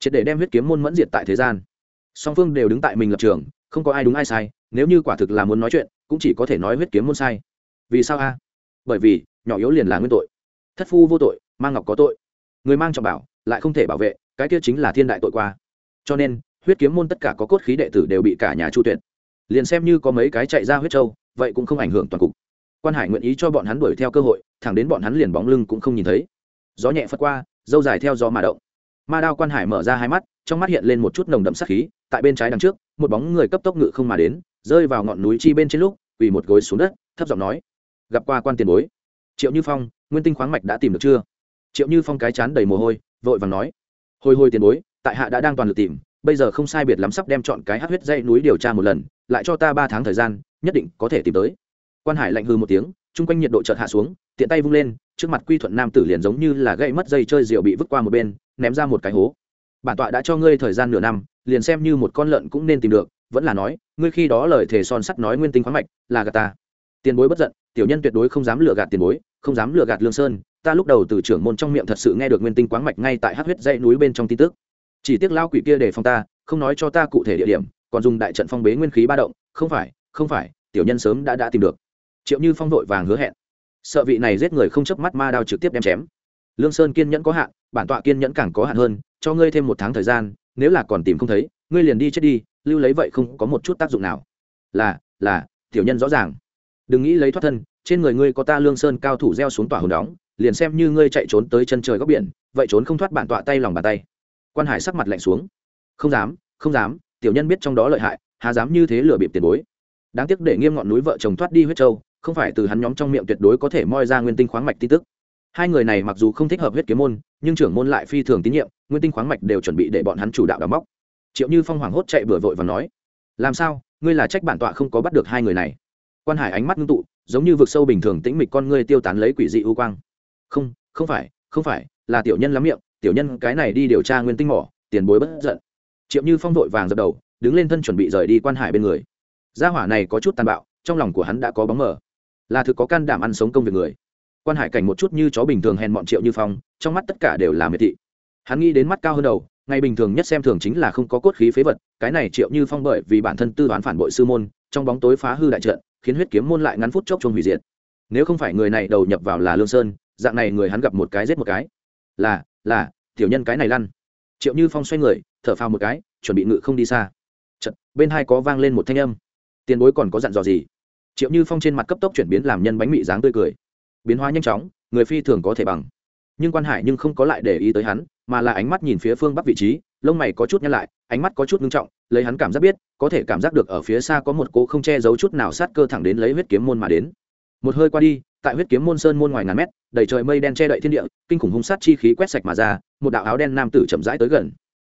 triệt để đem huyết kiếm môn mẫn diệt tại thế gian. Song phương đều đứng tại mình lập trường, không có ai đúng ai sai, nếu như quả thực là muốn nói chuyện, cũng chỉ có thể nói huyết kiếm môn sai. Vì sao a? Bởi vì, nhỏ yếu liền là nguyên tội. Thất phu vô tội, mang ngọc có tội. Người mang trọng bảo, lại không thể bảo vệ, cái kia chính là thiên đại tội qua. Cho nên, huyết kiếm môn tất cả có cốt khí đệ tử đều bị cả nhà chu tuyệt. Liền xem như có mấy cái chạy ra huyết châu, vậy cũng không ảnh hưởng toàn cục. Quan hải nguyện ý cho bọn hắn đuổi theo cơ hội, thẳng đến bọn hắn liền bóng lưng cũng không nhìn thấy. Gió nhẹ phất qua, dâu dài theo gió mà động ma đao quan hải mở ra hai mắt, trong mắt hiện lên một chút nồng đậm sắc khí, tại bên trái đằng trước, một bóng người cấp tốc ngự không mà đến, rơi vào ngọn núi chi bên trên lúc, quỳ một gối xuống đất, thấp giọng nói, gặp qua quan tiền bối. Triệu như phong, nguyên tinh khoáng mạch đã tìm được chưa? Triệu như phong cái chán đầy mồ hôi, vội vàng nói, hồi hồi tiền bối, tại hạ đã đang toàn lực tìm, bây giờ không sai biệt lắm sắp đem chọn cái hát huyết dây núi điều tra một lần, lại cho ta ba tháng thời gian, nhất định có thể tìm tới. Quan hải lạnh hư một tiếng, chung quanh nhiệt độ chợt hạ xuống, tiện tay vung lên, trước mặt quy thuận nam tử liền giống như là gây mất dây chơi rượu bị vứt qua một bên ném ra một cái hố. Bản tọa đã cho ngươi thời gian nửa năm, liền xem như một con lợn cũng nên tìm được, vẫn là nói, ngươi khi đó lời thề son sắt nói nguyên tinh khoáng mạch, là gạt ta. Tiền bối bất giận, tiểu nhân tuyệt đối không dám lừa gạt tiền bối, không dám lừa gạt lương sơn, ta lúc đầu từ trưởng môn trong miệng thật sự nghe được nguyên tinh quáng mạch ngay tại hát huyết dãy núi bên trong tin tức. Chỉ tiếc lao quỷ kia để phòng ta, không nói cho ta cụ thể địa điểm, còn dùng đại trận phong bế nguyên khí ba động, không phải không phải, tiểu nhân sớm đã đã tìm được. Triệu như phong vội vàng hứa hẹn. Sợ vị này giết người không chớp mắt ma đao trực tiếp đem chém. Lương sơn kiên nhẫn có hạn bản tọa kiên nhẫn càng có hạn hơn, cho ngươi thêm một tháng thời gian, nếu là còn tìm không thấy, ngươi liền đi chết đi, lưu lấy vậy không có một chút tác dụng nào. Là là, tiểu nhân rõ ràng. Đừng nghĩ lấy thoát thân, trên người ngươi có ta lương sơn cao thủ gieo xuống tỏa hồn đóng, liền xem như ngươi chạy trốn tới chân trời góc biển, vậy trốn không thoát bản tọa tay lòng bàn tay. Quan hải sắc mặt lạnh xuống. Không dám không dám, tiểu nhân biết trong đó lợi hại hà dám như thế lừa bịp tiền bối. Đáng tiếc để nghiêm ngọn núi vợ chồng thoát đi huyết châu không phải từ hắn nhóm trong miệng tuyệt đối có thể moi ra nguyên tinh khoáng mạch tin tức. Hai người này mặc dù không thích hợp huyết kiếm môn nhưng trưởng môn lại phi thường tín nhiệm, nguyên tinh khoáng mạch đều chuẩn bị để bọn hắn chủ đạo đào móc. Triệu như phong hoảng hốt chạy bừa vội và nói, làm sao? Ngươi là trách bản tọa không có bắt được hai người này? Quan hải ánh mắt ngưng tụ, giống như vực sâu bình thường tĩnh mịch con ngươi tiêu tán lấy quỷ dị ưu quang. Không không phải không phải, là tiểu nhân lắm miệng, tiểu nhân cái này đi điều tra nguyên tinh mỏ, tiền bối bất giận. Triệu như phong vội vàng dập đầu, đứng lên thân chuẩn bị rời đi quan hải bên người. Gia hỏa này có chút tàn bạo, trong lòng của hắn đã có bóng mờ. Là thực có can đảm ăn sống công việc người quan hải cảnh một chút như chó bình thường hèn mọn triệu như phong trong mắt tất cả đều là miệt thị. Hắn nghĩ đến mắt cao hơn đầu ngày bình thường nhất xem thường chính là không có cốt khí phế vật cái này triệu như phong bởi vì bản thân tư toán phản bội sư môn trong bóng tối phá hư đại trận khiến huyết kiếm môn lại ngắn phút chốc chung hủy diệt. Nếu không phải người này đầu nhập vào là lương sơn dạng này người hắn gặp một cái giết một cái. Là là tiểu nhân cái này lăn. Triệu như phong xoay người thở phào một cái chuẩn bị ngự không đi xa. Chật, bên hai có vang lên một thanh âm. Tiền bối còn có dặn dò gì? Triệu như phong trên mặt cấp tốc chuyển biến làm nhân bánh mị dáng tươi cười biến hóa nhanh chóng, người phi thường có thể bằng. Nhưng quan hải nhưng không có lại để ý tới hắn, mà là ánh mắt nhìn phía phương bắc vị trí, lông mày có chút nhăn lại, ánh mắt có chút ngưng trọng, lấy hắn cảm giác biết, có thể cảm giác được ở phía xa có một cỗ không che giấu chút nào sát cơ thẳng đến lấy huyết kiếm môn mà đến. Một hơi qua đi, tại huyết kiếm môn sơn môn ngoài ngàn mét, đầy trời mây đen che đậy thiên địa, kinh khủng hung sát chi khí quét sạch mà ra, một đạo áo đen nam tử chậm rãi tới gần.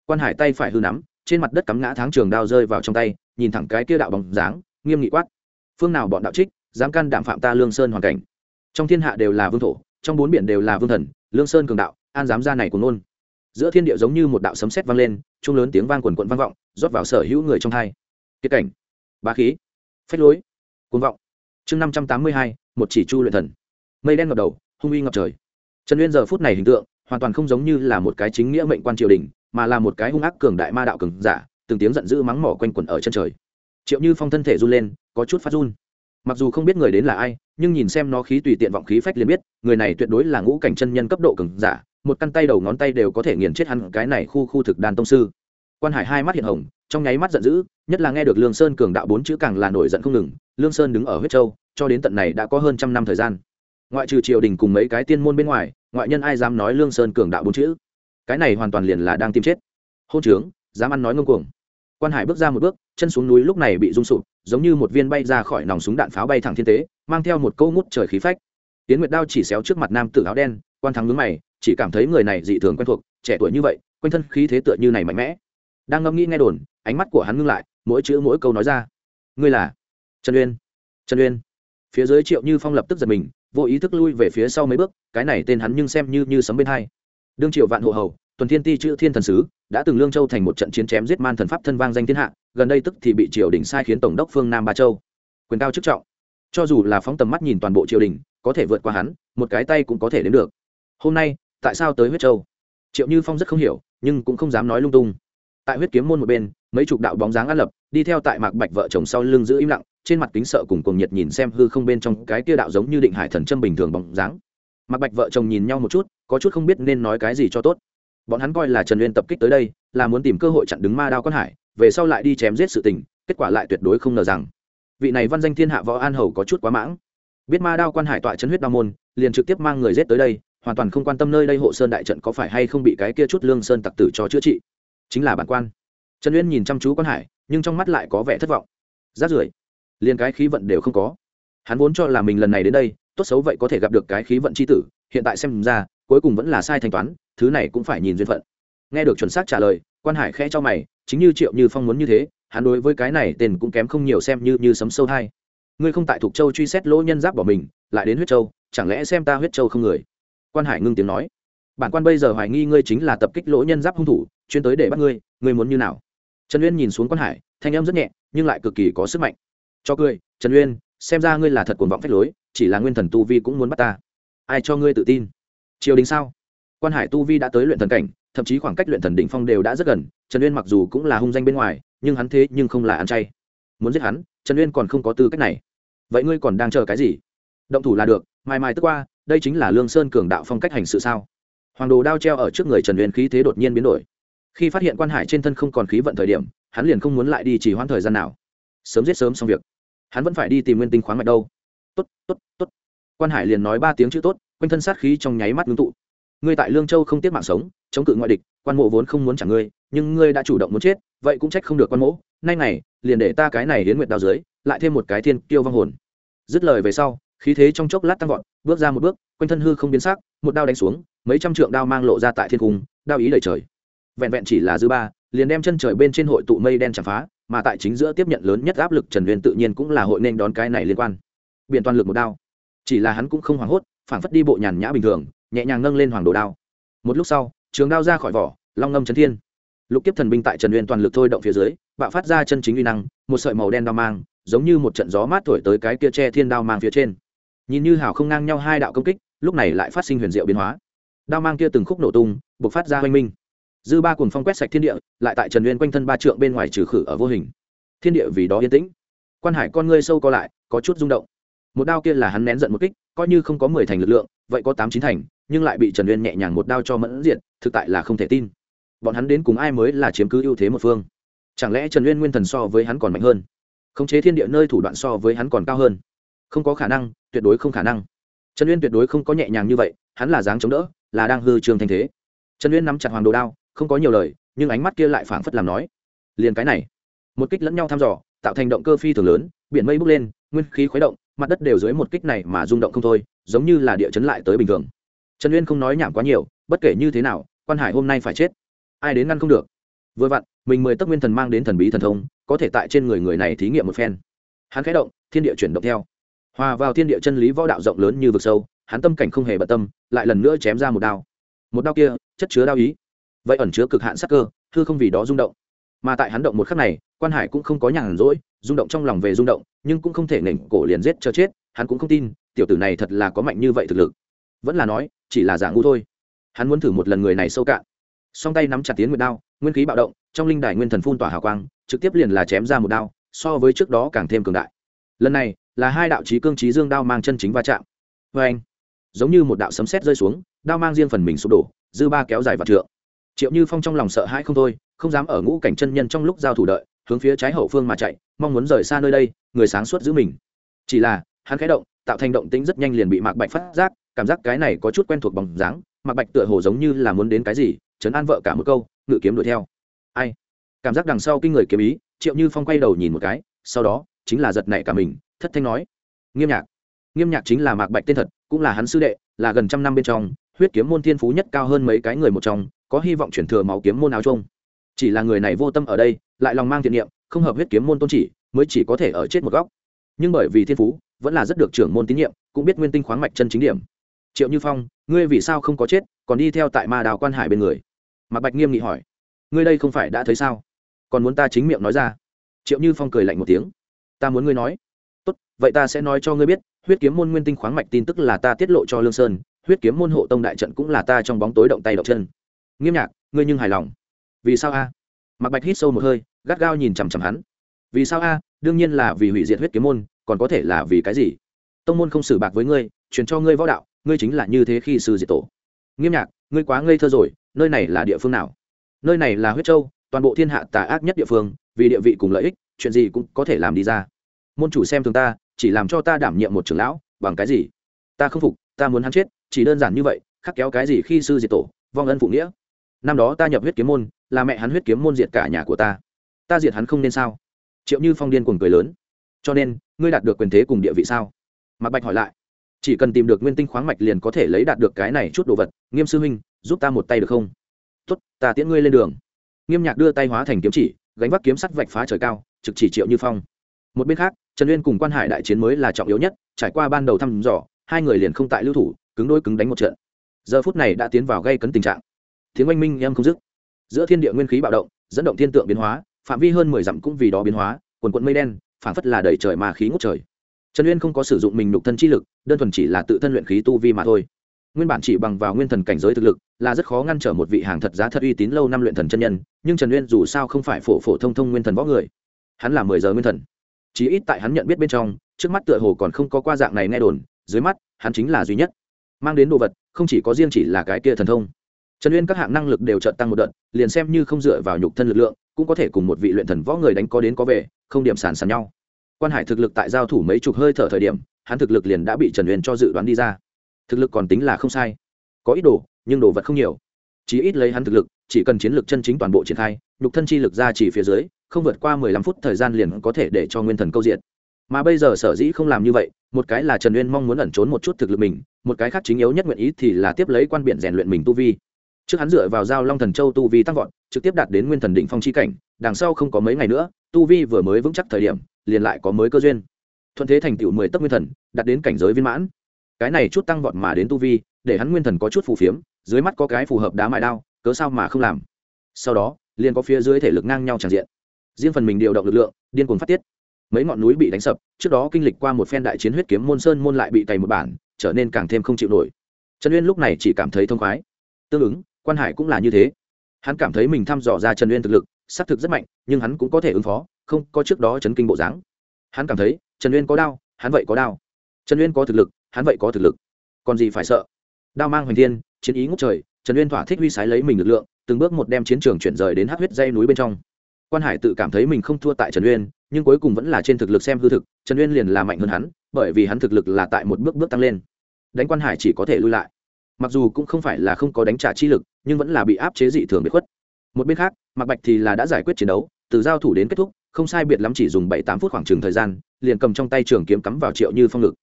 Quan hải tay phải hư nắm, trên mặt đất cắm ngã tháng trường đao rơi vào trong tay, nhìn thẳng cái kia đạo bóng dáng, nghiêm nghị quát. Phương nào bọn đạo trích, dám can đảm phạm ta lương sơn hoàn cảnh? Trong thiên hạ đều là vương thổ, trong bốn biển đều là vương thần, lương sơn cường đạo, an giám gia này của nôn giữa thiên địa giống như một đạo sấm sét vang lên, chung lớn tiếng vang quần quận vang vọng, rót vào sở hữu người trong hai. Kiệt cảnh, bá khí, phách lối, cuồng vọng. Chương năm trăm tám mươi hai, một chỉ chu luyện thần. Mây đen ngập đầu, hung uy ngập trời. Trần uyên giờ phút này hình tượng, hoàn toàn không giống như là một cái chính nghĩa mệnh quan triều đình, mà là một cái hung ác cường đại ma đạo cường giả, từng tiếng giận dữ mắng mỏ quanh quẩn ở chân trời. Triệu như phong thân thể run lên, có chút phát run mặc dù không biết người đến là ai, nhưng nhìn xem nó khí tùy tiện vọng khí phách liền biết, người này tuyệt đối là ngũ cảnh chân nhân cấp độ cường giả, một căn tay đầu ngón tay đều có thể nghiền chết hắn cái này khu khu thực đàn tông sư. Quan hải hai mắt hiện hồng, trong nháy mắt giận dữ, nhất là nghe được lương sơn cường đạo bốn chữ càng là nổi giận không ngừng, lương sơn đứng ở huyết châu, cho đến tận này đã có hơn trăm năm thời gian. Ngoại trừ triều đình cùng mấy cái tiên môn bên ngoài, ngoại nhân ai dám nói lương sơn cường đạo bốn chữ? Cái này hoàn toàn liền là đang tìm chết. Hôn trướng, dám ăn nói ngông cuồng quan hải bước ra một bước, chân xuống núi lúc này bị rung sụp, giống như một viên bay ra khỏi nòng súng đạn pháo bay thẳng thiên tế, mang theo một câu ngút trời khí phách. Tiến nguyệt đao chỉ xéo trước mặt nam tử áo đen, quan thắng ngứng mày, chỉ cảm thấy người này dị thường quen thuộc, trẻ tuổi như vậy, quanh thân khí thế tựa như này mạnh mẽ. Đang ngẫm nghĩ nghe đồn, ánh mắt của hắn ngưng lại, mỗi chữ mỗi câu nói ra. Ngươi là trần uyên trần uyên. Phía dưới triệu như phong lập tức giật mình, vô ý thức lui về phía sau mấy bước, cái này tên hắn nhưng xem như như sấm bên hai. Đương triệu vạn hộ hầu, tuần thiên ti chữ thiên thần sứ đã từng lương châu thành một trận chiến chém giết man thần pháp thân vang danh thiên hạ, gần đây tức thì bị triều đình sai khiến tổng đốc phương nam ba châu. Quyền cao chức trọng. Cho dù là phóng tầm mắt nhìn toàn bộ triều đình, có thể vượt qua hắn, một cái tay cũng có thể đến được. Hôm nay, tại sao tới huyết châu? Triệu như phong rất không hiểu, nhưng cũng không dám nói lung tung. Tại huyết kiếm môn một bên, mấy chục đạo bóng dáng an lập, đi theo tại mạc bạch vợ chồng sau lưng giữ im lặng, trên mặt kính sợ cùng cuồng nhiệt nhìn xem hư không bên trong cái kia đạo giống như định hải thần châm bình thường bóng dáng. Mạc bạch vợ chồng nhìn nhau một chút, có chút không biết nên nói cái gì cho tốt bọn hắn coi là trần uyên tập kích tới đây, là muốn tìm cơ hội chặn đứng ma đao quan hải, về sau lại đi chém giết sự tình, kết quả lại tuyệt đối không ngờ rằng, vị này văn danh thiên hạ võ an hầu có chút quá mãng. Biết ma đao quan hải tọa chấn huyết đao môn, liền trực tiếp mang người giết tới đây, hoàn toàn không quan tâm nơi đây hộ sơn đại trận có phải hay không bị cái kia chút lương sơn tặc tử cho chữa trị. Chính là bản quan. Trần uyên nhìn chăm chú quan hải, nhưng trong mắt lại có vẻ thất vọng. Rát rưởi, liền cái khí vận đều không có. Hắn vốn cho là mình lần này đến đây, tốt xấu vậy có thể gặp được cái khí vận c h i tử, hiện tại xem ra, cuối cùng vẫn là sai thanh toán thứ này cũng phải nhìn duyên phận. Nghe được chuẩn xác trả lời, quan hải khẽ cho mày, chính như triệu như phong muốn như thế, hắn đối với cái này tên cũng kém không nhiều xem như như sấm sâu thai ngươi không tại thuộc châu truy xét lỗ nhân giáp bỏ mình, lại đến huyết châu, chẳng lẽ xem ta huyết châu không người? Quan hải ngưng tiếng nói. Bản quan bây giờ hoài nghi ngươi chính là tập kích lỗ nhân giáp hung thủ, chuyên tới để bắt ngươi ngươi muốn như nào? Trần uyên nhìn xuống quan hải, thanh em rất nhẹ, nhưng lại cực kỳ có sức mạnh. Cho cười, trần uyên, xem ra ngươi là thật cuồng vọng phách lối, chỉ là nguyên thần tu vi cũng muốn bắt ta. Ai cho ngươi tự tin? Triều đình sao? Quan hải tu vi đã tới luyện thần cảnh, thậm chí khoảng cách luyện thần đỉnh phong đều đã rất gần, trần uyên mặc dù cũng là hung danh bên ngoài, nhưng hắn thế nhưng không là ăn chay. Muốn giết hắn, trần uyên còn không có tư cách này. Vậy ngươi còn đang chờ cái gì? Động thủ là được, mai mai tức qua, đây chính là lương sơn cường đạo phong cách hành sự sao? Hoàng đồ đao treo ở trước người trần uyên khí thế đột nhiên biến đổi. Khi phát hiện quan hải trên thân không còn khí vận thời điểm, hắn liền không muốn lại đi chỉ hoãn thời gian nào. Sớm giết sớm xong việc. Hắn vẫn phải đi tìm nguyên tinh khoáng mạch đâu. Tốt tốt tốt. Quan hải liền nói ba tiếng chữ tốt, quanh thân sát khí trong nháy mắt ngưng tụ ngươi tại lương châu không tiếc mạng sống chống cự ngoại địch quan mộ vốn không muốn trả ngươi nhưng ngươi đã chủ động muốn chết vậy cũng trách không được quan mộ nay này liền để ta cái này đến nguyệt đào dưới lại thêm một cái thiên tiêu vong hồn dứt lời về sau khí thế trong chốc lát tăng vọt bước ra một bước quanh thân hư không biến sắc một đao đánh xuống mấy trăm trượng đao mang lộ ra tại thiên cung đao ý đầy trời vẹn vẹn chỉ là dư ba liền đem chân trời bên trên hội tụ mây đen chạm phá mà tại chính giữa tiếp nhận lớn nhất áp lực trần huyền tự nhiên cũng là hội nên đón cái này liên quan biện toàn lực một đao chỉ là hắn cũng không hoảng hốt phản phất đi bộ nhàn nhã bình thường nhẹ nhàng nâng lên hoàng đồ đao. Một lúc sau, trường đao ra khỏi vỏ, long ngâm chấn thiên. Lục kiếp thần binh tại trần uyên toàn lực thôi động phía dưới, bạo phát ra chân chính uy năng, một sợi màu đen đao mang, giống như một trận gió mát thổi tới cái kia che thiên đao mang phía trên. Nhìn như hào không ngang nhau hai đạo công kích, lúc này lại phát sinh huyền diệu biến hóa. Đao mang kia từng khúc nổ tung buộc phát ra hoanh minh. Dư ba cùng phong quét sạch thiên địa, lại tại trần uyên quanh thân ba trượng bên ngoài trừ khử ở vô hình. Thiên địa vì đó yên tĩnh. Quan hải con ngươi sâu co lại, có chút rung động. Một đao kia là hắn nén giận một kích, coi như không có mười thành lực lượng, vậy có tám chín thành nhưng lại bị trần uyên nhẹ nhàng một đao cho mẫn diện thực tại là không thể tin. Bọn hắn đến cùng ai mới là chiếm cứ ưu thế một phương? Chẳng lẽ trần uyên nguyên thần so với hắn còn mạnh hơn? Khống chế thiên địa nơi thủ đoạn so với hắn còn cao hơn? Không có khả năng, tuyệt đối không khả năng. Trần uyên tuyệt đối không có nhẹ nhàng như vậy, hắn là dáng chống đỡ, là đang hư trường thành thế. Trần uyên nắm chặt hoàng đồ đao, không có nhiều lời, nhưng ánh mắt kia lại phảng phất làm nói, liền cái này. Một kích lẫn nhau thăm dò, tạo thành động cơ phi thường lớn, biển mây bốc lên, nguyên khí khuấy động, mặt đất đều dưới một kích này mà rung động không thôi, giống như là địa chấn lại tới bình thường trần uyên không nói nhảm quá nhiều bất kể như thế nào quan hải hôm nay phải chết ai đến ngăn không được vừa vặn mình mười tấc nguyên thần mang đến thần bí thần thông, có thể tại trên người người này thí nghiệm một phen. Hắn khẽ động, thiên địa chuyển động theo. Hòa vào thiên địa chân lý võ đạo rộng lớn như vực sâu, hắn tâm cảnh không hề bận tâm, lại lần nữa chém ra một đao. Một đao kia, chất chứa đao ý. Vậy ẩn chứa cực hạn sắc cơ thư không vì đó rung động. Mà tại hắn động một khắc này, quan hải cũng không có nhàn rỗi, rung động trong lòng về rung động, nhưng cũng không thể nảnh cổ liền giết cho chết, hắn cũng không tin, tiểu tử này thật là có mạnh như vậy thực lực vẫn là nói, chỉ là giả ngu thôi. Hắn muốn thử một lần người này sâu cạn. Song tay nắm chặt tiến nguyệt đao, nguyên khí bạo động, trong linh đài nguyên thần phun tỏa hào quang, trực tiếp liền là chém ra một đao, so với trước đó càng thêm cường đại. Lần này, là hai đạo trí cương trí dương đao mang chân chính va chạm. Vê anh, giống như một đạo sấm sét rơi xuống, đao mang riêng phần mình sụp đổ, dư ba kéo dài và trượng. Triệu như phong trong lòng sợ hãi không thôi, không dám ở ngũ cảnh chân nhân trong lúc giao thủ đợi, hướng phía trái hậu phương mà chạy, mong muốn rời xa nơi đây, người sáng suốt giữ mình. Chỉ là, hắn khẽ động, tạo thành động tĩnh rất nhanh liền bị mạc bạch phát giác cảm giác cái này có chút quen thuộc bằng dáng, mạc bạch tựa hồ giống như là muốn đến cái gì chấn an vợ cả một câu, ngự kiếm đuổi theo. Ai? Cảm giác đằng sau kinh người kiếm ý, triệu như phong quay đầu nhìn một cái, sau đó, chính là giật nảy cả mình, thất thanh nói. Nghiêm nhạc. Nghiêm nhạc chính là mạc bạch tên thật, cũng là hắn sư đệ, là gần trăm năm bên trong, huyết kiếm môn thiên phú nhất cao hơn mấy cái người một trong, có hy vọng chuyển thừa máu kiếm môn áo trông. Chỉ là người này vô tâm ở đây, lại lòng mang thiện niệm, không hợp huyết kiếm môn tôn chỉ, mới chỉ có thể ở chết một góc. Nhưng bởi vì thiên phú, vẫn là rất được trưởng môn tín nhiệm, cũng biết nguyên tinh khoáng mạch chân chính điểm triệu như phong, ngươi vì sao không có chết, còn đi theo tại ma đào quan hải bên người? Mạc bạch nghiêm nghị hỏi. Ngươi đây không phải đã thấy sao? Còn muốn ta chính miệng nói ra? Triệu như phong cười lạnh một tiếng. Ta muốn ngươi nói. Tốt, vậy ta sẽ nói cho ngươi biết, huyết kiếm môn nguyên tinh khoáng mạch tin tức là ta tiết lộ cho lương sơn, huyết kiếm môn hộ tông đại trận cũng là ta trong bóng tối động tay động chân. Nghiêm nhạc, ngươi nhưng hài lòng. Vì sao a? À? mặc bạch hít sâu một hơi, gắt gao nhìn chằm chằm hắn. Vì sao a? Đương nhiên là vì hủy diệt huyết kiếm môn, còn có thể là vì cái gì? Tông môn không xử bạc với ngươi, truyền cho ngươi võ đạo ngươi chính là như thế khi sư diệt tổ. Nghiêm nhạc, ngươi quá ngây thơ rồi, nơi này là địa phương nào? Nơi này là huyết châu, toàn bộ thiên hạ tà ác nhất địa phương, vì địa vị cùng lợi ích, chuyện gì cũng có thể làm đi ra. Môn chủ xem thường ta, chỉ làm cho ta đảm nhiệm một trưởng lão, bằng cái gì? Ta không phục, ta muốn hắn chết, chỉ đơn giản như vậy, khắc kéo cái gì khi sư diệt tổ, vong ân phụ nghĩa. Năm đó ta nhập huyết kiếm môn, là mẹ hắn huyết kiếm môn diệt cả nhà của ta. Ta diệt hắn không nên sao? Triệu như phong điên cuồng cười lớn. Cho nên, ngươi đạt được quyền thế cùng địa vị sao? Mạc bạch hỏi lại chỉ cần tìm được nguyên tinh khoáng mạch liền có thể lấy đạt được cái này chút đồ vật. Nghiêm sư huynh, giúp ta một tay được không? Tốt, ta tiễn ngươi lên đường. Nghiêm nhạc đưa tay hóa thành kiếm chỉ, gánh vác kiếm sắt vạch phá trời cao, trực chỉ triệu như phong. Một bên khác, trần uyên cùng quan hải đại chiến mới là trọng yếu nhất, trải qua ban đầu thăm dò, hai người liền không tại lưu thủ, cứng đôi cứng đánh một trận. Giờ phút này đã tiến vào gây cấn tình trạng. Tiếng oanh minh em không dứt. Giữa thiên địa nguyên khí bạo động, dẫn động thiên tượng biến hóa, phạm vi hơn mười dặm cũng vì đó biến hóa, quần quận mây đen, phảng phất là đầy trời mà khí ngút trời trần uyên không có sử dụng mình nhục thân chi lực, đơn thuần chỉ là tự thân luyện khí tu vi mà thôi. Nguyên bản chỉ bằng vào nguyên thần cảnh giới thực lực, là rất khó ngăn trở một vị hàng thật giá thật uy tín lâu năm luyện thần chân nhân, nhưng trần uyên dù sao không phải phổ phổ thông thông nguyên thần võ người. Hắn là mười giờ nguyên thần. Chí ít tại hắn nhận biết bên trong, trước mắt tựa hồ còn không có qua dạng này nghe đồn, dưới mắt, hắn chính là duy nhất. Mang đến đồ vật, không chỉ có riêng chỉ là cái kia thần thông. Trần uyên các hạng năng lực đều trợ tăng một đợt, liền xem như không dựa vào nhục thân lực lượng, cũng có thể cùng một vị luyện thần võ người đánh có đến có về, không điểm sàn sàn nhau quan hải thực lực tại giao thủ mấy chục hơi thở thời điểm, hắn thực lực liền đã bị trần uyên cho dự đoán đi ra. Thực lực còn tính là không sai. Có ít đồ, nhưng đồ vật không nhiều. Chỉ ít lấy hắn thực lực, chỉ cần chiến lược chân chính toàn bộ triển khai, nhục thân chi lực ra chỉ phía dưới, không vượt qua mười lăm phút thời gian liền có thể để cho nguyên thần câu diện. Mà bây giờ sở dĩ không làm như vậy, một cái là trần uyên mong muốn ẩn trốn một chút thực lực mình, một cái khác chính yếu nhất nguyện ý thì là tiếp lấy quan biện rèn luyện mình tu vi. Trước hắn dựa vào giao long thần châu tu vi tăng vọt, trực tiếp đạt đến nguyên thần định phong chi cảnh đằng sau không có mấy ngày nữa, tu vi vừa mới vững chắc thời điểm, liền lại có mới cơ duyên. Thuận thế thành tựu mười tấc nguyên thần, đạt đến cảnh giới viên mãn. Cái này chút tăng vọt mà đến tu vi, để hắn nguyên thần có chút phù phiếm, dưới mắt có cái phù hợp đá mại đao, cớ sao mà không làm? Sau đó, liền có phía dưới thể lực ngang nhau tràn diện. Riêng phần mình điều động lực lượng, điên cuồng phát tiết. Mấy ngọn núi bị đánh sập, trước đó kinh lịch qua một phen đại chiến huyết kiếm môn sơn môn lại bị cày một bản, trở nên càng thêm không chịu nổi. Trần uyên lúc này chỉ cảm thấy thông khoái. Tương ứng, quan hải cũng là như thế. Hắn cảm thấy mình thăm dò ra trần uyên thực lực xác thực rất mạnh, nhưng hắn cũng có thể ứng phó, không có trước đó chấn kinh bộ dáng. Hắn cảm thấy, trần uyên có đao, hắn vậy có đao. Trần uyên có thực lực, hắn vậy có thực lực. Còn gì phải sợ? Đao mang hoành thiên, chiến ý ngút trời, trần uyên thỏa thích huy sái lấy mình lực lượng, từng bước một đem chiến trường chuyển rời đến hát huyết dây núi bên trong. Quan hải tự cảm thấy mình không thua tại trần uyên, nhưng cuối cùng vẫn là trên thực lực xem hư thực, trần uyên liền là mạnh hơn hắn, bởi vì hắn thực lực là tại một bước bước tăng lên. Đánh quan hải chỉ có thể lui lại. Mặc dù cũng không phải là không có đánh trả chi lực, nhưng vẫn là bị áp chế dị thường bị khuất một bên khác mặc bạch thì là đã giải quyết chiến đấu, từ giao thủ đến kết thúc, không sai biệt lắm chỉ dùng bảy tám phút khoảng trừng thời gian, liền cầm trong tay trường kiếm cắm vào triệu như phong ngực.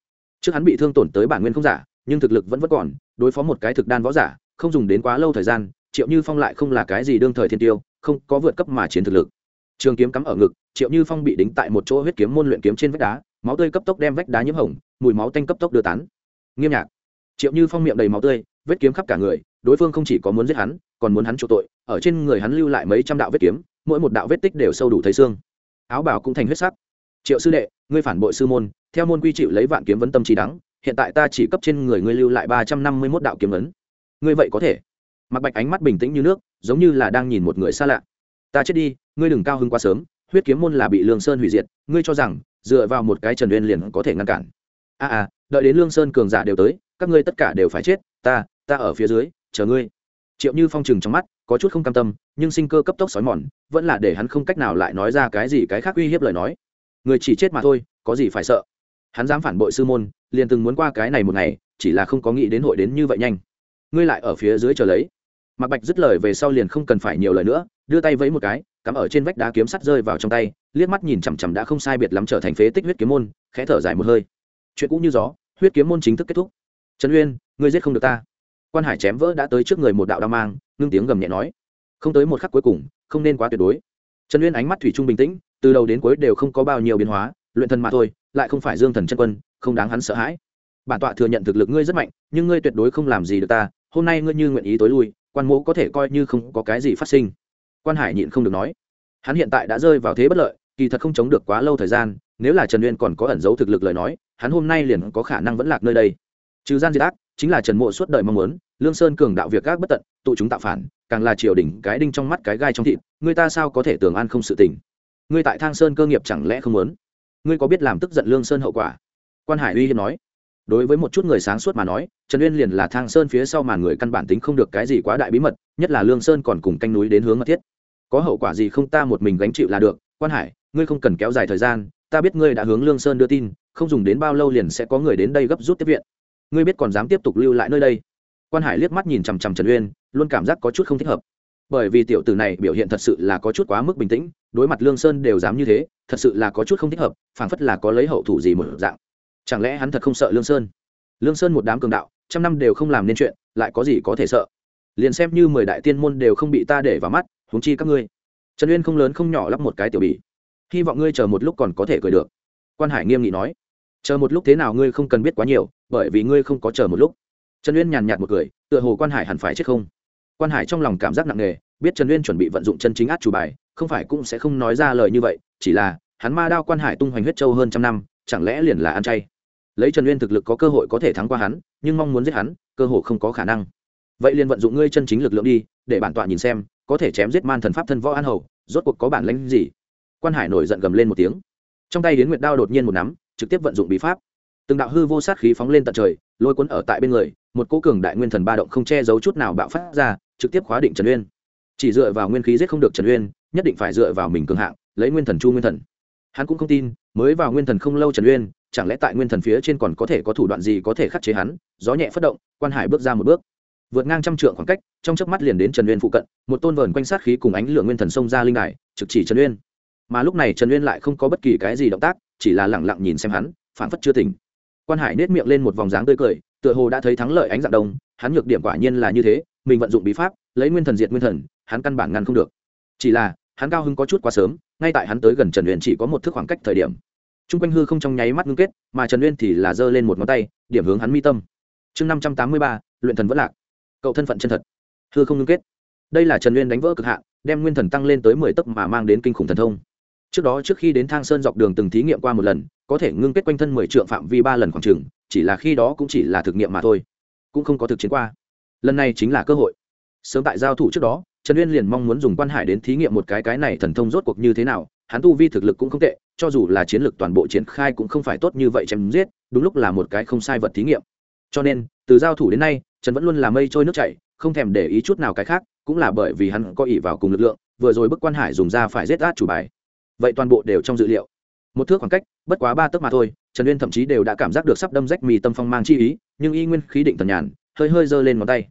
Trước hắn bị thương tổn tới bản nguyên không giả, nhưng thực lực vẫn vẫn còn, đối phó một cái thực đan võ giả, không dùng đến quá lâu thời gian, triệu như phong lại không là cái gì đương thời thiên tiêu, không có vượt cấp mà chiến thực lực. Trường kiếm cắm ở ngực, triệu như phong bị đính tại một chỗ huyết kiếm môn luyện kiếm trên vách đá, máu tươi cấp tốc đem vách đá nhiễm hỏng mùi máu tanh cấp tốc đưa tán. Nghiêm nhạc. Triệu như phong miệng đầy máu tươi vết kiếm khắp cả người đối phương không chỉ có muốn giết hắn còn muốn hắn chỗ tội ở trên người hắn lưu lại mấy trăm đạo vết kiếm mỗi một đạo vết tích đều sâu đủ thấy xương. Áo bào cũng thành huyết sắc. Triệu sư đệ ngươi phản bội sư môn theo môn quy chịu lấy vạn kiếm vấn tâm trí đắng hiện tại ta chỉ cấp trên người ngươi lưu lại ba trăm năm mươi mốt đạo kiếm ấn. Ngươi vậy có thể. Mặc bạch ánh mắt bình tĩnh như nước giống như là đang nhìn một người xa lạ. Ta chết đi ngươi đừng cao hứng quá sớm huyết kiếm môn là bị lương sơn hủy diệt ngươi cho rằng dựa vào một cái trần uyên liền có thể ngăn cản. A à, à đợi đến lương sơn cường giả đều tới các ngươi tất cả đều phải chết ta ta ở phía dưới chờ ngươi triệu như phong trừng trong mắt có chút không cam tâm nhưng sinh cơ cấp tốc xói mòn vẫn là để hắn không cách nào lại nói ra cái gì cái khác uy hiếp lời nói người chỉ chết mà thôi có gì phải sợ hắn dám phản bội sư môn liền từng muốn qua cái này một ngày chỉ là không có nghĩ đến hội đến như vậy nhanh ngươi lại ở phía dưới chờ lấy Mặc Bạch dứt lời về sau liền không cần phải nhiều lời nữa, đưa tay vẫy một cái, cắm ở trên vách đá kiếm sắt rơi vào trong tay, liếc mắt nhìn chằm chằm đã không sai biệt lắm trở thành phế tích huyết kiếm môn, khẽ thở dài một hơi. Chuyện cũ như gió, huyết kiếm môn chính thức kết thúc. Trần Uyên, ngươi giết không được ta. Quan Hải chém vỡ đã tới trước người một đạo đao mang, ngưng tiếng gầm nhẹ nói, không tới một khắc cuối cùng, không nên quá tuyệt đối. Trần Uyên ánh mắt thủy chung bình tĩnh, từ đầu đến cuối đều không có bao nhiêu biến hóa, luyện thần mà thôi, lại không phải Dương Thần chân quân, không đáng hắn sợ hãi. Bản tọa thừa nhận thực lực ngươi rất mạnh, nhưng ngươi tuyệt đối không làm gì được ta, hôm nay ngươi như nguyện ý tối lui, quan mỗ có thể coi như không có cái gì phát sinh quan hải nhịn không được nói hắn hiện tại đã rơi vào thế bất lợi kỳ thật không chống được quá lâu thời gian nếu là trần uyên còn có ẩn giấu thực lực lời nói hắn hôm nay liền có khả năng vẫn lạc nơi đây trừ gian diệt ác chính là trần mộ suốt đời mong muốn, lương sơn cường đạo việc các bất tận, tụ chúng tạo phản, càng là triều đình cái đinh trong mắt cái gai trong thịt, người ta sao có thể tưởng an không sự tình? Ngươi tại thang sơn cơ nghiệp chẳng lẽ không muốn? Ngươi có biết làm tức giận lương sơn hậu quả? Quan hải uy hiếp nói. Đối với một chút người sáng suốt mà nói, trần uyên liền là thang sơn phía sau mà người căn bản tính không được cái gì quá đại bí mật, nhất là lương sơn còn cùng canh núi đến hướng mật thiết. Có hậu quả gì không ta một mình gánh chịu là được, quan hải, ngươi không cần kéo dài thời gian, ta biết ngươi đã hướng lương sơn đưa tin, không dùng đến bao lâu liền sẽ có người đến đây gấp rút tiếp viện ngươi biết còn dám tiếp tục lưu lại nơi đây. Quan hải liếc mắt nhìn chằm chằm trần uyên, luôn cảm giác có chút không thích hợp. Bởi vì tiểu tử này biểu hiện thật sự là có chút quá mức bình tĩnh, đối mặt lương sơn đều dám như thế, thật sự là có chút không thích hợp, phảng phất là có lấy hậu thủ gì một dạng. Chẳng lẽ hắn thật không sợ lương sơn? Lương sơn một đám cường đạo, trăm năm đều không làm nên chuyện, lại có gì có thể sợ? Liền xem như mười đại tiên môn đều không bị ta để vào mắt, huống chi các ngươi. Trần uyên không lớn không nhỏ lắp một cái tiểu bỉ hy vọng ngươi chờ một lúc còn có thể cười được. Quan hải nghiêm nghị nói chờ một lúc thế nào ngươi không cần biết quá nhiều, bởi vì ngươi không có chờ một lúc. Trần uyên nhàn nhạt một cười, tựa hồ quan hải hẳn phải chết không? Quan hải trong lòng cảm giác nặng nề, biết trần uyên chuẩn bị vận dụng chân chính át chủ bài, không phải cũng sẽ không nói ra lời như vậy, chỉ là, hắn ma đao quan hải tung hoành huyết châu hơn trăm năm, chẳng lẽ liền là ăn chay? Lấy trần uyên thực lực có cơ hội có thể thắng qua hắn, nhưng mong muốn giết hắn, cơ hội không có khả năng. Vậy liền vận dụng ngươi chân chính lực lượng đi, để bản tọa nhìn xem, có thể chém giết man thần pháp thân võ an hầu, rốt cuộc có bản lãnh gì? Quan hải nổi giận gầm lên một tiếng. Trong tay đến nguyệt đao đột nhiên một nắm trực tiếp vận dụng bí pháp. Từng đạo hư vô sát khí phóng lên tận trời, lôi cuốn ở tại bên người, một cố cường đại nguyên thần ba động không che giấu chút nào bạo phát ra, trực tiếp khóa định trần uyên. Chỉ dựa vào nguyên khí giết không được trần uyên, nhất định phải dựa vào mình cường hạng, lấy nguyên thần chu nguyên thần. Hắn cũng không tin, mới vào nguyên thần không lâu trần uyên, chẳng lẽ tại nguyên thần phía trên còn có thể có thủ đoạn gì có thể khắc chế hắn? Gió nhẹ phất động, quan hải bước ra một bước. Vượt ngang trăm trượng khoảng cách, trong chớp mắt liền đến trần uyên phụ cận, một tôn vờn quanh sát khí cùng ánh lửa nguyên thần xông ra linh đài, trực chỉ trần uyên. Mà lúc này trần uyên lại không có bất kỳ cái gì động tác chỉ là lẳng lặng nhìn xem hắn phản phất chưa tỉnh. Quan hải nết miệng lên một vòng dáng tươi cười, tựa hồ đã thấy thắng lợi ánh dạng đông, hắn nhược điểm quả nhiên là như thế, mình vận dụng bí pháp, lấy nguyên thần diệt nguyên thần, hắn căn bản ngăn không được. Chỉ là, hắn cao hứng có chút quá sớm, ngay tại hắn tới gần trần uyên chỉ có một thước khoảng cách thời điểm. T r u n g quanh hư không trong nháy mắt ngưng kết, mà trần uyên thì là giơ lên một ngón tay, điểm hướng hắn mi tâm. Chương năm trăm tám mươi ba, luyện thần vẫn lạc. Cậu thân phận chân thật. Hư không ngưng kết. Đây là trần uyên đánh vỡ cực hạn, đem nguyên thần tăng lên tới mười tấc mà mang đến kinh khủng thần thông trước đó trước khi đến thang sơn dọc đường từng thí nghiệm qua một lần, có thể ngưng kết quanh thân mười trượng phạm vi ba lần khoảng trừng chỉ là khi đó cũng chỉ là thực nghiệm mà thôi, cũng không có thực chiến qua. Lần này chính là cơ hội. Sớm tại giao thủ trước đó, trần uyên liền mong muốn dùng quan hải đến thí nghiệm một cái cái này thần thông rốt cuộc như thế nào, hắn tu vi thực lực cũng không tệ, cho dù là chiến lược toàn bộ triển khai cũng không phải tốt như vậy chém giết, đúng lúc là một cái không sai vật thí nghiệm. Cho nên, từ giao thủ đến nay, trần vẫn luôn là mây trôi nước chảy, không thèm để ý chút nào cái khác, cũng là bởi vì hắn có ỷ vào cùng lực lượng, vừa rồi bức quan hải dùng ra phải giết át chủ bài vậy toàn bộ đều trong dự liệu. Một thước khoảng cách, bất quá ba tấc mà thôi, trần uyên thậm chí đều đã cảm giác được sắp đâm rách mì tâm phong mang chi ý, nhưng y nguyên khí định thần nhàn, hơi hơi giơ lên ngón tay.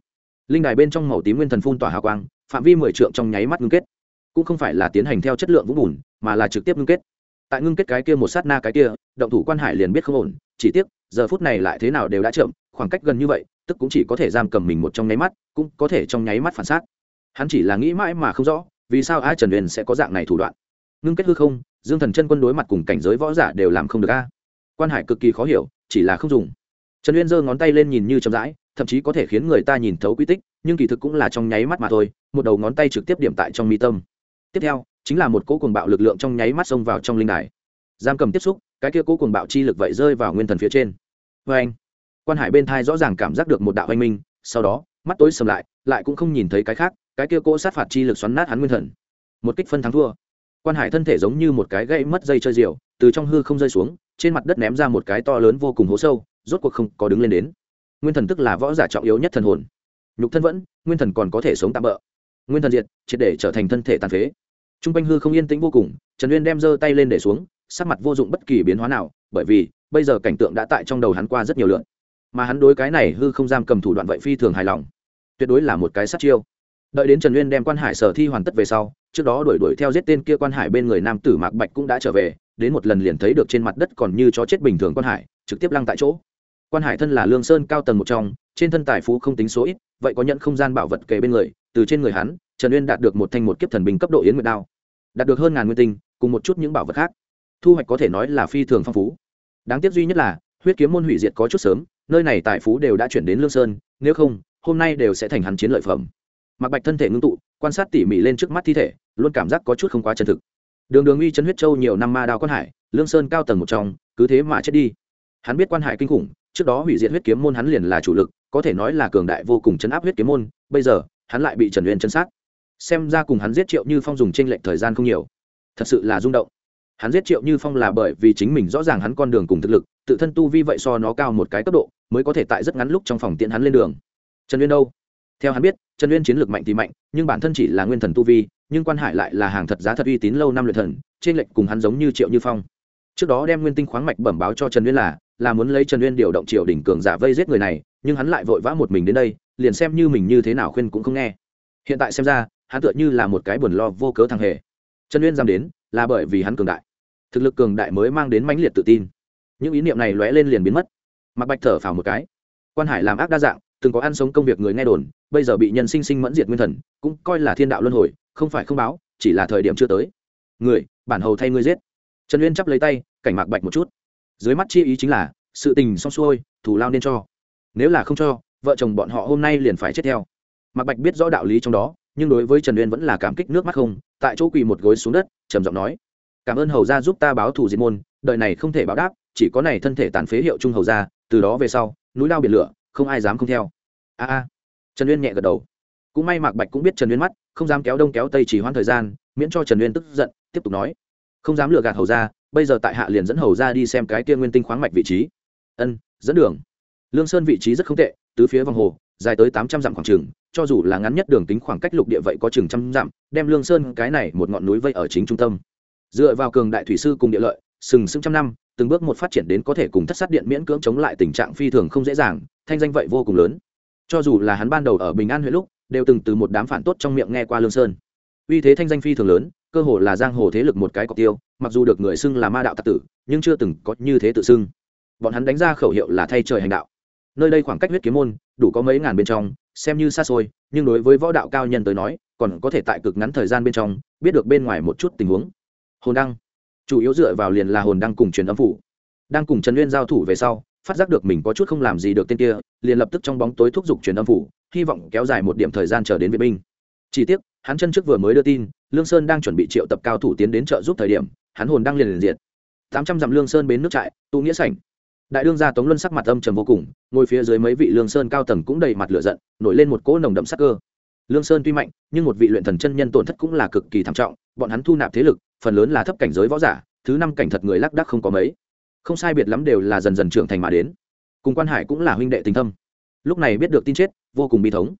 Linh đài bên trong màu tím nguyên thần phun tỏa hào quang, phạm vi mười trượng trong nháy mắt ngưng kết. Cũng không phải là tiến hành theo chất lượng vũng bùn, mà là trực tiếp ngưng kết. Tại ngưng kết cái kia một sát na cái kia, động thủ quan hải liền biết không ổn, chỉ tiếc, giờ phút này lại thế nào đều đã chậm, khoảng cách gần như vậy, tức cũng chỉ có thể giam cầm mình một trong nháy mắt, cũng có thể trong nháy mắt phản xác. Hắn chỉ là nghĩ mãi mà không rõ, vì sao ai trần uyên sẽ có dạng này thủ đoạn ngưng kết hư không, dương thần chân quân đối mặt cùng cảnh giới võ giả đều làm không được a. Quan hải cực kỳ khó hiểu, chỉ là không dùng. Trần uyên giơ ngón tay lên nhìn như chậm rãi, thậm chí có thể khiến người ta nhìn thấu quy tích, nhưng kỳ thực cũng là trong nháy mắt mà thôi, một đầu ngón tay trực tiếp điểm tại trong mi tâm. Tiếp theo, chính là một cỗ cuồng bạo lực lượng trong nháy mắt xông vào trong linh đài. Giam cầm tiếp xúc, cái kia cỗ cuồng bạo chi lực vậy rơi vào nguyên thần phía trên. Vê anh, quan hải bên thai rõ ràng cảm giác được một đạo oanh minh, sau đó, mắt tối sầm lại lại cũng không nhìn thấy cái khác, cái kia cỗ sát phạt chi lực xoắn nát hắn nguyên thần. Một kích phân thắng thua quan hải thân thể giống như một cái gãy mất dây chơi diều, từ trong hư không rơi xuống, trên mặt đất ném ra một cái to lớn vô cùng hố sâu, rốt cuộc không có đứng lên đến. Nguyên thần tức là võ giả trọng yếu nhất thần hồn. Nhục thân vẫn, nguyên thần còn có thể sống tạm bỡ nguyên thần diệt, triệt để trở thành thân thể tàn phế. T r u n g quanh hư không yên tĩnh vô cùng, trần uyên đem giơ tay lên để xuống, sắc mặt vô dụng bất kỳ biến hóa nào, bởi vì, bây giờ cảnh tượng đã tại trong đầu hắn qua rất nhiều lượn mà hắn đối cái này hư không giam cầm thủ đoạn vậy phi thường hài lòng. Tuyệt đối là một cái sát chiêu. Đợi đến trần uyên đem quan hải sở thi hoàn tất về sau trước đó đuổi đuổi theo giết tên kia quan hải bên người nam tử mạc bạch cũng đã trở về, đến một lần liền thấy được trên mặt đất còn như chó chết bình thường quan hải, trực tiếp lăng tại chỗ. Quan hải thân là lương sơn cao tầng một trong, trên thân tài phú không tính số ít, vậy có nhận không gian bảo vật kề bên người, từ trên người hắn, trần uyên đạt được một thanh một kiếp thần binh cấp độ yến nguyệt đao. Đạt được hơn ngàn nguyên tinh, cùng một chút những bảo vật khác. Thu hoạch có thể nói là phi thường phong phú. Đáng tiếc duy nhất là, huyết kiếm môn hủy diệt có chút sớm, nơi này tài phú đều đã chuyển đến lương sơn, nếu không, hôm nay đều sẽ thành hắn chiến lợi phẩm. Mặc bạch thân thể ngưng tụ quan sát tỉ mỉ lên trước mắt thi thể, luôn cảm giác có chút không quá chân thực. Đường đường uy chân huyết châu nhiều năm ma đao quan hải, lương sơn cao tầng một trong, cứ thế mà chết đi. Hắn biết quan hải kinh khủng, trước đó hủy diệt huyết kiếm môn hắn liền là chủ lực, có thể nói là cường đại vô cùng chấn áp huyết kiếm môn, bây giờ, hắn lại bị trần uyên chân sát. Xem ra cùng hắn giết triệu như phong dùng tranh lệch thời gian không nhiều. Thật sự là rung động. Hắn giết triệu như phong là bởi vì chính mình rõ ràng hắn con đường cùng thực lực, tự thân tu vi vậy so nó cao một cái cấp độ, mới có thể tại rất ngắn lúc trong phòng tiện hắn lên đường. Trần uyên đâu? Theo hắn biết, trần uyên chiến lược mạnh thì mạnh, nhưng bản thân chỉ là nguyên thần tu vi, nhưng quan hải lại là hàng thật giá thật uy tín lâu năm luyện thần, trên lệnh cùng hắn giống như triệu như phong. Trước đó đem nguyên tinh khoáng mạch bẩm báo cho trần uyên là là muốn lấy trần uyên điều động triều đỉnh cường giả vây giết người này, nhưng hắn lại vội vã một mình đến đây, liền xem như mình như thế nào khuyên cũng không nghe. Hiện tại xem ra, hắn tựa như là một cái buồn lo vô cớ thằng hề. Trần uyên dám đến, là bởi vì hắn cường đại. Thực lực cường đại mới mang đến mãnh liệt tự tin. Những ý niệm này lóe lên liền biến mất. Mặc bạch thở phào một cái. Quan hải làm ác đa dạng từng có ăn sống công việc người nghe đồn, bây giờ bị nhân sinh sinh mẫn diệt nguyên thần, cũng coi là thiên đạo luân hồi, không phải không báo, chỉ là thời điểm chưa tới. Người, bản hầu thay ngươi giết. Trần uyên chắp lấy tay, cảnh mạc bạch một chút. Dưới mắt chi ý chính là, sự tình xong xuôi thủ lao nên cho. Nếu là không cho, vợ chồng bọn họ hôm nay liền phải chết theo. Mạc bạch biết rõ đạo lý trong đó, nhưng đối với trần uyên vẫn là cảm kích nước mắt không, tại chỗ quỳ một gối xuống đất, trầm giọng nói, cảm ơn hầu gia giúp ta báo thù diệt môn, đời này không thể báo đáp, chỉ có này thân thể tàn phế hiệu trung hầu gia, từ đó về sau, núi lao biển lửa không ai dám không theo. A a. Trần uyên nhẹ gật đầu. Cũng may mạc bạch cũng biết trần uyên mắt, không dám kéo đông kéo tây chỉ hoãn thời gian, miễn cho trần uyên tức giận, tiếp tục nói. Không dám lừa gạt hầu gia, bây giờ tại hạ liền dẫn hầu gia đi xem cái kia nguyên tinh khoáng mạch vị trí. Ân, dẫn đường. Lương sơn vị trí rất không tệ, tứ phía vòng hồ, dài tới tám trăm dặm khoảng trường cho dù là ngắn nhất đường tính khoảng cách lục địa vậy có chừng trăm dặm, đem lương sơn cái này một ngọn núi vây ở chính trung tâm. Dựa vào cường đại thủy sư cùng địa lợi, sừng sững trăm năm từng bước một phát triển đến có thể cùng thất sát điện miễn cưỡng chống lại tình trạng phi thường không dễ dàng, thanh danh vậy vô cùng lớn. Cho dù là hắn ban đầu ở bình an huyện lúc, đều từng từ một đám phản tốt trong miệng nghe qua lương sơn. Uy thế thanh danh phi thường lớn, cơ hồ là giang hồ thế lực một cái cọc tiêu, mặc dù được người xưng là ma đạo tạc tử, nhưng chưa từng có như thế tự xưng. Bọn hắn đánh ra khẩu hiệu là thay trời hành đạo. Nơi đây khoảng cách huyết kiếm môn, đủ có mấy ngàn bên trong, xem như xa xôi, nhưng đối với võ đạo cao nhân tới nói, còn có thể tại cực ngắn thời gian bên trong, biết được bên ngoài một chút tình huống. Hồn đăng chủ yếu dựa vào liền là hồn đăng cùng truyền âm phủ. Đang cùng trần uyên giao thủ về sau, phát giác được mình có chút không làm gì được tên kia, liền lập tức trong bóng tối thúc giục truyền âm phủ, hy vọng kéo dài một điểm thời gian chờ đến vệ binh. Chỉ tiếc, hắn chân trước vừa mới đưa tin, lương sơn đang chuẩn bị triệu tập cao thủ tiến đến trợ giúp thời điểm, hắn hồn đang liền liền diệt. Tám trăm dặm lương sơn bến nước trại, tụ nghĩa sảnh. Đại đương gia tống luân sắc mặt âm trầm vô cùng, ngồi phía dưới mấy vị lương sơn cao tầng cũng đầy mặt lửa giận, nổi lên một cỗ nồng đậm sắc cơ lương sơn tuy mạnh, nhưng một vị luyện thần chân nhân tổn thất cũng là cực kỳ thảm trọng, bọn hắn thu nạp thế lực, phần lớn là thấp cảnh giới võ giả, thứ năm cảnh thật người lác đắc không có mấy. Không sai biệt lắm đều là dần dần trưởng thành mà đến. Cùng quan hải cũng là huynh đệ tình thâm. Lúc này biết được tin chết, vô cùng bi thống.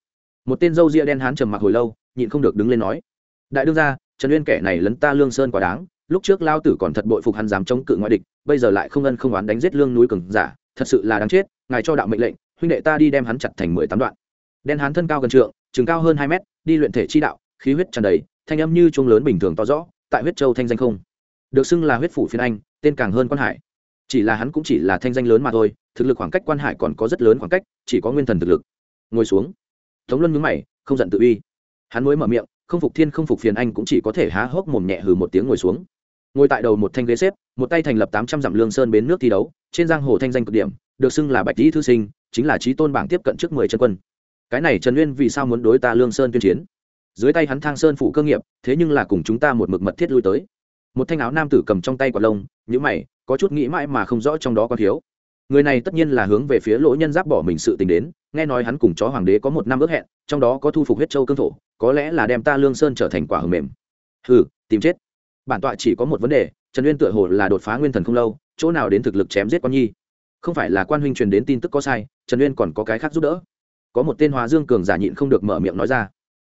Một tên dâu ria đen hán trầm mặc hồi lâu, nhịn không được đứng lên nói, đại đương gia, trần uyên kẻ này lấn ta lương sơn quá đáng, lúc trước lao tử còn thật bội phục hắn dám chống cự ngoại địch, bây giờ lại không ân không oán đánh giết lương núi cường giả, thật sự là đáng chết, ngài cho đạo mệnh lệnh, huynh đệ ta đi đem hắn chặt thành mười tám đoạn. Đen hán thân cao gần trượng chừng cao hơn hai mét, đi luyện thể chi đạo, khí huyết tràn đầy, thanh âm như chuông lớn bình thường to rõ, tại huyết châu thanh danh không. Được xưng là huyết phủ phiên anh, tên càng hơn quan hải. Chỉ là hắn cũng chỉ là thanh danh lớn mà thôi, thực lực khoảng cách quan hải còn có rất lớn khoảng cách, chỉ có nguyên thần thực lực. Ngồi xuống. Tống luân nhướng mày, không giận tự uy. Hắn mới mở miệng, không phục thiên không phục phiền anh cũng chỉ có thể há hốc mồm nhẹ hừ một tiếng ngồi xuống. Ngồi tại đầu một thanh ghế xếp, một tay thành lập tám trăm dặm lương sơn bến nước thi đấu, trên giang hồ thanh danh cực điểm, được xưng là bạch lý thư sinh, chính là trí tôn bảng tiếp cận trước mười chân quân cái này trần uyên vì sao muốn đối ta lương sơn tuyên chiến? Dưới tay hắn thang sơn phụ cơ nghiệp, thế nhưng là cùng chúng ta một mực mật thiết lui tới. Một thanh áo nam tử cầm trong tay quả lông nhữ mày, có chút nghĩ mãi mà không rõ trong đó có thiếu. Người này tất nhiên là hướng về phía lỗ nhân giáp bỏ mình sự tình đến, nghe nói hắn cùng chó hoàng đế có một năm ước hẹn, trong đó có thu phục huyết châu cương thổ, có lẽ là đem ta lương sơn trở thành quả hầm mềm. Ừ tìm chết. Bản tọa chỉ có một vấn đề, trần uyên tựa hồ là đột phá nguyên thần không lâu, chỗ nào đến thực lực chém giết quan nhi? Không phải là quan huynh truyền đến tin tức có sai, trần uyên còn có cái khác giúp đỡ có một tên hóa dương cường giả nhịn không được mở miệng nói ra.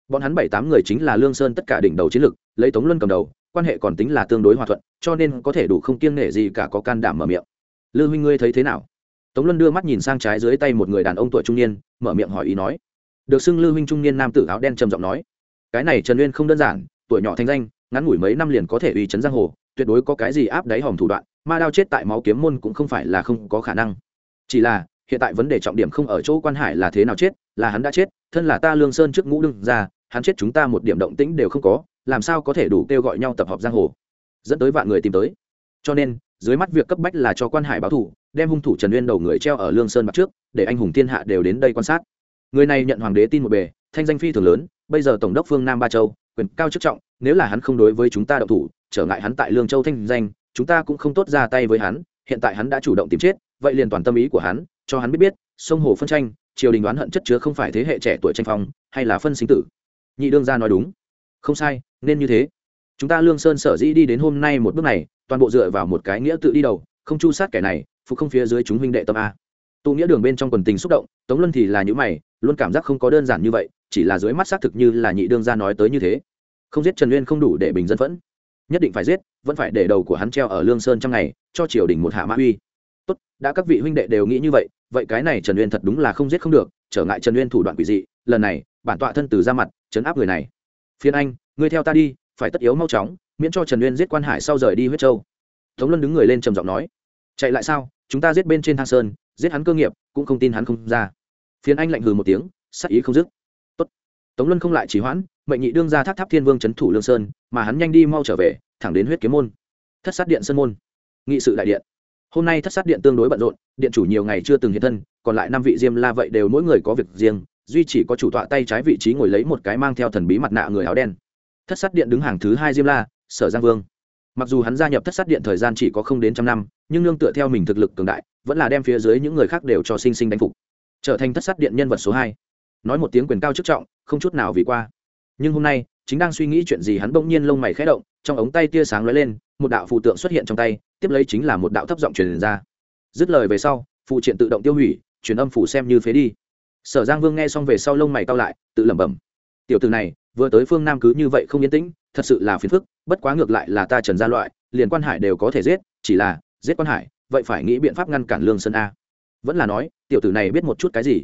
Bọn hắn bảy tám người chính là lương sơn tất cả đỉnh đầu chiến lực, lấy tống luân cầm đầu, quan hệ còn tính là tương đối hòa thuận, cho nên có thể đủ không kiêng nể gì cả có can đảm mở miệng. Lư huynh ngươi thấy thế nào? Tống luân đưa mắt nhìn sang trái dưới tay một người đàn ông tuổi trung niên, mở miệng hỏi ý nói. Được xưng lư huynh trung niên nam tử áo đen trầm giọng nói. Cái này trần uyên không đơn giản, tuổi nhỏ thanh danh, ngắn ngủi mấy năm liền có thể uy chấn giang hồ, tuyệt đối có cái gì áp đáy hòm thủ đoạn, ma đao chết tại máu kiếm môn cũng không phải là không có khả năng. Chỉ là hiện tại vấn đề trọng điểm không ở chỗ quan hải là thế nào chết, là hắn đã chết, thân là ta lương sơn trước ngũ đương ra hắn chết chúng ta một điểm động tĩnh đều không có, làm sao có thể đủ kêu gọi nhau tập hợp giang hồ. Dẫn tới vạn người tìm tới. Cho nên, dưới mắt việc cấp bách là cho quan hải báo thủ, đem hung thủ trần uyên đầu người treo ở lương sơn mặt trước, để anh hùng thiên hạ đều đến đây quan sát. Người này nhận hoàng đế tin một bề, thanh danh phi thường lớn, bây giờ tổng đốc phương nam ba châu, quyền cao chức trọng, nếu là hắn không đối với chúng ta động thủ, trở ngại hắn tại lương châu thanh danh, chúng ta cũng không tốt ra tay với hắn, hiện tại hắn đã chủ động tìm chết, vậy liền toàn tâm ý của hắn cho hắn biết biết, sông hồ phân tranh, triều đình đoán hận chất chứa không phải thế hệ trẻ tuổi tranh phong, hay là phân sinh tử. Nhị đương gia nói đúng. Không sai, nên như thế. Chúng ta lương sơn sở dĩ đi đến hôm nay một bước này, toàn bộ dựa vào một cái nghĩa tự đi đầu, không chu sát kẻ này, phục không phía dưới chúng huynh đệ tâm a. Tụ nghĩa đường bên trong quần tình xúc động, tống luân thì là những mày, luôn cảm giác không có đơn giản như vậy, chỉ là dưới mắt xác thực như là nhị đương gia nói tới như thế. Không giết trần uyên không đủ để bình dân phẫn. Nhất định phải giết, vẫn phải để đầu của hắn treo ở lương sơn trong ngày, cho triều đình một hạ mã uy tốt, đã các vị huynh đệ đều nghĩ như vậy vậy cái này trần uyên thật đúng là không giết không được, trở ngại trần uyên thủ đoạn quỷ dị, lần này, bản tọa thân từ ra mặt, chấn áp người này. Phiên anh, ngươi theo ta đi, phải tất yếu mau chóng, miễn cho trần uyên giết quan hải sau rời đi huyết châu. Tống luân đứng người lên trầm giọng nói, chạy lại sao, chúng ta giết bên trên thang sơn, giết hắn cơ nghiệp, cũng không tin hắn không ra. Phiến anh lạnh hừ một tiếng, sắc ý không dứt. Tốt. tống luân không lại chỉ hoãn, mệnh nhị đương ra thác tháp thiên vương c thủ lương sơn, mà hắn nhanh đi mau trở về, thẳng đến huyết kiếm môn. Thất sát điện sơn môn. Nghị sự đại điện hôm nay thất sát điện tương đối bận rộn, điện chủ nhiều ngày chưa từng hiện thân, còn lại năm vị diêm la vậy đều mỗi người có việc riêng, duy chỉ có chủ tọa tay trái vị trí ngồi lấy một cái mang theo thần bí mặt nạ người áo đen. Thất sát điện đứng hàng thứ hai diêm la, sở giang vương. Mặc dù hắn gia nhập thất sát điện thời gian chỉ có không đến trăm năm, nhưng nương tựa theo mình thực lực cường đại, vẫn là đem phía dưới những người khác đều cho sinh sinh đánh phục. Trở thành thất sát điện nhân vật số hai. Nói một tiếng quyền cao chức trọng, không chút nào vì qua. Nhưng hôm nay, chính đang suy nghĩ chuyện gì hắn bỗng nhiên lông mày khẽ động trong ống tay tia sáng lóe lên, một đạo phù tượng xuất hiện trong tay, tiếp lấy chính là một đạo thấp giọng truyền ra. Dứt lời về sau, phù triện tự động tiêu hủy, truyền âm phủ xem như phế đi. Sở giang vương nghe xong về sau lông mày cao lại, tự lẩm bẩm. Tiểu từ này, vừa tới phương nam cứ như vậy không yên tĩnh, thật sự là phiền phức, bất quá ngược lại là ta trần gia loại, liền quan hải đều có thể giết, chỉ là, giết quan hải, vậy phải nghĩ biện pháp ngăn cản lương sơn a. Vẫn là nói, tiểu tử này biết một chút cái gì?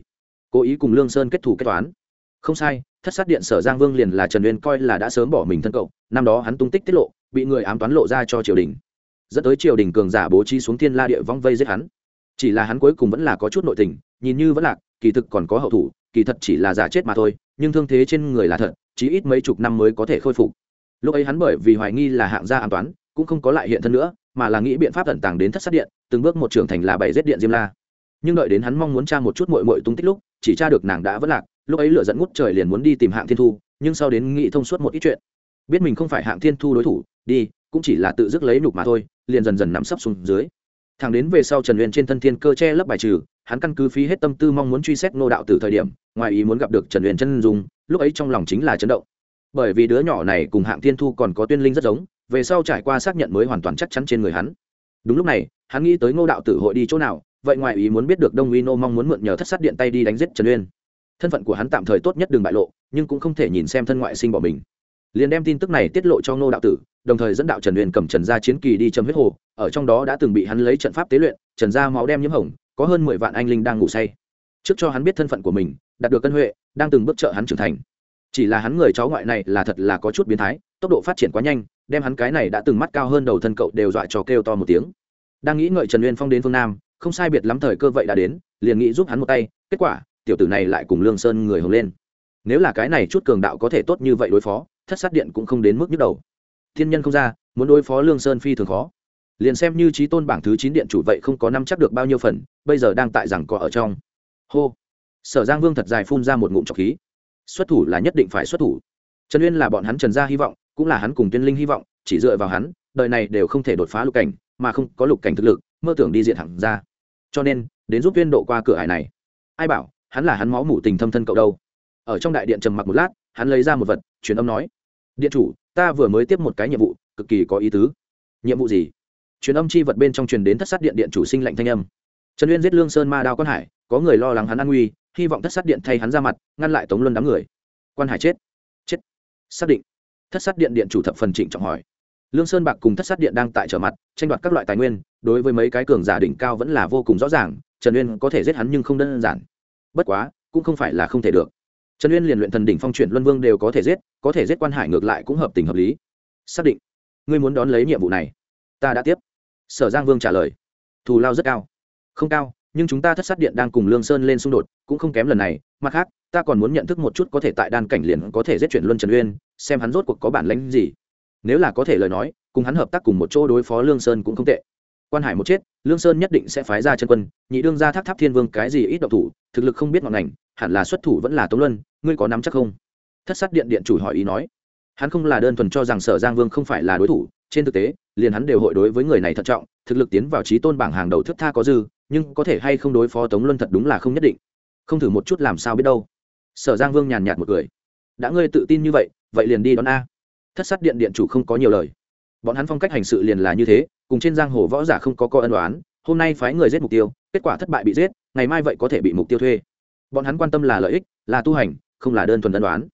Cố ý cùng lương sơn kết thù kết toán không sai, thất sát điện sở giang vương liền là trần uyên coi là đã sớm bỏ mình thân cậu, năm đó hắn tung tích tiết lộ, bị người ám toán lộ ra cho triều đình. Dẫn tới triều đình cường giả bố trí xuống thiên la địa vong vây giết hắn. Chỉ là hắn cuối cùng vẫn là có chút nội tình, nhìn như vẫn lạc, kỳ thực còn có hậu thủ, kỳ thật chỉ là giả chết mà thôi, nhưng thương thế trên người là thật, chí ít mấy chục năm mới có thể khôi phục. Lúc ấy hắn bởi vì hoài nghi là hạng gia an toán, cũng không có lại hiện thân nữa, mà là nghĩ biện pháp tận tàng đến thất sát điện, từng bước một trưởng thành là bảy giết điện diêm la. Nhưng đợi đến hắn mong muốn tra một chút mội mội tung tích lúc, chỉ tra được nàng đã vất lạc lúc ấy lửa dẫn ngút trời liền muốn đi tìm hạng thiên thu, nhưng sau đến nghĩ thông suốt một ít chuyện. Biết mình không phải hạng thiên thu đối thủ, đi, cũng chỉ là tự dứt lấy nhục mà thôi, liền dần dần nắm sấp xuống dưới. Thằng đến về sau trần huyền trên thân thiên cơ che lấp bài trừ, hắn căn cứ phí hết tâm tư mong muốn truy xét nô đạo từ thời điểm, ngoài ý muốn gặp được trần huyền chân dung, lúc ấy trong lòng chính là chấn động. Bởi vì đứa nhỏ này cùng hạng thiên thu còn có tuyên linh rất giống, về sau trải qua xác nhận mới hoàn toàn chắc chắn trên người hắn. Đúng lúc này, hắn nghĩ tới ngô đạo tử hội đi chỗ nào, vậy ngoài ý muốn biết được đông uy nô mong muốn mượn nhờ thất sát điện tay đi đánh giết trần uyên thân phận của hắn tạm thời tốt nhất đừng bại lộ, nhưng cũng không thể nhìn xem thân ngoại sinh bỏ mình. Liền đem tin tức này tiết lộ cho ngô đạo tử, đồng thời dẫn đạo trần luyện cầm trần gia chiến kỳ đi châm huyết hồ, ở trong đó đã từng bị hắn lấy trận pháp tế luyện, trần gia máu đem nhiễm hồng, có hơn mười vạn anh linh đang ngủ say. Trước cho hắn biết thân phận của mình, đạt được cân huệ, đang từng bước trợ hắn trưởng thành. Chỉ là hắn người cháu ngoại này là thật là có chút biến thái, tốc độ phát triển quá nhanh, đem hắn cái này đã từng mắt cao hơn đầu thân cậu đều dọa cho kêu to một tiếng. Đang nghĩ ngợi trần uyên phong đến phương nam, không sai biệt lắm thời cơ vậy đã đến, liền nghĩ giúp hắn một tay, kết quả tiểu tử này lại cùng lương sơn người hồng lên. Nếu là cái này chút cường đạo có thể tốt như vậy đối phó, thất sát điện cũng không đến mức nhức đầu. Thiên nhân không ra, muốn đối phó lương sơn phi thường khó. Liền xem như trí tôn bảng thứ chín điện chủ vậy không có năm chắc được bao nhiêu phần, bây giờ đang tại rằng có ở trong. Hô. Sở giang vương thật dài phun ra một ngụm trọc khí. Xuất thủ là nhất định phải xuất thủ. Trần uyên là bọn hắn trần gia hy vọng, cũng là hắn cùng tuyên linh hy vọng, chỉ dựa vào hắn, đời này đều không thể đột phá lục cảnh, mà không có lục cảnh thực lực, mơ tưởng đi diện thẳng ra. Cho nên, đến giúp viên độ qua cửa hải này. Ai bảo hắn là hắn máu mủ tình thâm thân cậu đâu. Ở trong đại điện trầm mặc một lát, hắn lấy ra một vật, truyền âm nói, điện chủ, ta vừa mới tiếp một cái nhiệm vụ, cực kỳ có ý tứ. Nhiệm vụ gì? Truyền âm chi vật bên trong truyền đến thất sát điện điện chủ sinh lệnh thanh âm. Trần uyên giết lương sơn ma đao quan hải, có người lo lắng hắn an nguy, hy vọng thất sát điện thay hắn ra mặt, ngăn lại tống luân đám người. Quan hải chết. Chết. Xác định. Thất sát điện điện chủ thập phần trịnh trọng hỏi. Lương sơn bạc cùng thất sát điện đang tại trở mặt, tranh đoạt các loại tài nguyên, đối với mấy cái cường giả đỉnh cao vẫn là vô cùng rõ ràng, trần uyên có thể giết hắn nhưng không đơn giản bất quá, cũng không phải là không thể được. Trần uyên liền luyện thần đỉnh phong chuyển luân vương đều có thể giết, có thể giết quan hải ngược lại cũng hợp tình hợp lý. Xác định. Ngươi muốn đón lấy nhiệm vụ này. Ta đã tiếp. Sở giang vương trả lời. Thù lao rất cao. Không cao, nhưng chúng ta thất sát điện đang cùng lương sơn lên xung đột, cũng không kém lần này. Mặt khác, ta còn muốn nhận thức một chút có thể tại đan cảnh liền có thể giết chuyển luân trần uyên, xem hắn rốt cuộc có bản lãnh gì. Nếu là có thể lời nói, cùng hắn hợp tác cùng một chỗ đối phó lương sơn cũng không tệ quan hải một chết, lương sơn nhất định sẽ phái ra chân quân, nhị đương ra thác tháp thiên vương cái gì ít độc thủ, thực lực không biết ngọn ngành, hẳn là xuất thủ vẫn là tống luân, ngươi có nắm chắc không? Thất sát điện điện chủ hỏi ý nói. Hắn không là đơn thuần cho rằng sở giang vương không phải là đối thủ, trên thực tế, liền hắn đều hội đối với người này thận trọng, thực lực tiến vào trí tôn bảng hàng đầu thức tha có dư, nhưng có thể hay không đối phó tống luân thật đúng là không nhất định. Không thử một chút làm sao biết đâu. Sở giang vương nhàn nhạt một cười. Đã ngươi tự tin như vậy vậy liền đi đón a. Thất sát điện điện chủ không có nhiều lời. Bọn hắn phong cách hành sự liền là như thế cùng trên giang hồ võ giả không có co ân đoán hôm nay phái người giết mục tiêu, kết quả thất bại bị giết, ngày mai vậy có thể bị mục tiêu thuê. Bọn hắn quan tâm là lợi ích, là tu hành, không là đơn thuần ân đoán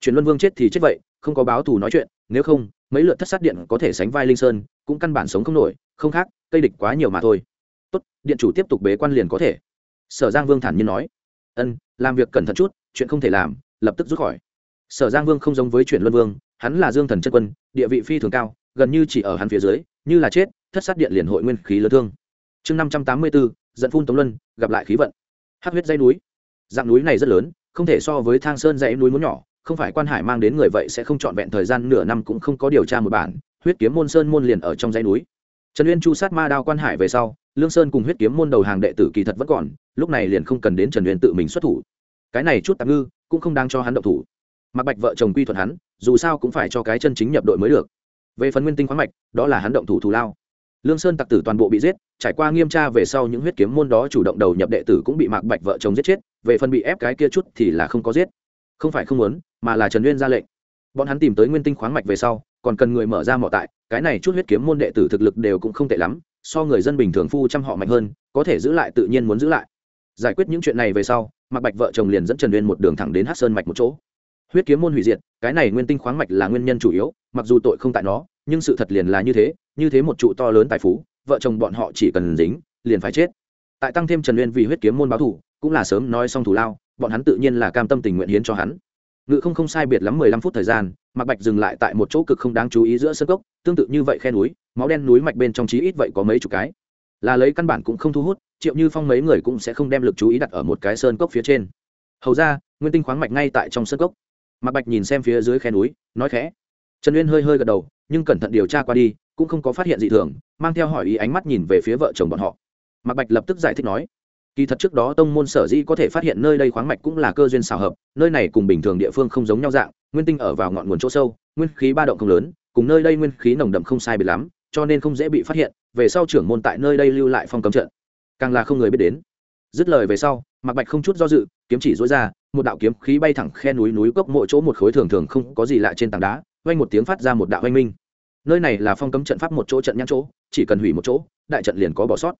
chuyển luân vương chết thì chết vậy, không có báo thù nói chuyện, nếu không, mấy lượt thất sát điện có thể sánh vai linh sơn, cũng căn bản sống không nổi, không khác, cây địch quá nhiều mà thôi. Tốt, điện chủ tiếp tục bế quan liền có thể. Sở giang vương thản nhiên nói. Ân, làm việc cẩn thận chút, chuyện không thể làm, lập tức rút khỏi. Sở giang vương không giống với chuyện luân vương, hắn là dương thần chân quân, địa vị phi thường cao gần như chỉ ở hắn phía dưới, như là chết, thất sát điện liền hội nguyên khí lớn thương. Chương năm trăm tám mươi bốn dẫn phun tống luân, gặp lại khí vận. Hắc huyết dây núi. Dạng núi này rất lớn, không thể so với thang sơn dãy núi muốn nhỏ, không phải quan hải mang đến người vậy sẽ không trọn vẹn thời gian nửa năm cũng không có điều tra một bản, huyết kiếm môn sơn môn liền ở trong dãy núi. Trần uyên chu sát ma đao quan hải về sau, lương sơn cùng huyết kiếm môn đầu hàng đệ tử kỳ thật vẫn còn, lúc này liền không cần đến trần uyên tự mình xuất thủ. Cái này chút tạm ngư cũng không đáng cho hắn động thủ. Mặc bạch vợ chồng quy thuận hắn, dù sao cũng phải cho cái chân chính nhập đội mới được về phần nguyên tinh khoáng mạch, đó là hắn động thủ thù lao. Lương sơn tặc tử toàn bộ bị giết, trải qua nghiêm tra về sau những huyết kiếm môn đó chủ động đầu nhập đệ tử cũng bị mạc bạch vợ chồng giết chết, về phần bị ép cái kia chút thì là không có giết. Không phải không muốn, mà là trần nguyên ra lệnh. Bọn hắn tìm tới nguyên tinh khoáng mạch về sau, còn cần người mở ra mỏ tại, cái này chút huyết kiếm môn đệ tử thực lực đều cũng không tệ lắm, so người dân bình thường phu chăm họ mạnh hơn, có thể giữ lại tự nhiên muốn giữ lại. Giải quyết những chuyện này về sau, mạc bạch vợ chồng liền dẫn trần uyên một đường thẳng đến hát sơn mạch một chỗ huyết kiếm môn hủy diệt, cái này nguyên tinh khoáng mạch là nguyên nhân chủ yếu, mặc dù tội không tại nó, nhưng sự thật liền là như thế như thế một trụ to lớn tài phú, vợ chồng bọn họ chỉ cần dính, liền phải chết. Tại tăng thêm trần uyên vì huyết kiếm môn báo thủ, cũng là sớm nói xong thủ lao, bọn hắn tự nhiên là cam tâm tình nguyện hiến cho hắn. Ngự không không sai biệt lắm mười lăm phút thời gian, mạc bạch dừng lại tại một chỗ cực không đáng chú ý giữa sân cốc, tương tự như vậy khe núi, máu đen núi mạch bên trong trí ít vậy có mấy chục cái. Là lấy căn bản cũng không thu hút, triệu như phong mấy người cũng sẽ không đem lực chú ý đặt ở một cái sơn cốc phía trên. Hầu ra, nguyên tinh khoáng mạch ngay tại trong sơn cốc mạc bạch nhìn xem phía dưới khe núi, nói khẽ. Trần uyên hơi hơi gật đầu, nhưng cẩn thận điều tra qua đi, cũng không có phát hiện gì thường, mang theo hỏi ý ánh mắt nhìn về phía vợ chồng bọn họ. Mạc bạch lập tức giải thích nói, kỳ thật trước đó tông môn sở dĩ có thể phát hiện nơi đây khoáng mạch cũng là cơ duyên xào hợp, nơi này cùng bình thường địa phương không giống nhau dạng, nguyên tinh ở vào ngọn nguồn chỗ sâu, nguyên khí ba động không lớn, cùng nơi đây nguyên khí nồng đậm không sai biệt lắm, cho nên không dễ bị phát hiện, về sau trưởng môn tại nơi đây lưu lại phong cấm trận. Càng là không người biết đến. Dứt lời về sau mạc bạch không chút do dự, kiếm chỉ dối ra, một đạo kiếm khí bay thẳng khe núi núi cốc mỗi chỗ một khối thường thường không có gì lạ trên tảng đá, vang một tiếng phát ra một đạo oanh minh. Nơi này là phong cấm trận pháp một chỗ trận nhãn chỗ, chỉ cần hủy một chỗ, đại trận liền có bỏ sót.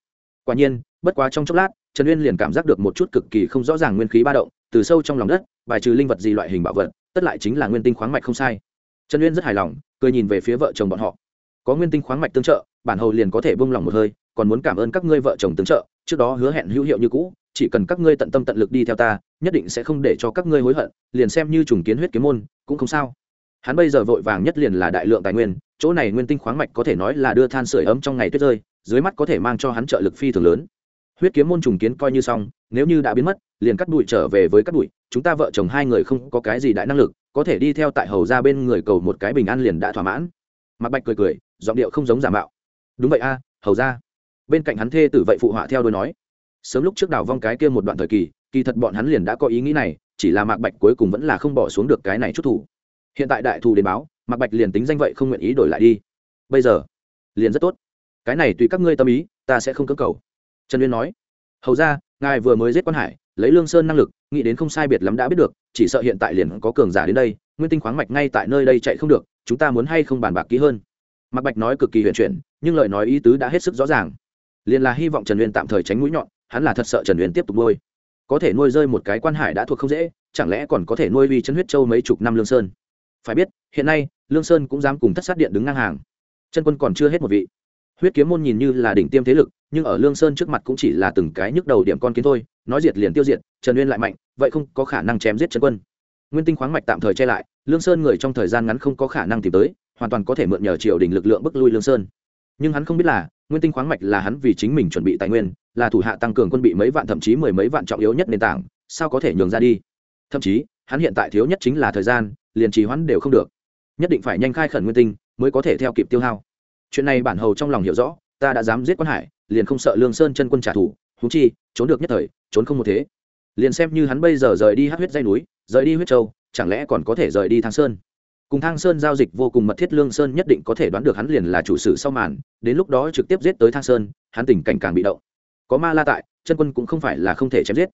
Quả nhiên, bất quá trong chốc lát, trần uyên liền cảm giác được một chút cực kỳ không rõ ràng nguyên khí ba động, từ sâu trong lòng đất, bài trừ linh vật gì loại hình bảo vật, tất lại chính là nguyên tinh khoáng mạch không sai. Trần uyên rất hài lòng, cười nhìn về phía vợ chồng bọn họ. Có nguyên tinh khoáng mạch tương trợ, bản hầu liền có thể bông lòng một hơi, còn muốn cảm ơn các ngươi vợ chồng tương trợ, trước đó hứa hẹn hữu hiệu như cũ chỉ cần các ngươi tận tâm tận lực đi theo ta, nhất định sẽ không để cho các ngươi hối hận, liền xem như trùng kiến huyết kiếm môn, cũng không sao. Hắn bây giờ vội vàng nhất liền là đại lượng tài nguyên, chỗ này nguyên tinh khoáng mạch có thể nói là đưa than sửa ấm trong ngày tuyết rơi, dưới mắt có thể mang cho hắn trợ lực phi thường lớn. Huyết kiếm môn trùng kiến coi như xong, nếu như đã biến mất, liền cắt đùi trở về với cắt đùi chúng ta vợ chồng hai người không có cái gì đại năng lực, có thể đi theo tại hầu ra bên người cầu một cái bình an liền đã thỏa mãn. Mặt bạch cười cười, giọng điệu không giống giả mạo. Đúng vậy a, hầu ra. Bên cạnh hắn thê tử vậy phụ họa theo đôi nói sớm lúc trước đảo vong cái kia một đoạn thời kỳ kỳ thật bọn hắn liền đã có ý nghĩ này, chỉ là mạc bạch cuối cùng vẫn là không bỏ xuống được cái này chút thủ. Hiện tại đại thù đến báo, mạc bạch liền tính danh vậy không nguyện ý đổi lại đi. Bây giờ, liền rất tốt. Cái này tùy các ngươi tâm ý, ta sẽ không cơ cầu. Trần uyên nói, hầu ra, ngài vừa mới giết quan hải, lấy lương sơn năng lực, nghĩ đến không sai biệt lắm đã biết được, chỉ sợ hiện tại liền có cường giả đến đây, nguyên tinh khoáng mạch ngay tại nơi đây chạy không được, chúng ta muốn hay không bàn bạc kỹ hơn? Mạc bạch nói cực kỳ huyền chuyển, nhưng lời nói ý tứ đã hết sức rõ ràng. Liền là hy vọng trần uyên tạm thời tránh mũi nhọn hắn là thật sợ trần uyên tiếp tục nuôi. Có thể nuôi rơi một cái quan hải đã thuộc không dễ, chẳng lẽ còn có thể nuôi uy chân huyết châu mấy chục năm lương sơn? Phải biết, hiện nay, lương sơn cũng dám cùng thất sát điện đứng ngang hàng. Chân quân còn chưa hết một vị. Huyết kiếm môn nhìn như là đỉnh tiêm thế lực, nhưng ở lương sơn trước mặt cũng chỉ là từng cái nhức đầu điểm con kiến thôi, nói diệt liền tiêu diệt, trần uyên lại mạnh, vậy không có khả năng chém giết chân quân. Nguyên tinh khoáng mạch tạm thời che lại, lương sơn người trong thời gian ngắn không có khả năng tìm tới, hoàn toàn có thể mượn nhờ triều đình lực lượng bức lui lương sơn. Nhưng hắn không biết là nguyên tinh khoáng mạch là hắn vì chính mình chuẩn bị tài nguyên, là thủ hạ tăng cường quân bị mấy vạn thậm chí mười mấy vạn trọng yếu nhất nền tảng, sao có thể nhường ra đi? Thậm chí, hắn hiện tại thiếu nhất chính là thời gian, liền trì hoãn đều không được. Nhất định phải nhanh khai khẩn nguyên tinh, mới có thể theo kịp tiêu hao. Chuyện này bản hầu trong lòng hiểu rõ, ta đã dám giết quan hải, liền không sợ lương sơn chân quân trả thù húng chi, trốn được nhất thời, trốn không một thế. Liền xem như hắn bây giờ rời đi hát huyết dây núi, rời đi huyết châu, chẳng lẽ còn có thể rời đi thang sơn? Cùng thang sơn giao dịch vô cùng mật thiết, lương sơn nhất định có thể đoán được hắn liền là chủ sử sau màn. Đến lúc đó trực tiếp giết tới thang sơn, hắn tình cảnh càng bị động. Có ma la tại, chân quân cũng không phải là không thể chém giết.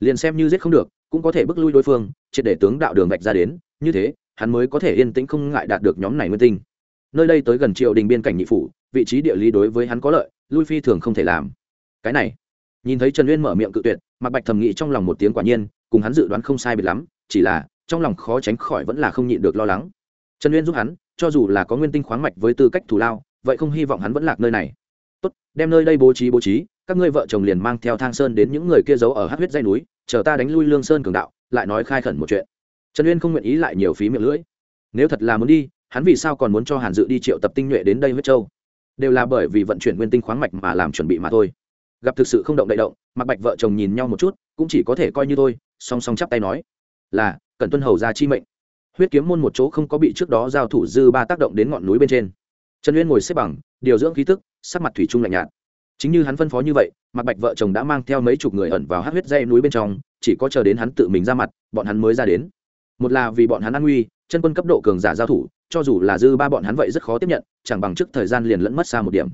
Liền xem như giết không được, cũng có thể bước lui đối phương, triệt để tướng đạo đường vạch ra đến. Như thế, hắn mới có thể yên tĩnh không ngại đạt được nhóm này nguyên tinh. Nơi đây tới gần triệu đình biên cảnh nhị phủ, vị trí địa lý đối với hắn có lợi, lui phi thường không thể làm. Cái này, nhìn thấy trần uyên mở miệng cự tuyệt mặc bạch thầm nghĩ trong lòng một tiếng quả nhiên, cùng hắn dự đoán không sai biệt lắm, chỉ là trong lòng khó tránh khỏi vẫn là không nhịn được lo lắng. Trần uyên giúp hắn, cho dù là có nguyên tinh khoáng mạch với tư cách thủ lao, vậy không hy vọng hắn vẫn lạc nơi này. Tốt, đem nơi đây bố trí bố trí, các ngươi vợ chồng liền mang theo thang sơn đến những người kia giấu ở hát huyết dây núi, chờ ta đánh lui lương sơn cường đạo, lại nói khai khẩn một chuyện. Trần uyên không nguyện ý lại nhiều phí miệng lưỡi. Nếu thật là muốn đi, hắn vì sao còn muốn cho hàn dự đi triệu tập tinh nhuệ đến đây huyết châu? Đều là bởi vì vận chuyển nguyên tinh khoáng mạch mà làm chuẩn bị mà thôi. Gặp thực sự không động đậy động mặc bạch vợ chồng nhìn nhau một chút, cũng chỉ có thể coi như thôi, song song chắp tay nói, là cần tuân hầu ra chi mệnh. Huyết kiếm môn một chỗ không có bị trước đó giao thủ dư ba tác động đến ngọn núi bên trên. Trần uyên ngồi xếp bằng, điều dưỡng khí tức, sắc mặt thủy chung lạnh nhạt. Chính như hắn phân phó như vậy mặc bạch vợ chồng đã mang theo mấy chục người ẩn vào hát huyết dây núi bên trong, chỉ có chờ đến hắn tự mình ra mặt, bọn hắn mới ra đến. Một là vì bọn hắn an nguy, chân quân cấp độ cường giả giao thủ, cho dù là dư ba bọn hắn vậy rất khó tiếp nhận, chẳng bằng trước thời gian liền lẫn mất xa một điểm.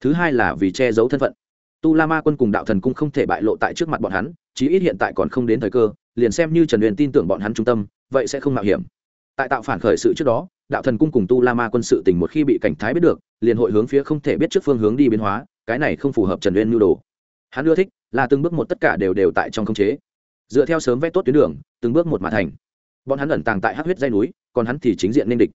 Thứ hai là vì che giấu thân phận. Tu la ma quân cùng đạo thần cung không thể bại lộ tại trước mặt bọn hắn, chí ít hiện tại còn không đến thời cơ liền xem như trần huyền tin tưởng bọn hắn trung tâm, vậy sẽ không mạo hiểm. Tại tạo phản khởi sự trước đó, đạo thần cung cùng tu la ma quân sự tình một khi bị cảnh thái biết được, liền hội hướng phía không thể biết trước phương hướng đi biến hóa, cái này không phù hợp trần uyên nhu đồ. Hắn ưa thích là từng bước một tất cả đều đều tại trong khống chế. Dựa theo sớm vẽ tốt tuyến đường, từng bước một mà thành. Bọn hắn ẩn tàng tại hát huyết dây núi, còn hắn thì chính diện nên địch.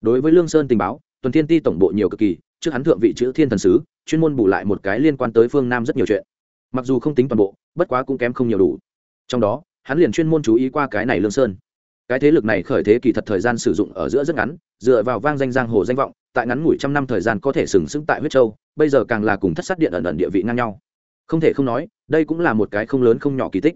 Đối với lương sơn tình báo, tuần thiên ti tổng bộ nhiều cực kỳ, trước hắn thượng vị chữ thiên thần sứ, chuyên môn bù lại một cái liên quan tới phương nam rất nhiều chuyện. Mặc dù không tính toàn bộ, bất quá cũng kém không nhiều đủ. Trong đó hắn liền chuyên môn chú ý qua cái này lương sơn. Cái thế lực này khởi thế kỳ thật thời gian sử dụng ở giữa rất ngắn, dựa vào vang danh giang hồ danh vọng, tại ngắn ngủi trăm năm thời gian có thể sừng sững tại huyết châu, bây giờ càng là cùng thất sát điện ẩn ẩn địa vị ngang nhau. Không thể không nói, đây cũng là một cái không lớn không nhỏ kỳ tích.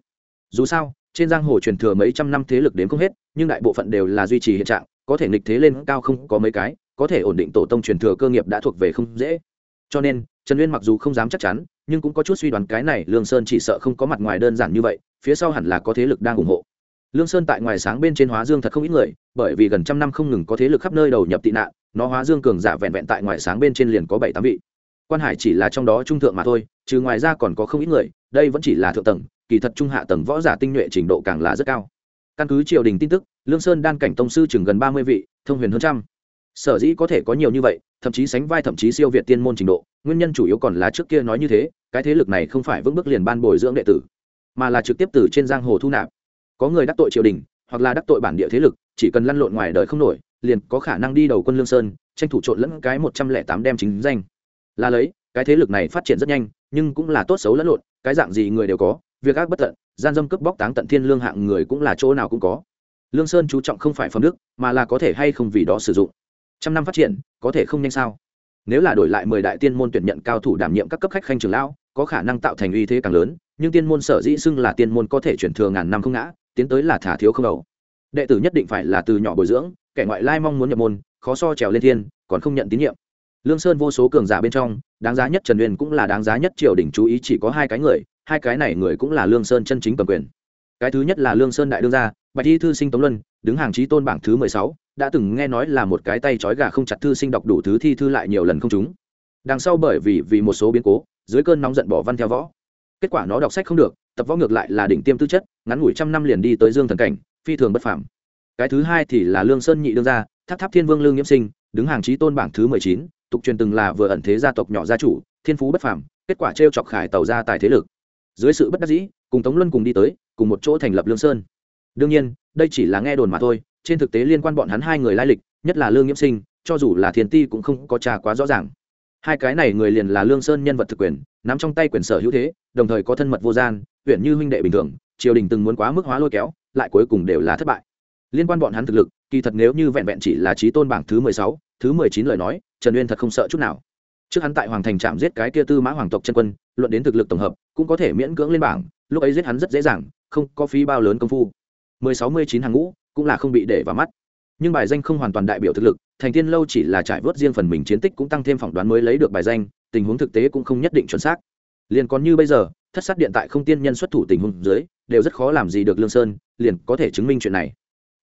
Dù sao, trên giang hồ truyền thừa mấy trăm năm thế lực đến không hết, nhưng đại bộ phận đều là duy trì hiện trạng, có thể nghịch thế lên cao không có mấy cái, có thể ổn định tổ tông truyền thừa cơ nghiệp đã thuộc về không dễ. Cho nên, trần uyên mặc dù không dám chắc chắn nhưng cũng có chút suy đoán cái này lương sơn chỉ sợ không có mặt ngoài đơn giản như vậy, phía sau hẳn là có thế lực đang ủng hộ. Lương sơn tại ngoài sáng bên trên hóa dương thật không ít người, bởi vì gần trăm năm không ngừng có thế lực khắp nơi đầu nhập tị nạn, nó hóa dương cường giả vẹn vẹn tại ngoài sáng bên trên liền có bảy tám vị. Quan hải chỉ là trong đó trung thượng mà thôi, trừ ngoài ra còn có không ít người, đây vẫn chỉ là thượng tầng, kỳ thật trung hạ tầng võ giả tinh nhuệ trình độ càng là rất cao. Căn cứ triều đình tin tức, lương sơn đan cảnh tông sư chừng gần ba mươi vị, thông huyền hơn trăm sở dĩ có thể có nhiều như vậy, thậm chí sánh vai thậm chí siêu việt tiên môn trình độ, nguyên nhân chủ yếu còn là trước kia nói như thế, cái thế lực này không phải vững bước liền ban bồi dưỡng đệ tử, mà là trực tiếp từ trên giang hồ thu nạp. Có người đắc tội triều đình, hoặc là đắc tội bản địa thế lực, chỉ cần lăn lộn ngoài đời không nổi, liền có khả năng đi đầu quân lương sơn, tranh thủ trộn lẫn cái một trăm lẻ tám đem chính danh. Là lấy, cái thế lực này phát triển rất nhanh, nhưng cũng là tốt xấu lẫn lộn, cái dạng gì người đều có, việc ác bất tận, gian dâm cướp bóc táng tận thiên lương hạng người cũng là chỗ nào cũng có. Lương sơn chú trọng không phải phẩm đức, mà là có thể hay không vì đó sử dụng trăm năm phát triển, có thể không nhanh sao? Nếu là đổi lại mười đại tiên môn tuyển nhận cao thủ đảm nhiệm các cấp khách khanh trường lão, có khả năng tạo thành uy thế càng lớn, nhưng tiên môn sở dĩ xưng là tiên môn có thể chuyển thừa ngàn năm không ngã, tiến tới là thả thiếu không đầu. Đệ tử nhất định phải là từ nhỏ bồi dưỡng, kẻ ngoại lai mong muốn nhập môn, khó so trèo lên thiên, còn không nhận tín nhiệm. Lương sơn vô số cường giả bên trong, đáng giá nhất trần uyên cũng là đáng giá nhất triều đình chú ý chỉ có hai cái người, hai cái này người cũng là lương sơn chân chính cầm quyền. Cái thứ nhất là lương sơn đại đương gia, bạch y thư sinh tống luân, đứng hàng trí tôn bảng thứ mười sáu đã từng nghe nói là một cái tay trói gà không chặt thư sinh đọc đủ thứ thi thư lại nhiều lần không trúng. Đằng sau bởi vì vì một số biến cố, dưới cơn nóng giận bỏ văn theo võ. Kết quả nó đọc sách không được, tập võ ngược lại là đỉnh tiêm tư chất, ngắn ngủi trăm năm liền đi tới dương thần cảnh, phi thường bất phàm. Cái thứ hai thì là lương sơn nhị đương gia, tháp tháp thiên vương lương nghiễm sinh, đứng hàng trí tôn bảng thứ mười chín, tục truyền từng là vừa ẩn thế gia tộc nhỏ gia chủ, thiên phú bất phàm, kết quả t r e o chọc khải tàu ra tài thế lực. Dưới sự bất đắc dĩ, cùng tống luân cùng đi tới, cùng một chỗ thành lập lương sơn. Đương nhiên, đây chỉ là nghe đồn mà thôi trên thực tế liên quan bọn hắn hai người lai lịch, nhất là lương nghiễm sinh, cho dù là thiền ti cũng không có trà quá rõ ràng. Hai cái này người liền là lương sơn nhân vật thực quyền, nắm trong tay quyền sở hữu thế, đồng thời có thân mật vô gian, huyện như huynh đệ bình thường, triều đình từng muốn quá mức hóa lôi kéo, lại cuối cùng đều là thất bại. Liên quan bọn hắn thực lực, kỳ thật nếu như vẹn vẹn chỉ là trí tôn bảng thứ mười sáu, thứ mười chín lời nói, trần uyên thật không sợ chút nào. Trước hắn tại hoàng thành trạm giết cái kia tư mã hoàng tộc chân quân, luận đến thực lực tổng hợp, cũng có thể miễn cưỡng lên bảng, lúc ấy giết hắn rất dễ dàng, không có phí bao lớn công phu. Mười sáu mươi chín hàng ngũ cũng là không bị để vào mắt. Nhưng bài danh không hoàn toàn đại biểu thực lực, thành tiên lâu chỉ là trải vớt riêng phần mình chiến tích cũng tăng thêm phỏng đoán mới lấy được bài danh, tình huống thực tế cũng không nhất định chuẩn xác. Liền còn như bây giờ, thất sát điện tại không tiên nhân xuất thủ tình huống dưới, đều rất khó làm gì được lương sơn, liền có thể chứng minh chuyện này.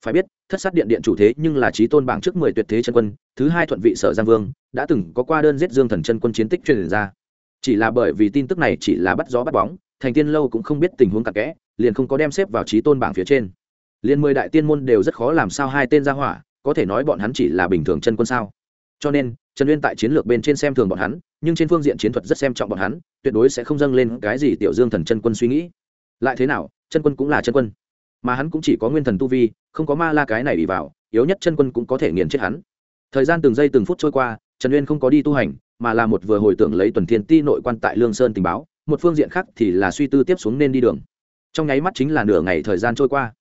Phải biết, thất sát điện điện chủ thế nhưng là trí tôn bảng trước mười tuyệt thế chân quân, thứ hai thuận vị sở giang vương, đã từng có qua đơn giết dương thần chân quân chiến tích truyền ra. Chỉ là bởi vì tin tức này chỉ là bắt gió bắt bóng, thành tiên lâu cũng không biết tình huống cặn kẽ, liền không có đem xếp vào trí tôn bảng phía trên liền mười đại tiên môn đều rất khó làm sao hai tên ra hỏa, có thể nói bọn hắn chỉ là bình thường chân quân sao. Cho nên, trần uyên tại chiến lược bên trên xem thường bọn hắn, nhưng trên phương diện chiến thuật rất xem trọng bọn hắn, tuyệt đối sẽ không dâng lên cái gì tiểu dương thần chân quân suy nghĩ. Lại thế nào, chân quân cũng là chân quân. Mà hắn cũng chỉ có nguyên thần tu vi, không có ma la cái này bị vào, yếu nhất chân quân cũng có thể nghiền chết hắn. Thời gian từng giây từng phút trôi qua, trần uyên không có đi tu hành, mà là một vừa hồi tưởng lấy tuần thiên ti nội quan tại lương sơn tình báo, một phương diện khác thì là suy tư tiếp xuống nên đi đường. Trong nháy mắt chính là nửa ngày thời gian trôi qua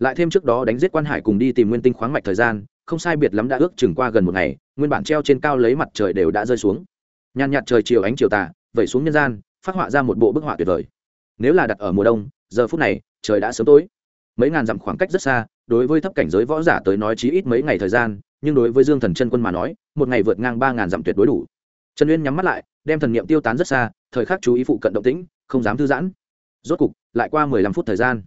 lại thêm trước đó đánh giết quan hải cùng đi tìm nguyên tinh khoáng mạch thời gian, không sai biệt lắm đã ước chừng qua gần một ngày, nguyên bản treo trên cao lấy mặt trời đều đã rơi xuống. Nhàn nhạt trời chiều ánh chiều tà, vẩy xuống nhân gian, phát họa ra một bộ bức họa tuyệt vời. Nếu là đặt ở mùa đông, giờ phút này, trời đã sớm tối. Mấy ngàn dặm khoảng cách rất xa, đối với thấp cảnh giới võ giả tới nói chí ít mấy ngày thời gian, nhưng đối với dương thần chân quân mà nói, một ngày vượt ngang ba ngàn dặm tuyệt đối đủ. Trần uyên nhắm mắt lại, đem thần niệm tiêu tán rất xa, thời khắc chú ý phụ cận động tĩnh, không dám thư giãn. Rốt cục, lại qua mười lăm phút thời gian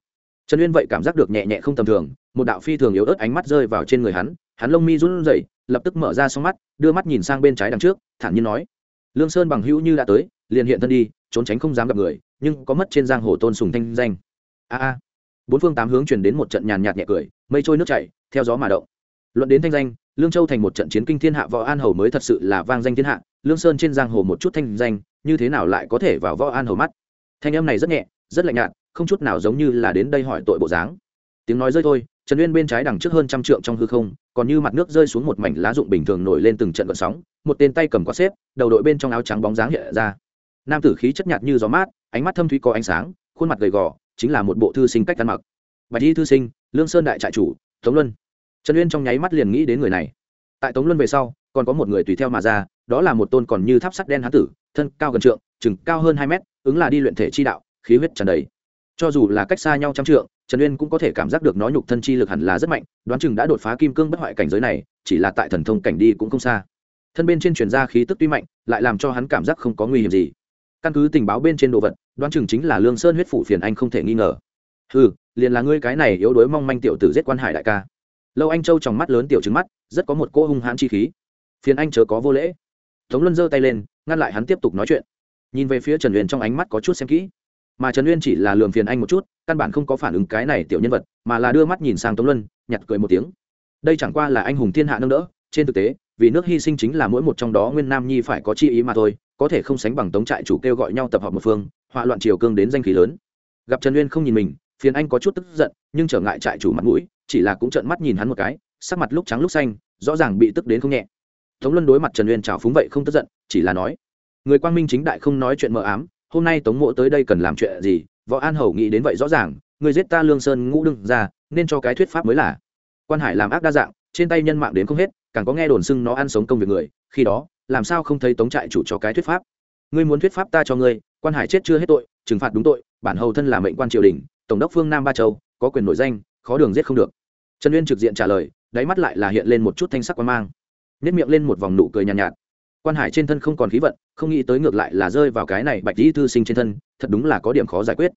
trần uyên vậy cảm giác được nhẹ nhẹ không tầm thường, một đạo phi thường yếu ớt ánh mắt rơi vào trên người hắn hắn lông mi run rẩy, lập tức mở ra xong mắt, đưa mắt nhìn sang bên trái đằng trước, thản nhiên nói, lương sơn bằng hữu như đã tới, liền hiện thân đi, trốn tránh không dám gặp người, nhưng có mất trên giang hồ tôn sùng thanh danh. A a. Bốn phương tám hướng truyền đến một trận nhàn nhạt nhẹ cười, mây trôi nước chảy, theo gió mà động. Luận đến thanh danh, lương châu thành một trận chiến kinh thiên hạ võ an hầu mới thật sự là vang danh thiên hạ, lương sơn trên giang hồ một chút thanh danh, như thế nào lại có thể vào võ an hầu mắt? Thanh âm này rất nhẹ, rất lạnh nhạt không chút nào giống như là đến đây hỏi tội bộ dáng. Tiếng nói rơi thôi, trần uyên bên trái đằng trước hơn trăm trượng trong hư không, còn như mặt nước rơi xuống một mảnh lá rụng bình thường nổi lên từng trận gợn sóng, một tên tay cầm quạt xếp, đầu đội bên trong áo trắng bóng dáng hiện ra. Nam tử khí chất nhạt như gió mát, ánh mắt thâm thúy có ánh sáng, khuôn mặt gầy gò, chính là một bộ thư sinh cách ăn mặc. Bạch y thư sinh, lương sơn đại trại chủ, tống luân. Trần uyên trong nháy mắt liền nghĩ đến người này. Tại tống luân về sau, còn có một người tùy theo mà ra, đó là một tôn còn như tháp sắt đen hán tử, thân cao gần trượng, chừng cao hơn hai mét, ứng là đi luyện thể chi đạo, khí huyết tràn đầy cho dù là cách xa nhau trăm trượng, trần uyên cũng có thể cảm giác được nó nhục thân chi lực hẳn là rất mạnh, đoán chừng đã đột phá kim cương bất hoại cảnh giới này, chỉ là tại thần thông cảnh đi cũng không xa. Thân bên trên truyền ra khí tức tuy mạnh, lại làm cho hắn cảm giác không có nguy hiểm gì. Căn cứ tình báo bên trên đồ vật, đoán chừng chính là lương sơn huyết phủ phiền anh không thể nghi ngờ. Ừ liền là ngươi cái này yếu đuối mong manh tiểu tử giết quan hải đại ca. Lâu anh châu trong mắt lớn tiểu trứng mắt, rất có một cỗ hung hãn chi khí. Phiền anh chớ có vô lễ. Tống luân giơ tay lên, ngăn lại hắn tiếp tục nói chuyện. Nhìn về phía trần uyên trong ánh mắt có chút xem kỹ mà trần uyên chỉ là lườm phiền anh một chút căn bản không có phản ứng cái này tiểu nhân vật mà là đưa mắt nhìn sang tống luân nhặt cười một tiếng đây chẳng qua là anh hùng thiên hạ nâng đỡ trên thực tế vì nước hy sinh chính là mỗi một trong đó nguyên nam nhi phải có chi ý mà thôi có thể không sánh bằng tống trại chủ kêu gọi nhau tập hợp một phương họa loạn triều cương đến danh khí lớn gặp trần uyên không nhìn mình phiền anh có chút tức giận nhưng trở ngại trại chủ mặt mũi chỉ là cũng trợn mắt nhìn hắn một cái sắc mặt lúc trắng lúc xanh rõ ràng bị tức đến không nhẹ tống luân đối mặt trần uyên trào phúng vậy không tức giận chỉ là nói người quang minh chính đại không nói chuyện mờ ám hôm nay tống mộ tới đây cần làm chuyện gì? Võ an hầu nghĩ đến vậy rõ ràng người giết ta lương sơn ngũ đương ra nên cho cái thuyết pháp mới là. Quan hải làm ác đa dạng trên tay nhân mạng đến không hết càng có nghe đồn xưng nó ăn sống công việc người khi đó làm sao không thấy tống trại chủ cho cái thuyết pháp? Ngươi muốn thuyết pháp ta cho ngươi quan hải chết chưa hết tội trừng phạt đúng tội bản hầu thân là mệnh quan triều đình tổng đốc phương nam ba châu có quyền nổi danh khó đường giết không được. Trần uyên trực diện trả lời đáy mắt lại là hiện lên một chút thanh sắc quan mang. Nếp miệng lên một vòng nụ cười nhàn nhạt, nhạt. Quan hải trên thân không còn khí vận không nghĩ tới ngược lại là rơi vào cái này bạch lý thư sinh trên thân, thật đúng là có điểm khó giải quyết.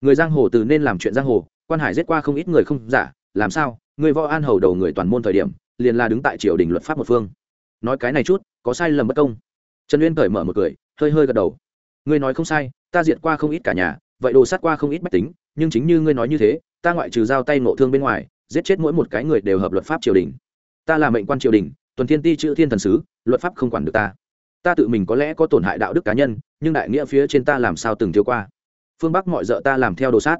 Người giang hồ từ nên làm chuyện giang hồ, quan hải giết qua không ít người không giả, làm sao? Người võ an hầu đầu người toàn môn thời điểm, liền là đứng tại triều đình luật pháp một phương. Nói cái này chút, có sai lầm bất công. Trần uyên cởi mở một cười, hơi hơi gật đầu. Ngươi nói không sai, ta diệt qua không ít cả nhà, vậy đồ sát qua không ít bách tính, nhưng chính như ngươi nói như thế, ta ngoại trừ giao tay ngộ thương bên ngoài, giết chết mỗi một cái người đều hợp luật pháp triều đình. Ta là mệnh quan triều đình, tuần thiên ti chữ thiên thần sứ, luật pháp không quản được ta ta tự mình có lẽ có tổn hại đạo đức cá nhân, nhưng đại nghĩa phía trên ta làm sao từng thiếu qua? Phương bắc mọi d ợ ta làm theo đồ sát.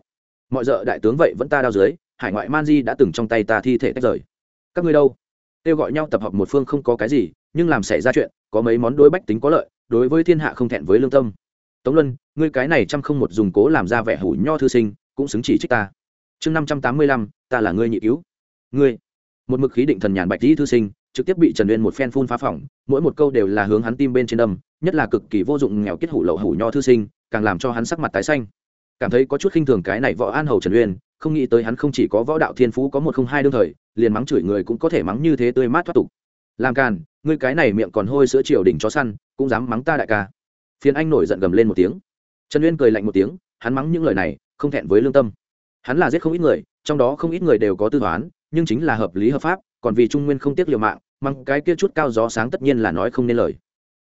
Mọi d ợ đại tướng vậy vẫn ta đao dưới, hải ngoại man di đã từng trong tay ta thi thể tách rời. Các ngươi đâu? Kêu gọi nhau tập hợp một phương không có cái gì, nhưng làm xảy ra chuyện, có mấy món đối bách tính có lợi, đối với thiên hạ không thẹn với lương tâm. Tống luân, ngươi cái này trăm không một dùng cố làm ra vẻ hủ nho thư sinh, cũng xứng chỉ trích ta. Chương năm trăm tám mươi lăm, ta là ngươi nhị cứu. Ngươi, một mực khí định thần nhàn bạch dĩ thư sinh trực tiếp bị trần uyên một phen phun phá phỏng, mỗi một câu đều là hướng hắn tim bên trên đâm, nhất là cực kỳ vô dụng nghèo kết hủ lậu hủ nho thư sinh, càng làm cho hắn sắc mặt tái xanh. Cảm thấy có chút khinh thường cái này võ an hầu trần uyên, không nghĩ tới hắn không chỉ có võ đạo thiên phú có một không hai đương thời, liền mắng chửi người cũng có thể mắng như thế tươi mát thoát tục. Làm càn, ngươi cái này miệng còn hôi sữa triều đỉnh chó săn, cũng dám mắng ta đại ca. Phiền anh nổi giận gầm lên một tiếng. Trần uyên cười lạnh một tiếng, hắn mắng những lời này, không thẹn với lương tâm. Hắn là giết không ít người, trong đó không ít người đều có tư toán, nhưng chính là hợp lý hợp pháp còn vì trung nguyên không tiếc liều mạng măng cái kia chút cao gió sáng tất nhiên là nói không nên lời.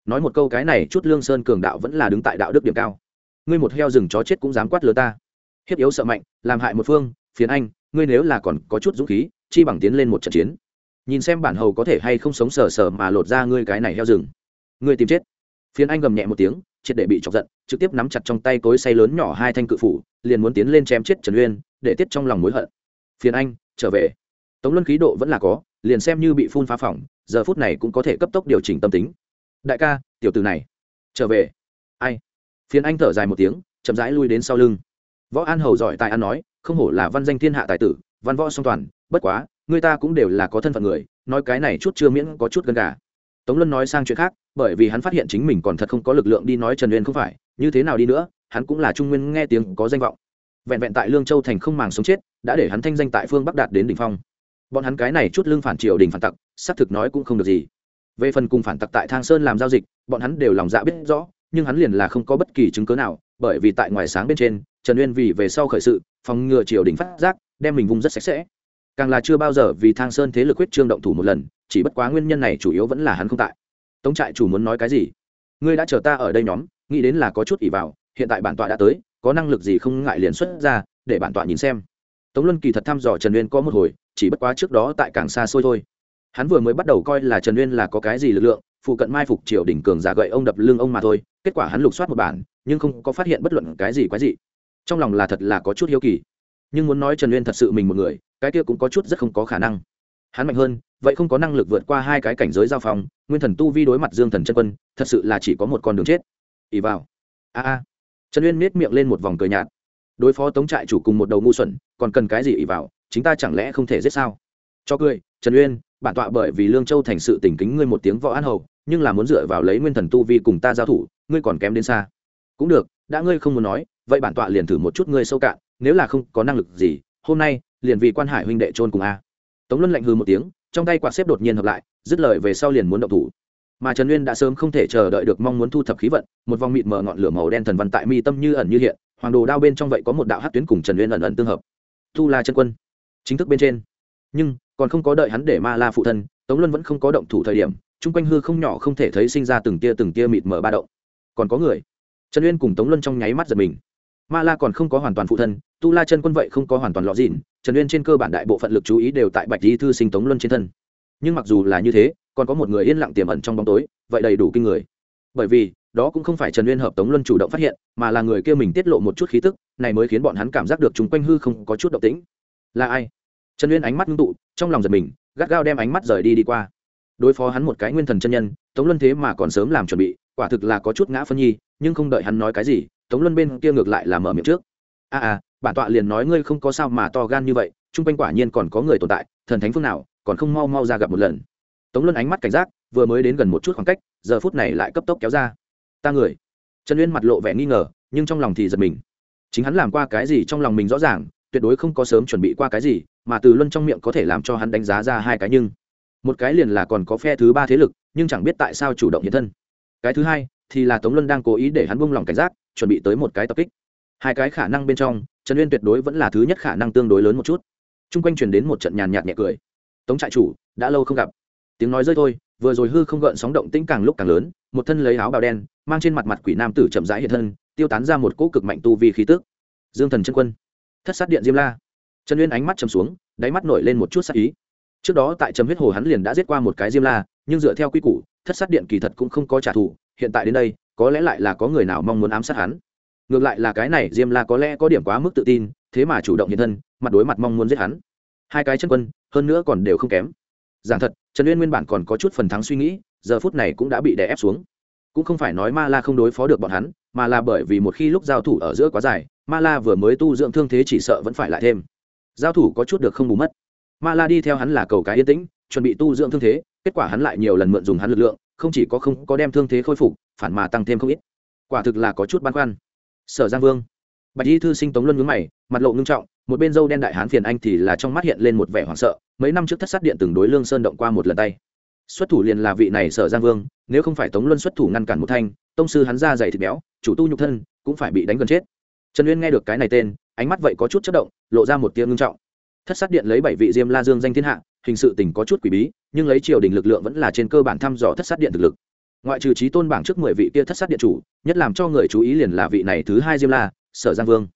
Nói một câu cái này chút lương sơn cường đạo vẫn là đứng tại đạo đức điểm cao. Ngươi một heo rừng chó chết cũng dám quát lừa ta. Hiếp yếu sợ mạnh, làm hại một phương, phiền anh, ngươi nếu là còn có chút dũng khí, chi bằng tiến lên một trận chiến. Nhìn xem bản hầu có thể hay không sống sờ sờ mà lột ra ngươi cái này heo rừng. Ngươi tìm chết. Phiền anh gầm nhẹ một tiếng, triệt để bị chọc giận, trực tiếp nắm chặt trong tay cối say lớn nhỏ hai thanh cự phủ, liền muốn tiến lên chém chết trần uyên, để tiết trong lòng mối hận. Phiền anh, trở về. Tống luân khí độ vẫn là có liền xem như bị phun phá phỏng giờ phút này cũng có thể cấp tốc điều chỉnh tâm tính. Đại ca, tiểu từ này, trở về. Ai? Phiến anh thở dài một tiếng, chậm rãi lui đến sau lưng. Võ an hầu giỏi tài ăn nói, không hổ là văn danh thiên hạ tài tử, văn võ song toàn, bất quá, người ta cũng đều là có thân phận người, nói cái này chút chưa miễn có chút gần cả tống luân nói sang chuyện khác, bởi vì hắn phát hiện chính mình còn thật không có lực lượng đi nói trần uyên không phải, như thế nào đi nữa, hắn cũng là trung nguyên nghe tiếng có danh vọng. Vẹn vẹn tại lương châu thành không màng sống chết, đã để hắn thanh danh tại phương bắc đạt đến đỉnh phong bọn hắn cái này chút lương phản triều đình phản tặc, xác thực nói cũng không được gì. Về phần cùng phản tặc tại thang sơn làm giao dịch, bọn hắn đều lòng dạ biết rõ, nhưng hắn liền là không có bất kỳ chứng cớ nào, bởi vì tại ngoài sáng bên trên, trần uyên vì về sau khởi sự, phòng ngừa triều đình phát giác, đem mình vung rất sạch sẽ. Càng là chưa bao giờ vì thang sơn thế lực huyết trương động thủ một lần, chỉ bất quá nguyên nhân này chủ yếu vẫn là hắn không tại. Tống trại chủ muốn nói cái gì? Ngươi đã chờ ta ở đây nhóm, nghĩ đến là có chút ỷ vào, hiện tại bản tọa đã tới, có năng lực gì không ngại liền xuất ra, để bản tọa nhìn xem. Tống luân kỳ thật thăm dò trần uyên có một hồi chỉ bất quá trước đó tại càng xa xôi thôi. Hắn vừa mới bắt đầu coi là trần uyên là có cái gì lực lượng, phụ cận mai phục triều đỉnh cường giả gậy ông đập lưng ông mà thôi, kết quả hắn lục soát một bản, nhưng không có phát hiện bất luận cái gì quái gì trong lòng là thật là có chút hiếu kỳ. Nhưng muốn nói trần uyên thật sự mình một người, cái kia cũng có chút rất không có khả năng. Hắn mạnh hơn, vậy không có năng lực vượt qua hai cái cảnh giới giao phòng nguyên thần tu vi đối mặt dương thần chân quân, thật sự là chỉ có một con đường chết. Ỉ vào. A a. Trần uyên miết miệng lên một vòng cười nhạt. Đối phó tống trại chủ cùng một đầu ngu xuẩn, còn cần cái gì ỉ vào? Chính ta chẳng lẽ không thể giết sao? Cho cười, trần uyên, bản tọa bởi vì lương châu thành sự tỉnh kính ngươi một tiếng võ an hầu, nhưng là muốn dựa vào lấy nguyên thần tu vi cùng ta giao thủ, ngươi còn kém đến xa. Cũng được, đã ngươi không muốn nói, vậy bản tọa liền thử một chút ngươi sâu cạn, nếu là không có năng lực gì, hôm nay, liền vì quan hải huynh đệ trôn cùng a. Tống luân lạnh hư một tiếng, trong tay quạt xếp đột nhiên hợp lại, dứt lời về sau liền muốn động thủ. Mà trần uyên đã sớm không thể chờ đợi được mong muốn thu thập khí vận, một vòng mịt mờ ngọn lửa màu đen thần văn tại mi tâm như ẩn như hiện, hoàng đồ đao bên trong vậy có một đạo hát tuyến cùng trần uyên ẩn ẩn tương hợp. Thu la chân quân chính thức bên trên. Nhưng, còn không có đợi hắn để ma la phụ thân, tống luân vẫn không có động thủ thời điểm, chung quanh hư không nhỏ không thể thấy sinh ra từng tia từng tia mịt mờ ba động. Còn có người. Trần uyên cùng tống luân trong nháy mắt giật mình. Ma la còn không có hoàn toàn phụ thân, tu la chân quân vậy không có hoàn toàn lọ dịn, trần uyên trên cơ bản đại bộ phận lực chú ý đều tại bạch di thư sinh tống luân trên thân. Nhưng mặc dù là như thế, còn có một người yên lặng tiềm ẩn trong bóng tối, vậy đầy đủ kinh người. Bởi vì, đó cũng không phải trần uyên hợp tống luân chủ động phát hiện, mà là người kia mình tiết lộ một chút khí tức, này mới khiến bọn hắn cảm giác được chúng quanh hư không có chút động tĩnh. Là ai? Trần uyên ánh mắt ngưng tụ trong lòng giật mình gắt gao đem ánh mắt rời đi đi qua. Đối phó hắn một cái nguyên thần chân nhân tống luân thế mà còn sớm làm chuẩn bị quả thực là có chút ngã phân nhi nhưng không đợi hắn nói cái gì tống luân bên kia ngược lại là mở miệng trước. A à, à bản tọa liền nói ngươi không có sao mà to gan như vậy chung quanh quả nhiên còn có người tồn tại thần thánh phương nào còn không mau mau ra gặp một lần. Tống luân ánh mắt cảnh giác vừa mới đến gần một chút khoảng cách giờ phút này lại cấp tốc kéo ra. Ta người. Trần uyên mặt lộ vẻ nghi ngờ nhưng trong lòng thì giật mình. Chính hắn làm qua cái gì trong lòng mình rõ ràng tuyệt đối không có sớm chuẩn bị qua cái gì, mà từ luân trong miệng có thể làm cho hắn đánh giá ra hai cái nhưng. Một cái liền là còn có phe thứ ba thế lực, nhưng chẳng biết tại sao chủ động hiện thân. Cái thứ hai, thì là tống luân đang cố ý để hắn buông lỏng cảnh giác, chuẩn bị tới một cái tập kích. Hai cái khả năng bên trong, trần uyên tuyệt đối vẫn là thứ nhất khả năng tương đối lớn một chút. T r u n g quanh truyền đến một trận nhàn nhạt nhẹ cười. Tống trại chủ, đã lâu không gặp. Tiếng nói rơi thôi, vừa rồi hư không gợn sóng động tĩnh càng lúc càng lớn, một thân lấy áo bào đen, mang trên mặt mặt quỷ nam tử chậm rãi hiện thân, tiêu tán ra một cỗ cực mạnh tu vi khí tước dương thần chân quân thất sát điện diêm la. Trần uyên ánh mắt chầm xuống, đáy mắt nổi lên một chút sát ý. Trước đó tại trầm huyết hồ hắn liền đã giết qua một cái diêm la, nhưng dựa theo quy củ, thất sát điện kỳ thật cũng không có trả thù, hiện tại đến đây, có lẽ lại là có người nào mong muốn ám sát hắn. Ngược lại là cái này diêm la có lẽ có điểm quá mức tự tin, thế mà chủ động hiện thân, mặt đối mặt mong muốn giết hắn. Hai cái chân quân, hơn nữa còn đều không kém. Giảng thật, trần uyên nguyên bản còn có chút phần thắng suy nghĩ, giờ phút này cũng đã bị đè ép xuống cũng không phải nói ma la không đối phó được bọn hắn, mà là bởi vì một khi lúc giao thủ ở giữa quá dài, ma la vừa mới tu dưỡng thương thế chỉ sợ vẫn phải lại thêm. Giao thủ có chút được không bù mất. Ma la đi theo hắn là cầu cái yên tĩnh, chuẩn bị tu dưỡng thương thế, kết quả hắn lại nhiều lần mượn dùng hắn lực lượng, không chỉ có không có đem thương thế khôi phục, phản mà tăng thêm không ít. Quả thực là có chút băn khoăn. Sở giang vương. Bạch y thư sinh tống luân ngứng mày, mặt lộ ngưng trọng, một bên dâu đen đại hán phiền anh thì là trong mắt hiện lên một vẻ hoảng sợ, mấy năm trước thất sát điện từng đối lương sơn động qua một lần tay xuất thủ liền là vị này sở giang vương, nếu không phải tống luân xuất thủ ngăn cản một thanh, tông sư hắn ra dày thịt béo, chủ tu nhục thân, cũng phải bị đánh gần chết. Trần uyên nghe được cái này tên, ánh mắt vậy có chút chất động, lộ ra một tiếng ngưng trọng. Thất sát điện lấy bảy vị diêm la dương danh thiên hạ, hình sự tình có chút quỷ bí, nhưng lấy triều đình lực lượng vẫn là trên cơ bản thăm dò thất sát điện thực lực. Ngoại trừ trí tôn bảng trước mười vị kia thất sát điện chủ, nhất làm cho người chú ý liền là vị này thứ hai diêm la, sở giang vương.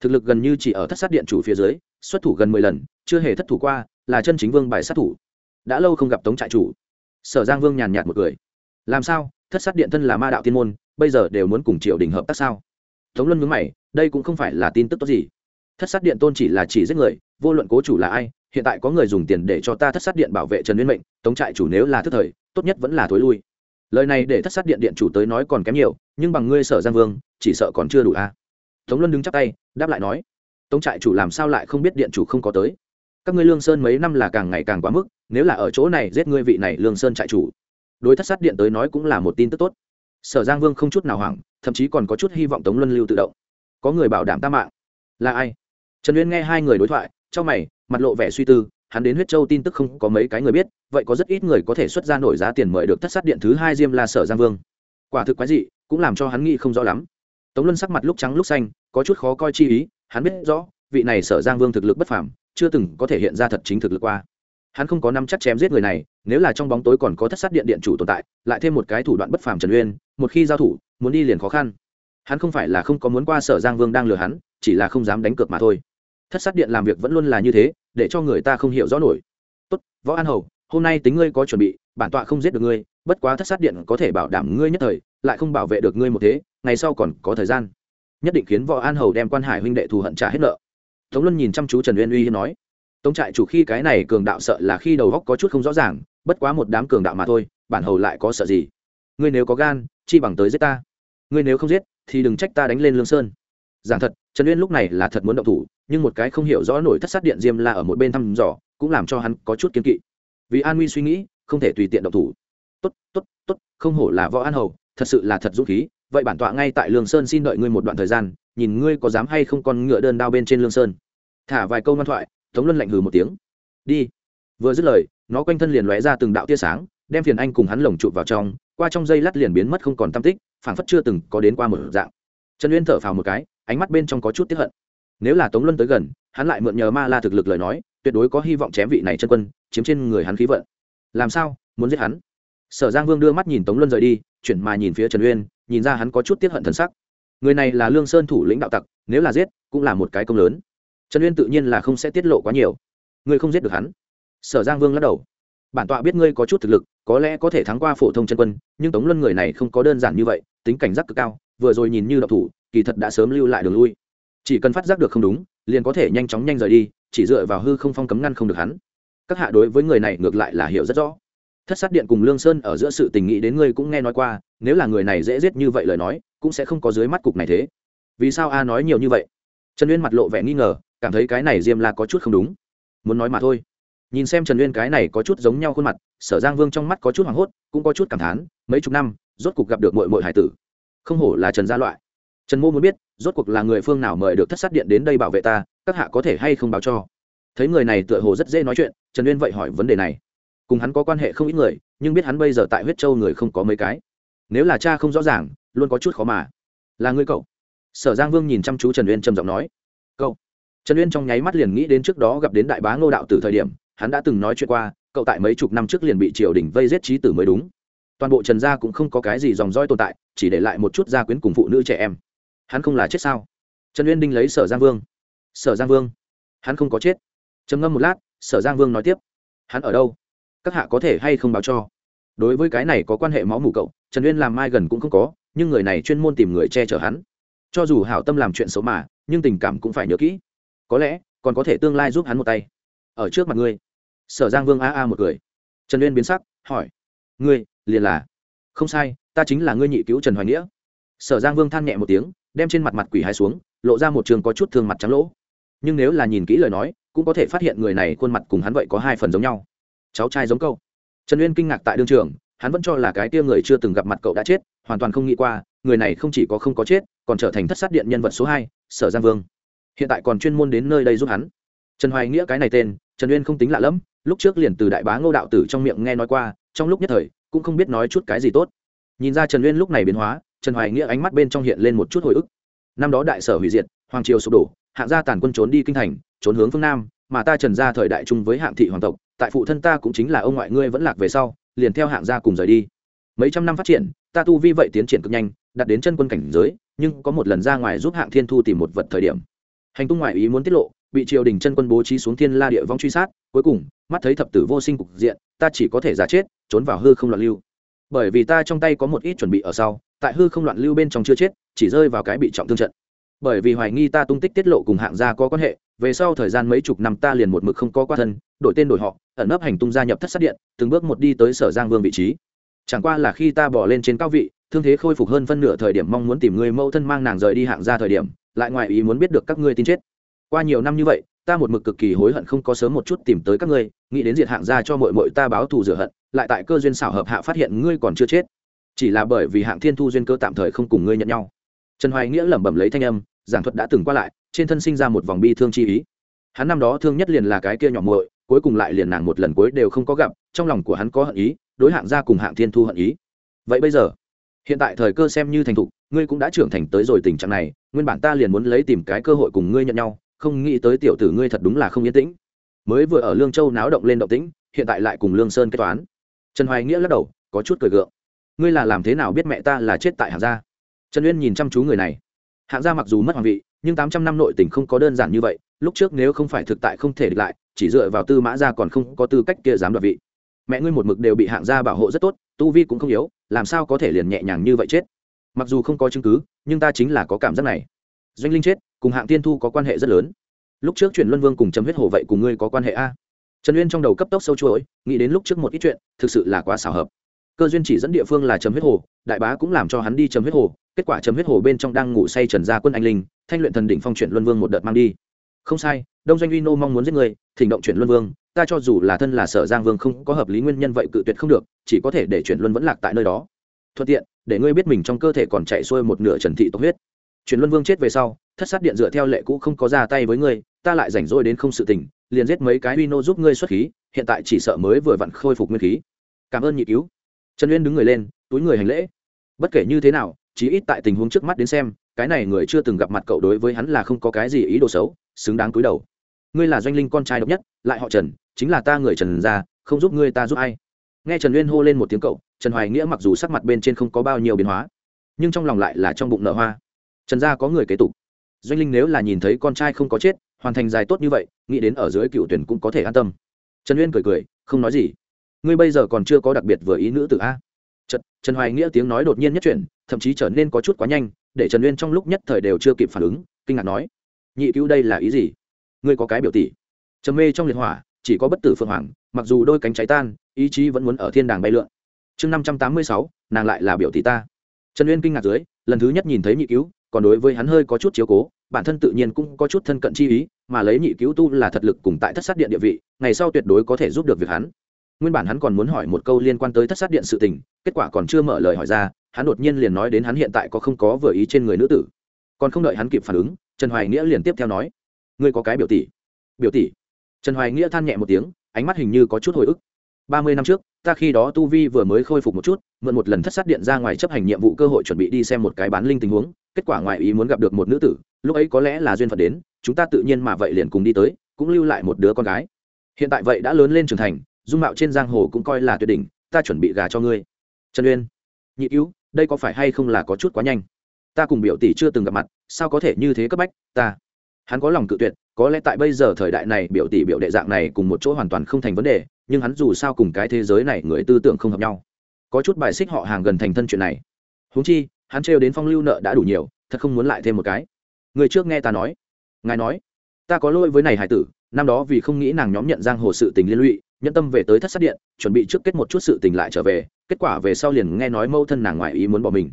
Thực lực gần như chỉ ở thất sát điện chủ phía dưới, xuất thủ gần mười lần, chưa hề thất thủ qua, là chân chính vương bài sát thủ. Đã lâu không gặp tống trại chủ sở giang vương nhàn nhạt một cười. Làm sao? Thất sát điện thân là ma đạo tiên môn, bây giờ đều muốn cùng triều đình hợp tác sao? Tống luân mướn mày, đây cũng không phải là tin tức tốt gì. Thất sát điện tôn chỉ là chỉ giết người, vô luận cố chủ là ai, hiện tại có người dùng tiền để cho ta thất sát điện bảo vệ trần nguyên mệnh, tống trại chủ nếu là thức thời, tốt nhất vẫn là thối lui. Lời này để thất sát điện điện chủ tới nói còn kém nhiều, nhưng bằng ngươi sở giang vương, chỉ sợ còn chưa đủ a. À? tống luân đứng chắp tay, đáp lại nói, tống trại chủ làm sao lại không biết điện chủ không có tới? Các ngươi lương sơn mấy năm là càng ngày càng quá mức nếu là ở chỗ này giết ngươi vị này lương sơn trại chủ. Đối thất sát điện tới nói cũng là một tin tức tốt. Sở giang vương không chút nào hoảng, thậm chí còn có chút hy vọng tống luân lưu tự động. Có người bảo đảm ta mạng. Là ai? Trần uyên nghe hai người đối thoại, trong mày, mặt lộ vẻ suy tư, hắn đến huyết châu tin tức không có mấy cái người biết, vậy có rất ít người có thể xuất ra nổi giá tiền mời được thất sát điện thứ hai diêm là sở giang vương. Quả thực quái dị, cũng làm cho hắn nghĩ không rõ lắm. Tống luân sắc mặt lúc trắng lúc xanh, có chút khó coi chi ý, hắn biết rõ, vị này sở giang vương thực lực bất phàm, chưa từng có thể hiện ra thật chính thực lực qua hắn không có năm chắc chém giết người này, nếu là trong bóng tối còn có thất sát điện điện chủ tồn tại, lại thêm một cái thủ đoạn bất phàm trần uyên, một khi giao thủ, muốn đi liền khó khăn. Hắn không phải là không có muốn qua sở giang vương đang lừa hắn, chỉ là không dám đánh cược mà thôi. Thất sát điện làm việc vẫn luôn là như thế, để cho người ta không hiểu rõ nổi. Tốt, võ an hầu, hôm nay tính ngươi có chuẩn bị, bản tọa không giết được ngươi, bất quá thất sát điện có thể bảo đảm ngươi nhất thời, lại không bảo vệ được ngươi một thế, ngày sau còn có thời gian. Nhất định khiến võ an hầu đem quan hải huynh đệ thù hận trả hết nợ. Tống luân nhìn chăm chú trần uyên uy nói tống trại chủ khi cái này cường đạo sợ là khi đầu góc có chút không rõ ràng, bất quá một đám cường đạo mà thôi, bản hầu lại có sợ gì? Ngươi nếu có gan, chi bằng tới giết ta. Ngươi nếu không giết, thì đừng trách ta đánh lên lương sơn. Giảng thật, trần uyên lúc này là thật muốn động thủ, nhưng một cái không hiểu rõ nổi thất sát điện diêm la ở một bên thăm dò, cũng làm cho hắn có chút kiên kỵ. Vì an nguy suy nghĩ, không thể tùy tiện động thủ. Tốt tốt tốt, không hổ là võ an hầu, thật sự là thật dũng khí, vậy bản tọa ngay tại lương sơn xin đợi ngươi một đoạn thời gian, nhìn ngươi có dám hay không con ngựa đơn đao bên trên lương sơn. Thả vài câu ngoan thoại tống luân lạnh hừ một tiếng. Đi. Vừa dứt lời, nó quanh thân liền lóe ra từng đạo tia sáng, đem phiền anh cùng hắn lồng chụp vào trong, qua trong dây lát liền biến mất không còn tam tích, phảng phất chưa từng có đến qua một dạng. Trần uyên thở phào một cái, ánh mắt bên trong có chút tiếp hận. Nếu là tống luân tới gần, hắn lại mượn nhờ ma la thực lực lời nói, tuyệt đối có hy vọng chém vị này chân quân, chiếm trên người hắn khí vận. Làm sao? Muốn giết hắn? Sở giang vương đưa mắt nhìn tống luân rời đi, chuyển mà nhìn phía trần uyên, nhìn ra hắn có chút tiếp hận thần sắc. Người này là lương sơn thủ lĩnh đạo tặc, nếu là giết, cũng là một cái công lớn trần uyên tự nhiên là không sẽ tiết lộ quá nhiều ngươi không giết được hắn sở giang vương lắc đầu bản tọa biết ngươi có chút thực lực có lẽ có thể thắng qua phổ thông chân quân nhưng tống luân người này không có đơn giản như vậy tính cảnh giác cực cao vừa rồi nhìn như độc thủ kỳ thật đã sớm lưu lại đường lui chỉ cần phát giác được không đúng liền có thể nhanh chóng nhanh rời đi chỉ dựa vào hư không phong cấm ngăn không được hắn các hạ đối với người này ngược lại là hiểu rất rõ thất sát điện cùng lương sơn ở giữa sự tình nghĩ đến ngươi cũng nghe nói qua nếu là người này dễ giết như vậy lời nói cũng sẽ không có dưới mắt cục này thế vì sao a nói nhiều như vậy trần uyên mặt lộ vẻ nghi ngờ cảm thấy cái này diêm la có chút không đúng. Muốn nói mà thôi. Nhìn xem trần uyên cái này có chút giống nhau khuôn mặt, sở giang vương trong mắt có chút hoảng hốt, cũng có chút cảm thán, mấy chục năm, rốt cuộc gặp được mội mội hải tử. Không hổ là trần gia loại. Trần mô muốn biết, rốt cuộc là người phương nào mời được thất sát điện đến đây bảo vệ ta, các hạ có thể hay không báo cho? Thấy người này tựa hồ rất dễ nói chuyện, trần uyên vậy hỏi vấn đề này. Cùng hắn có quan hệ không ít người, nhưng biết hắn bây giờ tại huyết châu người không có mấy cái. Nếu là cha không rõ ràng, luôn có chút khó mà. Là ngươi cậu? Sở giang vương nhìn chăm chú trần uyên trầm giọng nói. Cậu? Trần uyên trong nháy mắt liền nghĩ đến trước đó gặp đến đại bá ngô đạo từ thời điểm, hắn đã từng nói chuyện qua, cậu tại mấy chục năm trước liền bị triều đình vây giết trí tử mới đúng. Toàn bộ trần gia cũng không có cái gì dòng roi tồn tại, chỉ để lại một chút gia quyến cùng phụ nữ trẻ em. Hắn không là chết sao? Trần uyên đinh lấy sở giang vương. Sở giang vương? Hắn không có chết. Trầm ngâm một lát, sở giang vương nói tiếp. Hắn ở đâu? Các hạ có thể hay không báo cho? Đối với cái này có quan hệ máu mủ cậu, trần uyên làm mai gần cũng không có, nhưng người này chuyên môn tìm người che chở hắn. Cho dù hảo tâm làm chuyện xấu mà, nhưng tình cảm cũng phải nhớ kỹ có lẽ còn có thể tương lai giúp hắn một tay. Ở trước mặt ngươi. Sở giang vương a a một cười. Trần uyên biến sắc, hỏi. Ngươi, liền là. Không sai, ta chính là ngươi nhị cứu trần hoài nghĩa. Sở giang vương than nhẹ một tiếng, đem trên mặt mặt quỷ hai xuống, lộ ra một trường có chút thương mặt trắng lỗ. Nhưng nếu là nhìn kỹ lời nói, cũng có thể phát hiện người này khuôn mặt cùng hắn vậy có hai phần giống nhau. Cháu trai giống câu trần uyên kinh ngạc tại đương trường, hắn vẫn cho là cái tia người chưa từng gặp mặt cậu đã chết, hoàn toàn không nghĩ qua, người này không chỉ có không có chết, còn trở thành thất sát điện nhân vật số hai, sở giang vương hiện tại còn chuyên môn đến nơi đây giúp hắn. Trần hoài nghĩa cái này tên, trần uyên không tính lạ lẫm, lúc trước liền từ đại bá ngô đạo tử trong miệng nghe nói qua, trong lúc nhất thời, cũng không biết nói chút cái gì tốt. Nhìn ra trần uyên lúc này biến hóa, trần hoài nghĩa ánh mắt bên trong hiện lên một chút hồi ức. Năm đó đại sở hủy diệt, hoàng triều sụp đổ, hạng gia tàn quân trốn đi kinh thành, trốn hướng phương nam, mà ta trần gia thời đại chung với hạng thị hoàng tộc, tại phụ thân ta cũng chính là ông ngoại ngươi vẫn lạc về sau, liền theo hạng gia cùng rời đi. Mấy trăm năm phát triển, ta tu vi vậy tiến triển cực nhanh đặt đến chân quân cảnh giới, nhưng có một lần ra ngoài giúp hạng thiên thu tìm một vật thời điểm hành tung ngoại ý muốn tiết lộ, bị triều đình chân quân bố trí xuống thiên la địa vong truy sát, cuối cùng, mắt thấy thập tử vô sinh cục diện, ta chỉ có thể giả chết, trốn vào hư không loạn lưu. Bởi vì ta trong tay có một ít chuẩn bị ở sau, tại hư không loạn lưu bên trong chưa chết, chỉ rơi vào cái bị trọng thương trận. Bởi vì hoài nghi ta tung tích tiết lộ cùng hạng gia có quan hệ, về sau thời gian mấy chục năm ta liền một mực không có qua thân, đổi tên đổi họ, ẩn nấp hành tung gia nhập thất sát điện, từng bước một đi tới sở giang vương vị trí. Chẳng qua là khi ta bỏ lên trên cao vị, thương thế khôi phục hơn phân nửa thời điểm mong muốn tìm người mẫu thân mang nàng rời đi hạng gia thời điểm lại ngoài ý muốn biết được các ngươi tin chết. Qua nhiều năm như vậy, ta một mực cực kỳ hối hận không có sớm một chút tìm tới các ngươi, nghĩ đến diệt hạng gia cho mội mội ta báo thù rửa hận, lại tại cơ duyên xảo hợp hạ phát hiện ngươi còn chưa chết. Chỉ là bởi vì hạng thiên thu duyên cơ tạm thời không cùng ngươi nhận nhau. Trần hoài nghĩa lẩm bẩm lấy thanh âm, giảng thuật đã từng qua lại, trên thân sinh ra một vòng bi thương chi ý. Hắn năm đó thương nhất liền là cái kia nhỏ muội, cuối cùng lại liền nàng một lần cuối đều không có gặp, trong lòng của hắn có hận ý, đối hạng gia cùng hạng thiên thu hận ý. Vậy bây giờ hiện tại thời cơ xem như thành thục, ngươi cũng đã trưởng thành tới rồi tình trạng này, nguyên bản ta liền muốn lấy tìm cái cơ hội cùng ngươi nhận nhau, không nghĩ tới tiểu tử ngươi thật đúng là không yên tĩnh. Mới vừa ở lương châu náo động lên động tĩnh, hiện tại lại cùng lương sơn kế toán. Trần hoài nghĩa lắc đầu, có chút cười gượng. Ngươi là làm thế nào biết mẹ ta là chết tại hạng gia? Trần uyên nhìn chăm chú người này. Hạng gia mặc dù mất hoàng vị, nhưng tám trăm năm nội tình không có đơn giản như vậy, lúc trước nếu không phải thực tại không thể địch lại, chỉ dựa vào tư mã gia còn không có tư cách kia dám đoạt vị. Mẹ ngươi một mực đều bị hạng gia bảo hộ rất tốt tu vi cũng không yếu, làm sao có thể liền nhẹ nhàng như vậy chết? Mặc dù không có chứng cứ, nhưng ta chính là có cảm giác này. Doanh linh chết, cùng hạng tiên thu có quan hệ rất lớn. Lúc trước chuyện luân vương cùng chấm huyết hồ vậy cùng ngươi có quan hệ a? Trần uyên trong đầu cấp tốc sâu chuỗi, nghĩ đến lúc trước một ít chuyện, thực sự là quá xảo hợp. Cơ duyên chỉ dẫn địa phương là chấm huyết hồ đại bá cũng làm cho hắn đi chấm huyết hồ kết quả chấm huyết hồ bên trong đang ngủ say trần gia quân anh linh, thanh luyện thần đỉnh phong chuyển luân vương một đợt mang đi không sai, đông doanh uy nô mong muốn giết người, thỉnh động chuyển luân vương, ta cho dù là thân là sở giang vương không có hợp lý nguyên nhân vậy cự tuyệt không được, chỉ có thể để chuyển luân vẫn lạc tại nơi đó. Thuận tiện, để ngươi biết mình trong cơ thể còn chạy xuôi một nửa trần thị tộc huyết. Chuyển luân vương chết về sau, thất sát điện dựa theo lệ cũ không có ra tay với ngươi, ta lại rảnh rỗi đến không sự tình, liền giết mấy cái uy nô giúp ngươi xuất khí, hiện tại chỉ sợ mới vừa vặn khôi phục nguyên khí. Cảm ơn nhị cứu. Trần uyên đứng người lên, túi người hành lễ. Bất kể như thế nào, chí ít tại tình huống trước mắt đến xem, cái này người chưa từng gặp mặt cậu đối với hắn là không có cái gì ý đồ xấu xứng đáng cúi đầu. Ngươi là doanh linh con trai độc nhất lại họ trần chính là ta người trần ra không giúp ngươi ta giúp ai. Nghe trần uyên hô lên một tiếng cậu trần hoài nghĩa mặc dù sắc mặt bên trên không có bao nhiêu biến hóa nhưng trong lòng lại là trong bụng nở hoa. Trần gia có người kế tục. Doanh linh nếu là nhìn thấy con trai không có chết hoàn thành dài tốt như vậy nghĩ đến ở dưới cựu tuyển cũng có thể an tâm. Trần uyên cười cười không nói gì. Ngươi bây giờ còn chưa có đặc biệt vừa ý nữ tử a. Trần, trần hoài nghĩa tiếng nói đột nhiên nhất chuyển thậm chí trở nên có chút quá nhanh để trần uyên trong lúc nhất thời đều chưa kịp phản ứng kinh ngạc nói nhị cứu đây là ý gì? Ngươi có cái biểu tỷ. Trầm mê trong liệt hỏa, chỉ có bất tử phượng hoàng, mặc dù đôi cánh cháy tan, ý chí vẫn muốn ở thiên đàng bay lượn. Chương năm trăm tám mươi sáu, nàng lại là biểu tỷ ta. Trần uyên kinh ngạc dưới, lần thứ nhất nhìn thấy nhị cứu, còn đối với hắn hơi có chút chiếu cố, bản thân tự nhiên cũng có chút thân cận chi ý, mà lấy nhị cứu tu là thật lực cùng tại thất sát điện địa vị, ngày sau tuyệt đối có thể giúp được việc hắn. Nguyên bản hắn còn muốn hỏi một câu liên quan tới thất sát điện sự tình, kết quả còn chưa mở lời hỏi ra, hắn đột nhiên liền nói đến hắn hiện tại có không có vừa ý trên người nữ tử. Còn không đợi hắn kịp phản ứng trần hoài nghĩa liền tiếp theo nói, ngươi có cái biểu tỷ. Biểu tỷ? Trần hoài nghĩa than nhẹ một tiếng, ánh mắt hình như có chút hồi ức. Ba mươi năm trước, ta khi đó tu vi vừa mới khôi phục một chút, mượn một lần thất sát điện ra ngoài chấp hành nhiệm vụ cơ hội chuẩn bị đi xem một cái bán linh tình huống, kết quả ngoại ý muốn gặp được một nữ tử, lúc ấy có lẽ là duyên phận đến, chúng ta tự nhiên mà vậy liền cùng đi tới, cũng lưu lại một đứa con gái. Hiện tại vậy đã lớn lên trưởng thành, dung mạo trên giang hồ cũng coi là tuyệt đỉnh, ta chuẩn bị gà cho ngươi. Trần uyên, nhị cứu, đây có phải hay không là có chút quá nhanh? Ta cùng biểu tỷ chưa từng gặp mặt, sao có thể như thế cấp bách, ta? Hắn có lòng cự tuyệt, có lẽ tại bây giờ thời đại này biểu tỷ biểu đệ dạng này cùng một chỗ hoàn toàn không thành vấn đề, nhưng hắn dù sao cùng cái thế giới này người tư tưởng không hợp nhau. Có chút bài xích họ hàng gần thành thân chuyện này. Huống chi, hắn trêu đến phong lưu nợ đã đủ nhiều, thật không muốn lại thêm một cái. Người trước nghe ta nói. Ngài nói, ta có lỗi với này hải tử, năm đó vì không nghĩ nàng nhóm nhận giang hồ sự tình liên lụy nhân tâm về tới thất sát điện, chuẩn bị trước kết một chút sự tình lại trở về, kết quả về sau liền nghe nói mâu thân nàng ngoại ý muốn bỏ mình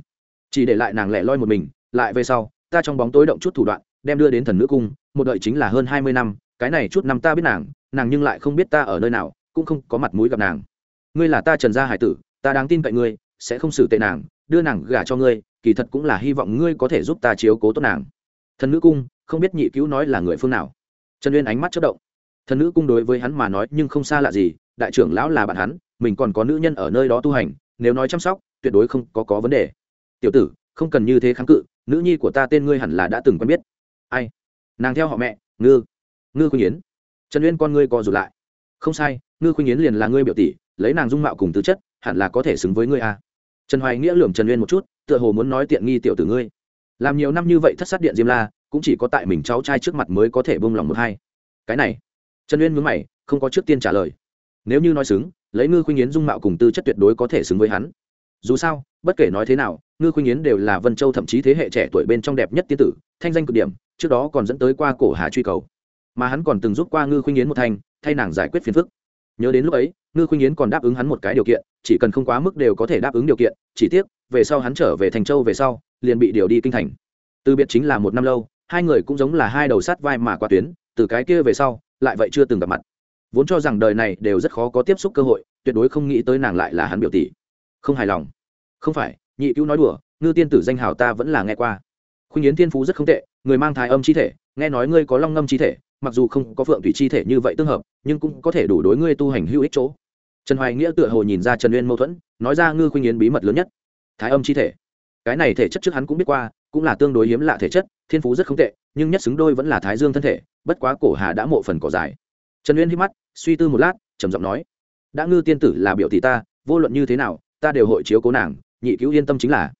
chỉ để lại nàng lẻ loi một mình, lại về sau, ta trong bóng tối động chút thủ đoạn, đem đưa đến thần nữ cung, một đợi chính là hơn hai mươi năm, cái này chút năm ta biết nàng nàng nhưng lại không biết ta ở nơi nào, cũng không có mặt mũi gặp nàng. Ngươi là ta trần gia hải tử, ta đáng tin cậy ngươi, sẽ không xử tệ nàng, đưa nàng gả cho ngươi, kỳ thật cũng là hy vọng ngươi có thể giúp ta chiếu cố tốt nàng. Thần nữ cung, không biết nhị cứu nói là người phương nào. Trần uyên ánh mắt chất động. Thần nữ cung đối với hắn mà nói nhưng không xa lạ gì, đại trưởng lão là bạn hắn, mình còn có nữ nhân ở nơi đó tu hành, nếu nói chăm sóc, tuyệt đối không có có vấn đề tiểu tử, không cần như thế kháng cự, nữ nhi của ta tên ngươi hẳn là đã từng quen biết. Ai? Nàng theo họ mẹ, ngư ngư khuynh yến. Trần uyên con ngươi co rụt lại. Không sai, ngư khuynh yến liền là ngươi biểu tỷ, lấy nàng dung mạo cùng tư chất, hẳn là có thể xứng với ngươi à? trần hoài nghĩa lườm trần uyên một chút, tựa hồ muốn nói tiện nghi tiểu tử ngươi. Làm nhiều năm như vậy thất sát điện diêm la, cũng chỉ có tại mình cháu trai trước mặt mới có thể bông lòng một hai. Cái này. Trần uyên mướn mày, không có trước tiên trả lời. Nếu như nói xứng, lấy ngư khuynh yến dung mạo cùng tư chất tuyệt đối có thể xứng với hắn. Dù sao, bất kể nói thế nào ngư khuynh yến đều là vân châu thậm chí thế hệ trẻ tuổi bên trong đẹp nhất tiên tử, thanh danh cực điểm, trước đó còn dẫn tới qua cổ hà truy cầu. Mà hắn còn từng giúp qua ngư khuynh yến một thanh, thay nàng giải quyết phiền phức. Nhớ đến lúc ấy, ngư khuynh yến còn đáp ứng hắn một cái điều kiện, chỉ cần không quá mức đều có thể đáp ứng điều kiện, chỉ tiếc, về sau hắn trở về thành châu về sau, liền bị điều đi kinh thành. Từ biệt chính là một năm lâu, hai người cũng giống là hai đầu sát vai mà qua tuyến, từ cái kia về sau, lại vậy chưa từng gặp mặt. Vốn cho rằng đời này đều rất khó có tiếp xúc cơ hội, tuyệt đối không nghĩ tới nàng lại là hắn biểu tỷ. Không hài lòng. Không phải nhị cứu nói đùa, ngư tiên tử danh hào ta vẫn là nghe qua. Khuynh yến thiên phú rất không tệ, người mang thai âm chi thể, nghe nói ngươi có long ngâm chi thể, mặc dù không có phượng thủy chi thể như vậy tương hợp, nhưng cũng có thể đủ đối ngươi tu hành hữu ích chỗ. Trần hoài nghĩa tựa hồ nhìn ra trần uyên mâu thuẫn, nói ra ngư khuynh yến bí mật lớn nhất, thái âm chi thể. Cái này thể chất trước hắn cũng biết qua, cũng là tương đối hiếm lạ thể chất, thiên phú rất không tệ, nhưng nhất xứng đôi vẫn là thái dương thân thể, bất quá cổ hà đã mộ phần cỏ dài trần uyên hít mắt, suy tư một lát, trầm giọng nói, đã ngư tiên tử là biểu thị ta, vô luận như thế nào, ta đều hội chiếu cố nàng nhị cứu yên tâm chính là.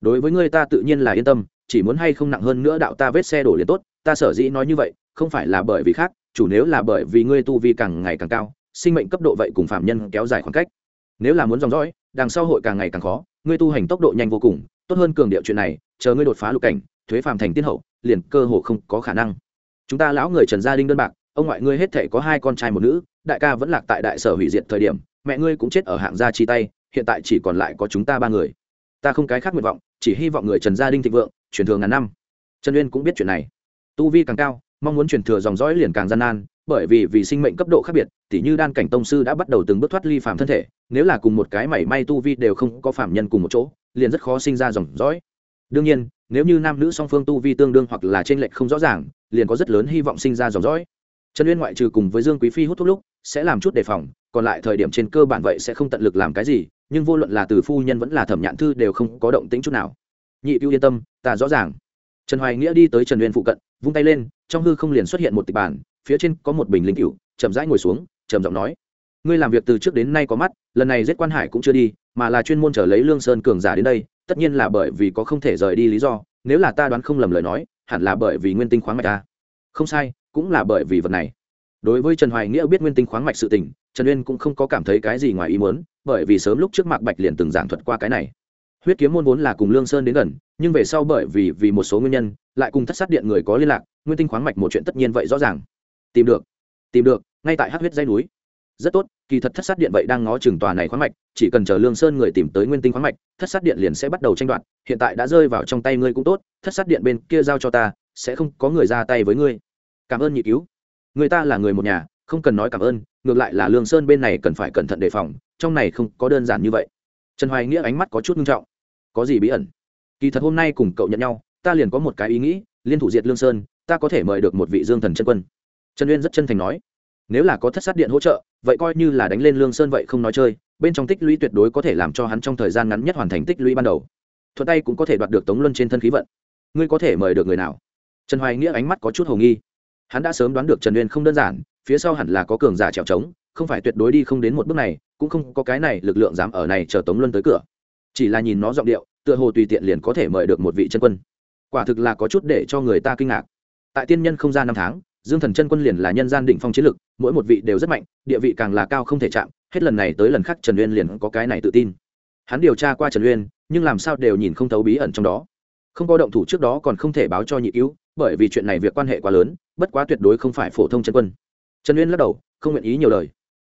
Đối với ngươi ta tự nhiên là yên tâm, chỉ muốn hay không nặng hơn nữa đạo ta vết xe đổ liền tốt, ta sở dĩ nói như vậy, không phải là bởi vì khác, chủ nếu là bởi vì ngươi tu vi càng ngày càng cao, sinh mệnh cấp độ vậy cùng phạm nhân kéo dài khoảng cách. Nếu là muốn dòng dõi, đằng sau hội càng ngày càng khó, ngươi tu hành tốc độ nhanh vô cùng, tốt hơn cường điệu chuyện này, chờ ngươi đột phá lục cảnh, thuế phàm thành tiên hậu, liền cơ hồ không có khả năng. Chúng ta lão người trần gia đinh đơn bạc, ông ngoại ngươi hết thể có hai con trai một nữ, đại ca vẫn lạc tại đại sở hủy diệt thời điểm, mẹ ngươi cũng chết ở hạng gia chi tay hiện tại chỉ còn lại có chúng ta ba người. Ta không cái khác nguyện vọng, chỉ hy vọng người trần gia đinh thịnh vượng truyền thừa ngàn năm. Trần uyên cũng biết chuyện này. Tu vi càng cao, mong muốn truyền thừa dòng dõi liền càng gian nan, bởi vì vì sinh mệnh cấp độ khác biệt, tỉ như đan cảnh tông sư đã bắt đầu từng bước thoát ly phạm thân thể, nếu là cùng một cái mảy may tu vi đều không có phạm nhân cùng một chỗ, liền rất khó sinh ra dòng dõi. Đương nhiên, nếu như nam nữ song phương tu vi tương đương hoặc là t r ê n lệch không rõ ràng, liền có rất lớn hy vọng sinh ra dòng dõi. Trần uyên ngoại trừ cùng với dương quý phi hút thuốc lúc, sẽ làm chút đề phòng, còn lại thời điểm trên cơ bản vậy sẽ không tận lực làm cái gì nhưng vô luận là từ phu nhân vẫn là thẩm nhạn thư đều không có động tính chút nào. Nhị cứu yên tâm, ta rõ ràng. Trần hoài nghĩa đi tới trần uyên phụ cận, vung tay lên, trong hư không liền xuất hiện một tịch bản, phía trên có một bình linh cựu chậm rãi ngồi xuống, trầm giọng nói, ngươi làm việc từ trước đến nay có mắt, lần này giết quan hải cũng chưa đi, mà là chuyên môn trở lấy lương sơn cường giả đến đây, tất nhiên là bởi vì có không thể rời đi lý do, nếu là ta đoán không lầm lời nói, hẳn là bởi vì nguyên tinh khoáng mạch ta. Không sai, cũng là bởi vì vật này. Đối với trần hoài nghĩa biết nguyên tinh khoáng mạch sự tình, trần uyên cũng không có cảm thấy cái gì ngoài ý muốn bởi vì sớm lúc trước mạc bạch liền từng giảng thuật qua cái này. Huyết kiếm môn vốn là cùng lương sơn đến gần, nhưng về sau bởi vì vì một số nguyên nhân, lại cùng thất sát điện người có liên lạc, nguyên tinh khoáng mạch một chuyện tất nhiên vậy rõ ràng. Tìm được tìm được, ngay tại hát huyết dây núi. Rất tốt, kỳ thật thất sát điện vậy đang ngó chừng tòa này khoáng mạch, chỉ cần chờ lương sơn người tìm tới nguyên tinh khoáng mạch, thất sát điện liền sẽ bắt đầu tranh đoạt, hiện tại đã rơi vào trong tay ngươi cũng tốt, thất sát điện bên kia giao cho ta, sẽ không có người ra tay với ngươi. Cảm ơn nhị cứu. Người ta là người một nhà không cần nói cảm ơn, ngược lại là lương sơn bên này cần phải cẩn thận đề phòng, trong này không có đơn giản như vậy. Trần hoài nghĩa ánh mắt có chút nghiêm trọng. Có gì bí ẩn? Kỳ thật hôm nay cùng cậu nhận nhau, ta liền có một cái ý nghĩ, liên thủ diệt lương sơn, ta có thể mời được một vị dương thần chân quân. Trần uyên rất chân thành nói. Nếu là có thất sát điện hỗ trợ, vậy coi như là đánh lên lương sơn vậy không nói chơi, bên trong tích lũy tuyệt đối có thể làm cho hắn trong thời gian ngắn nhất hoàn thành tích lũy ban đầu. Thuận tay cũng có thể đoạt được tống luân trên thân khí vận. Ngươi có thể mời được người nào? Trần hoài nghĩa ánh mắt có chút hồ nghi. Hắn đã sớm đoán được trần uyên không đơn giản phía sau hẳn là có cường giả trèo trống, không phải tuyệt đối đi không đến một bước này, cũng không có cái này lực lượng dám ở này chờ tống luân tới cửa. Chỉ là nhìn nó giọng điệu, tựa hồ tùy tiện liền có thể mời được một vị chân quân. Quả thực là có chút để cho người ta kinh ngạc. Tại tiên nhân không gian năm tháng, dương thần chân quân liền là nhân gian đỉnh phong chiến lực, mỗi một vị đều rất mạnh, địa vị càng là cao không thể chạm, hết lần này tới lần khác trần uyên liền có cái này tự tin. Hắn điều tra qua trần uyên, nhưng làm sao đều nhìn không thấu bí ẩn trong đó. Không có động thủ trước đó còn không thể báo cho nhị cứu, bởi vì chuyện này việc quan hệ quá lớn, bất quá tuyệt đối không phải phổ thông chân quân trần uyên lắc đầu, không nguyện ý nhiều lời.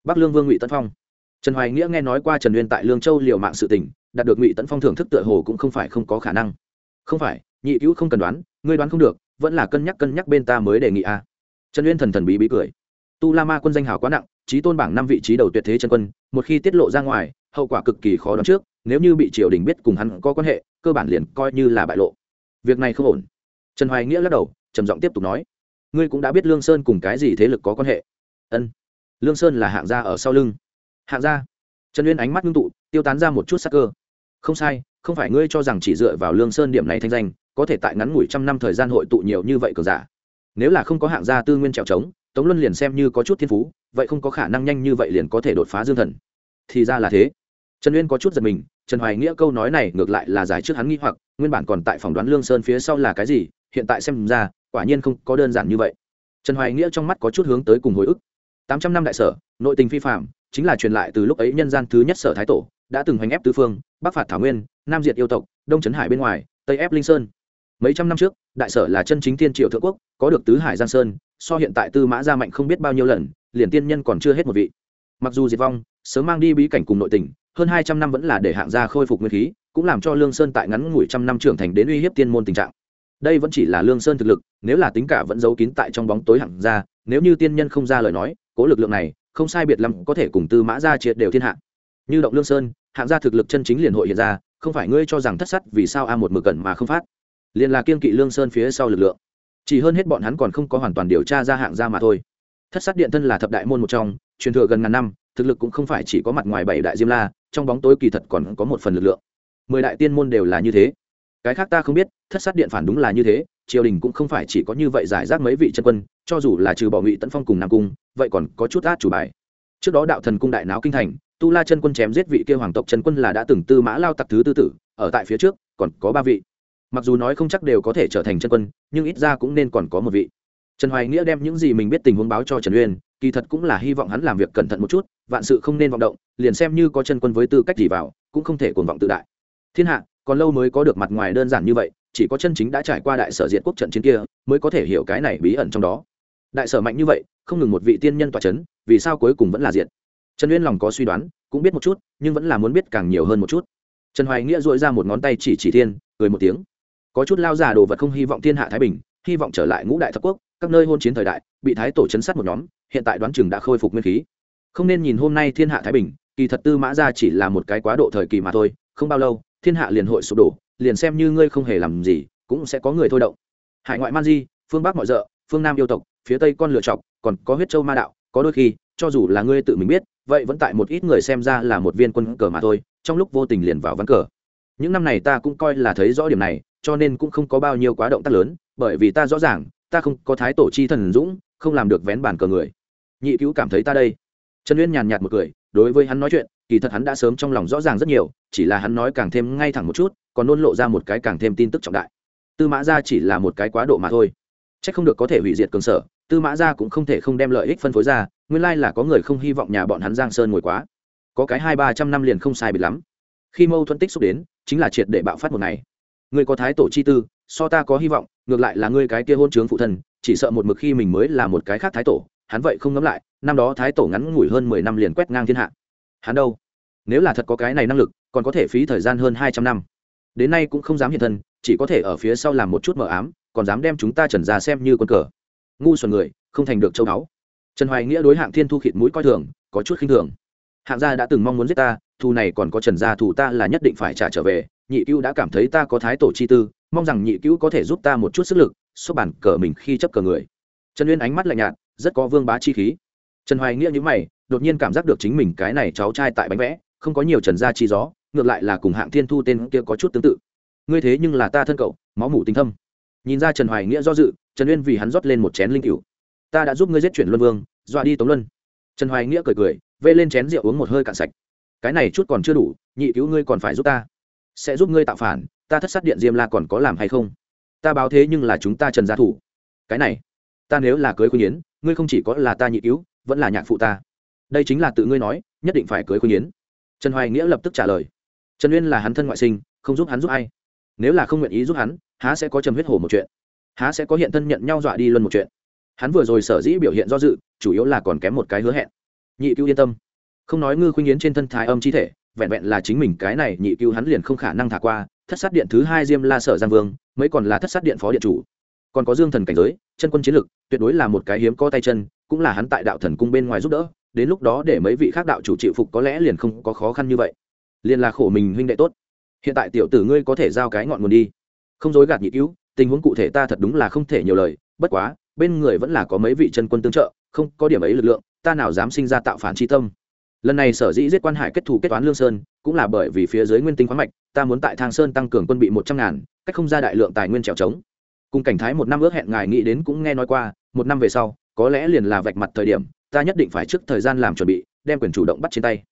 Bắc lương vương ngụy tấn phong. Trần hoài nghĩa nghe nói qua trần uyên tại lương châu liều mạng sự tình, đạt được ngụy tấn phong thưởng thức tựa hồ cũng không phải không có khả năng. Không phải, nhị cứu không cần đoán, ngươi đoán không được, vẫn là cân nhắc cân nhắc bên ta mới đề nghị a. Trần uyên thần thần bí bí cười. Tu la ma quân danh hào quá nặng, trí tôn bảng năm vị trí đầu tuyệt thế chân quân, một khi tiết lộ ra ngoài, hậu quả cực kỳ khó đoán trước, nếu như bị triều đình biết cùng hắn có quan hệ, cơ bản liền coi như là bại lộ. Việc này không ổn. Trần hoài nghĩa lắc đầu, trầm giọng tiếp tục nói ngươi cũng đã biết lương sơn cùng cái gì thế lực có quan hệ. Ân. Lương sơn là hạng gia ở sau lưng. Hạng gia. Trần uyên ánh mắt ngưng tụ, tiêu tán ra một chút sắc cơ. Không sai, không phải ngươi cho rằng chỉ dựa vào lương sơn điểm này thanh danh, có thể tại ngắn ngủi trăm năm thời gian hội tụ nhiều như vậy cờ giả. Nếu là không có hạng gia tư nguyên trèo trống, tống luân liền xem như có chút thiên phú, vậy không có khả năng nhanh như vậy liền có thể đột phá dương thần. Thì ra là thế. Trần uyên có chút giật mình, trần hoài nghĩa câu nói này ngược lại là giải trước hắn nghi hoặc, nguyên bản còn tại phỏng đoán lương sơn phía sau là cái gì, hiện tại xem ra quả nhiên không có đơn giản như vậy. Trần hoài nghĩa trong mắt có chút hướng tới cùng hồi ức. Tám trăm năm đại sở, nội tình phi phạm chính là truyền lại từ lúc ấy nhân gian thứ nhất sở thái tổ, đã từng hành ép tứ phương, bắc phạt thảo nguyên, nam diệt yêu tộc, đông trấn hải bên ngoài, tây ép linh sơn. Mấy trăm năm trước, đại sở là chân chính thiên triệu thượng quốc, có được tứ hải giang sơn, so hiện tại tư mã gia mạnh không biết bao nhiêu lần, liền tiên nhân còn chưa hết một vị. Mặc dù diệt vong, sớm mang đi bí cảnh cùng nội tình, hơn hai trăm năm vẫn là để hạng gia khôi phục nguyên khí, cũng làm cho lương sơn tại ngắn ngủi trăm năm trưởng thành đến uy hiếp tiên môn tình trạng đây vẫn chỉ là lương sơn thực lực, nếu là tính cả vẫn giấu kín tại trong bóng tối hạng gia nếu như tiên nhân không ra lời nói, cố lực lượng này, không sai biệt lắm có thể cùng tư mã gia triệt đều thiên hạ. Như động lương sơn, hạng gia thực lực chân chính liền hội hiện ra, không phải ngươi cho rằng thất sắt vì sao a một mực cần mà không phát. Liền là kiên kỵ lương sơn phía sau lực lượng. Chỉ hơn hết bọn hắn còn không có hoàn toàn điều tra ra hạng gia mà thôi. Thất sát điện thân là thập đại môn một trong, truyền thừa gần ngàn năm, thực lực cũng không phải chỉ có mặt ngoài bảy đại diêm la, trong bóng tối kỳ thật còn có một phần lực lượng. Mười đại tiên môn đều là như thế cái khác ta không biết, thất sát điện phản đúng là như thế, triều đình cũng không phải chỉ có như vậy giải rác mấy vị chân quân, cho dù là trừ bỏ ngụy tấn phong cùng nam cung, vậy còn có chút át chủ bài. Trước đó đạo thần cung đại náo kinh thành, tu la chân quân chém giết vị kia hoàng tộc chân quân là đã từng tư mã lao tặc thứ tư tử, ở tại phía trước, còn có ba vị. Mặc dù nói không chắc đều có thể trở thành chân quân, nhưng ít ra cũng nên còn có một vị. Trần hoài nghĩa đem những gì mình biết tình huống báo cho trần uyên, kỳ thật cũng là hy vọng hắn làm việc cẩn thận một chút, vạn sự không nên vọng động, liền xem như có chân quân với tư cách gì vào, cũng không thể cuồng vọng tự đại. Thiên hạ còn lâu mới có được mặt ngoài đơn giản như vậy, chỉ có chân chính đã trải qua đại sở diệt quốc trận chiến kia mới có thể hiểu cái này bí ẩn trong đó. Đại sở mạnh như vậy, không ngừng một vị tiên nhân tỏa c h ấ n vì sao cuối cùng vẫn là diện trần uyên lòng có suy đoán, cũng biết một chút, nhưng vẫn là muốn biết càng nhiều hơn một chút. Trần hoài nghĩa dội ra một ngón tay chỉ chỉ thiên, cười một tiếng. Có chút lao giả đồ vật không hy vọng thiên hạ thái bình, hy vọng trở lại ngũ đại thập quốc, các nơi hôn chiến thời đại, bị thái tổ chấn sát một nhóm, hiện tại đoán chừng đã khôi phục nguyên khí. Không nên nhìn hôm nay thiên hạ thái bình, kỳ thật tư mã ra chỉ là một cái quá độ thời kỳ mà thôi, không bao lâu thiên hạ liền hội sụp đổ, liền xem như ngươi không hề làm gì, cũng sẽ có người thôi động. Hải ngoại man di, phương bắc mọi d phương nam yêu tộc, phía tây con lựa chọc, còn có huyết châu ma đạo, có đôi khi, cho dù là ngươi tự mình biết, vậy vẫn tại một ít người xem ra là một viên quân cờ mà thôi, trong lúc vô tình liền vào ván cờ. Những năm này ta cũng coi là thấy rõ điểm này, cho nên cũng không có bao nhiêu quá động tác lớn, bởi vì ta rõ ràng, ta không có thái tổ chi thần dũng, không làm được vén bàn cờ người. Nhị cứu cảm thấy ta đây. Trần uyên nhàn nhạt một cười đối với hắn nói chuyện, kỳ thật hắn đã sớm trong lòng rõ ràng rất nhiều, chỉ là hắn nói càng thêm ngay thẳng một chút, còn nôn lộ ra một cái càng thêm tin tức trọng đại. Tư mã gia chỉ là một cái quá độ mà thôi. C h ắ c không được có thể hủy diệt cường sở, tư mã gia cũng không thể không đem lợi ích phân phối ra, nguyên lai là có người không hy vọng nhà bọn hắn giang sơn ngồi quá. Có cái hai ba trăm năm liền không sai bịt lắm. Khi mâu thuẫn tích xúc đến, chính là triệt để bạo phát một ngày. Người có thái tổ chi tư, so ta có hy vọng, ngược lại là ngươi cái kia hôn trướng phụ thân, chỉ sợ một mực khi mình mới là một cái khác thái tổ hắn vậy không ngẫm lại, năm đó thái tổ ngắn ngủi hơn mười năm liền quét ngang thiên hạ. Hắn đâu? Nếu là thật có cái này năng lực, còn có thể phí thời gian hơn hai trăm năm. Đến nay cũng không dám hiện thân, chỉ có thể ở phía sau làm một chút mờ ám, còn dám đem chúng ta trần ra xem như quân cờ. Ngu xuẩn người, không thành được châu đáo trần hoài nghĩa đối hạng thiên thu khịt mũi coi thường, có chút khinh thường. Hạng gia đã từng mong muốn giết ta, thù này còn có trần gia thù ta là nhất định phải trả trở về, nhị cứu đã cảm thấy ta có thái tổ chi tư, mong rằng nhị cứu có thể giúp ta một chút sức lực số bản cờ mình khi chấp cờ người. Trần uyên ánh mắt lạnh nhạt rất có vương bá chi khí. Trần hoài nghĩa nhữ mày, đột nhiên cảm giác được chính mình cái này cháu trai tại bánh vẽ, không có nhiều trần gia chi gió, ngược lại là cùng hạng thiên thu tên kia có chút tương tự. Ngươi thế nhưng là ta thân cậu, máu mủ tinh thâm. Nhìn ra trần hoài nghĩa do dự, trần uyên vì hắn rót lên một chén linh cựu ta đã giúp ngươi giết chuyển luân vương, dọa đi tống luân. Trần hoài nghĩa cười cười, vê lên chén rượu uống một hơi cạn sạch. Cái này chút còn chưa đủ, nhị cứu ngươi còn phải giúp ta. Sẽ giúp ngươi tạo phản, ta thất sát điện diêm la còn có làm hay không? Ta báo thế nhưng là chúng ta trần gia thủ. Cái này, ta nếu là cưới khuyên yến ngươi không chỉ có là ta nhị cứu, vẫn là nhạc phụ ta. Đây chính là tự ngươi nói, nhất định phải cưới khuyên yến. Trần hoài nghĩa lập tức trả lời. Trần uyên là hắn thân ngoại sinh, không giúp hắn giúp ai. Nếu là không nguyện ý giúp hắn, há sẽ có trầm huyết hồ một chuyện. Há sẽ có hiện thân nhận nhau dọa đi luân một chuyện. Hắn vừa rồi sở dĩ biểu hiện do dự, chủ yếu là còn kém một cái hứa hẹn. Nhị cứu yên tâm. Không nói ngư khuynh yến trên thân thái âm chi thể, vẹn vẹn là chính mình cái này nhị cứu hắn liền không khả năng thả qua. Thất sát điện thứ hai diêm la sở giang vương mới còn là thất sát điện phó điện chủ. Còn có dương thần cảnh giới chân quân chiến lực, tuyệt đối là một cái hiếm có tay chân, cũng là hắn tại đạo thần cung bên ngoài giúp đỡ, đến lúc đó để mấy vị khác đạo chủ chịu phục có lẽ liền không có khó khăn như vậy. Liền là khổ mình huynh đệ tốt. Hiện tại tiểu tử ngươi có thể giao cái ngọn nguồn đi. Không dối gạt nhị cứu, tình huống cụ thể ta thật đúng là không thể nhiều lời, bất quá, bên người vẫn là có mấy vị chân quân tương trợ, không có điểm ấy lực lượng, ta nào dám sinh ra tạo phản tri tâm. Lần này sở dĩ giết quan hải kết thù kết toán lương sơn, cũng là bởi vì phía dưới nguyên tinh khoáng mạch, ta muốn tại thang sơn tăng cường quân bị một trăm ngàn, cách không ra đại lượng tài nguyên trèo trống cùng cảnh thái một năm ước hẹn ngài nghĩ đến cũng nghe nói qua, một năm về sau, có lẽ liền là vạch mặt thời điểm, ta nhất định phải trước thời gian làm chuẩn bị, đem quyền chủ động bắt trên tay.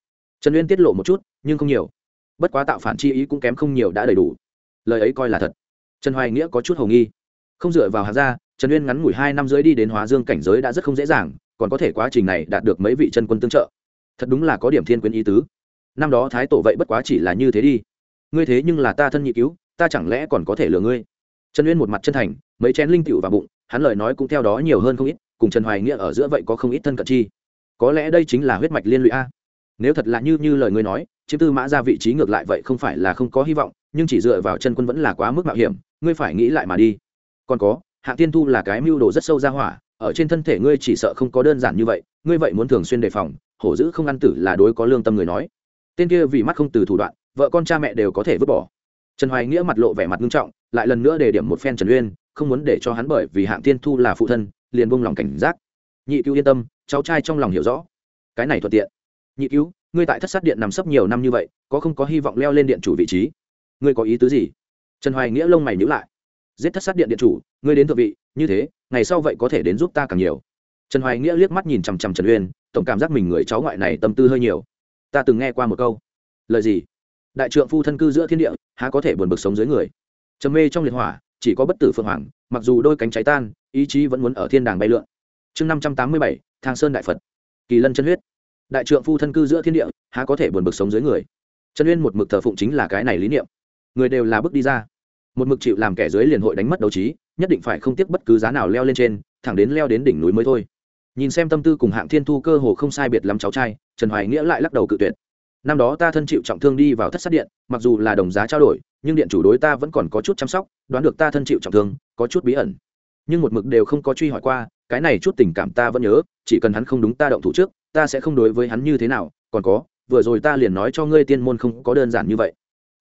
Trần uyên tiết lộ một chút, nhưng không nhiều. Bất quá tạo phản chi ý cũng kém không nhiều đã đầy đủ. Lời ấy coi là thật. Trần hoài nghĩa có chút hầu nghi. Không dựa vào hạt ra, trần uyên ngắn ngủi hai năm dưới đi đến hóa dương cảnh giới đã rất không dễ dàng, còn có thể quá trình này đạt được mấy vị chân quân tương trợ. Thật đúng là có điểm thiên quyến ý tứ. Năm đó thái tổ vậy bất quá chỉ là như thế đi. Ngươi thế nhưng là ta thân nhị cứu, ta chẳng lẽ còn có thể lừa ngươi? Trần uyên một mặt chân thành, mấy chén linh tiểu vào bụng, hắn lời nói cũng theo đó nhiều hơn không ít, cùng trần hoài nghĩa ở giữa vậy có không ít thân cận chi. Có lẽ đây chính là huyết mạch liên lụy a. Nếu thật là như như lời ngươi nói, chiếm tư mã ra vị trí ngược lại vậy không phải là không có hy vọng, nhưng chỉ dựa vào chân quân vẫn là quá mức mạo hiểm, ngươi phải nghĩ lại mà đi. Còn có, hạ tiên thu là cái mưu đồ rất sâu ra hỏa, ở trên thân thể ngươi chỉ sợ không có đơn giản như vậy, ngươi vậy muốn thường xuyên đề phòng, hổ dữ không ăn tử là đối có lương tâm người nói. Tên kia vì mắt không từ thủ đoạn, vợ con cha mẹ đều có thể vứt bỏ. Trần hoài nghĩa mặt lộ vẻ mặt nghiêm trọng lại lần nữa đề điểm một phen trần uyên, không muốn để cho hắn bởi vì hạng tiên thu là phụ thân, liền buông lòng cảnh giác. Nhị cứu yên tâm, cháu trai trong lòng hiểu rõ. Cái này thuận tiện. Nhị cứu ngươi tại thất sát điện nằm sấp nhiều năm như vậy, có không có hy vọng leo lên điện chủ vị trí? Ngươi có ý tứ gì? Trần hoài nghĩa lông mày nhữ lại. Giết thất sát điện điện chủ, ngươi đến thượng vị, như thế, ngày sau vậy có thể đến giúp ta càng nhiều. Trần hoài nghĩa liếc mắt nhìn chằm chằm trần uyên, tổng cảm giác mình người cháu ngoại này tâm tư hơi nhiều. Ta từng nghe qua một câu. Lời gì? Đại trượng phu thân cư giữa thiên địa, há có thể buồn bực sống dưới người? Trầm mê trong liệt hỏa, chỉ có bất tử phượng hoàng, mặc dù đôi cánh cháy tan, ý chí vẫn muốn ở thiên đàng bay lượn. Chương năm trăm tám mươi bảy, thang sơn đại phật. Kỳ lân chân huyết. Đại trượng phu thân cư giữa thiên địa, há có thể buồn bực sống dưới người? Trần uyên một mực thờ phụng chính là cái này lý niệm. Người đều là bước đi ra. Một mực chịu làm kẻ dưới liền hội đánh mất đấu trí, nhất định phải không tiếc bất cứ giá nào leo lên trên, thẳng đến leo đến đỉnh núi mới thôi. Nhìn xem tâm tư cùng hạng thiên thu cơ hồ không sai biệt lắm cháu trai, trần hoài nghĩa lại lắc đầu cự tuyệt. Năm đó ta thân chịu trọng thương đi vào thất sát điện, mặc dù là đồng giá trao đổi nhưng điện chủ đối ta vẫn còn có chút chăm sóc, đoán được ta thân chịu trọng thương, có chút bí ẩn. Nhưng một mực đều không có truy hỏi qua, cái này chút tình cảm ta vẫn nhớ, chỉ cần hắn không đúng ta động thủ trước, ta sẽ không đối với hắn như thế nào, còn có, vừa rồi ta liền nói cho ngươi tiên môn không có đơn giản như vậy.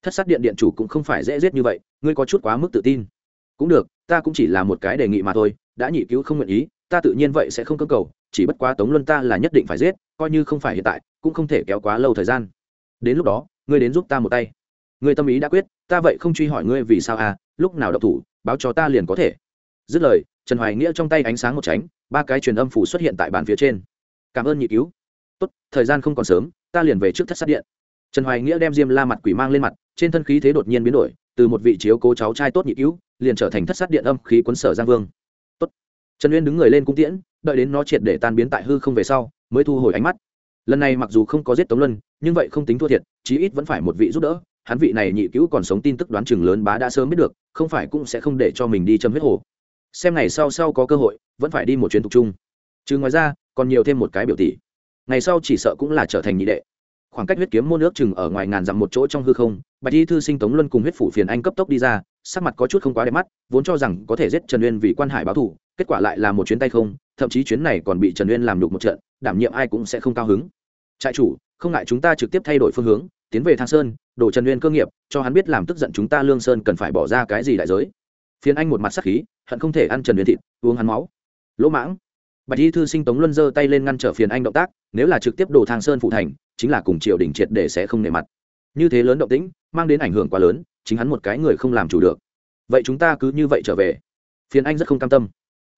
Thất sát điện điện chủ cũng không phải dễ giết như vậy, ngươi có chút quá mức tự tin. Cũng được, ta cũng chỉ là một cái đề nghị mà thôi, đã nhị cứu không nguyện ý, ta tự nhiên vậy sẽ không cơ cầu, chỉ bất quá tống luân ta là nhất định phải giết, coi như không phải hiện tại, cũng không thể kéo quá lâu thời gian. Đến lúc đó, ngươi đến giúp ta một tay ngươi tâm ý đã quyết, ta vậy không truy hỏi ngươi vì sao à lúc nào độc thủ, báo cho ta liền có thể. Dứt lời, trần hoài nghĩa trong tay ánh sáng một tránh, ba cái truyền âm phủ xuất hiện tại bàn phía trên. Cảm ơn nhị cứu. Tốt, thời gian không còn sớm, ta liền về trước thất sát điện. Trần hoài nghĩa đem diêm la mặt quỷ mang lên mặt, trên thân khí thế đột nhiên biến đổi, từ một vị chiếu cố cháu trai tốt nhị cứu, liền trở thành thất sát điện âm khí quấn sở giang vương. Tốt. Trần uyên đứng người lên cung tiễn, đợi đến nó triệt để tan biến tại hư không về sau, mới thu hồi ánh mắt. Lần này mặc dù không có giết tống luân, nhưng vậy không tính thua thiệt, chí ít vẫn phải một vị giúp đỡ hắn vị này nhị cứu còn sống tin tức đoán chừng lớn bá đã sớm biết được, không phải cũng sẽ không để cho mình đi châm huyết hồ. Xem ngày sau sau có cơ hội, vẫn phải đi một chuyến tục chung chứ ngoài ra, còn nhiều thêm một cái biểu tỷ. Ngày sau chỉ sợ cũng là trở thành nhị đệ. Khoảng cách huyết kiếm môn nước chừng ở ngoài ngàn dặm một chỗ trong hư không, bạch y thư sinh tống luân cùng huyết phủ phiền anh cấp tốc đi ra, sắc mặt có chút không quá đẹp mắt, vốn cho rằng có thể giết trần uyên vì quan hải báo thù, kết quả lại là một chuyến tay không, thậm chí chuyến này còn bị trần uyên làm đục một trận, đảm nhiệm ai cũng sẽ không cao hứng. Trại chủ, không ngại chúng ta trực tiếp thay đổi phương hướng, tiến về thang sơn đổ trần uyên cơ nghiệp, cho hắn biết làm tức giận chúng ta lương sơn cần phải bỏ ra cái gì đại giới. Phiền anh một mặt sắc khí, hận không thể ăn trần uyên thịt, uống hắn máu. Lỗ mãng, bạch y thư sinh tống luân giơ tay lên ngăn trở phiền anh động tác, nếu là trực tiếp đổ thang sơn phụ thành, chính là cùng triều đình triệt để sẽ không nề mặt. Như thế lớn động tĩnh, mang đến ảnh hưởng quá lớn, chính hắn một cái người không làm chủ được. Vậy chúng ta cứ như vậy trở về. Phiền anh rất không cam tâm.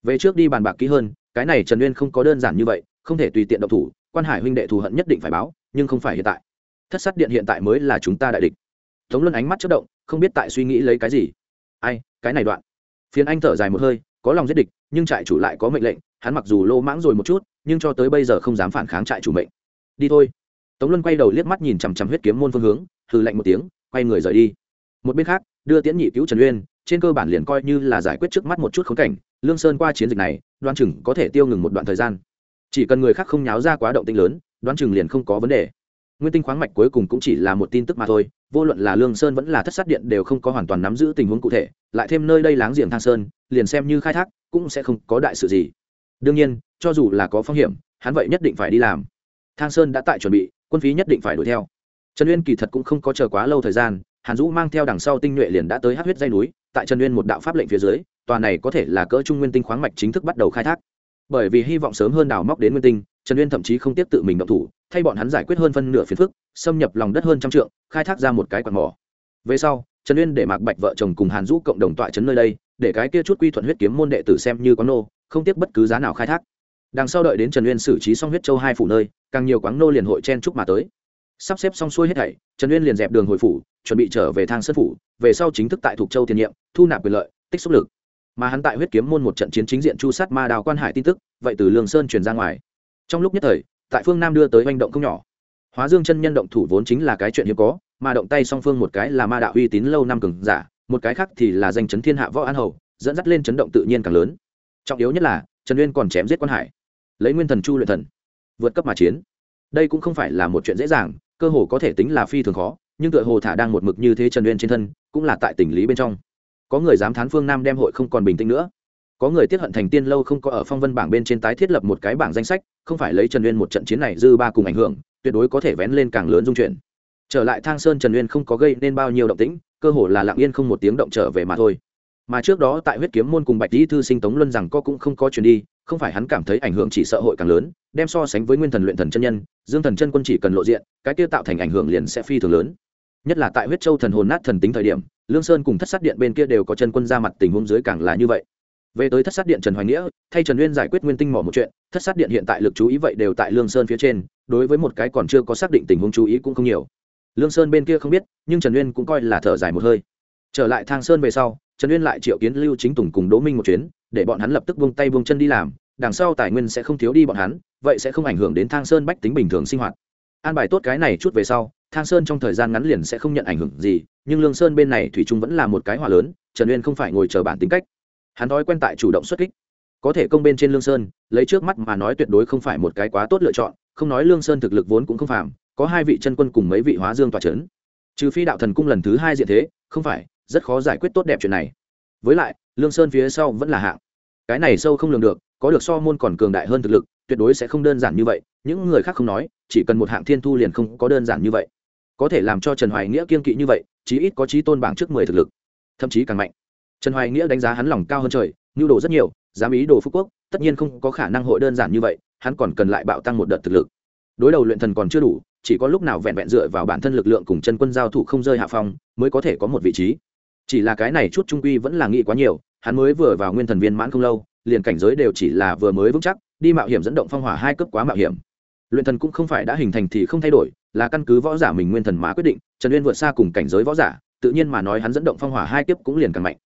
Về trước đi bàn bạc kỹ hơn, cái này trần uyên không có đơn giản như vậy, không thể tùy tiện động thủ, quan hải huynh đệ thù hận nhất định phải báo, nhưng không phải hiện tại thất sát điện hiện tại mới là chúng ta đại địch. Tống luân ánh mắt chất động, không biết tại suy nghĩ lấy cái gì. Ai, cái này đoạn. Phiến anh thở dài một hơi, có lòng giết địch, nhưng trại chủ lại có mệnh lệnh, hắn mặc dù lô mãng rồi một chút, nhưng cho tới bây giờ không dám phản kháng trại chủ mệnh. Đi thôi. Tống luân quay đầu liếc mắt nhìn chằm chằm huyết kiếm môn phương hướng, hừ lạnh một tiếng, quay người rời đi. Một bên khác, đưa tiễn nhị cứu trần uyên, trên cơ bản liền coi như là giải quyết trước mắt một chút khốn cảnh, lương sơn qua chiến dịch này đoan chừng có thể tiêu ngừng một đoạn thời gian. Chỉ cần người khác không nháo ra quá động tinh lớn đoan chừng liền không có vấn đề nguyên tinh khoáng mạch cuối cùng cũng chỉ là một tin tức mà thôi, vô luận là lương sơn vẫn là thất sát điện đều không có hoàn toàn nắm giữ tình huống cụ thể, lại thêm nơi đây láng giềng thang sơn, liền xem như khai thác, cũng sẽ không có đại sự gì. Đương nhiên, cho dù là có phong hiểm, hắn vậy nhất định phải đi làm. Thang sơn đã tại chuẩn bị, quân phí nhất định phải đuổi theo. Trần uyên kỳ thật cũng không có chờ quá lâu thời gian, hàn dũ mang theo đằng sau tinh nhuệ liền đã tới hát huyết dây núi, tại trần uyên một đạo pháp lệnh phía dưới, tòa này có thể là cỡ trung nguyên tinh khoáng mạch chính thức bắt đầu khai thác. Bởi vì hy vọng sớm hơn đào móc đến nguyên tinh trần uyên thậm chí không tiếp tự mình động thủ, thay bọn hắn giải quyết hơn phân nửa phiền phức, xâm nhập lòng đất hơn trăm trượng, khai thác ra một cái quạt mỏ. Về sau, trần uyên để mạc bạch vợ chồng cùng hàn dũ cộng đồng tọa trấn nơi đây, để cái kia chút quy thuận huyết kiếm môn đệ tử xem như có nô, không tiếc bất cứ giá nào khai thác. Đằng sau đợi đến trần uyên xử trí xong huyết châu hai phủ nơi, càng nhiều quáng nô liền hội chen chúc mà tới. Sắp xếp xong xuôi hết thảy, trần uyên liền dẹp đường hồi phủ, chuẩn bị trở về thang sơn phủ, về sau chính thức tại thuộc châu tiền nhiệm, thu nạp quyền lợi, tích xúc lực. Mà hắn tại huyết kiếm môn một trận chiến chính diện chu sát ma đào quan hải tin tức, vậy từ lương sơn truyền ra ngoài trong lúc nhất thời, tại phương nam đưa tới manh động không nhỏ. Hóa dương chân nhân động thủ vốn chính là cái chuyện hiếm có, mà động tay song phương một cái là ma đạo uy tín lâu năm cường giả, một cái khác thì là danh chấn thiên hạ võ an hầu, dẫn dắt lên chấn động tự nhiên càng lớn. Trọng yếu nhất là, trần uyên còn chém giết quan hải. Lấy nguyên thần chu luyện thần, vượt cấp mà chiến. Đây cũng không phải là một chuyện dễ dàng, cơ hồ có thể tính là phi thường khó, nhưng tựa hồ thả đang một mực như thế trần uyên trên thân, cũng là tại tình lý bên trong. Có người dám thán phương nam đem hội không còn bình tĩnh nữa có người tiết hận thành tiên lâu không có ở phong vân bảng bên trên tái thiết lập một cái bảng danh sách, không phải lấy trần uyên một trận chiến này dư ba cùng ảnh hưởng, tuyệt đối có thể vén lên càng lớn dung chuyển. Trở lại thang sơn trần uyên không có gây nên bao nhiêu động tĩnh, cơ hồ là lặng yên không một tiếng động trở về mà thôi. Mà trước đó tại huyết kiếm môn cùng bạch lý thư sinh tống luân rằng có cũng không có chuyển đi, không phải hắn cảm thấy ảnh hưởng chỉ sợ hội càng lớn, đem so sánh với nguyên thần luyện thần chân nhân, dương thần chân quân chỉ cần lộ diện, cái kia tạo thành ảnh hưởng liền sẽ phi thường lớn. Nhất là tại huyết châu thần hồn nát thần tính thời điểm, lương sơn cùng thất sát điện bên kia đều có chân quân ra mặt tình huống dưới càng là như vậy về tới thất sát điện trần hoài nghĩa, thay trần nguyên giải quyết nguyên tinh mỏ một chuyện, thất sát điện hiện tại lực chú ý vậy đều tại lương sơn phía trên, đối với một cái còn chưa có xác định tình huống chú ý cũng không nhiều. Lương sơn bên kia không biết, nhưng trần nguyên cũng coi là thở dài một hơi. Trở lại thang sơn về sau, trần nguyên lại triệu kiến lưu chính tùng cùng đỗ minh một chuyến, để bọn hắn lập tức buông tay buông chân đi làm, đằng sau tài nguyên sẽ không thiếu đi bọn hắn, vậy sẽ không ảnh hưởng đến thang sơn bách tính bình thường sinh hoạt. An bài tốt cái này chút về sau, thang sơn trong thời gian ngắn liền sẽ không nhận ảnh hưởng gì, nhưng lương sơn bên này thủy trung vẫn là một cái hòa lớn, trần uyên không phải ngồi chờ bản tính cách hắn thói quen tại chủ động xuất kích. Có thể công bên trên lương sơn, lấy trước mắt mà nói tuyệt đối không phải một cái quá tốt lựa chọn, không nói lương sơn thực lực vốn cũng không phạm có hai vị chân quân cùng mấy vị hóa dương tòa c h ấ n trừ phi đạo thần cung lần thứ hai diện thế, không phải, rất khó giải quyết tốt đẹp chuyện này. Với lại, lương sơn phía sau vẫn là hạng. Cái này sâu không lường được, có được so môn còn cường đại hơn thực lực, tuyệt đối sẽ không đơn giản như vậy, những người khác không nói, chỉ cần một hạng thiên thu liền không có đơn giản như vậy. Có thể làm cho trần hoài nghĩa kiên kỵ như vậy, chí ít có trí tôn bảng trước mười thực lực, thậm chí càng mạnh trần hoài nghĩa đánh giá hắn lòng cao hơn trời, nhu đồ rất nhiều, dám ý đồ phú quốc, tất nhiên không có khả năng hội đơn giản như vậy, hắn còn cần lại bạo tăng một đợt thực lực. Đối đầu luyện thần còn chưa đủ, chỉ có lúc nào vẹn vẹn dựa vào bản thân lực lượng cùng chân quân giao thủ không rơi hạ phong, mới có thể có một vị trí. Chỉ là cái này chút trung quy vẫn là nghĩ quá nhiều, hắn mới vừa vào nguyên thần viên mãn không lâu, liền cảnh giới đều chỉ là vừa mới vững chắc, đi mạo hiểm dẫn động phong hỏa hai cấp quá mạo hiểm. Luyện thần cũng không phải đã hình thành thì không thay đổi, là căn cứ võ giả mình nguyên thần mà quyết định, trần uyên vượt xa cùng cảnh giới võ giả, tự nhiên mà nói hắn dẫn động phong hỏa hai kiếp cũng liền càng mạnh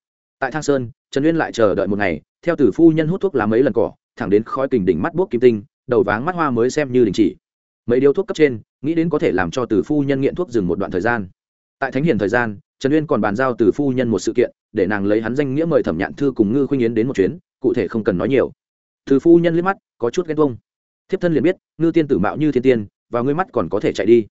tại thang sơn, trần uyên lại chờ đợi một ngày, theo tử phu nhân hút thuốc lá mấy lần cỏ, thẳng đến khói kình đỉnh mắt buốc kim tinh, đầu váng mắt hoa mới xem như đình chỉ. Mấy điếu thuốc cấp trên, nghĩ đến có thể làm cho tử phu nhân nghiện thuốc dừng một đoạn thời gian. Tại thánh hiền thời gian, trần uyên còn bàn giao tử phu nhân một sự kiện, để nàng lấy hắn danh nghĩa mời thẩm nhạn thư cùng ngư khuynh yến đến một chuyến, cụ thể không cần nói nhiều. Tử phu nhân liếc mắt, có chút ghen tuông. Thiếp thân liền biết, ngư tiên tử mạo như thiên tiên, và ngươi mắt còn có thể chạy đi.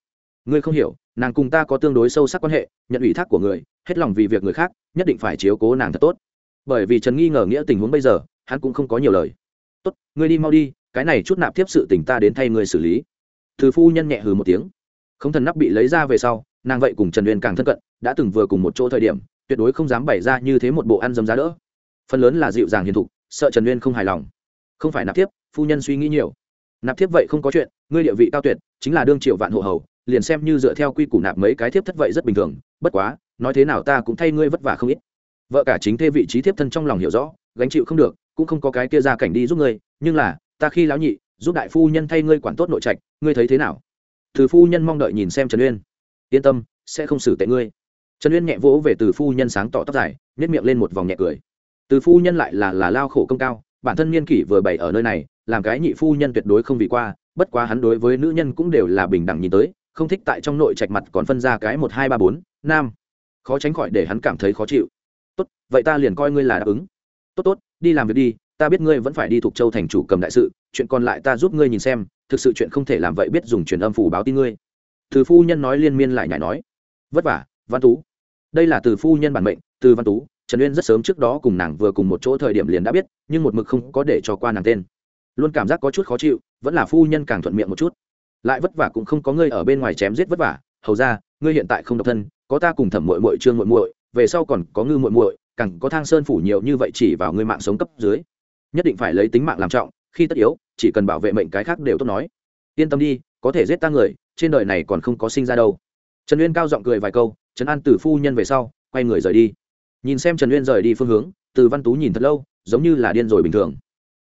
Ngươi không hiểu, nàng cùng ta có tương đối sâu sắc quan hệ, nhận ủy thác của người hết lòng vì việc người khác, nhất định phải chiếu cố nàng thật tốt. Bởi vì trần nghi ngờ nghĩa tình huống bây giờ, hắn cũng không có nhiều lời. Tốt, ngươi đi mau đi, cái này chút nạp tiếp sự tình ta đến thay ngươi xử lý. Từ phu nhân nhẹ hừ một tiếng. Không thần nắp bị lấy ra về sau, nàng vậy cùng trần uyên càng thân cận, đã từng vừa cùng một chỗ thời điểm, tuyệt đối không dám bày ra như thế một bộ ăn dấm giá đỡ. Phần lớn là dịu dàng hiền thục, sợ trần uyên không hài lòng. Không phải nạp tiếp, phu nhân suy nghĩ nhiều. Nạp tiếp vậy không có chuyện, ngươi địa vị cao tuyệt, chính là đương triệu vạn hộ hầu, liền xem như dựa theo quy củ nạp mấy cái thiếp thất vậy rất bình thường, bất quá nói thế nào ta cũng thay ngươi vất vả không ít. Vợ cả chính thê vị trí thiếp thân trong lòng hiểu rõ, gánh chịu không được, cũng không có cái kia ra cảnh đi giúp ngươi, nhưng là, ta khi lão nhị, giúp đại phu nhân thay ngươi quản tốt nội trạch, ngươi thấy thế nào? Từ phu nhân mong đợi nhìn xem trần uyên. Yên tâm, sẽ không xử tệ ngươi. Trần uyên nhẹ vỗ về từ phu nhân sáng tỏ tóc dài nhét miệng lên một vòng nhẹ cười. Từ phu nhân lại là là lao khổ công cao, bản thân niên kỷ vừa bày ở nơi này, làm cái nhị phu nhân tuyệt đối không vì qua, bất quá hắn đối với nữ nhân cũng đều là bình đẳng nhìn tới, không thích tại trong nội trạch mặt còn phân ra cái một hai ba bốn, nam khó tránh khỏi để hắn cảm thấy khó chịu. Tốt, vậy ta liền coi ngươi là đáp ứng. Tốt tốt, đi làm việc đi, ta biết ngươi vẫn phải đi thuộc châu thành chủ cầm đại sự, chuyện còn lại ta giúp ngươi nhìn xem, thực sự chuyện không thể làm vậy biết dùng truyền âm phủ báo tin ngươi. Từ phu nhân nói liên miên lại nhảy nói. Vất vả, văn tú. Đây là từ phu nhân bản mệnh, từ văn tú, trần uyên rất sớm trước đó cùng nàng vừa cùng một chỗ thời điểm liền đã biết, nhưng một mực không có để cho qua nàng tên. Luôn cảm giác có chút khó chịu, vẫn là phu nhân càng thuận miệng một chút. Lại vất vả cũng không có ngươi ở bên ngoài chém giết vất vả, hầu ra, ngươi hiện tại không độc thân có ta cùng thẩm muội muội trương muội muội, về sau còn có ngư muội muội, càng có thang sơn phủ nhiều như vậy chỉ vào ngươi mạng sống cấp dưới. Nhất định phải lấy tính mạng làm trọng, khi tất yếu, chỉ cần bảo vệ mệnh cái khác đều tốt nói. Yên tâm đi, có thể giết ta người, trên đời này còn không có sinh ra đâu. Trần uyên cao giọng cười vài câu trấn an từ phu nhân về sau, quay người rời đi. Nhìn xem trần uyên rời đi phương hướng, từ văn tú nhìn thật lâu, giống như là điên rồi bình thường.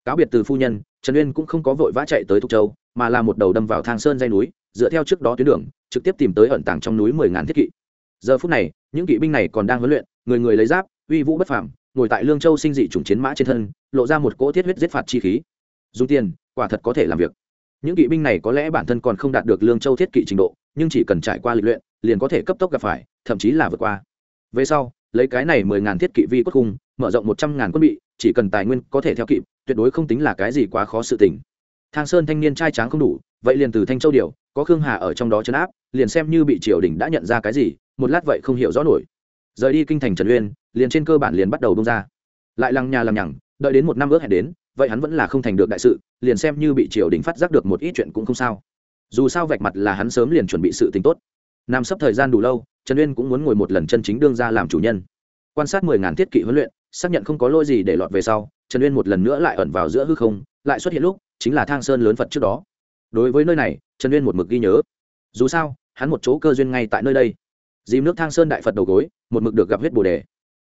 Cáo biệt từ phu nhân, trần uyên cũng không có vội vã chạy tới thục châu, mà là một đầu đâm vào thang sơn dây núi, dựa theo trước đó tuyến đường, trực tiếp tìm tới ẩn tàng trong núi mười ngàn thiết kỵ giờ phút này, những kỵ binh này còn đang huấn luyện, người người lấy giáp, uy vũ bất phàm, ngồi tại lương châu sinh dị chủng chiến mã trên thân, lộ ra một cỗ thiết huyết giết phạt chi khí. Dùng tiền, quả thật có thể làm việc. Những kỵ binh này có lẽ bản thân còn không đạt được lương châu thiết kỵ trình độ, nhưng chỉ cần trải qua lịch luyện, liền có thể cấp tốc gặp phải, thậm chí là vượt qua. Về sau, lấy cái này mười ngàn thiết kỵ vi cốt khung, mở rộng một trăm ngàn quân bị, chỉ cần tài nguyên có thể theo kịp, tuyệt đối không tính là cái gì quá khó sự tình. Thang sơn thanh niên trai tráng không đủ, vậy liền từ thanh châu điều, có khương hà ở trong đó chấn áp, liền xem như bị triều đình đã nhận ra cái gì một lát vậy không hiểu rõ nổi. Rời đi kinh thành trần uyên, liền trên cơ bản liền bắt đầu bông ra. Lại lằng nhà lằng nhằng, đợi đến một năm ước hẹn đến, vậy hắn vẫn là không thành được đại sự, liền xem như bị triều đình phát giác được một ít chuyện cũng không sao. Dù sao vạch mặt là hắn sớm liền chuẩn bị sự tính tốt. Nằm sắp thời gian đủ lâu, trần uyên cũng muốn ngồi một lần chân chính đương ra làm chủ nhân. Quan sát mười ngàn thiết kỵ huấn luyện, xác nhận không có lỗi gì để lọt về sau, trần uyên một lần nữa lại ẩn vào giữa hư không, lại xuất hiện lúc, chính là thang sơn lớn phật trước đó. Đối với nơi này, trần uyên một mực ghi nhớ. Dù sao, hắn một chỗ cơ duyên ngay tại nơi đây dìm nước thang sơn đại phật đầu gối, một mực được gặp huyết bồ đề.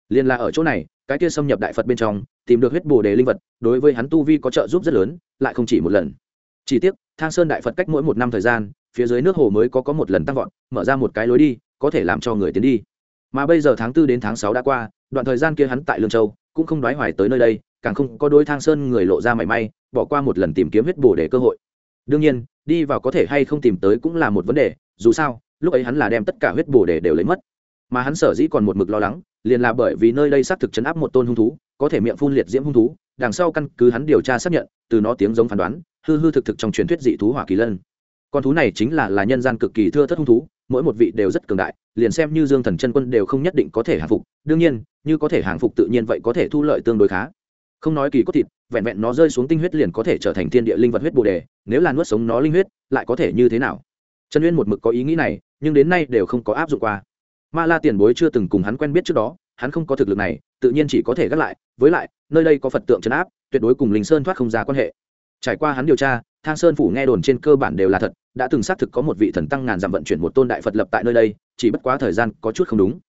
Liên là ở chỗ này, cái kia xâm nhập đại phật bên trong, tìm được huyết bồ đề linh vật, đối với hắn tu vi có trợ giúp rất lớn, lại không chỉ một lần. Chỉ tiếc, thang sơn đại phật cách mỗi một năm thời gian, phía dưới nước hồ mới có có một lần tăng vọt, mở ra một cái lối đi, có thể làm cho người tiến đi. Mà bây giờ tháng tư đến tháng sáu đã qua, đoạn thời gian kia hắn tại lương châu, cũng không đoái hoài tới nơi đây, càng không có đôi thang sơn người lộ ra mảy may, bỏ qua một lần tìm kiếm huyết bồ đề cơ hội. Đương nhiên, đi vào có thể hay không tìm tới cũng là một vấn đề, dù sao lúc ấy hắn là đem tất cả huyết bổ đề đều lấy mất. Mà hắn sở dĩ còn một mực lo lắng, liền là bởi vì nơi đây xác thực chấn áp một tôn hung thú, có thể miệng phun liệt diễm hung thú, đằng sau căn cứ hắn điều tra xác nhận, từ nó tiếng giống phán đoán, hư hư thực thực trong truyền thuyết dị thú hỏa kỳ lân. Con thú này chính là là nhân gian cực kỳ thưa thất hung thú, mỗi một vị đều rất cường đại, liền xem như dương thần chân quân đều không nhất định có thể hàng phục, đương nhiên, như có thể hàng phục tự nhiên vậy có thể thu lợi tương đối khá. Không nói kỳ cốt thịt, vẹn vẹn nó rơi xuống tinh huyết liền có thể trở thành thiên địa linh vật huyết bồ đề, nếu là nuốt sống nó linh huyết, lại có thể như thế nào? Trần uyên một mực có ý nghĩ này nhưng đến nay đều không có áp dụng qua. Ma la tiền bối chưa từng cùng hắn quen biết trước đó, hắn không có thực lực này, tự nhiên chỉ có thể gác lại, với lại, nơi đây có phật tượng trấn áp, tuyệt đối cùng linh sơn thoát không ra quan hệ. Trải qua hắn điều tra, thang sơn phủ nghe đồn trên cơ bản đều là thật, đã từng xác thực có một vị thần tăng ngàn dặm vận chuyển một tôn đại phật lập tại nơi đây, chỉ bất quá thời gian có chút không đúng.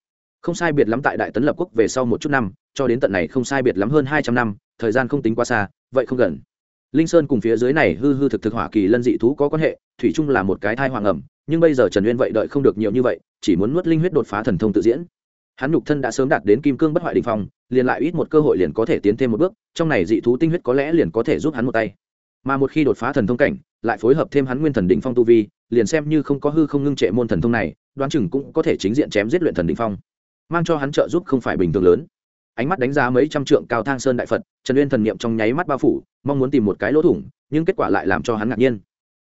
Không sai biệt lắm tại đại tấn lập quốc về sau một chút năm, cho đến tận này không sai biệt lắm hơn hai trăm năm, thời gian không tính quá xa, vậy không gần linh sơn cùng phía dưới này hư hư thực thực hỏa kỳ lân dị thú có quan hệ, thủy chung là một cái thai hoàng ẩm, nhưng bây giờ trần uyên vậy đợi không được nhiều như vậy, chỉ muốn nuốt linh huyết đột phá thần thông tự diễn. Hắn nhục thân đã sớm đạt đến kim cương bất hoại đình phong, liền lại ít một cơ hội liền có thể tiến thêm một bước, trong này dị thú tinh huyết có lẽ liền có thể giúp hắn một tay. Mà một khi đột phá thần thông cảnh, lại phối hợp thêm hắn nguyên thần đỉnh phong tu vi, liền xem như không có hư không ngưng trệ môn thần thông này, đoán chừng cũng có thể chính diện chém giết luyện thần đỉnh phong, mang cho hắn trợ giúp không phải bình thường lớn ánh mắt đánh giá mấy trăm trượng cao thang sơn đại phật trần uyên thần niệm trong nháy mắt bao phủ mong muốn tìm một cái lỗ thủng nhưng kết quả lại làm cho hắn ngạc nhiên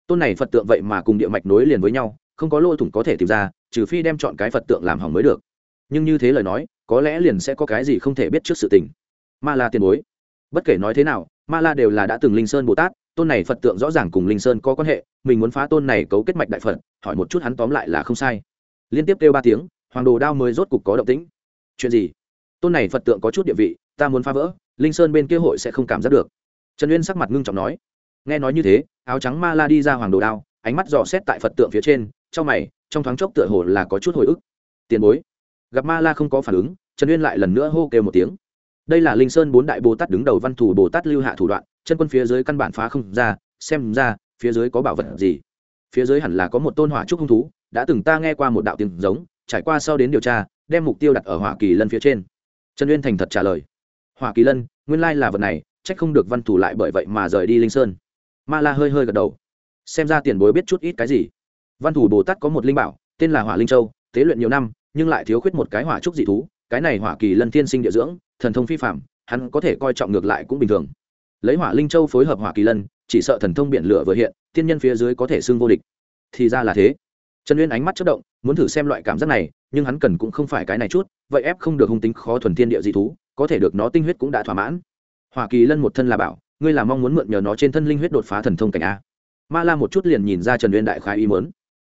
tôn này phật tượng vậy mà cùng địa mạch nối liền với nhau không có lỗ thủng có thể tìm ra trừ phi đem chọn cái phật tượng làm hỏng mới được nhưng như thế lời nói có lẽ liền sẽ có cái gì không thể biết trước sự tình ma la tiền bối bất kể nói thế nào ma la đều là đã từng linh sơn bồ tát tôn này phật tượng rõ ràng cùng linh sơn có quan hệ mình muốn phá tôn này cấu kết mạch đại phật hỏi một chút hắn tóm lại là không sai liên tiếp kêu ba tiếng hoàng đồ đao mới rốt cục có động tĩnh chuyện gì tôn này phật tượng có chút địa vị, ta muốn phá vỡ, linh sơn bên kia hội sẽ không cảm giác được. Trần uyên sắc mặt ngưng trọng nói. Nghe nói như thế, áo trắng ma la đi ra hoàng đồ đao, ánh mắt dò xét tại phật tượng phía trên, trong mày, trong thoáng chốc tựa hồ là có chút hồi ức. Tiền bối. Gặp ma la không có phản ứng, trần uyên lại lần nữa hô kêu một tiếng. Đây là linh sơn bốn đại bồ tát đứng đầu văn thủ bồ tát lưu hạ thủ đoạn, chân quân phía dưới căn bản phá không ra, xem ra, phía dưới có bảo vật gì? Phía dưới hẳn là có một tôn hỏa trúc hung thú, đã từng ta nghe qua một đạo tiếng giống, trải qua sau đến điều tra, đem mục tiêu đặt ở hỏa kỳ lân phía trên trần uyên thành thật trả lời. Hỏa kỳ lân, nguyên lai là vật này trách không được văn thủ lại bởi vậy mà rời đi linh sơn. Ma la hơi hơi gật đầu. Xem ra tiền bối biết chút ít cái gì. Văn thủ bồ tát có một linh bảo, tên là hỏa linh châu, tế luyện nhiều năm, nhưng lại thiếu khuyết một cái hỏa trúc dị thú, cái này hỏa kỳ lân thiên sinh địa dưỡng, thần thông phi phạm hắn có thể coi trọng ngược lại cũng bình thường. Lấy hỏa linh châu phối hợp hỏa kỳ lân, chỉ sợ thần thông biển lửa vừa hiện, tiên nhân phía dưới có thể xưng vô địch. Thì ra là thế. Trần uyên ánh mắt chất động, muốn thử xem loại cảm giác này, nhưng hắn cần cũng không phải cái này chút vậy ép không được hung tính khó thuần thiên địa dị thú, có thể được nó tinh huyết cũng đã thỏa mãn. Hỏa kỳ lân một thân là bảo, ngươi là mong muốn mượn nhờ nó trên thân linh huyết đột phá thần thông cảnh a. Ma la một chút liền nhìn ra trần uyên đại khái ý mớn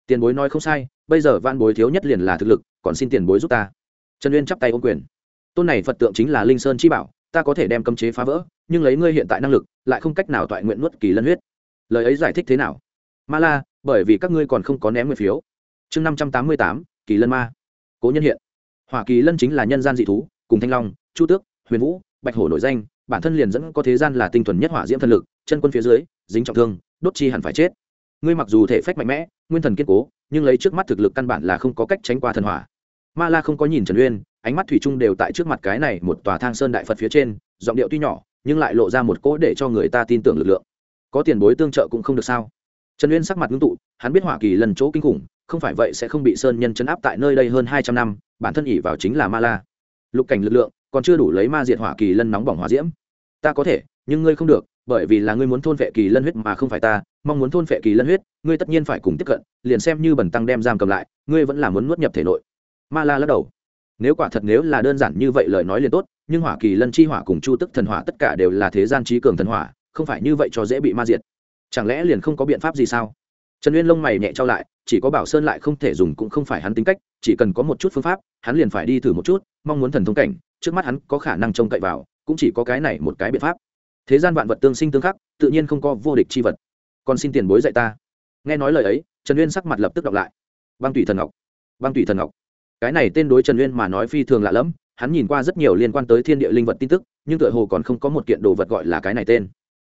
tiền bối nói không sai, bây giờ van bối thiếu nhất liền là thực lực, còn xin tiền bối giúp ta. Trần uyên chắp tay ô quyền. Tôn này phật tượng chính là linh sơn chi bảo, ta có thể đem cấm chế phá vỡ, nhưng lấy ngươi hiện tại năng lực, lại không cách nào toại nguyện nuốt kỳ lân huyết. Lời ấy giải thích thế nào? Ma la, bởi vì các ngươi còn không có ném người phiếu. Chương năm trăm tám mươi tám, kỳ lân ma. Cố nhân hiện hoa kỳ lân chính là nhân gian dị thú, cùng thanh long, chu tước, huyền vũ, bạch hổ nổi danh, bản thân liền dẫn có thế gian là tinh thuần nhất hỏa diễm thần lực, chân quân phía dưới, dính trọng thương, đốt chi hẳn phải chết. Ngươi mặc dù thể phách mạnh mẽ, nguyên thần kiên cố, nhưng lấy trước mắt thực lực căn bản là không có cách tránh qua thần hỏa. Ma la không có nhìn trần uyên, ánh mắt thủy chung đều tại trước mặt cái này một tòa thang sơn đại phật phía trên, giọng điệu tuy nhỏ, nhưng lại lộ ra một cỗ để cho người ta tin tưởng lực lượng. Có tiền bối tương trợ cũng không được sao? Trần uyên sắc mặt ngưng tụ, hắn biết hỏa kỳ lần chỗ kinh khủng không phải vậy sẽ không bị sơn nhân chấn áp tại nơi đây hơn hai trăm năm, bản thân ỉ vào chính là ma la. Lục cảnh lực lượng, còn chưa đủ lấy ma diệt hỏa kỳ lân nóng bỏng hỏa diễm. Ta có thể, nhưng ngươi không được, bởi vì là ngươi muốn thôn vệ kỳ lân huyết mà không phải ta, mong muốn thôn vệ kỳ lân huyết, ngươi tất nhiên phải cùng tiếp cận, liền xem như bẩn tăng đem giam cầm lại, ngươi vẫn là muốn nuốt nhập thể nội. Ma la lắc đầu. Nếu quả thật nếu là đơn giản như vậy lời nói liền tốt, nhưng hỏa kỳ lân chi hỏa cùng chu tức thần hỏa tất cả đều là thế gian trí cường thần hỏa, không phải như vậy cho dễ bị ma diệt. Chẳng lẽ liền không có biện pháp gì sao? Trần uyên lông mày nhẹ trao lại chỉ có bảo sơn lại không thể dùng cũng không phải hắn tính cách, chỉ cần có một chút phương pháp, hắn liền phải đi thử một chút, mong muốn thần thông cảnh, trước mắt hắn có khả năng trông cậy vào, cũng chỉ có cái này một cái biện pháp. Thế gian vạn vật tương sinh tương khắc, tự nhiên không có vô địch chi vật. Còn xin tiền bối dạy ta. Nghe nói lời ấy, trần uyên sắc mặt lập tức đọc lại. Băng tùy thần ngọc. Băng tùy thần ngọc. Cái này tên đối trần uyên mà nói phi thường lạ lẫm, hắn nhìn qua rất nhiều liên quan tới thiên địa linh vật tin tức, nhưng tựa hồ còn không có một kiện đồ vật gọi là cái này tên.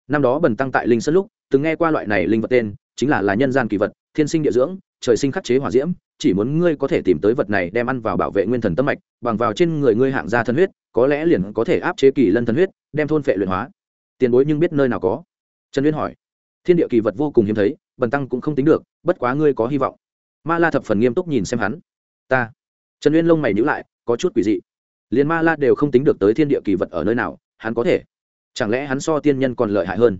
Năm đó bần tăng tại linh sơn lúc, từng nghe qua loại này linh vật tên chính là là nhân gian kỳ vật, thiên sinh địa dưỡng, trời sinh khắc chế hỏa diễm, chỉ muốn ngươi có thể tìm tới vật này đem ăn vào bảo vệ nguyên thần tâm mạch, bằng vào trên người ngươi hạng gia thân huyết, có lẽ liền có thể áp chế kỳ lân thân huyết, đem thôn phệ luyện hóa. Tiền bối nhưng biết nơi nào có? Trần uyên hỏi. Thiên địa kỳ vật vô cùng hiếm thấy, bần tăng cũng không tính được, bất quá ngươi có hy vọng. Ma la thập phần nghiêm túc nhìn xem hắn. Ta. Trần uyên lông mày nhữ lại, có chút quỷ dị. Liền ma la đều không tính được tới thiên địa kỳ vật ở nơi nào, hắn có thể. Chẳng lẽ hắn so tiên nhân còn lợi hại hơn?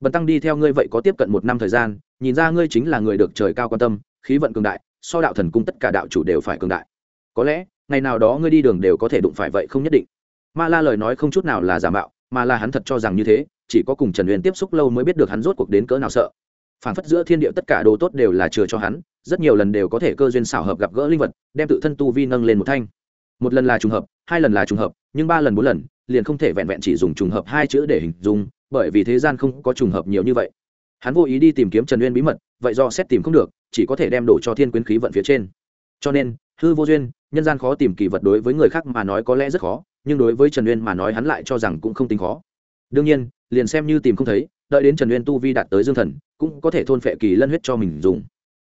Bần tăng đi theo ngươi vậy có tiếp cận một năm thời gian nhìn ra ngươi chính là người được trời cao quan tâm, khí vận cường đại, so đạo thần cung tất cả đạo chủ đều phải cường đại. Có lẽ, ngày nào đó ngươi đi đường đều có thể đụng phải vậy không nhất định. Ma la lời nói không chút nào là giả mạo, mà là hắn thật cho rằng như thế, chỉ có cùng trần huyền tiếp xúc lâu mới biết được hắn rốt cuộc đến cỡ nào sợ. Phản phất giữa thiên địa tất cả đồ tốt đều là chừa cho hắn, rất nhiều lần đều có thể cơ duyên xảo hợp gặp gỡ linh vật, đem tự thân tu vi nâng lên một thanh. Một lần là trùng hợp, hai lần là trùng hợp, nhưng ba lần bốn lần, liền không thể vẹn vẹn chỉ dùng trùng hợp hai chữ để hình dung, bởi vì thế gian không có trùng hợp nhiều như vậy hắn vô ý đi tìm kiếm trần uyên bí mật, vậy do xét tìm không được, chỉ có thể đem đổ cho thiên quyến khí vận phía trên. Cho nên, hư vô duyên, nhân gian khó tìm kỳ vật đối với người khác mà nói có lẽ rất khó, nhưng đối với trần uyên mà nói hắn lại cho rằng cũng không tính khó. Đương nhiên, liền xem như tìm không thấy, đợi đến trần uyên tu vi đạt tới dương thần, cũng có thể thôn phệ kỳ lân huyết cho mình dùng.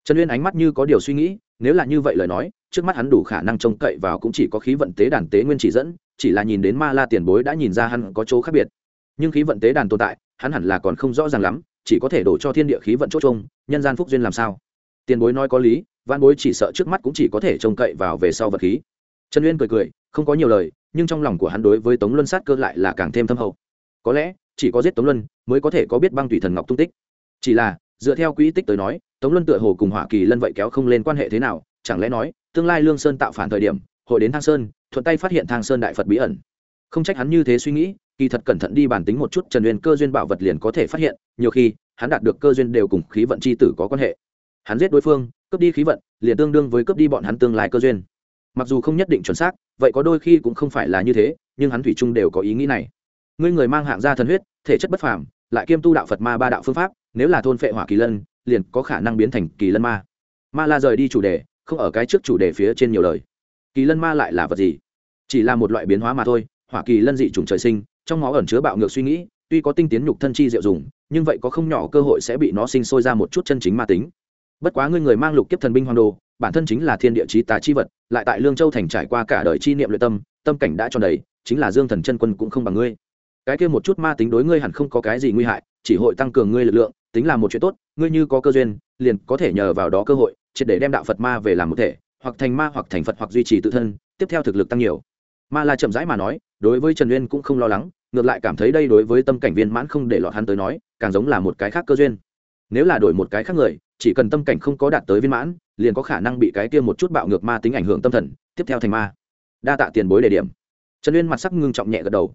Trần uyên ánh mắt như có điều suy nghĩ, nếu là như vậy lời nói, trước mắt hắn đủ khả năng trông cậy vào cũng chỉ có khí vận tế đàn tế nguyên chỉ dẫn, chỉ là nhìn đến ma la tiền bối đã nhìn ra hắn có chỗ khác biệt. Nhưng khí vận tế đàn tồn tại, hắn hẳn là còn không rõ ràng lắm chỉ có thể đổ cho thiên địa khí vận chỗ chung trông nhân gian phúc duyên làm sao? Tiền bối nói có lý văn bối chỉ sợ trước mắt cũng chỉ có thể trông cậy vào về sau vật khí. Trần uyên cười cười, không có nhiều lời, nhưng trong lòng của hắn đối với tống luân sát cơ lại là càng thêm thâm hậu. Có lẽ, chỉ có giết tống luân mới có thể có biết băng thủy thần ngọc tung tích. Chỉ là, dựa theo quỹ tích tới nói, tống luân tựa hồ cùng hỏa kỳ lân vậy kéo không lên quan hệ thế nào, chẳng lẽ nói, tương lai lương sơn tạo phản thời điểm, hội đến thang sơn, thuận tay phát hiện thang sơn đại phật bí ẩn. Không trách hắn như thế suy nghĩ kỳ thật cẩn thận đi bản tính một chút, trần uyên cơ duyên bảo vật liền có thể phát hiện, nhiều khi, hắn đạt được cơ duyên đều cùng khí vận c h i tử có quan hệ. Hắn giết đối phương, cướp đi khí vận, liền tương đương với cướp đi bọn hắn tương lai cơ duyên. Mặc dù không nhất định chuẩn xác, vậy có đôi khi cũng không phải là như thế, nhưng hắn thủy chung đều có ý nghĩ này. Ngươi người mang hạng gia thần huyết, thể chất bất phàm, lại kiêm tu đạo phật ma ba đạo phương pháp, nếu là thôn phệ hỏa kỳ lân, liền có khả năng biến thành kỳ lân ma. Ma la rời đi chủ đề, không ở cái trước chủ đề phía trên nhiều lời. Kỳ lân ma lại là vật gì? Chỉ là một loại biến hóa mà thôi, hỏa kỳ lân dị chủng trời sinh trong máu ẩn chứa bạo ngược suy nghĩ, tuy có tinh tiến nhục thân chi diệu dùng, nhưng vậy có không nhỏ cơ hội sẽ bị nó sinh sôi ra một chút chân chính ma tính. Bất quá ngươi người mang lục kiếp thần binh hoàng đồ, bản thân chính là thiên địa chí tà chi vật, lại tại lương châu thành trải qua cả đời chi niệm luyện tâm tâm cảnh đã tròn đầy, chính là dương thần chân quân cũng không bằng ngươi. Cái kia một chút ma tính đối ngươi hẳn không có cái gì nguy hại, chỉ hội tăng cường ngươi lực lượng, tính là một chuyện tốt, ngươi như có cơ duyên, liền có thể nhờ vào đó cơ hội, triệt để đem đạo phật ma về làm một thể, hoặc thành ma hoặc thành phật hoặc duy trì tự thân, tiếp theo thực lực tăng nhiều. Ma la chậm rãi mà nói đối với trần uyên cũng không lo lắng, ngược lại cảm thấy đây đối với tâm cảnh viên mãn không để lọt hắn tới nói, càng giống là một cái khác cơ duyên. Nếu là đổi một cái khác người, chỉ cần tâm cảnh không có đạt tới viên mãn, liền có khả năng bị cái kia một chút bạo ngược ma tính ảnh hưởng tâm thần, tiếp theo thành ma. Đa tạ tiền bối đề điểm. Trần uyên mặt sắc ngưng trọng nhẹ gật đầu.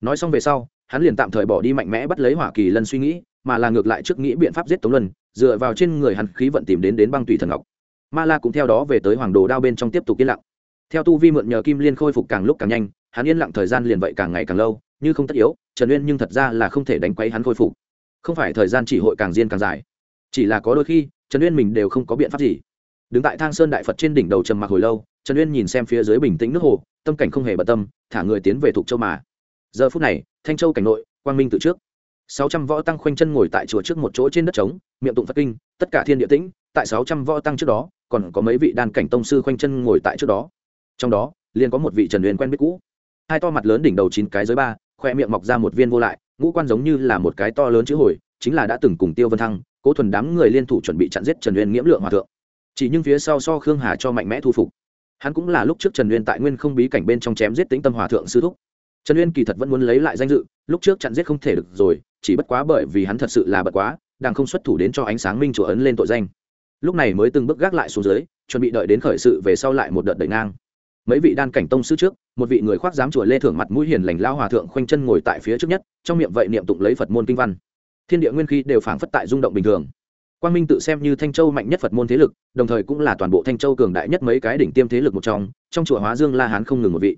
Nói xong về sau, hắn liền tạm thời bỏ đi mạnh mẽ bắt lấy hỏa kỳ lân suy nghĩ, mà là ngược lại trước nghĩ biện pháp giết tống luân, dựa vào trên người hắn khí vận tìm đến đến băng tùy thần ngọc. Ma la cũng theo đó về tới hoàng đồ đao bên trong tiếp tục yên lặng. Theo tu vi mượn nhờ kim liên khôi phục càng lúc càng nhanh hắn yên lặng thời gian liền vậy càng ngày càng lâu, như không tất yếu, trần uyên nhưng thật ra là không thể đánh quấy hắn khôi phục. Không phải thời gian chỉ hội càng diên càng dài, chỉ là có đôi khi, trần uyên mình đều không có biện pháp gì. Đứng tại thang sơn đại phật trên đỉnh đầu trầm mặc hồi lâu, trần uyên nhìn xem phía dưới bình tĩnh nước hồ, tâm cảnh không hề bận tâm, thả người tiến về Thục châu mà. Giờ phút này, thanh châu cảnh nội, quang minh từ trước. Sáu trăm võ tăng khoanh chân ngồi tại chùa trước một chỗ trên đất trống, miệng tụng phật kinh, tất cả thiên địa tĩnh, tại sáu trăm võ tăng trước đó, còn có mấy vị đan cảnh tông sư khoanh chân ngồi tại trước đó. Trong đó, liền có một vị trần Uyên quen biết cũ hai to mặt lớn đỉnh đầu chín cái dưới ba, khoe miệng mọc ra một viên vô lại, ngũ quan giống như là một cái to lớn chữ hồi, chính là đã từng cùng tiêu vân thăng, cố thuần đám người liên thủ chuẩn bị chặn giết trần Uyên nghiễm lượng hòa thượng. Chỉ nhưng phía sau so khương hà cho mạnh mẽ thu phục. Hắn cũng là lúc trước trần uyên tại nguyên không bí cảnh bên trong chém giết tính tâm hòa thượng sư thúc. Trần uyên kỳ thật vẫn muốn lấy lại danh dự, lúc trước chặn giết không thể được rồi, chỉ bất quá bởi vì hắn thật sự là bật quá, đang không xuất thủ đến cho ánh sáng minh chủ ấn lên tội danh. Lúc này mới từng bước gác lại xuống dưới, chuẩn bị đợi đến khởi sự về sau lại một đợt đẩy ngang mấy vị đan cảnh tông sư trước, một vị người khoác giám chùa lê thưởng mặt mũi hiền lành lao hòa thượng khoanh chân ngồi tại phía trước nhất, trong miệng vậy niệm tụng lấy phật môn kinh văn. Thiên địa nguyên khí đều phảng phất tại rung động bình thường. Quang minh tự xem như thanh châu mạnh nhất phật môn thế lực, đồng thời cũng là toàn bộ thanh châu cường đại nhất mấy cái đỉnh tiêm thế lực một trong trong chùa hóa dương la hán không ngừng một vị.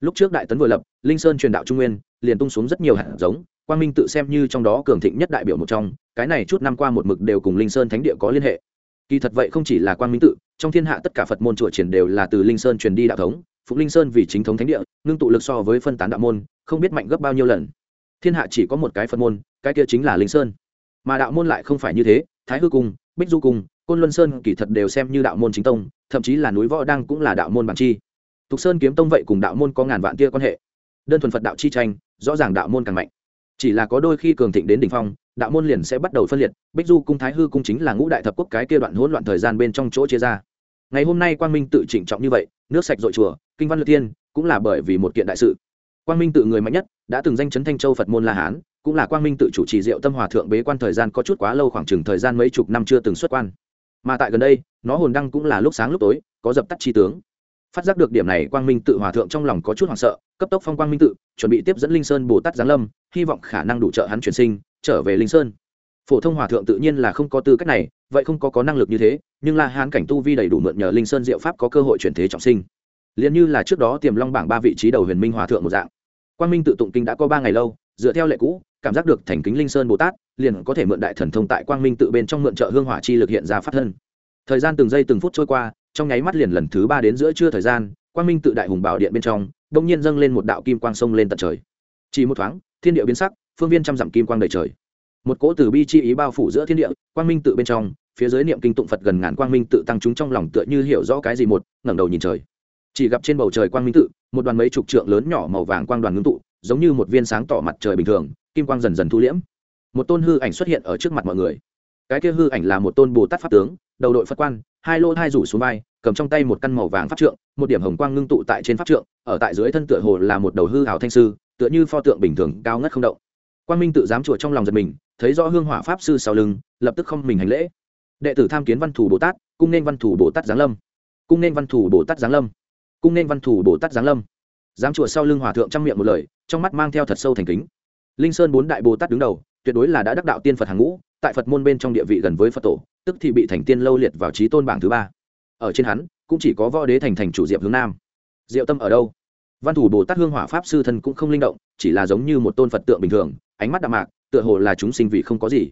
Lúc trước đại tấn vừa lập, linh sơn truyền đạo trung nguyên, liền tung xuống rất nhiều hạt giống, quang minh tự xem như trong đó cường thịnh nhất đại biểu một trong, cái này chút năm qua một mực đều cùng linh sơn thánh địa có liên hệ. Kỳ thật vậy không chỉ là quang minh tự trong thiên hạ tất cả phật môn chùa triển đều là từ linh sơn truyền đi đạo thống phụng linh sơn vì chính thống thánh địa, ngưng tụ lực so với phân tán đạo môn, không biết mạnh gấp bao nhiêu lần. Thiên hạ chỉ có một cái phật môn, cái kia chính là linh sơn. Mà đạo môn lại không phải như thế, thái hư cung, bích du cung, côn luân sơn kỳ thật đều xem như đạo môn chính tông, thậm chí là núi võ đăng cũng là đạo môn bản chi. Thục sơn kiếm tông vậy cùng đạo môn có ngàn vạn tia quan hệ. Đơn thuần phật đạo chi tranh, rõ ràng đạo môn càng mạnh. Chỉ là có đôi khi cường thịnh đến đ ỉ n h phong đạo môn liền sẽ bắt đầu phân liệt, bích du cung thái hư cung chính là ngũ đại thập quốc cái kia đoạn hỗn loạn thời gian bên trong chỗ chia ra. Ngày hôm nay quang minh tự chỉnh trọng như vậy, nước sạch dội chùa, kinh văn lượt tiên cũng là bởi vì một kiện đại sự. Quang minh tự người mạnh nhất, đã từng danh chấn thanh châu phật môn la hán, cũng là quang minh tự chủ trì diệu tâm hòa thượng bế quan thời gian có chút quá lâu khoảng chừng thời gian mấy chục năm chưa từng xuất quan. Mà tại gần đây, nó hồn đăng cũng là lúc sáng lúc tối, có dập tắt chi tướng. Phát giác được điểm này, quang minh tự hòa thượng trong lòng có chút hoảng sợ, cấp tốc phong quang minh tự, chuẩn bị tiếp dẫn linh sơn bồ tát giáng lâm, hy vọng khả năng đủ trợ hắn chuyển sinh trở về linh sơn. Phổ thông hòa thượng tự nhiên là không có tư cách này, vậy không có có năng lực như thế, nhưng là hán cảnh tu vi đầy đủ mượn nhờ linh sơn diệu pháp có cơ hội chuyển thế trọng sinh. Liền như là trước đó tiềm long bảng ba vị trí đầu huyền minh hòa thượng một dạng. Quang minh tự tụng kinh đã có ba ngày lâu, dựa theo lệ cũ, cảm giác được thành kính linh sơn bồ tát, liền có thể mượn đại thần thông tại quang minh tự bên trong mượn trợ hương hỏa chi lực hiện ra phát thân. Thời gian từng giây từng phút trôi qua, trong nháy mắt liền lần thứ ba đến giữa trưa thời gian, quang minh tự đại hùng bảo điện bên trong đông nhiên dâng lên một đạo kim quang sông lên tận trời. Chỉ một thoáng, thiên địa biến sắc phương viên trăm dặm kim quang đầy trời. Một cỗ từ bi chi ý bao phủ giữa thiên địa, quang minh tự bên trong, phía dưới niệm kinh tụng phật gần ngàn quang minh tự tăng chúng trong lòng tựa như hiểu rõ cái gì một, ngẩng đầu nhìn trời. Chỉ gặp trên bầu trời quang minh tự, một đoàn mấy chục trượng lớn nhỏ màu vàng quang đoàn ngưng tụ, giống như một viên sáng tỏ mặt trời bình thường, kim quang dần dần thu liễm. Một tôn hư ảnh xuất hiện ở trước mặt mọi người. Cái kia hư ảnh là một tôn bồ tát pháp tướng, đầu đội phật quan, hai lô hai rủ xuống vai, cầm trong tay một căn màu vàng pháp trượng, một điểm hồng quang ngưng tụ tại trên pháp trượng, ở tại dưới thân tựa hồ là một đầu hư hào thanh sư, tựa như pho tượng bình thường, cao ngất không động. Quan minh tự giám chùa trong lòng giật mình, thấy rõ hương hỏa pháp sư sau lưng, lập tức không mình hành lễ. Đệ tử tham kiến văn thủ bồ tát, cung nên văn thủ bồ tát giáng lâm. Cung nên văn thủ bồ tát giáng lâm. Cung nên văn thủ bồ tát giáng lâm. Giám chùa sau lưng hòa thượng trong miệng một lời, trong mắt mang theo thật sâu thành kính. Linh sơn bốn đại bồ tát đứng đầu, tuyệt đối là đã đắc đạo tiên phật hàng ngũ, tại phật môn bên trong địa vị gần với phật tổ, tức thì bị thành tiên lâu liệt vào trí tôn bảng thứ ba. Ở trên hắn, cũng chỉ có võ đế thành thành chủ diệp hướng nam. Diệu tâm ở đâu? Văn thủ bồ tát hương hỏa pháp sư thân cũng không linh động, chỉ là giống như một tôn phật tượng bình thường ánh mắt đạm mạc, tựa hồ là chúng sinh vì không có gì.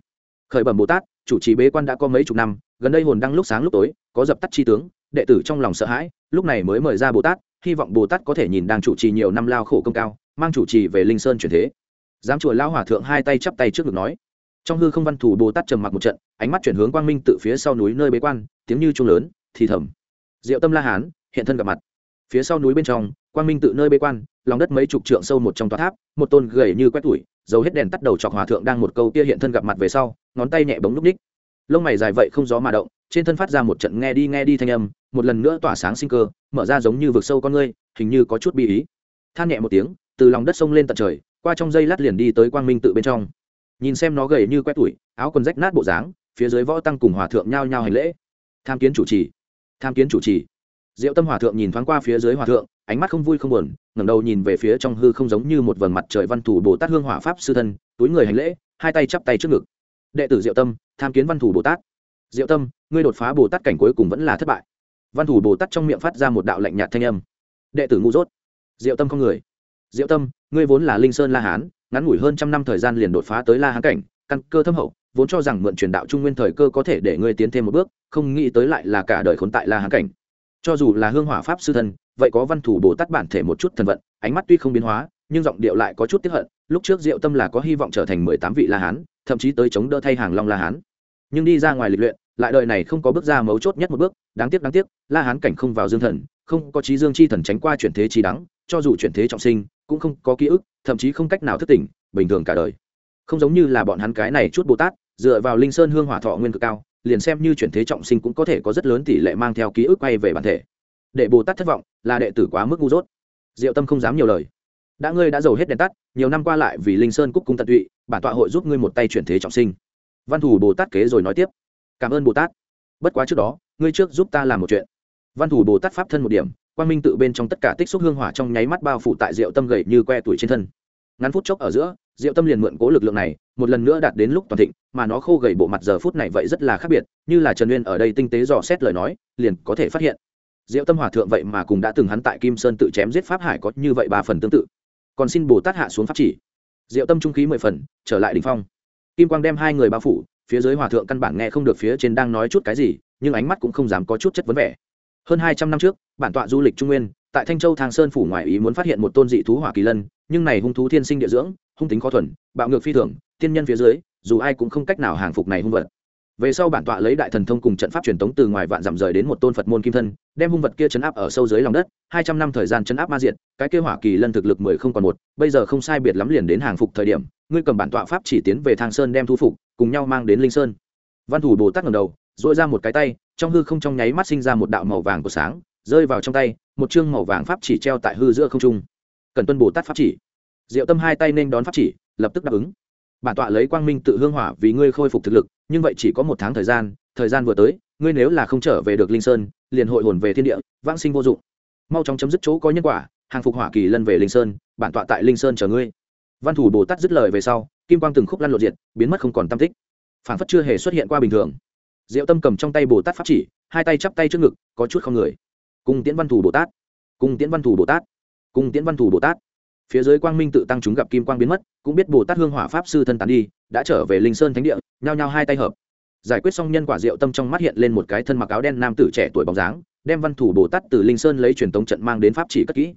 Khởi bẩm bồ tát, chủ trì bế quan đã có mấy chục năm, gần đây hồn đăng lúc sáng lúc tối, có dập tắt chi tướng, đệ tử trong lòng sợ hãi, lúc này mới mời ra bồ tát, hy vọng bồ tát có thể nhìn đang chủ trì nhiều năm lao khổ công cao, mang chủ trì về linh sơn chuyển thế. Giám chùa lao hòa thượng hai tay chắp tay trước ngực nói. Trong hư không văn thủ bồ tát trầm mặc một trận, ánh mắt chuyển hướng quang minh tự phía sau núi nơi bế quan, tiếng như trung lớn, thì thầm. Diệu tâm la hán, hiện thân gặp mặt. Phía sau núi bên trong quang minh tự nơi bế quan, lòng đất mấy chục trượng sâu một trong tòa tháp, một tôn gầy như quét tủi dầu hết đèn tắt đầu chọc hòa thượng đang một câu kia hiện thân gặp mặt về sau, ngón tay nhẹ bóng núp ních. Lông mày dài vậy không gió mà động, trên thân phát ra một trận nghe đi nghe đi thanh âm, một lần nữa tỏa sáng sinh cơ, mở ra giống như vực sâu con ngươi, hình như có chút bi ý. Than nhẹ một tiếng, từ lòng đất sông lên tận trời, qua trong dây lát liền đi tới quang minh tự bên trong. Nhìn xem nó gầy như quét tuổi, áo quần rách nát bộ dáng, phía dưới võ tăng cùng hòa thượng nhao nhao hành lễ. Tham kiến chủ trì, tham kiến chủ trì diệu tâm hòa thượng nhìn thoáng qua phía dưới hòa thượng, ánh mắt không vui không buồn, ngẩng đầu nhìn về phía trong hư không giống như một vầng mặt trời văn thủ bồ tát hương hỏa pháp sư thân, túi người hành lễ, hai tay chắp tay trước ngực. Đệ tử diệu tâm, tham kiến văn thủ bồ tát. Diệu tâm, ngươi đột phá bồ tát cảnh cuối cùng vẫn là thất bại. Văn thủ bồ tát trong miệng phát ra một đạo lạnh nhạt thanh âm. Đệ tử ngu dốt. Diệu tâm không người. Diệu tâm, ngươi vốn là linh sơn la hán, ngắn ngủi hơn trăm năm thời gian liền đột phá tới la hán cảnh, căn cơ thâm hậu, vốn cho rằng mượn truyền đạo trung nguyên thời cơ có thể để ngươi tiến thêm một bước, không nghĩ tới lại là cả đời khốn tại la hán cảnh cho dù là hương hỏa pháp sư thân, vậy có văn thủ bồ tát bản thể một chút thần vận, ánh mắt tuy không biến hóa, nhưng giọng điệu lại có chút tiếp hận, lúc trước diệu tâm là có hy vọng trở thành mười tám vị la hán, thậm chí tới chống đỡ thay hàng long la hán. Nhưng đi ra ngoài lịch luyện, lại đời này không có bước ra mấu chốt nhất một bước, đáng tiếc đáng tiếc, la hán cảnh không vào dương thần, không có trí dương chi thần tránh qua chuyển thế trí đắng, cho dù chuyển thế trọng sinh, cũng không có ký ức, thậm chí không cách nào thức tỉnh, bình thường cả đời. Không giống như là bọn hắn cái này chút bồ tát, dựa vào linh sơn hương hỏa thọ nguyên cực cao liền xem như chuyển thế trọng sinh cũng có thể có rất lớn tỷ lệ mang theo ký ức quay về bản thể. Để bồ tát thất vọng, là đệ tử quá mức ngu dốt. Diệu tâm không dám nhiều lời. Đã ngươi đã giàu hết đèn tắt, nhiều năm qua lại vì linh sơn cúc cung tận tụy, bản tọa hội giúp ngươi một tay chuyển thế trọng sinh. Văn thủ bồ tát kế rồi nói tiếp. Cảm ơn bồ tát. Bất quá trước đó, ngươi trước giúp ta làm một chuyện. Văn thủ bồ tát pháp thân một điểm, quang minh tự bên trong tất cả tích xúc hương hỏa trong nháy mắt bao phủ tại diệu tâm gầy như que tuổi trên thân ngắn phút chốc ở giữa, diệu tâm liền mượn cố lực lượng này, một lần nữa đạt đến lúc toàn thịnh, mà nó khô gầy bộ mặt giờ phút này vậy rất là khác biệt, như là trần Nguyên ở đây tinh tế dò xét lời nói, liền có thể phát hiện. Diệu tâm hòa thượng vậy mà cùng đã từng hắn tại kim sơn tự chém giết pháp hải có như vậy ba phần tương tự. Còn xin bồ tát hạ xuống pháp chỉ. Diệu tâm trung khí mười phần, trở lại đình phong. Kim quang đem hai người bao phủ, phía dưới hòa thượng căn bản nghe không được phía trên đang nói chút cái gì, nhưng ánh mắt cũng không dám có chút chất vấn vẻ. Hơn hai trăm năm trước, bản tọa du lịch trung nguyên tại thanh châu thang sơn phủ ngoài ý muốn phát hiện một tôn dị thú hỏa kỳ lân, nhưng này hung thú thiên sinh địa dưỡng, hung tính khó thuần, bạo ngược phi thường, tiên nhân phía dưới, dù ai cũng không cách nào hàng phục này hung vật. Về sau bản tọa lấy đại thần thông cùng trận pháp truyền tống từ ngoài vạn dặm rời đến một tôn phật môn kim thân, đem hung vật kia chấn áp ở sâu dưới lòng đất, hai trăm năm thời gian chấn áp ma diện cái kia hỏa kỳ lân thực lực mười không còn một, bây giờ không sai biệt lắm liền đến hàng phục thời điểm, ngươi cầm bản tọa pháp chỉ tiến về thang sơn đem thu phục, cùng nhau mang đến linh sơn. Văn thủ bồ tát ngầm đầu dội ra một cái tay, trong hư không trong nháy mắt sinh ra một đạo màu vàng của sáng rơi vào trong tay, một chương màu vàng pháp chỉ treo tại hư giữa không trung. Cần tuân bồ tát pháp chỉ. Diệu tâm hai tay nên đón pháp chỉ, lập tức đáp ứng. Bản tọa lấy quang minh tự hương hỏa vì ngươi khôi phục thực lực, nhưng vậy chỉ có một tháng thời gian thời gian vừa tới, ngươi nếu là không trở về được linh sơn, liền hội hồn về thiên địa, vãng sinh vô dụng. Mau chóng chấm dứt chỗ có nhân quả, hàng phục hỏa kỳ lân về linh sơn, bản tọa tại linh sơn chờ ngươi. Văn thủ bồ tát dứt lời về sau, kim quang từng khúc lăn lộ diệt, biến mất không còn tam tích. Phản phất chưa hề xuất hiện qua bình thường. Diệu tâm cầm trong tay bồ tát pháp chỉ, hai tay chắp tay trước ngực, có chút không người cùng tiễn văn thủ bồ tát. Cùng tiễn văn thủ bồ tát. Cùng tiễn văn thủ bồ tát. Phía dưới quang minh tự tăng chúng gặp kim quang biến mất, cũng biết bồ tát hương hỏa pháp sư thân tán đi, đã trở về linh sơn thánh địa, nhao nhao hai tay hợp. Giải quyết xong nhân quả diệu tâm trong mắt hiện lên một cái thân mặc áo đen nam tử trẻ tuổi bóng dáng, đem văn thủ bồ tát từ linh sơn lấy truyền tống trận mang đến pháp chỉ cất kỹ.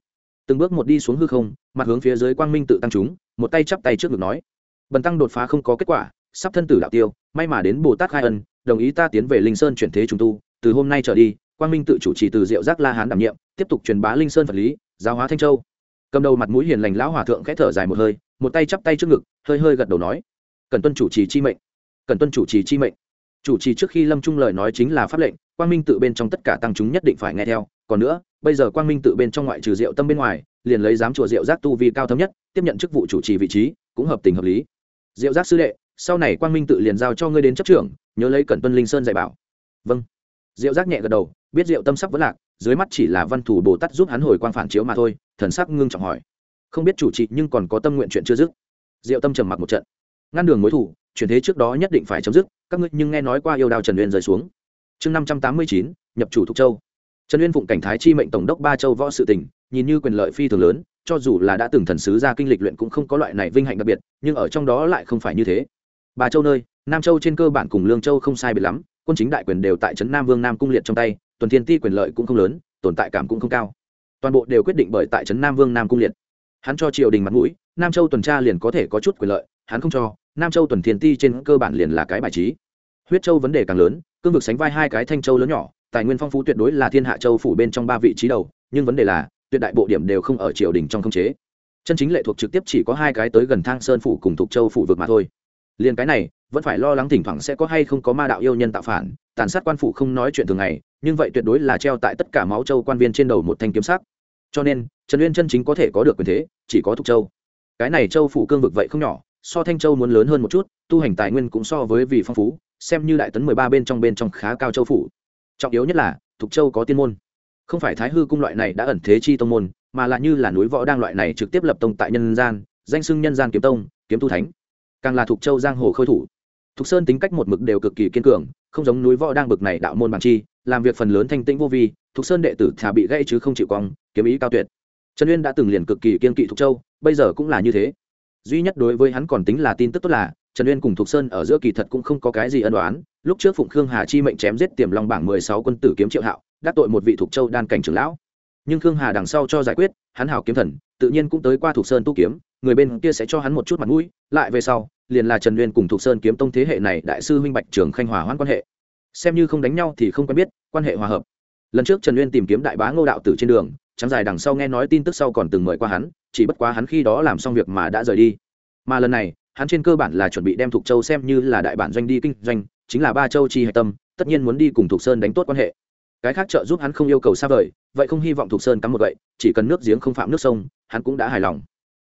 Từng bước một đi xuống hư không, mặt hướng phía dưới quang minh tự tăng chúng, một tay chắp tay trước ngực nói, bần tăng đột phá không có kết quả, sắp thân tử đạo tiêu, may mà đến bồ tát khai ân, đồng ý ta tiến về linh sơn chuyển thế trùng tu, từ hôm nay trở đi quang minh tự chủ trì từ diệu giác la hán đảm nhiệm, tiếp tục truyền bá linh sơn vật lý, giáo hóa thanh châu. Cầm đầu mặt mũi hiền lành lão hòa thượng khẽ thở dài một hơi, một tay chắp tay trước ngực, hơi hơi gật đầu nói, cần tuân chủ trì chi mệnh, cần tuân chủ trì chi mệnh. Chủ trì trước khi lâm trung lời nói chính là pháp lệnh, quang minh tự bên trong tất cả tăng chúng nhất định phải nghe theo. Còn nữa, bây giờ quang minh tự bên trong ngoại trừ diệu tâm bên ngoài, liền lấy giám chùa diệu giác tu vi cao thấp nhất, tiếp nhận chức vụ chủ trì vị trí, cũng hợp tình hợp lý. Diệu giác sư đệ, sau này quang minh tự liền giao cho ngươi đến chấp trưởng, nhớ lấy cẩn tuân linh sơn dạy bảo. Vâng. Diệu giác nhẹ gật đầu biết diệu tâm sắp vẫn lạc, dưới mắt chỉ là văn thủ bồ tát giúp hắn hồi quang phản chiếu mà thôi, thần sắc ngưng trọng hỏi. Không biết chủ trì nhưng còn có tâm nguyện chuyện chưa dứt? Diệu tâm trầm mặc một trận. Ngăn đường mối thủ, chuyển thế trước đó nhất định phải chấm dứt, các ngươi nhưng nghe nói qua yêu đao trần uyên rơi xuống. Chương năm trăm tám mươi chín, nhập chủ thục châu. Trần uyên phụng cảnh thái chi mệnh tổng đốc ba châu võ sự tỉnh, nhìn như quyền lợi phi thường lớn, cho dù là đã từng thần sứ ra kinh lịch luyện cũng không có loại này vinh hạnh đặc biệt, nhưng ở trong đó lại không phải như thế. Ba châu nơi, nam châu trên cơ bản cùng lương châu không sai biệt lắm, quân chính đại quyền đều tại trấn nam vương nam cung liệt trong tay tuần thiên ti quyền lợi cũng không lớn, tồn tại cảm cũng không cao. Toàn bộ đều quyết định bởi tại trấn nam vương nam cung liệt. Hắn cho triều đình mặt mũi, nam châu tuần tra liền có thể có chút quyền lợi, hắn không cho, nam châu tuần thiên ti trên cơ bản liền là cái bài trí. Huyết châu vấn đề càng lớn, cương vực sánh vai hai cái thanh châu lớn nhỏ, tài nguyên phong phú tuyệt đối là thiên hạ châu phủ bên trong ba vị trí đầu, nhưng vấn đề là, tuyệt đại bộ điểm đều không ở triều đình trong không chế. Chân chính lệ thuộc trực tiếp chỉ có hai cái tới gần thang sơn phủ cùng thục châu phủ vực mà thôi liền cái này, vẫn phải lo lắng thỉnh thoảng sẽ có hay không có ma đạo yêu nhân tạo phản, tàn sát quan phụ không nói chuyện thường ngày, nhưng vậy tuyệt đối là treo tại tất cả máu châu quan viên trên đầu một thanh kiếm sắc. Cho nên, trần uyên chân chính có thể có được quyền thế, chỉ có thục châu. Cái này châu phủ cương vực vậy không nhỏ, so thanh châu muốn lớn hơn một chút, tu hành tài nguyên cũng so với vì phong phú, xem như đại tấn mười ba bên trong bên trong khá cao châu phủ. Trọng yếu nhất là, thục châu có tiên môn. Không phải thái hư cung loại này đã ẩn thế chi tông môn, mà là như là núi võ đang loại này trực tiếp lập tông tại nhân gian, danh xưng nhân gian kiếm tông, kiếm tu thánh càng là thuộc châu giang hồ khôi thủ. Thục sơn tính cách một mực đều cực kỳ kiên cường, không giống núi võ đang bực này đạo môn bằng chi, làm việc phần lớn thanh tĩnh vô vi, thục sơn đệ tử thà bị gây chứ không chịu cong kiếm ý cao tuyệt. Trần uyên đã từng liền cực kỳ kiên kỵ thục châu, bây giờ cũng là như thế. Duy nhất đối với hắn còn tính là tin tức tốt là, trần uyên cùng thục sơn ở giữa kỳ thật cũng không có cái gì ân đoán lúc trước phụng khương hà chi mệnh chém giết tiềm long bảng mười sáu quân tử kiếm triệu hạo, đắc tội một vị thục châu đan cảnh trưởng lão. Nhưng khương hà đằng sau cho giải quyết, hắn hào kiếm thần, tự nhiên cũng tới qua thục sơn tu kiếm người bên kia sẽ cho hắn một chút mặt mũi, lại về sau, liền là trần uyên cùng thục sơn kiếm tông thế hệ này đại sư huynh bạch trường khanh hòa hoãn quan hệ. Xem như không đánh nhau thì không quen biết, quan hệ hòa hợp. Lần trước trần uyên tìm kiếm đại bá ngô đạo tử trên đường, trắng dài đằng sau nghe nói tin tức sau còn từng mời qua hắn, chỉ bất quá hắn khi đó làm xong việc mà đã rời đi. Mà lần này, hắn trên cơ bản là chuẩn bị đem thục châu xem như là đại bản doanh đi kinh doanh, chính là ba châu chi hạch tâm, tất nhiên muốn đi cùng thục sơn đánh tốt quan hệ. Cái khác trợ giúp hắn không yêu cầu xa vời, vậy không hy vọng thục sơn cắm một vậy chỉ cần nước giếng không phạm nước sông, hắn cũng đã hài lòng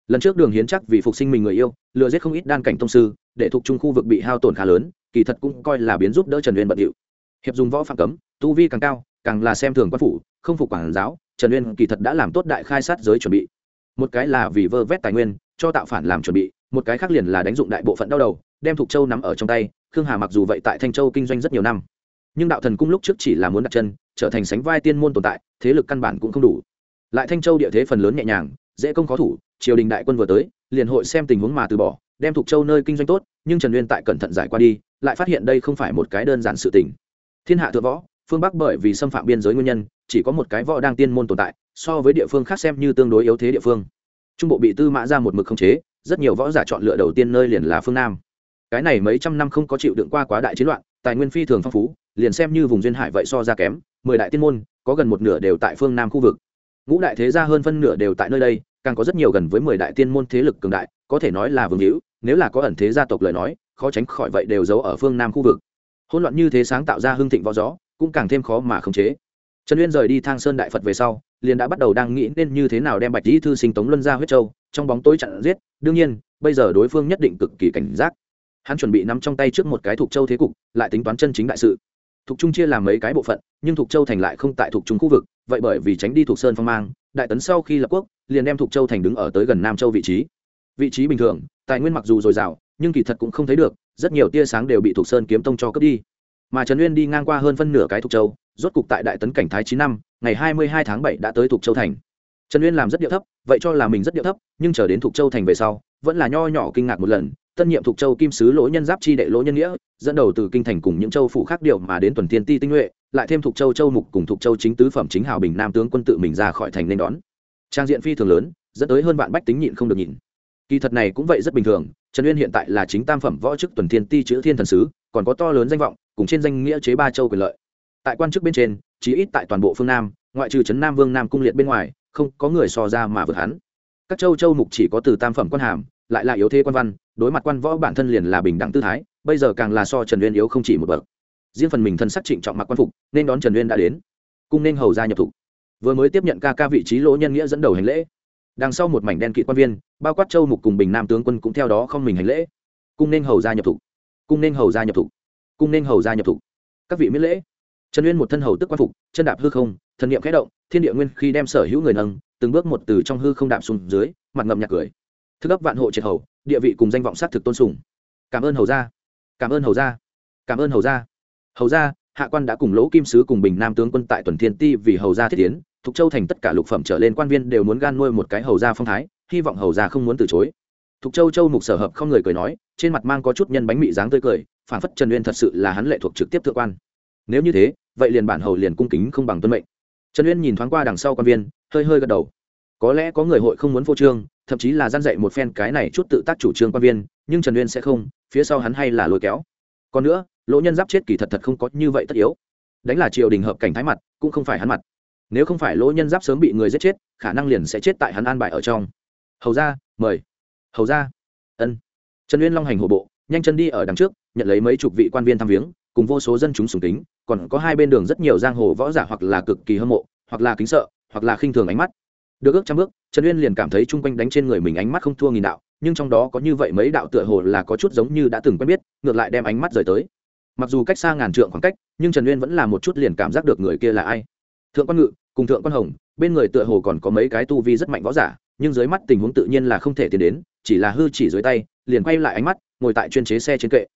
lần trước đường hiến chắc vì phục sinh mình người yêu, lừa giết không ít đan cảnh tông sư, để thuộc trung khu vực bị hao tổn khá lớn, kỳ thật cũng coi là biến giúp đỡ trần uyên bận điệu. Hiệp dùng võ phạm cấm, tu vi càng cao, càng là xem thường quan phủ, không phục quản giáo, trần uyên kỳ thật đã làm tốt đại khai sát giới chuẩn bị. Một cái là vì vơ vét tài nguyên, cho tạo phản làm chuẩn bị, một cái khác liền là đánh dụng đại bộ phận đau đầu, đem thục châu nắm ở trong tay, khương hà mặc dù vậy tại thanh châu kinh doanh rất nhiều năm, nhưng đạo thần cung lúc trước chỉ là muốn đặt chân, trở thành sánh vai tiên môn tồn tại, thế lực căn bản cũng không đủ. Lại thanh châu địa thế phần lớn nhẹ nhàng, dễ công khó thủ triều đình đại quân vừa tới, liền hội xem tình huống mà từ bỏ, đem thục châu nơi kinh doanh tốt, nhưng trần uyên tại cẩn thận giải qua đi, lại phát hiện đây không phải một cái đơn giản sự tình. Thiên hạ thượng võ, phương bắc bởi vì xâm phạm biên giới nguyên nhân, chỉ có một cái võ đang tiên môn tồn tại, so với địa phương khác xem như tương đối yếu thế địa phương. Trung bộ bị tư mã ra một mực không chế, rất nhiều võ giả chọn lựa đầu tiên nơi liền là phương nam. Cái này mấy trăm năm không có chịu đựng qua quá đại chiến loạn, tài nguyên phi thường phong phú, liền xem như vùng duyên hải vậy so ra kém, mười đại tiên môn, có gần một nửa đều tại phương nam khu vực. Ngũ đại thế gia hơn phân nửa đều tại nơi đây càng có rất nhiều gần với mười đại tiên môn thế lực cường đại, có thể nói là vương hữu, nếu là có ẩn thế gia tộc lời nói, khó tránh khỏi vậy đều giấu ở phương nam khu vực. Hỗn loạn như thế sáng tạo ra hưng thịnh võ gió, cũng càng thêm khó mà khống chế. Trần uyên rời đi thang sơn đại phật về sau, liền đã bắt đầu đang nghĩ nên như thế nào đem bạch dĩ thư sinh tống luân ra huyết châu, trong bóng tối chặn giết, đương nhiên, bây giờ đối phương nhất định cực kỳ cảnh giác. Hắn chuẩn bị nắm trong tay trước một cái thuộc châu thế cục, lại tính toán chân chính đại sự. Thuộc trung chia làm mấy cái bộ phận, nhưng thuộc châu thành lại không tại thuộc trung khu vực, vậy bởi vì tránh đi thuộc sơn phong mang, đại tấn sau khi lập quốc liền đem thuộc châu thành đứng ở tới gần nam châu vị trí. Vị trí bình thường, tài nguyên mặc dù dồi dào, nhưng kỳ thật cũng không thấy được, rất nhiều tia sáng đều bị thuộc sơn kiếm tông cho cướp đi. Mà trần uyên đi ngang qua hơn phân nửa cái thuộc châu, rốt cục tại đại tấn cảnh thái chín năm, ngày hai mươi hai tháng bảy đã tới thuộc châu thành. Trần uyên làm rất điệu thấp, vậy cho là mình rất điệu thấp, nhưng chờ đến thuộc châu thành về sau, vẫn là nho nhỏ kinh ngạc một lần, tân nhiệm thuộc châu kim sứ lỗ nhân giáp chi đệ lỗ nhân nghĩa, dẫn đầu từ kinh thành cùng những châu phủ khác điều mà đến tuần thiên ti tinh nhuệ lại thêm thuộc châu châu mục cùng thuộc châu chính tứ phẩm chính hào bình nam tướng quân tự mình ra khỏi thành nên đón trang diện phi thường lớn, dẫn tới hơn vạn bách tính nhịn không được nhìn. Kỳ thật này cũng vậy rất bình thường, trần uyên hiện tại là chính tam phẩm võ chức tuần thiên ti chữ thiên thần sứ, còn có to lớn danh vọng, cùng trên danh nghĩa chế ba châu quyền lợi. Tại quan chức bên trên, chí ít tại toàn bộ phương nam, ngoại trừ trấn nam vương nam cung liệt bên ngoài, không có người so ra mà vượt hắn. Các châu châu mục chỉ có từ tam phẩm quan hàm, lại là yếu thế quan văn, đối mặt quan võ bản thân liền là bình đẳng tư thái, bây giờ càng là so trần uyên yếu không chỉ một bậc. Riêng phần mình thân sắc trịnh trọng mặc quan phục, nên đón trần uyên đã đến, cung nên hầu ra nhập thủ vừa mới tiếp nhận ca ca vị trí lỗ nhân nghĩa dẫn đầu hành lễ. Đằng sau một mảnh đen kỵ quan viên, bao quát châu mục cùng bình nam tướng quân cũng theo đó không mình hành lễ. Cung nên hầu ra nhập thủ. Cung nên hầu ra nhập thủ. Cung nên hầu ra nhập thủ. Các vị miễn lễ. Trần uyên một thân hầu tức quan phục, chân đạp hư không, thần niệm khẽ động, thiên địa nguyên khi đem sở hữu người nâng, từng bước một từ trong hư không đạp xuống dưới, mặt ngậm nhạc cười. Thức ấp vạn hộ triệt hầu, địa vị cùng danh vọng sát thực tôn sùng. Cảm ơn hầu gia. Cảm ơn hầu gia. Cảm ơn hầu gia. Hầu gia, hạ quan đã cùng lỗ kim sứ cùng bình nam tướng quân tại tuần thiên ti vì hầu gia thiết tiến thục châu thành tất cả lục phẩm trở lên quan viên đều muốn gan nuôi một cái hầu gia phong thái, hy vọng hầu gia không muốn từ chối. Thục châu châu mục sở hợp không người cười nói, trên mặt mang có chút nhân bánh mị dáng tươi cười, phản phất trần uyên thật sự là hắn lệ thuộc trực tiếp thượng quan. Nếu như thế, vậy liền bản hầu liền cung kính không bằng tuân mệnh. Trần uyên nhìn thoáng qua đằng sau quan viên, hơi hơi gật đầu. Có lẽ có người hội không muốn phô trương, thậm chí là gian dạy một phen cái này chút tự tác chủ trương quan viên, nhưng trần uyên sẽ không, phía sau hắn hay là lôi kéo. Còn nữa, lỗ nhân giáp chết kỳ thật thật không có như vậy tất yếu. Đánh là triều đình hợp cảnh thái mặt, cũng không phải hắn mặt nếu không phải lỗ nhân giáp sớm bị người giết chết, khả năng liền sẽ chết tại hắn an bài ở trong. Hầu ra, mời. Hầu ra. Ân. Trần uyên long hành hộ bộ, nhanh chân đi ở đằng trước, nhận lấy mấy chục vị quan viên thăm viếng, cùng vô số dân chúng sùng kính, còn có hai bên đường rất nhiều giang hồ võ giả hoặc là cực kỳ hâm mộ, hoặc là kính sợ, hoặc là khinh thường ánh mắt. Được ước trăm bước, trần uyên liền cảm thấy chung quanh đánh trên người mình ánh mắt không thua nghìn đạo, nhưng trong đó có như vậy mấy đạo tựa hồ là có chút giống như đã từng quen biết, ngược lại đem ánh mắt rời tới. Mặc dù cách xa ngàn trượng khoảng cách, nhưng trần uyên vẫn là một chút liền cảm giác được người kia là ai thượng quan ngự, cùng thượng quan hồng, bên người tựa hồ còn có mấy cái tu vi rất mạnh võ giả, nhưng dưới mắt tình huống tự nhiên là không thể tiến đến, chỉ là hư chỉ dưới tay, liền quay lại ánh mắt, ngồi tại chuyên chế xe trên kệ.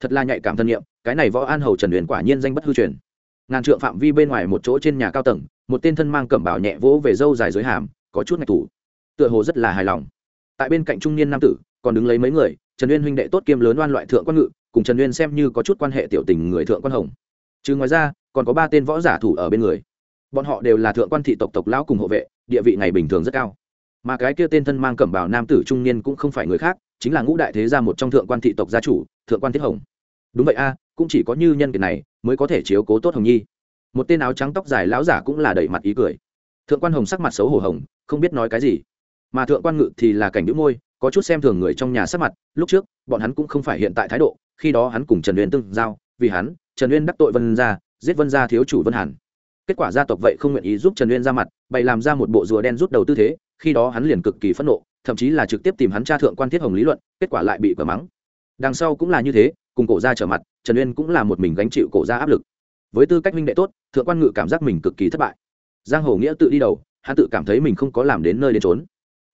Thật là nhạy cảm thân nhiệm, cái này võ an hầu trần huyền quả nhiên danh bất hư truyền. Ngàn trượng phạm vi bên ngoài một chỗ trên nhà cao tầng, một tên thân mang cẩm bảo nhẹ vỗ về dâu dài dưới hàm, có chút ngạch thủ. Tựa hồ rất là hài lòng. Tại bên cạnh trung niên nam tử, còn đứng lấy mấy người, trần uyên huynh đệ tốt kiêm lớn oan loại thượng quan ngự, cùng trần uyên xem như có chút quan hệ tiểu tình người thượng quan hồng. Chứ ngoài ra, còn có ba tên võ giả thủ ở bên người bọn họ đều là thượng quan thị tộc tộc lão cùng hộ vệ, địa vị ngày bình thường rất cao. Mà cái kia tên thân mang cẩm bào nam tử trung niên cũng không phải người khác, chính là ngũ đại thế gia một trong thượng quan thị tộc gia chủ, thượng quan thiết hồng. Đúng vậy a, cũng chỉ có như nhân kiệt này mới có thể chiếu cố tốt hồng nhi. Một tên áo trắng tóc dài lão giả cũng là đẩy mặt ý cười. Thượng quan hồng sắc mặt xấu hổ hồng, không biết nói cái gì. Mà thượng quan ngự thì là cảnh đĩu môi, có chút xem thường người trong nhà sắc mặt, lúc trước, bọn hắn cũng không phải hiện tại thái độ, khi đó hắn cùng trần uyên tương giao, vì hắn, trần uyên đắc tội vân gia, giết vân gia thiếu chủ vân hàn kết quả gia tộc vậy không nguyện ý giúp trần uyên ra mặt, bày làm ra một bộ rùa đen rút đầu tư thế, khi đó hắn liền cực kỳ phẫn nộ, thậm chí là trực tiếp tìm hắn tra thượng quan thiết hồng lý luận, kết quả lại bị cờ mắng. Đằng sau cũng là như thế, cùng cổ gia trở mặt, trần uyên cũng là một mình gánh chịu cổ gia áp lực. Với tư cách minh đệ tốt, thượng quan ngự cảm giác mình cực kỳ thất bại. Giang hồ nghĩa tự đi đầu, hắn tự cảm thấy mình không có làm đến nơi đến trốn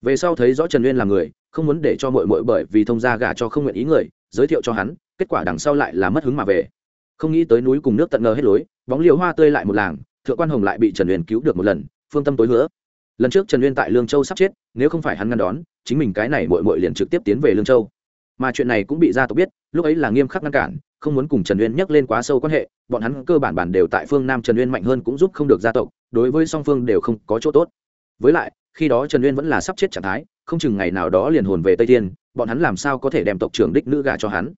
về sau thấy rõ trần uyên là người, không muốn để cho mội mội bởi vì thông gia gả cho không nguyện ý người, giới thiệu cho hắn, kết quả đằng sau lại là mất hứng mà về. Không nghĩ tới núi cùng nước tận ngờ hết lối, bóng liều hoa tươi lại một làng thượng quan hồng lại bị trần uyên cứu được một lần, phương tâm tối hứa. Lần trước trần uyên tại lương châu sắp chết, nếu không phải hắn ngăn đón, chính mình cái này mội mội liền trực tiếp tiến về lương châu. Mà chuyện này cũng bị gia tộc biết, lúc ấy là nghiêm khắc ngăn cản, không muốn cùng trần uyên nhắc lên quá sâu quan hệ, bọn hắn cơ bản bản đều tại phương nam trần uyên mạnh hơn cũng giúp không được gia tộc, đối với song phương đều không có chỗ tốt. Với lại, khi đó trần uyên vẫn là sắp chết trạng thái, không chừng ngày nào đó liền hồn về tây tiên bọn hắn làm sao có thể đem tộc trưởng đích nữ gà cho hắn?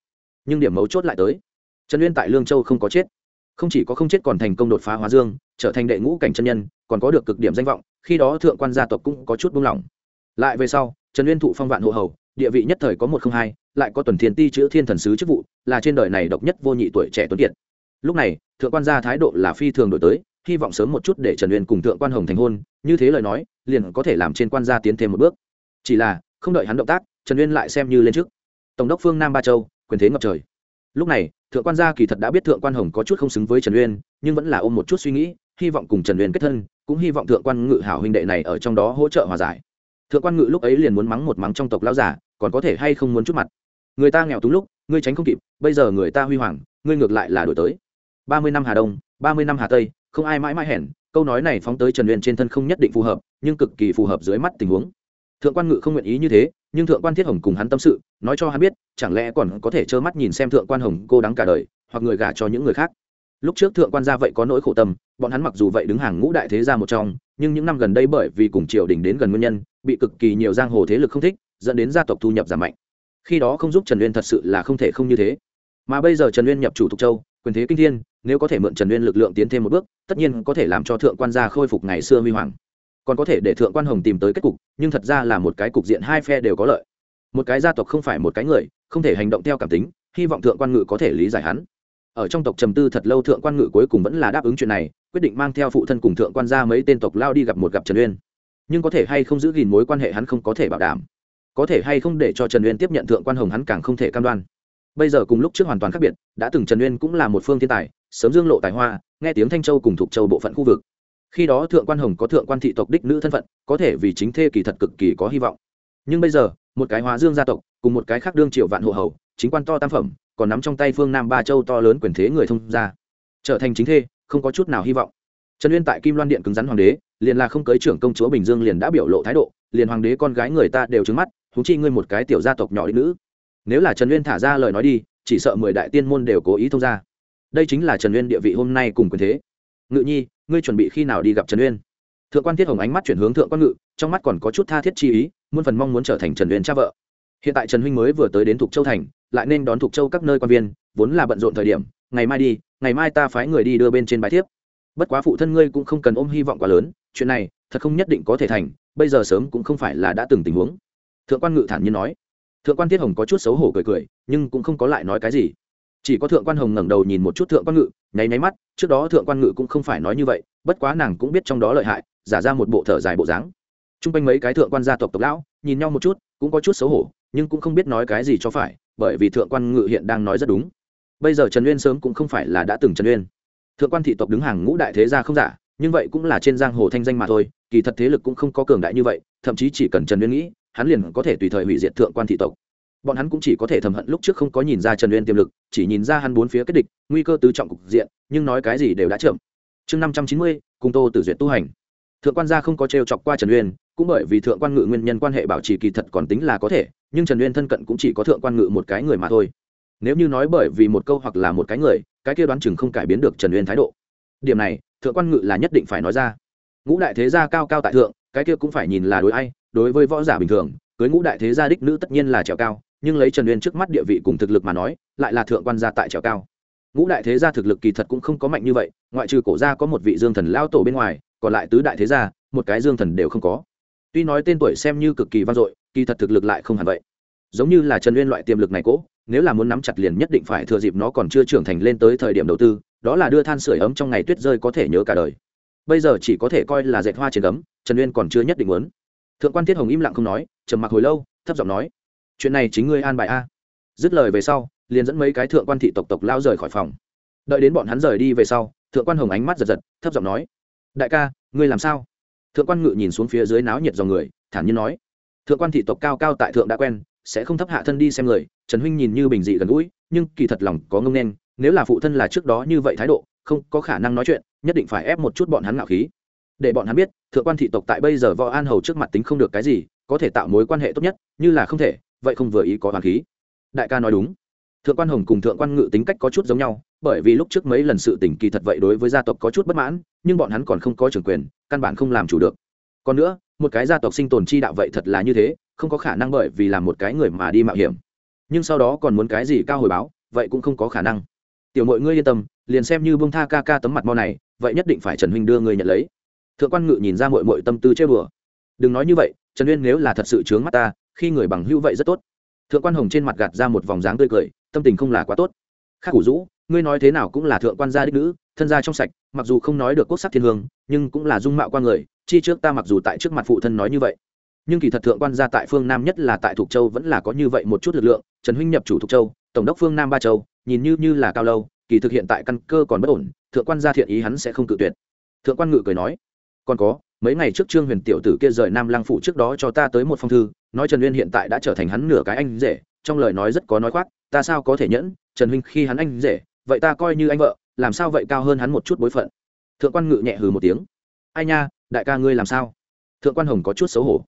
Nhưng điểm mấu chốt lại tới, trần uyên tại lương châu không có chết không chỉ có không chết còn thành công đột phá hóa dương, trở thành đệ ngũ cảnh chân nhân, còn có được cực điểm danh vọng, khi đó thượng quan gia tộc cũng có chút buông lỏng. Lại về sau, trần uyên thụ phong vạn hộ hầu, địa vị nhất thời có một không hai, lại có tuần thiên ti chữ thiên thần sứ chức vụ, là trên đời này độc nhất vô nhị tuổi trẻ tuấn kiệt. Lúc này, thượng quan gia thái độ là phi thường đổi tới, hy vọng sớm một chút để trần uyên cùng thượng quan hồng thành hôn, như thế lời nói, liền có thể làm trên quan gia tiến thêm một bước. Chỉ là, không đợi hắn động tác, trần uyên lại xem như lên trước. Tổng đốc phương nam ba châu, quyền thế ngập trời lúc này, thượng quan gia kỳ thật đã biết thượng quan hồng có chút không xứng với trần uyên, nhưng vẫn là ôm một chút suy nghĩ, hy vọng cùng trần uyên kết thân, cũng hy vọng thượng quan ngự hảo huynh đệ này ở trong đó hỗ trợ hòa giải. Thượng quan ngự lúc ấy liền muốn mắng một mắng trong tộc lao giả còn có thể hay không muốn chút mặt. Người ta nghèo túng lúc, ngươi tránh không kịp, bây giờ người ta huy hoàng, ngươi ngược lại là đổi tới. Ba mươi năm hà đông, ba mươi năm hà tây, không ai mãi mãi hẻn câu nói này phóng tới trần uyên trên thân không nhất định phù hợp, nhưng cực kỳ phù hợp dưới mắt tình huống thượng quan ngự không nguyện ý như thế, nhưng thượng quan thiết hồng cùng hắn tâm sự, nói cho hắn biết, chẳng lẽ còn có thể trơ mắt nhìn xem thượng quan hồng cô đắng cả đời, hoặc người gả cho những người khác. Lúc trước thượng quan gia vậy có nỗi khổ tâm, bọn hắn mặc dù vậy đứng hàng ngũ đại thế gia một trong, nhưng những năm gần đây bởi vì cùng triều đình đến gần nguyên nhân, bị cực kỳ nhiều giang hồ thế lực không thích, dẫn đến gia tộc thu nhập giảm mạnh. Khi đó không giúp trần uyên thật sự là không thể không như thế. Mà bây giờ trần uyên nhập chủ thục châu, quyền thế kinh thiên, nếu có thể mượn trần uyên lực lượng tiến thêm một bước, tất nhiên có thể làm cho thượng quan gia khôi phục ngày xưa huy hoàng còn có thể để thượng quan hồng tìm tới kết cục, nhưng thật ra là một cái cục diện hai phe đều có lợi. Một cái gia tộc không phải một cái người, không thể hành động theo cảm tính, hy vọng thượng quan ngự có thể lý giải hắn. Ở trong tộc trầm tư thật lâu thượng quan ngự cuối cùng vẫn là đáp ứng chuyện này, quyết định mang theo phụ thân cùng thượng quan gia mấy tên tộc lao đi gặp một gặp trần uyên. Nhưng có thể hay không giữ gìn mối quan hệ hắn không có thể bảo đảm. Có thể hay không để cho trần uyên tiếp nhận thượng quan hồng hắn càng không thể cam đoan. Bây giờ cùng lúc trước hoàn toàn khác biệt, đã từng trần uyên cũng là một phương thiên tài, sớm dương lộ tài hoa, nghe tiếng thanh châu cùng thuộc châu bộ phận khu vực khi đó thượng quan hồng có thượng quan thị tộc đích nữ thân phận, có thể vì chính thê kỳ thật cực kỳ có hy vọng. Nhưng bây giờ, một cái hóa dương gia tộc, cùng một cái khác đương triệu vạn hộ hầu, chính quan to tam phẩm, còn nắm trong tay phương nam ba châu to lớn quyền thế người thông gia. Trở thành chính thê, không có chút nào hy vọng. Trần uyên tại kim loan điện cứng rắn hoàng đế, liền là không cưới trưởng công chúa bình dương liền đã biểu lộ thái độ, liền hoàng đế con gái người ta đều trứng mắt thú chi ngươi một cái tiểu gia tộc nhỏ đích nữ. Nếu là trần uyên thả ra lời nói đi, chỉ sợ mười đại tiên môn đều cố ý thông ra đây chính là trần uyên địa vị hôm nay cùng quyền thế. Ngự nhi ngươi chuẩn bị khi nào đi gặp trần uyên? Thượng quan thiết hồng ánh mắt chuyển hướng thượng quan ngự, trong mắt còn có chút tha thiết chi ý, muôn phần mong muốn trở thành trần uyên cha vợ. Hiện tại trần huynh mới vừa tới đến thục châu thành, lại nên đón thục châu các nơi quan viên, vốn là bận rộn thời điểm, ngày mai đi, ngày mai ta phái người đi đưa bên trên bài thiếp. Bất quá phụ thân ngươi cũng không cần ôm hy vọng quá lớn, chuyện này, thật không nhất định có thể thành, bây giờ sớm cũng không phải là đã từng tình huống. Thượng quan ngự thản nhiên nói. Thượng quan thiết hồng có chút xấu hổ cười cười, nhưng cũng không có lại nói cái gì chỉ có thượng quan hồng ngẩng đầu nhìn một chút thượng quan ngự, nháy nháy mắt, trước đó thượng quan ngự cũng không phải nói như vậy, bất quá nàng cũng biết trong đó lợi hại, giả ra một bộ thở dài bộ dáng. T r u n g quanh mấy cái thượng quan gia tộc tộc lão, nhìn nhau một chút, cũng có chút xấu hổ, nhưng cũng không biết nói cái gì cho phải, bởi vì thượng quan ngự hiện đang nói rất đúng. Bây giờ trần uyên sớm cũng không phải là đã từng trần uyên. Thượng quan thị tộc đứng hàng ngũ đại thế gia không giả, nhưng vậy cũng là trên giang hồ thanh danh mà thôi, kỳ thật thế lực cũng không có cường đại như vậy, thậm chí chỉ cần trần uyên nghĩ, hắn liền có thể tùy thời hủy diệt thượng quan thị tộc bọn hắn cũng chỉ có thể thầm hận lúc trước không có nhìn ra trần uyên tiềm lực, chỉ nhìn ra hắn bốn phía kết địch, nguy cơ tứ trọng cục diện, nhưng nói cái gì đều đã chậm. Chương năm trăm chín mươi, cùng tô tử duyệt tu hành. Thượng quan gia không có t chọc qua trần uyên, cũng bởi vì thượng quan ngự nguyên nhân quan hệ bảo trì kỳ thật còn tính là có thể, nhưng trần uyên thân cận cũng chỉ có thượng quan ngự một cái người mà thôi. Nếu như nói bởi vì một câu hoặc là một cái người, cái kia đoán chừng không cải biến được trần uyên thái độ. Điểm này, thượng quan ngự là nhất định phải nói ra. Ngũ đại thế gia cao cao tại thượng, cái kia cũng phải nhìn là đối ai, đối với võ giả bình thường, cưới ngũ đại thế gia đích nữ tất nhiên là trèo cao nhưng lấy trần uyên trước mắt địa vị cùng thực lực mà nói, lại là thượng quan gia tại trèo cao. Ngũ đại thế gia thực lực kỳ thật cũng không có mạnh như vậy, ngoại trừ cổ gia có một vị dương thần lao tổ bên ngoài, còn lại tứ đại thế gia, một cái dương thần đều không có. Tuy nói tên tuổi xem như cực kỳ vang dội, kỳ thật thực lực lại không hẳn vậy. Giống như là trần uyên loại tiềm lực này cỗ nếu là muốn nắm chặt liền nhất định phải thừa dịp nó còn chưa trưởng thành lên tới thời điểm đầu tư, đó là đưa than sửa ấm trong ngày tuyết rơi có thể nhớ cả đời. Bây giờ chỉ có thể coi là dệt hoa trên ấm trần uyên còn chưa nhất định muốn. Thượng quan thiết hồng im lặng không nói, trầm mặc hồi lâu, thấp giọng nói chuyện này chính ngươi an bài a. Dứt lời về sau, liền dẫn mấy cái thượng quan thị tộc tộc lao rời khỏi phòng. Đợi đến bọn hắn rời đi về sau, thượng quan hồng ánh mắt giật giật, thấp giọng nói, đại ca, ngươi làm sao? Thượng quan ngự nhìn xuống phía dưới náo nhiệt dòng người, thản nhiên nói, thượng quan thị tộc cao cao tại thượng đã quen, sẽ không thấp hạ thân đi xem người, trần huynh nhìn như bình dị gần gũi, nhưng kỳ thật lòng có ngông đen nếu là phụ thân là trước đó như vậy thái độ, không có khả năng nói chuyện, nhất định phải ép một chút bọn hắn ngạo khí. Để bọn hắn biết, thượng quan thị tộc tại bây giờ võ an hầu trước mặt tính không được cái gì, có thể tạo mối quan hệ tốt nhất, như là không thể vậy không vừa ý có hoàn khí. Đại ca nói đúng. Thượng quan hồng cùng thượng quan ngự tính cách có chút giống nhau, bởi vì lúc trước mấy lần sự tỉnh kỳ thật vậy đối với gia tộc có chút bất mãn, nhưng bọn hắn còn không có trưởng quyền, căn bản không làm chủ được. Còn nữa, một cái gia tộc sinh tồn chi đạo vậy thật là như thế, không có khả năng bởi vì làm một cái người mà đi mạo hiểm. Nhưng sau đó còn muốn cái gì cao hồi báo, vậy cũng không có khả năng. Tiểu mọi ngươi yên tâm, liền xem như bông tha ca ca tấm mặt mo này, vậy nhất định phải trần huynh đưa người nhận lấy. Thượng quan ngự nhìn ra mội mội tâm tư chơi bừa. Đừng nói như vậy, trần uyên nếu là thật sự chướng mắt ta khi người bằng hữu vậy rất tốt. Thượng quan hồng trên mặt gạt ra một vòng dáng tươi cười, tâm tình không là quá tốt. Khác củ rũ ngươi nói thế nào cũng là thượng quan gia đích nữ, thân gia trong sạch, mặc dù không nói được cốt sắc thiên hương, nhưng cũng là dung mạo quan người, chi trước ta mặc dù tại trước mặt phụ thân nói như vậy. Nhưng kỳ thật thượng quan gia tại phương nam nhất là tại thục châu vẫn là có như vậy một chút lực lượng, trần huynh nhập chủ thục châu, tổng đốc phương nam ba châu, nhìn như như là cao lâu, kỳ thực hiện tại căn cơ còn bất ổn, thượng quan gia thiện ý hắn sẽ không cự tuyệt. Thượng quan ngự cười nói, còn có mấy ngày trước trương huyền tiểu tử kia rời nam lăng phủ trước đó cho ta tới một phong thư, nói trần uyên hiện tại đã trở thành hắn nửa cái anh rể, trong lời nói rất có nói khoác, ta sao có thể nhẫn, trần huynh khi hắn anh rể, vậy ta coi như anh vợ, làm sao vậy cao hơn hắn một chút bối phận? Thượng quan ngự nhẹ hừ một tiếng. Ai nha, đại ca ngươi làm sao? Thượng quan hồng có chút xấu hổ.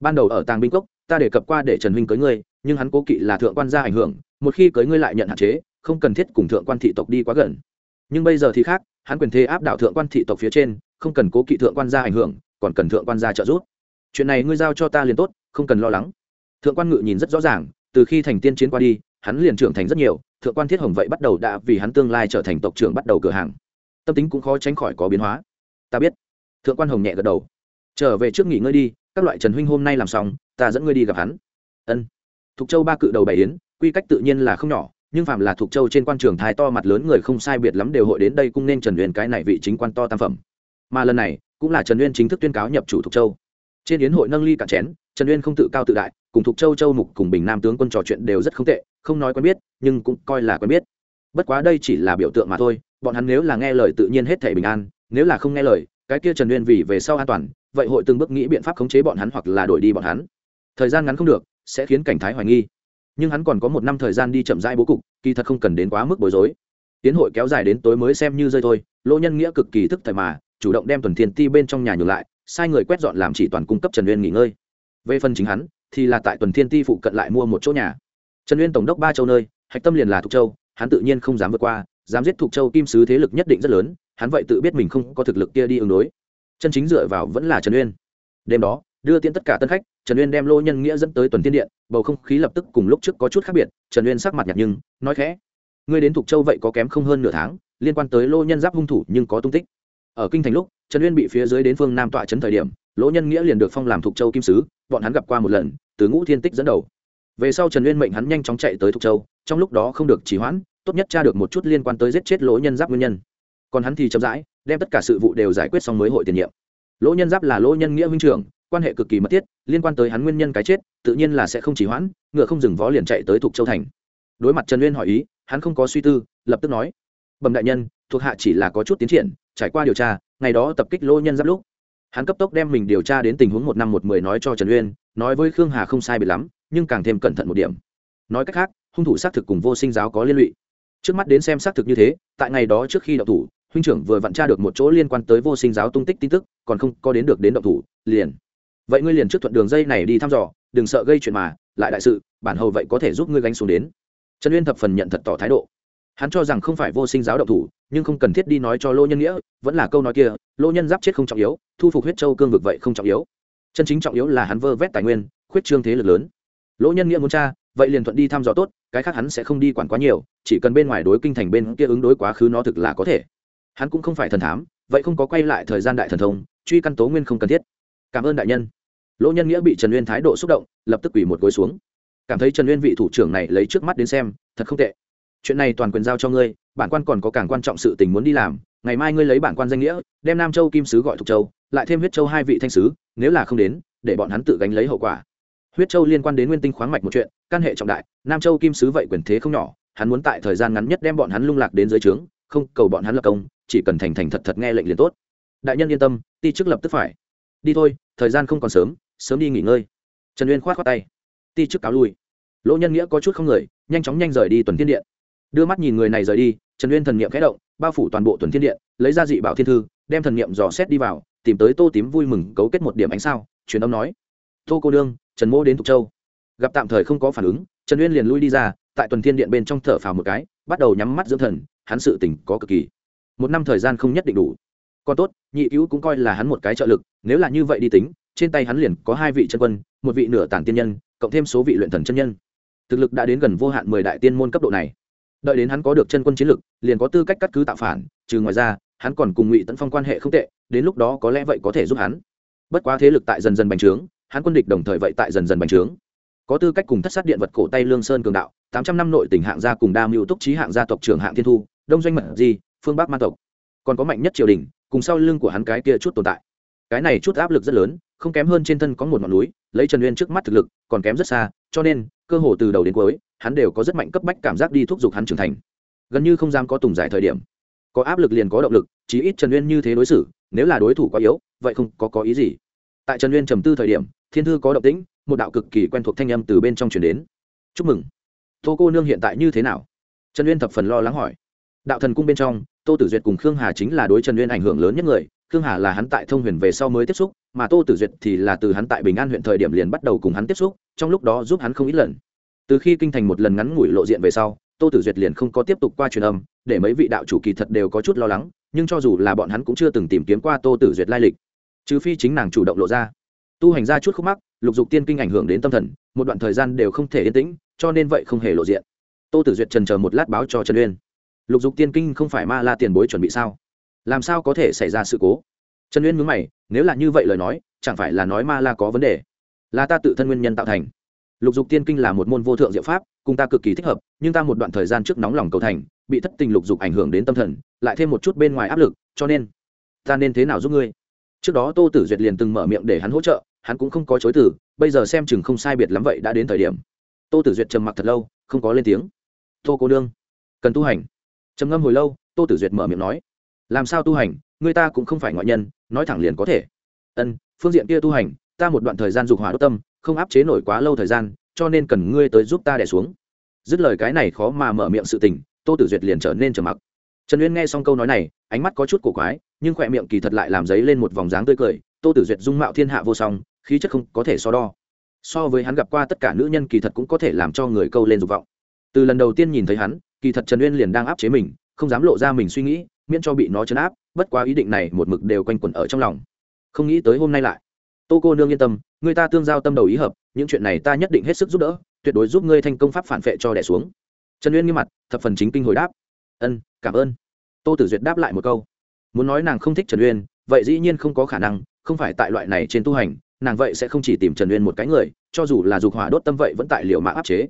Ban đầu ở tàng binh cốc, ta đề cập qua để trần huynh cưới ngươi, nhưng hắn cố kỵ là thượng quan gia ảnh hưởng, một khi cưới ngươi lại nhận hạn chế, không cần thiết cùng thượng quan thị tộc đi quá gần. Nhưng bây giờ thì khác, hắn quyền thế áp đảo thượng quan thị tộc phía trên không cần cố kỵ thượng quan gia ảnh hưởng, còn cần thượng quan gia trợ giúp. Chuyện này ngươi giao cho ta liền tốt, không cần lo lắng. Thượng quan ngự nhìn rất rõ ràng, từ khi thành tiên chiến qua đi, hắn liền trưởng thành rất nhiều, thượng quan thiết hồng vậy bắt đầu đã vì hắn tương lai trở thành tộc trưởng bắt đầu cửa hàng. Tâm tính cũng khó tránh khỏi có biến hóa. Ta biết. Thượng quan hồng nhẹ gật đầu. Trở về trước nghỉ ngơi đi, các loại trần huynh hôm nay làm xong, ta dẫn ngươi đi gặp hắn. Ân. Thục châu ba cự đầu bảy yến, quy cách tự nhiên là không nhỏ, nhưng phạm là thuộc châu trên quan trường thái to mặt lớn người không sai biệt lắm đều hội đến đây cũng nên trần luyện cái này vị chính quan to tam phẩm mà lần này cũng là trần uyên chính thức tuyên cáo nhập chủ Thục châu trên yến hội nâng ly cạn chén trần uyên không tự cao tự đại cùng Thục châu châu mục cùng bình nam tướng quân trò chuyện đều rất không tệ không nói quen biết nhưng cũng coi là quen biết bất quá đây chỉ là biểu tượng mà thôi bọn hắn nếu là nghe lời tự nhiên hết thể bình an nếu là không nghe lời cái kia trần uyên vì về sau an toàn vậy hội từng bước nghĩ biện pháp khống chế bọn hắn hoặc là đổi đi bọn hắn thời gian ngắn không được sẽ khiến cảnh thái hoài nghi nhưng hắn còn có một năm thời gian đi chậm rãi bố cục kỳ thật không cần đến quá mức bối rối tiến hội kéo dài đến tối mới xem như rơi thôi lỗ nhân nghĩa cực kỳ thức thời mà chủ động đem tuần thiên ti bên trong nhà nhường lại, sai người quét dọn làm chỉ toàn cung cấp trần uyên nghỉ ngơi. Về phần chính hắn, thì là tại tuần thiên ti phụ cận lại mua một chỗ nhà. Trần uyên tổng đốc ba châu nơi, hạch tâm liền là thục châu, hắn tự nhiên không dám vượt qua, dám giết thục châu kim sứ thế lực nhất định rất lớn, hắn vậy tự biết mình không có thực lực kia đi ứng đối. Chân chính dựa vào vẫn là trần uyên. Đêm đó, đưa tiễn tất cả tân khách, trần uyên đem lô nhân nghĩa dẫn tới tuần Thiên điện, bầu không khí lập tức cùng lúc trước có chút khác biệt, trần uyên sắc mặt nhạt nhưng, nói khẽ. Ngươi đến thục châu vậy có kém không hơn nửa tháng, liên quan tới lô nhân giáp hung thủ nhưng có tung tích ở kinh thành lúc, trần uyên bị phía dưới đến phương nam tọa trấn thời điểm, lỗ nhân nghĩa liền được phong làm thục châu kim sứ, bọn hắn gặp qua một lần, từ ngũ thiên tích dẫn đầu. Về sau trần uyên mệnh hắn nhanh chóng chạy tới thục châu, trong lúc đó không được trì hoãn, tốt nhất tra được một chút liên quan tới giết chết lỗ nhân giáp nguyên nhân. Còn hắn thì chậm rãi, đem tất cả sự vụ đều giải quyết xong mới hội tiền nhiệm. Lỗ nhân giáp là lỗ nhân nghĩa huynh trưởng, quan hệ cực kỳ mật thiết, liên quan tới hắn nguyên nhân cái chết, tự nhiên là sẽ không chỉ hoãn, ngựa không dừng vó liền chạy tới Thục châu thành. Đối mặt trần uyên hỏi ý, hắn không có suy tư, lập tức nói bẩm đại nhân, thuộc hạ chỉ là có chút tiến triển, trải qua điều tra, ngày đó tập kích lỗ nhân giáp lúc, hắn cấp tốc đem mình điều tra đến tình huống một năm một mười nói cho trần uyên, nói với khương hà không sai biệt lắm, nhưng càng thêm cẩn thận một điểm. Nói cách khác, hung thủ xác thực cùng vô sinh giáo có liên lụy. Trước mắt đến xem xác thực như thế, tại ngày đó trước khi đậu thủ, huynh trưởng vừa vặn tra được một chỗ liên quan tới vô sinh giáo tung tích tin tức, còn không có đến được đến động thủ, liền. Vậy ngươi liền trước thuận đường dây này đi thăm dò, đừng sợ gây chuyện mà, lại đại sự, bản hầu vậy có thể giúp ngươi gánh xuống đến. Trần uyên thập phần nhận thật tỏ thái độ hắn cho rằng không phải vô sinh giáo động thủ, nhưng không cần thiết đi nói cho lô nhân nghĩa, vẫn là câu nói kia, lô nhân giáp chết không trọng yếu, thu phục huyết châu cương vực vậy không trọng yếu. Chân chính trọng yếu là hắn vơ vét tài nguyên, khuyết trương thế lực lớn. Lỗ nhân nghĩa muốn cha vậy liền thuận đi thăm dò tốt, cái khác hắn sẽ không đi quản quá nhiều, chỉ cần bên ngoài đối kinh thành bên kia ứng đối quá khứ nó thực là có thể. Hắn cũng không phải thần thám, vậy không có quay lại thời gian đại thần thông, truy căn tố nguyên không cần thiết. Cảm ơn đại nhân. Lỗ nhân nghĩa bị trần uyên thái độ xúc động, lập tức quỳ một gối xuống. Cảm thấy trần uyên vị thủ trưởng này lấy trước mắt đến xem, thật không tệ chuyện này toàn quyền giao cho ngươi, bản quan còn có càng quan trọng sự tình muốn đi làm, ngày mai ngươi lấy bản quan danh nghĩa, đem nam châu kim sứ gọi thục châu, lại thêm huyết châu hai vị thanh sứ, nếu là không đến, để bọn hắn tự gánh lấy hậu quả. Huyết châu liên quan đến nguyên tinh khoáng mạch một chuyện căn hệ trọng đại, nam châu kim sứ vậy quyền thế không nhỏ, hắn muốn tại thời gian ngắn nhất đem bọn hắn lung lạc đến dưới trướng, không cầu bọn hắn lập công, chỉ cần thành thành thật thật nghe lệnh liền tốt. Đại nhân yên tâm, ti chức lập tức phải. Đi thôi, thời gian không còn sớm sớm đi nghỉ ngơi. Trần uyên khoát khoát tay. Ti chức cáo lui. Lỗ nhân nghĩa có chút không người, nhanh chóng nhanh rời đi tuần thiên điện đưa mắt nhìn người này rời đi, trần uyên thần niệm khẽ động, bao phủ toàn bộ tuần thiên điện, lấy ra dị bảo thiên thư, đem thần niệm dò xét đi vào, tìm tới tô tím vui mừng cấu kết một điểm ánh sao, truyền âm nói, tô cô đương trần mô đến thục châu. Gặp tạm thời không có phản ứng, trần uyên liền lui đi ra, tại tuần thiên điện bên trong thở phào một cái, bắt đầu nhắm mắt dưỡng thần, hắn sự tỉnh có cực kỳ. Một năm thời gian không nhất định đủ. Còn tốt, nhị cứu cũng coi là hắn một cái trợ lực, nếu là như vậy đi tính, trên tay hắn liền có hai vị chân quân, một vị nửa tản tiên nhân, cộng thêm số vị luyện thần chân nhân. Thực lực đã đến gần vô hạn mười đại tiên môn cấp độ này đợi đến hắn có được chân quân chiến lực, liền có tư cách cắt cứ tạo phản, trừ ngoài ra, hắn còn cùng ngụy tấn phong quan hệ không tệ, đến lúc đó có lẽ vậy có thể giúp hắn. Bất quá thế lực tại dần dần bành trướng, hắn quân địch đồng thời vậy tại dần dần bành trướng. Có tư cách cùng thất sát điện vật cổ tay lương sơn cường đạo, tám trăm năm nội tỉnh hạng gia cùng đa mưu túc trí hạng gia tộc trưởng hạng thiên thu, đông doanh mật di, phương bắc ma tộc. Còn có mạnh nhất triều đình, cùng sau lưng của hắn cái kia chút tồn tại. Cái này chút áp lực rất lớn không kém hơn trên thân có một ngọn núi, lấy trần uyên trước mắt thực lực, còn kém rất xa, cho nên, cơ hồ từ đầu đến cuối, hắn đều có rất mạnh cấp bách cảm giác đi thúc giục hắn trưởng thành. Gần như không dám có tùng giải thời điểm. Có áp lực liền có động lực, chí ít trần uyên như thế đối xử, nếu là đối thủ quá yếu, vậy không có có ý gì. Tại trần uyên trầm tư thời điểm, thiên thư có động tĩnh, một đạo cực kỳ quen thuộc thanh âm từ bên trong chuyển đến. Chúc mừng. Tô cô nương hiện tại như thế nào? Trần uyên thập phần lo lắng hỏi. Đạo thần cung bên trong, tô tử duyệt cùng khương hà chính là đối trần uyên ảnh hưởng lớn nhất người khương hà là hắn tại thông huyền về sau mới tiếp xúc, mà tô tử duyệt thì là từ hắn tại bình an huyện thời điểm liền bắt đầu cùng hắn tiếp xúc, trong lúc đó giúp hắn không ít lần. Từ khi kinh thành một lần ngắn ngủi lộ diện về sau, tô tử duyệt liền không có tiếp tục qua truyền âm, để mấy vị đạo chủ kỳ thật đều có chút lo lắng, nhưng cho dù là bọn hắn cũng chưa từng tìm kiếm qua tô tử duyệt lai lịch. Trừ phi chính nàng chủ động lộ ra. Tu hành ra chút khúc mắc, lục dục tiên kinh ảnh hưởng đến tâm thần, một đoạn thời gian đều không thể yên tĩnh, cho nên vậy không hề lộ diện. Tô tử duyệt trần chờ một lát báo cho trần uyên. Lục dục tiên kinh không phải ma la tiền bối chuẩn bị sao? Làm sao có thể xảy ra sự cố? Trần uyên mướn mày, nếu là như vậy lời nói, chẳng phải là nói ma la có vấn đề? Là ta tự thân nguyên nhân tạo thành. Lục dục tiên kinh là một môn vô thượng diệu pháp, cùng ta cực kỳ thích hợp, nhưng ta một đoạn thời gian trước nóng lòng cầu thành, bị thất tình lục dục ảnh hưởng đến tâm thần, lại thêm một chút bên ngoài áp lực, cho nên, ta nên thế nào giúp ngươi? Trước đó tô tử duyệt liền từng mở miệng để hắn hỗ trợ, hắn cũng không có chối từ, bây giờ xem chừng không sai biệt lắm vậy đã đến thời điểm. Tô tử duyệt trầm mặc thật lâu, không có lên tiếng. Tô cô đương cần tu hành. Trầm ngâm hồi lâu, tô tử duyệt mở miệng nói làm sao tu hành, người ta cũng không phải ngoại nhân, nói thẳng liền có thể. Ân, phương diện kia tu hành, ta một đoạn thời gian dục hỏa đốt tâm, không áp chế nổi quá lâu thời gian, cho nên cần ngươi tới giúp ta đẻ xuống. Dứt lời cái này khó mà mở miệng sự tình, tô tử duyệt liền trở nên trầm mặc. Trần uyên nghe xong câu nói này, ánh mắt có chút cổ quái, nhưng khỏe miệng kỳ thật lại làm giấy lên một vòng dáng tươi cười, tô tử duyệt dung mạo thiên hạ vô song, khí chất không có thể so đo. So với hắn gặp qua tất cả nữ nhân kỳ thật cũng có thể làm cho người câu lên dục vọng. Từ lần đầu tiên nhìn thấy hắn, kỳ thật trần uyên liền đang áp chế mình, không dám lộ ra mình suy nghĩ miễn cho bị nó chấn áp, bất quá ý định này một mực đều quanh quẩn ở trong lòng. Không nghĩ tới hôm nay lại. Tô cô nương yên tâm, người ta tương giao tâm đầu ý hợp, những chuyện này ta nhất định hết sức giúp đỡ, tuyệt đối giúp ngươi thành công pháp phản vệ cho đẻ xuống. Trần uyên nghiêm mặt, thập phần chính kinh hồi đáp. Ân, cảm ơn. Tô tử duyệt đáp lại một câu. Muốn nói nàng không thích trần uyên, vậy dĩ nhiên không có khả năng, không phải tại loại này trên tu hành, nàng vậy sẽ không chỉ tìm trần uyên một cái người, cho dù là dục hỏa đốt tâm vậy vẫn tại liệu mạng áp chế.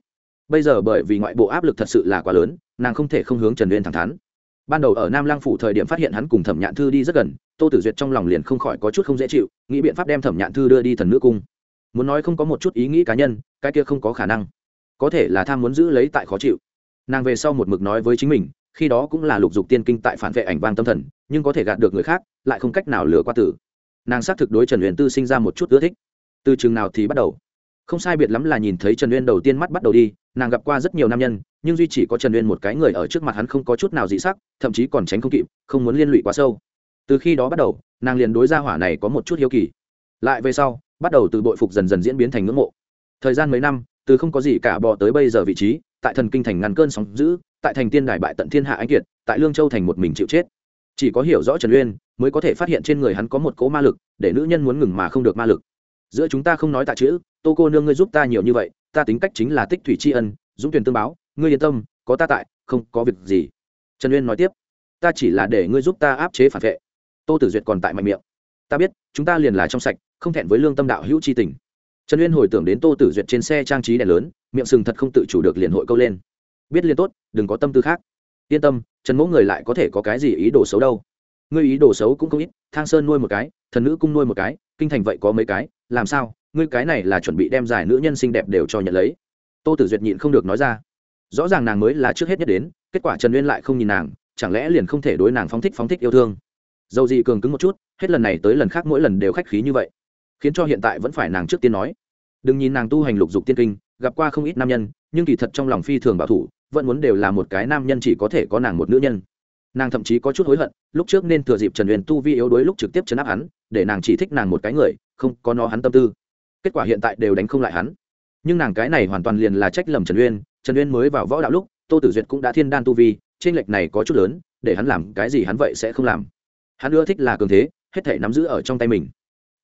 Bây giờ bởi vì ngoại bộ áp lực thật sự là quá lớn, nàng không thể không hướng trần uyên thẳng thắn ban đầu ở nam lăng phủ thời điểm phát hiện hắn cùng thẩm nhạn thư đi rất gần, tô tử duyệt trong lòng liền không khỏi có chút không dễ chịu, nghĩ biện pháp đem thẩm nhạn thư đưa đi thần nữ cung. Muốn nói không có một chút ý nghĩ cá nhân, cái kia không có khả năng. Có thể là tham muốn giữ lấy tại khó chịu. Nàng về sau một mực nói với chính mình, khi đó cũng là lục dục tiên kinh tại phản vệ ảnh vang tâm thần, nhưng có thể gạt được người khác, lại không cách nào lừa qua tử. Nàng xác thực đối trần huyền tư sinh ra một chút ưa thích. Từ chừng nào thì bắt đầu? Không sai biệt lắm là nhìn thấy trần uyên đầu tiên mắt bắt đầu đi, nàng gặp qua rất nhiều nam nhân, nhưng duy chỉ có trần uyên một cái người ở trước mặt hắn không có chút nào dị sắc, thậm chí còn tránh không kịp, không muốn liên lụy quá sâu. Từ khi đó bắt đầu, nàng liền đối ra hỏa này có một chút hiếu kỳ. Lại về sau, bắt đầu từ bội phục dần dần diễn biến thành ngưỡng mộ. Thời gian mấy năm, từ không có gì cả bò tới bây giờ vị trí, tại thần kinh thành ngăn cơn sóng giữ tại thành tiên đài bại tận thiên hạ anh kiệt, tại lương châu thành một mình chịu chết. Chỉ có hiểu rõ trần uyên, mới có thể phát hiện trên người hắn có một cỗ ma lực, để nữ nhân muốn ngừng mà không được ma lực giữa chúng ta không nói tạ chữ, tô cô nương ngươi giúp ta nhiều như vậy, ta tính cách chính là tích thủy tri ân, dũng tuyển tương báo, ngươi yên tâm, có ta tại, không có việc gì. Trần uyên nói tiếp, ta chỉ là để ngươi giúp ta áp chế phản vệ. Tô tử duyệt còn tại mạnh miệng. Ta biết, chúng ta liền là trong sạch, không thẹn với lương tâm đạo hữu c h i tình. Trần uyên hồi tưởng đến tô tử duyệt trên xe trang trí đèn lớn, miệng sừng thật không tự chủ được liền hội câu lên. Biết liền tốt, đừng có tâm tư khác. Yên tâm, trần Mỗ người lại có thể có cái gì ý đồ xấu đâu ngươi ý đồ xấu cũng không ít, thang sơn nuôi một cái, thần nữ cung nuôi một cái, kinh thành vậy có mấy cái, làm sao, ngươi cái này là chuẩn bị đem giải nữ nhân xinh đẹp đều cho nhận lấy. Tô tử duyệt nhịn không được nói ra. Rõ ràng nàng mới là trước hết nhất đến, kết quả trần uyên lại không nhìn nàng, chẳng lẽ liền không thể đối nàng phóng thích phóng thích yêu thương. Dầu gì cường cứng một chút, hết lần này tới lần khác mỗi lần đều khách khí như vậy. Khiến cho hiện tại vẫn phải nàng trước tiên nói. Đừng nhìn nàng tu hành lục dục tiên kinh, gặp qua không ít nam nhân, nhưng kỳ thật trong lòng phi thường bảo thủ, vẫn muốn đều là một cái nam nhân chỉ có thể có nàng một nữ nhân nàng thậm chí có chút hối hận, lúc trước nên thừa dịp trần huyền tu vi yếu đuối lúc trực tiếp chấn áp hắn, để nàng chỉ thích nàng một cái người, không có nó hắn tâm tư. Kết quả hiện tại đều đánh không lại hắn. Nhưng nàng cái này hoàn toàn liền là trách lầm trần uyên trần uyên mới vào võ đạo lúc, tô tử duyệt cũng đã thiên đan tu vi, trên lệch này có chút lớn, để hắn làm cái gì hắn vậy sẽ không làm. Hắn ưa thích là cường thế, hết thể nắm giữ ở trong tay mình.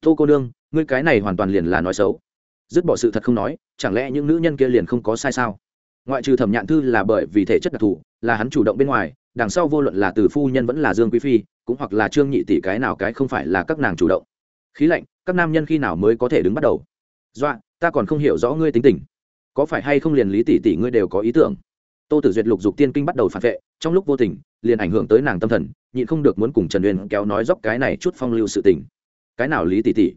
Tô cô nương, ngươi cái này hoàn toàn liền là nói xấu. Dứt bỏ sự thật không nói, chẳng lẽ những nữ nhân kia liền không có sai sao? Ngoại trừ thẩm nhạn thư là bởi vì thể chất đặc thù, là hắn chủ động bên ngoài đằng sau vô luận là từ phu nhân vẫn là dương quý phi, cũng hoặc là trương nhị tỷ cái nào cái không phải là các nàng chủ động. Khí lạnh, các nam nhân khi nào mới có thể đứng bắt đầu? Dọa, ta còn không hiểu rõ ngươi tính tình. Có phải hay không liền lý tỷ tỷ ngươi đều có ý tưởng? Tô tử duyệt lục dục tiên kinh bắt đầu phản vệ, trong lúc vô tình, liền ảnh hưởng tới nàng tâm thần, nhịn không được muốn cùng trần uyên kéo nói dốc cái này chút phong lưu sự tình. Cái nào lý tỷ tỷ?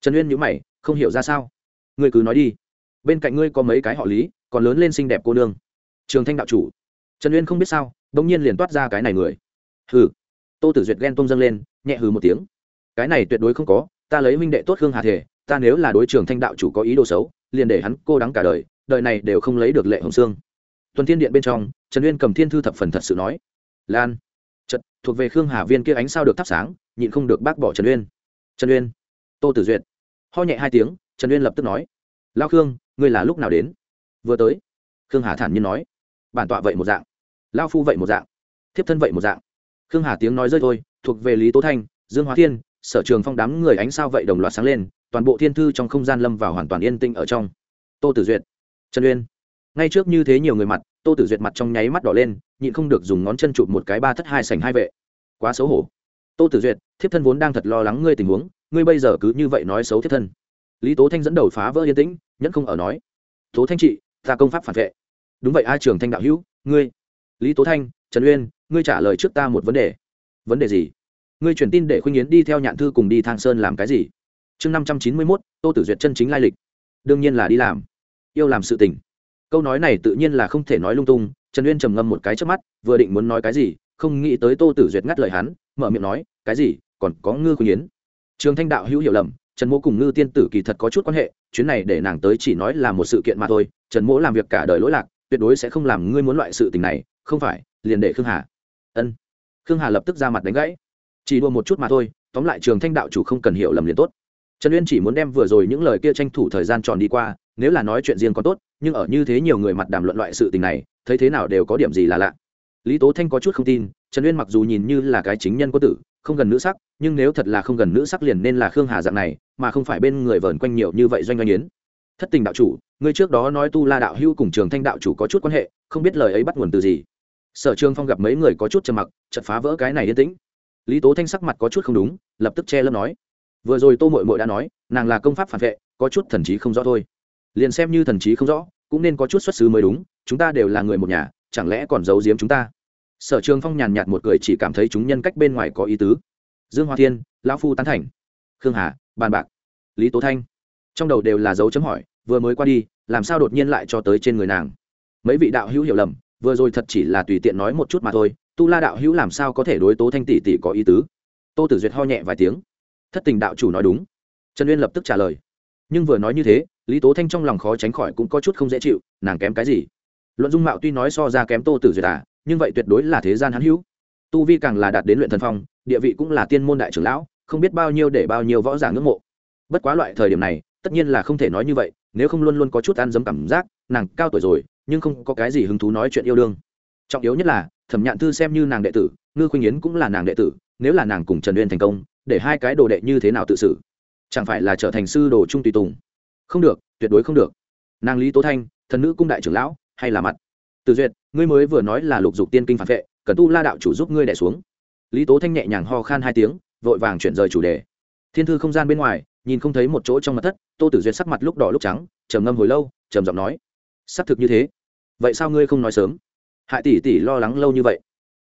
Trần uyên nhữ mày, không hiểu ra sao. Ngươi cứ nói đi. Bên cạnh ngươi có mấy cái họ lý, còn lớn lên xinh đẹp cô nương. Trường thanh đạo chủ trần uyên không biết sao đ ỗ n g nhiên liền toát ra cái này người hừ tô tử duyệt ghen tông dâng lên nhẹ hừ một tiếng cái này tuyệt đối không có ta lấy minh đệ tốt hương hà thể ta nếu là đối trường thanh đạo chủ có ý đồ xấu liền để hắn cô đắng cả đời đời này đều không lấy được lệ hồng sương tuần thiên điện bên trong trần uyên cầm thiên thư thập phần thật sự nói lan chật thuộc về khương hà viên kia ánh sao được thắp sáng nhịn không được bác bỏ trần uyên trần uyên tô tử duyệt ho nhẹ hai tiếng trần uyên lập tức nói lao khương ngươi là lúc nào đến vừa tới khương hà thản nhiên nói bản tọa vậy một dạng lao phu vậy một dạng. Thiếp thân vậy một dạng. Khương hà tiếng nói rơi thôi, thuộc về lý tố thanh, dương hóa thiên, sở trường phong đám người ánh sao vậy đồng loạt sáng lên, toàn bộ thiên thư trong không gian lâm vào hoàn toàn yên tĩnh ở trong. Tô tử duyệt, trần uyên. Ngay trước như thế nhiều người mặt, tô tử duyệt mặt trong nháy mắt đỏ lên, nhịn không được dùng ngón chân chụp một cái ba thất hai sành hai vệ. Quá xấu hổ. Tô tử duyệt, thiếp thân vốn đang thật lo lắng ngươi tình huống, ngươi bây giờ cứ như vậy nói xấu thiếp thân. Lý tố thanh dẫn đầu phá vỡ yên tĩnh, nhẫn không ở nói. Tố thanh trị, ta công pháp phản vệ. Đúng vậy a, trường thanh đạo hữu, ngươi lý tố thanh, trần uyên, ngươi trả lời trước ta một vấn đề. Vấn đề gì? Ngươi truyền tin để khuynh yến đi theo nhạn thư cùng đi thang sơn làm cái gì? Chương năm trăm chín mươi mốt, tô tử duyệt chân chính lai lịch. Đương nhiên là đi làm. Yêu làm sự tình. Câu nói này tự nhiên là không thể nói lung tung, trần uyên trầm ngâm một cái trước mắt, vừa định muốn nói cái gì, không nghĩ tới tô tử duyệt ngắt lời hắn, mở miệng nói, cái gì? Còn có ngư khuynh yến? Trường thanh đạo hữu hiểu lầm, trần mỗ cùng ngư tiên tử kỳ thật có chút quan hệ, chuyến này để nàng tới chỉ nói là một sự kiện mà thôi, trần mỗ làm việc cả đời lỗi lạc, tuyệt đối sẽ không làm ngươi muốn loại sự tình này không phải, liền để khương hà. Ân. Khương hà lập tức ra mặt đánh gãy. Chỉ đua một chút mà thôi, tóm lại trường thanh đạo chủ không cần hiểu lầm liền tốt. Trần uyên chỉ muốn đem vừa rồi những lời kia tranh thủ thời gian tròn đi qua, nếu là nói chuyện riêng còn tốt, nhưng ở như thế nhiều người mặt đàm luận loại sự tình này, thấy thế nào đều có điểm gì là lạ. Lý tố thanh có chút không tin, trần uyên mặc dù nhìn như là cái chính nhân có tử, không gần nữ sắc, nhưng nếu thật là không gần nữ sắc liền nên là khương hà dạng này, mà không phải bên người vờn quanh nhiều như vậy doanh doanh yến. Thất tình đạo chủ ngươi trước đó nói tu la đạo hưu cùng trường thanh đạo chủ có chút quan hệ, không biết lời ấy bắt nguồn từ gì sở trường phong gặp mấy người có chút trầm mặc chật phá vỡ cái này yên tĩnh. Lý tố thanh sắc mặt có chút không đúng, lập tức che lấp nói, vừa rồi tô mội mội đã nói, nàng là công pháp phản vệ, có chút thần trí không rõ thôi. Liền xem như thần trí không rõ, cũng nên có chút xuất xứ mới đúng, chúng ta đều là người một nhà, chẳng lẽ còn giấu giếm chúng ta? Sở trường phong nhàn nhạt một cười chỉ cảm thấy chúng nhân cách bên ngoài có ý tứ. Dương hoa thiên, lão phu tán thành, khương hà, bàn bạc, lý tố thanh, trong đầu đều là dấu chấm hỏi, vừa mới qua đi, làm sao đột nhiên lại cho tới trên người nàng? Mấy vị đạo hữu hiểu lầm vừa rồi thật chỉ là tùy tiện nói một chút mà thôi, tu la đạo hữu làm sao có thể đối tố thanh tỷ tỷ có ý tứ? Tô tử duyệt ho nhẹ vài tiếng. Thất tình đạo chủ nói đúng. Trần uyên lập tức trả lời. Nhưng vừa nói như thế, lý tố thanh trong lòng khó tránh khỏi cũng có chút không dễ chịu, nàng kém cái gì? Luận dung mạo tuy nói so ra kém tô tử duyệt à nhưng vậy tuyệt đối là thế gian hắn hữu. Tu vi càng là đạt đến luyện thần phong, địa vị cũng là tiên môn đại trưởng lão, không biết bao nhiêu để bao nhiêu võ giả ngưỡng mộ. Bất quá loại thời điểm này, tất nhiên là không thể nói như vậy, nếu không luôn luôn có chút ăn dấm cảm giác, nàng cao tuổi rồi nhưng không có cái gì hứng thú nói chuyện yêu đương. Trọng yếu nhất là, thẩm nhạn thư xem như nàng đệ tử, ngư khuynh yến cũng là nàng đệ tử, nếu là nàng cùng trần uyên thành công, để hai cái đồ đệ như thế nào tự xử? Chẳng phải là trở thành sư đồ trung tùy tùng? Không được, tuyệt đối không được. Nàng lý tố thanh, thần nữ cung đại trưởng lão, hay là mặt? Từ duyệt, ngươi mới vừa nói là lục dục tiên kinh phản vệ, cần tu la đạo chủ giúp ngươi đẻ xuống. Lý tố thanh nhẹ nhàng ho khan hai tiếng, vội vàng chuyển rời chủ đề. Thiên thư không gian bên ngoài, nhìn không thấy một chỗ trong mặt thất, tô tử duyệt sắc mặt lúc đỏ lúc trắng, trầm ngâm hồi lâu, trầm giọng nói xác thực như thế vậy sao ngươi không nói sớm? Hại tỷ tỷ lo lắng lâu như vậy.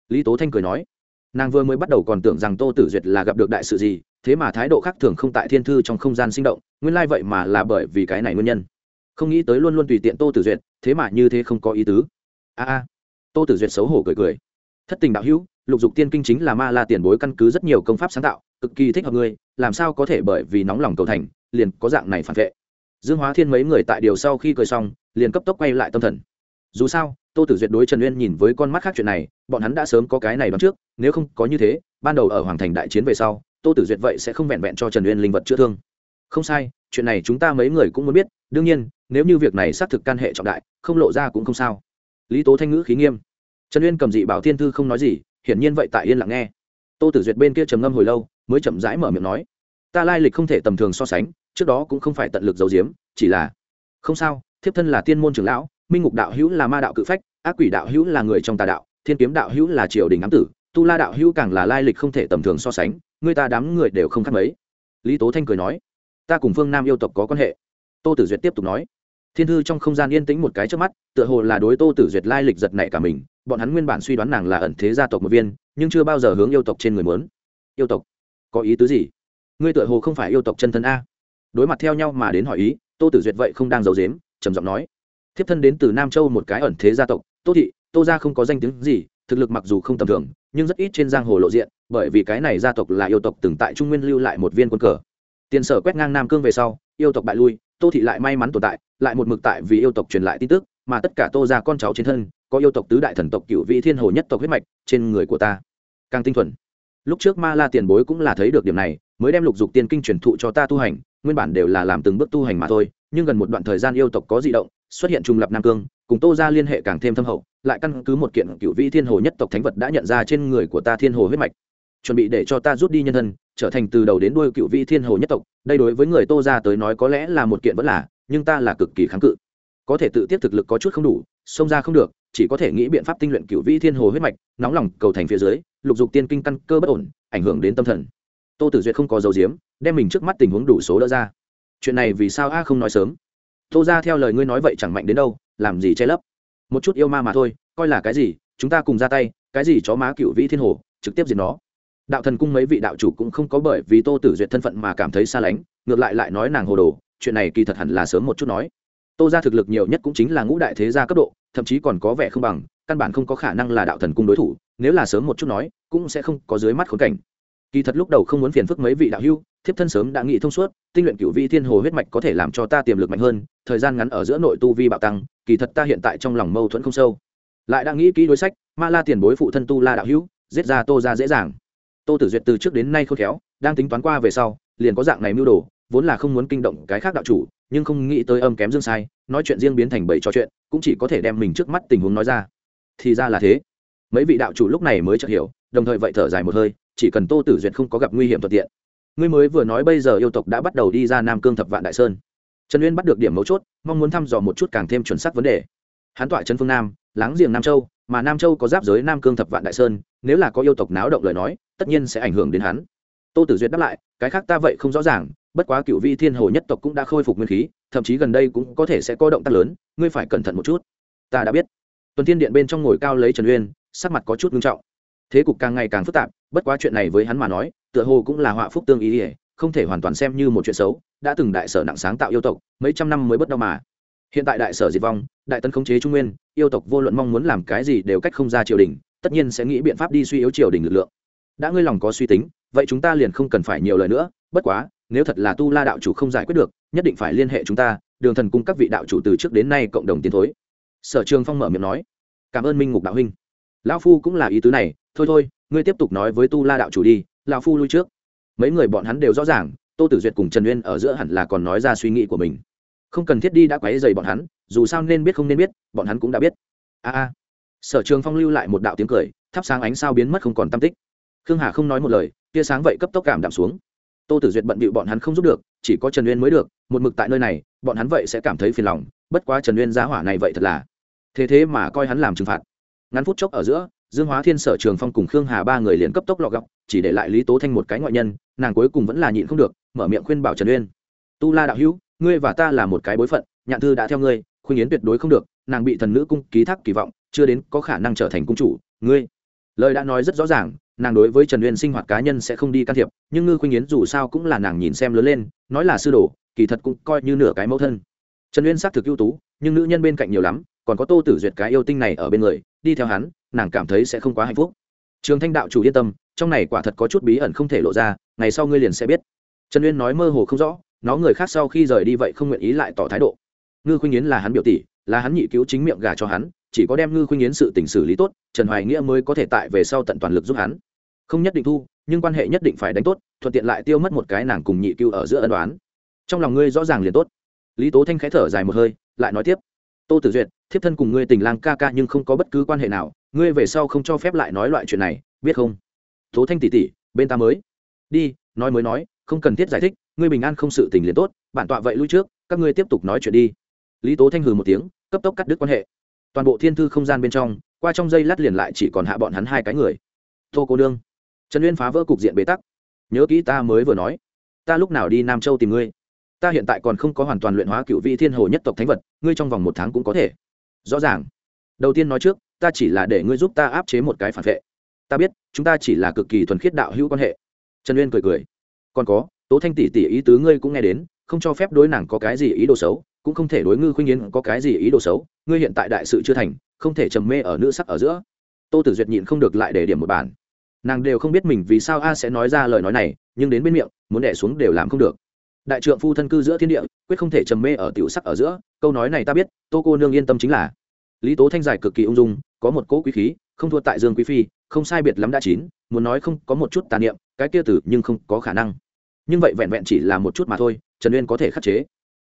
Lý tố thanh cười nói, nàng vừa mới bắt đầu còn tưởng rằng tô tử duyệt là gặp được đại sự gì, thế mà thái độ khác thường không tại thiên thư trong không gian sinh động, nguyên lai vậy mà là bởi vì cái này nguyên nhân. Không nghĩ tới luôn luôn tùy tiện tô tử duyệt, thế mà như thế không có ý tứ. A a. Tô tử duyệt xấu hổ cười cười. Thất tình đạo hữu, lục dục tiên kinh chính là ma la tiền bối căn cứ rất nhiều công pháp sáng tạo, cực kỳ thích hợp ngươi, làm sao có thể bởi vì nóng lòng cầu thành, liền có dạng này phản vệ. Dương hóa thiên mấy người tại điều sau khi cười xong, liền cấp tốc quay lại tâm thần dù sao, tô tử duyệt đối trần uyên nhìn với con mắt khác chuyện này, bọn hắn đã sớm có cái này đón trước, nếu không có như thế, ban đầu ở hoàng thành đại chiến về sau, tô tử duyệt vậy sẽ không vẹn vẹn cho trần uyên linh vật chữa thương. Không sai, chuyện này chúng ta mấy người cũng muốn biết, đương nhiên, nếu như việc này xác thực can hệ trọng đại, không lộ ra cũng không sao. Lý tố thanh ngữ khí nghiêm. Trần uyên cầm dị bảo thiên thư không nói gì, hiển nhiên vậy tại yên lặng nghe. Tô tử duyệt bên kia trầm ngâm hồi lâu, mới chậm rãi mở miệng nói, ta lai lịch không thể tầm thường so sánh, trước đó cũng không phải tận lực giấu giếm, chỉ là, không sao, thiếp thân là tiên môn trưởng lão minh ngục đạo hữu là ma đạo cự phách, ác quỷ đạo hữu là người trong tà đạo, thiên kiếm đạo hữu là triều đình ám tử, tu la đạo hữu càng là lai lịch không thể tầm thường so sánh, người ta đám người đều không khác mấy. Lý tố thanh cười nói, ta cùng phương nam yêu tộc có quan hệ. Tô tử duyệt tiếp tục nói, thiên thư trong không gian yên tĩnh một cái trước mắt, tựa hồ là đối tô tử duyệt lai lịch giật nảy cả mình, bọn hắn nguyên bản suy đoán nàng là ẩn thế gia tộc một viên, nhưng chưa bao giờ hướng yêu tộc trên người muốn. Yêu tộc? Có ý tứ gì? Ngươi tựa hồ không phải yêu tộc chân thân a. Đối mặt theo nhau mà đến hỏi ý, tô tử duyệt vậy không đang giấu dếm trầm giọng nói thiếp thân đến từ nam châu một cái ẩn thế gia tộc, tô thị, tô gia không có danh tiếng gì, thực lực mặc dù không tầm thường, nhưng rất ít trên giang hồ lộ diện, bởi vì cái này gia tộc là yêu tộc từng tại trung nguyên lưu lại một viên quân cờ. Tiền sở quét ngang nam cương về sau, yêu tộc bại lui, tô thị lại may mắn tồn tại, lại một mực tại vì yêu tộc truyền lại tin tức, mà tất cả tô ra con cháu trên thân, có yêu tộc tứ đại thần tộc cựu vị thiên hồ nhất tộc huyết mạch trên người của ta. Càng tinh thuần. Lúc trước ma la tiền bối cũng là thấy được điểm này, mới đem lục dục tiên kinh truyền thụ cho ta tu hành, nguyên bản đều là làm từng bước tu hành mà thôi, nhưng gần một đoạn thời gian yêu tộc có di động xuất hiện trùng lập nam cương, cùng tô ra liên hệ càng thêm thâm hậu, lại căn cứ một kiện cựu vị thiên hồ nhất tộc thánh vật đã nhận ra trên người của ta thiên hồ huyết mạch. Chuẩn bị để cho ta rút đi nhân thân, trở thành từ đầu đến đuôi cựu vị thiên hồ nhất tộc, đây đối với người tô ra tới nói có lẽ là một kiện vẫn là, nhưng ta là cực kỳ kháng cự. Có thể tự tiếp thực lực có chút không đủ, xông ra không được, chỉ có thể nghĩ biện pháp tinh luyện cựu vị thiên hồ huyết mạch, nóng lòng cầu thành phía dưới, lục dục tiên kinh căn cơ bất ổn, ảnh hưởng đến tâm thần. Tô tử duyệt không có dấu diếm, đem mình trước mắt tình huống đủ số đỡ ra. Chuyện này vì sao a không nói sớm? Tô ra theo lời ngươi nói vậy chẳng mạnh đến đâu, làm gì che lấp. Một chút yêu ma mà thôi, coi là cái gì, chúng ta cùng ra tay, cái gì chó má cựu vĩ thiên hồ, trực tiếp diệt nó. Đạo thần cung mấy vị đạo chủ cũng không có bởi vì tô tử duyệt thân phận mà cảm thấy xa lánh, ngược lại lại nói nàng hồ đồ, chuyện này kỳ thật hẳn là sớm một chút nói. Tô ra thực lực nhiều nhất cũng chính là ngũ đại thế gia cấp độ, thậm chí còn có vẻ không bằng, căn bản không có khả năng là đạo thần cung đối thủ, nếu là sớm một chút nói, cũng sẽ không có dưới mắt khốn cảnh. Kỳ thật lúc đầu không muốn phiền phức mấy vị đạo hưu thiếp thân sớm đã nghĩ thông suốt, tinh luyện cựu vi thiên hồ huyết mạch có thể làm cho ta tiềm lực mạnh hơn, thời gian ngắn ở giữa nội tu vi bạo tăng, kỳ thật ta hiện tại trong lòng mâu thuẫn không sâu. Lại đã nghĩ kỹ đối sách, ma la tiền bối phụ thân tu la đạo hữu, giết ra tô ra dễ dàng. Tô tử duyệt từ trước đến nay khôn khéo, đang tính toán qua về sau, liền có dạng này mưu đồ, vốn là không muốn kinh động cái khác đạo chủ, nhưng không nghĩ tới âm kém dương sai, nói chuyện riêng biến thành bảy trò chuyện, cũng chỉ có thể đem mình trước mắt tình huống nói ra. Thì ra là thế. Mấy vị đạo chủ lúc này mới chợt hiểu, đồng thời vậy thở dài một hơi, chỉ cần tô tử duyệt không có gặp nguy hiểm thuận tiện ngươi mới vừa nói bây giờ yêu tộc đã bắt đầu đi ra nam cương thập vạn đại sơn. Trần uyên bắt được điểm mấu chốt, mong muốn thăm dò một chút càng thêm chuẩn xác vấn đề. Hán tọa trấn phương nam, láng giềng nam châu, mà nam châu có giáp giới nam cương thập vạn đại sơn, nếu là có yêu tộc náo động lời nói, tất nhiên sẽ ảnh hưởng đến hắn. Tô tử duyệt đáp lại, cái khác ta vậy không rõ ràng, bất quá cựu vi thiên hồ nhất tộc cũng đã khôi phục nguyên khí, thậm chí gần đây cũng có thể sẽ có động tác lớn, ngươi phải cẩn thận một chút. Ta đã biết. Tuần thiên điện bên trong ngồi cao lấy trần uyên, sắc mặt có chút nghiêm trọng. Thế cục càng ngày càng phức tạp, bất quá chuyện này với hắn mà nói tựa hồ cũng là họa phúc tương ý ỉa, không thể hoàn toàn xem như một chuyện xấu, đã từng đại sở nặng sáng tạo yêu tộc, mấy trăm năm mới bất đau mà. Hiện tại đại sở diệt vong, đại tấn khống chế trung nguyên, yêu tộc vô luận mong muốn làm cái gì đều cách không ra triều đình, tất nhiên sẽ nghĩ biện pháp đi suy yếu triều đình lực lượng. Đã ngươi lòng có suy tính, vậy chúng ta liền không cần phải nhiều lời nữa, bất quá, nếu thật là tu la đạo chủ không giải quyết được, nhất định phải liên hệ chúng ta, đường thần cung các vị đạo chủ từ trước đến nay cộng đồng tiến thối. Sở trường phong mở miệng nói, cảm ơn minh ngục đạo huynh. Lão phu cũng là ý tứ này, thôi thôi, ngươi tiếp tục nói với tu la đạo chủ đi lão phu lui trước. Mấy người bọn hắn đều rõ ràng, tô tử duyệt cùng trần uyên ở giữa hẳn là còn nói ra suy nghĩ của mình. Không cần thiết đi đã quấy dày bọn hắn, dù sao nên biết không nên biết, bọn hắn cũng đã biết. A a. Sở trường phong lưu lại một đạo tiếng cười, thắp sáng ánh sao biến mất không còn tam tích. Khương hà không nói một lời, tia sáng vậy cấp tốc cảm đạm xuống. Tô tử duyệt bận bịu bọn hắn không giúp được, chỉ có trần uyên mới được, một mực tại nơi này, bọn hắn vậy sẽ cảm thấy phiền lòng, bất quá trần uyên giá hỏa này vậy thật là. Thế thế mà coi hắn làm trừng phạt. Ngắn phút chốc ở giữa, dương hóa thiên, sở trường phong cùng khương hà ba người liền cấp tốc lọ gọc chỉ để lại lý tố thanh một cái ngoại nhân, nàng cuối cùng vẫn là nhịn không được, mở miệng khuyên bảo trần uyên. Tu la đạo hữu, ngươi và ta là một cái bối phận, nhạn thư đã theo ngươi, khuyên yến tuyệt đối không được, nàng bị thần nữ cung ký thác kỳ vọng, chưa đến có khả năng trở thành cung chủ, ngươi. Lời đã nói rất rõ ràng, nàng đối với trần uyên sinh hoạt cá nhân sẽ không đi can thiệp, nhưng ngư khuynh yến dù sao cũng là nàng nhìn xem lớn lên, nói là sư đồ, kỳ thật cũng coi như nửa cái mẫu thân. Trần uyên xác thực ưu tú, nhưng nữ nhân bên cạnh nhiều lắm, còn có tô tử duyệt cái yêu tinh này ở bên người, đi theo hắn, nàng cảm thấy sẽ không quá hạnh phúc trường thanh đạo chủ yên tâm, trong này quả thật có chút bí ẩn không thể lộ ra, ngày sau ngươi liền sẽ biết. Trần uyên nói mơ hồ không rõ, nó người khác sau khi rời đi vậy không nguyện ý lại tỏ thái độ. Ngư khuynh yến là hắn biểu tỷ, là hắn nhị cứu chính miệng gà cho hắn, chỉ có đem ngư khuynh yến sự tình xử lý tốt, trần hoài nghĩa mới có thể tại về sau tận toàn lực giúp hắn. Không nhất định thu, nhưng quan hệ nhất định phải đánh tốt, thuận tiện lại tiêu mất một cái nàng cùng nhị cứu ở giữa ân đoán trong lòng ngươi rõ ràng liền tốt. Lý tố thanh khẽ thở dài một hơi, lại nói tiếp. Tô tử duyệt, thiếp thân cùng ngươi tình lang ca ca nhưng không có bất cứ quan hệ nào ngươi về sau không cho phép lại nói loại chuyện này, biết không? Tố thanh tỷ tỷ, bên ta mới. Đi, nói mới nói, không cần thiết giải thích, ngươi bình an không sự tình liền tốt, bản tọa vậy lui trước, các ngươi tiếp tục nói chuyện đi. Lý tố thanh hừ một tiếng, cấp tốc cắt đứt quan hệ. Toàn bộ thiên thư không gian bên trong, qua trong dây lát liền lại chỉ còn hạ bọn hắn hai cái người. Tô cô nương. Trần uyên phá vỡ cục diện bế tắc. Nhớ kỹ ta mới vừa nói, ta lúc nào đi nam châu tìm ngươi? Ta hiện tại còn không có hoàn toàn luyện hóa cựu vị thiên hồ nhất tộc thánh vật, ngươi trong vòng một tháng cũng có thể. Rõ ràng. Đầu tiên nói trước ta chỉ là để ngươi giúp ta áp chế một cái phản vệ. Ta biết, chúng ta chỉ là cực kỳ thuần khiết đạo hữu quan hệ. Trần uyên cười cười. Còn có, tố thanh tỷ tỷ ý tứ ngươi cũng nghe đến, không cho phép đối nàng có cái gì ý đồ xấu, cũng không thể đối ngư khuynh yến có cái gì ý đồ xấu, ngươi hiện tại đại sự chưa thành, không thể trầm mê ở nữ sắc ở giữa. Tô tử duyệt nhịn không được lại để điểm một bản nàng đều không biết mình vì sao a sẽ nói ra lời nói này, nhưng đến bên miệng, muốn đẻ xuống đều làm không được. Đại trượng phu thân cư giữa thiên địa, quyết không thể trầm mê ở tiểu sắc ở giữa, câu nói này ta biết, tô cô nương yên tâm chính là lý tố thanh dài cực kỳ ung dung, có một cỗ quý khí, không thua tại dương quý phi, không sai biệt lắm đã chín, muốn nói không, có một chút tàn niệm, cái kia tử nhưng không có khả năng. Nhưng vậy vẹn vẹn chỉ là một chút mà thôi, trần uyên có thể khắc chế.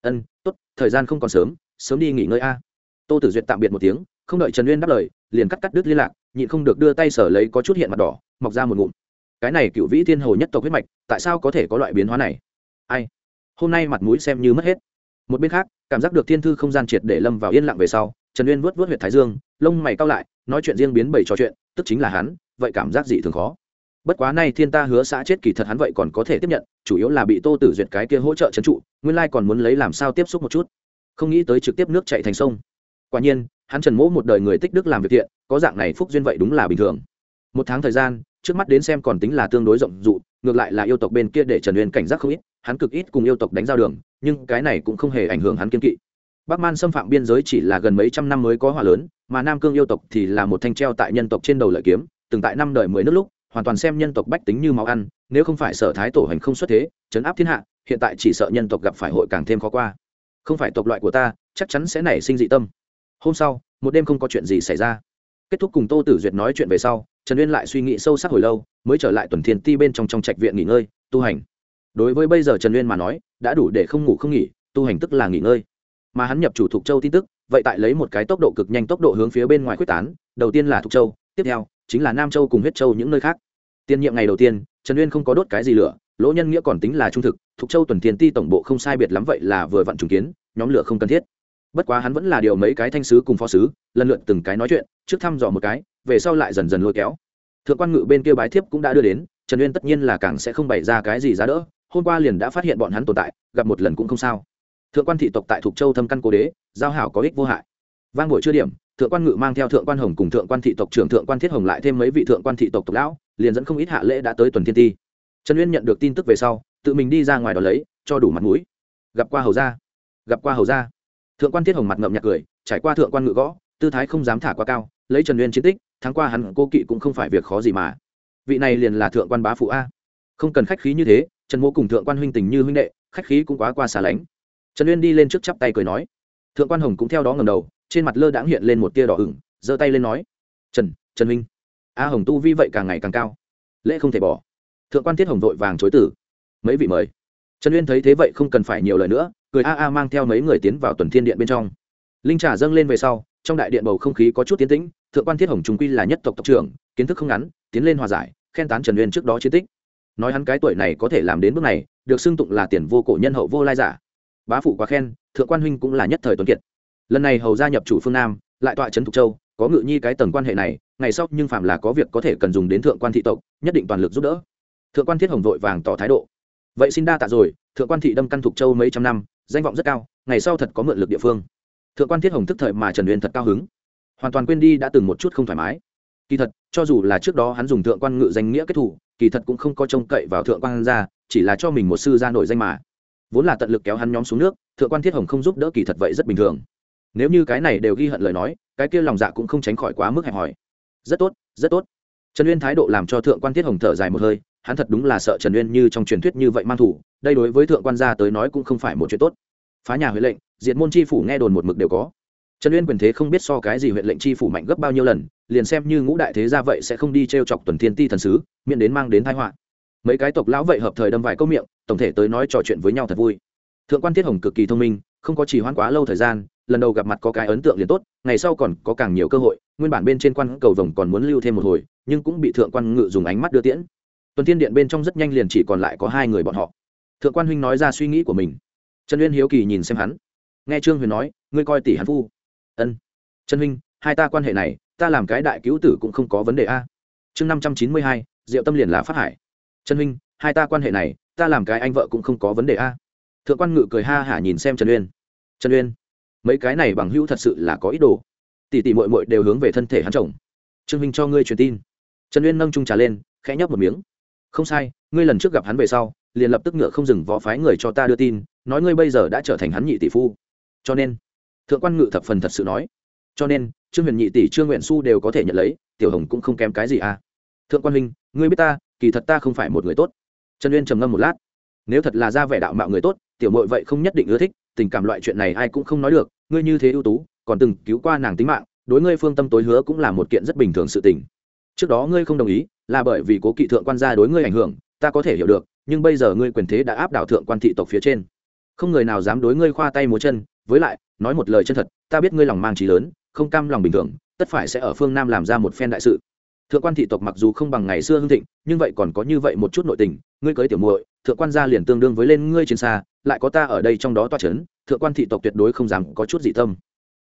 Ân, tốt, thời gian không còn sớm sớm đi nghỉ ngơi a. Tô tử duyệt tạm biệt một tiếng, không đợi trần uyên đáp lời, liền cắt cắt đứt liên lạc, nhịn không được đưa tay sở lấy có chút hiện mặt đỏ, mọc ra một ngụm. Cái này cựu vĩ thiên hồ nhất tộc huyết mạch, tại sao có thể có loại biến hóa này? Ai? Hôm nay mặt mũi xem như mất hết. Một bên khác, cảm giác được thiên thư không gian triệt để lâm vào yên lặng về sau trần uyên vuốt vuốt huyệt thái dương, lông mày cao lại, nói chuyện riêng biến bảy trò chuyện, tức chính là hắn, vậy cảm giác gì thường khó? Bất quá nay thiên ta hứa xã chết kỳ thật hắn vậy còn có thể tiếp nhận, chủ yếu là bị tô tử duyệt cái kia hỗ trợ trấn trụ, nguyên lai còn muốn lấy làm sao tiếp xúc một chút. Không nghĩ tới trực tiếp nước chạy thành sông. Quả nhiên, hắn trần mỗ một đời người tích đức làm việc thiện, có dạng này phúc duyên vậy đúng là bình thường. Một tháng thời gian, trước mắt đến xem còn tính là tương đối rộng dụ, ngược lại là yêu tộc bên kia để trần uyên cảnh giác không ít, hắn cực ít cùng yêu tộc đánh giao đường, nhưng cái này cũng không hề ảnh hưởng hắn kiên kỵ bắc man xâm phạm biên giới chỉ là gần mấy trăm năm mới có hòa lớn, mà nam cương yêu tộc thì là một thanh treo tại nhân tộc trên đầu lợi kiếm, từng tại năm đời mới nước lúc, hoàn toàn xem nhân tộc bách tính như máu ăn, nếu không phải sở thái tổ hành không xuất thế chấn áp thiên hạ, hiện tại chỉ sợ nhân tộc gặp phải hội càng thêm khó qua. Không phải tộc loại của ta, chắc chắn sẽ nảy sinh dị tâm. Hôm sau, một đêm không có chuyện gì xảy ra. Kết thúc cùng tô tử duyệt nói chuyện về sau, trần uyên lại suy nghĩ sâu sắc hồi lâu, mới trở lại tuần thiên ti bên trong trong trạch viện nghỉ ngơi, tu hành. Đối với bây giờ trần uyên mà nói, đã đủ để không ngủ không nghỉ, tu hành tức là nghỉ ngơi mà hắn nhập chủ thục châu tin tức, vậy tại lấy một cái tốc độ cực nhanh tốc độ hướng phía bên ngoài quyết tán, đầu tiên là thục châu, tiếp theo chính là nam châu cùng huyết châu những nơi khác. Tiên nhiệm ngày đầu tiên, trần uyên không có đốt cái gì lửa, lỗ nhân nghĩa còn tính là trung thực, thục châu tuần tiền ti tổng bộ không sai biệt lắm vậy là vừa vặn trùng kiến, nhóm lửa không cần thiết. Bất quá hắn vẫn là điều mấy cái thanh sứ cùng phó sứ, lần lượt từng cái nói chuyện, trước thăm dò một cái, về sau lại dần dần lôi kéo. Thượng quan ngự bên kia bái thiếp cũng đã đưa đến, trần uyên tất nhiên là càng sẽ không bày ra cái gì giá đỡ, hôm qua liền đã phát hiện bọn hắn tồn tại, gặp một lần cũng không sao thượng quan thị tộc tại thục châu thâm căn cố đế, giao hảo có ích vô hại. Vang buổi chưa điểm, thượng quan ngự mang theo thượng quan hồng cùng thượng quan thị tộc trưởng thượng quan thiết hồng lại thêm mấy vị thượng quan thị tộc tộc lão, liền dẫn không ít hạ lễ đã tới tuần thiên ti. Trần uyên nhận được tin tức về sau, tự mình đi ra ngoài đó lấy, cho đủ mặt mũi. Gặp qua hầu gia. Gặp qua hầu gia. Thượng quan thiết hồng mặt ngậm nhạc cười, trải qua thượng quan ngự gõ, tư thái không dám thả quá cao, lấy trần uyên chiến tích tháng qua hắn cô kỵ cũng không phải việc khó gì mà. Vị này liền là thượng quan bá phụ a. Không cần khách khí như thế, trần mô cùng thượng quan huynh tình như huynh đệ, khách khí cũng quá qua xa lánh trần uyên đi lên trước chắp tay cười nói. Thượng quan hồng cũng theo đó ngầm đầu trên mặt lơ đãng hiện lên một tia đỏ ửng giơ tay lên nói. Trần trần Minh, a hồng tu vi vậy càng ngày càng cao. Lễ không thể bỏ. Thượng quan thiết hồng vội vàng chối tử mấy vị mời. Trần uyên thấy thế vậy không cần phải nhiều lời nữa cười a a mang theo mấy người tiến vào tuần thiên điện bên trong. Linh trà dâng lên về sau trong đại điện bầu không khí có chút tiến tĩnh thượng quan thiết hồng trung quy là nhất tộc tộc trưởng kiến thức không ngắn tiến lên hòa giải khen tán trần uyên trước đó chiến tích. Nói hắn cái tuổi này có thể làm đến bước này được xưng tụng là tiền vô cổ nhân hậu vô lai giả bá phụ quá khen, thượng quan huynh cũng là nhất thời tuấn kiệt. Lần này hầu gia nhập chủ phương nam, lại tọa trấn thục châu, có ngự nhi cái tầng quan hệ này, ngày sau nhưng phạm là có việc có thể cần dùng đến thượng quan thị tộc, nhất định toàn lực giúp đỡ. Thượng quan thiết hồng vội vàng tỏ thái độ. Vậy xin đa tạ rồi, thượng quan thị đâm căn thục châu mấy trăm năm, danh vọng rất cao, ngày sau thật có mượn lực địa phương. Thượng quan thiết hồng thức thời mà trần uyên thật cao hứng. Hoàn toàn quên đi đã từng một chút không thoải mái. Kỳ thật, cho dù là trước đó hắn dùng thượng quan ngự danh nghĩa kết thủ kỳ thật cũng không có trông cậy vào thượng quan ra chỉ là cho mình một sư ra nổi danh mà vốn là tận lực kéo hắn nhóm xuống nước, thượng quan thiết hồng không giúp đỡ kỳ thật vậy rất bình thường. Nếu như cái này đều ghi hận lời nói, cái kia lòng dạ cũng không tránh khỏi quá mức hẹp hòi. Rất tốt rất tốt. Trần uyên thái độ làm cho thượng quan thiết hồng thở dài một hơi, hắn thật đúng là sợ trần uyên như trong truyền thuyết như vậy mang thủ, đây đối với thượng quan gia tới nói cũng không phải một chuyện tốt. Phá nhà huệ lệnh, diệt môn chi phủ nghe đồn một mực đều có. Trần uyên quyền thế không biết so cái gì huyện lệnh chi phủ mạnh gấp bao nhiêu lần, liền xem như ngũ đại thế gia vậy sẽ không đi t r e o chọc tuần thiên ti thần sứ, miễn đến mang đến thái họa mấy cái tộc lão vậy hợp thời đâm vài câu miệng, tổng thể tới nói trò chuyện với nhau thật vui. Thượng quan thiết hồng cực kỳ thông minh, không có chỉ hoãn quá lâu thời gian, lần đầu gặp mặt có cái ấn tượng liền tốt, ngày sau còn có càng nhiều cơ hội, nguyên bản bên trên quan cầu vồng còn muốn lưu thêm một hồi, nhưng cũng bị thượng quan ngự dùng ánh mắt đưa tiễn. Tuần thiên điện bên trong rất nhanh liền chỉ còn lại có hai người bọn họ. Thượng quan huynh nói ra suy nghĩ của mình. Trần uyên hiếu kỳ nhìn xem hắn. Nghe trương huyền nói, ngươi coi tỷ hắn phu. Ân. Trần huynh, hai ta quan hệ này, ta làm cái đại cứu tử cũng không có vấn đề a. Chương năm trăm chín mươi hai, diệu tâm liền là phát hải trần huynh, hai ta quan hệ này, ta làm cái anh vợ cũng không có vấn đề a. Thượng quan ngự cười ha hả nhìn xem trần uyên. Trần uyên, mấy cái này bằng hữu thật sự là có ý đồ. Tỷ tỷ mội mội đều hướng về thân thể hắn chồng. Trương huynh cho ngươi truyền tin. Trần uyên nâng trung trà lên, khẽ nhấp một miếng. Không sai, ngươi lần trước gặp hắn về sau, liền lập tức ngựa không dừng vó phái người cho ta đưa tin, nói ngươi bây giờ đã trở thành hắn nhị tỷ phu. Cho nên, thượng quan ngự thập phần thật sự nói. Cho nên, trương huyền nhị tỷ trương nguyện su đều có thể nhận lấy, tiểu hồng cũng không kém cái gì à. Thượng quan huynh, ngươi biết ta kỳ thật ta không phải một người tốt. Trần uyên trầm ngâm một lát. Nếu thật là ra vẻ đạo mạo người tốt, tiểu mội vậy không nhất định ưa thích, tình cảm loại chuyện này ai cũng không nói được, ngươi như thế ưu tú, còn từng cứu qua nàng tính mạng, đối ngươi phương tâm tối hứa cũng là một kiện rất bình thường sự tình. Trước đó ngươi không đồng ý, là bởi vì cố kỵ thượng quan gia đối ngươi ảnh hưởng, ta có thể hiểu được, nhưng bây giờ ngươi quyền thế đã áp đảo thượng quan thị tộc phía trên. Không người nào dám đối ngươi khoa tay múa chân, với lại, nói một lời chân thật, ta biết ngươi lòng mang trí lớn, không cam lòng bình thường, tất phải sẽ ở phương nam làm ra một phen đại sự thượng quan thị tộc mặc dù không bằng ngày xưa hưng thịnh, nhưng vậy còn có như vậy một chút nội tình, ngươi cưới tiểu muội, thượng quan gia liền tương đương với lên ngươi trên xa, lại có ta ở đây trong đó toa c h ấ n thượng quan thị tộc tuyệt đối không dám có chút dị tâm.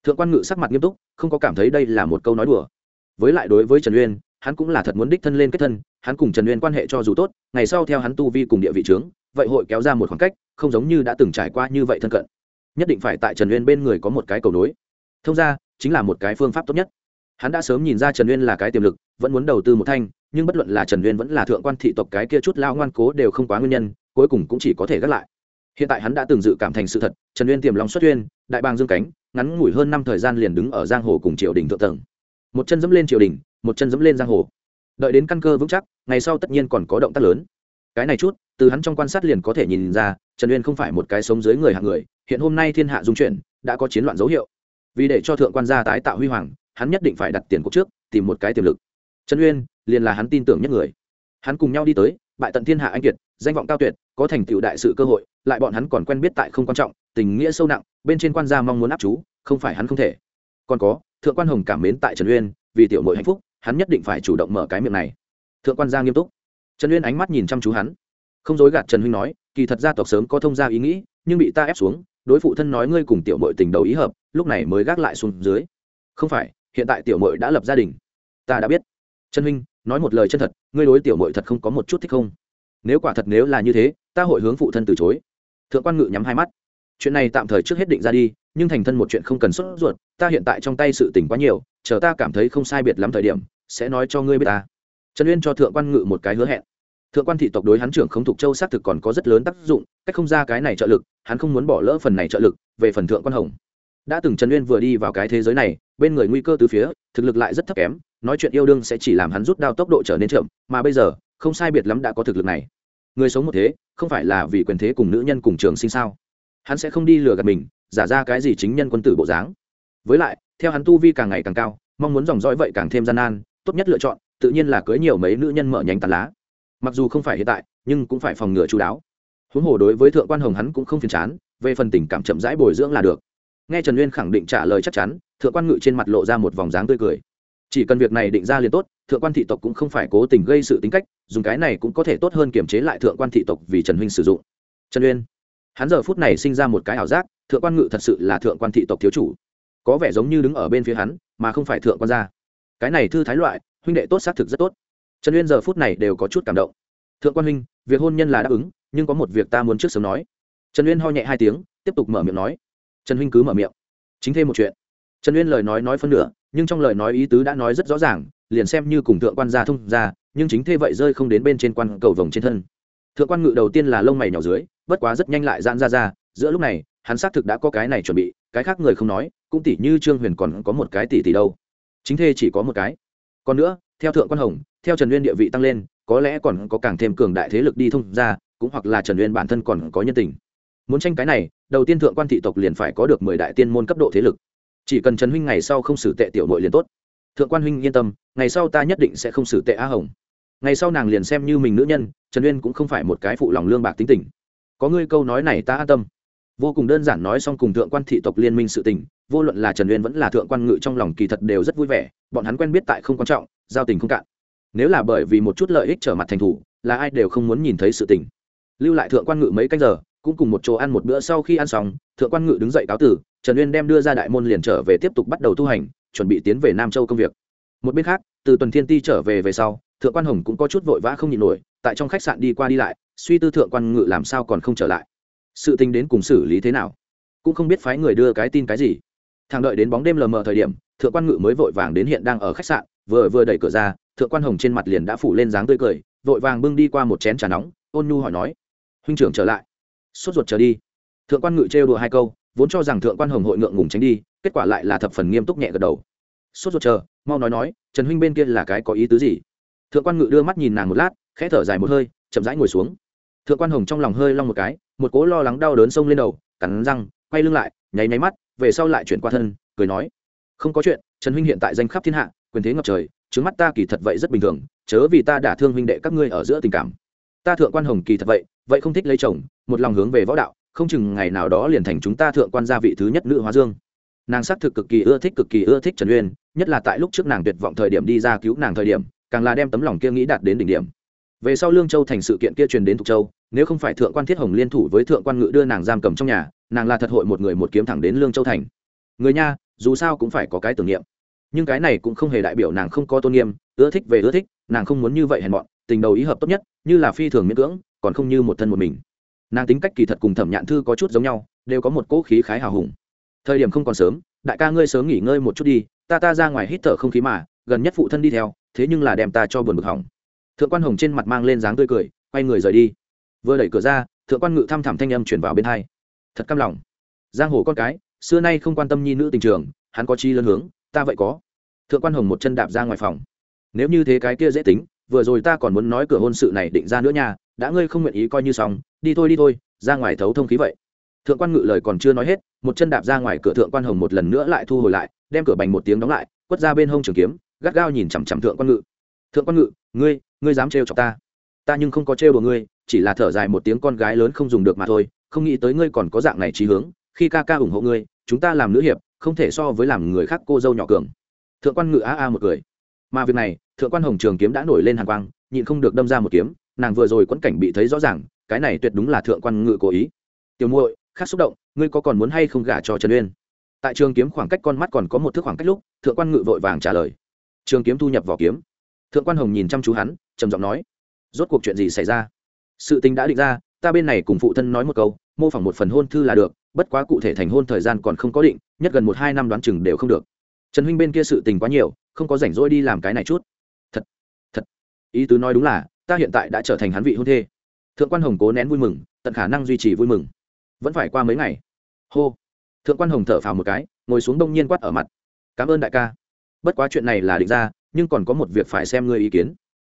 Thượng quan ngự sắc mặt nghiêm túc, không có cảm thấy đây là một câu nói đùa. Với lại đối với trần uyên, hắn cũng là thật muốn đích thân lên kết thân, hắn cùng trần uyên quan hệ cho dù tốt, ngày sau theo hắn tu vi cùng địa vị trướng, vậy hội kéo ra một khoảng cách, không giống như đã từng trải qua như vậy thân cận. Nhất định phải tại trần uyên bên người có một cái cầu nối. Thông ra, chính là một cái phương pháp tốt nhất hắn đã sớm nhìn ra trần uyên là cái tiềm lực, vẫn muốn đầu tư một thanh, nhưng bất luận là trần uyên vẫn là thượng quan thị tộc cái kia chút lao ngoan cố đều không quá nguyên nhân, cuối cùng cũng chỉ có thể gác lại. Hiện tại hắn đã từng dự cảm thành sự thật, trần uyên tiềm lòng xuất uyên, đại bàng dương cánh, ngắn ngủi hơn năm thời gian liền đứng ở giang hồ cùng triều đình thượng tầng. Một chân dẫm lên triều đình, một chân dẫm lên giang hồ. Đợi đến căn cơ vững chắc, ngày sau tất nhiên còn có động tác lớn. Cái này chút, từ hắn trong quan sát liền có thể nhìn ra, trần uyên không phải một cái sống dưới người hạng người, hiện hôm nay thiên hạ dung chuyển, đã có chiến loạn dấu hiệu. Vì để cho thượng quan gia tái tạo huy hoàng hắn nhất định phải đặt tiền cuộc trước, tìm một cái tiềm lực. Trần uyên liền là hắn tin tưởng nhất người. Hắn cùng nhau đi tới, bại tận thiên hạ anh kiệt, danh vọng cao tuyệt, có thành tựu đại sự cơ hội, lại bọn hắn còn quen biết tại không quan trọng, tình nghĩa sâu nặng, bên trên quan gia mong muốn áp chú, không phải hắn không thể. Còn có, thượng quan hồng cảm mến tại trần uyên, vì tiểu mội hạnh phúc, hắn nhất định phải chủ động mở cái miệng này. Thượng quan gia nghiêm túc. Trần uyên ánh mắt nhìn chăm chú hắn. Không dối gạt trần huynh nói, kỳ thật gia tộc sớm có thông gia ý nghĩ, nhưng bị ta ép xuống, đối phụ thân nói ngươi cùng tiểu mội tình đầu ý hợp, lúc này mới gác lại xuống dưới. Không phải hiện tại tiểu mội đã lập gia đình. Ta đã biết. Trần huynh, nói một lời chân thật, ngươi đối tiểu mội thật không có một chút thích không? Nếu quả thật nếu là như thế, ta hội hướng phụ thân từ chối. Thượng quan ngự nhắm hai mắt. Chuyện này tạm thời trước hết định ra đi, nhưng thành thân một chuyện không cần sốt ruột, ta hiện tại trong tay sự tình quá nhiều, chờ ta cảm thấy không sai biệt lắm thời điểm, sẽ nói cho ngươi biết ta. Trần uyên cho thượng quan ngự một cái hứa hẹn. Thượng quan thị tộc đối hắn trưởng không thục châu xác thực còn có rất lớn tác dụng, cách không ra cái này trợ lực, hắn không muốn bỏ lỡ phần này trợ lực, về phần thượng quan hồng. Đã từng trần uyên vừa đi vào cái thế giới này bên người nguy cơ từ phía, thực lực lại rất thấp kém, nói chuyện yêu đương sẽ chỉ làm hắn rút đao tốc độ trở nên chậm, mà bây giờ, không sai biệt lắm đã có thực lực này. Người sống một thế, không phải là vì quyền thế cùng nữ nhân cùng trường sinh sao? Hắn sẽ không đi lừa gạt mình, giả ra cái gì chính nhân quân tử bộ dáng. Với lại, theo hắn tu vi càng ngày càng cao, mong muốn dòng dõi vậy càng thêm gian nan, tốt nhất lựa chọn, tự nhiên là cưới nhiều mấy nữ nhân mở nhánh tàn lá. Mặc dù không phải hiện tại, nhưng cũng phải phòng ngừa chú đáo. Huống hồ đối với thượng quan hồng hắn cũng không phiền chán, về phần tình cảm chậm rãi bồi dưỡng là được nghe trần uyên khẳng định trả lời chắc chắn, thượng quan ngự trên mặt lộ ra một vòng dáng tươi cười. Chỉ cần việc này định ra liền tốt, thượng quan thị tộc cũng không phải cố tình gây sự tính cách, dùng cái này cũng có thể tốt hơn kiềm chế lại thượng quan thị tộc vì trần huynh sử dụng. Trần uyên, hắn giờ phút này sinh ra một cái ảo giác, thượng quan ngự thật sự là thượng quan thị tộc thiếu chủ. Có vẻ giống như đứng ở bên phía hắn, mà không phải thượng quan gia. Cái này thư thái loại, huynh đệ tốt xác thực rất tốt. Trần uyên giờ phút này đều có chút cảm động. Thượng quan huynh, việc hôn nhân là đáp ứng, nhưng có một việc ta muốn trước sớm nói. Trần uyên ho nhẹ hai tiếng, tiếp tục mở miệng nói trần huynh cứ mở miệng. Chính thêm một chuyện. Trần uyên lời nói nói phân nửa, nhưng trong lời nói ý tứ đã nói rất rõ ràng, liền xem như cùng thượng quan gia thông ra nhưng chính thế vậy rơi không đến bên trên quan cầu vồng trên thân. Thượng quan ngự đầu tiên là lông mày nhỏ dưới, bất quá rất nhanh lại giãn ra ra, giữa lúc này, hắn xác thực đã có cái này chuẩn bị, cái khác người không nói, cũng tỷ như trương huyền còn có một cái tỷ tỷ đâu. Chính thê chỉ có một cái. Còn nữa, theo thượng quan hồng, theo trần uyên địa vị tăng lên, có lẽ còn có càng thêm cường đại thế lực đi thông ra cũng hoặc là trần uyên bản thân còn có nhân tình muốn tranh cái này, đầu tiên thượng quan thị tộc liền phải có được mười đại tiên môn cấp độ thế lực. Chỉ cần trần huynh ngày sau không xử tệ tiểu nội liền tốt. Thượng quan huynh yên tâm, ngày sau ta nhất định sẽ không xử tệ á hồng. Ngày sau nàng liền xem như mình nữ nhân, trần uyên cũng không phải một cái phụ lòng lương bạc tính tình. Có ngươi câu nói này ta an tâm. Vô cùng đơn giản nói xong cùng thượng quan thị tộc liên minh sự tình, vô luận là trần uyên vẫn là thượng quan ngự trong lòng kỳ thật đều rất vui vẻ, bọn hắn quen biết tại không quan trọng, giao tình không cạn. Nếu là bởi vì một chút lợi ích trở mặt thành thủ, là ai đều không muốn nhìn thấy sự tình. Lưu lại thượng quan ngự mấy canh giờ cũng cùng một chỗ ăn một bữa sau khi ăn xong, thượng quan ngự đứng dậy cáo tử, trần uyên đem đưa ra đại môn liền trở về tiếp tục bắt đầu tu hành, chuẩn bị tiến về nam châu công việc. Một bên khác, từ tuần thiên ti trở về về sau, thượng quan hồng cũng có chút vội vã không nhịn nổi, tại trong khách sạn đi qua đi lại, suy tư thượng quan ngự làm sao còn không trở lại. Sự tình đến cùng xử lý thế nào? Cũng không biết phái người đưa cái tin cái gì. Thằng đợi đến bóng đêm lờ mờ thời điểm, thượng quan ngự mới vội vàng đến hiện đang ở khách sạn, vừa vừa đẩy cửa ra, thượng quan hồng trên mặt liền đã phủ lên dáng tươi cười, vội vàng bưng đi qua một chén trà nóng, ôn nhu hỏi nói, huynh trưởng trở lại sốt ruột trở đi. Thượng quan ngự trêu đùa hai câu, vốn cho rằng thượng quan hồng hội ngượng ngùng tránh đi, kết quả lại là thập phần nghiêm túc nhẹ gật đầu. Sốt ruột chờ, mau nói nói, trần huynh bên kia là cái có ý tứ gì? Thượng quan ngự đưa mắt nhìn nàng một lát, khẽ thở dài một hơi, chậm rãi ngồi xuống. Thượng quan hồng trong lòng hơi long một cái, một cố lo lắng đau đớn xông lên đầu, cắn răng, quay lưng lại, nháy nháy mắt, về sau lại chuyển qua thân, cười nói, không có chuyện, trần huynh hiện tại danh khắp thiên hạ, quyền thế ngập trời trước mắt ta kỳ thật vậy rất bình thường, chớ vì ta đả thương huynh đệ các ngươi ở giữa tình cảm. Ta thượng quan hồng kỳ thật vậy vậy không thích lấy chồng một lòng hướng về võ đạo, không chừng ngày nào đó liền thành chúng ta thượng quan gia vị thứ nhất nữ hóa dương. Nàng xác thực cực kỳ ưa thích cực kỳ ưa thích trần uyên, nhất là tại lúc trước nàng tuyệt vọng thời điểm đi ra cứu nàng thời điểm, càng là đem tấm lòng kia nghĩ đạt đến đỉnh điểm. Về sau lương châu thành sự kiện kia truyền đến thục châu, nếu không phải thượng quan thiết hồng liên thủ với thượng quan ngự đưa nàng giam cầm trong nhà, nàng là thật hội một người một kiếm thẳng đến lương châu thành. Người nha, dù sao cũng phải có cái tưởng niệm. Nhưng cái này cũng không hề đại biểu nàng không có tôn nghiêm, ưa thích về ưa thích, nàng không muốn như vậy hèn mọn, tình đầu ý hợp tốt nhất, như là phi thường miễn cưỡng, còn không như một thân một mình nàng tính cách kỳ thật cùng thẩm nhạn thư có chút giống nhau, đều có một cỗ khí khái hào hùng. Thời điểm không còn sớm, đại ca ngươi sớm nghỉ ngơi một chút đi, ta ta ra ngoài hít thở không khí mà, gần nhất phụ thân đi theo, thế nhưng là đem ta cho buồn bực hỏng. Thượng quan hồng trên mặt mang lên dáng tươi cười, quay người rời đi. Vừa đẩy cửa ra, thượng quan ngự thăm thẳm thanh âm chuyển vào bên hai. Thật căm lòng. Giang hồ con cái, xưa nay không quan tâm nhi nữ tình trường, hắn có chi lớn hướng, ta vậy có. Thượng quan hồng một chân đạp ra ngoài phòng. Nếu như thế cái kia dễ tính, vừa rồi ta còn muốn nói cửa hôn sự này định ra nữa nha đã ngươi không nguyện ý coi như xong, đi thôi đi thôi, ra ngoài thấu thông khí vậy. Thượng quan ngự lời còn chưa nói hết, một chân đạp ra ngoài cửa thượng quan hồng một lần nữa lại thu hồi lại, đem cửa bành một tiếng đóng lại, quất ra bên hông trường kiếm, gắt gao nhìn chằm chằm thượng quan ngự. Thượng quan ngự, ngươi ngươi dám trêu chọc ta? Ta nhưng không có trêu đùa ngươi, chỉ là thở dài một tiếng con gái lớn không dùng được mà thôi, không nghĩ tới ngươi còn có dạng này trí hướng, khi ca ca ủng hộ ngươi, chúng ta làm nữ hiệp, không thể so với làm người khác cô dâu nhỏ cường. Thượng quan ngự a a một cười. Mà việc này, thượng quan hồng trường kiếm đã nổi lên hàng quang, nhịn không được đâm ra một kiếm nàng vừa rồi quẫn cảnh bị thấy rõ ràng, cái này tuyệt đúng là thượng quan ngự cố ý. Tiểu muội khác xúc động, ngươi có còn muốn hay không gả cho trần uyên? Tại trường kiếm khoảng cách con mắt còn có một thước khoảng cách lúc, thượng quan ngự vội vàng trả lời. Trường kiếm thu nhập vào kiếm. Thượng quan hồng nhìn chăm chú hắn, trầm giọng nói, rốt cuộc chuyện gì xảy ra? Sự tình đã định ra, ta bên này cùng phụ thân nói một câu, mô phỏng một phần hôn thư là được, bất quá cụ thể thành hôn thời gian còn không có định, nhất gần một hai năm đoán chừng đều không được. Trần huynh bên kia sự tình quá nhiều, không có rảnh rỗi đi làm cái này chút. Thật thật. Ý tứ nói đúng là ta hiện tại đã trở thành hắn vị hôn thê. Thượng quan hồng cố nén vui mừng, tận khả năng duy trì vui mừng. Vẫn phải qua mấy ngày. Hô. Thượng quan hồng thở phào một cái, ngồi xuống đông nhiên quát ở mặt. Cảm ơn đại ca. Bất quá chuyện này là định ra, nhưng còn có một việc phải xem ngươi ý kiến.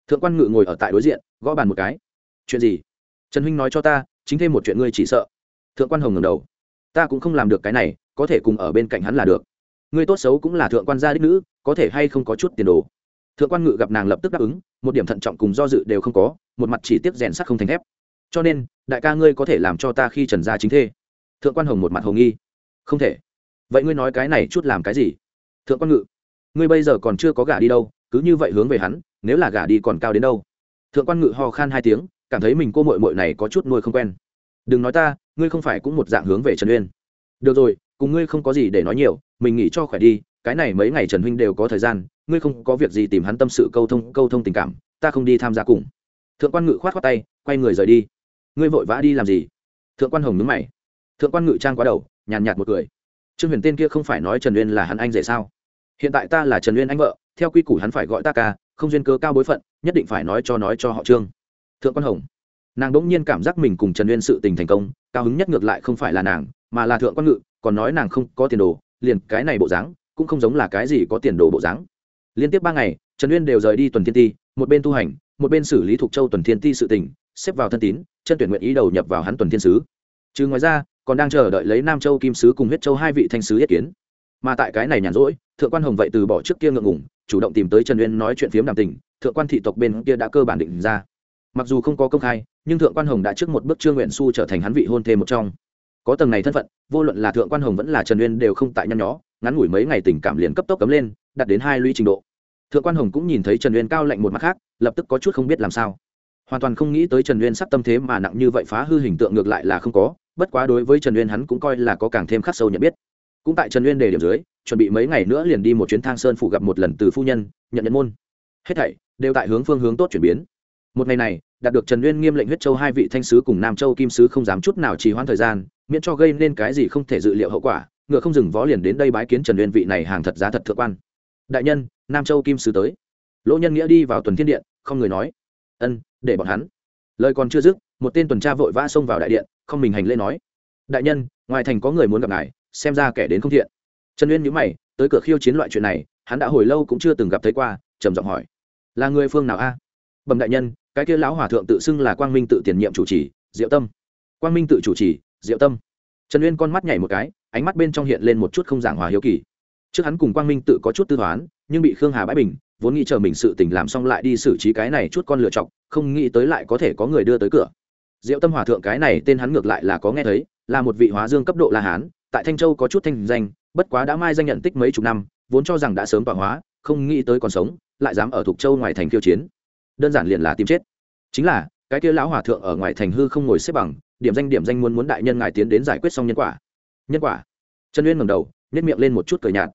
Thượng quan ngự ngồi ở tại đối diện, gõ bàn một cái. Chuyện gì? Trần huynh nói cho ta, chính thêm một chuyện ngươi chỉ sợ. Thượng quan hồng ngầm đầu. Ta cũng không làm được cái này, có thể cùng ở bên cạnh hắn là được. Ngươi tốt xấu cũng là thượng quan gia đích nữ, có thể hay không có chút tiền đồ? Thượng quan ngự gặp nàng lập tức đáp ứng, một điểm thận trọng cùng do dự đều không có, một mặt chỉ tiếp rèn sắt không thành thép. Cho nên, đại ca ngươi có thể làm cho ta khi trần gia chính thê. Thượng quan hồng một mặt hồng nghi. Không thể. Vậy ngươi nói cái này chút làm cái gì? Thượng quan ngự. Ngươi bây giờ còn chưa có gả đi đâu, cứ như vậy hướng về hắn, nếu là gả đi còn cao đến đâu? Thượng quan ngự ho khan hai tiếng, cảm thấy mình cô mội mội này có chút nuôi không quen. Đừng nói ta, ngươi không phải cũng một dạng hướng về trần uyên. Được rồi, cùng ngươi không có gì để nói nhiều, mình nghỉ cho khỏe đi, cái này mấy ngày trần huynh đều có thời gian ngươi không có việc gì tìm hắn tâm sự câu thông câu thông tình cảm, ta không đi tham gia cùng. Thượng quan ngự khoát khoát tay, quay người rời đi. Ngươi vội vã đi làm gì? Thượng quan hồng nhướng mày. Thượng quan ngự trang quá đầu, nhàn nhạt một cười. Trương huyền tên kia không phải nói trần uyên là hắn anh rể sao? Hiện tại ta là trần uyên anh vợ, theo quy củ hắn phải gọi ta ca, không duyên cơ cao bối phận, nhất định phải nói cho nói cho họ trương. Thượng quan hồng. Nàng đ ỗ n g nhiên cảm giác mình cùng trần uyên sự tình thành công, cao hứng nhất ngược lại không phải là nàng, mà là thượng quan ngự, còn nói nàng không có tiền đồ, liền cái này bộ dáng, cũng không giống là cái gì có tiền đồ bộ dáng liên tiếp ba ngày, trần uyên đều rời đi tuần thiên ti, một bên tu hành, một bên xử lý thuộc châu tuần thiên ti sự tình, xếp vào thân tín, chân tuyển nguyện ý đầu nhập vào hắn tuần thiên sứ. Chứ ngoài ra, còn đang chờ đợi lấy nam châu kim sứ cùng huyết châu hai vị thanh sứ yết kiến. Mà tại cái này nhàn rỗi, thượng quan hồng vậy từ bỏ trước kia ngượng ngủng chủ động tìm tới trần uyên nói chuyện phiếm đàm tình, thượng quan thị tộc bên kia đã cơ bản định ra. Mặc dù không có công khai, nhưng thượng quan hồng đã trước một bước trương nguyện su trở thành hắn vị hôn thêm một trong. Có tầng này thân phận, vô luận là thượng quan hồng vẫn là trần uyên đều không tại nhăn nhó, ngắn ngủi mấy ngày tình cảm liền cấp tốc cấm lên đạt đến hai lũy trình độ. Thượng quan hồng cũng nhìn thấy trần uyên cao lạnh một mặt khác, lập tức có chút không biết làm sao. Hoàn toàn không nghĩ tới trần uyên sắp tâm thế mà nặng như vậy phá hư hình tượng ngược lại là không có, bất quá đối với trần uyên hắn cũng coi là có càng thêm khắc sâu nhận biết. Cũng tại trần uyên đề điểm dưới, chuẩn bị mấy ngày nữa liền đi một chuyến thang sơn phụ gặp một lần từ phu nhân, nhận nhận môn. Hết thảy đều tại hướng phương hướng tốt chuyển biến. Một ngày này, đạt được trần uyên nghiêm lệnh huyết châu hai vị thanh sứ cùng nam châu kim sứ không dám chút nào trì hoãn thời gian, miễn cho gây nên cái gì không thể dự liệu hậu quả, ngựa không dừng vó liền đến đây bái kiến trần uyên vị này hàng thật giá thật thượng quan đại nhân, nam châu kim sứ tới. Lỗ nhân nghĩa đi vào tuần thiên điện, không người nói. Ân, để bọn hắn. Lời còn chưa dứt, một tên tuần tra vội vã xông vào đại điện, không mình hành lễ nói. Đại nhân, ngoài thành có người muốn gặp ngài, xem ra kẻ đến không thiện. Trần uyên nhữ mày, tới cửa khiêu chiến loại chuyện này, hắn đã hồi lâu cũng chưa từng gặp thấy qua, trầm giọng hỏi. Là người phương nào a? Bẩm đại nhân, cái kia lão hòa thượng tự xưng là quang minh tự tiền nhiệm chủ trì, diệu tâm. Quang minh tự chủ trì, diệu tâm. Trần uyên con mắt nhảy một cái, ánh mắt bên trong hiện lên một chút không giảng hòa hiếu kỳ trước hắn cùng quang minh tự có chút tư toán, nhưng bị khương hà bãi bình, vốn nghĩ chờ mình sự tình làm xong lại đi xử trí cái này chút con lựa chọc, không nghĩ tới lại có thể có người đưa tới cửa. Diệu tâm hòa thượng cái này tên hắn ngược lại là có nghe thấy, là một vị hóa dương cấp độ la hán, tại thanh châu có chút thanh danh, bất quá đã mai danh nhận tích mấy chục năm, vốn cho rằng đã sớm tọa hóa, không nghĩ tới còn sống, lại dám ở thục châu ngoài thành khiêu chiến. Đơn giản liền là tìm chết. Chính là, cái kia lão hòa thượng ở ngoài thành hư không ngồi xếp bằng, điểm danh điểm danh muốn muốn đại nhân ngài tiến đến giải quyết xong nhân quả. Nhân quả. Trần uyên ngẩng đầu, nhếch miệng lên một chút cười nhạt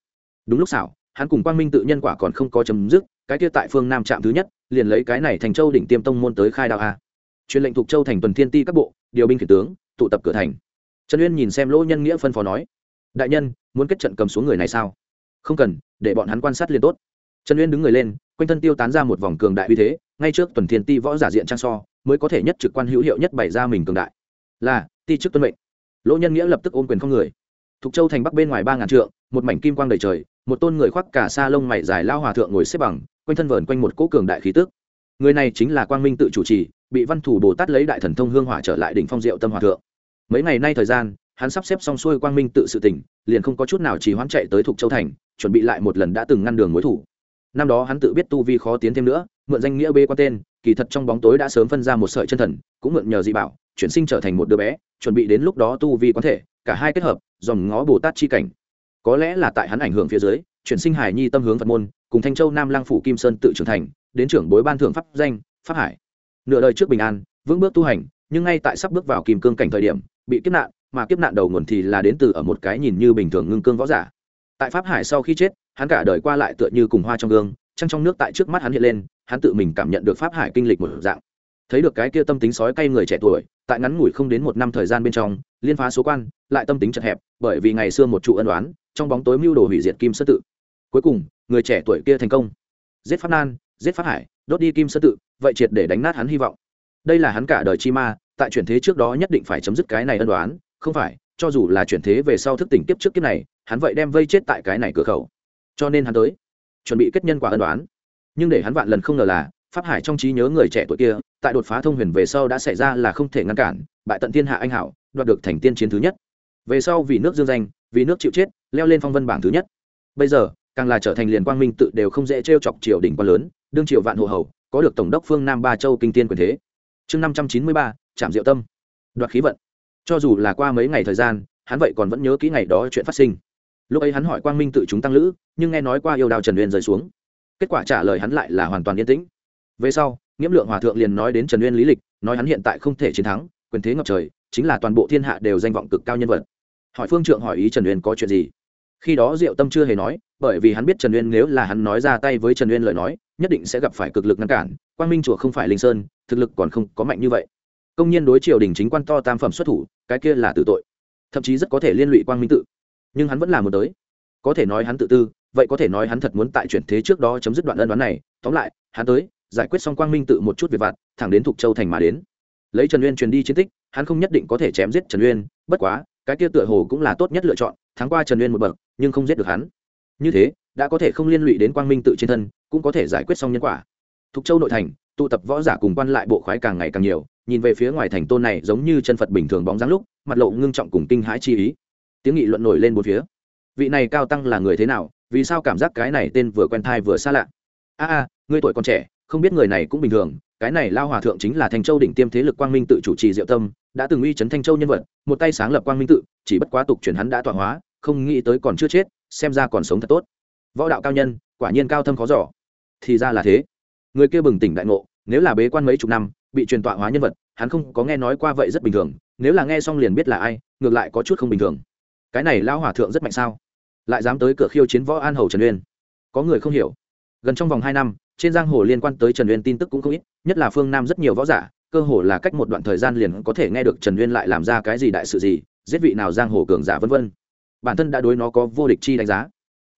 đúng lúc xảo, hắn cùng quang minh tự nhân quả còn không có chấm dứt, cái kia tại phương nam trạm thứ nhất, liền lấy cái này thành châu đỉnh tiêm tông môn tới khai đạo a. Truyền lệnh thuộc châu thành tuần thiên ti các bộ, điều binh khiển tướng, tụ tập cửa thành. Trần uyên nhìn xem lỗ nhân nghĩa phân phó nói, đại nhân, muốn kết trận cầm xuống người này sao? Không cần, để bọn hắn quan sát liền tốt. Trần uyên đứng người lên, quanh thân tiêu tán ra một vòng cường đại uy thế, ngay trước tuần thiên ti võ giả diện trang so, mới có thể nhất trực quan hữu hiệu nhất bày ra mình cường đại. Là, ti chức tuân mệnh. Lỗ nhân nghĩa lập tức ôm quyền không người. Thục châu thành bắc bên ngoài ba ngàn trượng, một mảnh kim quang đầy trời một tôn người khoác cả sa lông mày dài lao hòa thượng ngồi xếp bằng, quanh thân vờn quanh một cỗ cường đại khí tức. Người này chính là quang minh tự chủ trì, bị văn thủ bồ tát lấy đại thần thông hương hỏa trở lại đỉnh phong diệu tâm hòa thượng. Mấy ngày nay thời gian, hắn sắp xếp xong xuôi quang minh tự sự tỉnh, liền không có chút nào chỉ hoãn chạy tới thục châu thành, chuẩn bị lại một lần đã từng ngăn đường mối thủ. Năm đó hắn tự biết tu vi khó tiến thêm nữa, mượn danh nghĩa bê qua tên, kỳ thật trong bóng tối đã sớm phân ra một sợi chân thần, cũng mượn nhờ dị bảo, chuyển sinh trở thành một đứa bé, chuẩn bị đến lúc đó tu vi có thể, cả hai kết hợp, dòng ngó bồ tát chi cảnh có lẽ là tại hắn ảnh hưởng phía dưới, chuyển sinh hải nhi tâm hướng phật môn, cùng thanh châu nam lang phủ kim sơn tự trưởng thành, đến trưởng bối ban thượng pháp danh, pháp hải. Nửa đời trước bình an, vững bước tu hành, nhưng ngay tại sắp bước vào kim cương cảnh thời điểm, bị kiếp nạn, mà kiếp nạn đầu nguồn thì là đến từ ở một cái nhìn như bình thường ngưng cương võ giả. Tại pháp hải sau khi chết, hắn cả đời qua lại tựa như cùng hoa trong gương, trăng trong nước tại trước mắt hắn hiện lên, hắn tự mình cảm nhận được pháp hải kinh lịch một dạng. Thấy được cái kia tâm tính sói cay người trẻ tuổi, tại ngắn ngủi không đến một năm thời gian bên trong, liên phá số quan, lại tâm tính chật hẹp, bởi vì ngày xưa một trụ ân đoán trong bóng tối mưu đồ hủy diệt kim sơ tự. Cuối cùng, người trẻ tuổi kia thành công. Giết pháp nan, giết pháp hải, đốt đi kim sơ tự, vậy triệt để đánh nát hắn hy vọng. Đây là hắn cả đời chi ma, tại chuyển thế trước đó nhất định phải chấm dứt cái này ân đoán không phải, cho dù là chuyển thế về sau thức tỉnh kiếp trước kiếp này, hắn vậy đem vây chết tại cái này cửa khẩu. Cho nên hắn tới, chuẩn bị kết nhân quả ân đoán nhưng để hắn vạn lần không ngờ là, pháp hải trong trí nhớ người trẻ tuổi kia, tại đột phá thông huyền về sau đã xảy ra là không thể ngăn cản, bại tận thiên hạ anh hảo, đoạt được thành tiên chiến thứ nhất. Về sau vì nước dương danh vì nước chịu chết, leo lên phong vân bảng thứ nhất. Bây giờ, càng là trở thành liền quang minh tự đều không dễ t chọc triều đình quan lớn, đương triều vạn hộ hầu, có được tổng đốc phương nam ba châu kinh tiên quyền thế. Chương năm trăm chín mươi ba trạm diệu tâm. Đoạt khí vận. Cho dù là qua mấy ngày thời gian, hắn vậy còn vẫn nhớ kỹ ngày đó chuyện phát sinh. Lúc ấy hắn hỏi quang minh tự chúng tăng lữ, nhưng nghe nói qua yêu đào trần uyên rơi xuống. Kết quả trả lời hắn lại là hoàn toàn yên tĩnh. Về sau, nghiễm lượng hòa thượng liền nói đến trần uyên lý lịch, nói hắn hiện tại không thể chiến thắng, quyền thế ngập trời, chính là toàn bộ thiên hạ đều danh vọng cực cao nhân vật hỏi phương trượng hỏi ý trần uyên có chuyện gì? Khi đó diệu tâm chưa hề nói, bởi vì hắn biết trần uyên nếu là hắn nói ra tay với trần uyên lời nói, nhất định sẽ gặp phải cực lực ngăn cản. Quang minh chùa không phải linh sơn, thực lực còn không có mạnh như vậy. Công nhân đối triều đình chính quan to tam phẩm xuất thủ, cái kia là tự tội. Thậm chí rất có thể liên lụy quang minh tự. Nhưng hắn vẫn là một tới. Có thể nói hắn tự tư, vậy có thể nói hắn thật muốn tại chuyển thế trước đó chấm dứt đoạn ân đoán này. Tóm lại, hắn tới, giải quyết xong quang minh tự một chút việc vặt, thẳng đến thục châu thành mà đến. Lấy trần uyên truyền đi chiến tích, hắn không nhất định có thể chém giết trần uyên, bất quá cái kia tựa hồ cũng là tốt nhất lựa chọn, thắng qua trần uyên một bậc, nhưng không giết được hắn. Như thế, đã có thể không liên lụy đến quang minh tự trên thân, cũng có thể giải quyết xong nhân quả. Thục châu nội thành, tụ tập võ giả cùng quan lại bộ khoái càng ngày càng nhiều, nhìn về phía ngoài thành tôn này giống như chân phật bình thường bóng dáng lúc, mặt lộ ngưng trọng cùng kinh hãi chi ý. Tiếng nghị luận nổi lên một phía. Vị này cao tăng là người thế nào, vì sao cảm giác cái này tên vừa quen thai vừa xa lạ? A a ngươi tuổi còn trẻ, không biết người này cũng bình thường cái này lao hòa thượng chính là thanh châu đỉnh tiêm thế lực quang minh tự chủ trì diệu tâm, đã từng uy chấn thanh châu nhân vật, một tay sáng lập quang minh tự, chỉ bất quá tục chuyển hắn đã tọa hóa, không nghĩ tới còn chưa chết, xem ra còn sống thật tốt. Võ đạo cao nhân, quả nhiên cao thâm khó giỏ thì ra là thế. Người kia bừng tỉnh đại ngộ, nếu là bế quan mấy chục năm, bị truyền tọa hóa nhân vật, hắn không có nghe nói qua vậy rất bình thường, nếu là nghe xong liền biết là ai, ngược lại có chút không bình thường. Cái này lao hòa thượng rất mạnh sao? Lại dám tới cửa khiêu chiến võ an hầu trần uyên. Có người không hiểu. Gần trong vòng hai năm trên giang hồ liên quan tới trần uyên tin tức cũng không ít, nhất là phương nam rất nhiều võ giả, cơ hồ là cách một đoạn thời gian liền có thể nghe được trần uyên lại làm ra cái gì đại sự gì, giết vị nào giang hồ cường giả vân vân. Bản thân đã đối nó có vô địch chi đánh giá.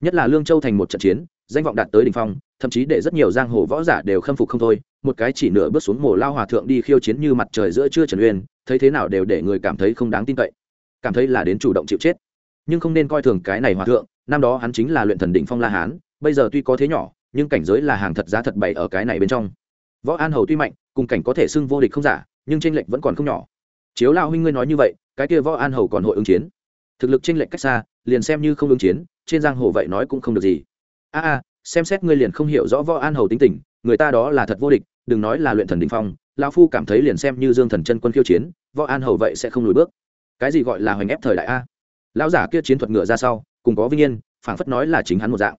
Nhất là lương châu thành một trận chiến, danh vọng đạt tới đỉnh phong, thậm chí để rất nhiều giang hồ võ giả đều khâm phục không thôi, một cái chỉ nửa bước xuống mồ lao hòa thượng đi khiêu chiến như mặt trời giữa trưa trần uyên, thấy thế nào đều để người cảm thấy không đáng tin cậy. Cảm thấy là đến chủ động chịu chết. Nhưng không nên coi thường cái này hòa thượng, năm đó hắn chính là luyện thần đỉnh phong la hán, bây giờ tuy có thế nhỏ nhưng cảnh giới là hàng thật giá thật bày ở cái này bên trong. Võ an hầu tuy mạnh, cùng cảnh có thể xưng vô địch không giả, nhưng tranh lệch vẫn còn không nhỏ. Chiếu lao huynh ngươi nói như vậy, cái kia võ an hầu còn hội ứng chiến. Thực lực tranh lệch cách xa, liền xem như không ứng chiến, trên giang hồ vậy nói cũng không được gì. A a, xem xét ngươi liền không hiểu rõ võ an hầu tính tình, người ta đó là thật vô địch, đừng nói là luyện thần đình phong, lão phu cảm thấy liền xem như dương thần chân quân khiêu chiến, võ an hầu vậy sẽ không lùi bước. Cái gì gọi là hoành ép thời đại a? Lão giả kia chiến thuật ngựa ra sau, cùng có vinh yên, phảng phất nói là chính hắn một dạng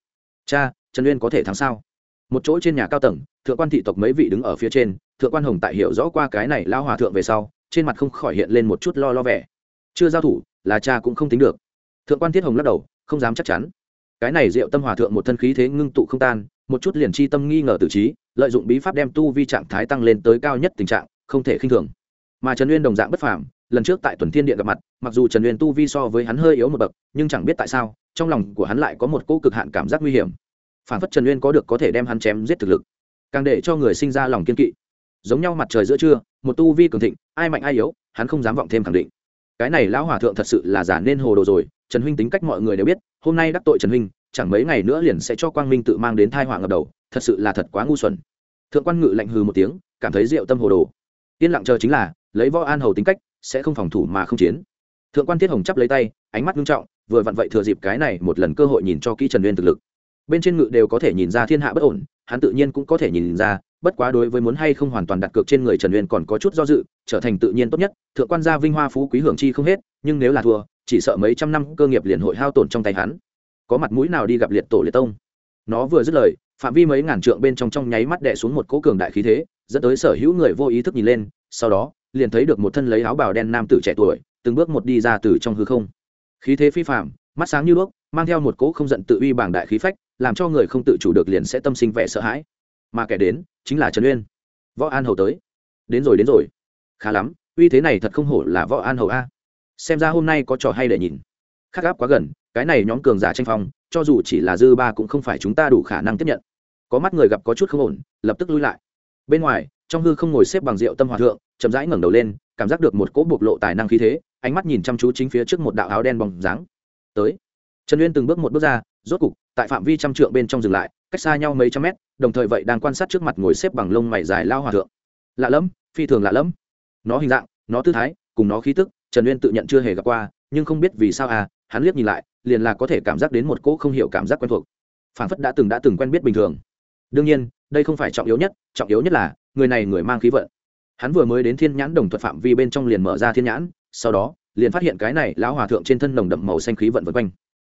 cha, trần uyên có thể thắng sao? Một chỗ trên nhà cao tầng, thượng quan thị tộc mấy vị đứng ở phía trên, thượng quan hồng tại hiểu rõ qua cái này lao hòa thượng về sau, trên mặt không khỏi hiện lên một chút lo lo vẻ. Chưa giao thủ, là cha cũng không tính được. Thượng quan thiết hồng lắc đầu, không dám chắc chắn. Cái này diệu tâm hòa thượng một thân khí thế ngưng tụ không tan, một chút liền chi tâm nghi ngờ tự trí, lợi dụng bí pháp đem tu vi trạng thái tăng lên tới cao nhất tình trạng, không thể khinh thường. Mà trần uyên đồng dạng bất phàm, lần trước tại tuần thiên điện gặp mặt, mặc dù trần uyên tu vi so với hắn hơi yếu một bậc, nhưng chẳng biết tại sao trong lòng của hắn lại có một cỗ cực hạn cảm giác nguy hiểm. Phản phất trần uyên có được có thể đem hắn chém giết thực lực, càng để cho người sinh ra lòng kiên kỵ. Giống nhau mặt trời giữa trưa, một tu vi cường thịnh, ai mạnh ai yếu, hắn không dám vọng thêm khẳng định. Cái này lão hòa thượng thật sự là giả nên hồ đồ rồi, trần huynh tính cách mọi người đều biết, hôm nay đắc tội trần huynh, chẳng mấy ngày nữa liền sẽ cho quang minh tự mang đến thai họa ngập đầu, thật sự là thật quá ngu xuẩn. Thượng quan ngự lạnh hừ một tiếng, cảm thấy rượu tâm hồ đồ. Yên lặng chờ chính là, lấy võ an hầu tính cách, sẽ không phòng thủ mà không chiến. Thượng quan thiết hồng chắp lấy tay, ánh mắt nghiêm trọng vừa vặn vậy thừa dịp cái này một lần cơ hội nhìn cho kỹ trần uyên thực lực. Bên trên ngự đều có thể nhìn ra thiên hạ bất ổn, hắn tự nhiên cũng có thể nhìn ra, bất quá đối với muốn hay không hoàn toàn đặt cược trên người trần uyên còn có chút do dự, trở thành tự nhiên tốt nhất, thượng quan gia vinh hoa phú quý hưởng chi không hết, nhưng nếu là thua, chỉ sợ mấy trăm năm cơ nghiệp liền hội hao tổn trong tay hắn. Có mặt mũi nào đi gặp liệt tổ liệt tông? Nó vừa dứt lời, phạm vi mấy ngàn trượng bên trong trong nháy mắt đè xuống một cỗ cường đại khí thế, dẫn tới sở hữu người vô ý thức nhìn lên, sau đó, liền thấy được một thân lấy áo bào đen nam tử trẻ tuổi, từng bước một đi ra từ trong hư không khí thế phi phạm mắt sáng như đuốc, mang theo một cỗ không giận tự uy bảng đại khí phách, làm cho người không tự chủ được liền sẽ tâm sinh vẻ sợ hãi. Mà kẻ đến, chính là trần uyên. Võ an hầu tới. Đến rồi đến rồi. Khá lắm, uy thế này thật không hổ là võ an hầu a. Xem ra hôm nay có trò hay để nhìn. Khắc áp quá gần, cái này nhóm cường giả tranh phong, cho dù chỉ là dư ba cũng không phải chúng ta đủ khả năng tiếp nhận. Có mắt người gặp có chút không ổn, lập tức lui lại. Bên ngoài, trong hư không ngồi xếp bằng rượu tâm hòa thượng, chậm rãi ngẩng đầu lên, cảm giác được một cỗ bộc lộ tài năng khí thế ánh mắt nhìn chăm chú chính phía trước một đạo áo đen bóng dáng. Tới. Trần uyên từng bước một bước ra, rốt cục, tại phạm vi trăm trượng bên trong dừng lại, cách xa nhau mấy trăm mét, đồng thời vậy đang quan sát trước mặt ngồi xếp bằng lông mày dài lao hòa thượng. Lạ lẫm, phi thường lạ lẫm. Nó hình dạng, nó tư thái, cùng nó khí tức, trần uyên tự nhận chưa hề gặp qua, nhưng không biết vì sao à hắn liếc nhìn lại, liền là có thể cảm giác đến một cỗ không hiểu cảm giác quen thuộc. Phản phất đã từng đã từng quen biết bình thường. Đương nhiên, đây không phải trọng yếu nhất, trọng yếu nhất là, người này người mang khí vận. Hắn vừa mới đến thiên nhãn đồng thuật phạm vi bên trong liền mở ra thiên nhãn sau đó, liền phát hiện cái này lão hòa thượng trên thân nồng đậm màu xanh khí vận vân quanh.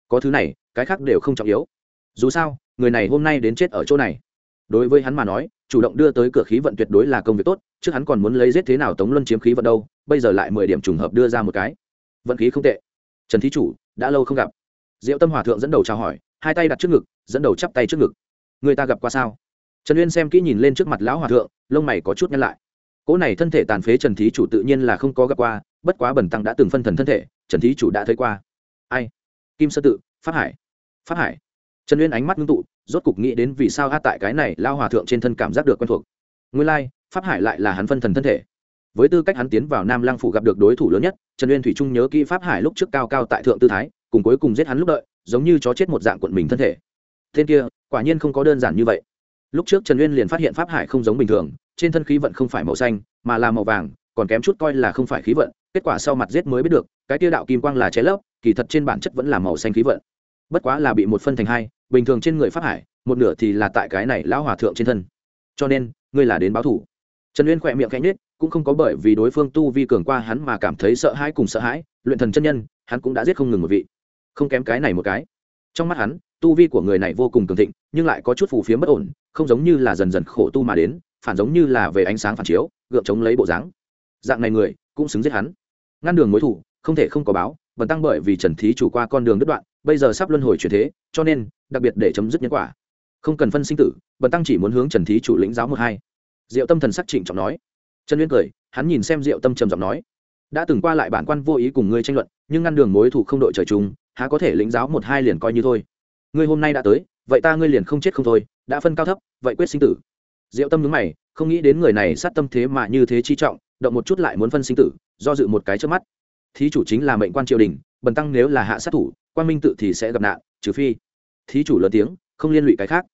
Có thứ này, cái khác đều không trọng yếu. Dù sao, người này hôm nay đến chết ở chỗ này. Đối với hắn mà nói, chủ động đưa tới cửa khí vận tuyệt đối là công việc tốt, trước hắn còn muốn lấy giết thế nào tống luân chiếm khí vận đâu, bây giờ lại mười điểm trùng hợp đưa ra một cái. Vận khí không tệ. Trần thí chủ, đã lâu không gặp. Diệu tâm hòa thượng dẫn đầu chào hỏi, hai tay đặt trước ngực, dẫn đầu chắp tay trước ngực. Người ta gặp qua sao? Trần uyên xem kỹ nhìn lên trước mặt lão hòa thượng, lông mày có chút nhăn lại. Cỗ này thân thể tàn phế trần thí chủ tự nhiên là không có gặp qua bất quá bẩn tăng đã từng phân thần thân thể trần thí chủ đã thấy qua. Ai? Kim sơ tự phát hải. Phát hải. Trần uyên ánh mắt ngưng tụ rốt cục nghĩ đến vì sao hát tại cái này lao hòa thượng trên thân cảm giác được quen thuộc. Nguyên lai、like, pháp hải lại là hắn phân thần thân thể. Với tư cách hắn tiến vào nam lang phủ gặp được đối thủ lớn nhất trần uyên thủy trung nhớ kỹ pháp hải lúc trước cao cao tại thượng tư thái cùng cuối cùng giết hắn lúc đợi giống như chó chết một dạng quận mình thân thể. Tên kia quả nhiên không có đơn giản như vậy. Lúc trước trần uyên liền phát hiện pháp hải không giống bình thường trên thân khí vận không phải màu xanh mà là màu vàng còn kém chút coi là không phải khí vận kết quả sau mặt giết mới biết được, cái tiêu đạo kim quang là cháy lấp, kỳ thật trên bản chất vẫn là màu xanh khí vận. Bất quá là bị một phân thành hai, bình thường trên người pháp hải, một nửa thì là tại cái này lão hòa thượng trên thân. Cho nên, ngươi là đến báo thủ. Trần uyên khỏe miệng cánh nết cũng không có bởi vì đối phương tu vi cường qua hắn mà cảm thấy sợ hãi cùng sợ hãi, luyện thần chân nhân, hắn cũng đã giết không ngừng một vị. Không kém cái này một cái. Trong mắt hắn, tu vi của người này vô cùng cường thịnh, nhưng lại có chút phù phiếm bất ổn, không giống như là dần dần khổ tu mà đến, phản giống như là về ánh sáng phản chiếu, gượng chống lấy bộ dáng. Dạng này người, cũng xứng giết hắn ngăn đường mối thủ, không thể không có báo, vẫn tăng bởi vì trần thí chủ qua con đường đứt đoạn, bây giờ sắp luân hồi chuyển thế, cho nên, đặc biệt để chấm dứt nhân quả. Không cần phân sinh tử bần tăng chỉ muốn hướng trần thí chủ lĩnh giáo một hai. Diệu tâm thần sắc trịnh trọng nói. Trần uyên cười, hắn nhìn xem diệu tâm trầm giọng nói. Đã từng qua lại bản quan vô ý cùng ngươi tranh luận, nhưng ngăn đường mối thủ không đội trời chung, há có thể lĩnh giáo một hai liền coi như thôi. Ngươi hôm nay đã tới, vậy ta ngươi liền không chết không thôi, đã phân cao thấp, vậy quyết sinh tử. Diệu tâm nhướng mày, không nghĩ đến người này sát tâm thế mà như thế chi trọng động một chút lại muốn phân sinh tử, do dự một cái trước mắt. Thí chủ chính là mệnh quan triều đình, bần tăng nếu là hạ sát thủ, quan minh tự thì sẽ gặp nạn, trừ phi. Thí chủ lớn tiếng, không liên lụy cái khác.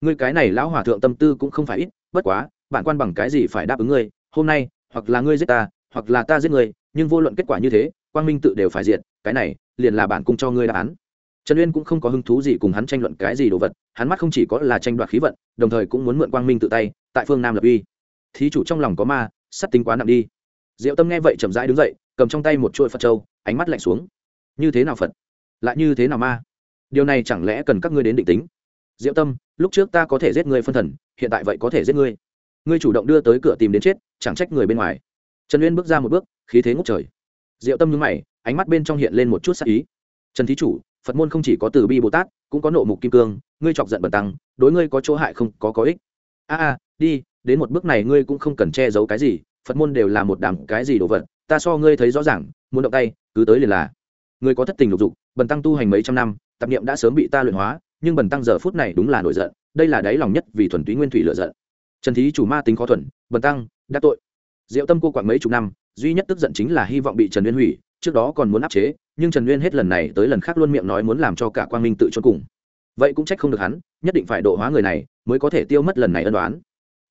Ngươi cái này lão hòa thượng tâm tư cũng không phải ít, bất quá bản quan bằng cái gì phải đáp ứng ngươi, hôm nay, hoặc là ngươi giết ta, hoặc là ta giết ngươi, nhưng vô luận kết quả như thế quang minh tự đều phải diện cái này, liền là bản cung cho ngươi đáp án. Trần uyên cũng không có hứng thú gì cùng hắn tranh luận cái gì đồ vật, hắn mắt không chỉ có là tranh đoạt khí vận, đồng thời cũng muốn mượn quang minh tự tay, tại phương nam lập uy. Thí chủ trong lòng có ma sắt tính quá nặng đi. Diệu tâm nghe vậy chậm rãi đứng dậy, cầm trong tay một chuỗi phật trâu ánh mắt lạnh xuống. Như thế nào phật? Lại như thế nào ma? Điều này chẳng lẽ cần các ngươi đến định tính? Diệu tâm, lúc trước ta có thể giết ngươi phân thần, hiện tại vậy có thể giết ngươi. Ngươi chủ động đưa tới cửa tìm đến chết, chẳng trách người bên ngoài. Trần uyên bước ra một bước, khí thế ngốc trời. Diệu tâm nhúng mày, ánh mắt bên trong hiện lên một chút sắc ý. Trần thí chủ, phật môn không chỉ có từ bi bồ tát, cũng có nộ mục kim cương, ngươi chọc giận bần tăng, đối ngươi có chỗ hại không có có ích. A a, đi đến một bước này ngươi cũng không cần che giấu cái gì, phật môn đều là một đám cái gì đồ vật, ta so ngươi thấy rõ ràng, muốn động tay, cứ tới liền là. Ngươi có thất tình lục dục, bần tăng tu hành mấy trăm năm tập niệm đã sớm bị ta luyện hóa, nhưng bần tăng giờ phút này đúng là nổi giận, đây là đáy lòng nhất vì thuần túy nguyên thủy lựa giận. Trần thí chủ ma tính khó thuần, bần tăng, đã tội. Diệu tâm cô quản mấy chục năm, duy nhất tức giận chính là hy vọng bị trần uyên hủy, trước đó còn muốn áp chế, nhưng trần uyên hết lần này tới lần khác luôn miệng nói muốn làm cho cả quang minh tự cho cùng. Vậy cũng trách không được hắn, nhất định phải độ hóa người này, mới có thể tiêu mất lần này ân đoán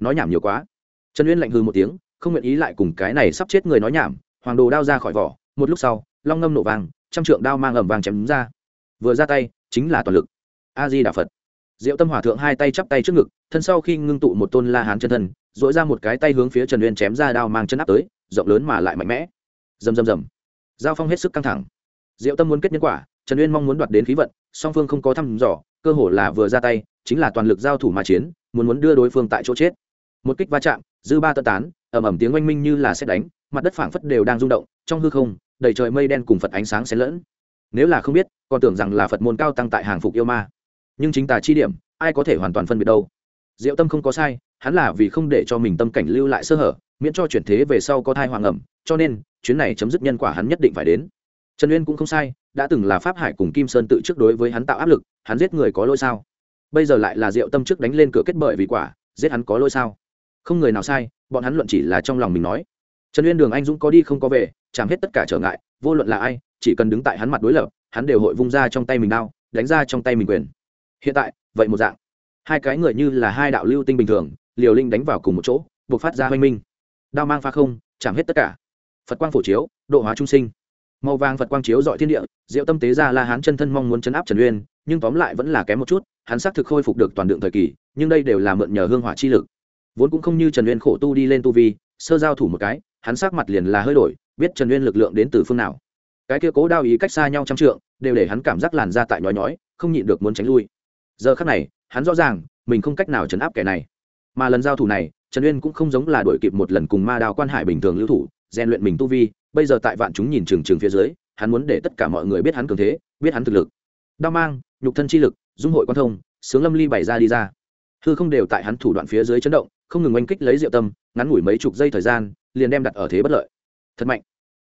nói nhảm nhiều quá. Trần uyên lạnh hư một tiếng, không nguyện ý lại cùng cái này sắp chết người nói nhảm, hoàng đồ đao ra khỏi vỏ, một lúc sau, long ngâm nổ vàng, trăm trượng đao mang ẩm vàng chém ra. Vừa ra tay, chính là toàn lực. A di đà phật diệu tâm hòa thượng hai tay chắp tay trước ngực, thân sau khi ngưng tụ một tôn la hán chân thân dỗi ra một cái tay hướng phía trần uyên chém ra đao mang chân áp tới, rộng lớn mà lại mạnh mẽ. Rầm rầm rầm. Giao phong hết sức căng thẳng. Diệu tâm muốn kết nhân quả, trần uyên mong muốn đoạt đến khí vận, song phương không có thăm dò, cơ hồ là vừa ra tay, chính là toàn lực giao thủ mà chiến, muốn muốn đưa đối phương tại chỗ chết một kích va chạm, dư ba tơ tán ẩm ẩm tiếng oanh minh như là xét đánh, mặt đất phảng phất đều đang rung động, trong hư không, đầy trời mây đen cùng phật ánh sáng xen lẫn. Nếu là không biết, còn tưởng rằng là phật môn cao tăng tại hàng phục yêu ma. Nhưng chính tà chi điểm, ai có thể hoàn toàn phân biệt đâu? Diệu tâm không có sai, hắn là vì không để cho mình tâm cảnh lưu lại sơ hở, miễn cho chuyển thế về sau có thai hoàng ẩm, cho nên, chuyến này chấm dứt nhân quả hắn nhất định phải đến. Trần uyên cũng không sai, đã từng là pháp hải cùng kim sơn tự trước đối với hắn tạo áp lực, hắn giết người có lỗi sao? Bây giờ lại là diệu tâm trước đánh lên cửa kết bởi vì quả, giết hắn có lỗi sao? Không người nào sai, bọn hắn luận chỉ là trong lòng mình nói. Trần uyên đường anh dũng có đi không có về, chạm hết tất cả trở ngại, vô luận là ai, chỉ cần đứng tại hắn mặt đối lập, hắn đều hội vung ra trong tay mình đao, đánh ra trong tay mình quyền. Hiện tại, vậy một dạng. Hai cái người như là hai đạo lưu tinh bình thường, liều linh đánh vào cùng một chỗ, buộc phát ra hoanh minh. Đao mang pha không, chạm hết tất cả. Phật quang phổ chiếu, độ hóa trung sinh. Màu vàng phật quang chiếu dọi thiên địa, diệu tâm tế ra la hán chân thân mong muốn chấn áp trần uyên, nhưng tóm lại vẫn là kém một chút, hắn xác thực khôi phục được toàn đượng thời kỳ, nhưng đây đều là mượn nhờ hương hỏa chi lực vốn cũng không như trần uyên khổ tu đi lên tu vi, sơ giao thủ một cái, hắn sắc mặt liền là hơi đổi, biết trần uyên lực lượng đến từ phương nào. Cái kia cố đao ý cách xa nhau trăm trượng, đều để hắn cảm giác làn ra tại nhói nhói, không nhịn được muốn tránh lui. Giờ khắc này, hắn rõ ràng, mình không cách nào chấn áp kẻ này. Mà lần giao thủ này, trần uyên cũng không giống là đổi kịp một lần cùng ma Đào quan hải bình thường lưu thủ, rèn luyện mình tu vi, bây giờ tại vạn chúng nhìn trừng trừng phía dưới, hắn muốn để tất cả mọi người biết hắn cường thế, biết hắn thực lực. Đao mang, nhục thân chi lực, dung hội quan thông, sướng lâm ly bày ra đi ra. Hư không đều tại hắn thủ đoạn phía dưới chấn động không ngừng oanh kích lấy diệu tâm, ngắn ngủi mấy chục giây thời gian, liền đem đặt ở thế bất lợi. Thật mạnh.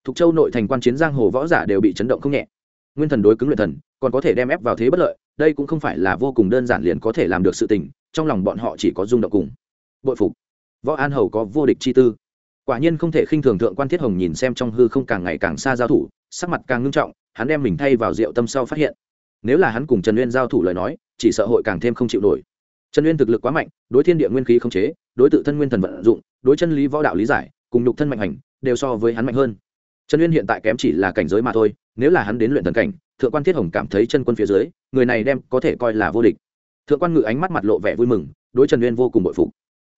Thục châu nội thành quan chiến giang hồ võ giả đều bị chấn động không nhẹ. Nguyên thần đối cứng luyện thần, còn có thể đem ép vào thế bất lợi, đây cũng không phải là vô cùng đơn giản liền có thể làm được sự tình, trong lòng bọn họ chỉ có rung động cùng. Bội phục. Võ an hầu có vô địch chi tư. Quả nhiên không thể khinh thường thượng quan thiết hồng nhìn xem trong hư không càng ngày càng xa giao thủ, sắc mặt càng ngưng trọng, hắn đem mình thay vào rượu tâm sau phát hiện. Nếu là hắn cùng trần uyên giao thủ lời nói, chỉ sợ hội càng thêm không chịu nổi trần uyên thực lực quá mạnh, đối thiên địa nguyên khí không chế, đối tự thân nguyên thần vận dụng, đối chân lý võ đạo lý giải, cùng nhục thân mạnh hành, đều so với hắn mạnh hơn. Trần uyên hiện tại kém chỉ là cảnh giới mà thôi, nếu là hắn đến luyện thần cảnh, thượng quan thiết hồng cảm thấy chân quân phía dưới, người này đem có thể coi là vô địch. Thượng quan ngự ánh mắt mặt lộ vẻ vui mừng, đối trần uyên vô cùng bội phục.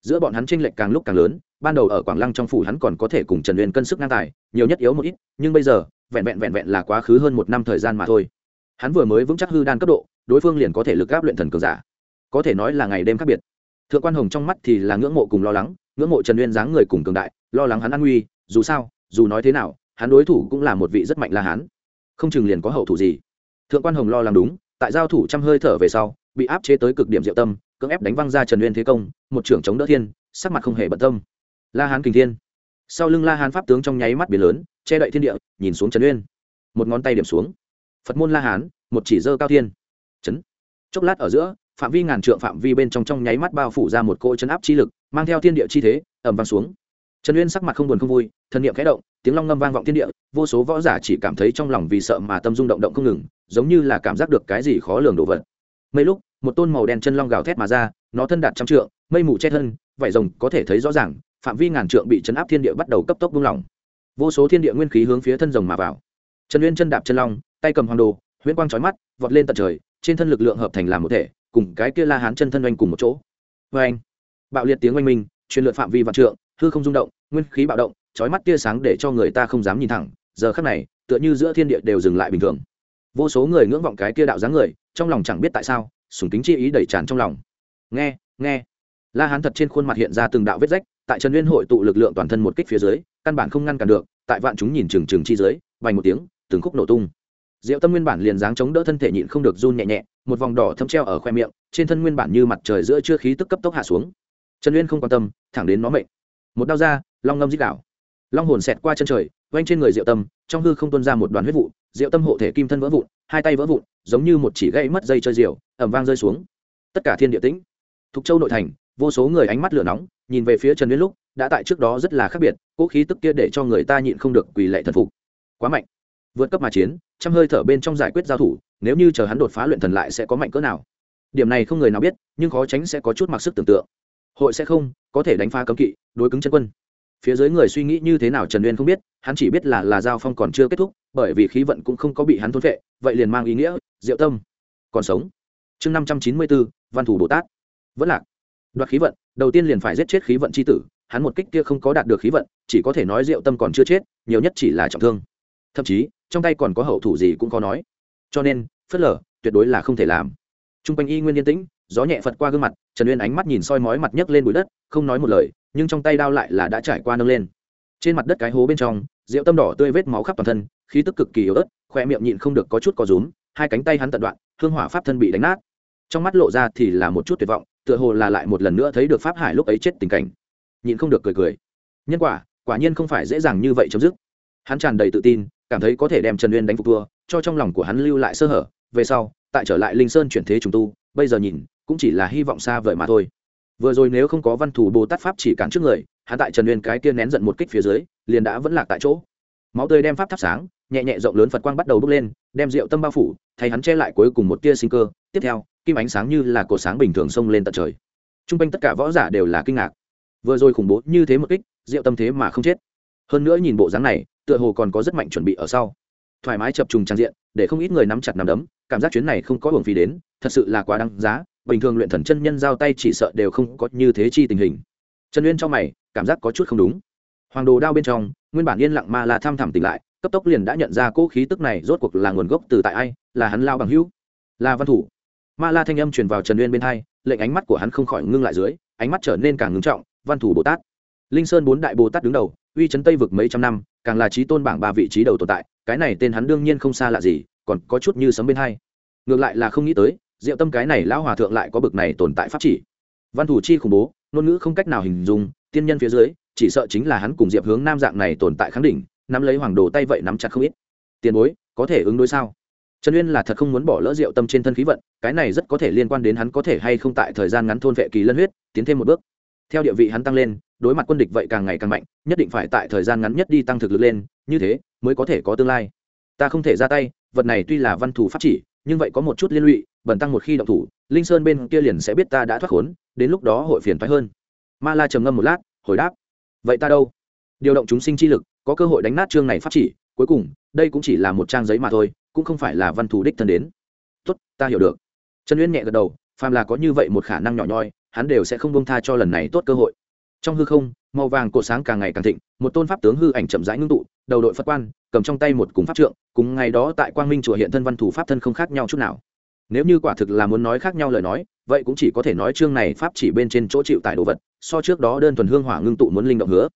Giữa bọn hắn tranh lệch càng lúc càng lớn, ban đầu ở quảng lăng trong phủ hắn còn có thể cùng trần uyên cân sức ngang tài, nhiều nhất yếu một ít, nhưng bây giờ, vẹn vẹn vẹn vẹn là quá khứ hơn một năm thời gian mà thôi. Hắn vừa mới vững chắc hư đan cấp độ, đối phương liền có thể lực gáp luyện thần cường giả có thể nói là ngày đêm khác biệt. Thượng quan hồng trong mắt thì là ngưỡng mộ cùng lo lắng, ngưỡng mộ trần uyên dáng người cùng cường đại, lo lắng hắn an nguy, dù sao, dù nói thế nào, hắn đối thủ cũng là một vị rất mạnh la hán không chừng liền có hậu thủ gì. Thượng quan hồng lo lắng đúng, tại giao thủ trăm hơi thở về sau, bị áp chế tới cực điểm diệu tâm, cưỡng ép đánh văng ra trần uyên thế công, một trưởng chống đỡ thiên, sắc mặt không hề bận tâm. La hán kình thiên. Sau lưng la hán pháp tướng trong nháy mắt biển lớn, che đậy thiên địa, nhìn xuống trần uyên. Một ngón tay điểm xuống. Phật môn la hán, một chỉ dơ cao thiên. Chấn. Chốc lát ở giữa phạm vi ngàn trượng phạm vi bên trong trong nháy mắt bao phủ ra một cỗ chấn áp chi lực, mang theo thiên địa chi thế ẩm vang xuống. Trần uyên sắc mặt không buồn không vui, thần niệm khẽ động, tiếng long ngâm vang vọng thiên địa, vô số võ giả chỉ cảm thấy trong lòng vì sợ mà tâm dung động động không ngừng, giống như là cảm giác được cái gì khó lường đồ vật. Mấy lúc, một tôn màu đen chân long gào thét mà ra, nó thân đạt trăm trượng, mây mù che thân, vảy rồng có thể thấy rõ ràng, phạm vi ngàn trượng bị chấn áp thiên địa bắt đầu cấp tốc buông lỏng. Vô số thiên địa nguyên khí hướng phía thân rồng mà vào. Trần uyên chân đạp chân long, tay cầm hoàng đồ, huyễn quang trói mắt, vọt lên tận trời, trên thân lực lượng hợp thành làm một thể cùng cái kia la hán chân thân oanh cùng một chỗ. Vê anh, bạo liệt tiếng oanh minh, truyền lượt phạm vi vạn trượng, hư không rung động, nguyên khí bạo động trói mắt tia sáng để cho người ta không dám nhìn thẳng. Giờ khắc này, tựa như giữa thiên địa đều dừng lại bình thường. Vô số người ngưỡng vọng cái kia đạo dáng người, trong lòng chẳng biết tại sao, sùng kính chi ý đẩy tràn trong lòng. Nghe nghe. La hán thật trên khuôn mặt hiện ra từng đạo vết rách, tại trần liên hội tụ lực lượng toàn thân một kích phía dưới, căn bản không ngăn cản được, tại vạn chúng nhìn trừng trừng chi dưới vành một tiếng, từng khúc nổ tung diệu tâm nguyên bản liền dáng chống đỡ thân thể nhịn không được run nhẹ nhẹ, một vòng đỏ thâm treo ở khoe miệng, trên thân nguyên bản như mặt trời giữa chưa khí tức cấp tốc hạ xuống. Trần uyên không quan tâm, thẳng đến nó mệnh. Một đao ra, long ngâm dích đảo long hồn xẹt qua chân trời quanh trên người diệu tâm, trong hư không tuôn ra một đoàn huyết vụ, diệu tâm hộ thể kim thân vỡ vụn, hai tay vỡ vụn, giống như một chỉ gãy mất dây chơi diều, ầm vang rơi xuống. Tất cả thiên địa tĩnh. Thục châu nội thành, vô số người ánh mắt lửa nóng, nhìn về phía trần uyên lúc, đã tại trước đó rất là khác biệt cỗ khí tức kia để cho người ta nhịn không được quỳ lạy thần phục. Quá mạnh vượt cấp mà chiến, trăm hơi thở bên trong giải quyết giao thủ, nếu như chờ hắn đột phá luyện thần lại sẽ có mạnh cỡ nào. Điểm này không người nào biết, nhưng khó tránh sẽ có chút mặc sức tưởng tượng. Hội sẽ không, có thể đánh phá cấm kỵ, đối cứng chân quân. Phía dưới người suy nghĩ như thế nào trần uyên không biết, hắn chỉ biết là là giao phong còn chưa kết thúc, bởi vì khí vận cũng không có bị hắn thôn vệ vậy liền mang ý nghĩa, diệu tâm. Còn sống. Chương năm trăm chín mươi bốn văn thủ bồ tát. Vẫn lạc. Đoạt khí vận, đầu tiên liền phải giết chết khí vận c h i tử, hắn một kích kia không có đạt được khí vận, chỉ có thể nói diệu tâm còn chưa chết, nhiều nhất chỉ là trọng thương thậm chí, trong tay còn có hậu thủ gì cũng có nói. Cho nên, phớt lờ, tuyệt đối là không thể làm. T r u n g quanh y nguyên yên tĩnh, gió nhẹ phật qua gương mặt, trần uyên ánh mắt nhìn soi mói mặt nhấc lên bụi đất, không nói một lời, nhưng trong tay đao lại là đã trải qua nâng lên. Trên mặt đất cái hố bên trong, rượu tâm đỏ tươi vết máu khắp toàn thân, khí tức cực kỳ yếu ớt khoe miệng nhịn không được có chút có rúm, hai cánh tay hắn tận đoạn, hương hỏa pháp thân bị đánh nát. Trong mắt lộ ra thì là một chút tuyệt vọng, tựa hồ là lại một lần nữa thấy được pháp hải lúc ấy chết tình cảnh. Nhịn không được cười cười. Nhân quả quả nhiên không phải dễ dàng như vậy chấm dứt. Hắn tràn đầy tự tin cảm thấy có thể đem trần uyên đánh phục thua, cho trong lòng của hắn lưu lại sơ hở. Về sau, tại trở lại linh sơn chuyển thế trùng tu, bây giờ nhìn, cũng chỉ là hy vọng xa vời mà thôi. Vừa rồi nếu không có văn thủ bồ tát pháp chỉ cản trước người, hắn tại trần uyên cái kia nén giận một kích phía dưới, liền đã vẫn lạc tại chỗ. Máu tươi đem pháp thắp sáng, nhẹ nhẹ rộng lớn phật quang bắt đầu bốc lên, đem rượu tâm bao phủ, thay hắn che lại cuối cùng một tia sinh cơ. Tiếp theo, kim ánh sáng như là cổ sáng bình thường xông lên tận trời. T r u n g quanh tất cả võ giả đều là kinh ngạc. Vừa rồi khủng bố như thế một kích, rượu tâm thế mà không chết. Hơn nữa nhìn bộ dáng này tựa hồ còn có rất mạnh chuẩn bị ở sau. Thoải mái chập trùng trang diện, để không ít người nắm chặt nắm đấm, cảm giác chuyến này không có hưởng phí đến, thật sự là quá đăng giá, bình thường luyện thần chân nhân giao tay chỉ sợ đều không có như thế chi tình hình. Trần uyên trong mày, cảm giác có chút không đúng. Hoàng đồ đao bên trong, nguyên bản yên lặng mà là tham thẳm tỉnh lại, cấp tốc liền đã nhận ra cỗ khí tức này rốt cuộc là nguồn gốc từ tại ai, là hắn lao bằng hữu, là văn thủ. Ma la thanh âm truyền vào trần uyên bên hai, lệnh ánh mắt của hắn không khỏi ngưng lại dưới, ánh mắt trở nên càng ngưng trọng, văn thủ bồ tát. Linh sơn bốn đại bồ tát đứng đầu uy chấn tây vực mấy trăm năm, càng là trí tôn bảng ba vị trí đầu tồn tại, cái này tên hắn đương nhiên không xa lạ gì, còn có chút như sấm bên hay. ngược lại là không nghĩ tới, diệu tâm cái này lão hòa thượng lại có bực này tồn tại pháp chỉ. Văn thủ chi khủng bố, ngôn ngữ không cách nào hình dung, tiên nhân phía dưới, chỉ sợ chính là hắn cùng diệp hướng nam dạng này tồn tại kháng đỉnh, nắm lấy hoàng đồ tay vậy nắm chặt không ít. Tiền bối, có thể ứng đối sao? Trần uyên là thật không muốn bỏ lỡ diệu tâm trên thân khí vận, cái này rất có thể liên quan đến hắn có thể hay không tại thời gian ngắn thôn vệ kỳ lân huyết, tiến thêm một bước. Theo địa vị hắn tăng lên đối mặt quân địch vậy càng ngày càng mạnh, nhất định phải tại thời gian ngắn nhất đi tăng thực lực lên, như thế mới có thể có tương lai. Ta không thể ra tay, vật này tuy là văn thủ pháp chỉ, nhưng vậy có một chút liên lụy bần tăng một khi động thủ, linh sơn bên kia liền sẽ biết ta đã thoát khốn, đến lúc đó hội phiền thoái hơn. Ma la trầm ngâm một lát, hồi đáp, vậy ta đâu? Điều động chúng sinh chi lực, có cơ hội đánh nát chương này pháp chỉ, cuối cùng, đây cũng chỉ là một trang giấy mà thôi, cũng không phải là văn thủ đích thân đến. Tốt, ta hiểu được. Trần uyên nhẹ gật đầu, phàm là có như vậy một khả năng nhỏ nhoi, hắn đều sẽ không bông tha cho lần này tốt cơ hội trong hư không, màu vàng cổ sáng càng ngày càng thịnh, một tôn pháp tướng hư ảnh chậm rãi ngưng tụ, đầu đội phật quan, cầm trong tay một cúng pháp trượng, cùng ngày đó tại quang minh chùa hiện thân văn thủ pháp thân không khác nhau chút nào. Nếu như quả thực là muốn nói khác nhau lời nói, vậy cũng chỉ có thể nói chương này pháp chỉ bên trên chỗ chịu tại đồ vật, so trước đó đơn thuần hương hỏa ngưng tụ muốn linh động hứa.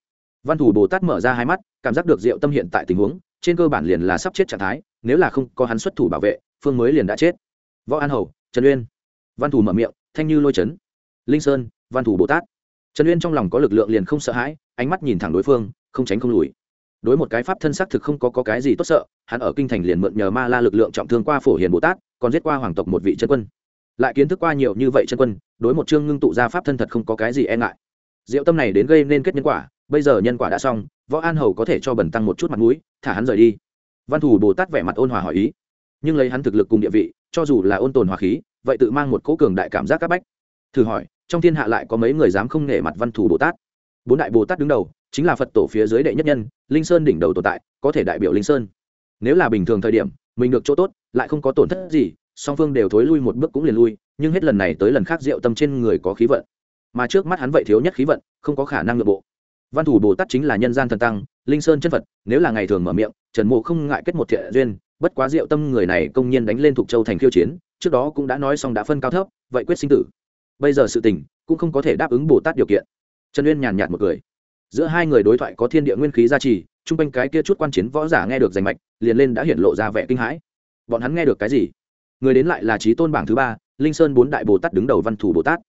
Văn thủ bồ tát mở ra hai mắt, cảm giác được diệu tâm hiện tại tình huống, trên cơ bản liền là sắp chết trạng thái, nếu là không có hắn xuất thủ bảo vệ, phương mới liền đã chết. Võ an hầu, trần uyên. Văn thủ mở miệng, thanh như lôi chấn. Linh sơn, văn thủ bồ tát trần uyên trong lòng có lực lượng liền không sợ hãi ánh mắt nhìn thẳng đối phương không tránh không lùi đối một cái pháp thân xác thực không có, có cái gì tốt sợ hắn ở kinh thành liền mượn nhờ ma la lực lượng trọng thương qua phổ hiền bồ tát còn giết qua hoàng tộc một vị chân quân lại kiến thức qua nhiều như vậy chân quân đối một chương ngưng tụ ra pháp thân thật không có cái gì e ngại diệu tâm này đến gây nên kết nhân quả bây giờ nhân quả đã xong võ an hầu có thể cho bẩn tăng một chút mặt mũi thả hắn rời đi văn thủ bồ tát vẻ mặt ôn hòa hỏi ý nhưng lấy hắn thực lực cùng địa vị cho dù là ôn tồn hòa khí vậy tự mang một cỗ cường đại cảm giác các bách thử hỏi trong thiên hạ lại có mấy người dám không nể mặt văn thủ bồ tát bốn đại bồ tát đứng đầu chính là phật tổ phía dưới đệ nhất nhân linh sơn đỉnh đầu tồn tại có thể đại biểu linh sơn nếu là bình thường thời điểm mình được chỗ tốt lại không có tổn thất gì song phương đều thối lui một bước cũng liền lui nhưng hết lần này tới lần khác diệu tâm trên người có khí vận mà trước mắt hắn vậy thiếu nhất khí vận không có khả năng nội bộ văn thủ bồ tát chính là nhân gian thần tăng linh sơn chân phật nếu là ngày thường mở miệng trần mộ không ngại kết một thiện duyên bất quá diệu tâm người này công nhiên đánh lên thuộc châu thành khiêu chiến trước đó cũng đã nói xong đã phân cao thấp vậy quyết sinh tử bây giờ sự tình cũng không có thể đáp ứng bồ tát điều kiện. Trần uyên nhàn nhạt một cười. Giữa hai người đối thoại có thiên địa nguyên khí gia trì, chung quanh cái kia chút quan chiến võ giả nghe được danh mạch, liền lên đã hiện lộ ra vẻ kinh hãi. Bọn hắn nghe được cái gì? Người đến lại là trí tôn bảng thứ ba, linh sơn bốn đại bồ tát đứng đầu văn thủ bồ tát.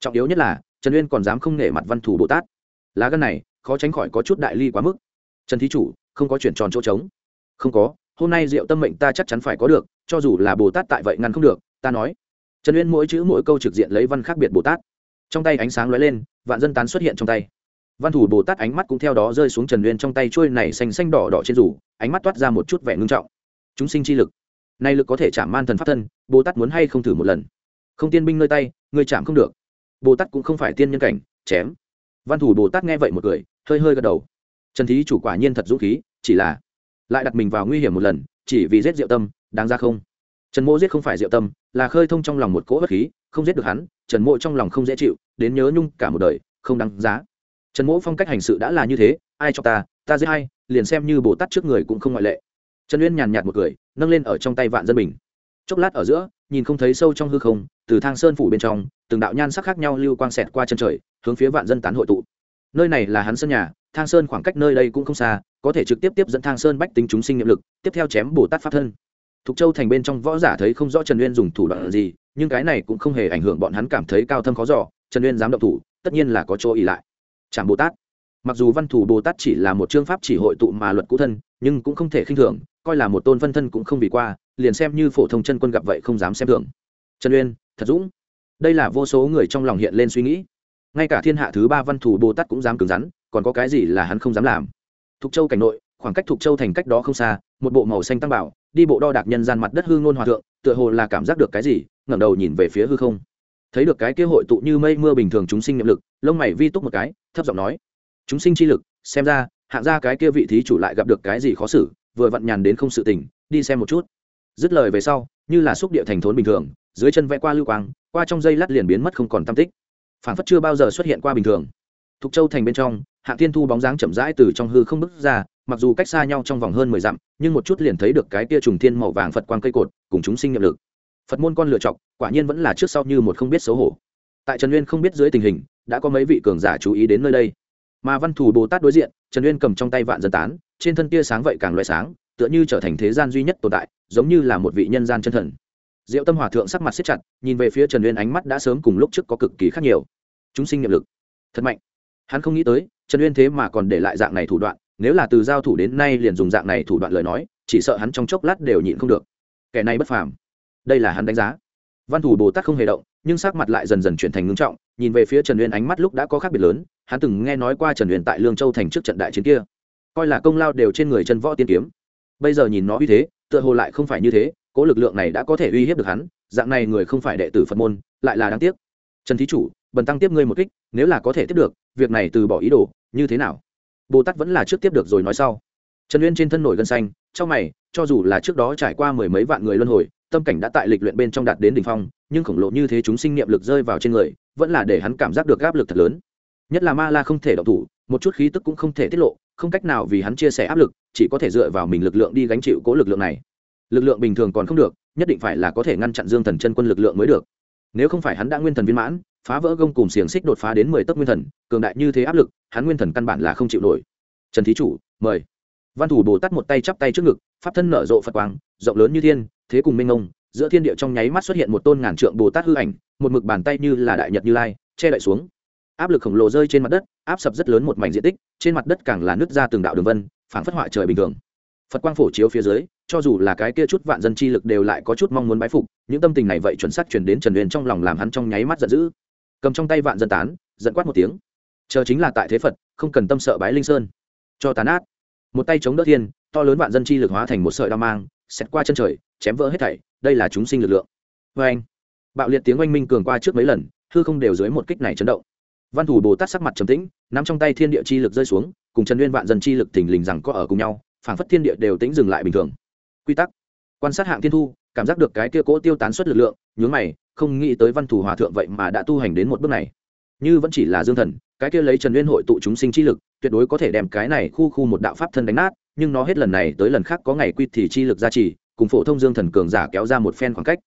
Trọng yếu nhất là, trần uyên còn dám không nể mặt văn thủ bồ tát. Lá gân này, khó tránh khỏi có chút đại ly quá mức. Trần thí chủ, không có chuyển tròn chỗ trống. Không có, hôm nay diệu tâm mệnh ta chắc chắn phải có được, cho dù là bồ tát tại vậy ngăn không được, ta nói trần uyên mỗi chữ mỗi câu trực diện lấy văn khác biệt bồ tát. Trong tay ánh sáng lóe lên, vạn dân tán xuất hiện trong tay. Văn thủ bồ tát ánh mắt cũng theo đó rơi xuống trần uyên trong tay trôi này xanh xanh đỏ đỏ trên rủ, ánh mắt toát ra một chút vẻ ngưng trọng. Chúng sinh chi lực. Nay lực có thể chạm man thần pháp thân, bồ tát muốn hay không thử một lần? Không tiên binh nơi tay người chạm không được. Bồ tát cũng không phải tiên nhân cảnh, chém. Văn thủ bồ tát nghe vậy một cười, hơi hơi gật đầu. Trần thí chủ quả nhiên thật dũng khí, chỉ là lại đặt mình vào nguy hiểm một lần, chỉ vì giết diệu tâm, đáng ra không? Trần mỗ giết không phải diệu tâm, là khơi thông trong lòng một cỗ bất khí, không giết được hắn, trần mỗ trong lòng không dễ chịu, đến nhớ nhung cả một đời, không đáng giá. Trần mỗ phong cách hành sự đã là như thế, ai cho ta ta giết hay liền xem như bồ tát trước người cũng không ngoại lệ. Trần uyên nhàn nhạt một cười, nâng lên ở trong tay vạn dân bình. Chốc lát ở giữa, nhìn không thấy sâu trong hư không, từ thang sơn phủ bên trong, từng đạo nhan sắc khác nhau lưu quang xẹt qua chân trời, hướng phía vạn dân tán hội tụ. Nơi này là hắn sân nhà, thang sơn khoảng cách nơi đây cũng không xa, có thể trực tiếp tiếp dẫn thang sơn bách tính chúng sinh nhiệm lực, tiếp theo chém bồ tát pháp thân thục châu thành bên trong võ giả thấy không rõ trần uyên dùng thủ đoạn gì, nhưng cái này cũng không hề ảnh hưởng bọn hắn cảm thấy cao thâm khó giỏ trần uyên dám động thủ, tất nhiên là có chỗ ỉ lại. Chẳng bồ tát. Mặc dù văn thủ bồ tát chỉ là một chương pháp chỉ hội tụ mà luật cũ thân, nhưng cũng không thể khinh thường, coi là một tôn phân thân cũng không vì qua, liền xem như phổ thông chân quân gặp vậy không dám xem thường. Trần uyên, thật dũng. Đây là vô số người trong lòng hiện lên suy nghĩ. Ngay cả thiên hạ thứ ba văn thủ bồ tát cũng dám cứng rắn, còn có cái gì là hắn không dám làm? Thục châu cảnh nội, khoảng cách thục châu thành cách đó không xa, một bộ màu xanh tăng bảo đi bộ đo đạc nhân gian mặt đất hư ngôn hòa thượng, tựa hồ là cảm giác được cái gì, ngẩng đầu nhìn về phía hư không. Thấy được cái kia hội tụ như mây mưa bình thường chúng sinh nhiệm lực, lông mày vi túc một cái, thấp giọng nói, chúng sinh chi lực, xem ra, hạng ra cái kia vị thí chủ lại gặp được cái gì khó xử, vừa vặn nhàn đến không sự tình, đi xem một chút. Dứt lời về sau, như là xúc địa thành thốn bình thường, dưới chân vẽ qua lưu quang, qua trong dây lát liền biến mất không còn tam tích. Phản phất chưa bao giờ xuất hiện qua bình thường. Thục châu thành bên trong hạng thiên thu bóng dáng chậm rãi từ trong hư không bước ra, mặc dù cách xa nhau trong vòng hơn mười dặm, nhưng một chút liền thấy được cái kia trùng thiên màu vàng phật quang cây cột, cùng chúng sinh nhiệm lực. Phật môn con lựa chọc, quả nhiên vẫn là trước sau như một không biết xấu hổ. Tại trần uyên không biết dưới tình hình, đã có mấy vị cường giả chú ý đến nơi đây. Mà văn thù bồ tát đối diện, trần uyên cầm trong tay vạn dân tán, trên thân tia sáng vậy càng loại sáng, tựa như trở thành thế gian duy nhất tồn tại, giống như là một vị nhân gian chân thần. Diệu tâm hòa thượng sắc mặt xếp chặt, nhìn về phía trần uyên ánh mắt đã sớm cùng lúc trước có cực kỳ khác nhiều. Chúng sinh nhiệm lực. Thật mạnh hắn không nghĩ tới, trần uyên thế mà còn để lại dạng này thủ đoạn, nếu là từ giao thủ đến nay liền dùng dạng này thủ đoạn lời nói, chỉ sợ hắn trong chốc lát đều nhịn không được. Kẻ này bất phàm. Đây là hắn đánh giá. Văn thủ bồ tát không hề động, nhưng sắc mặt lại dần dần chuyển thành ngưng trọng, nhìn về phía trần uyên ánh mắt lúc đã có khác biệt lớn, hắn từng nghe nói qua trần uyên tại lương châu thành trước trận đại chiến kia. Coi là công lao đều trên người chân võ tiên kiếm. Bây giờ nhìn nó uy thế, tựa hồ lại không phải như thế, cố lực lượng này đã có thể uy hiếp được hắn, dạng này người không phải đệ tử phật môn, lại là đáng tiếc. Trần thí chủ bần tăng tiếp ngươi một kích, nếu là có thể tiếp được, việc này từ bỏ ý đồ, như thế nào? Bồ tát vẫn là trước tiếp được rồi nói sau. Trần uyên trên thân nổi gân xanh, trong mày, cho dù là trước đó trải qua mười mấy vạn người luân hồi, tâm cảnh đã tại lịch luyện bên trong đạt đến đ ỉ n h phong, nhưng khổng lồ như thế chúng sinh niệm lực rơi vào trên người, vẫn là để hắn cảm giác được áp lực thật lớn. Nhất là ma la không thể động thủ, một chút khí tức cũng không thể tiết lộ, không cách nào vì hắn chia sẻ áp lực, chỉ có thể dựa vào mình lực lượng đi gánh chịu cố lực lượng này. Lực lượng bình thường còn không được, nhất định phải là có thể ngăn chặn dương thần chân quân lực lượng mới được nếu không phải hắn đã nguyên thần viên mãn, phá vỡ gông cùng xiềng xích đột phá đến mười tấc nguyên thần, cường đại như thế áp lực, hắn nguyên thần căn bản là không chịu nổi. Trần thí chủ, mời. Văn thủ bồ tát một tay chắp tay trước ngực, pháp thân nở rộ phật quang, rộng lớn như thiên, thế cùng minh ông giữa thiên địa trong nháy mắt xuất hiện một tôn ngàn trượng bồ tát hư ảnh, một mực bàn tay như là đại nhật như lai, che đậy xuống. Áp lực khổng lồ rơi trên mặt đất, áp sập rất lớn một mảnh diện tích, trên mặt đất càng là nứt ra từng đạo đường vân, phảng phất họa trời bình thường. Phật quang phổ chiếu phía dưới cho dù là cái kia chút vạn dân chi lực đều lại có chút mong muốn bái phục, những tâm tình này vậy chuẩn xác chuyển đến trần huyền trong lòng làm hắn trong nháy mắt giận dữ. Cầm trong tay vạn dân tán, giận quát một tiếng. Chờ chính là tại thế phật, không cần tâm sợ bái linh sơn. Cho tán át một tay chống đỡ thiên, to lớn vạn dân chi lực hóa thành một sợi đao mang xét qua chân trời, chém vỡ hết thảy, đây là chúng sinh lực lượng. Vê anh, bạo liệt tiếng oanh minh cường qua trước mấy lần, hư không đều dưới một kích này chấn động. Văn thủ bồ tát sắc mặt trầm tĩnh, nắm trong tay thiên địa chi lực rơi xuống, cùng trần nguyên vạn dân chi lực thình lình rằng có ở cùng nhau, phảng phất thiên địa đều tĩnh dừng lại bình thường quy tắc. Quan sát hạng thiên thu, cảm giác được cái kia cỗ tiêu tán suất lực lượng, nhướng mày, không nghĩ tới văn thủ hòa thượng vậy mà đã tu hành đến một bước này. Như vẫn chỉ là dương thần, cái kia lấy trần nguyên hội tụ chúng sinh chi lực, tuyệt đối có thể đem cái này khu khu một đạo pháp thân đánh nát, nhưng nó hết lần này tới lần khác có ngày quy thì chi lực gia trì, cùng phổ thông dương thần cường giả kéo ra một phen khoảng cách.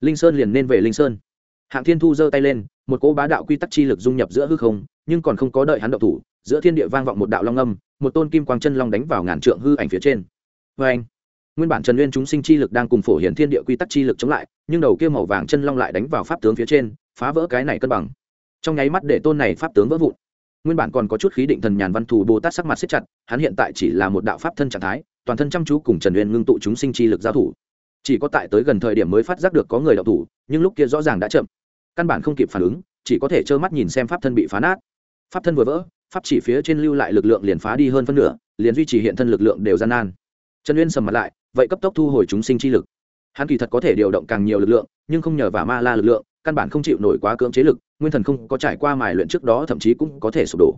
Linh sơn liền nên về linh sơn. Hạng thiên thu giơ tay lên, một cỗ bá đạo quy tắc chi lực dung nhập giữa hư không, nhưng còn không có đợi hắn động thủ, giữa thiên địa vang vọng một đạo long âm, một tôn kim quang chân long đánh vào ngàn trượng hư ảnh phía trên. Vê anh nguyên bản trần nguyên chúng sinh chi lực đang cùng phổ hiển thiên địa quy tắc chi lực chống lại, nhưng đầu kia màu vàng chân long lại đánh vào pháp tướng phía trên, phá vỡ cái này cân bằng. Trong nháy mắt để tôn này pháp tướng vỡ vụn. Nguyên bản còn có chút khí định thần nhàn văn thù bồ tát sắc mặt siết chặt, hắn hiện tại chỉ là một đạo pháp thân trạng thái, toàn thân chăm chú cùng trần uyên ngưng tụ chúng sinh chi lực giao thủ. Chỉ có tại tới gần thời điểm mới phát giác được có người đạo thủ, nhưng lúc kia rõ ràng đã chậm. Căn bản không kịp phản ứng, chỉ có thể trơ mắt nhìn xem pháp thân bị phá nát. Pháp thân vừa vỡ, pháp chỉ phía trên lưu lại lực lượng liền phá đi hơn phân nửa, liền duy trì hiện thân lực lượng đều gian nan. Trần uyên sầm mặt lại vậy cấp tốc thu hồi chúng sinh chi lực. Hắn kỳ thật có thể điều động càng nhiều lực lượng, nhưng không nhờ vào ma la lực lượng, căn bản không chịu nổi quá cưỡng chế lực, nguyên thần không có trải qua mài luyện trước đó, thậm chí cũng có thể sụp đổ.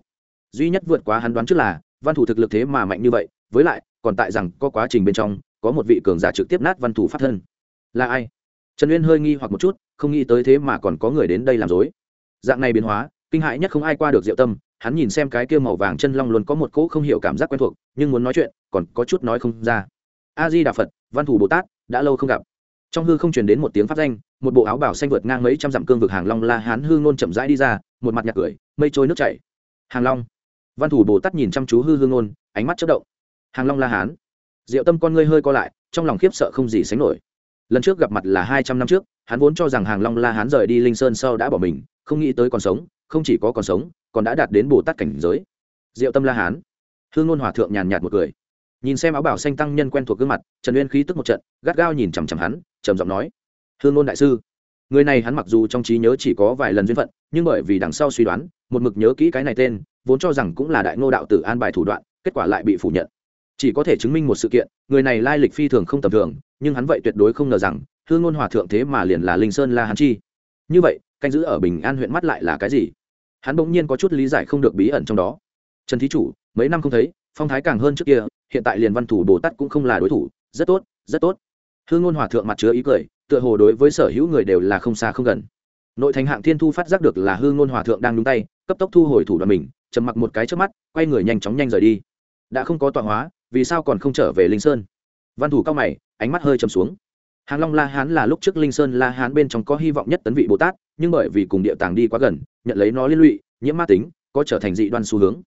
Duy nhất vượt quá hắn đoán trước là, văn thủ thực lực thế mà mạnh như vậy, với lại, còn tại rằng có quá trình bên trong, có một vị cường giả trực tiếp nát văn thủ pháp thân. Là ai? Trần uyên hơi nghi hoặc một chút, không nghĩ tới thế mà còn có người đến đây làm dối. Dạng này biến hóa, kinh hại nhất không ai qua được diệu tâm, hắn nhìn xem cái kia màu vàng chân long luôn có một cỗ không hiểu cảm giác quen thuộc, nhưng muốn nói chuyện, còn có chút nói không ra a di đà phật, văn thủ bồ tát, đã lâu không gặp. Trong hư không truyền đến một tiếng phát danh, một bộ áo bảo xanh vượt ngang mấy trăm dặm cương vực hàng long la hán hư ngôn chậm rãi đi ra, một mặt nhạc cười, mây trôi nước chảy. Hàng long. Văn thủ bồ tát nhìn chăm chú hư hư ngôn, ánh mắt chất động. Hàng long la hán. Diệu tâm con ngươi hơi co lại, trong lòng khiếp sợ không gì sánh nổi. Lần trước gặp mặt là hai trăm năm trước, hắn vốn cho rằng hàng long la hán rời đi linh sơn sau đã bỏ mình, không nghĩ tới còn sống, không chỉ có còn sống, còn đã đạt đến bồ tát cảnh giới. Diệu tâm la hán. Hương ngôn hòa thượng nhàn nhạt một cười nhìn xem áo bảo xanh tăng nhân quen thuộc gương mặt, trần uyên khí tức một trận, gắt gao nhìn chằm chằm hắn, trầm giọng nói, hương ngôn đại sư, người này hắn mặc dù trong trí nhớ chỉ có vài lần duyên phận, nhưng bởi vì đằng sau suy đoán, một mực nhớ kỹ cái này tên, vốn cho rằng cũng là đại ngô đạo tử an bài thủ đoạn, kết quả lại bị phủ nhận. Chỉ có thể chứng minh một sự kiện, người này lai lịch phi thường không tầm thường, nhưng hắn vậy tuyệt đối không ngờ rằng, hương ngôn hòa thượng thế mà liền là linh sơn la hắn chi. Như vậy, canh giữ ở bình an huyện mắt lại là cái gì? Hắn bỗng nhiên có chút lý giải không được bí ẩn trong đó. Trần thí chủ, mấy năm không thấy phong thái càng hơn trước kia, hiện tại liền văn thủ bồ tát cũng không là đối thủ, rất tốt rất tốt. Hương ngôn hòa thượng mặt chứa ý cười, tựa hồ đối với sở hữu người đều là không xa không gần. Nội thành hạng thiên thu phát giác được là hương ngôn hòa thượng đang đúng tay, cấp tốc thu hồi thủ đoàn mình, trầm mặc một cái trước mắt, quay người nhanh chóng nhanh rời đi. Đã không có tọa hóa, vì sao còn không trở về linh sơn? Văn thủ cao mày, ánh mắt hơi trầm xuống. Hàng long la hán là lúc trước linh sơn la hán bên trong có hy vọng nhất tấn vị bồ tát, nhưng bởi vì cùng địa tàng đi quá gần, nhận lấy nó liên lụy, nhiễm ma tính, có trở thành dị đoan xu hướng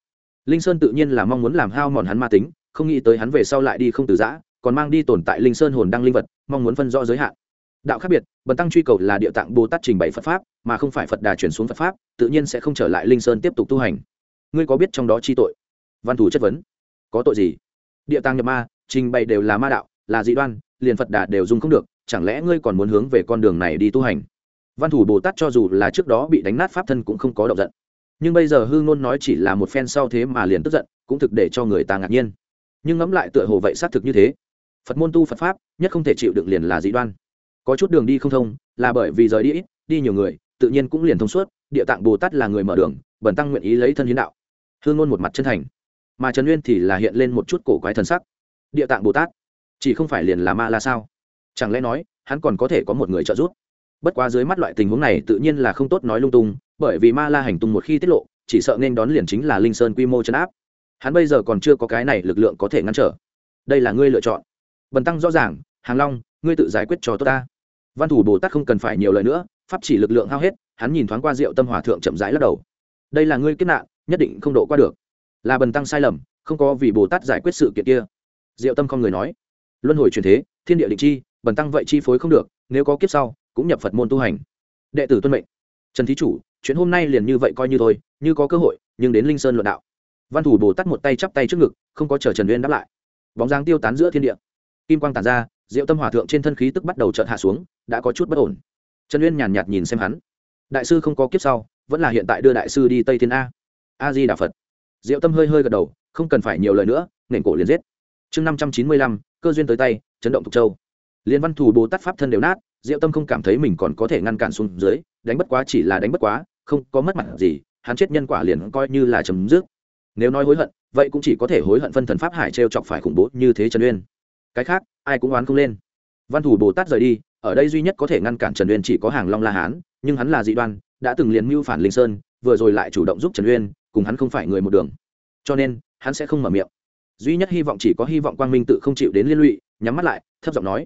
linh sơn tự nhiên là mong muốn làm hao mòn hắn ma tính, không nghĩ tới hắn về sau lại đi không từ giã, còn mang đi tồn tại linh sơn hồn đăng linh vật, mong muốn phân rõ giới hạn. Đạo khác biệt, bần tăng truy cầu là địa tạng bồ tát trình bày phật pháp, mà không phải phật đà chuyển xuống phật pháp, tự nhiên sẽ không trở lại linh sơn tiếp tục tu hành. Ngươi có biết trong đó chi tội? Văn thủ chất vấn. Có tội gì? Địa tàng nhập ma, trình bày đều là ma đạo, là dị đoan, liền phật đà đều dùng không được, chẳng lẽ ngươi còn muốn hướng về con đường này đi tu hành? Văn thủ bồ tát cho dù là trước đó bị đánh nát pháp thân cũng không có động giận nhưng bây giờ hư ngôn nói chỉ là một phen sau thế mà liền tức giận, cũng thực để cho người ta ngạc nhiên. Nhưng ngẫm lại tựa hồ vậy xác thực như thế. Phật môn tu phật pháp, nhất không thể chịu đựng liền là dị đoan. Có chút đường đi không thông, là bởi vì rời đi ít, đi nhiều người, tự nhiên cũng liền thông suốt, địa tạng bồ tát là người mở đường bẩn tăng nguyện ý lấy thân hiến đạo. Hương ngôn một mặt chân thành. Mà trần uyên thì là hiện lên một chút cổ quái thần sắc. Địa tạng bồ tát? Chỉ không phải liền là ma là sao? Chẳng lẽ nói, hắn còn có thể có một người trợ giúp? Bất quá dưới mắt loại tình huống này tự nhiên là không tốt nói lung tung bởi vì ma la hành tung một khi tiết lộ, chỉ sợ nên đón liền chính là linh sơn quy mô chấn áp. Hắn bây giờ còn chưa có cái này lực lượng có thể ngăn trở. Đây là ngươi lựa chọn. Bần tăng rõ ràng, hàng long, ngươi tự giải quyết cho tốt ta. Văn thủ bồ tát không cần phải nhiều lời nữa, pháp chỉ lực lượng hao hết, hắn nhìn thoáng qua diệu tâm hòa thượng chậm rãi lắc đầu. Đây là ngươi kiếp nạn, nhất định không độ qua được. Là bần tăng sai lầm, không có vì bồ tát giải quyết sự kiện kia. Diệu tâm không người nói. Luân hồi truyền thế, thiên địa định chi, bần tăng vậy chi phối không được, nếu có kiếp sau, cũng nhập phật môn tu hành. Đệ tử tuân mệnh. Trần thí chủ chuyện hôm nay liền như vậy coi như thôi, như có cơ hội, nhưng đến linh sơn luận đạo. Văn thủ bồ tát một tay chắp tay trước ngực, không có chờ trần uyên đáp lại. Bóng dáng tiêu tán giữa thiên địa. Kim quang tàn ra, diệu tâm hòa thượng trên thân khí tức bắt đầu chợt hạ xuống, đã có chút bất ổn. Trần uyên nhàn nhạt nhìn xem hắn. Đại sư không có kiếp sau, vẫn là hiện tại đưa đại sư đi tây thiên a. A di đà phật. Diệu tâm hơi hơi gật đầu, không cần phải nhiều lời nữa, nền cổ liền giết. Chương năm trăm chín mươi lăm, cơ duyên tới tay, chấn động thục châu. Liên văn thủ bồ tát pháp thân đều nát, diệu tâm không cảm thấy mình còn có thể ngăn cản xuống dưới, đánh bất quá chỉ là đánh bất quá không có mất mặt gì, hắn chết nhân quả liền coi như là chấm dứt. Nếu nói hối hận, vậy cũng chỉ có thể hối hận phân thần pháp hải t r e o chọc phải khủng bố như thế trần uyên. Cái khác, ai cũng oán không lên. Văn thủ bồ tát rời đi, ở đây duy nhất có thể ngăn cản trần uyên chỉ có hàng long la hán, nhưng hắn là dị đoan, đã từng liền mưu phản linh sơn, vừa rồi lại chủ động giúp trần uyên, cùng hắn không phải người một đường. Cho nên, hắn sẽ không mở miệng. Duy nhất hy vọng chỉ có hy vọng quang minh tự không chịu đến liên lụy, nhắm mắt lại, thấp giọng nói,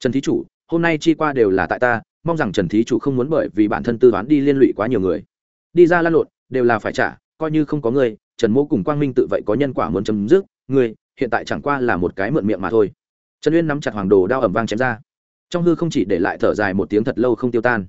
trần thí chủ, hôm nay chi qua đều là tại ta mong rằng trần thí chủ không muốn bởi vì bản thân tư toán đi liên lụy quá nhiều người. Đi ra lan lộn, đều là phải trả, coi như không có người, trần mỗ cùng quang minh tự vậy có nhân quả muốn chấm dứt, người, hiện tại chẳng qua là một cái mượn miệng mà thôi. Trần uyên nắm chặt hoàng đồ đao ẩm vang chém ra. Trong hư không chỉ để lại thở dài một tiếng thật lâu không tiêu tan.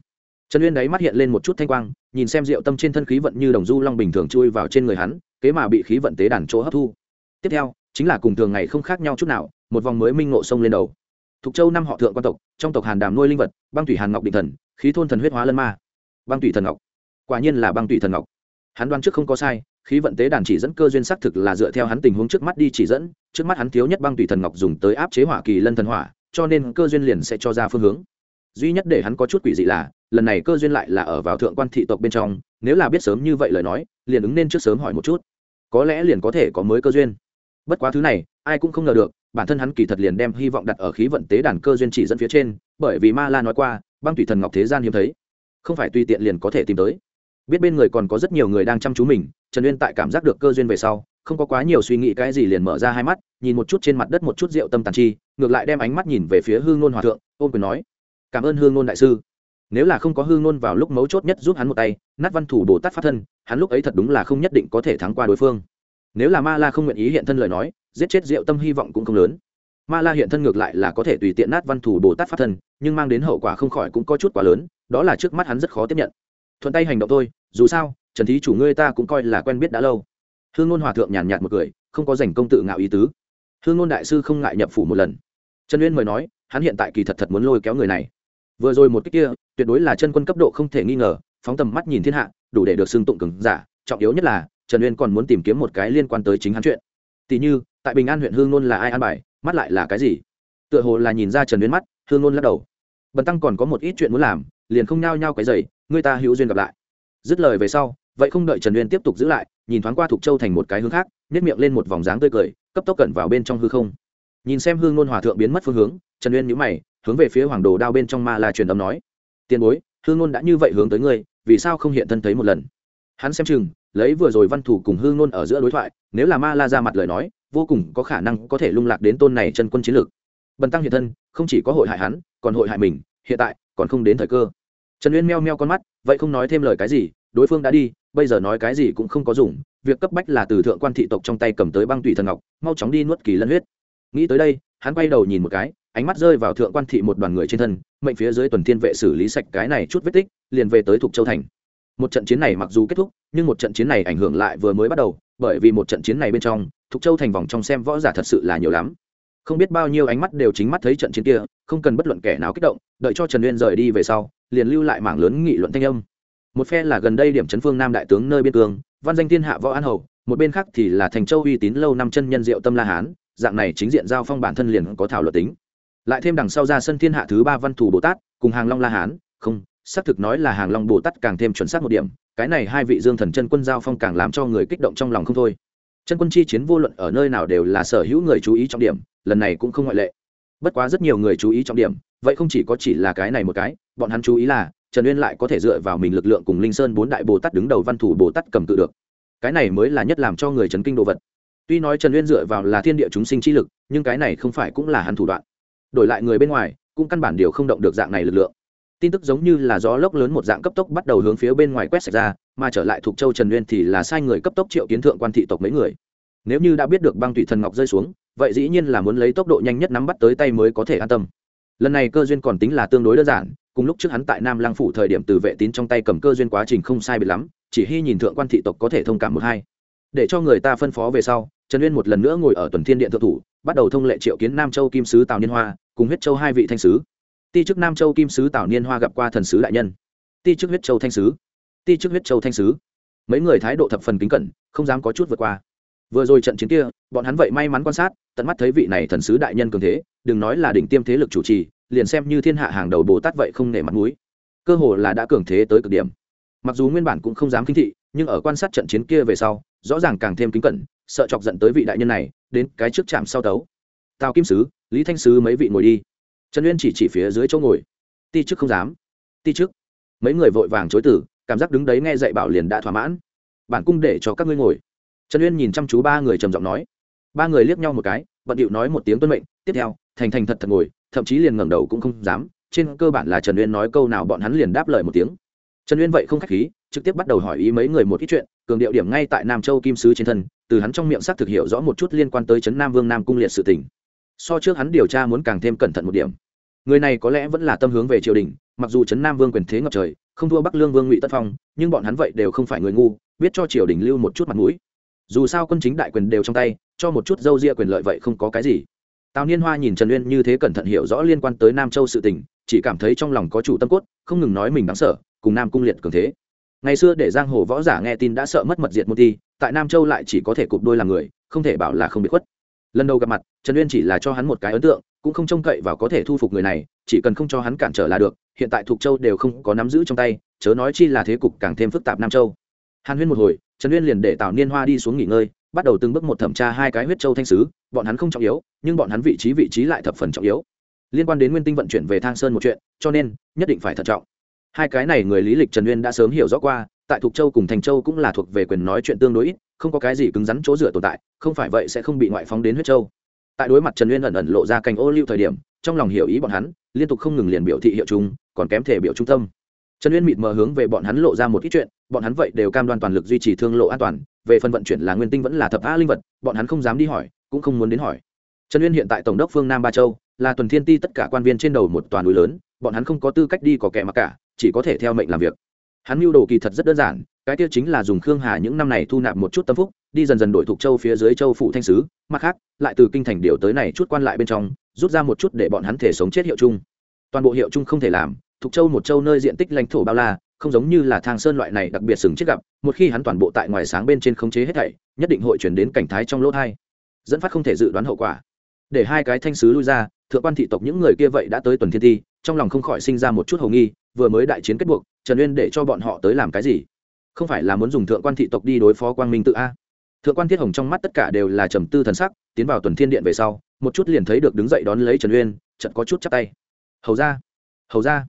Trần uyên đấy mắt hiện lên một chút thanh quang, nhìn xem rượu tâm trên thân khí vận như đồng du long bình thường chui vào trên người hắn, kế mà bị khí vận tế đàn chỗ hấp thu. Tiếp theo, chính là cùng thường ngày không khác nhau chút nào, một vòng mới minh ngộ sông lên đầu. Thục Châu năm họ thượng quan tộc, trong tộc Hàn Đàm nuôi linh vật, băng thủy Hàn Ngọc định thần, khí thôn thần huyết hóa lân ma. Băng thủy thần ngọc. Quả nhiên là băng thủy thần ngọc. Hắn đoán trước không có sai, khí vận tế đàn chỉ dẫn cơ duyên xác thực là dựa theo hắn tình huống trước mắt đi chỉ dẫn, trước mắt hắn thiếu nhất băng thủy thần ngọc dùng tới áp chế hỏa kỳ lân thần hỏa, cho nên cơ duyên liền sẽ cho ra phương hướng. Duy nhất để hắn có chút quỷ dị là, lần này cơ duyên lại là ở vào thượng quan thị tộc bên trong, nếu là biết sớm như vậy lời nói, liền ứng nên trước sớm hỏi một chút. Có lẽ liền có thể có mới cơ duyên. Bất quá thứ này, ai cũng không ngờ được, bản thân hắn kỳ thật liền đem hy vọng đặt ở khí vận tế đàn cơ duyên chỉ dẫn phía trên, bởi vì ma la nói qua, băng thủy thần ngọc thế gian hiếm thấy, không phải tùy tiện liền có thể tìm tới. Biết bên người còn có rất nhiều người đang chăm chú mình, trần uyên tại cảm giác được cơ duyên về sau, không có quá nhiều suy nghĩ cái gì liền mở ra hai mắt, nhìn một chút trên mặt đất một chút rượu tâm tàn chi, ngược lại đem ánh mắt nhìn về phía hương nôn hòa thượng ôm quyền nói, cảm ơn hương nôn đại sư. Nếu là không có hương nôn vào lúc mấu chốt nhất giúp hắn một tay, nát văn thủ bồ tát pháp thân, hắn lúc ấy thật đúng là không nhất định có thể thắng qua đối phương. Nếu là ma la không nguyện ý hiện thân lời nói giết chết diệu tâm hy vọng cũng không lớn. Ma la hiện thân ngược lại là có thể tùy tiện nát văn thủ bồ tát pháp thân, nhưng mang đến hậu quả không khỏi cũng có chút quá lớn, đó là trước mắt hắn rất khó tiếp nhận. Thuận tay hành động thôi, dù sao, trần thí chủ ngươi ta cũng coi là quen biết đã lâu. Hương ngôn hòa thượng nhàn nhạt một cười, không có dành công tự ngạo ý tứ. Hương ngôn đại sư không ngại nhập phủ một lần. Trần uyên mời nói, hắn hiện tại kỳ thật thật muốn lôi kéo người này. Vừa rồi một cách kia, tuyệt đối là chân quân cấp độ không thể nghi ngờ, phóng tầm mắt nhìn thiên hạ, đủ để được xưng tụng cứng giả. Trọng yếu nhất là, trần uyên còn muốn tìm kiếm một cái liên quan tới chính hắn chuyện. Tỷ như tại bình an huyện hương nôn là ai an bài, mắt lại là cái gì? Tựa hồ là nhìn ra trần uyên mắt, hương nôn lắc đầu. Bần tăng còn có một ít chuyện muốn làm, liền không nhao nhao cái giày người ta hữu duyên gặp lại. Dứt lời về sau, vậy không đợi trần uyên tiếp tục giữ lại, nhìn thoáng qua thục châu thành một cái hướng khác nếp miệng lên một vòng dáng tươi cười, cấp tốc cẩn vào bên trong hư không. Nhìn xem hương nôn hòa thượng biến mất phương hướng, trần uyên nhữ mày, hướng về phía hoàng đồ đao bên trong ma la truyền âm nói. Tiền bối, hương nôn đã như vậy hướng tới ngươi, vì sao không hiện thân thấy một lần? Hắn xem chừng, lấy vừa rồi văn thủ cùng hương nôn ở giữa đối thoại, nếu là ma la ra mặt lời nói vô cùng có khả năng có thể lung lạc đến tôn này chân quân chiến lược. Bần tăng hiện thân, không chỉ có hội hại hắn, còn hội hại mình, hiện tại, còn không đến thời cơ. Trần uyên meo meo con mắt, vậy không nói thêm lời cái gì, đối phương đã đi, bây giờ nói cái gì cũng không có dùng, việc cấp bách là từ thượng quan thị tộc trong tay cầm tới băng tùy thần ngọc, mau chóng đi nuốt kỳ lân huyết. Nghĩ tới đây, hắn quay đầu nhìn một cái, ánh mắt rơi vào thượng quan thị một đoàn người trên thân, mệnh phía dưới tuần thiên vệ xử lý sạch cái này chút vết tích, liền về tới thục châu thành. Một trận chiến này mặc dù kết thúc, nhưng một trận chiến này ảnh hưởng lại vừa mới bắt đầu bởi vì một trận chiến này bên trong, thục châu thành vòng trong xem võ giả thật sự là nhiều lắm. Không biết bao nhiêu ánh mắt đều chính mắt thấy trận chiến kia, không cần bất luận kẻ nào kích động, đợi cho trần uyên rời đi về sau, liền lưu lại mảng lớn nghị luận thanh âm. Một phe là gần đây điểm chấn phương nam đại tướng nơi biên cương, văn danh thiên hạ võ an hầu, một bên khác thì là thành châu uy tín lâu năm chân nhân diệu tâm la hán, dạng này chính diện giao phong bản thân liền có thảo luận tính. Lại thêm đằng sau ra sân thiên hạ thứ ba văn thủ bồ tát, cùng hàng long la hán, không, xác thực nói là hàng long bồ tát càng thêm chuẩn xác một điểm cái này hai vị dương thần chân quân giao phong càng làm cho người kích động trong lòng không thôi. Chân quân chi chiến vô luận ở nơi nào đều là sở hữu người chú ý trọng điểm, lần này cũng không ngoại lệ. Bất quá rất nhiều người chú ý trọng điểm, vậy không chỉ có chỉ là cái này một cái, bọn hắn chú ý là, trần uyên lại có thể dựa vào mình lực lượng cùng linh sơn bốn đại bồ tát đứng đầu văn thủ bồ tát cầm cự được. Cái này mới là nhất làm cho người chấn kinh đồ vật. Tuy nói trần uyên dựa vào là thiên địa chúng sinh chi lực, nhưng cái này không phải cũng là hắn thủ đoạn. Đổi lại người bên ngoài, cũng căn bản điều không động được dạng này lực lượng tin tức giống như là gió lốc lớn một dạng cấp tốc bắt đầu hướng phía bên ngoài quét sạch ra, mà trở lại thuộc châu trần Nguyên thì là sai người cấp tốc triệu kiến thượng quan thị tộc mấy người. Nếu như đã biết được băng thủy thần ngọc rơi xuống, vậy dĩ nhiên là muốn lấy tốc độ nhanh nhất nắm bắt tới tay mới có thể an tâm. Lần này cơ duyên còn tính là tương đối đơn giản, cùng lúc trước hắn tại nam lăng phủ thời điểm từ vệ tín trong tay cầm cơ duyên quá trình không sai biệt lắm, chỉ hy nhìn thượng quan thị tộc có thể thông cảm một hai. Để cho người ta phân phó về sau, trần uyên một lần nữa ngồi ở tuần thiên điện thượng thủ, bắt đầu thông lệ triệu kiến nam châu kim sứ tào niên hoa, cùng huyết châu hai vị thanh sứ ti chức nam châu kim sứ tảo niên hoa gặp qua thần sứ đại nhân. Ti chức huyết châu thanh sứ. Ti chức huyết châu thanh sứ. Mấy người thái độ thập phần kính cẩn, không dám có chút vượt qua. Vừa rồi trận chiến kia, bọn hắn vậy may mắn quan sát, tận mắt thấy vị này thần sứ đại nhân cường thế, đừng nói là đỉnh tiêm thế lực chủ trì, liền xem như thiên hạ hàng đầu bồ tát vậy không nể mặt mũi. Cơ hồ là đã cường thế tới cực điểm. Mặc dù nguyên bản cũng không dám kinh thị, nhưng ở quan sát trận chiến kia về sau, rõ ràng càng thêm kính cẩn, sợ chọc giận tới vị đại nhân này, đến cái trước chạm sau tấu. Tào kim sứ, lý thanh sứ mấy vị ngồi đi trần uyên chỉ chỉ phía dưới chỗ ngồi. Ti chức không dám. Ti chức. Mấy người vội vàng chối tử cảm giác đứng đấy nghe dạy bảo liền đã thỏa mãn. Bản cung để cho các ngươi ngồi. Trần uyên nhìn chăm chú ba người trầm giọng nói. Ba người liếc nhau một cái, bận điệu nói một tiếng tuân mệnh, tiếp theo, thành thành thật thật ngồi, thậm chí liền ngẩng đầu cũng không dám, trên cơ bản là trần uyên nói câu nào bọn hắn liền đáp lời một tiếng. Trần uyên vậy không k h á c h khí, trực tiếp bắt đầu hỏi ý mấy người một ít chuyện, cường điệu điểm ngay tại nam châu kim sứ trên thân, từ hắn trong miệng xác thực hiểu rõ một chút liên quan tới trấn nam vương nam cung liệt sự tỉnh so trước hắn điều tra muốn càng thêm cẩn thận một điểm. Người này có lẽ vẫn là tâm hướng về triều đình, mặc dù trấn nam vương quyền thế ngập trời, không thua bắc lương vương ngụy tất phong, nhưng bọn hắn vậy đều không phải người ngu, biết cho triều đình lưu một chút mặt mũi. Dù sao quân chính đại quyền đều trong tay, cho một chút dâu ria quyền lợi vậy không có cái gì. Tào niên hoa nhìn trần uyên như thế cẩn thận hiểu rõ liên quan tới nam châu sự tình, chỉ cảm thấy trong lòng có chủ tâm cốt, không ngừng nói mình đáng sợ, cùng nam cung liệt cường thế. Ngày xưa để giang hồ võ giả nghe tin đã sợ mất mật diệt môn thi tại nam châu lại chỉ có thể cụp đôi làm người, không thể bảo là không bị khuất. Lần đầu gặp mặt trần uyên chỉ là cho hắn một cái ấn tượng, cũng không trông cậy vào có thể thu phục người này, chỉ cần không cho hắn cản trở là được, hiện tại thuộc châu đều không có nắm giữ trong tay, chớ nói chi là thế cục càng thêm phức tạp nam châu. Hàn huyên một hồi, trần uyên liền để tào niên hoa đi xuống nghỉ ngơi, bắt đầu từng bước một thẩm tra hai cái huyết châu thanh sứ, bọn hắn không trọng yếu, nhưng bọn hắn vị trí vị trí lại thập phần trọng yếu. Liên quan đến nguyên tinh vận chuyển về thang sơn một chuyện, cho nên, nhất định phải thận trọng. Hai cái này người lý lịch trần uyên đã sớm hiểu rõ qua, tại thục châu cùng thành châu cũng là thuộc về quyền nói chuyện tương đối ít, không có cái gì cứng rắn chỗ dựa tồn tại, không phải vậy sẽ không bị ngoại phóng đến huyết châu tại đối mặt trần uyên ẩn ẩn lộ ra cành ô lưu thời điểm, trong lòng hiểu ý bọn hắn, liên tục không ngừng liền biểu thị hiệu chung, còn kém thể biểu trung tâm. Trần uyên mịt mờ hướng về bọn hắn lộ ra một ít chuyện, bọn hắn vậy đều cam đoan toàn lực duy trì thương lộ an toàn, về phần vận chuyển là nguyên tinh vẫn là thập a linh vật, bọn hắn không dám đi hỏi, cũng không muốn đến hỏi. Trần uyên hiện tại tổng đốc phương nam ba châu, là tuần thiên ti tất cả quan viên trên đầu một toàn núi lớn, bọn hắn không có tư cách đi có kẻ mặc cả, chỉ có thể theo mệnh làm việc. Hắn mưu đồ kỳ thật rất đơn giản, cái tiêu chính là dùng khương hà những năm này thu nạp một chút tâm phúc đi dần dần đổi thuộc châu phía dưới châu phụ thanh sứ, mặt khác, lại từ kinh thành điều tới này chút quan lại bên trong, rút ra một chút để bọn hắn thể sống chết hiệu chung. Toàn bộ hiệu chung không thể làm, thuộc châu một châu nơi diện tích lãnh thổ bao la, không giống như là thang sơn loại này đặc biệt sừng chết gặp, một khi hắn toàn bộ tại ngoài sáng bên trên khống chế hết thảy, nhất định hội chuyển đến cảnh thái trong lỗ thai. Dẫn phát không thể dự đoán hậu quả. Để hai cái thanh sứ lui ra, thượng quan thị tộc những người kia vậy đã tới tuần thiên thi, trong lòng không khỏi sinh ra một chút hầu nghi, vừa mới đại chiến kết buộc, trần uyên để cho bọn họ tới làm cái gì? Không phải là muốn dùng thượng quan thị tộc đi đối phó quang minh tự a? Thượng quan thiết hồng trong mắt tất cả đều là trầm tư thần sắc tiến vào tuần thiên điện về sau một chút liền thấy được đứng dậy đón lấy trần uyên trận có chút chắp tay. Hầu ra hầu ra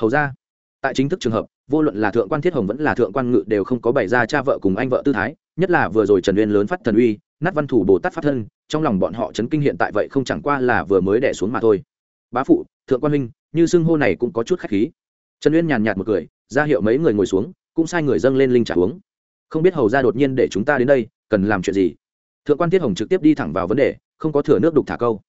hầu ra tại chính thức trường hợp vô luận là thượng quan thiết hồng vẫn là thượng quan ngự đều không có bày ra cha vợ cùng anh vợ tư thái nhất là vừa rồi trần uyên lớn phát thần uy nát văn thủ bồ tát phát thân trong lòng bọn họ chấn kinh hiện tại vậy không chẳng qua là vừa mới đẻ xuống mà thôi. Bá phụ thượng quan Minh, như xưng hô này cũng có chút khách khí. Trần uyên nhàn nhạt một cười ra hiệu mấy người ngồi xuống cũng sai người dâng lên linh trả uống. Không biết hầu ra đột nhiên để chúng ta đến đây cần làm chuyện gì? Thượng quan Tiết hồng trực tiếp đi thẳng vào vấn đề, không có thừa nước đục thả câu.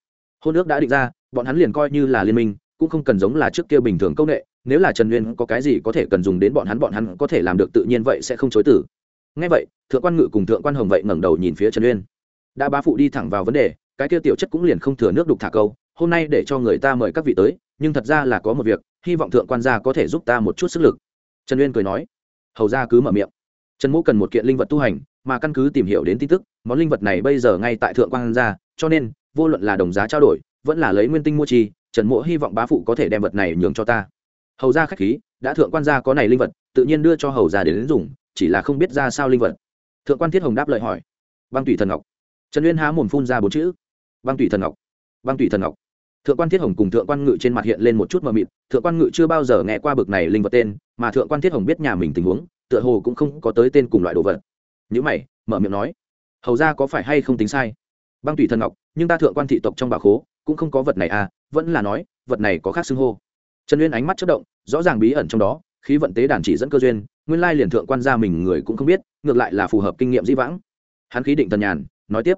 Hôn ước đã định ra, bọn hắn liền coi như là liên minh, cũng không cần giống là trước kia bình thường công nghệ, nếu là trần nguyên có cái gì có thể cần dùng đến bọn hắn bọn hắn có thể làm được tự nhiên vậy sẽ không chối tử ngay vậy, thượng quan ngự cùng thượng quan hồng vậy ngẩng đầu nhìn phía trần nguyên. Đã bá phụ đi thẳng vào vấn đề, cái kia tiểu chất cũng liền không thừa nước đục thả câu, hôm nay để cho người ta mời các vị tới, nhưng thật ra là có một việc, hy vọng thượng quan gia có thể giúp ta một chút sức lực. Trần uyên cười nói. Hầu ra cứ mở miệng. Trần mỗ cần một kiện linh vật tu hành mà căn cứ tìm hiểu đến tin tức món linh vật này bây giờ ngay tại thượng quan gia cho nên vô luận là đồng giá trao đổi vẫn là lấy nguyên tinh mua chi trần mỗ hy vọng bá phụ có thể đem vật này nhường cho ta. Hầu ra khách khí đã thượng quan gia có này linh vật tự nhiên đưa cho hầu ra đến, đến dùng chỉ là không biết ra sao linh vật. Thượng quan thiết hồng đáp lời hỏi. Băng tùy thần ngọc. Trần uyên há mồm phun ra bốn chữ. Băng tùy thần ngọc. Băng tùy thần ngọc. Thượng quan thiết hồng cùng thượng quan ngự trên mặt hiện lên một chút mờ mịt thượng quan ngự chưa bao giờ nghe qua bực này linh vật tên mà thượng quan thiết hồng biết nhà mình tình huống tựa hồ cũng không có tới tên cùng loại đồ vật nhữ mày, mở miệng nói, hầu ra có phải hay không tính sai? Băng tùy thần ngọc, nhưng ta thượng quan thị tộc trong bà khố, cũng không có vật này à vẫn là nói, vật này có khác xưng hô. Trần uyên ánh mắt chất động, rõ ràng bí ẩn trong đó, khí vận tế đàn chỉ dẫn cơ duyên, nguyên lai liền thượng quan gia mình người cũng không biết, ngược lại là phù hợp kinh nghiệm dĩ vãng. Hắn khí định tần nhàn, nói tiếp,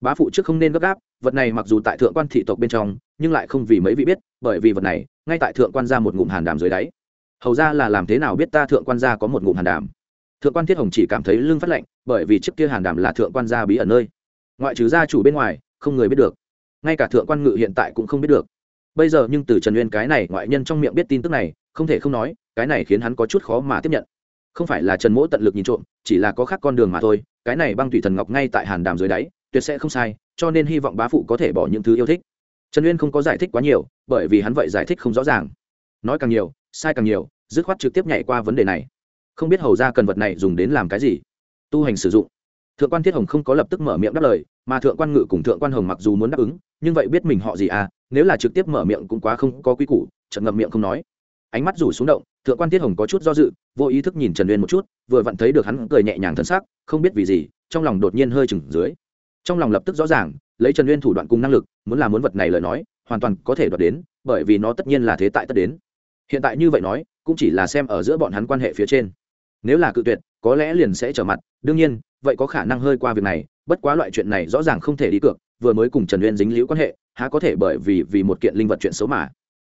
bá phụ trước không nên gấp gáp, vật này mặc dù tại thượng quan thị tộc bên trong, nhưng lại không vì mấy vị biết, bởi vì vật này, ngay tại thượng quan gia một ngụm hàn đàm dưới đáy. Hầu ra là làm thế nào biết ta thượng quan gia có một ngụm hàn đàm? Thượng quan thiết hồng chỉ cảm thấy lưng phát lạnh, bởi vì trước kia hàn đàm là thượng quan gia bí ẩn nơi. Ngoại trừ gia chủ bên ngoài, không người biết được. Ngay cả thượng quan ngự hiện tại cũng không biết được. Bây giờ nhưng từ trần uyên cái này ngoại nhân trong miệng biết tin tức này, không thể không nói, cái này khiến hắn có chút khó mà tiếp nhận. Không phải là trần mỗ tận lực nhìn trộm, chỉ là có khác con đường mà thôi, cái này băng thủy thần ngọc ngay tại hàn đàm dưới đáy, tuyệt sẽ không sai, cho nên hy vọng bá phụ có thể bỏ những thứ yêu thích. Trần uyên không có giải thích quá nhiều, bởi vì hắn vậy giải thích không rõ ràng. Nói càng nhiều, sai càng nhiều, dứt khoát trực tiếp nhảy qua vấn đề này không biết hầu ra cần vật này dùng đến làm cái gì. Tu hành sử dụng. Thượng quan thiết hồng không có lập tức mở miệng đáp lời, mà thượng quan ngự cùng thượng quan hồng mặc dù muốn đáp ứng, nhưng vậy biết mình họ gì à nếu là trực tiếp mở miệng cũng quá không có quy củ trận ngậm miệng không nói. Ánh mắt rủ xuống động, thượng quan thiết hồng có chút do dự, vô ý thức nhìn trần uyên một chút, vừa vặn thấy được hắn cười nhẹ nhàng thân xác không biết vì gì, trong lòng đột nhiên hơi chừng dưới. Trong lòng lập tức rõ ràng, lấy trần uyên thủ đoạn cùng năng lực, muốn làm muốn vật này lời nói, hoàn toàn có thể đoạt đến, bởi vì nó tất nhiên là thế tại tất đến. Hiện tại như vậy nói, cũng chỉ là xem ở giữa bọn hắn quan hệ phía trên nếu là cự tuyệt, có lẽ liền sẽ trở mặt. Đương nhiên, vậy có khả năng hơi qua việc này, bất quá loại chuyện này rõ ràng không thể đi cược, vừa mới cùng trần uyên dính liễu quan hệ, há có thể bởi vì vì một kiện linh vật chuyện xấu mà.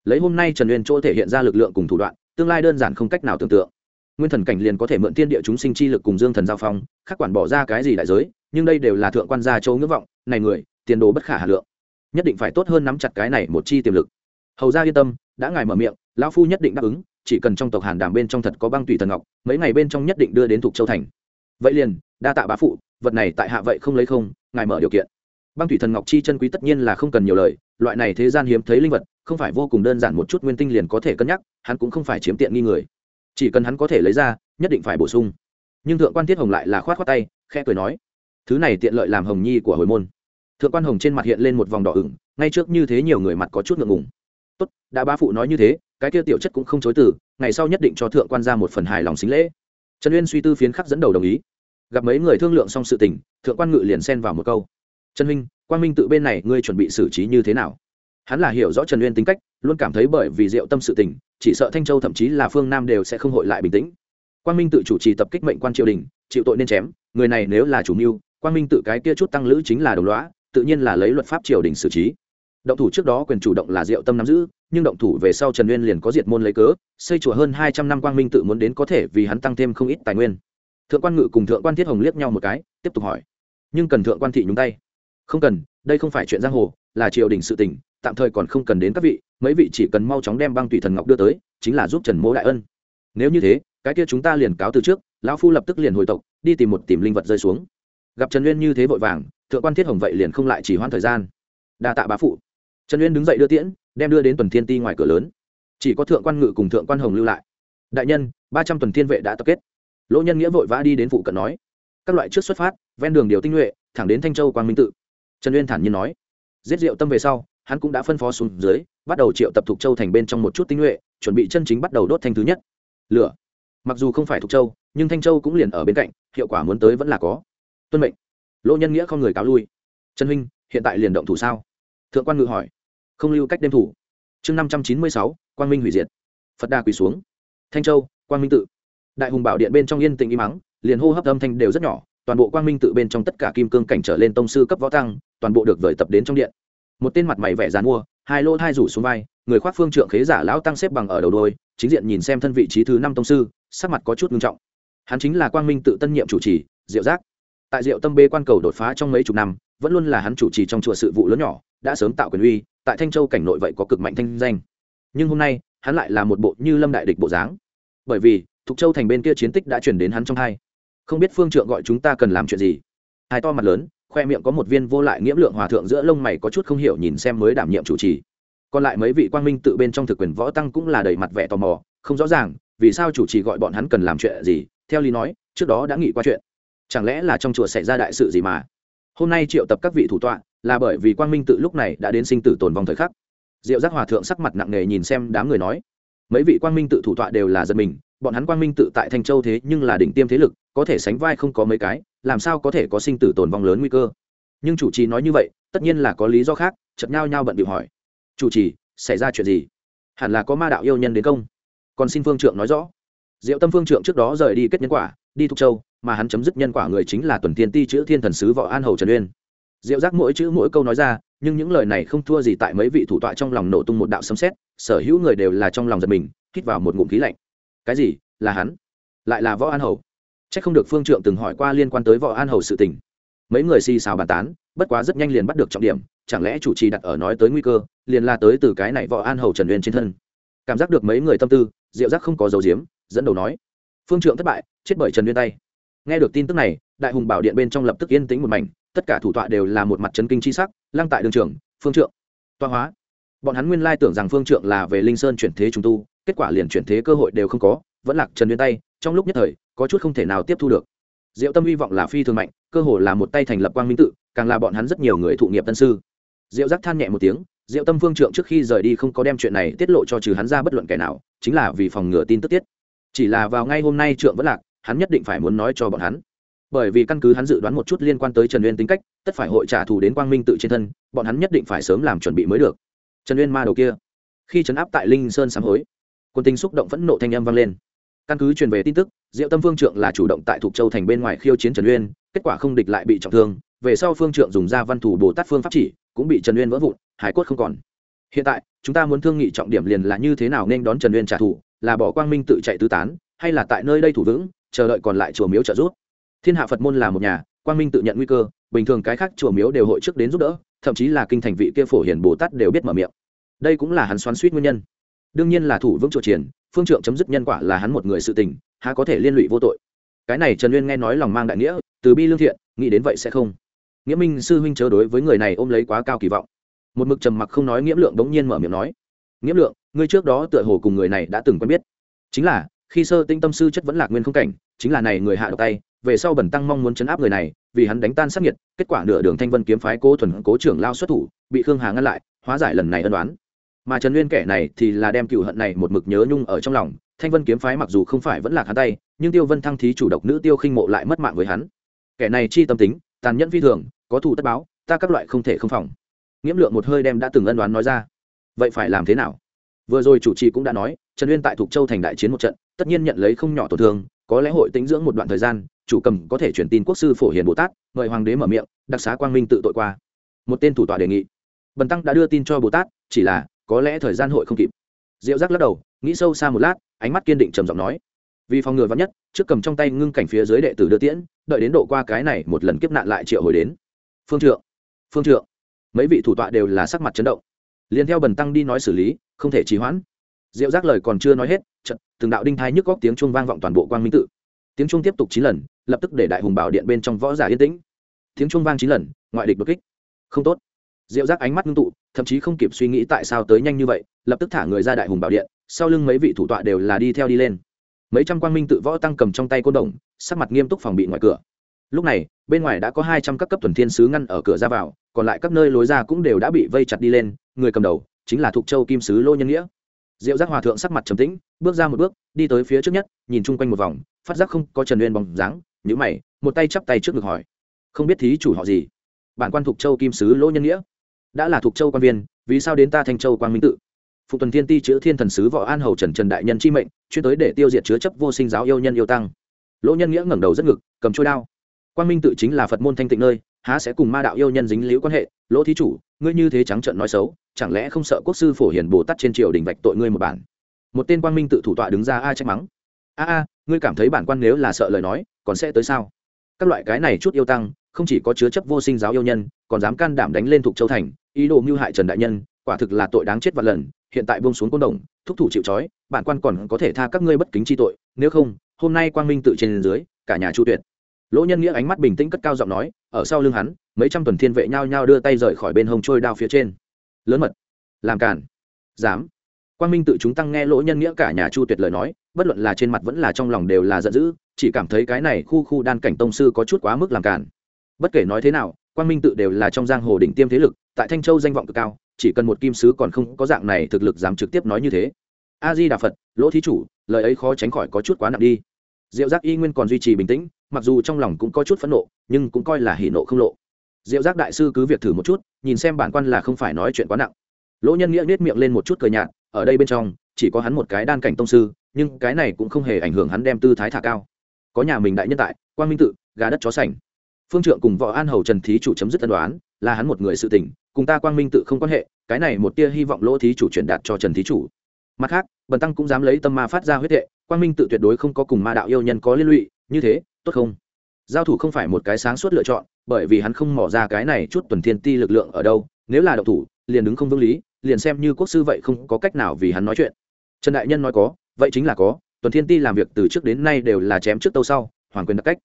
Lấy hôm nay trần uyên chỗ thể hiện ra lực lượng cùng thủ đoạn, tương lai đơn giản không cách nào tưởng tượng. Nguyên thần cảnh liền có thể mượn thiên địa chúng sinh chi lực cùng dương thần giao phong khắc quản bỏ ra cái gì đại giới, nhưng đây đều là thượng quan gia châu ngưỡng vọng, này người, tiền đồ bất khả hà lượng. Nhất định phải tốt hơn nắm chặt cái này một chi tiềm lực. Hầu ra yên tâm, đã ngài mở miệng, lão phu nhất định đáp ứng chỉ cần trong tộc hàn đàm bên trong thật có băng tùy thần ngọc, mấy ngày bên trong nhất định đưa đến thuộc châu thành. Vậy liền, đa tạ bá phụ, vật này tại hạ vậy không lấy không, ngài mở điều kiện. Băng thủy thần ngọc chi chân quý tất nhiên là không cần nhiều lời, loại này thế gian hiếm thấy linh vật, không phải vô cùng đơn giản một chút nguyên tinh liền có thể cân nhắc, hắn cũng không phải chiếm tiện nghi người. Chỉ cần hắn có thể lấy ra, nhất định phải bổ sung. Nhưng thượng quan thiết hồng lại là khoát khoát tay, khẽ cười nói, thứ này tiện lợi làm hồng nhi của hồi môn. Thượng quan hồng trên mặt hiện lên một vòng đỏ ửng, ngay trước như thế nhiều người mặt có chút ngượng ngùng. Tốt, đã ba phụ nói như thế cái kia tiểu chất cũng không chối từ, ngày sau nhất định cho thượng quan ra một phần hài lòng xính lễ. Trần uyên suy tư phiến khắc dẫn đầu đồng ý. Gặp mấy người thương lượng xong sự tình, thượng quan ngự liền xen vào một câu. Trần huynh quan minh tự bên này ngươi chuẩn bị xử trí như thế nào? Hắn là hiểu rõ trần uyên tính cách, luôn cảm thấy bởi vì diệu tâm sự tình, chỉ sợ thanh châu thậm chí là phương nam đều sẽ không hội lại bình tĩnh. Quan minh tự chủ trì tập kích mệnh quan triều đình, chịu tội nên chém, người này nếu là chủ mưu quan minh tự cái kia chút tăng lữ chính là đồng lõa, tự nhiên là lấy luật pháp triều đình xử trí. Động thủ trước đó quyền chủ động là diệu tâm nắm giữ nhưng động thủ về sau trần uyên liền có diệt môn lấy cớ, xây chùa hơn hai trăm năm quang minh tự muốn đến có thể vì hắn tăng thêm không ít tài nguyên. Thượng quan ngự cùng thượng quan thiết hồng liếc nhau một cái, tiếp tục hỏi. Nhưng cần thượng quan thị nhúng tay. Không cần, đây không phải chuyện giang hồ, là triều đình sự tỉnh tạm thời còn không cần đến các vị, mấy vị chỉ cần mau chóng đem băng tùy thần ngọc đưa tới, chính là giúp trần mỗ đại ân. Nếu như thế, cái kia chúng ta liền cáo từ trước, lão phu lập tức liền hồi tộc, đi tìm một tìm linh vật rơi xuống. Gặp trần uyên như thế vội vàng, thượng quan thiết hồng vậy liền không lại chỉ hoãn thời gian. Đa tạ bá phụ. Trần uyên đứng dậy đưa tiễn đem đưa đến tuần thiên ti ngoài cửa lớn. Chỉ có thượng quan ngự cùng thượng quan hồng lưu lại. Đại nhân, ba trăm tuần thiên vệ đã tập kết. Lỗ nhân nghĩa vội vã đi đến phụ cận nói, các loại trước xuất phát, ven đường điều tinh nhuệ, thẳng đến thanh châu quang minh tự. Trần uyên thản nhiên nói. Giết rượu tâm về sau, hắn cũng đã phân phó xuống dưới, bắt đầu triệu tập thuộc châu thành bên trong một chút tinh nhuệ, chuẩn bị chân chính bắt đầu đốt thanh thứ nhất. Lửa. Mặc dù không phải thục châu, nhưng thanh châu cũng liền ở bên cạnh, hiệu quả muốn tới vẫn là có. Tuân mệnh. Lỗ nhân nghĩa không người cáo lui. Trần huynh, hiện tại liền động thủ sao? Thượng quan ngự hỏi không lưu cách đêm thủ. Chương năm trăm chín mươi sáu, quang minh hủy diệt. Phật đà quỳ xuống. Thanh châu, quang minh tự. Đại hùng bảo điện bên trong yên tĩnh im mắng liền hô hấp âm thanh đều rất nhỏ, toàn bộ quang minh tự bên trong tất cả kim cương cảnh trở lên tông sư cấp võ tăng, toàn bộ được vời tập đến trong điện. Một tên mặt mày vẻ dàn mua, hai lỗ hai rủ xuống vai, người khoác phương trượng khế giả lão tăng xếp bằng ở đầu đôi, chính diện nhìn xem thân vị trí thứ năm tông sư, sắc mặt có chút nghiêm trọng. Hắn chính là quang minh tự tân nhiệm chủ trì, diệu giác. Tại diệu tâm bê quan cầu đột phá trong mấy chục năm, vẫn luôn là hắn chủ trì trong chùa sự vụ lớn nhỏ đã sớm tạo quyền uy, tại thanh châu cảnh nội vậy có cực mạnh thanh danh. Nhưng hôm nay, hắn lại là một bộ như lâm đại địch bộ dáng. Bởi vì, thục châu thành bên kia chiến tích đã chuyển đến hắn trong hai. Không biết phương trượng gọi chúng ta cần làm chuyện gì. Hai to mặt lớn, khoe miệng có một viên vô lại nghiễm lượng hòa thượng giữa lông mày có chút không hiểu nhìn xem mới đảm nhiệm chủ trì. Còn lại mấy vị quang minh tự bên trong thực quyền võ tăng cũng là đầy mặt vẻ tò mò, không rõ ràng, vì sao chủ trì gọi bọn hắn cần làm chuyện gì, theo lý nói, trước đó đã nghĩ qua chuyện. Chẳng lẽ là trong chùa xảy ra đại sự gì mà? Hôm nay triệu tập các vị thủ tọa, là bởi vì quang minh tự lúc này đã đến sinh tử tồn vong thời khắc. Diệu giác hòa thượng sắc mặt nặng nề nhìn xem đám người nói, mấy vị quang minh tự thủ tọa đều là giật mình, bọn hắn quang minh tự tại thanh châu thế nhưng là đỉnh tiêm thế lực, có thể sánh vai không có mấy cái, làm sao có thể có sinh tử tồn vong lớn nguy cơ? Nhưng chủ trì nói như vậy, tất nhiên là có lý do khác chật nhau nhau bận điệu hỏi, chủ trì, xảy ra chuyện gì? Hẳn là có ma đạo yêu nhân đến công còn xin phương trượng nói rõ. Diệu tâm phương trượng trước đó rời đi kết nhân quả, đi thục châu mà hắn chấm dứt nhân quả người chính là tuần thiên ti chữ thiên thần sứ võ an hầu trần uyên. Diệu giác mỗi chữ mỗi câu nói ra, nhưng những lời này không thua gì tại mấy vị thủ tọa trong lòng nổ tung một đạo sấm xét sở hữu người đều là trong lòng giật mình, hít vào một ngụm khí lạnh. Cái gì? Là hắn? Lại là võ an hầu? C h ắ c không được phương trượng từng hỏi qua liên quan tới võ an hầu sự tình. Mấy người xì xào bàn tán, bất quá rất nhanh liền bắt được trọng điểm, chẳng lẽ chủ trì đặt ở nói tới nguy cơ, liền la tới từ cái này võ an hầu trần uyên trên thân. Cảm giác được mấy người tâm tư, diệu giác không có dấu diếm dẫn đầu nói, phương trượng thất bại, chết bởi trần uyên tay nghe được tin tức này, đại hùng bảo điện bên trong lập tức yên tĩnh một mảnh, tất cả thủ tọa đều là một mặt trấn kinh c h i sắc, lăng tại đường trường, phương trượng toa hóa. Bọn hắn nguyên lai tưởng rằng phương trượng là về linh sơn chuyển thế trung tu, kết quả liền chuyển thế cơ hội đều không có, vẫn lạc trần uyên tay, trong lúc nhất thời, có chút không thể nào tiếp thu được. Diệu tâm hy vọng là phi thường mạnh, cơ hồ là một tay thành lập quang minh tự, càng là bọn hắn rất nhiều người thụ nghiệp tân sư. Diệu giác than nhẹ một tiếng, diệu tâm phương trượng trước khi rời đi không có đem chuyện này tiết lộ cho trừ hắn ra bất luận kẻ nào, chính là vì phòng ngừa tin tức tiết. Chỉ là vào ngay hôm nay trượng vẫn lạc hắn nhất định phải muốn nói cho bọn hắn. Bởi vì căn cứ hắn dự đoán một chút liên quan tới trần uyên tính cách, tất phải hội trả thù đến quang minh tự trên thân, bọn hắn nhất định phải sớm làm chuẩn bị mới được. Trần uyên ma đầu kia. Khi trấn áp tại linh sơn sám hối, quân tình xúc động phẫn nộ thanh âm vang lên. Căn cứ truyền về tin tức, diệu tâm phương trượng là chủ động tại thục châu thành bên ngoài khiêu chiến trần uyên, kết quả không địch lại bị trọng thương, về sau phương trượng dùng ra văn thủ bồ tát phương pháp chỉ, cũng bị trần uyên vỡ vụn, hải cốt không còn. Hiện tại, chúng ta muốn thương nghị trọng điểm liền là như thế nào nên đón trần uyên trả thù, là bỏ quang minh tự chạy tứ tán, hay là tại nơi đây thủ vững chờ đợi còn lại chùa miếu trợ giúp. Thiên hạ phật môn là một nhà, quang minh tự nhận nguy cơ, bình thường cái khác chùa miếu đều hội trước đến giúp đỡ, thậm chí là kinh thành vị kia phổ hiền bồ tát đều biết mở miệng. Đây cũng là hắn xoắn suýt nguyên nhân. Đương nhiên là thủ vững chùa triển phương trượng chấm dứt nhân quả là hắn một người sự tình, há có thể liên lụy vô tội. Cái này trần uyên nghe nói lòng mang đại nghĩa, từ bi lương thiện, nghĩ đến vậy sẽ không. Nghĩa minh sư huynh chớ đối với người này ôm lấy quá cao kỳ vọng. Một mực trầm mặc không nói nghiễm lượng đống nhiên mở miệng nói nghiễm lượng, ngươi trước đó tựa hồ cùng người này đã từng quen biết. Chính là khi sơ tinh tâm sư chất vẫn lạc nguyên không cảnh, chính là này người hạ độc tay, về sau bẩn tăng mong muốn chấn áp người này, vì hắn đánh tan sắc nhiệt kết quả nửa đường thanh vân kiếm phái cố thuần cố trưởng lao xuất thủ, bị khương hà ngăn lại, hóa giải lần này ân đoán mà trần nguyên kẻ này thì là đem cựu hận này một mực nhớ nhung ở trong lòng, thanh vân kiếm phái mặc dù không phải vẫn là hắn tay, nhưng tiêu vân thăng thí chủ độc nữ tiêu khinh mộ lại mất mạng với hắn. Kẻ này chi tâm tính, tàn nhẫn phi thường, có thủ tất báo, ta các loại không thể không phòng. Nghiễm lượng một hơi đem đã từng ân đoán nói ra. Vậy phải làm thế nào? Vừa rồi chủ trì cũng đã nói, trần uyên tại thục châu thành đại chiến một trận tất nhiên nhận lấy không nhỏ tổn thương, có lẽ hội tính dưỡng một đoạn thời gian, chủ cầm có thể chuyển tin quốc sư phổ hiền bồ tát, mời hoàng đế mở miệng, đặc xá quang minh tự tội qua. Một tên thủ tọa đề nghị. Bần tăng đã đưa tin cho bồ tát, chỉ là có lẽ thời gian hội không kịp. Diệu giác lắc đầu, nghĩ sâu xa một lát, ánh mắt kiên định trầm giọng nói. Vì phòng ngừa vắn nhất, trước cầm trong tay ngưng cảnh phía dưới đệ tử đưa tiễn, đợi đến độ qua cái này một lần kiếp nạn lại triệu hồi đến. Phương trượng phương trượng. Mấy vị thủ tọa đều là sắc mặt chấn động. Liền theo bần tăng đi nói xử lý, không thể trì hoãn diệu giác lời còn chưa nói hết chật từng đạo đinh thai nhức góc tiếng chuông vang vọng toàn bộ quang minh tự. Tiếng chuông tiếp tục chín lần, lập tức để đại hùng bảo điện bên trong võ giả yên tĩnh. Tiếng chuông vang chín lần, ngoại địch đột kích. Không tốt. Diệu giác ánh mắt ngưng tụ, thậm chí không kịp suy nghĩ tại sao tới nhanh như vậy, lập tức thả người ra đại hùng bảo điện, sau lưng mấy vị thủ tọa đều là đi theo đi lên. Mấy trăm quang minh tự võ tăng cầm trong tay côn đồng, sắc mặt nghiêm túc phòng bị ngoài cửa. Lúc này, bên ngoài đã có hai trăm các cấp tuần thiên sứ ngăn ở cửa ra vào, còn lại các nơi lối ra cũng đều đã bị vây chặt đi lên, người cầm đầu chính là thục châu kim sứ lô nhân nghĩa diệu giác hòa thượng sắc mặt trầm tĩnh, bước ra một bước, đi tới phía trước nhất, nhìn chung quanh một vòng, phát giác không có trần uyên bóng dáng nhữ mày, một tay chắp tay trước ngực hỏi, không biết thí chủ họ gì? Bản quan thuộc châu kim sứ lỗ nhân nghĩa. Đã là thuộc châu quan viên, vì sao đến ta thanh châu quan minh tự? Phụ tuần thiên ti chữ thiên thần sứ võ an hầu trần trần đại nhân chi mệnh, chuyên tới để tiêu diệt chứa chấp vô sinh giáo yêu nhân yêu tăng. Lỗ nhân nghĩa ngẩng đầu rất ngực, cầm trôi đao. Quan minh tự chính là phật môn thanh tịnh nơi há sẽ cùng ma đạo yêu nhân dính liễu quan hệ, lỗ thí chủ, ngươi như thế trắng trợn nói xấu, chẳng lẽ không sợ quốc sư phổ hiền bồ tát trên triều đình vạch tội ngươi một bản? Một tên quan minh tự thủ tọa đứng ra ai trách mắng. A a, ngươi cảm thấy bản quan nếu là sợ lời nói, còn sẽ tới sao? Các loại cái này chút yêu tăng, không chỉ có chứa chấp vô sinh giáo yêu nhân, còn dám can đảm đánh lên thuộc châu thành, ý đồ mưu hại trần đại nhân, quả thực là tội đáng chết vạn lần, hiện tại buông xuống côn đồng, thúc thủ chịu trói, bản quan còn có thể tha các ngươi bất kính chi tội, nếu không, hôm nay quang minh tự trên dưới, cả nhà chu tuyệt lỗ nhân nghĩa ánh mắt bình tĩnh cất cao giọng nói, ở sau lưng hắn, mấy trăm tuần thiên vệ nhao nhao đưa tay rời khỏi bên hông trôi đao phía trên. Lớn mật. Làm cản dám. Quang minh tự chúng tăng nghe lỗ nhân nghĩa cả nhà chu tuyệt lời nói, bất luận là trên mặt vẫn là trong lòng đều là giận dữ, chỉ cảm thấy cái này khu khu đan cảnh tông sư có chút quá mức làm cản bất kể nói thế nào, quang minh tự đều là trong giang hồ đỉnh tiêm thế lực, tại thanh châu danh vọng cực cao, chỉ cần một kim sứ còn không có dạng này thực lực dám trực tiếp nói như thế. A di đà phật, lỗ thí chủ, lời ấy khó tránh khỏi có chút quá nặng đi diệu giác y nguyên còn duy trì bình tĩnh, mặc dù trong lòng cũng có chút phẫn nộ, nhưng cũng coi là hỉ nộ không lộ. Diệu giác đại sư cứ việc thử một chút, nhìn xem bản quan là không phải nói chuyện quá nặng. Lỗ nhân nghĩa nết miệng lên một chút cười nhạt, ở đây bên trong, chỉ có hắn một cái đan cảnh tông sư, nhưng cái này cũng không hề ảnh hưởng hắn đem tư thái thả cao. Có nhà mình đại nhân tại quan minh tự, gà đất chó sành. Phương trượng cùng võ an hầu trần thí chủ chấm dứt tân đoán là hắn một người sự tình, cùng ta quang minh tự không quan hệ, cái này một tia hy vọng lỗ thí chủ truyền đạt cho trần thí chủ. Mặt khác, bần tăng cũng dám lấy tâm ma phát ra huyết hệ quang minh tự tuyệt đối không có cùng ma đạo yêu nhân có liên lụy, như thế, tốt không? Giao thủ không phải một cái sáng suốt lựa chọn, bởi vì hắn không mỏ ra cái này chút tuần thiên ti lực lượng ở đâu, nếu là đậu thủ, liền đứng không vương lý, liền xem như quốc sư vậy không có cách nào vì hắn nói chuyện. Trần đại nhân nói có, vậy chính là có, tuần thiên ti làm việc từ trước đến nay đều là chém trước tâu sau hoàng quyền đặc cách.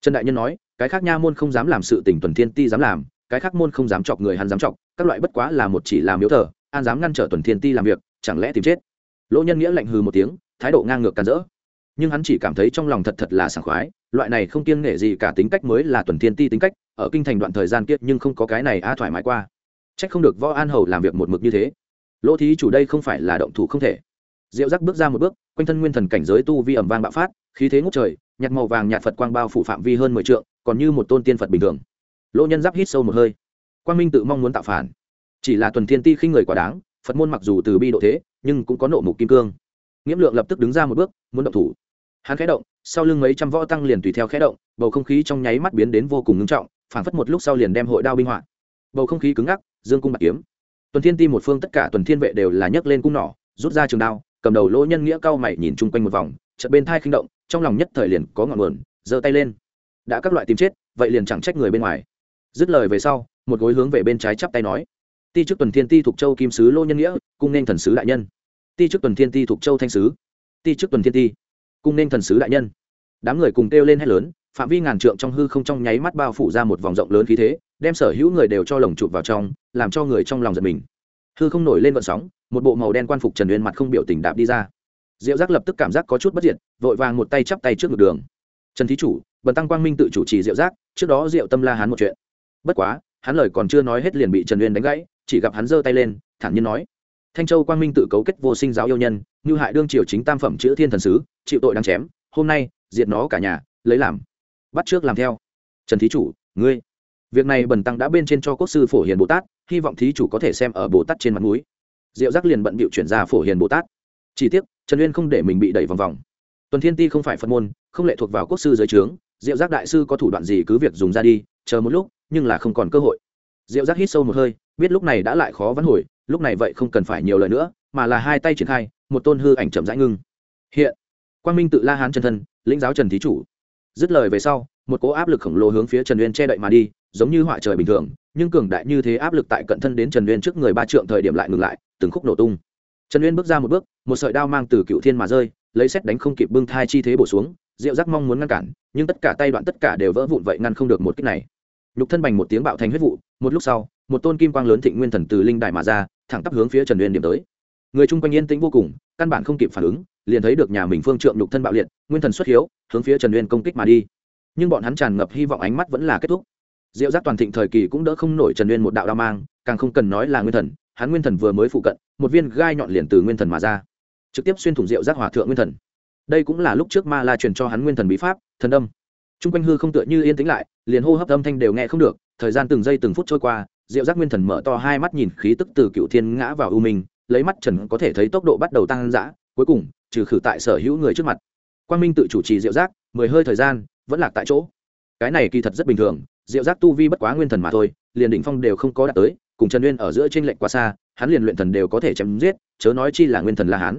Trần đại nhân nói, cái khác nha môn không dám làm sự tình tuần thiên ti dám làm, cái khác môn không dám chọc người hắn dám chọc, các loại bất quá là một chỉ làm miếu thờ, an dám ngăn trở tuần thiên ti làm việc, chẳng lẽ tìm chết? Lỗ nhân nghĩa lạnh hừ một tiếng thái độ ngang ngược càn rỡ. Nhưng hắn chỉ cảm thấy trong lòng thật thật là sảng khoái, loại này không kiêng nể gì cả tính cách mới là tuần thiên ti tính cách, ở kinh thành đoạn thời gian kiết nhưng không có cái này a thoải mái qua. Trách không được võ an hầu làm việc một mực như thế. Lỗ thí chủ đây không phải là động thủ không thể. Diệu giác bước ra một bước, quanh thân nguyên thần cảnh giới tu vi ẩm vang bạo phát, khí thế ngút trời nhặt màu vàng nhạt phật quang bao phủ phạm vi hơn mười trượng, còn như một tôn tiên phật bình thường. Lỗ nhân giáp hít sâu một hơi. Quang minh tự mong muốn tạo phản. Chỉ là tuần thiên ti khinh người quá đáng, phật môn mặc dù từ bi độ thế, nhưng cũng có nộ mục kim cương nghiễm lượng lập tức đứng ra một bước, muốn động thủ. Hắn khẽ động, sau lưng mấy trăm võ tăng liền tùy theo khẽ động, bầu không khí trong nháy mắt biến đến vô cùng ngưng trọng, phảng phất một lúc sau liền đem hội đao binh họa bầu không khí cứng ngắc, dương cung bạc kiếm. Tuần thiên ti một phương tất cả tuần thiên vệ đều là nhấc lên cung nỏ, rút ra trường đao, cầm đầu lỗ nhân nghĩa cao mày nhìn chung quanh một vòng, chợt bên thai khinh động, trong lòng nhất thời liền có ngọn nguồn, giơ tay lên. Đã các loại tìm chết, vậy liền chẳng trách người bên ngoài. Dứt lời về sau, một gối hướng về bên trái chắp tay nói. Ti trước tuần thiên ti thuộc châu kim sứ lô nhân nghĩa, cung nên thần sứ đại nhân ti chức tuần thiên ti thuộc châu thanh sứ. Ti chức tuần thiên ti. Cung nên thần sứ đại nhân. Đám người cùng kêu lên hét lớn, phạm vi ngàn trượng trong hư không trong nháy mắt bao phủ ra một vòng rộng lớn khí thế, đem sở hữu người đều cho lồng chụp vào trong, làm cho người trong lòng giật mình. Hư không nổi lên vận sóng, một bộ màu đen quan phục trần uyên mặt không biểu tình đạp đi ra. Diệu giác lập tức cảm giác có chút bất diệt, vội vàng một tay chắp tay trước ngực đường. Trần thí chủ, bần tăng quang minh tự chủ trì diệu giác, trước đó diệu tâm la hắn một chuyện. Bất quá, hắn lời còn chưa nói hết liền bị trần uyên đánh gãy, chỉ gặp hắn giơ tay lên, thản nhiên nói thanh châu quang minh tự cấu kết vô sinh giáo yêu nhân, như hại đương triều chính tam phẩm chữ thiên thần sứ, chịu tội đáng chém, hôm nay, diệt nó cả nhà, lấy làm, bắt trước làm theo. Trần thí chủ, ngươi, việc này bần tăng đã bên trên cho quốc sư phổ hiền bồ tát, hy vọng thí chủ có thể xem ở bồ tát trên mặt núi diệu giác liền bận bịu chuyển ra phổ hiền bồ tát. Chỉ tiếc, trần uyên không để mình bị đẩy vòng vòng. Tuần thiên ti không phải phật môn, không lệ thuộc vào quốc sư giới trướng, diệu giác đại sư có thủ đoạn gì cứ việc dùng ra đi, chờ một lúc, nhưng là không còn cơ hội diệu giác hít sâu một hơi, biết lúc này đã lại khó vắn hồi, lúc này vậy không cần phải nhiều lời nữa, mà là hai tay triển khai, một tôn hư ảnh chậm rãi ngưng. Hiện, quang minh tự la hán chân thân, lĩnh giáo trần thí chủ. Dứt lời về sau, một cỗ áp lực khổng lồ hướng phía trần uyên che đậy mà đi, giống như họa trời bình thường, nhưng cường đại như thế áp lực tại cận thân đến trần uyên trước người ba trượng thời điểm lại ngừng lại, từng khúc nổ tung. Trần uyên bước ra một bước, một sợi đao mang từ cựu thiên mà rơi, lấy xét đánh không kịp bưng thai chi thế bổ xuống, diệu giác mong muốn ngăn cản, nhưng tất cả tay đoạn tất cả đều vỡ vụn vậy ngăn không được một kích này nhục thân bành một tiếng bạo thành huyết vụ, một lúc sau, một tôn kim quang lớn thịnh nguyên thần từ linh đài mà ra, thẳng tắp hướng phía trần uyên điểm tới. Người chung quanh yên tĩnh vô cùng, căn bản không kịp phản ứng, liền thấy được nhà mình phương trượng nhục thân bạo liệt, nguyên thần xuất hiếu, hướng phía trần uyên công kích mà đi. Nhưng bọn hắn tràn ngập hy vọng ánh mắt vẫn là kết thúc. Diệu giác toàn thịnh thời kỳ cũng đỡ không nổi trần uyên một đạo đao mang, càng không cần nói là nguyên thần, hắn nguyên thần vừa mới phụ cận, một viên gai nhọn liền từ nguyên thần mà ra. Trực tiếp xuyên thủng diệu giác hòa thượng nguyên thần. Đây cũng là lúc trước ma la truyền cho hắn nguyên thần bí pháp, thần âm t r u n g quanh hư không tựa như yên tĩnh lại, liền hô hấp âm thanh đều nghe không được, thời gian từng giây từng phút trôi qua, diệu giác nguyên thần mở to hai mắt nhìn khí tức từ cựu thiên ngã vào ưu minh, lấy mắt trần có thể thấy tốc độ bắt đầu tăng giã cuối cùng, trừ khử tại sở hữu người trước mặt. Quang minh tự chủ trì diệu giác, mười hơi thời gian, vẫn lạc tại chỗ. Cái này kỳ thật rất bình thường, diệu giác tu vi bất quá nguyên thần mà thôi, liền đỉnh phong đều không có đạt tới, cùng trần nguyên ở giữa t r ê n lệch quá xa, hắn liền luyện thần đều có thể chém giết, chớ nói chi là nguyên thần la hắn.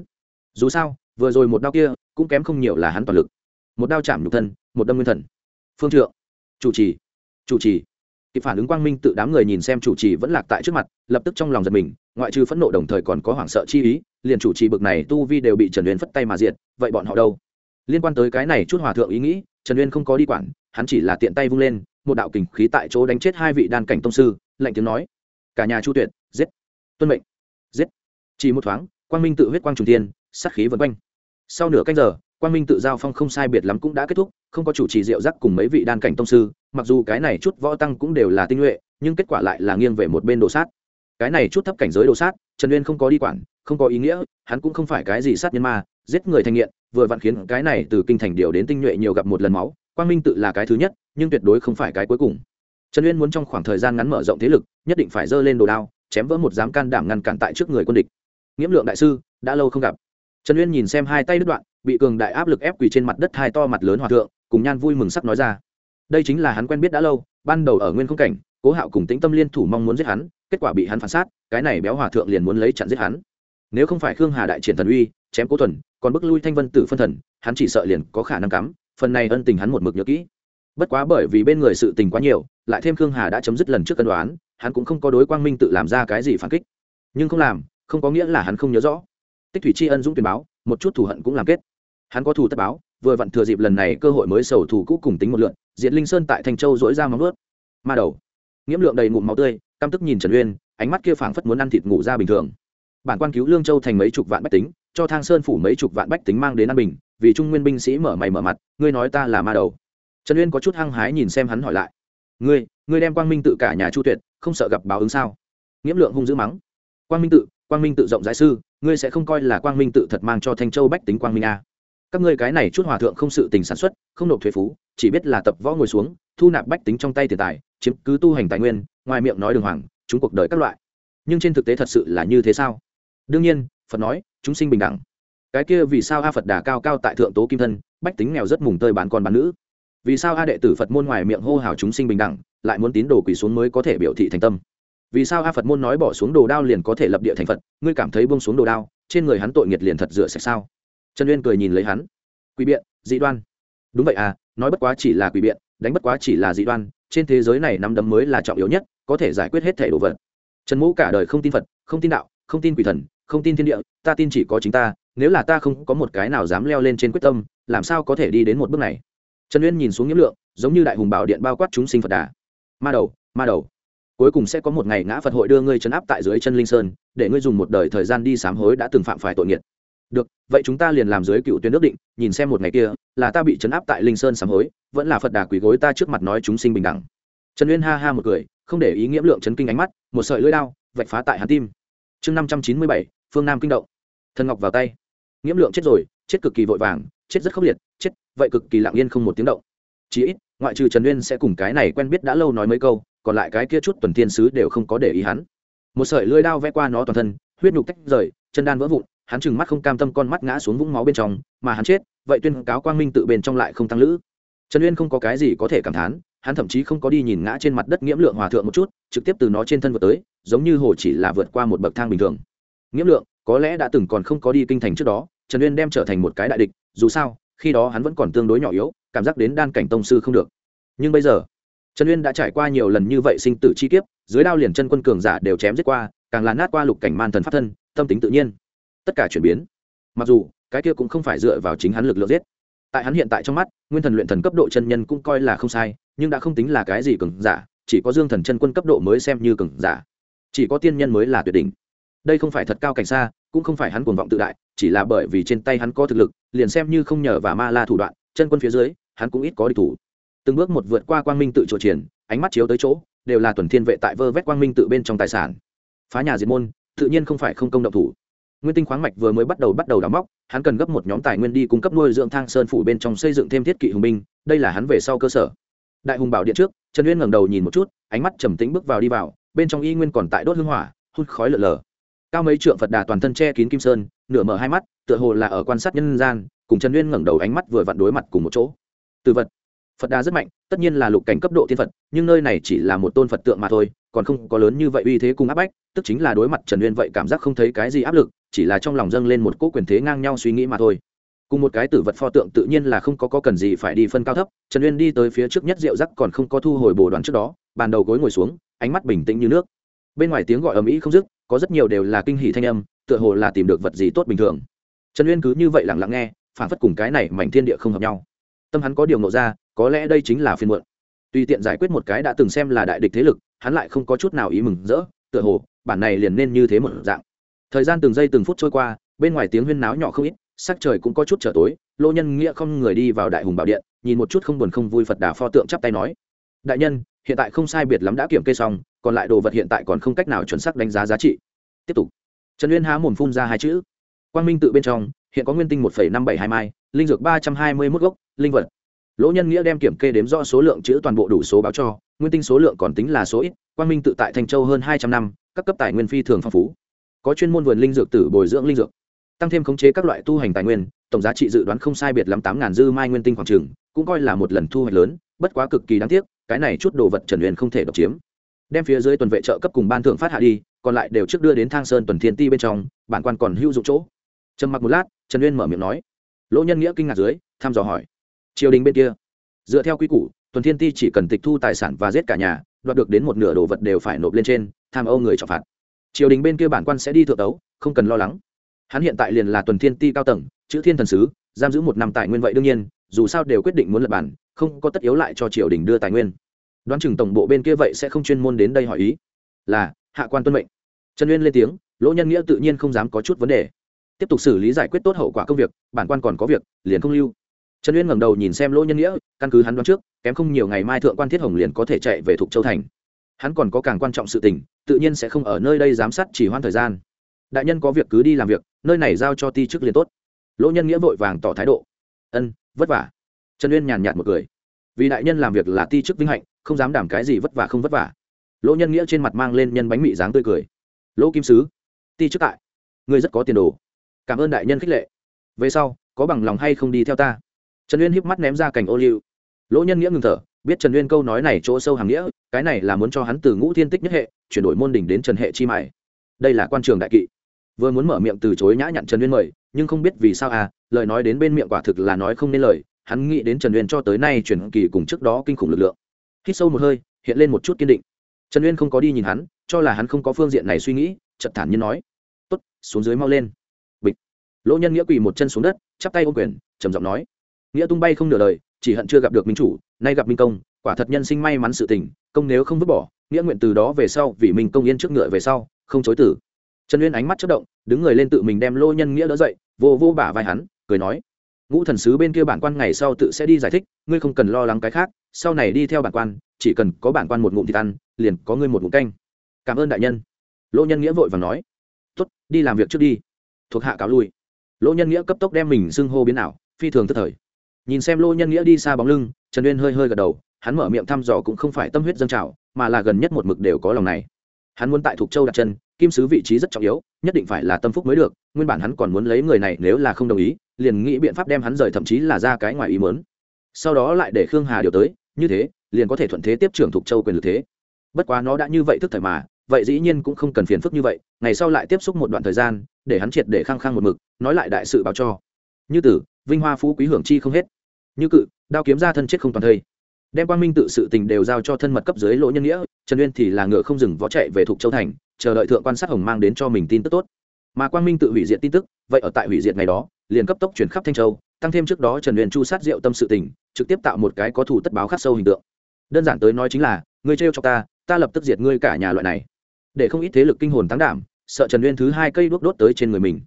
dù sao, vừa rồi một đao kia, cũng kém không nhiều là hắn toàn lực. Một đao chạm nhục thân, một đâm nguyên thần phương trượng. Chủ trì. Chủ trì. Kịp phản ứng quang minh tự đám người nhìn xem chủ trì vẫn lạc tại trước mặt, lập tức trong lòng giật mình, ngoại trừ phẫn nộ đồng thời còn có hoảng sợ chi ý, liền chủ trì bực này tu vi đều bị trần uyên phất tay mà diệt, vậy bọn họ đâu? Liên quan tới cái này chút hòa thượng ý nghĩ, trần uyên không có đi quản, hắn chỉ là tiện tay vung lên, một đạo kình khí tại chỗ đánh chết hai vị đan cảnh tông sư, lạnh tiếng nói, cả nhà chu tuyệt, giết. Tuân mệnh, giết. Chỉ một thoáng, quang minh tự huyết quang trùng tiên sát khí vân quanh. Sau nửa canh giờ Quang minh tự giao phong không sai biệt lắm cũng đã kết thúc, không có chủ trì diệu giác cùng mấy vị đan cảnh tông sư, mặc dù cái này chút võ tăng cũng đều là tinh nhuệ, nhưng kết quả lại là nghiêng về một bên đồ sát. Cái này chút thấp cảnh giới đồ sát, trần uyên không có đi quản, không có ý nghĩa, hắn cũng không phải cái gì sát nhân ma, giết người thành nghiện, vừa vặn khiến cái này từ kinh thành điều đến tinh nhuệ nhiều gặp một lần máu, quang minh tự là cái thứ nhất, nhưng tuyệt đối không phải cái cuối cùng. Trần uyên muốn trong khoảng thời gian ngắn mở rộng thế lực, nhất định phải dơ lên đồ đao, chém vỡ một dám can đảm ngăn cản tại trước người quân địch. Nghiễm lượng đại sư, đã lâu không gặp trần uyên nhìn xem hai tay đứt đoạn, bị cường đại áp lực ép quỳ trên mặt đất hai to mặt lớn hòa thượng, cùng nhan vui mừng sắc nói ra. Đây chính là hắn quen biết đã lâu, ban đầu ở nguyên không cảnh, cố hạo cùng tĩnh tâm liên thủ mong muốn giết hắn, kết quả bị hắn phản sát, cái này béo hòa thượng liền muốn lấy chặn giết hắn. Nếu không phải khương hà đại triển thần uy, chém cố thuần, còn bức lui thanh vân tử phân thần, hắn chỉ sợ liền có khả năng cắm, phần này ân tình hắn một mực nhớ kỹ. Bất quá bởi vì bên người sự tình quá nhiều, lại thêm khương hà đã chấm dứt lần trước cân đoán, hắn cũng không có đối quang minh tự làm ra cái gì phản kích. Nhưng không làm, không có nghĩa là hắn không nhớ rõ tích thủy tri ân dũng tuyên báo, một chút thù hận cũng làm kết. Hắn có thù tất báo, vừa vặn thừa dịp lần này cơ hội mới sầu thù cũ cùng tính một lượn diện linh sơn tại thanh châu dỗi ra móng ướt ma đầu. Nghiễm lượng đầy ngụm máu tươi, căm tức nhìn trần uyên, ánh mắt kia phảng phất muốn ăn thịt ngủ ra bình thường. Bản quan cứu lương châu thành mấy chục vạn bách tính, cho thang sơn phủ mấy chục vạn bách tính mang đến an bình, vì trung nguyên binh sĩ mở mày mở mặt, ngươi nói ta là ma đầu. Trần uyên có chút hăng hái nhìn xem hắn hỏi lại. Ngươi ngươi đem quang minh tự cả nhà chu tuyệt, không sợ gặp báo ứng sao? Nghiễm lượng hung dữ mắng. Quang minh tự, quang minh tự rộng giải sư ngươi sẽ không coi là quang minh tự thật mang cho thanh châu bách tính quang minh a. Các ngươi cái này chút hòa thượng không sự tình sản xuất, không nộp thuế phú chỉ biết là tập võ ngồi xuống, thu nạp bách tính trong tay tiền tài, chiếm cứ tu hành tài nguyên, ngoài miệng nói đường hoàng, chúng cuộc đời các loại. Nhưng trên thực tế thật sự là như thế sao? Đương nhiên, phật nói, chúng sinh bình đẳng. Cái kia vì sao a phật đà cao cao tại thượng tố kim thân, bách tính nghèo rất mùng tơi bán con bán nữ? Vì sao a đệ tử phật môn ngoài miệng hô hào chúng sinh bình đẳng, lại muốn tín đồ quỳ xuống mới có thể biểu thị thành tâm? Vì sao a phật môn nói bỏ xuống đồ đao liền có thể lập địa thành phật? Ngươi cảm thấy bông xuống đồ đao, trên người hắn tội nghiệt liền thật rửa sạch sao? Trần uyên cười nhìn lấy hắn. Quỷ biện, dị đoan. Đúng vậy à nói bất quá chỉ là quỷ biện, đánh bất quá chỉ là dị đoan, trên thế giới này năm đấm mới là trọng yếu nhất, có thể giải quyết hết thể đồ vật. Trần mũ cả đời không tin phật, không tin đạo, không tin quỷ thần, không tin thiên địa, ta tin chỉ có chính ta, nếu là ta không có một cái nào dám leo lên trên quyết tâm, làm sao có thể đi đến một bước này? Trần uyên nhìn xuống nhiễm lượng, giống như đại hùng bảo điện bao quát chúng sinh phật đà. Ma đầu ma đầu cuối cùng sẽ có một ngày ngã phật hội đưa ngươi chấn áp tại dưới chân linh sơn, để ngươi dùng một đời thời gian đi sám hối đã từng phạm phải tội nghiệt được, vậy chúng ta liền làm dưới cựu tuyến ước định, nhìn xem một ngày kia, là ta bị chấn áp tại linh sơn sám hối, vẫn là phật đà quỳ gối ta trước mặt nói chúng sinh bình đẳng. Trần uyên ha ha một cười, không để ý nghĩa lượng chấn kinh ánh mắt, một sợi lưỡi đao, vạch phá tại hắn tim. Chương năm trăm chín mươi bảy, phương nam kinh động. Thần ngọc vào tay. Nghiễm lượng chết rồi, chết cực kỳ vội vàng, chết rất khốc liệt, chết, vậy cực kỳ lặng yên không một tiếng động. Chí ít, ngoại trừ trần uyên sẽ cùng cái này quen biết đã lâu nói mấy câu còn lại cái kia chút tuần thiên sứ đều không có để ý hắn. Một sợi lưỡi đao vẽ qua nó toàn thân, huyết nhục tách rời, chân đan vỡ vụn, hắn chừng mắt không cam tâm con mắt ngã xuống vũng máu bên trong, mà hắn chết, vậy tuyên cáo quang minh tự bên trong lại không tăng lữ. Trần uyên không có cái gì có thể cảm thán, hắn thậm chí không có đi nhìn ngã trên mặt đất nghiễm lượng hòa thượng một chút, trực tiếp từ nó trên thân vượt tới, giống như hồ chỉ là vượt qua một bậc thang bình thường. Nghiễm lượng, có lẽ đã từng còn không có đi kinh thành trước đó, trần uyên đem trở thành một cái đại địch, dù sao, khi đó hắn vẫn còn tương đối nhỏ yếu, cảm giác đến đan cảnh tông sư không được. Nhưng bây giờ trần uyên đã trải qua nhiều lần như vậy sinh tử chi kiếp, dưới đao liền chân quân cường giả đều chém giết qua, càng là nát qua lục cảnh man thần pháp thân, tâm tính tự nhiên. Tất cả chuyển biến. Mặc dù, cái kia cũng không phải dựa vào chính hắn lực lượng giết. Tại hắn hiện tại trong mắt, nguyên thần luyện thần cấp độ chân nhân cũng coi là không sai, nhưng đã không tính là cái gì cường giả, chỉ có dương thần chân quân cấp độ mới xem như cường giả. Chỉ có tiên nhân mới là tuyệt đỉnh. Đây không phải thật cao cảnh xa, cũng không phải hắn cuồng vọng tự đại, chỉ là bởi vì trên tay hắn có thực lực, liền xem như không nhờ và ma la thủ đoạn, chân quân phía dưới, hắn cũng ít có địch thủ từng bước một vượt qua quang minh tự chỗ triển, ánh mắt chiếu tới chỗ, đều là tuần thiên vệ tại vơ vét quang minh tự bên trong tài sản. Phá nhà diệt môn, tự nhiên không phải không công động thủ. Nguyên tinh khoáng mạch vừa mới bắt đầu bắt đầu đào móc, hắn cần gấp một nhóm tài nguyên đi cung cấp nuôi dưỡng thang sơn phủ bên trong xây dựng thêm thiết kỵ hùng binh, đây là hắn về sau cơ sở. Đại hùng bảo điện trước, trần uyên ngẩng đầu nhìn một chút, ánh mắt trầm tĩnh bước vào đi vào, bên trong y nguyên còn tại đốt hương hỏa hút khói lở lờ cao mấy trượng phật đà toàn thân che kín kim sơn, nửa mở hai mắt, tựa hồ là ở quan sát nhân gian, cùng trần uyên ngẩng đầu ánh mắt vừa vặn đối mặt cùng một chỗ. Từ vật phật đà rất mạnh tất nhiên là lục cảnh cấp độ thiên phật nhưng nơi này chỉ là một tôn phật tượng mà thôi còn không có lớn như vậy uy thế cùng áp bách tức chính là đối mặt trần uyên vậy cảm giác không thấy cái gì áp lực chỉ là trong lòng dâng lên một cỗ quyền thế ngang nhau suy nghĩ mà thôi. Cùng một cái tử vật pho tượng tự nhiên là không có, có cần gì phải đi phân cao thấp trần uyên đi tới phía trước nhất rượu rắc còn không có thu hồi bồ đoàn trước đó bàn đầu gối ngồi xuống ánh mắt bình tĩnh như nước. Bên ngoài tiếng gọi ầm ĩ không dứt có rất nhiều đều là kinh hỷ thanh âm tựa hồ là tìm được vật gì tốt bình thường. Trần uyên cứ như vậy lặng lặng nghe phản phất cùng cái này mảnh thiên địa không hợp nhau. Tâm hắn có điều nộ ra có lẽ đây chính là phiên muộn. Tùy tiện giải quyết một cái đã từng xem là đại địch thế lực, hắn lại không có chút nào ý mừng rỡ, tựa hồ, bản này liền nên như thế một dạng. Thời gian từng giây từng phút trôi qua, bên ngoài tiếng huyên náo nhỏ không ít, sắc trời cũng có chút trở tối, lô nhân nghĩa không người đi vào đại hùng bảo điện, nhìn một chút không buồn không vui phật đà pho tượng chắp tay nói, đại nhân, hiện tại không sai biệt lắm đã kiểm kê xong, còn lại đồ vật hiện tại còn không cách nào chuẩn xác đánh giá giá trị. Tiếp tục. Trần uyên há mồm phun ra hai chữ. Quang minh tự bên trong, hiện có nguyên tinh một năm bảy hai mai, linh dược ba trăm hai mươi mốt gốc, linh vật lỗ nhân nghĩa đem kiểm kê đếm rõ số lượng chữ toàn bộ đủ số báo cho, nguyên tinh số lượng còn tính là số ít, quang minh tự tại thanh châu hơn hai trăm năm, các cấp tài nguyên phi thường phong phú. Có chuyên môn vườn linh dược tử bồi dưỡng linh dược, tăng thêm khống chế các loại tu hành tài nguyên, tổng giá trị dự đoán không sai biệt lắm tám ngàn dư mai nguyên tinh khoảng trường cũng coi là một lần thu hoạch lớn, bất quá cực kỳ đáng tiếc, cái này chút đồ vật trần huyền không thể độc chiếm. Đem phía dưới tuần vệ trợ cấp cùng ban thượng phát hạ đi, còn lại đều trước đưa đến thang sơn tuần thiên ti bên trong, bản quan còn hữu dụng chỗ. Trầm mặc một lát, trần uyên mở miệng nói. Lỗ nhân nghĩa kinh ngạc dưới, thăm dò hỏi triều đình bên kia. Dựa theo quy củ, tuần thiên ti chỉ cần tịch thu tài sản và giết cả nhà, đoạt được đến một nửa đồ vật đều phải nộp lên trên, tham âu người trọng phạt. Triều đình bên kia bản quan sẽ đi thượng tấu, không cần lo lắng. Hắn hiện tại liền là tuần thiên ti cao tầng, chữ thiên thần sứ, giam giữ một năm tài nguyên vậy đương nhiên, dù sao đều quyết định muốn lập bản, không có tất yếu lại cho triều đình đưa tài nguyên. Đoán chừng tổng bộ bên kia vậy sẽ không chuyên môn đến đây hỏi ý. Là, hạ quan tuân mệnh. Trần uyên lên tiếng, lỗ nhân nghĩa tự nhiên không dám có chút vấn đề. Tiếp tục xử lý giải quyết tốt hậu quả công việc, bản quan còn có việc, liền không lưu trần uyên ngẩng đầu nhìn xem lỗ nhân nghĩa, căn cứ hắn đoán trước, kém không nhiều ngày mai thượng quan thiết hồng liền có thể chạy về thục châu thành. Hắn còn có càng quan trọng sự tình, tự nhiên sẽ không ở nơi đây giám sát chỉ hoãn thời gian. Đại nhân có việc cứ đi làm việc, nơi này giao cho ti chức liền tốt. Lỗ nhân nghĩa vội vàng tỏ thái độ. Ân, vất vả. Trần uyên nhàn nhạt một cười. Vì đại nhân làm việc là ti chức vinh hạnh, không dám đảm cái gì vất vả không vất vả. Lỗ nhân nghĩa trên mặt mang lên nhân bánh mị dáng tươi cười. Lỗ kim sứ, ti chức tại. Ngươi rất có tiền đồ. Cảm ơn đại nhân khích lệ. Về sau, có bằng lòng hay không đi theo ta? Trần uyên híp mắt ném ra cành ô liu. Lỗ nhân nghĩa ngừng thở, biết trần uyên câu nói này chỗ sâu hàng nghĩa, cái này là muốn cho hắn từ ngũ thiên tích nhất hệ, chuyển đổi môn đỉnh đến trần hệ chi mại đây là quan trường đại kỵ. Vừa muốn mở miệng từ chối nhã nhặn trần uyên mời, nhưng không biết vì sao à lời nói đến bên miệng quả thực là nói không nên lời, hắn nghĩ đến trần uyên cho tới nay chuyển kỳ cùng trước đó kinh khủng lực lượng. Hít sâu một hơi, hiện lên một chút kiên định. Trần uyên không có đi nhìn hắn, cho là hắn không có phương diện này suy nghĩ chật thản nhiên nói, tốt, xuống dưới mau lên. Bịch. Lỗ nhân nghĩa quỳ một chân xuống đất, chắp tay ô quyền, trầm giọng nói nghĩa tung bay không nửa lời chỉ hận chưa gặp được minh chủ, nay gặp minh công, quả thật nhân sinh may mắn sự tình, công nếu không vứt bỏ, nghĩa nguyện từ đó về sau, vì minh công yên trước ngựa về sau, không chối tử. Trần uyên ánh mắt chất động, đứng người lên tự mình đem lô nhân nghĩa đỡ dậy, vô vô bả vai hắn, cười nói, ngũ thần sứ bên kia bản quan ngày sau tự sẽ đi giải thích, ngươi không cần lo lắng cái khác, sau này đi theo bản quan, chỉ cần có bản quan một ngụm thịt ăn, liền có ngươi một ngụm canh. Cảm ơn đại nhân. Lỗ nhân nghĩa vội và nói tuất đi làm việc trước đi. Thuộc hạ cáo lui. Lỗ nhân nghĩa cấp tốc đem mình xưng hô biến ảo, phi thường tức thời nhìn xem lô nhân nghĩa đi xa bóng lưng, trần uyên hơi hơi gật đầu, hắn mở miệng thăm dò cũng không phải tâm huyết dân trào, mà là gần nhất một mực đều có lòng này. Hắn muốn tại thục châu đặt chân, kim sứ vị trí rất trọng yếu, nhất định phải là tâm phúc mới được, nguyên bản hắn còn muốn lấy người này nếu là không đồng ý, liền nghĩ biện pháp đem hắn rời thậm chí là ra cái ngoài ý mớn sau đó lại để khương hà điều tới, như thế, liền có thể thuận thế tiếp trưởng thục châu quyền lực thế. Bất quá nó đã như vậy thức thời mà, vậy dĩ nhiên cũng không cần phiền phức như vậy, ngày sau lại tiếp xúc một đoạn thời gian, để hắn triệt để khăng khăng một mực, nói lại đại sự báo cho. Như tử vinh hoa phú quý hưởng chi không hết. Như cự, đao kiếm ra thân chết không toàn thây. Đem quang minh tự sự tình đều giao cho thân mật cấp dưới lỗ nhân nghĩa, trần uyên thì là ngựa không dừng vó chạy về thục châu thành, chờ đợi thượng quan sát hồng mang đến cho mình tin tức tốt. Mà quang minh tự hủy diệt tin tức, vậy ở tại hủy diệt ngày đó, liền cấp tốc chuyển khắp thanh châu, tăng thêm trước đó trần uyên chu sát diệu tâm sự tình, trực tiếp tạo một cái có thủ tất báo khắc sâu hình tượng. Đơn giản tới nói chính là, ngươi trêu cho ta ta lập tức diệt ngươi cả nhà loại này. Để không ít thế lực kinh hồn tăng đảm, sợ trần uyên thứ hai cây đuốc đốt tới trên người mình.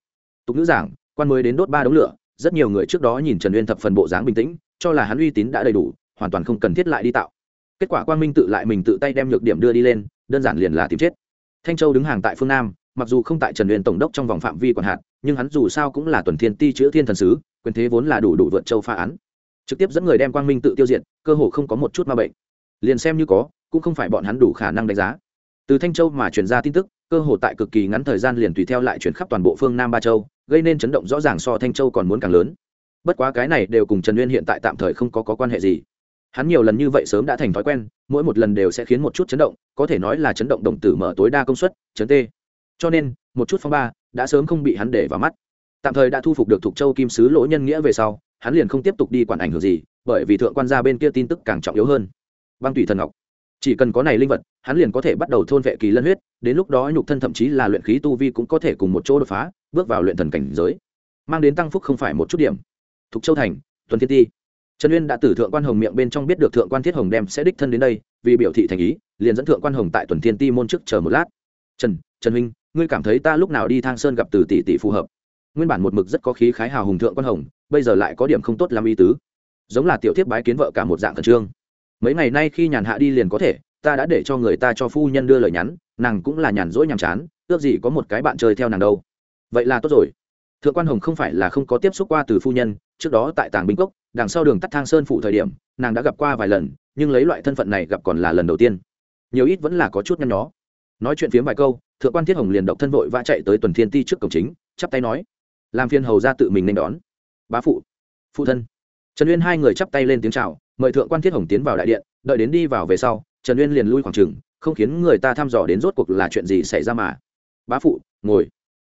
Tục ngữ giảng, quan mới đến đốt ba đống lửa rất nhiều người trước đó nhìn trần uyên thập phần bộ dáng bình tĩnh, cho là hắn uy tín đã đầy đủ, hoàn toàn không cần thiết lại đi tạo. Kết quả quang minh tự lại mình tự tay đem nhược điểm đưa đi lên, đơn giản liền là tìm chết. Thanh châu đứng hàng tại phương nam, mặc dù không tại trần uyên tổng đốc trong vòng phạm vi quản hạt nhưng hắn dù sao cũng là tuần thiên ti chữ thiên thần sứ, quyền thế vốn là đủ đủ vượt châu phá án. Trực tiếp dẫn người đem quang minh tự tiêu diệt, cơ hồ không có một chút ma bệnh. Liền xem như có, cũng không phải bọn hắn đủ khả năng đánh giá. Từ thanh châu mà truyền ra tin tức cơ hồ tại cực kỳ ngắn thời gian liền tùy theo lại chuyển khắp toàn bộ phương nam ba châu gây nên chấn động rõ ràng so thanh châu còn muốn càng lớn. Bất quá cái này đều cùng trần uyên hiện tại tạm thời không có, có quan hệ gì. Hắn nhiều lần như vậy sớm đã thành thói quen mỗi một lần đều sẽ khiến một chút chấn động có thể nói là chấn động đồng tử mở tối đa công suất chấn tê. Cho nên một chút phong ba đã sớm không bị hắn để vào mắt. Tạm thời đã thu phục được thuộc châu kim sứ lỗ nhân nghĩa về sau hắn liền không tiếp tục đi quản ảnh hưởng gì bởi vì thượng quan gia bên kia tin tức càng trọng yếu hơn. Băng tùy thần ngọc chỉ cần có này linh vật, hắn liền có thể bắt đầu thôn vệ kỳ lân huyết, đến lúc đó nhục thân thậm chí là luyện khí tu vi cũng có thể cùng một chỗ đột phá, bước vào luyện thần cảnh giới. Mang đến tăng phúc không phải một chút điểm. Thục châu thành, tuần thiên ti. Trần uyên đã từ thượng quan hồng miệng bên trong biết được thượng quan thiết hồng đem sẽ đích thân đến đây, vì biểu thị thành ý, liền dẫn thượng quan hồng tại tuần thiên ti môn trước chờ một lát. Trần trần huynh, ngươi cảm thấy ta lúc nào đi thang sơn gặp từ tỷ tỷ phù hợp? Nguyên bản một mực rất có khí khái hào hùng thượng quan hồng, bây giờ lại có điểm không tốt làm y tứ. Giống là tiểu thiếp bái kiến vợ cả một dạng khẩn trương mấy ngày nay khi nhàn hạ đi liền có thể, ta đã để cho người ta cho phu nhân đưa lời nhắn, nàng cũng là nhàn rỗi nhàm chán, ước gì có một cái bạn chơi theo nàng đâu. Vậy là tốt rồi. Thượng quan hồng không phải là không có tiếp xúc qua từ phu nhân, trước đó tại tàng binh cốc, đằng sau đường tắt thang sơn phụ thời điểm, nàng đã gặp qua vài lần, nhưng lấy loại thân phận này gặp còn là lần đầu tiên. Nhiều ít vẫn là có chút nhăn nhó. Nói chuyện phiếm vài câu, thượng quan thiết hồng liền độc thân vội vã chạy tới tuần thiên ti trước cổng chính, chắp tay nói, làm phiên hầu ra tự mình nên đón. Bá phụ. Phụ thân. Trần uyên hai người chắp tay lên tiếng chào mời thượng quan thiết hồng tiến vào đại điện, đợi đến đi vào về sau, trần uyên liền lui khoảng trừng không khiến người ta thăm dò đến rốt cuộc là chuyện gì xảy ra mà. Bá phụ, ngồi.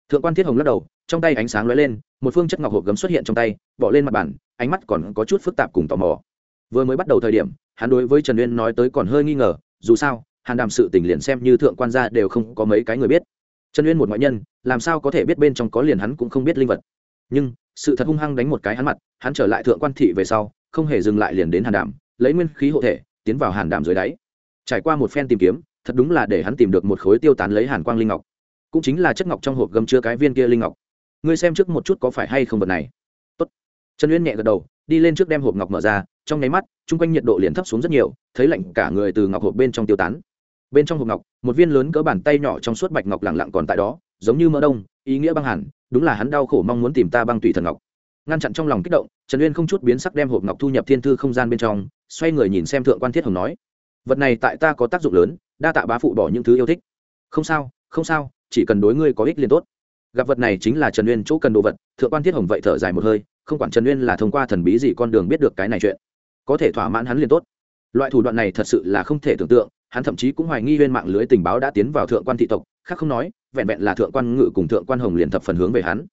Thượng quan thiết hồng lắc đầu, trong tay ánh sáng lóe lên, một phương chất ngọc hộp gấm xuất hiện trong tay, bỏ lên mặt bàn, ánh mắt còn có chút phức tạp cùng tò mò. Vừa mới bắt đầu thời điểm, hắn đối với trần uyên nói tới còn hơi nghi ngờ, dù sao, hàn đàm sự tình liền xem như thượng quan gia đều không có mấy cái người biết. Trần uyên một ngoại nhân, làm sao có thể biết bên trong có liền hắn cũng không biết linh vật. Nhưng, sự thật hung hăng đánh một cái hắn mặt, hắn trở lại thượng quan thị về sau không hề dừng lại liền đến hàn đảm lấy nguyên khí hộ thể, tiến vào hàn đảm dưới đáy. Trải qua một phen tìm kiếm, thật đúng là để hắn tìm được một khối tiêu tán lấy hàn quang linh ngọc. Cũng chính là chất ngọc trong hộp gầm chứa cái viên kia linh ngọc. Ngươi xem trước một chút có phải hay không vật này. Tốt. trần uyên nhẹ gật đầu, đi lên trước đem hộp ngọc mở ra, trong nháy mắt, chung quanh nhiệt độ liền thấp xuống rất nhiều, thấy lạnh cả người từ ngọc hộp bên trong tiêu tán. Bên trong hộp ngọc, một viên lớn cỡ bàn tay nhỏ trong suốt bạch ngọc lẳng lặng còn tại đó, giống như mỡ đông, ý nghĩa băng hẳn đúng là hắn đau khổ mong muốn tìm ta băng tùy thần ngọc ngăn chặn trong lòng kích động, trần uyên không chút biến sắc đem hộp ngọc thu nhập thiên thư không gian bên trong, xoay người nhìn xem thượng quan thiết hồng nói, vật này tại ta có tác dụng lớn, đa tạ bá phụ bỏ những thứ yêu thích. Không sao không sao, chỉ cần đối ngươi có ích liền tốt. Gặp vật này chính là trần uyên chỗ cần đồ vật, thượng quan thiết hồng vậy thở dài một hơi, không quản trần uyên là thông qua thần bí gì con đường biết được cái này chuyện, có thể thỏa mãn hắn liền tốt. Loại thủ đoạn này thật sự là không thể tưởng tượng, hắn thậm chí cũng hoài nghi lên mạng lưới tình báo đã tiến vào thượng quan thị tộc, khác không nói, vẹn vẹn là thượng quan ngự cùng thượng quan hồng liền thập phần hướng về hắn.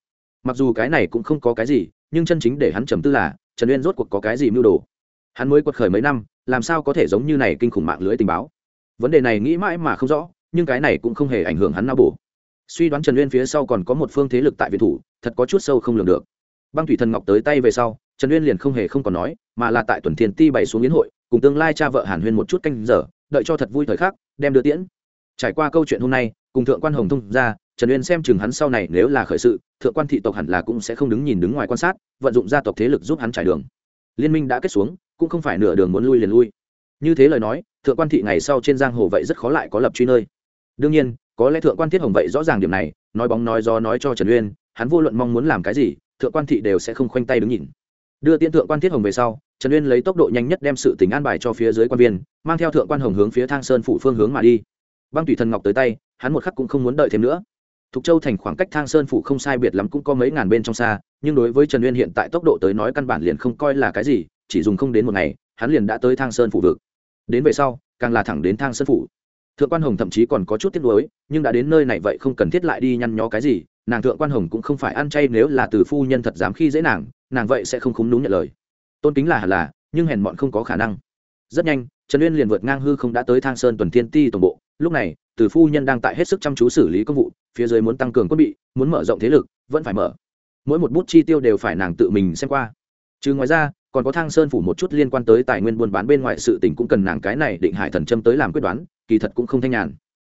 Mặc dù cái này cũng không có cái gì nhưng chân chính để hắn trầm tư là, trần uyên rốt cuộc có cái gì mưu đồ? Hắn mới quật khởi mấy năm, làm sao có thể giống như này kinh khủng mạng lưới tình báo? Vấn đề này nghĩ mãi mà không rõ, nhưng cái này cũng không hề ảnh hưởng hắn nao bổ suy đoán trần uyên phía sau còn có một phương thế lực tại việt thủ, thật có chút sâu không lường được. Băng thủy thần ngọc tới tay về sau, trần uyên liền không hề không còn nói, mà là tại tuần thiên ti bày xuống yến hội, cùng tương lai cha vợ hàn huyên một chút canh giờ, đợi cho thật vui thời khắc, đem đưa tiễn. Trải qua câu chuyện hôm nay, cùng thượng quan hồng thông ra trần uyên xem chừng hắn sau này nếu là khởi sự, thượng quan thị tộc hẳn là cũng sẽ không đứng nhìn đứng ngoài quan sát, vận dụng gia tộc thế lực giúp hắn trải đường. Liên minh đã kết xuống, cũng không phải nửa đường muốn lui liền lui. Như thế lời nói, thượng quan thị ngày sau trên giang hồ vậy rất khó lại có lập truy nơi. Đương nhiên, có lẽ thượng quan thiết hồng vậy rõ ràng điểm này, nói bóng nói do nói cho trần uyên, hắn vô luận mong muốn làm cái gì, thượng quan thị đều sẽ không khoanh tay đứng nhìn. Đưa tiên thượng quan thiết hồng về sau, trần uyên lấy tốc độ nhanh nhất đem sự tình an bài cho phía dưới quan viên, mang theo thượng quan hồng hướng phía thang sơn phủ phương hướng mà đi. Băng tùy thần ngọc tới tay, hắn một khắc cũng không muốn đợi thêm nữa. Thục Châu thành khoảng cách Thang Sơn phủ không sai biệt lắm cũng có mấy ngàn bên trong xa, nhưng đối với Trần Uyên hiện tại tốc độ tới nói căn bản liền không coi là cái gì, chỉ dùng không đến một ngày, hắn liền đã tới Thang Sơn phủ vực. Đến về sau, càng là thẳng đến Thang Sơn phủ. Thượng quan Hồng thậm chí còn có chút tiếc nuối, nhưng đã đến nơi này vậy không cần thiết lại đi nhăn nhó cái gì, nàng Thượng quan Hồng cũng không phải ăn chay nếu là từ phu nhân thật dám khi dễ nàng, nàng vậy sẽ không khúm núm nhận lời. Tôn kính là hẳn là, nhưng hèn mọn không có khả năng. Rất nhanh, Trần Uyên liền vượt ngang hư không đã tới Thang Sơn tuần thiên ti tổng bộ, lúc này, từ phu nhân đang tại hết sức chăm chú xử lý công vụ phía dưới muốn tăng cường quân bị muốn mở rộng thế lực vẫn phải mở. Mỗi một bút chi tiêu đều phải nàng tự mình xem qua. Chứ ngoài ra còn có thang sơn phủ một chút liên quan tới tài nguyên buôn bán bên ngoài sự tình cũng cần nàng cái này định hải thần châm tới làm quyết đoán kỳ thật cũng không thanh nhàn.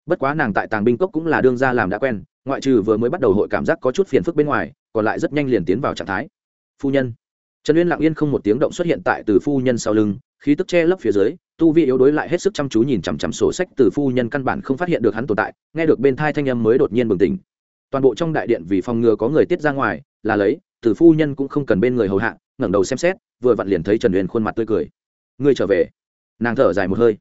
Bất quá nàng tại tàng binh cốc cũng là đương ra làm đã quen ngoại trừ vừa mới bắt đầu hội cảm giác có chút phiền phức bên ngoài còn lại rất nhanh liền tiến vào trạng thái. Phu nhân trần uyên lặng yên không một tiếng động xuất hiện tại từ phu nhân sau lưng, khí tức che lấp phía dưới, tu vi yếu đối lại hết sức chăm chú nhìn chằm chằm sổ sách từ phu nhân căn bản không phát hiện được hắn tồn tại, nghe được bên thai thanh âm mới đột nhiên bừng tỉnh. Toàn bộ trong đại điện vì phòng ngừa có người tiết ra ngoài, là lấy, từ phu nhân cũng không cần bên người hầu hạ, ngẩng đầu xem xét, vừa vặn liền thấy trần uyên khuôn mặt tươi cười. Ngươi trở về. Nàng thở dài một hơi.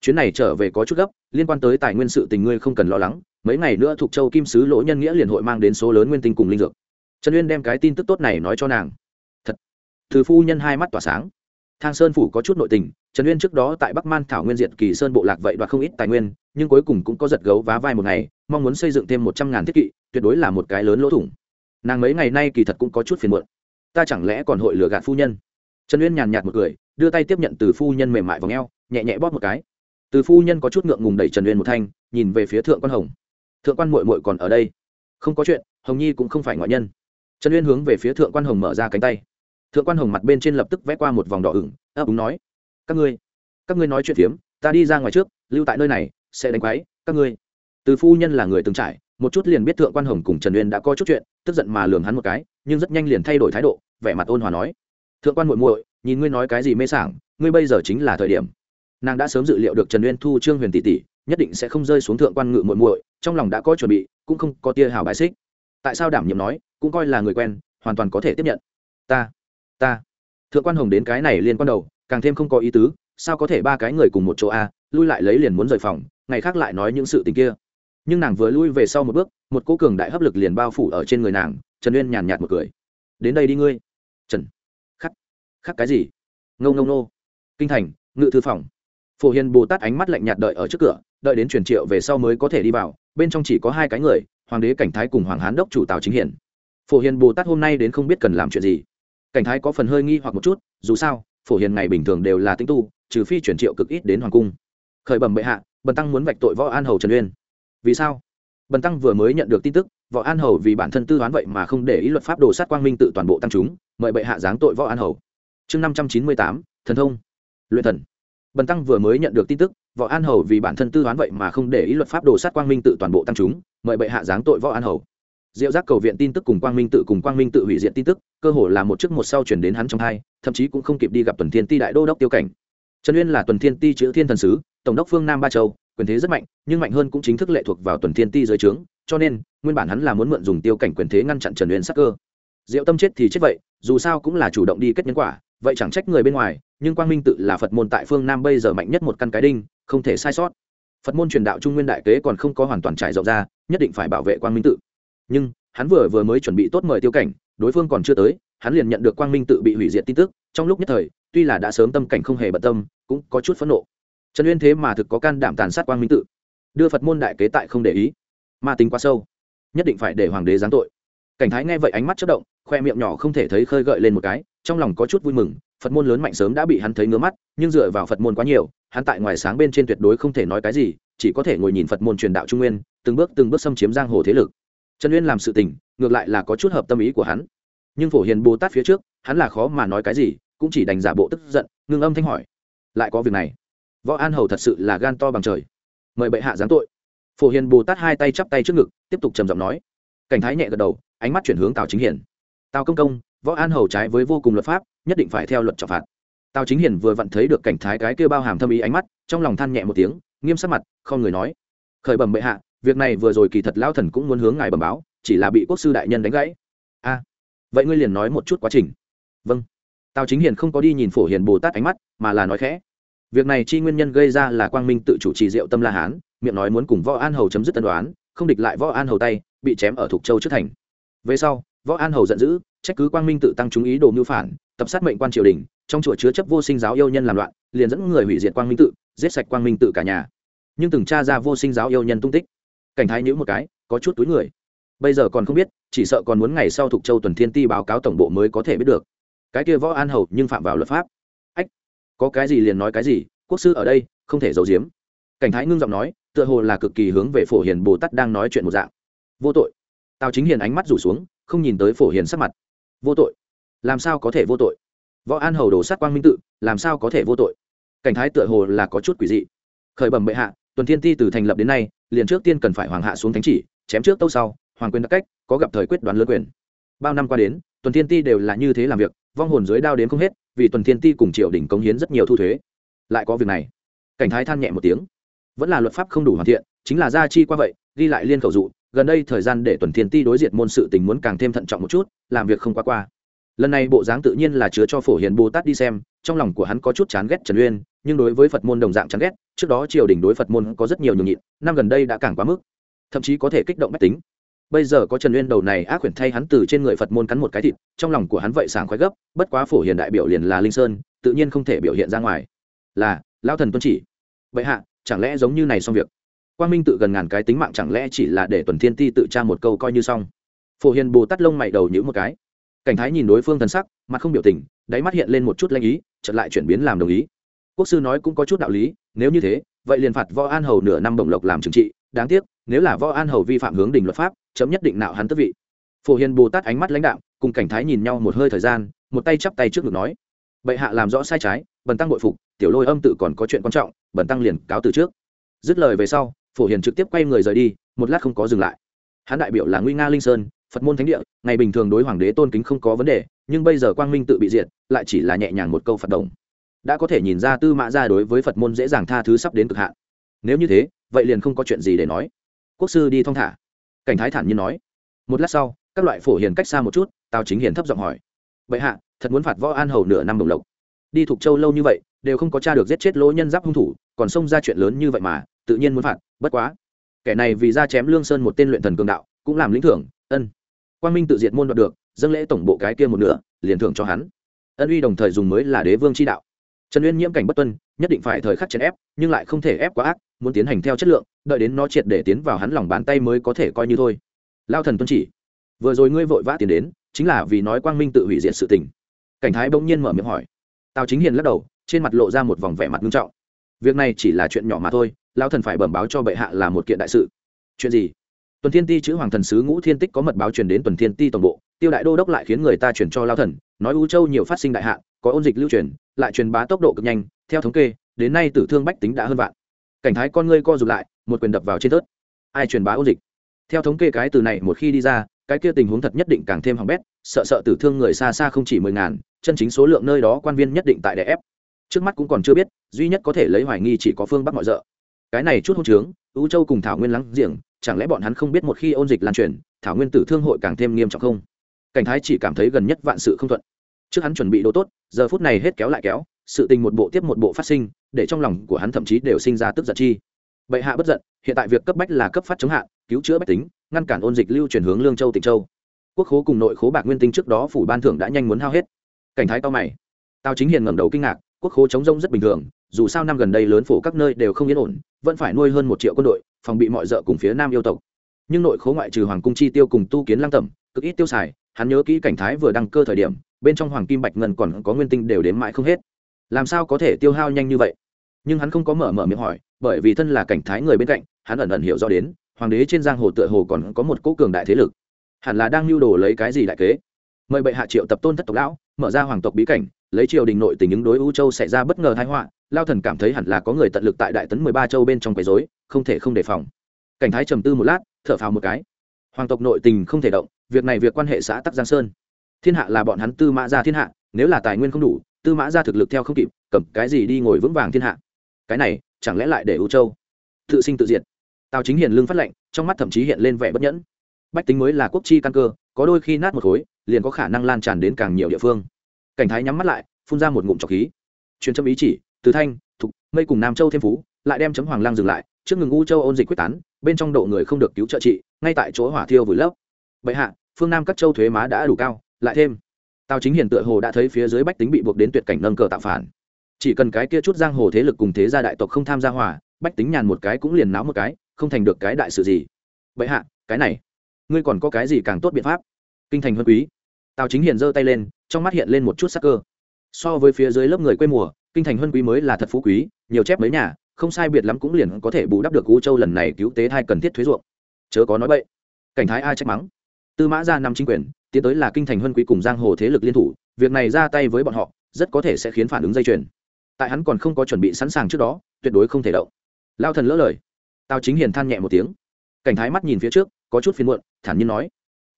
Chuyến này trở về có chút gấp, liên quan tới tài nguyên sự tình ngươi không cần lo lắng, mấy ngày nữa thuộc châu kim sứ lỗ nhân nghĩa liền hội mang đến số lớn nguyên tinh cùng linh dược. Trần uyên đem cái tin tức tốt này nói cho nàng thật từ phu nhân hai mắt tỏa sáng. Thang sơn phủ có chút nội tình, trần uyên trước đó tại bắc man thảo nguyên diệt kỳ sơn bộ lạc vậy đoạt không ít tài nguyên, nhưng cuối cùng cũng có giật gấu vá vai một ngày, mong muốn xây dựng thêm một trăm ngàn thiết kỵ, tuyệt đối là một cái lớn lỗ thủng. Nàng mấy ngày nay kỳ thật cũng có chút phiền muộn. Ta chẳng lẽ còn hội lừa gạt phu nhân? Trần uyên nhàn nhạt một cười, đưa tay tiếp nhận từ phu nhân mềm mại vào ngheo nhẹ nhẹ bóp một cái. Từ phu nhân có chút ngượng ngùng đẩy trần uyên một thanh, nhìn về phía thượng quan hồng. Thượng quan mội mội còn ở đây? Không có chuyện, hồng nhi cũng không phải ngoại nhân. Trần uyên hướng về phía thượng quan hồng mở ra cánh tay thượng quan hồng mặt bên trên lập tức vẽ qua một vòng đỏ ửng, ấp úng nói, các ngươi các ngươi nói chuyện phiếm, ta đi ra ngoài trước, lưu tại nơi này, sẽ đánh quái, các ngươi. Từ phu nhân là người từng trải, một chút liền biết thượng quan hồng cùng trần uyên đã có chút chuyện, tức giận mà lường hắn một cái, nhưng rất nhanh liền thay đổi thái độ, vẻ mặt ôn hòa nói, thượng quan muội muội, nhìn ngươi nói cái gì mê sảng, ngươi bây giờ chính là thời điểm. Nàng đã sớm dự liệu được trần uyên thu trương huyền tỷ tỷ, nhất định sẽ không rơi xuống thượng quan ngự muội muội, trong lòng đã có chuẩn bị, cũng không có tia hào bài xích. Tại sao đảm nhiệm nói, cũng coi là người quen, hoàn toàn có thể tiếp nhận. Ta ta. Thượng quan hồng đến cái này liên quan đầu, càng thêm không có ý tứ, sao có thể ba cái người cùng một chỗ a, lui lại lấy liền muốn rời phòng, ngày khác lại nói những sự tình kia. Nhưng nàng vừa lui về sau một bước, một cô cường đại hấp lực liền bao phủ ở trên người nàng, trần uyên nhàn nhạt một cười. Đến đây đi ngươi. Trần. Khắc. Khắc cái gì? Ngâu ngâu nô kinh thành, ngự thư phòng. Phổ hiền bồ tát ánh mắt lạnh nhạt đợi ở trước cửa, đợi đến truyền triệu về sau mới có thể đi vào, bên trong chỉ có hai cái người, hoàng đế cảnh thái cùng hoàng hán đốc chủ tào chính hiển. Phổ hiền bồ tát hôm nay đến không biết cần làm chuyện gì cảnh thái có phần hơi nghi hoặc một chút, dù sao, phổ hiền ngày bình thường đều là tính tu, trừ phi chuyển triệu cực ít đến hoàng cung. Khởi bẩm bệ hạ, bần tăng muốn vạch tội võ an hầu trần uyên. Vì sao? Bần tăng vừa mới nhận được tin tức, võ an hầu vì bản thân tư đoán vậy mà không để ý luật pháp đồ sát quang minh tự toàn bộ tăng chúng, mời bệ hạ giáng tội võ an hầu. Chương năm trăm chín mươi tám, thần thông. Luyện thần. Bần tăng vừa mới nhận được tin tức, võ an hầu vì bản thân tư đoán vậy mà không để ý luật pháp đồ sát quang minh tự toàn bộ tăng chúng, mời bệ hạ giáng tội võ an hầu diệu giác cầu viện tin tức cùng quang minh tự cùng quang minh tự hủy diện tin tức, cơ hồ là một trước một sau chuyển đến hắn trong hai, thậm chí cũng không kịp đi gặp tuần thiên ti đại đô đốc tiêu cảnh. Trần uyên là tuần thiên ti chữ thiên thần sứ, tổng đốc phương nam ba châu, quyền thế rất mạnh, nhưng mạnh hơn cũng chính thức lệ thuộc vào tuần thiên ti dưới trướng, cho nên, nguyên bản hắn là muốn mượn dùng tiêu cảnh quyền thế ngăn chặn trần uyên sát cơ. Diệu tâm chết thì chết vậy, dù sao cũng là chủ động đi kết nhân quả, vậy chẳng trách người bên ngoài, nhưng quang minh tự là phật môn tại phương nam bây giờ mạnh nhất một căn cái đinh, không thể sai sót. Phật môn truyền đạo trung nguyên đại kế còn không có hoàn toàn trải rộng ra, nhất định phải bảo vệ quang minh tự nhưng, hắn vừa vừa mới chuẩn bị tốt mời tiêu cảnh, đối phương còn chưa tới, hắn liền nhận được quang minh tự bị hủy diệt tin tức, trong lúc nhất thời, tuy là đã sớm tâm cảnh không hề bận tâm, cũng có chút phẫn nộ. Trần uyên thế mà thực có can đảm tàn sát quang minh tự. Đưa phật môn đại kế tại không để ý. Ma tính quá sâu. Nhất định phải để hoàng đế giáng tội. Cảnh thái nghe vậy ánh mắt chất động, khoe miệng nhỏ không thể thấy khơi gợi lên một cái, trong lòng có chút vui mừng, phật môn lớn mạnh sớm đã bị hắn thấy ngứa mắt, nhưng dựa vào phật môn quá nhiều, hắn tại ngoài sáng bên trên tuyệt đối không thể nói cái gì, chỉ có thể ngồi nhìn phật môn truyền đạo trung nguyên, từng bước từng bước xâm chiếm giang hồ thế lực trần uyên làm sự tình, ngược lại là có chút hợp tâm ý của hắn. Nhưng phổ hiền bồ tát phía trước, hắn là khó mà nói cái gì, cũng chỉ đành giả bộ tức giận, ngưng âm thanh hỏi. Lại có việc này. Võ an hầu thật sự là gan to bằng trời. Mời bệ hạ giáng tội. Phổ hiền bồ tát hai tay chắp tay trước ngực, tiếp tục trầm giọng nói. Cảnh thái nhẹ gật đầu, ánh mắt chuyển hướng tào chính hiển tào công công, võ an hầu trái với vô cùng luật pháp, nhất định phải theo luật trọng phạt. Tào chính hiển vừa vặn thấy được cảnh thái cái kêu bao hàm thâm ý ánh mắt, trong lòng than nhẹ một tiếng, nghiêm sắc mặt, không người nói. Khởi bẩm bệ hạ việc này vừa rồi kỳ thật lão thần cũng muốn hướng ngài bẩm báo, chỉ là bị quốc sư đại nhân đánh gãy. A vậy ngươi liền nói một chút quá trình. Vâng. Tào chính hiền không có đi nhìn phổ hiền bồ tát ánh mắt, mà là nói khẽ. Việc này chi nguyên nhân gây ra là quang minh tự chủ trì diệu tâm la hán, miệng nói muốn cùng võ an hầu chấm dứt tân đoán, không địch lại võ an hầu tay, bị chém ở thục châu trước thành. Về sau, võ an hầu giận dữ, trách cứ quang minh tự tăng chúng ý đồ mưu phản, tập sát mệnh quan triều đình, trong chùa chứa chấp vô sinh giáo yêu nhân làm loạn, liền dẫn người hủy diệt quang minh tự, giết sạch quang minh tự cả nhà. Nhưng từng tra ra vô sinh giáo yêu nhân tung tích cảnh thái nhữ một cái, có chút túi người. Bây giờ còn không biết, chỉ sợ còn muốn ngày sau thục châu tuần thiên ti báo cáo tổng bộ mới có thể biết được. Cái kia võ an hầu nhưng phạm vào luật pháp. Ách, có cái gì liền nói cái gì, quốc sư ở đây, không thể giấu giếm. Cảnh thái ngưng giọng nói, tựa hồ là cực kỳ hướng về phổ hiền bồ tát đang nói chuyện một dạng. Vô tội. Tào chính hiền ánh mắt rủ xuống, không nhìn tới phổ hiền sắc mặt. Vô tội. Làm sao có thể vô tội? Võ an hầu đổ sát quang minh tự, làm sao có thể vô tội? Cảnh thái tựa hồ là có chút quỷ dị. Khởi bẩm bệ hạ, tuần thiên ti từ thành lập đến nay liền trước tiên cần phải hoàng hạ xuống thánh chỉ, chém trước tâu sau, hoàng quyền đặc cách, có gặp thời quyết đoán lớn quyền. Bao năm qua đến, tuần thiên ti đều là như thế làm việc, vong hồn dưới đao đến không hết, vì tuần thiên ti cùng triều đình cống hiến rất nhiều thu thuế. Lại có việc này. Cảnh thái than nhẹ một tiếng. Vẫn là luật pháp không đủ hoàn thiện, chính là gia chi qua vậy, ghi lại liên khẩu dụ, gần đây thời gian để tuần thiên ti đối diện môn sự tình muốn càng thêm thận trọng một chút, làm việc không qua qua lần này bộ dáng tự nhiên là chứa cho phổ hiền bồ tát đi xem, trong lòng của hắn có chút chán ghét trần uyên, nhưng đối với phật môn đồng dạng chán ghét, trước đó triều đình đối phật môn có rất nhiều nhường nhịn, năm gần đây đã càng quá mức, thậm chí có thể kích động bách tính. Bây giờ có trần uyên đầu này ác quyển thay hắn từ trên người phật môn cắn một cái thịt, trong lòng của hắn vậy sảng khoái gấp, bất quá phổ hiền đại biểu liền là linh sơn, tự nhiên không thể biểu hiện ra ngoài. Là lao thần tuân chỉ. Vậy hạ, chẳng lẽ giống như này xong việc? Quang minh tự gần ngàn cái tính mạng chẳng lẽ chỉ là để tuần thiên ti tự tra một câu coi như xong? Phổ hiền bồ tát lông mày đầu nhữ một cái cảnh thái nhìn đối phương thần sắc, mặt không biểu tình, đáy mắt hiện lên một chút lanh ý, chợt lại chuyển biến làm đồng ý. Quốc sư nói cũng có chút đạo lý, nếu như thế, vậy liền phạt võ an hầu nửa năm bổng lộc làm trừng trị. Đáng tiếc, nếu là võ an hầu vi phạm hướng đình luật pháp, chấm nhất định nạo hắn tức vị. Phổ hiền bồ tát ánh mắt lãnh đạo cùng cảnh thái nhìn nhau một hơi thời gian, một tay chắp tay trước ngực nói, bệ hạ làm rõ sai trái, bần tăng bội phục, tiểu lôi âm tự còn có chuyện quan trọng, bần tăng liền cáo từ trước. Dứt lời về sau, phổ hiền trực tiếp quay người rời đi, một lát không có dừng lại. Hắn đại biểu là nguy nga linh sơn phật môn thánh địa, ngày bình thường đối hoàng đế tôn kính không có vấn đề, nhưng bây giờ quang minh tự bị diệt, lại chỉ là nhẹ nhàng một câu phật đồng. Đã có thể nhìn ra tư mã ra đối với phật môn dễ dàng tha thứ sắp đến cực hạn. Nếu như thế, vậy liền không có chuyện gì để nói. Quốc sư đi thong thả. Cảnh thái thản nhiên nói. Một lát sau, các loại phổ hiền cách xa một chút, tào chính hiền thấp giọng hỏi. Vậy hạ, thật muốn phạt võ an hầu nửa năm đồng lộc. Đi thuộc châu lâu như vậy, đều không có cha được giết chết lỗ nhân giáp hung thủ, còn xông ra chuyện lớn như vậy mà, tự nhiên muốn phạt, bất quá. Kẻ này vì ra chém lương sơn một tên luyện thần cường đạo, cũng làm lĩnh thưởng, ân quang minh tự diệt môn đoạt được, dâng lễ tổng bộ cái kia một nửa, liền thưởng cho hắn. Ân uy đồng thời dùng mới là đế vương chi đạo. Trần uyên nhiễm cảnh bất tuân, nhất định phải thời khắc chèn ép, nhưng lại không thể ép quá ác, muốn tiến hành theo chất lượng, đợi đến nó triệt để tiến vào hắn lòng bàn tay mới có thể coi như thôi. Lao thần tuân chỉ. Vừa rồi ngươi vội vã tiến đến, chính là vì nói quang minh tự hủy diệt sự tình. Cảnh thái bỗng nhiên mở miệng hỏi. Tào chính hiền lắc đầu, trên mặt lộ ra một vòng vẻ mặt nghiêm trọng. Việc này chỉ là chuyện nhỏ mà thôi, lao thần phải bẩm báo cho bệ hạ là một kiện đại sự. Chuyện gì? Tuần thiên ti chữ hoàng thần sứ ngũ thiên tích có mật báo truyền đến tuần thiên ti tổng bộ. Tiêu đại đô đốc lại khiến người ta chuyển cho lao thần, nói u châu nhiều phát sinh đại hạ có ôn dịch lưu truyền, lại truyền bá tốc độ cực nhanh. Theo thống kê, đến nay tử thương bách tính đã hơn vạn. Cảnh thái con ngươi co rụt lại, một quyền đập vào trên tớt ai truyền bá ôn dịch? Theo thống kê cái từ này một khi đi ra, cái kia tình huống thật nhất định càng thêm hỏng bét, sợ sợ tử thương người xa xa không chỉ mười ngàn, chân chính số lượng nơi đó quan viên nhất định tại đè ép. Trước mắt cũng còn chưa biết, duy nhất có thể lấy hoài nghi chỉ có phương bắc mọi rợ. Cái này chút hôn trướng ưu châu cùng thảo nguyên lắng giềng chẳng lẽ bọn hắn không biết một khi ôn dịch lan truyền thảo nguyên tử thương hội càng thêm nghiêm trọng không? Cảnh thái chỉ cảm thấy gần nhất vạn sự không thuận. Trước hắn chuẩn bị đồ tốt giờ phút này hết kéo lại kéo sự tình một bộ tiếp một bộ phát sinh để trong lòng của hắn thậm chí đều sinh ra tức giận chi. Bệ hạ bất giận hiện tại việc cấp bách là cấp phát chống hạ, cứu chữa bách tính ngăn cản ôn dịch lưu chuyển hướng lương châu tịnh châu. Quốc khố cùng nội khố bạc nguyên tinh trước đó phủ ban thưởng đã nhanh muốn hao hết. Cảnh thái to mày. Tao chính hiền ngẩng đầu kinh ngạc quốc khố chống rông rất bình thường dù sao năm gần đây lớn phổ các nơi đều không yên ổn vẫn phải nuôi hơn một triệu quân đội phòng bị mọi d cùng phía nam yêu tộc. Nhưng nội khố ngoại trừ hoàng cung chi tiêu cùng tu kiến lăng tẩm, cực ít tiêu xài, hắn nhớ kỹ cảnh thái vừa đăng cơ thời điểm, bên trong hoàng kim bạch ngân còn có nguyên tinh đều đến mãi không hết. Làm sao có thể tiêu hao nhanh như vậy? Nhưng hắn không có mở mở miệng hỏi, bởi vì thân là cảnh thái người bên cạnh, hắn ẩn ẩn hiểu rõ đến, hoàng đế trên giang hồ tựa hồ còn có một cỗ cường đại thế lực. Hẳn là đang lưu đồ lấy cái gì đại kế? Mời bệ hạ triệu tập tôn thất tộc lão, mở ra hoàng tộc bí cảnh, lấy triều đình nội tình ứng đối u châu xảy ra bất ngờ thái họa lao thần cảm thấy hẳn là có người tận lực tại đại tấn mười ba châu bên trong quấy dối không thể không đề phòng. Cảnh thái trầm tư một lát, thở phào một cái. Hoàng tộc nội tình không thể động, việc này việc quan hệ xã tắc giang sơn. Thiên hạ là bọn hắn tư mã ra thiên hạ, nếu là tài nguyên không đủ, tư mã ra thực lực theo không kịp, cầm cái gì đi ngồi vững vàng thiên hạ? Cái này, chẳng lẽ lại để u châu tự sinh tự diệt? Tào chính hiền lương phát lệnh trong mắt thậm chí hiện lên vẻ bất nhẫn. Bách tính mới là quốc chi căn cơ, có đôi khi nát một khối, liền có khả năng lan tràn đến càng nhiều địa phương. Cảnh thái nhắm mắt lại, phun ra một ngụm trọc khí. Truyền châm ý chỉ từ thanh, thục, mây cùng nam châu thêm phú, lại đem chấm hoàng lang dừng lại, trước ngừng u châu ôn dịch quyết tán, bên trong độ người không được cứu trợ trị, ngay tại chỗ hỏa thiêu vùi lấp. Bệ hạ, phương nam các châu thuế má đã đủ cao, lại thêm. Tào chính hiền tựa hồ đã thấy phía dưới bách tính bị buộc đến tuyệt cảnh nâng cờ tạo phản. Chỉ cần cái kia chút giang hồ thế lực cùng thế gia đại tộc không tham gia hòa, bách tính nhàn một cái cũng liền náo một cái, không thành được cái đại sự gì. Bệ hạ, cái này, ngươi còn có cái gì càng tốt biện pháp? Kinh thành huân quý. Tào chính hiền giơ tay lên, trong mắt hiện lên một chút sắc cơ. So với phía dưới lớp người quê mùa kinh thành huân quý mới là thật phú quý, nhiều chép mấy nhà, không sai biệt lắm cũng liền có thể bù đắp được u châu lần này cứu tế thai cần thiết thuế ruộng. Chớ có nói bậy. Cảnh thái ai trách mắng. Tư mã ra năm chính quyền, tiến tới là kinh thành huân quý cùng giang hồ thế lực liên thủ, việc này ra tay với bọn họ, rất có thể sẽ khiến phản ứng dây chuyền. Tại hắn còn không có chuẩn bị sẵn sàng trước đó, tuyệt đối không thể động. Lao thần lỡ lời. Tao chính hiền than nhẹ một tiếng. Cảnh thái mắt nhìn phía trước, có chút phiền muộn, thản nhiên nói.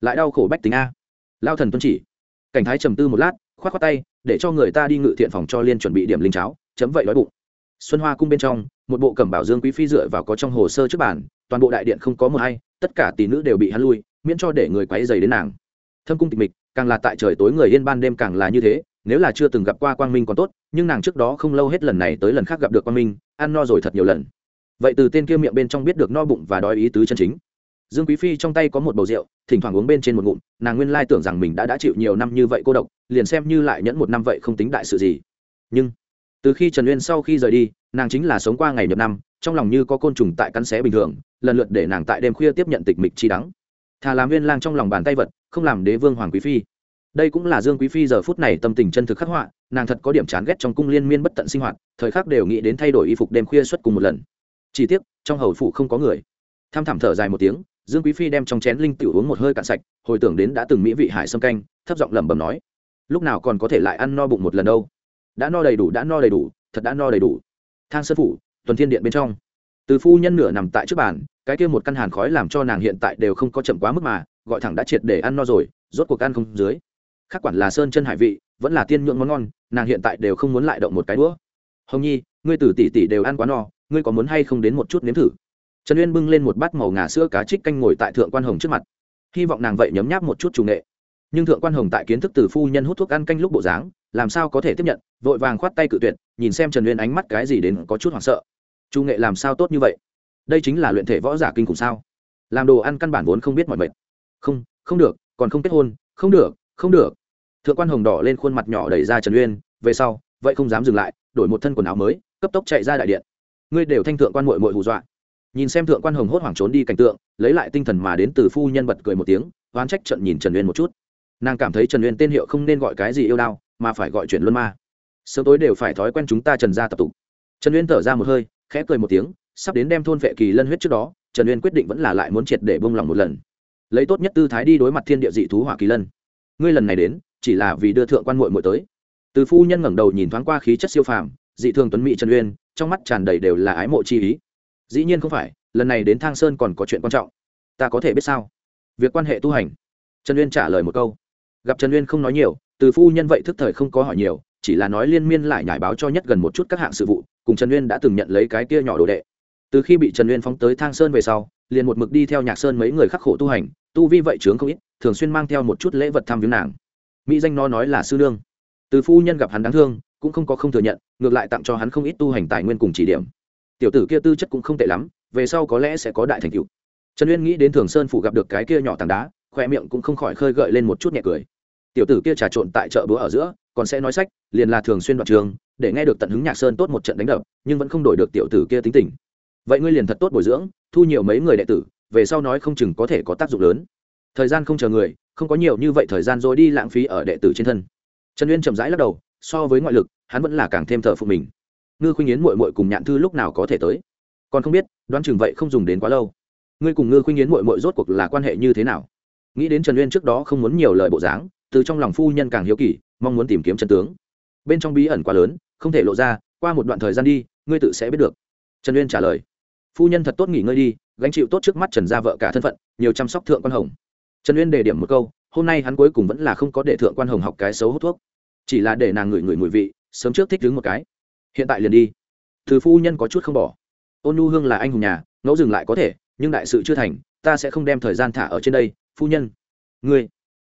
Lại đau khổ bách tính a. Lao thần tuân chỉ. Cảnh thái trầm tư một lát, khoát khoát tay để cho người ta đi ngự thiện phòng cho liên chuẩn bị điểm linh cháo, chấm vậy đói bụng. Xuân hoa cung bên trong, một bộ cẩm bảo dương quý phi dựa vào có trong hồ sơ trước bản toàn bộ đại điện không có một hay tất cả tỷ nữ đều bị hắn lui, miễn cho để người quấy dày đến nàng. Thâm cung tịch mịch, càng là tại trời tối người yên ban đêm càng là như thế, nếu là chưa từng gặp qua quang minh còn tốt, nhưng nàng trước đó không lâu hết lần này tới lần khác gặp được quang minh, ăn no rồi thật nhiều lần. Vậy từ tên kia miệng bên trong biết được no bụng và đói ý tứ chân chính dương quý phi trong tay có một bầu rượu, thỉnh thoảng uống bên trên một ngụm, nàng nguyên lai tưởng rằng mình đã đã chịu nhiều năm như vậy cô độc, liền xem như lại nhẫn một năm vậy không tính đại sự gì. Nhưng, từ khi trần uyên sau khi rời đi, nàng chính là sống qua ngày nhập năm, trong lòng như có côn trùng tại căn xé bình thường, lần lượt để nàng tại đêm khuya tiếp nhận tịch mịch chi đắng. Thà làm Uyên lang trong lòng bàn tay vật, không làm đế vương hoàng quý phi. Đây cũng là dương quý phi giờ phút này tâm tình chân thực khắc họa, nàng thật có điểm chán ghét trong cung liên miên bất tận sinh hoạt, thời khắc đều nghĩ đến thay đổi y phục đêm khuya xuất cùng một lần. Chỉ tiếc, trong hầu phủ không có người. Tham thảm thở dài một tiếng dương quý phi đem trong chén linh tiểu uống một hơi cạn sạch, hồi tưởng đến đã từng mỹ vị hải sâm canh, thấp giọng lẩm bẩm nói, lúc nào còn có thể lại ăn no bụng một lần đâu? Đã no đầy đủ, đã no đầy đủ, thật đã no đầy đủ. Thang sơn phủ, tuần thiên điện bên trong. Từ phu nhân nửa nằm tại trước bàn, cái kia một căn hàn khói làm cho nàng hiện tại đều không có chậm quá mức mà, gọi thẳng đã triệt để ăn no rồi, rốt cuộc ăn không dưới. Khác quản là sơn chân hải vị, vẫn là tiên nhượng món ngon, nàng hiện tại đều không muốn lại động một cái đũa. Hồng nhi, ngươi tử tỷ tỷ đều ăn quá no, ngươi có muốn hay không đến một chút nếm thử? Trần uyên bưng lên một bát màu ngà sữa cá trích canh ngồi tại thượng quan hồng trước mặt. Hy vọng nàng vậy nhấm nháp một chút chủ nghệ. Nhưng thượng quan hồng tại kiến thức từ phu nhân hút thuốc ăn canh lúc bộ dáng, làm sao có thể tiếp nhận, vội vàng khoát tay cự tuyệt, nhìn xem trần uyên ánh mắt cái gì đến có chút hoảng sợ. Chủ nghệ làm sao tốt như vậy? Đây chính là luyện thể võ giả kinh khủng sao? Làm đồ ăn căn bản vốn không biết mọi mệt. Không không được, còn không kết hôn, không được không được. Thượng quan hồng đỏ lên khuôn mặt nhỏ đẩy ra trần uyên, về sau, vậy không dám dừng lại, đổi một thân quần áo mới, cấp tốc chạy ra đại điện. Ngươi đều thanh thượng quan mội mội hù dọa nhìn xem thượng quan hồng hốt hoảng trốn đi cảnh tượng, lấy lại tinh thần mà đến từ phu nhân bật cười một tiếng, oán trách trận nhìn trần uyên một chút. Nàng cảm thấy trần uyên tên hiệu không nên gọi cái gì yêu đao, mà phải gọi chuyện luân ma. Sớm tối đều phải thói quen chúng ta trần ra tập tục. Trần uyên thở ra một hơi, khẽ cười một tiếng, sắp đến đem thôn vệ kỳ lân huyết trước đó, trần uyên quyết định vẫn là lại muốn triệt để bông lòng một lần. Lấy tốt nhất tư thái đi đối mặt thiên địa dị thú hỏa kỳ lân. Ngươi lần này đến, chỉ là vì đưa thượng quan muội muội tới. Từ phu nhân ngẩng đầu nhìn thoáng qua khí chất siêu phàm, dị thường tuấn mỹ trần uyên, trong mắt tràn đầy đều là ái mộ chi ý dĩ nhiên không phải, lần này đến thang sơn còn có chuyện quan trọng. Ta có thể biết sao? Việc quan hệ tu hành. Trần uyên trả lời một câu. Gặp trần uyên không nói nhiều, từ phu nhân vậy thức thời không có hỏi nhiều, chỉ là nói liên miên lại nhải báo cho nhất gần một chút các hạng sự vụ, cùng trần uyên đã từng nhận lấy cái kia nhỏ đồ đệ. Từ khi bị trần uyên phóng tới thang sơn về sau, liền một mực đi theo nhạc sơn mấy người khắc khổ tu hành, tu vi vậy trướng không ít, thường xuyên mang theo một chút lễ vật thăm viếng nàng. Mỹ danh nó nói là sư nương. Từ phu nhân gặp hắn đáng thương, cũng không có không thừa nhận, ngược lại tặng cho hắn không ít tu hành tài nguyên cùng chỉ điểm tiểu tử kia tư chất cũng không tệ lắm, về sau có lẽ sẽ có đại thành tựu. Trần uyên nghĩ đến thường sơn phủ gặp được cái kia nhỏ tảng đá, khoe miệng cũng không khỏi khơi gợi lên một chút nhẹ cười. Tiểu tử kia trà trộn tại chợ búa ở giữa, còn sẽ nói sách, liền là thường xuyên đoạn trường, để nghe được tận hứng nhạc sơn tốt một trận đánh đập, nhưng vẫn không đổi được tiểu tử kia tính tình. Vậy ngươi liền thật tốt bồi dưỡng, thu nhiều mấy người đệ tử, về sau nói không chừng có thể có tác dụng lớn. Thời gian không chờ người, không có nhiều như vậy thời gian rồi đi lãng phí ở đệ tử trên thân. Trần uyên chậm rãi lắc đầu, so với ngoại lực, hắn vẫn là càng thêm thờ phụ mình ngư khuynh yến mội mội cùng nhạn thư lúc nào có thể tới? Còn không biết, đoán chừng vậy không dùng đến quá lâu. Ngươi cùng ngư khuynh yến mội mội rốt cuộc là quan hệ như thế nào? Nghĩ đến trần uyên trước đó không muốn nhiều lời bộ dáng, từ trong lòng phu nhân càng hiếu kỳ, mong muốn tìm kiếm chân tướng. Bên trong bí ẩn quá lớn, không thể lộ ra, qua một đoạn thời gian đi, ngươi tự sẽ biết được. Trần uyên trả lời. Phu nhân thật tốt nghỉ ngơi đi, gánh chịu tốt trước mắt trần gia vợ cả thân phận, nhiều chăm sóc thượng quan hồng. Trần uyên đề điểm một câu, hôm nay hắn cuối cùng vẫn là không có để thượng quan hồng học cái xấu hút thuốc. Chỉ là để nàng ngửi ngửi mùi vị, sớm trước thích đứng một cái hiện tại liền đi. Từ phu nhân có chút không bỏ. Ôn nhu hương là anh hùng nhà, ngẫu dừng lại có thể, nhưng đại sự chưa thành, ta sẽ không đem thời gian thả ở trên đây, phu nhân. Ngươi.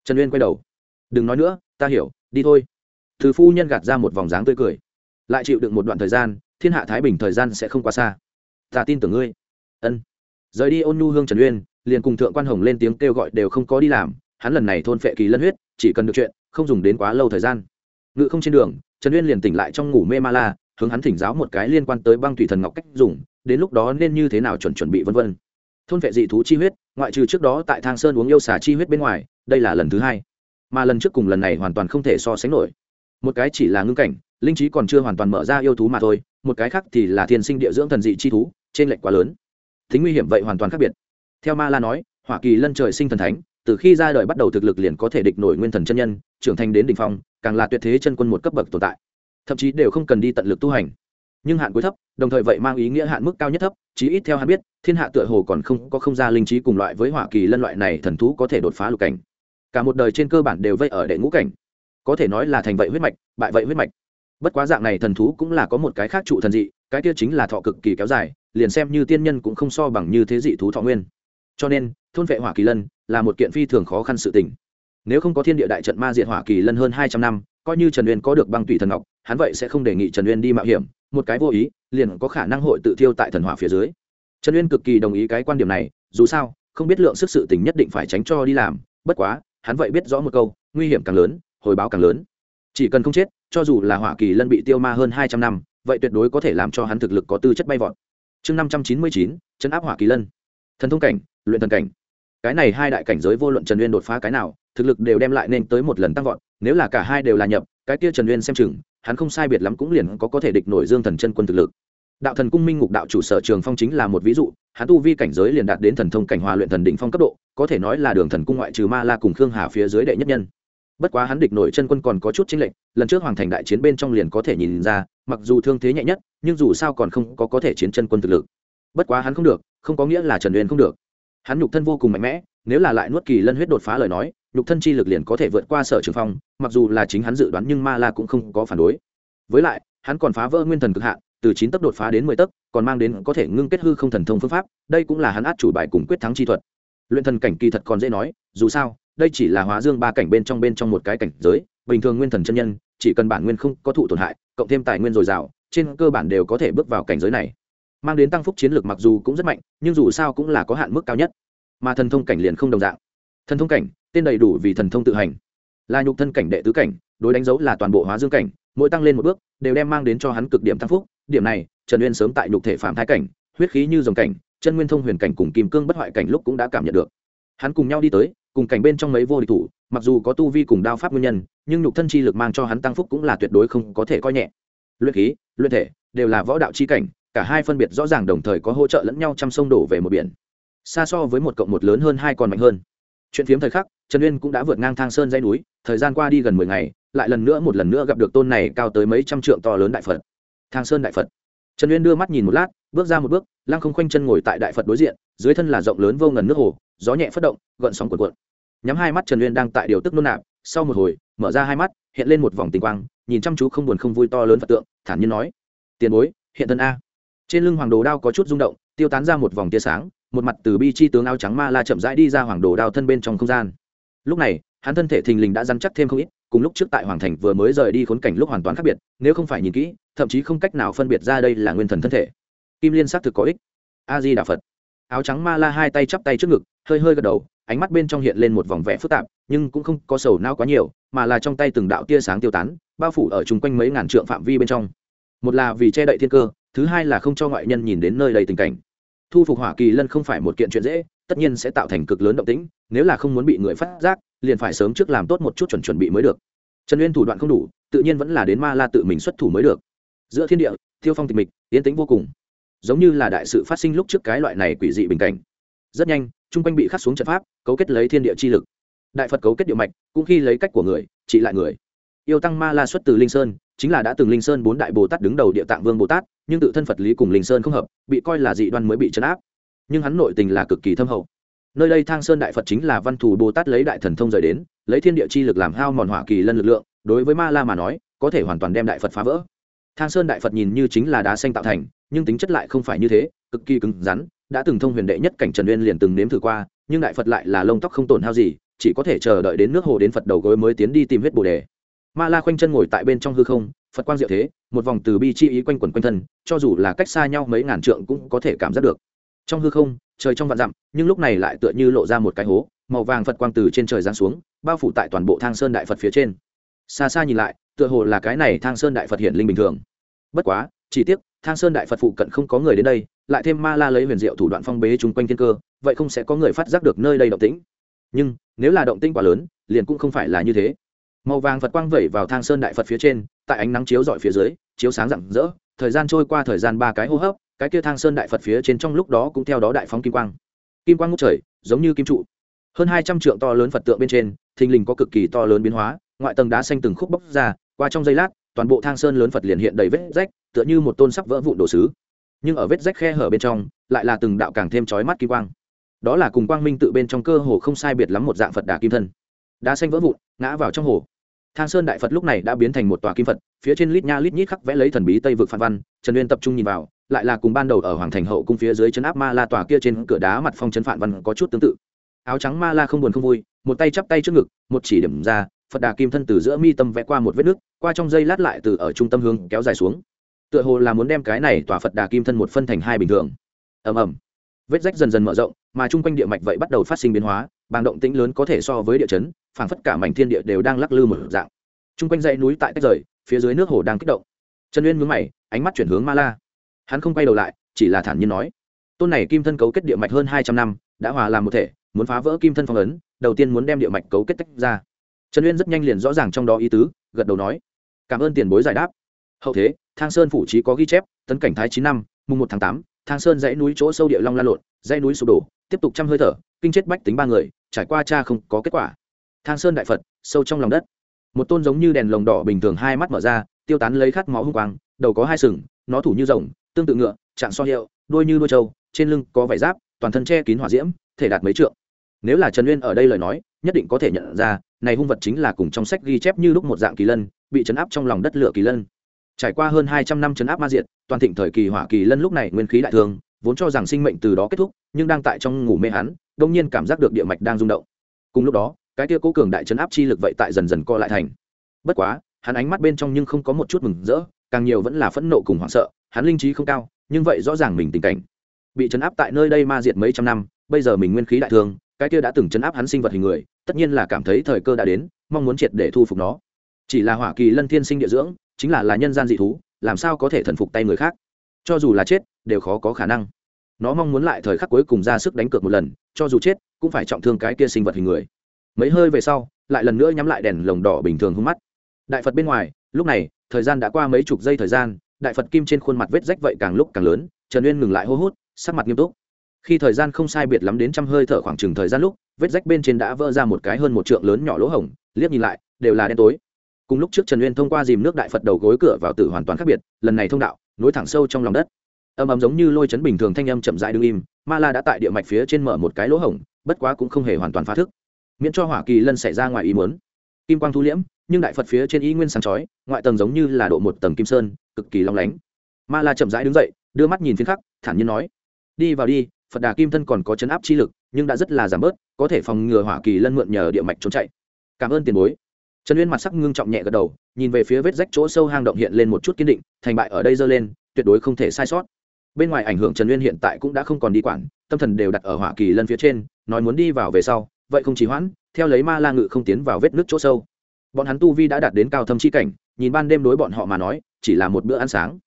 Trần uyên quay đầu. Đừng nói nữa, ta hiểu, đi thôi. Từ phu nhân gạt ra một vòng dáng tươi cười. Lại chịu đựng một đoạn thời gian, thiên hạ thái bình thời gian sẽ không quá xa. Ta tin tưởng ngươi. Ân. Rời đi ôn nhu hương trần uyên, liền cùng thượng quan hồng lên tiếng kêu gọi đều không có đi làm, hắn lần này thôn phệ kỳ lân huyết, chỉ cần được chuyện, không dùng đến quá lâu thời gian. Ngự không trên đường, trần uyên liền tỉnh lại trong ngủ mê ma la hướng hắn thỉnh giáo một cái liên quan tới băng thủy thần ngọc cách dùng, đến lúc đó nên như thế nào chuẩn chuẩn bị vân vân. Thôn vệ dị thú chi huyết, ngoại trừ trước đó tại thang sơn uống yêu xà chi huyết bên ngoài, đây là lần thứ hai. Mà lần trước cùng lần này hoàn toàn không thể so sánh nổi. Một cái chỉ là ngưng cảnh, linh trí còn chưa hoàn toàn mở ra yêu thú mà thôi, một cái khác thì là thiên sinh địa dưỡng thần dị chi thú, trên lệnh quá lớn. Tính nguy hiểm vậy hoàn toàn khác biệt. Theo ma la nói hoa kỳ lân trời sinh thần thánh, từ khi ra đời bắt đầu thực lực liền có thể địch nổi nguyên thần chân nhân, trưởng thành đến đ ỉ n h phong, càng là tuyệt thế chân quân một cấp bậc tồn tại thậm chí đều không cần đi tận lực tu hành. Nhưng hạn cuối thấp, đồng thời vậy mang ý nghĩa hạn mức cao nhất thấp, chí ít theo hắn biết, thiên hạ tựa hồ còn không có không gian linh trí cùng loại với hỏa kỳ lân loại này thần thú có thể đột phá lục cảnh. Cả một đời trên cơ bản đều vây ở đệ ngũ cảnh. Có thể nói là thành vậy huyết mạch, bại vậy huyết mạch. Bất quá dạng này thần thú cũng là có một cái khác trụ thần dị, cái kia chính là thọ cực kỳ kéo dài, liền xem như tiên nhân cũng không so bằng như thế dị thú thọ nguyên. Cho nên, thôn vệ hỏa kỳ lân là một kiện phi thường khó khăn sự tình. Nếu không có thiên địa đại trận ma diện hỏa kỳ lân hơn hai trăm năm coi như trần uyên có được băng tụy thần ngọc, hắn vậy sẽ không đề nghị trần uyên đi mạo hiểm, một cái vô ý, liền có khả năng hội tự thiêu tại thần hỏa phía dưới. Trần uyên cực kỳ đồng ý cái quan điểm này, dù sao, không biết lượng sức sự tình nhất định phải tránh cho đi làm, bất quá, hắn vậy biết rõ một câu, nguy hiểm càng lớn, hồi báo càng lớn. Chỉ cần không chết, cho dù là hỏa kỳ lân bị tiêu ma hơn hai trăm năm, vậy tuyệt đối có thể làm cho hắn thực lực có tư chất bay vọt. Chương năm trăm chín mươi chín, chấn áp hỏa kỳ lân. Thần thông cảnh, luyện thần cảnh cái này hai đại cảnh giới vô luận trần uyên đột phá cái nào, thực lực đều đem lại nên tới một lần tăng vọt, nếu là cả hai đều là nhập, cái kia trần uyên xem chừng, hắn không sai biệt lắm cũng liền có có thể địch nổi dương thần chân quân thực lực. Đạo thần cung minh ngục đạo chủ sở trường phong chính là một ví dụ, hắn tu vi cảnh giới liền đạt đến thần thông cảnh hòa luyện thần đỉnh phong cấp độ, có thể nói là đường thần cung ngoại trừ ma la cùng khương hà phía dưới đệ nhất nhân. Bất quá hắn địch nổi chân quân còn có chút chính lệnh lần trước hoàng thành đại chiến bên trong liền có thể nhìn ra, mặc dù thương thế nhẹ nhất, nhưng dù sao còn không có có thể chiến chân quân thực lực. Bất quá hắn không được, không có nghĩa là trần uyên không được hắn nhục thân vô cùng mạnh mẽ, nếu là lại nuốt kỳ lân huyết đột phá lời nói, nhục thân chi lực liền có thể vượt qua sở trường phong, mặc dù là chính hắn dự đoán nhưng ma la cũng không có phản đối. Với lại, hắn còn phá vỡ nguyên thần cực hạn, từ chín tấc đột phá đến mười tấc, còn mang đến có thể ngưng kết hư không thần thông phương pháp, đây cũng là hắn át chủ bài cùng quyết thắng chi thuật. Luyện thần cảnh kỳ thật còn dễ nói, dù sao, đây chỉ là hóa dương ba cảnh bên trong bên trong một cái cảnh giới, bình thường nguyên thần chân nhân, chỉ cần bản nguyên không có thụ tổn hại, cộng thêm tài nguyên dồi dào, trên cơ bản đều có thể bước vào cảnh giới này mang đến tăng phúc chiến lược mặc dù cũng rất mạnh, nhưng dù sao cũng là có hạn mức cao nhất. Mà thần thông cảnh liền không đồng dạng. Thần thông cảnh, tên đầy đủ vì thần thông tự hành. Là nhục thân cảnh đệ tứ cảnh, đối đánh dấu là toàn bộ hóa dương cảnh, mỗi tăng lên một bước, đều đem mang đến cho hắn cực điểm tăng phúc. Điểm này, trần uyên sớm tại nhục thể phạm thái cảnh, huyết khí như dòng cảnh, chân nguyên thông huyền cảnh cùng kim cương bất hoại cảnh lúc cũng đã cảm nhận được. Hắn cùng nhau đi tới, cùng cảnh bên trong mấy vô địch thủ, mặc dù có tu vi cùng đao pháp nguyên nhân, nhưng nhục thân chi lực mang cho hắn tăng phúc cũng là tuyệt đối không có thể coi nhẹ. Luyện khí, luyện thể, đều là võ đạo chi cảnh cả hai phân biệt rõ ràng đồng thời có hỗ trợ lẫn nhau chăm sông đổ về một biển. Xa so với một cộng một lớn hơn hai còn mạnh hơn. Chuyện phiếm thời khắc, trần uyên cũng đã vượt ngang thang sơn dây núi, thời gian qua đi gần mười ngày, lại lần nữa một lần nữa gặp được tôn này cao tới mấy trăm trượng to lớn đại phật. Thang sơn đại phật. Trần uyên đưa mắt nhìn một lát, bước ra một bước, lăng không khoanh chân ngồi tại đại phật đối diện, dưới thân là rộng lớn vô ngần nước hồ, gió nhẹ phất động, gợn sóng cuộn cuộn. Nhắm hai mắt trần uyên đang tại điều tức nôn nạp, sau một hồi, mở ra hai mắt, hiện lên một vòng tình quang, nhìn chăm chú không buồn không vui to lớn phật tượng, thản nhiên nói, tiền bối, hiện thân a trên lưng hoàng đồ đao có chút rung động, tiêu tán ra một vòng tia sáng, một mặt từ bi chi tướng áo trắng ma la chậm rãi đi ra hoàng đồ đao thân bên trong không gian. Lúc này, hắn thân thể thình lình đã dăn chắc thêm không ít, cùng lúc trước tại hoàng thành vừa mới rời đi khốn cảnh lúc hoàn toàn khác biệt, nếu không phải nhìn kỹ, thậm chí không cách nào phân biệt ra đây là nguyên thần thân thể. Kim liên xác thực có ích. A di đà phật. Áo trắng ma la hai tay chắp tay trước ngực, hơi hơi gật đầu, ánh mắt bên trong hiện lên một vòng vẽ phức tạp, nhưng cũng không có sầu nao quá nhiều, mà là trong tay từng đạo tia sáng tiêu tán, bao phủ ở chung quanh mấy ngàn trượng phạm vi bên trong. Một là vì che đậy thiên cơ thứ hai là không cho ngoại nhân nhìn đến nơi đây tình cảnh. Thu phục hỏa kỳ lân không phải một kiện chuyện dễ, tất nhiên sẽ tạo thành cực lớn động tĩnh, nếu là không muốn bị người phát giác, liền phải sớm trước làm tốt một chút chuẩn chuẩn bị mới được. Trần uyên thủ đoạn không đủ, tự nhiên vẫn là đến ma la tự mình xuất thủ mới được. Giữa thiên địa, thiêu phong tịch mịch tiến tĩnh vô cùng. Giống như là đại sự phát sinh lúc trước cái loại này quỷ dị bình cảnh. Rất nhanh, chung quanh bị khắc xuống trận pháp, cấu kết lấy thiên địa chi lực. Đại phật cấu kết địa mạch, cũng khi lấy cách của người, trị lại người. Yêu tăng ma la xuất từ linh sơn chính là đã từng linh sơn bốn đại bồ tát đứng đầu địa tạng vương bồ tát, nhưng tự thân phật lý cùng linh sơn không hợp, bị coi là dị đoan mới bị chấn áp. Nhưng hắn nội tình là cực kỳ thâm hậu. Nơi đây thang sơn đại phật chính là văn thù bồ tát lấy đại thần thông rời đến, lấy thiên địa chi lực làm hao mòn hỏa kỳ lân lực lượng, đối với ma la mà nói, có thể hoàn toàn đem đại phật phá vỡ. Thang sơn đại phật nhìn như chính là đá xanh tạo thành, nhưng tính chất lại không phải như thế, cực kỳ cứng rắn, đã từng thông huyền đệ nhất cảnh trần uyên liền từng nếm thử qua, nhưng đại phật lại là lông tóc không tổn hao gì, chỉ có thể chờ đợi đến nước hồ đến phật đầu gối mới tiến đi tìm huyết bồ đề ma la khoanh chân ngồi tại bên trong hư không, phật quang diệu thế, một vòng từ bi chi ý quanh quẩn quanh thân, cho dù là cách xa nhau mấy ngàn trượng cũng có thể cảm giác được. Trong hư không, trời trong vạn dặm, nhưng lúc này lại tựa như lộ ra một cái hố, màu vàng phật quang từ trên trời giáng xuống, bao phủ tại toàn bộ thang sơn đại phật phía trên. Xa xa nhìn lại, tựa hồ là cái này thang sơn đại phật hiện linh bình thường. Bất quá, chỉ tiếc, thang sơn đại phật phụ cận không có người đến đây, lại thêm ma la lấy huyền diệu thủ đoạn phong bế chung quanh thiên cơ, vậy không sẽ có người phát giác được nơi đây động tĩnh. Nhưng, nếu là động tĩnh quá lớn, liền cũng không phải là như thế màu vàng phật quang vẩy vào thang sơn đại phật phía trên, tại ánh nắng chiếu dọi phía dưới, chiếu sáng rạng rỡ. Thời gian trôi qua thời gian ba cái hô hấp, cái kia thang sơn đại phật phía trên trong lúc đó cũng theo đó đại phóng kim quang. Kim quang ngút trời, giống như kim trụ. Hơn hai trăm trượng to lớn phật tượng bên trên, thình lình có cực kỳ to lớn biến hóa, ngoại tầng đá xanh từng khúc bốc ra, qua trong giây lát, toàn bộ thang sơn lớn phật liền hiện đầy vết rách, tựa như một tôn sắc vỡ vụn đồ sứ. Nhưng ở vết rách khe hở bên trong, lại là từng đạo càng thêm chói mắt kim quang. Đó là cùng quang minh tự bên trong cơ hồ không sai biệt lắm một dạng phật đà kim thân. Đá xanh vỡ vụn, ngã vào trong hồ thang sơn đại phật lúc này đã biến thành một tòa kim phật, phía trên lít nha lít nhít khắc vẽ lấy thần bí tây vực phan văn, trần uyên tập trung nhìn vào, lại là cùng ban đầu ở hoàng thành hậu cung phía dưới chân áp ma la tòa kia trên cửa đá mặt phong trấn phản văn có chút tương tự. Áo trắng ma la không buồn không vui, một tay chắp tay trước ngực, một chỉ điểm ra, phật đà kim thân từ giữa mi tâm vẽ qua một vết nước, qua trong dây lát lại từ ở trung tâm hướng kéo dài xuống. Tựa hồ là muốn đem cái này tòa phật đà kim thân một phân thành hai bình thường. Ầm ầm vết rách dần dần mở rộng, mà chung quanh địa mạch vậy bắt đầu phát sinh biến hóa, bàng động tĩnh lớn có thể so với địa chấn, phảng phất cả mảnh thiên địa đều đang lắc lư một dạng. Chung quanh dãy núi tại tách rời, phía dưới nước hồ đang kích động. Trần uyên mướn mày, ánh mắt chuyển hướng ma la. Hắn không quay đầu lại, chỉ là thản nhiên nói, tôn này kim thân cấu kết địa mạch hơn hai trăm năm, đã hòa làm một thể, muốn phá vỡ kim thân phong ấn, đầu tiên muốn đem địa mạch cấu kết tách ra. Trần uyên rất nhanh liền rõ ràng trong đó ý tứ, gật đầu nói, cảm ơn tiền bối giải đáp. Hậu thế, thang sơn phủ trí có ghi chép, tấn cảnh thái chín năm, mùng một tháng tám thang sơn dãy núi chỗ sâu địa long la lộn, dãy núi sụp đổ, tiếp tục trăm hơi thở, kinh chết bách tính ba người, trải qua cha không có kết quả. Thang sơn đại phật, sâu trong lòng đất. Một tôn giống như đèn lồng đỏ bình thường hai mắt mở ra, tiêu tán lấy khát máu hung quang, đầu có hai sừng, nó thủ như rồng, tương tự ngựa, trạng so hiệu, đuôi như đuôi trâu, trên lưng có vải giáp, toàn thân che kín hỏa diễm, thể đạt mấy trượng. Nếu là trần uyên ở đây lời nói, nhất định có thể nhận ra, này hung vật chính là cùng trong sách ghi chép như lúc một dạng kỳ lân, bị chấn áp trong lòng đất lửa kỳ lân trải qua hơn hai trăm năm chấn áp ma diệt, toàn thịnh thời kỳ hỏa kỳ lân lúc này nguyên khí đại thương vốn cho rằng sinh mệnh từ đó kết thúc, nhưng đang tại trong ngủ mê hắn đông nhiên cảm giác được địa mạch đang rung động. Cùng lúc đó, cái kia cố cường đại chấn áp chi lực vậy tại dần dần co lại thành. Bất quá, hắn ánh mắt bên trong nhưng không có một chút mừng rỡ, càng nhiều vẫn là phẫn nộ cùng hoảng sợ, hắn linh trí không cao, nhưng vậy rõ ràng mình tình cảnh. Bị chấn áp tại nơi đây ma diệt mấy trăm năm, bây giờ mình nguyên khí đại thương cái kia đã từng chấn áp hắn sinh vật hình người, tất nhiên là cảm thấy thời cơ đã đến, mong muốn triệt để thu phục nó. Chỉ là hỏa kỳ lân thiên sinh địa dưỡng chính là là nhân gian dị thú, làm sao có thể thần phục tay người khác? Cho dù là chết, đều khó có khả năng. Nó mong muốn lại thời khắc cuối cùng ra sức đánh cược một lần, cho dù chết, cũng phải trọng thương cái kia sinh vật hình người. Mấy hơi về sau, lại lần nữa nhắm lại đèn lồng đỏ bình thường hung mắt. Đại phật bên ngoài, lúc này, thời gian đã qua mấy chục giây thời gian, đại phật kim trên khuôn mặt vết rách vậy càng lúc càng lớn, trần uyên ngừng lại hô hút, sắc mặt nghiêm túc. Khi thời gian không sai biệt lắm đến trăm hơi thở khoảng chừng thời gian lúc, vết rách bên trên đã vỡ ra một cái hơn một trượng lớn nhỏ lỗ hổng, liếc nhìn lại, đều là đen tối cùng lúc trước trần uyên thông qua dìm nước đại phật đầu gối cửa vào tử hoàn toàn khác biệt, lần này thông đạo, nối thẳng sâu trong lòng đất. Âm ấm giống như lôi chấn bình thường thanh âm chậm dại đương im, ma la đã tại địa mạch phía trên mở một cái lỗ hổng, bất quá cũng không hề hoàn toàn phá thức. Miễn cho hỏa kỳ lân xảy ra ngoài ý muốn. Kim quang thu liễm, nhưng đại phật phía trên ý nguyên sáng chói, ngoại tầng giống như là độ một tầng kim sơn, cực kỳ long lánh. Ma la chậm rãi đứng dậy, đưa mắt nhìn phiến khắc, thản nhiên nói, đi vào đi, phật đà kim thân còn có chấn áp chi lực, nhưng đã rất là giảm bớt, có thể phòng ngừa hỏa kỳ lân mượn nhờ địa mạch trốn chạy. Cảm ơn tiền bối trần uyên mặt sắc ngưng trọng nhẹ gật đầu, nhìn về phía vết rách chỗ sâu hang động hiện lên một chút kiên định, thành bại ở đây dơ lên, tuyệt đối không thể sai sót. Bên ngoài ảnh hưởng trần uyên hiện tại cũng đã không còn đi quản, tâm thần đều đặt ở hỏa kỳ lân phía trên, nói muốn đi vào về sau, vậy không chỉ hoãn, theo lấy ma la ngự không tiến vào vết nước chỗ sâu. Bọn hắn tu vi đã đạt đến cao thâm chi cảnh, nhìn ban đêm đối bọn họ mà nói, chỉ là một bữa ăn sáng.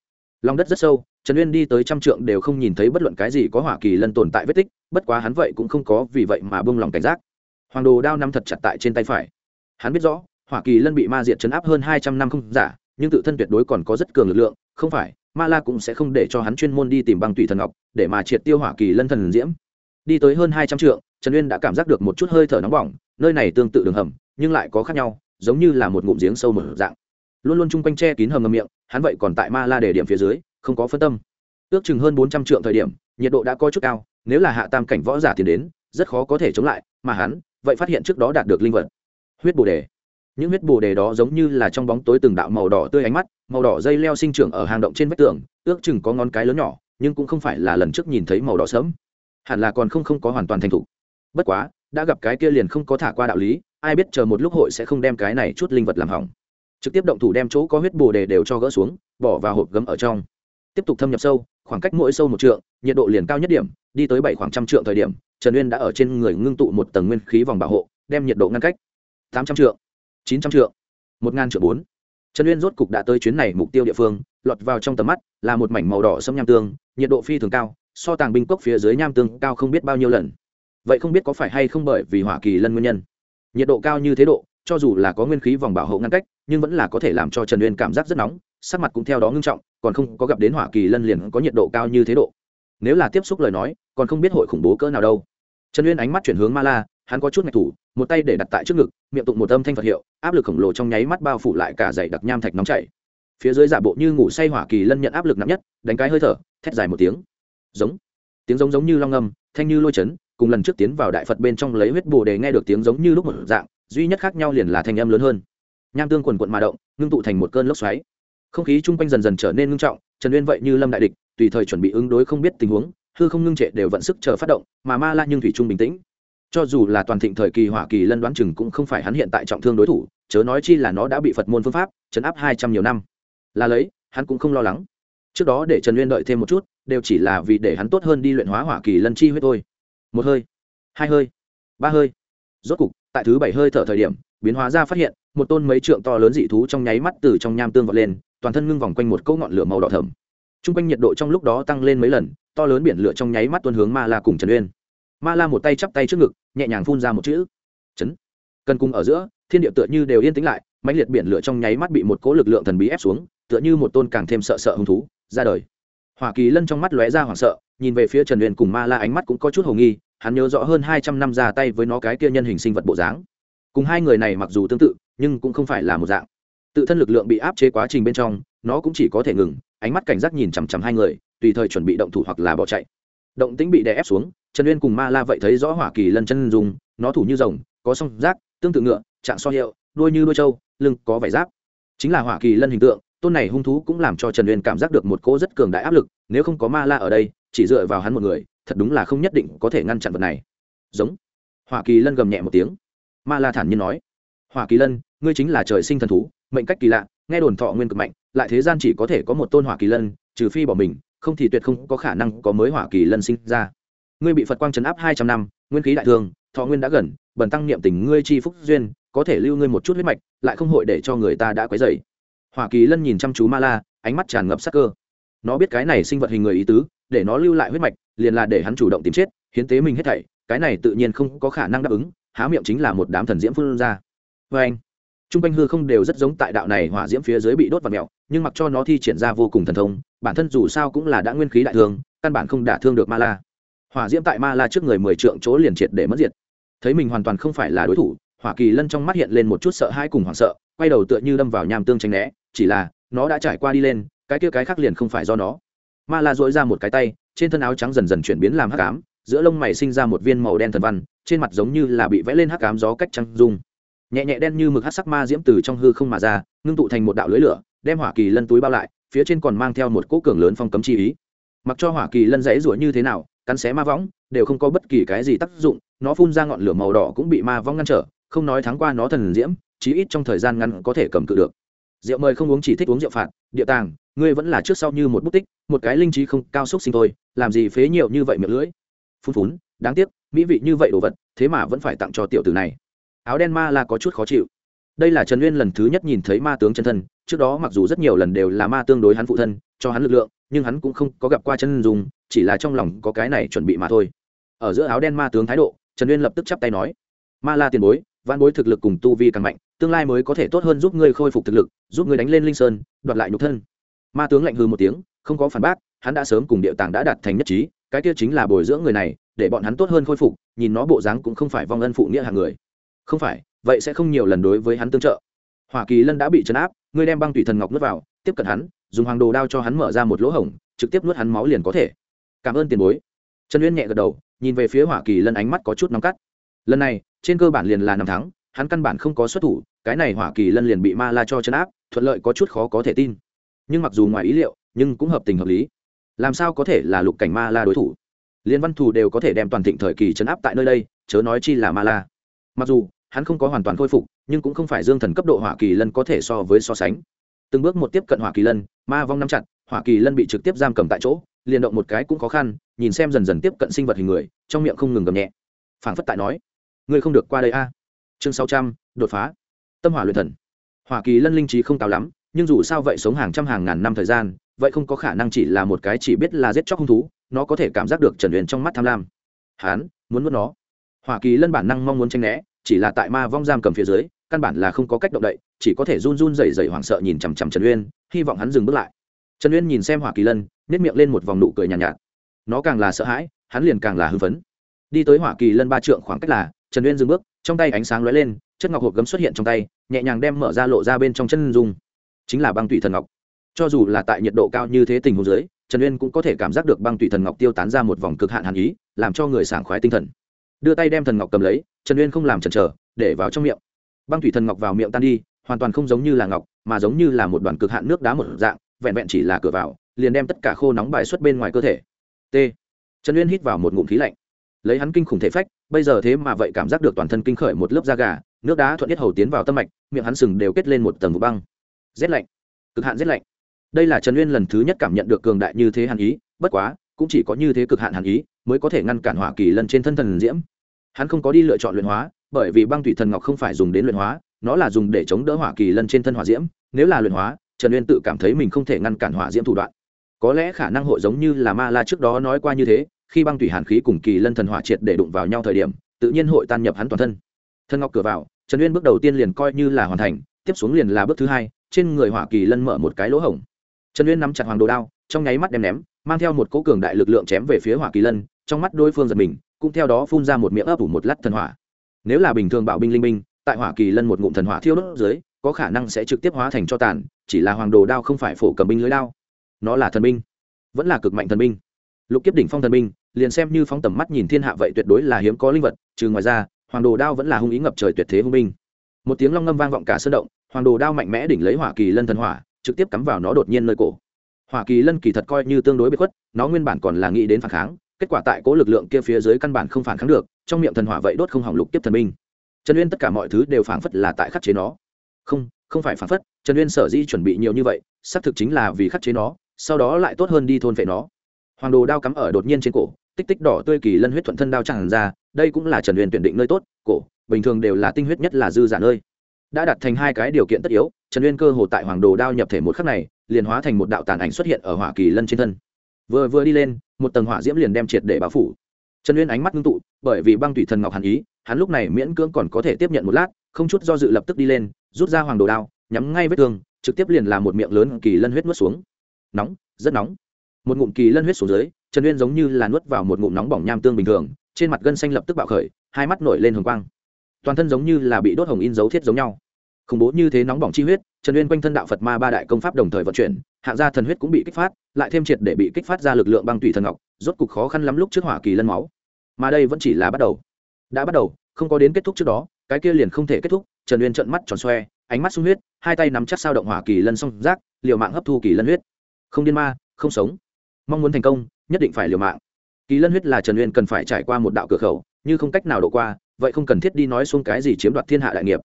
Lòng đất rất sâu, trần uyên đi tới trăm trượng đều không nhìn thấy bất luận cái gì có hỏa kỳ lân tồn tại vết tích, bất quá hắn vậy cũng không có vì vậy mà bông lòng cảnh giác. Hoàng đồ đao nắm thật chặt tại trên tay phải. Hắn biết rõ hỏa kỳ lân bị ma diệt chấn áp hơn hai trăm năm không giả, nhưng tự thân tuyệt đối còn có rất cường lực lượng, không phải, ma la cũng sẽ không để cho hắn chuyên môn đi tìm băng tùy thần ngọc, để mà triệt tiêu hỏa kỳ lân thần diễm. Đi tới hơn hai trăm trượng, trần uyên đã cảm giác được một chút hơi thở nóng bỏng, nơi này tương tự đường hầm, nhưng lại có khác nhau, giống như là một ngụm giếng sâu mở dạng. Luôn luôn chung quanh che kín hầm ngầm miệng, hắn vậy còn tại ma la để điểm phía dưới, không có phân tâm. Ước chừng hơn bốn trăm trượng thời điểm, nhiệt độ đã có chút cao, nếu là hạ tam cảnh võ giả tiến đến, rất khó có thể chống lại, mà hắn, vậy phát hiện trước đó đạt được linh vật. Huyết bồ đề những huyết bồ đề đó giống như là trong bóng tối từng đạo màu đỏ tươi ánh mắt, màu đỏ dây leo sinh trưởng ở hang động trên vách tường, ước chừng có ngón cái lớn nhỏ, nhưng cũng không phải là lần trước nhìn thấy màu đỏ sớm hẳn là còn không không có hoàn toàn thành thục. Bất quá, đã gặp cái kia liền không có thả qua đạo lý, ai biết chờ một lúc hội sẽ không đem cái này chút linh vật làm hỏng. Trực tiếp động thủ đem chỗ có huyết bồ đề đều cho gỡ xuống, bỏ vào hộp gấm ở trong. Tiếp tục thâm nhập sâu, khoảng cách mỗi sâu một trượng, nhiệt độ liền cao nhất điểm, đi tới bảy khoảng trăm trượng thời điểm, trần uyên đã ở trên người ngưng tụ một tầng nguyên khí vòng bảo hộ, đem nhiệt độ ngăn cách. Tám trăm trượng chín trăm triệu, một ngàn triệu bốn. Trần uyên rốt cục đã tới chuyến này mục tiêu địa phương lọt vào trong tầm mắt là một mảnh màu đỏ sâm nham tương nhiệt độ phi thường cao so tàng binh cốc phía dưới nham tương cao không biết bao nhiêu lần. Vậy không biết có phải hay không bởi vì hỏa kỳ lân nguyên nhân. Nhiệt độ cao như thế độ cho dù là có nguyên khí vòng bảo hộ ngăn cách nhưng vẫn là có thể làm cho trần uyên cảm giác rất nóng sắc mặt cũng theo đó ngưng trọng còn không có gặp đến hỏa kỳ lân liền có nhiệt độ cao như thế độ. Nếu là tiếp xúc lời nói còn không biết hội khủng bố cỡ nào đâu. Trần uyên ánh mắt chuyển hướng ma la hắn có chút ngạch thủ một tay để đặt tại trước ngực, miệng tụng một âm thanh phật hiệu, áp lực khổng lồ trong nháy mắt bao phủ lại cả dày đặc nham thạch nóng chảy. Phía dưới giả bộ như ngủ say hỏa kỳ lân nhận áp lực nặng nhất, đánh cái hơi thở, thét dài một tiếng. Giống. Tiếng giống giống như long âm, thanh như lôi chấn, cùng lần trước tiến vào đại phật bên trong lấy huyết bồ đề nghe được tiếng giống như lúc một dạng, duy nhất khác nhau liền là thanh âm lớn hơn. Nham tương quần quận mà động, ngưng tụ thành một cơn lốc xoáy. Không khí chung quanh dần dần trở nên ngưng trọng, trần uyên vậy như lâm đại địch, tùy thời chuẩn bị ứng đối không biết tình huống, hư không ngưng trệ đều vận sức chờ phát động, mà ma la nhưng thủy trung bình tĩnh cho dù là toàn thịnh thời kỳ hỏa kỳ lân đoán chừng cũng không phải hắn hiện tại trọng thương đối thủ, chớ nói chi là nó đã bị phật môn phương pháp chấn áp hai trăm nhiều năm. Là lấy, hắn cũng không lo lắng. Trước đó để trần uyên đợi thêm một chút, đều chỉ là vì để hắn tốt hơn đi luyện hóa hỏa kỳ lân chi huyết thôi. Một hơi, hai hơi, ba hơi. Rốt cục, tại thứ bảy hơi thở thời điểm, biến hóa ra phát hiện, một tôn mấy trượng to lớn dị thú trong nháy mắt từ trong nham tương vọt lên, toàn thân ngưng vòng quanh một cỗ ngọn lửa màu đỏ thầm t r u n g quanh nhiệt độ trong lúc đó tăng lên mấy lần, to lớn biển lửa trong nháy mắt tuân hướng ma la cùng trần uyên ma la một tay chắp tay trước ngực, nhẹ nhàng phun ra một chữ. Chấn. Cần cung ở giữa, thiên địa tựa như đều yên tĩnh lại, mãnh liệt biển lửa trong nháy mắt bị một cỗ lực lượng thần bí ép xuống, tựa như một tôn càng thêm sợ sợ hứng thú, ra đời. Hoa kỳ lân trong mắt lóe ra hoảng sợ, nhìn về phía trần huyền cùng ma la ánh mắt cũng có chút h ầ nghi, hắn nhớ rõ hơn hai trăm năm ra tay với nó cái kia nhân hình sinh vật bộ dáng. Cùng hai người này mặc dù tương tự, nhưng cũng không phải là một dạng. Tự thân lực lượng bị áp chế quá trình bên trong, nó cũng chỉ có thể ngừng, ánh mắt cảnh giác nhìn chằm chằm hai người, tùy thời chuẩn bị động thủ hoặc là bỏ chạy động tĩnh bị đè ép xuống, trần uyên cùng ma la vậy thấy rõ hỏa kỳ lân chân dùng nó thủ như rồng, có song rác tương tự ngựa, trạng so hiệu, đuôi như đuôi trâu, lưng có vải giáp. Chính là hỏa kỳ lân hình tượng, tôn này hung thú cũng làm cho trần uyên cảm giác được một cỗ rất cường đại áp lực, nếu không có ma la ở đây, chỉ dựa vào hắn một người, thật đúng là không nhất định có thể ngăn chặn vật này. Giống. Hỏa kỳ lân gầm nhẹ một tiếng. Ma la thản nhiên nói. Hỏa kỳ lân, ngươi chính là trời sinh thần thú, mệnh cách kỳ lạ, nghe đồn thọ nguyên cực mạnh, lại thế gian chỉ có thể có một tôn hỏa kỳ lân, trừ phi bỏ mình không thì tuyệt không có khả năng có mới hỏa kỳ lân sinh ra. Ngươi bị phật quang trấn áp hai trăm năm, nguyên khí đại thương thọ nguyên đã gần, bần tăng niệm tình ngươi chi phúc duyên, có thể lưu ngươi một chút huyết mạch, lại không hội để cho người ta đã quấy dày hỏa kỳ lân nhìn chăm chú ma la, ánh mắt tràn ngập sắc cơ. Nó biết cái này sinh vật hình người ý tứ, để nó lưu lại huyết mạch, liền là để hắn chủ động tìm chết, hiến tế mình hết thảy, cái này tự nhiên không có khả năng đáp ứng, há miệng chính là một đám thần diễm phun ra. Vê anh t r u n g quanh hư không đều rất giống tại đạo này hỏa diễm phía dưới bị đốt và mèo, nhưng mặc cho nó thi triển ra vô cùng thần thông, bản thân dù sao cũng là đã nguyên khí đại thương, căn bản không đả thương được ma la. Hỏa diễm tại ma la trước người mười trượng chỗ liền triệt để mất diệt. Thấy mình hoàn toàn không phải là đối thủ, hỏa kỳ lân trong mắt hiện lên một chút sợ hãi cùng hoảng sợ, quay đầu tựa như đâm vào nham tương tranh né, chỉ là, nó đã trải qua đi lên, cái kia cái khác liền không phải do nó. Ma la dỗi ra một cái tay, trên thân áo trắng dần dần chuyển biến làm hắc ám, giữa lông mày sinh ra một viên màu đen thần văn, trên mặt giống như là bị vẽ lên hắc ám gió cách trăng dung nhẹ nhẹ đen như mực hắc sắc ma diễm từ trong hư không mà ra, ngưng tụ thành một đạo lưới lửa, đem hỏa kỳ lân túi bao lại, phía trên còn mang theo một cỗ cường lớn phong cấm chi ý. Mặc cho hỏa kỳ lân dãy rủa như thế nào, cắn xé ma võng, đều không có bất kỳ cái gì tác dụng, nó phun ra ngọn lửa màu đỏ cũng bị ma võng ngăn trở, không nói thắng qua nó thần diễm, chí ít trong thời gian ngắn có thể cầm cự được. Rượu mời không uống chỉ thích uống rượu phạt, địa tàng, ngươi vẫn là trước sau như một bút tích, một cái linh trí không cao xúc sinh thôi, làm gì phế nhiều như vậy miệng lưỡi? Phun phún, đáng tiếc, mỹ vị như vậy đồ vật, thế mà vẫn phải tặng cho tiểu tử này áo đen ma la có chút khó chịu. Đây là trần uyên lần thứ nhất nhìn thấy ma tướng chân thân, trước đó mặc dù rất nhiều lần đều là ma tương đối hắn phụ thân, cho hắn lực lượng, nhưng hắn cũng không có gặp qua chân dùng chỉ là trong lòng có cái này chuẩn bị mà thôi. Ở giữa áo đen ma tướng thái độ, trần uyên lập tức chắp tay nói, ma la tiền bối văn bối thực lực cùng tu vi càng mạnh, tương lai mới có thể tốt hơn giúp ngươi khôi phục thực lực, giúp ngươi đánh lên linh sơn, đoạt lại nhục thân. Ma tướng lạnh hư một tiếng, không có phản bác, hắn đã sớm cùng địa tàng đã đạt thành nhất trí, cái kia chính là bồi dưỡng người này, để bọn hắn tốt hơn khôi phục, nhìn nó bộ dáng cũng không phải vong ân phụ nghĩa hàng người không phải, vậy sẽ không nhiều lần đối với hắn tương trợ. Hoa kỳ lân đã bị chấn áp, ngươi đem băng tùy thần ngọc nuốt vào, tiếp cận hắn, dùng hoàng đồ đao cho hắn mở ra một lỗ hổng, trực tiếp nuốt hắn máu liền có thể. Cảm ơn tiền bối. Trần uyên nhẹ gật đầu, nhìn về phía hoa kỳ lân ánh mắt có chút nóng cắt. Lần này, trên cơ bản liền là năm tháng hắn căn bản không có xuất thủ, cái này hoa kỳ lân liền bị ma la cho chấn áp, thuận lợi có chút khó có thể tin. Nhưng mặc dù ngoài ý liệu, nhưng cũng hợp tình hợp lý. Làm sao có thể là lục cảnh ma la đối thủ? Liên văn thù đều có thể đem toàn thịnh thời kỳ chấn áp tại nơi đây, chớ nói chi là ma la mặc dù, hắn không có hoàn toàn khôi phục, nhưng cũng không phải dương thần cấp độ hỏa kỳ lân có thể so với so sánh. Từng bước một tiếp cận hỏa kỳ lân, ma vong nắm chặt, hỏa kỳ lân bị trực tiếp giam cầm tại chỗ, liền động một cái cũng khó khăn, nhìn xem dần dần tiếp cận sinh vật hình người, trong miệng không ngừng gầm nhẹ. Phảng phất tại nói, ngươi không được qua đây a. Chương sáu trăm, đột phá. Tâm hỏa luyện thần. Hỏa kỳ lân linh trí không cao lắm, nhưng dù sao vậy sống hàng trăm hàng ngàn năm thời gian, vậy không có khả năng chỉ là một cái chỉ biết là giết chóc hung thú, nó có thể cảm giác được trần huyền trong mắt tham lam. Hán muốn mất nó hoa kỳ lân bản năng mong muốn tranh né chỉ là tại ma vong giam cầm phía dưới căn bản là không có cách động đậy chỉ có thể run run rẩy rẩy hoảng sợ nhìn chằm chằm trần uyên hy vọng hắn dừng bước lại. Trần uyên nhìn xem hoa kỳ lân nếp miệng lên một vòng nụ cười nhàn nhạt, nhạt. Nó càng là sợ hãi hắn liền càng là hưng phấn. Đi tới hoa kỳ lân ba trượng khoảng cách là trần uyên dừng bước trong tay ánh sáng lóe lên chất ngọc hộp gấm xuất hiện trong tay nhẹ nhàng đem mở ra lộ ra bên trong chân dung. Chính là băng tụy thần ngọc. Cho dù là tại nhiệt độ cao như thế tình huống dưới trần uyên cũng có thể cảm giác được băng tụy thần ngọc tiêu tán ra một vòng cực hạn hàn ý làm cho người sảng khoái tinh thần đưa tay đem thần ngọc cầm lấy, trần uyên không làm chần chờ, để vào trong miệng. Băng thủy thần ngọc vào miệng tan đi, hoàn toàn không giống như là ngọc, mà giống như là một đoàn cực hạn nước đá một dạng, vẹn vẹn chỉ là cửa vào, liền đem tất cả khô nóng bài xuất bên ngoài cơ thể. T. Trần uyên hít vào một ngụm khí lạnh. Lấy hắn kinh khủng thể phách, bây giờ thế mà vậy cảm giác được toàn thân kinh khởi một lớp da gà, nước đá thuận nhất hầu tiến vào tâm mạch, miệng hắn sừng đều kết lên một tầng vụ băng. Rét lạnh. Cực hạn rét lạnh. Đây là trần uyên lần thứ nhất cảm nhận được cường đại như thế hàn ý, bất quá cũng chỉ có như thế cực hạn hàn ý mới có thể ngăn cản hỏa kỳ lần trên thân thần diễm. Hắn không có đi lựa chọn luyện hóa, bởi vì băng thủy thần ngọc không phải dùng đến luyện hóa, nó là dùng để chống đỡ hỏa kỳ lân trên thân hỏa diễm. Nếu là luyện hóa, trần uyên tự cảm thấy mình không thể ngăn cản hỏa diễm thủ đoạn. Có lẽ khả năng hội giống như là ma la trước đó nói qua như thế, khi băng thủy hàn khí cùng kỳ lân thần hỏa triệt để đụng vào nhau thời điểm, tự nhiên hội tan nhập hắn toàn thân. Thân ngọc cửa vào, trần uyên bước đầu tiên liền coi như là hoàn thành, tiếp xuống liền là bước thứ hai, trên người hỏa kỳ lân mở một cái lỗ hổng. Trần uyên nắm chặt hoàng đồ đao, trong nháy mắt đem ném mang theo một cỗ cường đại lực lượng chém về phía hỏa kỳ lân, trong mắt đối phương giật mình, cũng theo đó phun ra một miệng ấp ủ một lát thần hỏa. Nếu là bình thường bảo binh linh binh, tại hỏa kỳ lân một ngụm thần hỏa thiêu đốt dưới, có khả năng sẽ trực tiếp hóa thành cho tàn, chỉ là hoàng đồ đao không phải phổ cầm binh lưới đao. Nó là thần binh, vẫn là cực mạnh thần binh. Lục kiếp đỉnh phong thần binh, liền xem như phóng tầm mắt nhìn thiên hạ vậy tuyệt đối là hiếm có linh vật, trừ ngoài ra, hoàng đồ đao vẫn là hung ý ngập trời tuyệt thế hung binh. Một tiếng long ngâm vang vọng cả sơn động, hoàng đồ đao mạnh mẽ đỉnh lấy hỏa kỳ lân thần hỏa, trực tiếp cắm vào nó đột nhiên nơi cổ hỏa kỳ lân kỳ thật coi như tương đối bị khuất, nó nguyên bản còn là nghĩ đến phản kháng, kết quả tại cố lực lượng kia phía dưới căn bản không phản kháng được, trong miệng thần hỏa vậy đốt không hỏng lục tiếp thần binh. Trần uyên tất cả mọi thứ đều phản phất là tại khắc chế nó. Không không phải phản phất, trần uyên sở di chuẩn bị nhiều như vậy, xác thực chính là vì khắc chế nó, sau đó lại tốt hơn đi thôn vệ nó. Hoàng đồ đao cắm ở đột nhiên trên cổ, tích tích đỏ tươi kỳ lân huyết thuận thân đao chẳng ra, đây cũng là trần uyên tuyển định nơi tốt, cổ, bình thường đều là tinh huyết nhất là dư giả nơi đã đặt thành hai cái điều kiện tất yếu, trần uyên cơ hồ tại hoàng đồ đao nhập thể một khắc này, liền hóa thành một đạo tàn ảnh xuất hiện ở hỏa kỳ lân trên thân. Vừa vừa đi lên, một tầng hỏa diễm liền đem triệt để bao phủ. Trần uyên ánh mắt ngưng tụ, bởi vì băng thủy thần ngọc hàn ý, hắn lúc này miễn cưỡng còn có thể tiếp nhận một lát, không chút do dự lập tức đi lên, rút ra hoàng đồ đao, nhắm ngay vết thương, trực tiếp liền làm một miệng lớn kỳ lân huyết nuốt xuống. Nóng, rất nóng. Một ngụm kỳ lân huyết xuống dưới, trần uyên giống như là nuốt vào một ngụm nóng bỏng nham tương bình thường, trên mặt gân xanh lập tức bạo khởi, hai mắt nổi lên hồng quang toàn thân giống như là bị đốt hồng in dấu thiết giống nhau. Khủng bố như thế nóng bỏng chi huyết, trần uyên quanh thân đạo phật ma ba đại công pháp đồng thời vận chuyển, hạng gia thần huyết cũng bị kích phát, lại thêm triệt để bị kích phát ra lực lượng băng tùy thần ngọc, rốt cục khó khăn lắm lúc trước hỏa kỳ lân máu. Mà đây vẫn chỉ là bắt đầu. Đã bắt đầu, không có đến kết thúc trước đó, cái kia liền không thể kết thúc, trần uyên trợn mắt tròn xoe, ánh mắt sung huyết, hai tay nắm chắc sao động hỏa kỳ lân song rác liều mạng hấp thu kỳ lân huyết. Không điên ma, không sống. Mong muốn thành công, nhất định phải liều mạng. Kỳ lân huyết là trần uyên cần phải trải qua một đạo cửa khẩu, như không cách nào đổ qua vậy không cần thiết đi nói xuống cái gì chiếm đoạt thiên hạ đại nghiệp.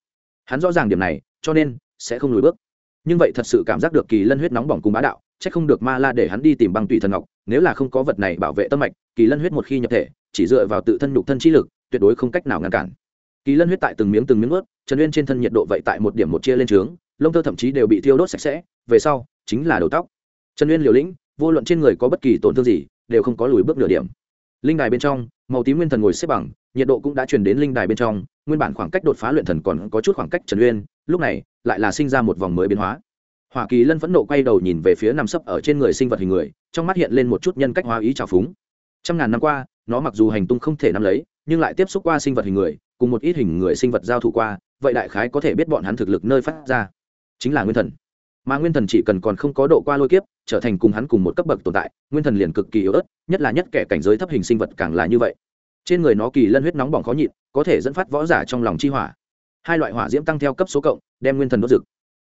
Hắn rõ ràng điểm này, cho nên sẽ không lùi bước. Nhưng vậy thật sự cảm giác được kỳ lân huyết nóng bỏng cùng bá đạo c h ắ c không được ma la để hắn đi tìm băng tùy thần ngọc, nếu là không có vật này bảo vệ tâm mạch, kỳ lân huyết một khi nhập thể, chỉ dựa vào tự thân nhục thân trí lực, tuyệt đối không cách nào ngăn cản. Kỳ lân huyết tại từng miếng từng miếng ướt trần uyên trên thân nhiệt độ vậy tại một điểm một chia lên trướng, lông tơ thậm chí đều bị thiêu đốt sạch sẽ, về sau, chính là đầu tóc. Trần uyên liều lĩnh, vô luận trên người có bất kỳ tổn thương gì, đều không có lùi bước nửa điểm. Linh đài bên trong, màu tím nguyên thần ngồi xếp bằng nhiệt độ cũng đã truyền đến linh đài bên trong, nguyên bản khoảng cách đột phá luyện thần còn có chút khoảng cách trần uyên, lúc này, lại là sinh ra một vòng mới biến hóa. Hoa kỳ lân phẫn nộ quay đầu nhìn về phía nằm sấp ở trên người sinh vật hình người, trong mắt hiện lên một chút nhân cách hóa ý trào phúng. Trăm ngàn năm qua, nó mặc dù hành tung không thể nắm lấy, nhưng lại tiếp xúc qua sinh vật hình người, cùng một ít hình người sinh vật giao thủ qua, vậy đại khái có thể biết bọn hắn thực lực nơi phát ra. Chính là nguyên thần. Mà nguyên thần chỉ cần còn không có độ qua lôi kiếp, trở thành cùng hắn cùng một cấp bậc tồn tại, nguyên thần liền cực kỳ yếu ớt, nhất là nhất kẻ cảnh giới thấp hình sinh vật càng là như vậy trên người nó kỳ lân huyết nóng bỏng khó nhịn, có thể dẫn phát võ giả trong lòng chi hỏa. Hai loại hỏa diễm tăng theo cấp số cộng, đem nguyên thần đốt rực.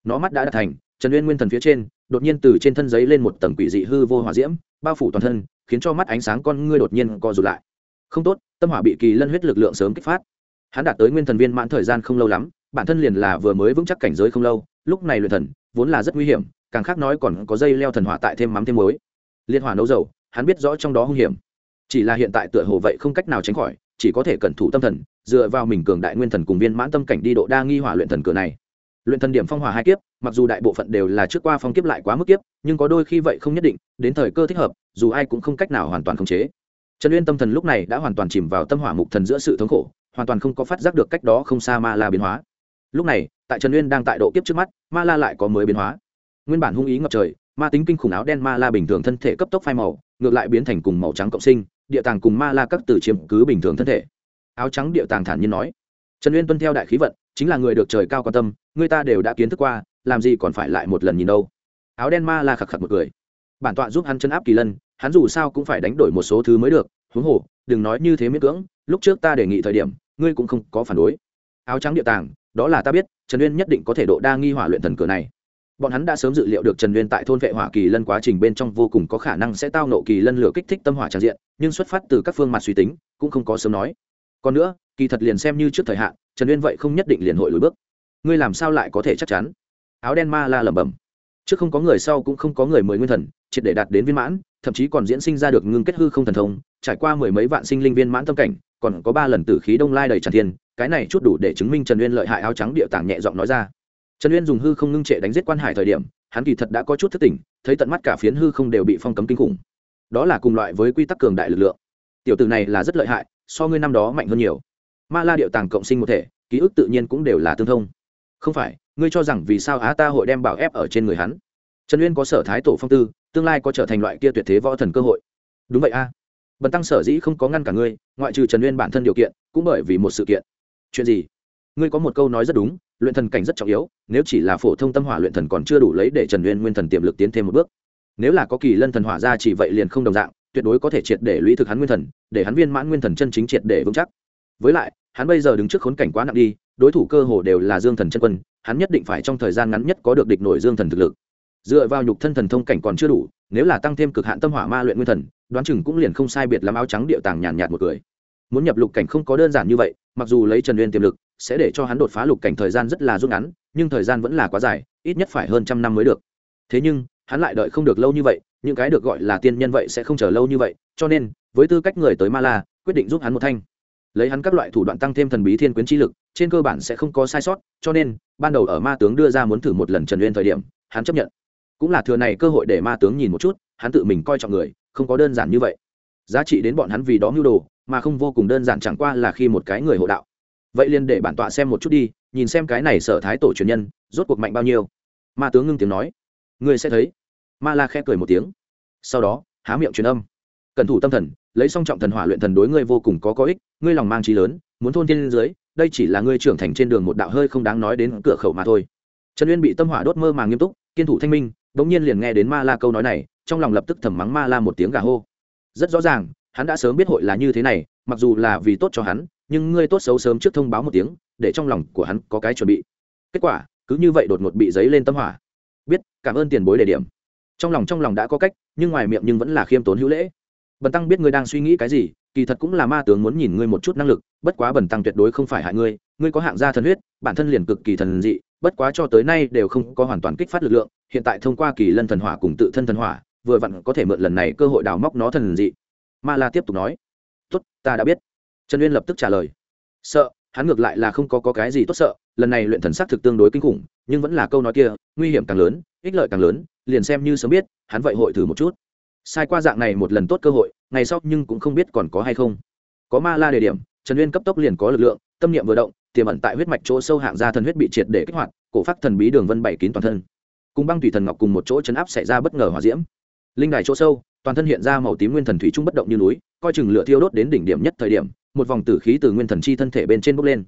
Nó mắt đã đạt thành, trần uyên nguyên thần phía trên, đột nhiên từ trên thân giấy lên một tầng quỷ dị hư vô hỏa diễm, bao phủ toàn thân, khiến cho mắt ánh sáng con ngươi đột nhiên co rụt lại. Không tốt, tâm hỏa bị kỳ lân huyết lực lượng sớm kích phát. Hắn đạt tới nguyên thần viên mãn thời gian không lâu lắm, bản thân liền là vừa mới vững chắc cảnh giới không lâu, lúc này luyện thần, vốn là rất nguy hiểm, càng khác nói còn có dây leo thần hỏa tại thêm mắm thêm muối. Liên hỏa nấu dầu, hắn biết rõ trong đó hung hiểm chỉ là hiện tại tựa hồ vậy không cách nào tránh khỏi, chỉ có thể cẩn thủ tâm thần, dựa vào mình cường đại nguyên thần cùng viên mãn tâm cảnh đi độ đa nghi hỏa luyện thần cửa này. Luyện thần điểm phong hỏa hai kiếp, mặc dù đại bộ phận đều là trước qua phong kiếp lại quá mức kiếp, nhưng có đôi khi vậy không nhất định, đến thời cơ thích hợp, dù ai cũng không cách nào hoàn toàn khống chế. Trần uyên tâm thần lúc này đã hoàn toàn chìm vào tâm hỏa mục thần giữa sự thống khổ, hoàn toàn không có phát giác được cách đó không xa ma la biến hóa. Lúc này, tại trần uyên đang tại độ kiếp trước mắt, ma la lại có mới biến hóa. Nguyên bản hung ý ngập trời, ma tính kinh khủng áo đen ma la bình thường thân thể cấp tốc phai màu, ngược lại biến thành cùng màu trắng cộng sinh địa tàng cùng ma la các từ chiếm cứ bình thường thân thể. Áo trắng địa tàng thản nhiên nói, trần uyên tuân theo đại khí vận, chính là người được trời cao quan tâm, người ta đều đã kiến thức qua, làm gì còn phải lại một lần nhìn đâu. Áo đen ma la khặc khặc một cười, bản tọa giúp hắn chân áp kỳ lân, hắn dù sao cũng phải đánh đổi một số thứ mới được, huống hồ, đừng nói như thế miễn cưỡng, lúc trước ta đề nghị thời điểm, ngươi cũng không có phản đối. Áo trắng địa tàng, đó là ta biết, trần uyên nhất định có thể độ đa nghi hỏa luyện thần cửa này bọn hắn đã sớm dự liệu được trần uyên tại thôn vệ hỏa kỳ lân quá trình bên trong vô cùng có khả năng sẽ tao nộ kỳ lân lửa kích thích tâm hỏa tràn diện, nhưng xuất phát từ các phương mặt suy tính, cũng không có sớm nói. Còn nữa, kỳ thật liền xem như trước thời hạn, trần uyên vậy không nhất định liền hội lùi bước. Ngươi làm sao lại có thể chắc chắn? Áo đen ma la lẩm bẩm. Trước không có người sau cũng không có người mười nguyên thần, triệt để đạt đến viên mãn, thậm chí còn diễn sinh ra được ngưng kết hư không thần thông, trải qua mười mấy vạn sinh linh viên mãn tâm cảnh, còn có ba lần tử khí đông lai đầy tràn thiên, cái này chút đủ để chứng minh trần uyên lợi hại áo trắng địa tảng nhẹ giọng nói ra trần uyên dùng hư không ngưng trệ đánh giết quan hải thời điểm, hắn kỳ thật đã có chút thất tỉnh, thấy tận mắt cả phiến hư không đều bị phong cấm kinh khủng. Đó là cùng loại với quy tắc cường đại lực lượng. Tiểu tử này là rất lợi hại, so ngươi năm đó mạnh hơn nhiều. Ma la điệu tàng cộng sinh một thể, ký ức tự nhiên cũng đều là tương thông. Không phải, ngươi cho rằng vì sao á ta hội đem bảo ép ở trên người hắn? Trần uyên có sở thái tổ phong tư, tương lai có trở thành loại kia tuyệt thế võ thần cơ hội. Đúng vậy a. Bần tăng sở dĩ không có ngăn cả ngươi, ngoại trừ trần uyên bản thân điều kiện, cũng bởi vì một sự kiện. Chuyện gì? Ngươi có một câu nói rất đúng luyện thần cảnh rất trọng yếu, nếu chỉ là phổ thông tâm hỏa luyện thần còn chưa đủ lấy để trần uyên nguyên thần tiềm lực tiến thêm một bước. Nếu là có kỳ lân thần hỏa ra chỉ vậy liền không đồng dạng, tuyệt đối có thể triệt để lũy thực hắn nguyên thần, để hắn viên mãn nguyên thần chân chính triệt để vững chắc. Với lại, hắn bây giờ đứng trước khốn cảnh quá nặng đi, đối thủ cơ hồ đều là dương thần chân quân, hắn nhất định phải trong thời gian ngắn nhất có được địch nổi dương thần thực lực. Dựa vào nhục thân thần thông cảnh còn chưa đủ, nếu là tăng thêm cực hạn tâm hỏa ma luyện nguyên thần, đoán chừng cũng liền không sai biệt làm áo trắng điệu tàng nhàn nhạt một cười. Muốn nhập lục cảnh không có đơn giản như vậy, mặc dù lấy trần uyên tiềm lực sẽ để cho hắn đột phá lục cảnh thời gian rất là rút ngắn, nhưng thời gian vẫn là quá dài, ít nhất phải hơn trăm năm mới được. Thế nhưng, hắn lại đợi không được lâu như vậy, những cái được gọi là tiên nhân vậy sẽ không chờ lâu như vậy, cho nên, với tư cách người tới ma la, quyết định giúp hắn một thanh. Lấy hắn các loại thủ đoạn tăng thêm thần bí thiên quyến chi lực, trên cơ bản sẽ không có sai sót, cho nên, ban đầu ở ma tướng đưa ra muốn thử một lần trần uyên thời điểm, hắn chấp nhận. Cũng là thừa này cơ hội để ma tướng nhìn một chút, hắn tự mình coi trọng người, không có đơn giản như vậy. Giá trị đến bọn hắn vì đó mưu đồ, mà không vô cùng đơn giản chẳng qua là khi một cái người hộ đạo vậy liền để bản tọa xem một chút đi, nhìn xem cái này sở thái tổ truyền nhân, rốt cuộc mạnh bao nhiêu. Ma tướng ngưng tiếng nói. Ngươi sẽ thấy. Ma la khẽ cười một tiếng. Sau đó, há miệng truyền âm. Cẩn thủ tâm thần, lấy song trọng thần hỏa luyện thần đối ngươi vô cùng có có ích, ngươi lòng mang trí lớn, muốn thôn thiên dưới, đây chỉ là ngươi trưởng thành trên đường một đạo hơi không đáng nói đến cửa khẩu mà thôi. Trần uyên bị tâm hỏa đốt mơ màng nghiêm túc, kiên thủ thanh minh, bỗng nhiên liền nghe đến ma la câu nói này, trong lòng lập tức thầm mắng ma la một tiếng gà hô. Rất rõ ràng, hắn đã sớm biết hội là như thế này, mặc dù là vì tốt cho hắn nhưng ngươi tốt xấu sớm trước thông báo một tiếng, để trong lòng của hắn có cái chuẩn bị. Kết quả, cứ như vậy đột ngột bị giấy lên tâm hỏa. Biết, cảm ơn tiền bối đề điểm. Trong lòng trong lòng đã có cách, nhưng ngoài miệng nhưng vẫn là khiêm tốn hữu lễ. Bần tăng biết ngươi đang suy nghĩ cái gì, kỳ thật cũng là ma tướng muốn nhìn ngươi một chút năng lực, bất quá bần tăng tuyệt đối không phải hại ngươi ngươi có hạng gia thần huyết, bản thân liền cực kỳ thần dị, bất quá cho tới nay đều không có hoàn toàn kích phát lực lượng, hiện tại thông qua kỳ lân thần hỏa cùng tự thân thần hỏa, vừa vặn có thể mượn lần này cơ hội đào móc nó thần dị. Ma la tiếp tục nói, tốt, ta đã biết trần uyên lập tức trả lời. Sợ hắn ngược lại là không có, có cái gì tốt sợ lần này luyện thần sắc thực tương đối kinh khủng nhưng vẫn là câu nói kia nguy hiểm càng lớn ích lợi càng lớn liền xem như sớm biết hắn vậy hội thử một chút. Sai qua dạng này một lần tốt cơ hội ngày sau nhưng cũng không biết còn có hay không. Có ma la đề điểm trần uyên cấp tốc liền có lực lượng tâm niệm vừa động tiềm ẩn tại huyết mạch chỗ sâu hạng ra thần huyết bị triệt để kích hoạt cổ phát thần bí đường vân bảy kín toàn thân. Cùng băng thủy thần ngọc cùng một chỗ chấn áp xảy ra bất ngờ hỏa diễm. Linh đài chỗ sâu toàn thân hiện ra màu tím nguyên thần thủy trung bất động như núi coi chừng lửa thiêu đốt đến đỉnh điểm nhất thời điểm một vòng tử khí từ nguyên thần chi thân thể bên trên bốc lên.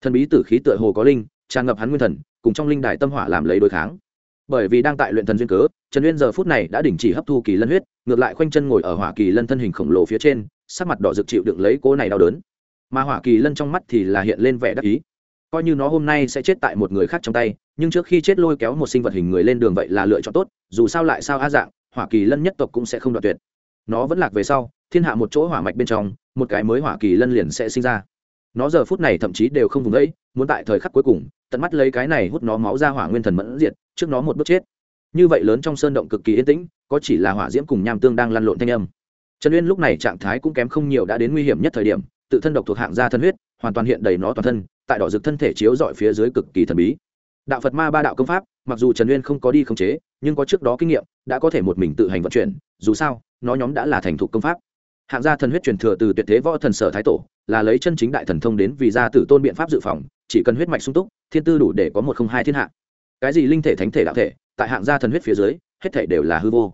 Thần bí tử khí tựa hồ có linh, tràn ngập hắn nguyên thần, cùng trong linh đài tâm hỏa làm lấy đối kháng. Bởi vì đang tại luyện thần duyên cớ, trần uyên giờ phút này đã đình chỉ hấp thu kỳ lân huyết, ngược lại khoanh chân ngồi ở hỏa kỳ lân thân hình khổng lồ phía trên, sắc mặt đỏ rực chịu đựng lấy cố này đau đớn. Mà hỏa kỳ lân trong mắt thì là hiện lên vẻ đắc ý. Coi như nó hôm nay sẽ chết tại một người khác trong tay, nhưng trước khi chết lôi kéo một sinh vật hình người lên đường vậy là lựa chọn tốt, dù sao lại sao a dạng, hỏa kỳ lân nhất tộc cũng sẽ không đoạt tuyệt nó vẫn lạc về sau, thiên hạ một chỗ hỏa mạch bên trong, một cái mới hỏa kỳ lân liền sẽ sinh ra. Nó giờ phút này thậm chí đều không vùng ấy muốn tại thời khắc cuối cùng, tận mắt lấy cái này hút nó máu ra hỏa nguyên thần mẫn diệt, trước nó một bước chết. Như vậy lớn trong sơn động cực kỳ yên tĩnh, có chỉ là hỏa diễm cùng nham tương đang lăn lộn thanh âm. Trần uyên lúc này trạng thái cũng kém không nhiều đã đến nguy hiểm nhất thời điểm, tự thân độc thuộc hạng gia thân huyết, hoàn toàn hiện đầy nó toàn thân, tại đỏ rực thân thể chiếu dọi phía dưới cực kỳ thần bí đạo phật ma ba đạo công pháp, mặc dù trần uyên không có đi khống chế, nhưng có trước đó kinh nghiệm, đã có thể một mình tự hành vận chuyển, dù sao, nó nhóm đã là thành thục công pháp. Hạng gia thần huyết truyền thừa từ tuyệt thế võ thần sở thái tổ, là lấy chân chính đại thần thông đến vì gia tử tôn biện pháp dự phòng, chỉ cần huyết mạch sung túc, thiên tư đủ để có một không hai thiên hạ. Cái gì linh thể thánh thể đạo thể, tại hạng gia thần huyết phía dưới, hết thể đều là hư vô.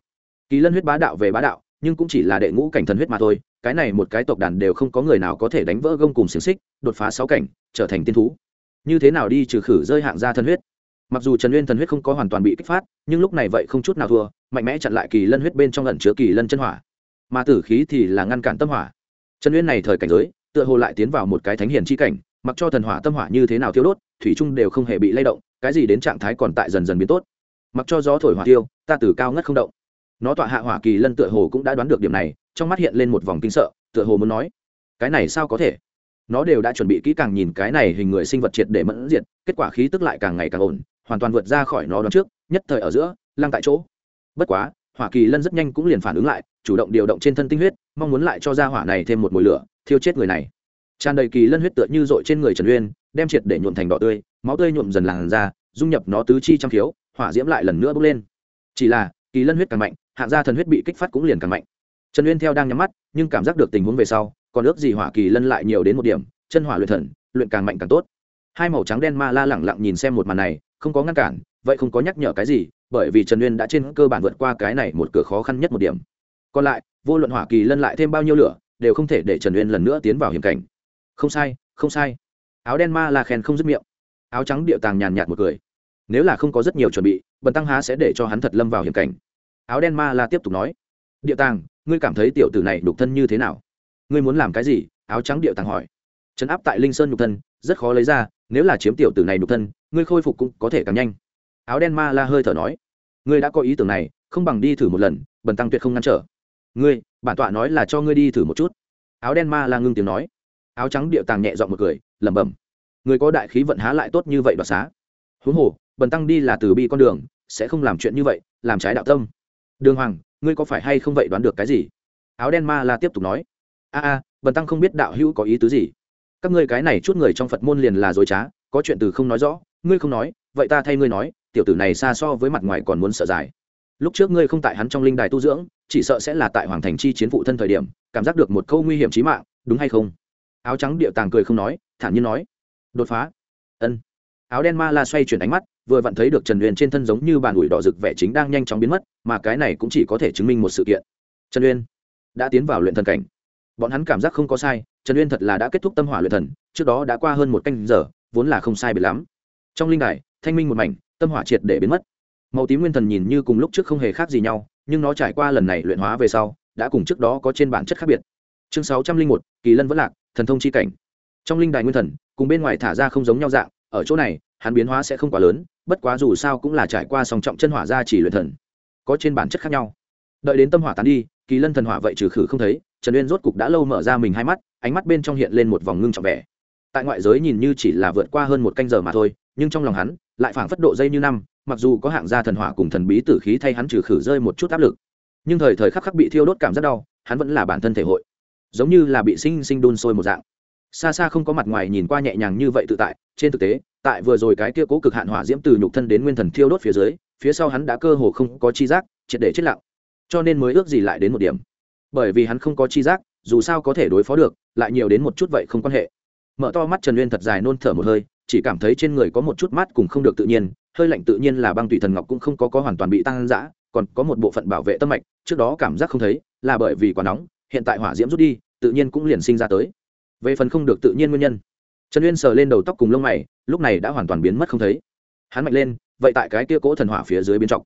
Kỳ lân huyết bá đạo về bá đạo, nhưng cũng chỉ là đệ ngũ cảnh thần huyết mà thôi, cái này một cái tộc đàn đều không có người nào có thể đánh vỡ gông cùng xiềng xích, đột phá sáu cảnh, trở thành tiên thú như thế nào đi trừ khử rơi hạng ra thần huyết. Mặc dù trần uyên thần huyết không có hoàn toàn bị kích phát, nhưng lúc này vậy không chút nào thua, mạnh mẽ chặn lại kỳ lân huyết bên trong lần chứa kỳ lân chân hỏa. Mà tử khí thì là ngăn cản tâm hỏa. Trần uyên này thời cảnh giới, tựa hồ lại tiến vào một cái thánh hiền chi cảnh, mặc cho thần hỏa tâm hỏa như thế nào thiêu đốt, thủy trung đều không hề bị lay động, cái gì đến trạng thái còn tại dần dần biến tốt. Mặc cho gió thổi hỏa tiêu, ta từ cao ngất không động. Nó tọa hạ hỏa kỳ lân tựa hồ cũng đã đoán được điểm này, trong mắt hiện lên một vòng kinh sợ, tựa hồ muốn nói, cái này sao có thể? Nó đều đã chuẩn bị kỹ càng nhìn cái này hình người sinh vật triệt để mẫn diệt, kết quả khí tức lại càng ngày càng ổn, hoàn toàn vượt ra khỏi nó đón trước, nhất thời ở giữa, lăng tại chỗ. Bất quá, hỏa kỳ lân rất nhanh cũng liền phản ứng lại, chủ động điều động trên thân tinh huyết, mong muốn lại cho ra hỏa này thêm một mùi lửa, thiêu chết người này. Tràn đầy kỳ lân huyết tựa như dội trên người trần uyên, đem triệt để nhuộm thành đỏ tươi, máu tươi nhuộm dần làn ra dung nhập nó tứ chi trong khiếu, hỏa diễm lại lần nữa bốc lên. Chỉ là, kỳ lân huyết càng mạnh, hạng gia thần huyết bị kích phát cũng liền càng mạnh. Trần uyên theo đang nhắm mắt, nhưng cảm giác được tình huống về sau còn ước gì hỏa kỳ lân lại nhiều đến một điểm, chân hỏa luyện thần, luyện càng mạnh càng tốt. Hai màu trắng đen ma la lẳng lặng nhìn xem một màn này, không có ngăn cản, vậy không có nhắc nhở cái gì, bởi vì trần uyên đã trên cơ bản vượt qua cái này một cửa khó khăn nhất một điểm. Còn lại, vô luận hỏa kỳ lân lại thêm bao nhiêu lửa, đều không thể để trần uyên lần nữa tiến vào hiểm cảnh. Không sai không sai. Áo đen ma la khen không dứt miệng. Áo trắng điệu tàng nhàn nhạt một cười. Nếu là không có rất nhiều chuẩn bị, bần tăng há sẽ để cho hắn thật lâm vào hiểm cảnh. Áo đen ma la tiếp tục nói. Điệu tàng, ngươi cảm thấy tiểu tử này đục thân như thế nào? Ngươi muốn làm cái gì? Áo trắng điệu tàng hỏi. Trấn áp tại linh sơn nhục thân, rất khó lấy ra, nếu là chiếm tiểu tử này nhục thân, ngươi khôi phục cũng có thể càng nhanh. Áo đen ma la hơi thở nói. Ngươi đã có ý tưởng này, không bằng đi thử một lần, bần tăng tuyệt không ngăn trở. Ngươi, bản tọa nói là cho ngươi đi thử một chút. Áo đen ma la ngưng tiếng nói. Áo trắng điệu tàng nhẹ dọn một cười, lẩm bẩm. Người có đại khí vận há lại tốt như vậy đoạt xá? Huống hồ, bần tăng đi là từ bi con đường, sẽ không làm chuyện như vậy, làm trái đạo tâm. Đường hoàng, ngươi có phải hay không vậy đoán được cái gì? Áo đen ma la tiếp tục nói a a, bần tăng không biết đạo hữu có ý tứ gì. Các ngươi cái này chút người trong phật môn liền là dối trá, có chuyện từ không nói rõ, ngươi không nói, vậy ta thay ngươi nói, tiểu tử này xa so với mặt ngoài còn muốn sợ dài. Lúc trước ngươi không tại hắn trong linh đài tu dưỡng, chỉ sợ sẽ là tại hoàng thành chi chiến phụ thân thời điểm, cảm giác được một câu nguy hiểm trí mạng, đúng hay không? Áo trắng địa tàng cười không nói, thản nhiên nói. Đột phá. Ân. Áo đen ma la xoay chuyển ánh mắt, vừa vặn thấy được trần uyên trên thân giống như bàn ủi đỏ rực vẻ chính đang nhanh chóng biến mất, mà cái này cũng chỉ có thể chứng minh một sự kiện. Trần uyên đã tiến vào luyện thần cảnh bọn hắn cảm giác không có sai, trần uyên thật là đã kết thúc tâm hỏa luyện thần, trước đó đã qua hơn một canh giờ, vốn là không sai biệt lắm. Trong linh đài, thanh minh một mảnh, tâm hỏa triệt để biến mất. Màu tím nguyên thần nhìn như cùng lúc trước không hề khác gì nhau, nhưng nó trải qua lần này luyện hóa về sau, đã cùng trước đó có trên bản chất khác biệt. Chương sáu trăm linh một, kỳ lân vẫn lạc, thần thông c h i cảnh. Trong linh đài nguyên thần, cùng bên ngoài thả ra không giống nhau dạng, ở chỗ này, hắn biến hóa sẽ không quá lớn, bất quá dù sao cũng là trải qua song trọng chân hỏa ra chỉ luyện thần, có trên bản chất khác nhau. Đợi đến tâm hỏa tán đi, kỳ lân thần hỏa vậy trừ khử không thấy trần uyên rốt cục đã lâu mở ra mình hai mắt, ánh mắt bên trong hiện lên một vòng ngưng trọng vẻ. Tại ngoại giới nhìn như chỉ là vượt qua hơn một canh giờ mà thôi, nhưng trong lòng hắn, lại phảng phất độ dây như năm, mặc dù có hạng gia thần hỏa cùng thần bí tử khí thay hắn trừ khử rơi một chút áp lực, nhưng thời thời khắc khắc bị thiêu đốt cảm rất đau, hắn vẫn là bản thân thể hội, giống như là bị sinh sinh đun sôi một dạng. Xa xa không có mặt ngoài nhìn qua nhẹ nhàng như vậy tự tại, trên thực tế, tại vừa rồi cái kia cố cực hạn hỏa diễm từ nhục thân đến nguyên thần thiêu đốt phía dưới, phía sau hắn đã cơ hồ không có chi giác, triệt để chết lặng. Cho nên mới ước gì lại đến một điểm bởi vì hắn không có chi giác, dù sao có thể đối phó được, lại nhiều đến một chút vậy không quan hệ. Mở to mắt trần nguyên thật dài nôn thở một hơi, chỉ cảm thấy trên người có một chút mát cùng không được tự nhiên, hơi lạnh tự nhiên là băng tùy thần ngọc cũng không có có hoàn toàn bị tăng giã còn có một bộ phận bảo vệ tâm mạch, trước đó cảm giác không thấy, là bởi vì quá nóng, hiện tại hỏa diễm rút đi, tự nhiên cũng liền sinh ra tới. Về phần không được tự nhiên nguyên nhân, trần uyên sờ lên đầu tóc cùng lông mày, lúc này đã hoàn toàn biến mất không thấy. Hắn mạnh lên, vậy tại cái kia cỗ thần hỏa phía dưới biến trọc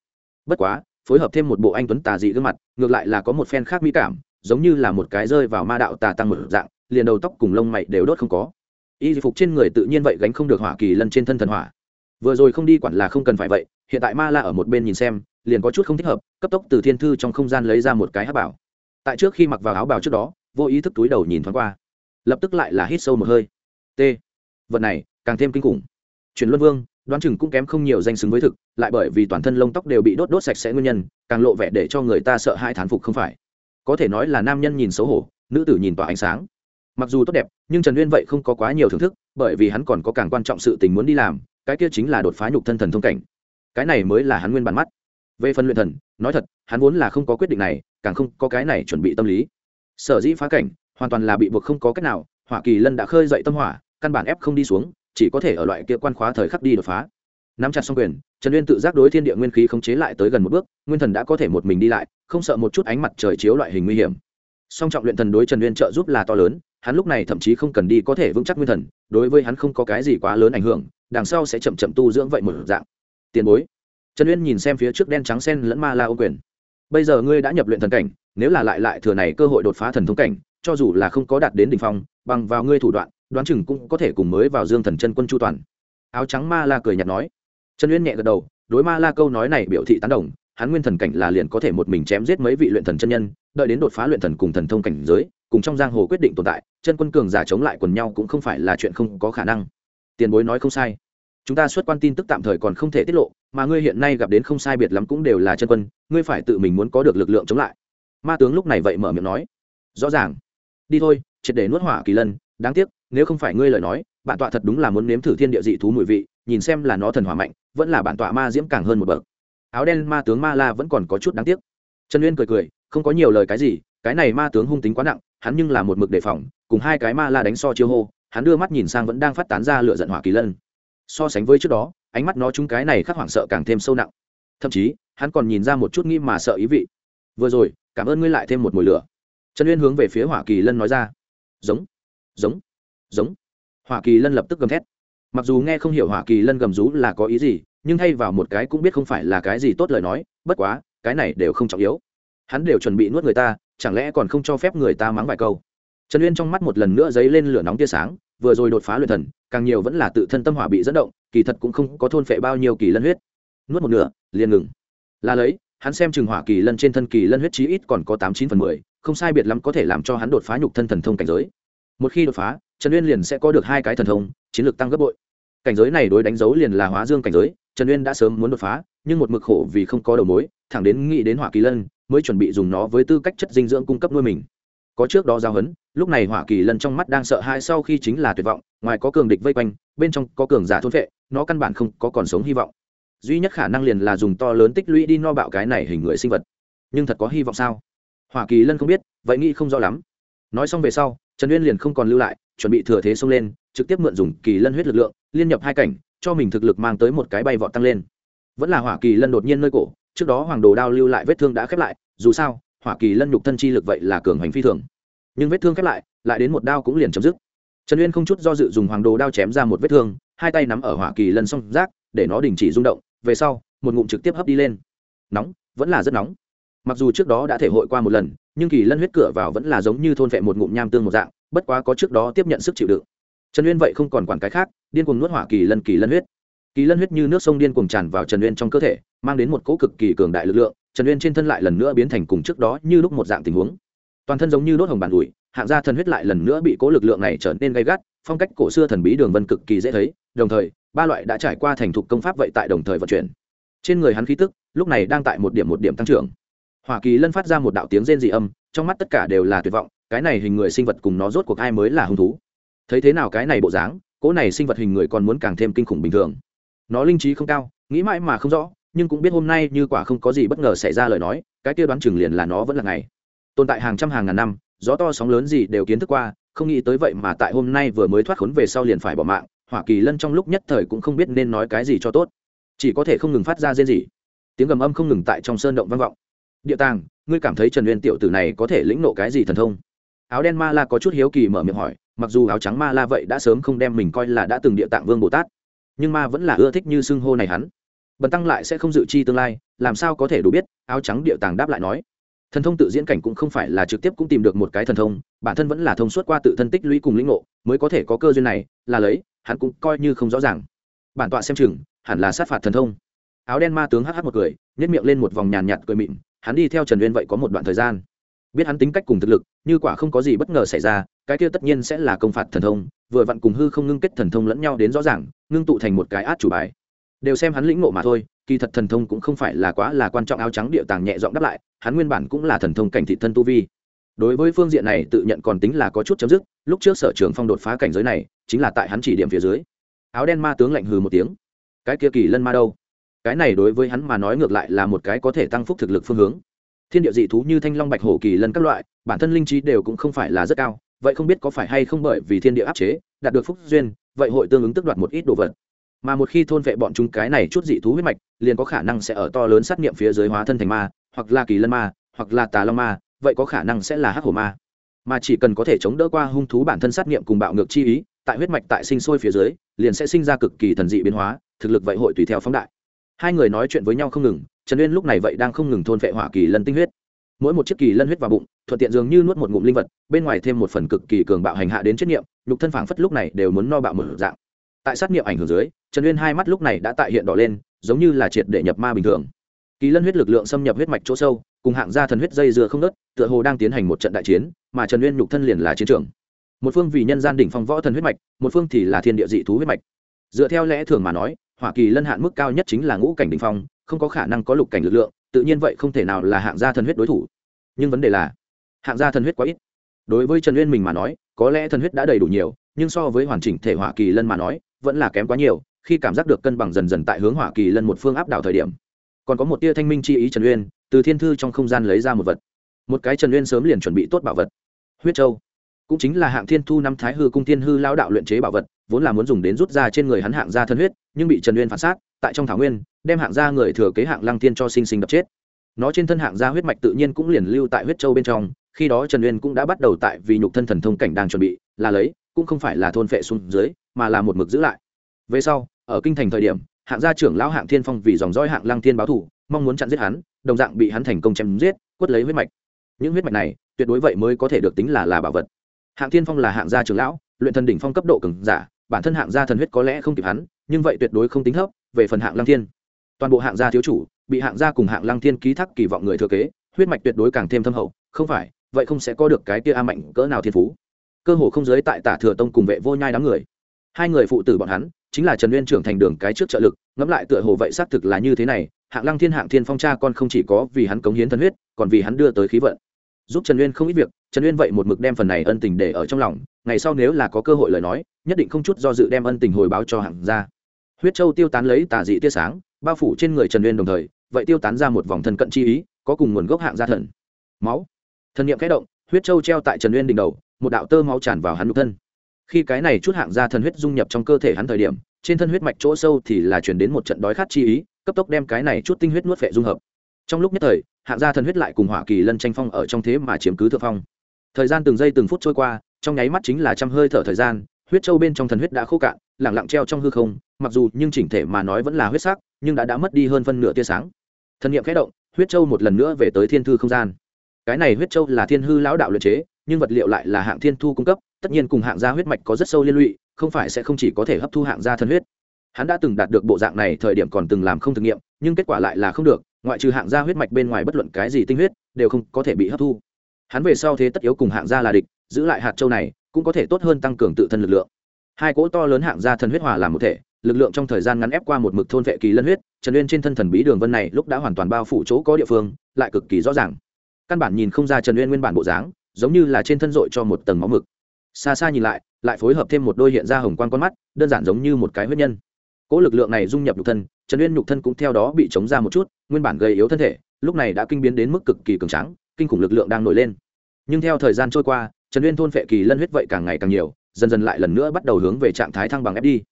bất quá phối hợp thêm một bộ anh tuấn tà dị gương mặt, ngược lại là có một phen khác mỹ cảm, giống như là một cái rơi vào ma đạo tà tăng một dạng, liền đầu tóc cùng lông mày đều đốt không có. Y phục trên người tự nhiên vậy gánh không được hỏa kỳ lân trên thân thần hỏa. Vừa rồi không đi quản là không cần phải vậy, hiện tại ma la ở một bên nhìn xem, liền có chút không thích hợp, cấp tốc từ thiên thư trong không gian lấy ra một cái hát bảo. Tại trước khi mặc vào áo bào trước đó, vô ý thức túi đầu nhìn thoáng qua. Lập tức lại là hít sâu một hơi. T. Vật này, càng thêm kinh khủng. Chuyển luân vương đoán chừng cũng kém không nhiều danh xứng với thực, lại bởi vì toàn thân lông tóc đều bị đốt đốt sạch sẽ nguyên nhân, càng lộ vẻ để cho người ta sợ hai thán phục không phải. Có thể nói là nam nhân nhìn xấu hổ, nữ tử nhìn tỏa ánh sáng. Mặc dù tốt đẹp, nhưng trần uyên vậy không có quá nhiều thưởng thức, bởi vì hắn còn có càng quan trọng sự tình muốn đi làm, cái kia chính là đột phá nhục thân thần thông cảnh. Cái này mới là hắn nguyên bản mắt. Về phần luyện thần, nói thật, hắn vốn là không có quyết định này, càng không có cái này chuẩn bị tâm lý. Sở dĩ phá cảnh, hoàn toàn là bị buộc không có cách nào, hỏa kỳ lân đã khơi dậy tâm hỏa, căn bản ép không đi xuống chỉ có thể ở loại kia quan khóa thời khắc đi đột phá. Nắm chặt xong quyền, trần uyên tự giác đối thiên địa nguyên khí khống chế lại tới gần một bước, nguyên thần đã có thể một mình đi lại, không sợ một chút ánh mặt trời chiếu loại hình nguy hiểm. Song trọng luyện thần đối trần uyên trợ giúp là to lớn, hắn lúc này thậm chí không cần đi có thể vững chắc nguyên thần, đối với hắn không có cái gì quá lớn ảnh hưởng, đằng sau sẽ chậm chậm tu dưỡng vậy một dạng. Tiền bối. Trần uyên nhìn xem phía trước đen trắng sen lẫn ma la ô quyền. Bây giờ ngươi đã nhập luyện thần cảnh, nếu là lại lại thừa này cơ hội đột phá thần thống cảnh, cho dù là không có đạt đến đ ỉ n h phong, bằng vào ngươi thủ đoạn đoán chừng cũng có thể cùng mới vào dương thần chân quân chu toàn. Áo trắng ma la cười nhạt nói. Trần uyên nhẹ gật đầu, đối ma la câu nói này biểu thị tán đồng, hắn nguyên thần cảnh là liền có thể một mình chém giết mấy vị luyện thần chân nhân, đợi đến đột phá luyện thần cùng thần thông cảnh giới, cùng trong giang hồ quyết định tồn tại, chân quân cường giả chống lại quần nhau cũng không phải là chuyện không có khả năng. Tiền bối nói không sai. Chúng ta xuất quan tin tức tạm thời còn không thể tiết lộ, mà ngươi hiện nay gặp đến không sai biệt lắm cũng đều là chân quân, ngươi phải tự mình muốn có được lực lượng chống lại. Ma tướng lúc này vậy mở miệng nói. Rõ ràng. Đi thôi, triệt để nuốt hỏa kỳ lân đáng tiếc, nếu không phải ngươi lời nói, bản tọa thật đúng là muốn nếm thử thiên địa dị thú mùi vị, nhìn xem là nó thần hỏa mạnh, vẫn là bản tọa ma diễm càng hơn một bậc. Áo đen ma tướng ma la vẫn còn có chút đáng tiếc. Trần uyên cười cười, không có nhiều lời cái gì, cái này ma tướng hung tính quá nặng, hắn nhưng là một mực đề phòng, cùng hai cái ma la đánh so chiêu hô, hắn đưa mắt nhìn sang vẫn đang phát tán ra lửa giận hỏa kỳ lân. So sánh với trước đó, ánh mắt nó chúng cái này khắc hoảng sợ càng thêm sâu nặng. Thậm chí, hắn còn nhìn ra một chút nghi mà sợ ý vị. Vừa rồi, cảm ơn ngươi lại thêm một mùi lửa. Trần uyên hướng về phía hỏa kỳ lân nói ra. Giống giống. Giống. Hoa kỳ lân lập tức gầm thét. Mặc dù nghe không hiểu Hoa kỳ lân gầm rú là có ý gì, nhưng thay vào một cái cũng biết không phải là cái gì tốt lời nói, bất quá, cái này đều không trọng yếu. Hắn đều chuẩn bị nuốt người ta, chẳng lẽ còn không cho phép người ta mắng vài câu? Trần uyên trong mắt một lần nữa dấy lên lửa nóng tia sáng, vừa rồi đột phá luyện thần, càng nhiều vẫn là tự thân tâm hỏa bị dẫn động, kỳ thật cũng không có thôn phệ bao nhiêu kỳ lân huyết. Nuốt một nửa, liền ngừng. Là lấy, hắn xem chừng hỏa kỳ lân trên thân kỳ lân huyết chí ít còn có tám chín phần mười, không sai biệt lắm có thể làm cho hắn đột phá nhục thân thần thông cảnh giới một khi đột phá, trần uyên liền sẽ có được hai cái thần thông, chiến lược tăng gấp bội. Cảnh giới này đối đánh dấu liền là hóa dương cảnh giới, trần uyên đã sớm muốn đột phá, nhưng một mực khổ vì không có đầu mối, thẳng đến nghĩ đến hỏa kỳ lân, mới chuẩn bị dùng nó với tư cách chất dinh dưỡng cung cấp nuôi mình. Có trước đó giao hấn, lúc này hỏa kỳ lân trong mắt đang sợ hãi sau khi chính là tuyệt vọng, ngoài có cường địch vây quanh, bên trong có cường giả thôn vệ nó căn bản không có còn sống hy vọng. Duy nhất khả năng liền là dùng to lớn tích lũy đi no bạo cái này hình người sinh vật. Nhưng thật có hy vọng sao? Hỏa kỳ lân không biết, vậy nghĩ không rõ lắm. Nói xong về sau trần uyên liền không còn lưu lại, chuẩn bị thừa thế xông lên, trực tiếp mượn dùng kỳ lân huyết lực lượng, liên nhập hai cảnh, cho mình thực lực mang tới một cái bay vọt tăng lên. Vẫn là hỏa kỳ lân đột nhiên nơi cổ, trước đó hoàng đồ đao lưu lại vết thương đã khép lại, dù sao, hỏa kỳ lân nhục thân chi lực vậy là cường hành phi thường. Nhưng vết thương khép lại lại đến một đao cũng liền chấm dứt. Trần uyên không chút do dự dùng hoàng đồ đao chém ra một vết thương, hai tay nắm ở hỏa kỳ lân song rác, để nó đình chỉ rung động, về sau, một ngụm trực tiếp hấp đi lên. Nóng, vẫn là rất nóng mặc dù trước đó đã thể hội qua một lần, nhưng kỳ lân huyết cửa vào vẫn là giống như thôn vệ một ngụm nham tương một dạng, bất quá có trước đó tiếp nhận sức chịu đựng. Trần uyên vậy không còn quản cái khác, điên cuồng nuốt hỏa kỳ lân kỳ lân huyết. Kỳ lân huyết như nước sông điên cuồng tràn vào trần uyên trong cơ thể, mang đến một cỗ cực kỳ cường đại lực lượng, trần uyên trên thân lại lần nữa biến thành cùng trước đó như lúc một dạng tình huống. Toàn thân giống như đốt hồng bàn ủi, hạng gia thần huyết lại lần nữa bị cỗ lực lượng này trở nên gay gắt, phong cách cổ xưa thần bí đường vân cực kỳ dễ thấy, đồng thời, ba loại đã trải qua thành thục công pháp vậy tại đồng thời vận chuyển. Trên người hắn khí tức, lúc này đang tại một điểm một điểm tăng trưởng hoa kỳ lân phát ra một đạo tiếng rên dị âm, trong mắt tất cả đều là tuyệt vọng, cái này hình người sinh vật cùng nó rốt cuộc ai mới là hung thú? Thấy thế nào cái này bộ dáng, cỗ này sinh vật hình người còn muốn càng thêm kinh khủng bình thường. Nó linh trí không cao, nghĩ mãi mà không rõ, nhưng cũng biết hôm nay như quả không có gì bất ngờ xảy ra lời nói, cái kia đoán chừng liền là nó vẫn là ngày. Tồn tại hàng trăm hàng ngàn năm, gió to sóng lớn gì đều kiến thức qua, không nghĩ tới vậy mà tại hôm nay vừa mới thoát khốn về sau liền phải bỏ mạng, hỏa kỳ lân trong lúc nhất thời cũng không biết nên nói cái gì cho tốt. Chỉ có thể không ngừng phát ra rên gì tiếng gầm âm không ngừng tại trong sơn động vang vọng địa tàng, ngươi cảm thấy trần uyên tiểu tử này có thể lĩnh nộ cái gì thần thông? Áo đen ma la có chút hiếu kỳ mở miệng hỏi, mặc dù áo trắng ma la vậy đã sớm không đem mình coi là đã từng địa tạng vương bồ tát, nhưng ma vẫn là ưa thích như xưng hô này hắn. Bần tăng lại sẽ không dự chi tương lai, làm sao có thể đủ biết, áo trắng địa tàng đáp lại nói. Thần thông tự diễn cảnh cũng không phải là trực tiếp cũng tìm được một cái thần thông, bản thân vẫn là thông suốt qua tự thân tích lũy cùng lĩnh ngộ, mới có thể có cơ duyên này, là lấy, hắn cũng coi như không rõ ràng. Bản tọa xem chừng, hẳn là sát phạt thần thông. Áo đen ma tướng hh một cười nhất miệng lên một vòng nhàn nhạt cười mịn hắn đi theo trần uyên vậy có một đoạn thời gian. Biết hắn tính cách cùng thực lực, như quả không có gì bất ngờ xảy ra, cái kia tất nhiên sẽ là công phạt thần thông, vừa vặn cùng hư không ngưng kết thần thông lẫn nhau đến rõ ràng, ngưng tụ thành một cái át chủ bài. Đều xem hắn lĩnh ngộ mà thôi, kỳ thật thần thông cũng không phải là quá là quan trọng áo trắng địa tàng nhẹ giọng đáp lại, hắn nguyên bản cũng là thần thông cảnh thị thân tu vi. Đối với phương diện này tự nhận còn tính là có chút chấm dứt, lúc trước sở trường phong đột phá cảnh giới này, chính là tại hắn chỉ điểm phía dưới. Áo đen ma tướng lạnh hừ một tiếng. Cái kia kỳ lân ma đâu? Cái này đối với hắn mà nói ngược lại là một cái có thể tăng phúc thực lực phương hướng. Thiên địa dị thú như thanh long bạch hổ kỳ lân các loại, bản thân linh trí đều cũng không phải là rất cao, vậy không biết có phải hay không bởi vì thiên địa áp chế, đạt được phúc duyên, vậy hội tương ứng tức đoạt một ít đồ vật. Mà một khi thôn vệ bọn chúng cái này chút dị thú huyết mạch, liền có khả năng sẽ ở to lớn sát nghiệm phía dưới hóa thân thành ma, hoặc là kỳ lân ma, hoặc là tà long ma, vậy có khả năng sẽ là hắc hổ ma. Mà chỉ cần có thể chống đỡ qua hung thú bản thân sát nghiệm cùng bạo ngược chi ý, tại huyết mạch tại sinh sôi phía dưới, liền sẽ sinh ra cực kỳ thần dị biến hóa, thực lực vậy hội tùy theo phóng đại hai người nói chuyện với nhau không ngừng, trần uyên lúc này vậy đang không ngừng thôn vệ hỏa kỳ lân tinh huyết. Mỗi một chiếc kỳ lân huyết vào bụng, thuận tiện dường như nuốt một ngụm linh vật, bên ngoài thêm một phần cực kỳ cường bạo hành hạ đến chất nghiệm nhục thân phảng phất lúc này đều muốn no bạo một dạng. Tại sát nghiệm ảnh hưởng dưới, trần uyên hai mắt lúc này đã tại hiện đỏ lên, giống như là triệt để nhập ma bình thường. Kỳ lân huyết lực lượng xâm nhập huyết mạch chỗ sâu, cùng hạng gia thần huyết dây dưa không nớt tựa hồ đang tiến hành một trận đại chiến, mà trần uyên nhục thân liền là chiến trường. Một phương vì nhân gian đỉnh phong võ thần huyết mạch, một phương thì là thiên địa dị thú huyết mạch. Dựa theo lẽ thường mà nói hỏa kỳ lân hạn mức cao nhất chính là ngũ cảnh đỉnh phong, không có khả năng có lục cảnh lực lượng, tự nhiên vậy không thể nào là hạng gia thần huyết đối thủ. Nhưng vấn đề là, hạng gia thần huyết quá ít. Đối với trần uyên mình mà nói, có lẽ thần huyết đã đầy đủ nhiều, nhưng so với hoàn chỉnh thể hỏa kỳ lân mà nói, vẫn là kém quá nhiều, khi cảm giác được cân bằng dần dần tại hướng hỏa kỳ lân một phương áp đảo thời điểm. Còn có một tia thanh minh chi ý trần uyên, từ thiên thư trong không gian lấy ra một vật. Một cái trần uyên sớm liền chuẩn bị tốt bảo vật. Huyết châu cũng chính là hạng thiên thu năm thái hư cung thiên hư lao đạo luyện chế bảo vật, vốn là muốn dùng đến rút ra trên người hắn hạng gia thân huyết, nhưng bị trần uyên phản xác tại trong thảo nguyên, đem hạng gia người thừa kế hạng lăng thiên cho sinh sinh đập chết. Nó trên thân hạng gia huyết mạch tự nhiên cũng liền lưu tại huyết châu bên trong, khi đó trần uyên cũng đã bắt đầu tại vì nhục thân thần thông cảnh đang chuẩn bị, là lấy, cũng không phải là thôn phệ xuống dưới, mà là một mực giữ lại. Về sau, ở kinh thành thời điểm, hạng gia trưởng lão hạng thiên phong vì dòng dõi hạng lăng thiên báo thủ mong muốn chặn giết hắn, đồng dạng bị hắn thành công chém giết, quất lấy huyết mạch. Những huyết mạch này, tuyệt đối vậy mới có thể được tính là là bảo vật hạng thiên phong là hạng gia trưởng lão, luyện thần đỉnh phong cấp độ cường giả, bản thân hạng gia thần huyết có lẽ không kịp hắn, nhưng vậy tuyệt đối không tính thấp, về phần hạng lăng thiên. Toàn bộ hạng gia thiếu chủ, bị hạng gia cùng hạng lăng thiên ký thác kỳ vọng người thừa kế, huyết mạch tuyệt đối càng thêm thâm hậu, không phải, vậy không sẽ có được cái kia a mạnh cỡ nào thiên phú. Cơ hồ không giới tại tả thừa tông cùng vệ vô nhai đám người. Hai người phụ tử bọn hắn, chính là trần uyên trưởng thành đường cái trước trợ lực, ngẫm lại tựa hồ vậy xác thực là như thế này, hạng lăng thiên, hạng thiên phong cha con không chỉ có vì hắn cống hiến thân huyết, còn vì hắn đưa tới khí vận. Giúp trần uyên không ít việc trần uyên vậy một mực đem phần này ân tình để ở trong lòng, ngày sau nếu là có cơ hội lời nói, nhất định không chút do dự đem ân tình hồi báo cho hạng gia. Huyết châu tiêu tán lấy tà dị tia sáng, bao phủ trên người trần uyên đồng thời, vậy tiêu tán ra một vòng thân cận chi ý, có cùng nguồn gốc hạng gia thần. Máu. Thần niệm kẽ động, huyết châu treo tại trần uyên đỉnh đầu, một đạo tơ máu tràn vào hắn nhục thân. Khi cái này chút hạng gia thần huyết dung nhập trong cơ thể hắn thời điểm, trên thân huyết mạch chỗ sâu thì là chuyển đến một trận đói khát chi ý, cấp tốc đem cái này chút tinh huyết nuốt phệ dung hợp. Trong lúc nhất thời, hạng gia thần huyết lại cùng hỏa kỳ lân tranh phong ở trong thế mà chiếm cứ thượng phong thời gian từng giây từng phút trôi qua, trong nháy mắt chính là trăm hơi thở thời gian, huyết châu bên trong thần huyết đã khô cạn, lẳng lặng treo trong hư không, mặc dù nhưng chỉnh thể mà nói vẫn là huyết sắc, nhưng đã đã mất đi hơn phân nửa tia sáng. Thần nghiệm khẽ động, huyết châu một lần nữa về tới thiên thư không gian. Cái này huyết châu là thiên hư lão đạo luyện chế, nhưng vật liệu lại là hạng thiên thu cung cấp, tất nhiên cùng hạng gia huyết mạch có rất sâu liên lụy, không phải sẽ không chỉ có thể hấp thu hạng gia thần huyết. Hắn đã từng đạt được bộ dạng này, thời điểm còn từng làm không thực nghiệm, nhưng kết quả lại là không được, ngoại trừ hạng gia huyết mạch bên ngoài bất luận cái gì tinh huyết, đều không có thể bị hấp thu hắn về sau thế tất yếu cùng hạng gia là địch, giữ lại hạt châu này, cũng có thể tốt hơn tăng cường tự thân lực lượng. Hai cỗ to lớn hạng gia thần huyết hòa làm một thể, lực lượng trong thời gian ngắn ép qua một mực thôn vệ kỳ lân huyết, trần uyên trên thân thần bí đường vân này lúc đã hoàn toàn bao phủ chỗ có địa phương, lại cực kỳ rõ ràng. Căn bản nhìn không ra trần uyên nguyên bản bộ dáng, giống như là trên thân dội cho một tầng máu mực. Xa xa nhìn lại lại phối hợp thêm một đôi hiện ra hồng quan con mắt, đơn giản giống như một cái huyết nhân. Cỗ lực lượng này dung nhập nhục thân, trần uyên nhục thân cũng theo đó bị chống ra một chút, nguyên bản gây yếu thân thể, lúc này đã kinh biến đến mức cực kỳ cường tráng kinh khủng lực lượng đang nổi lên. Nhưng theo thời gian trôi qua, trần uyên thôn phệ kỳ lân huyết vậy càng ngày càng nhiều, dần dần lại lần nữa bắt đầu hướng về trạng thái thăng bằng ép đi.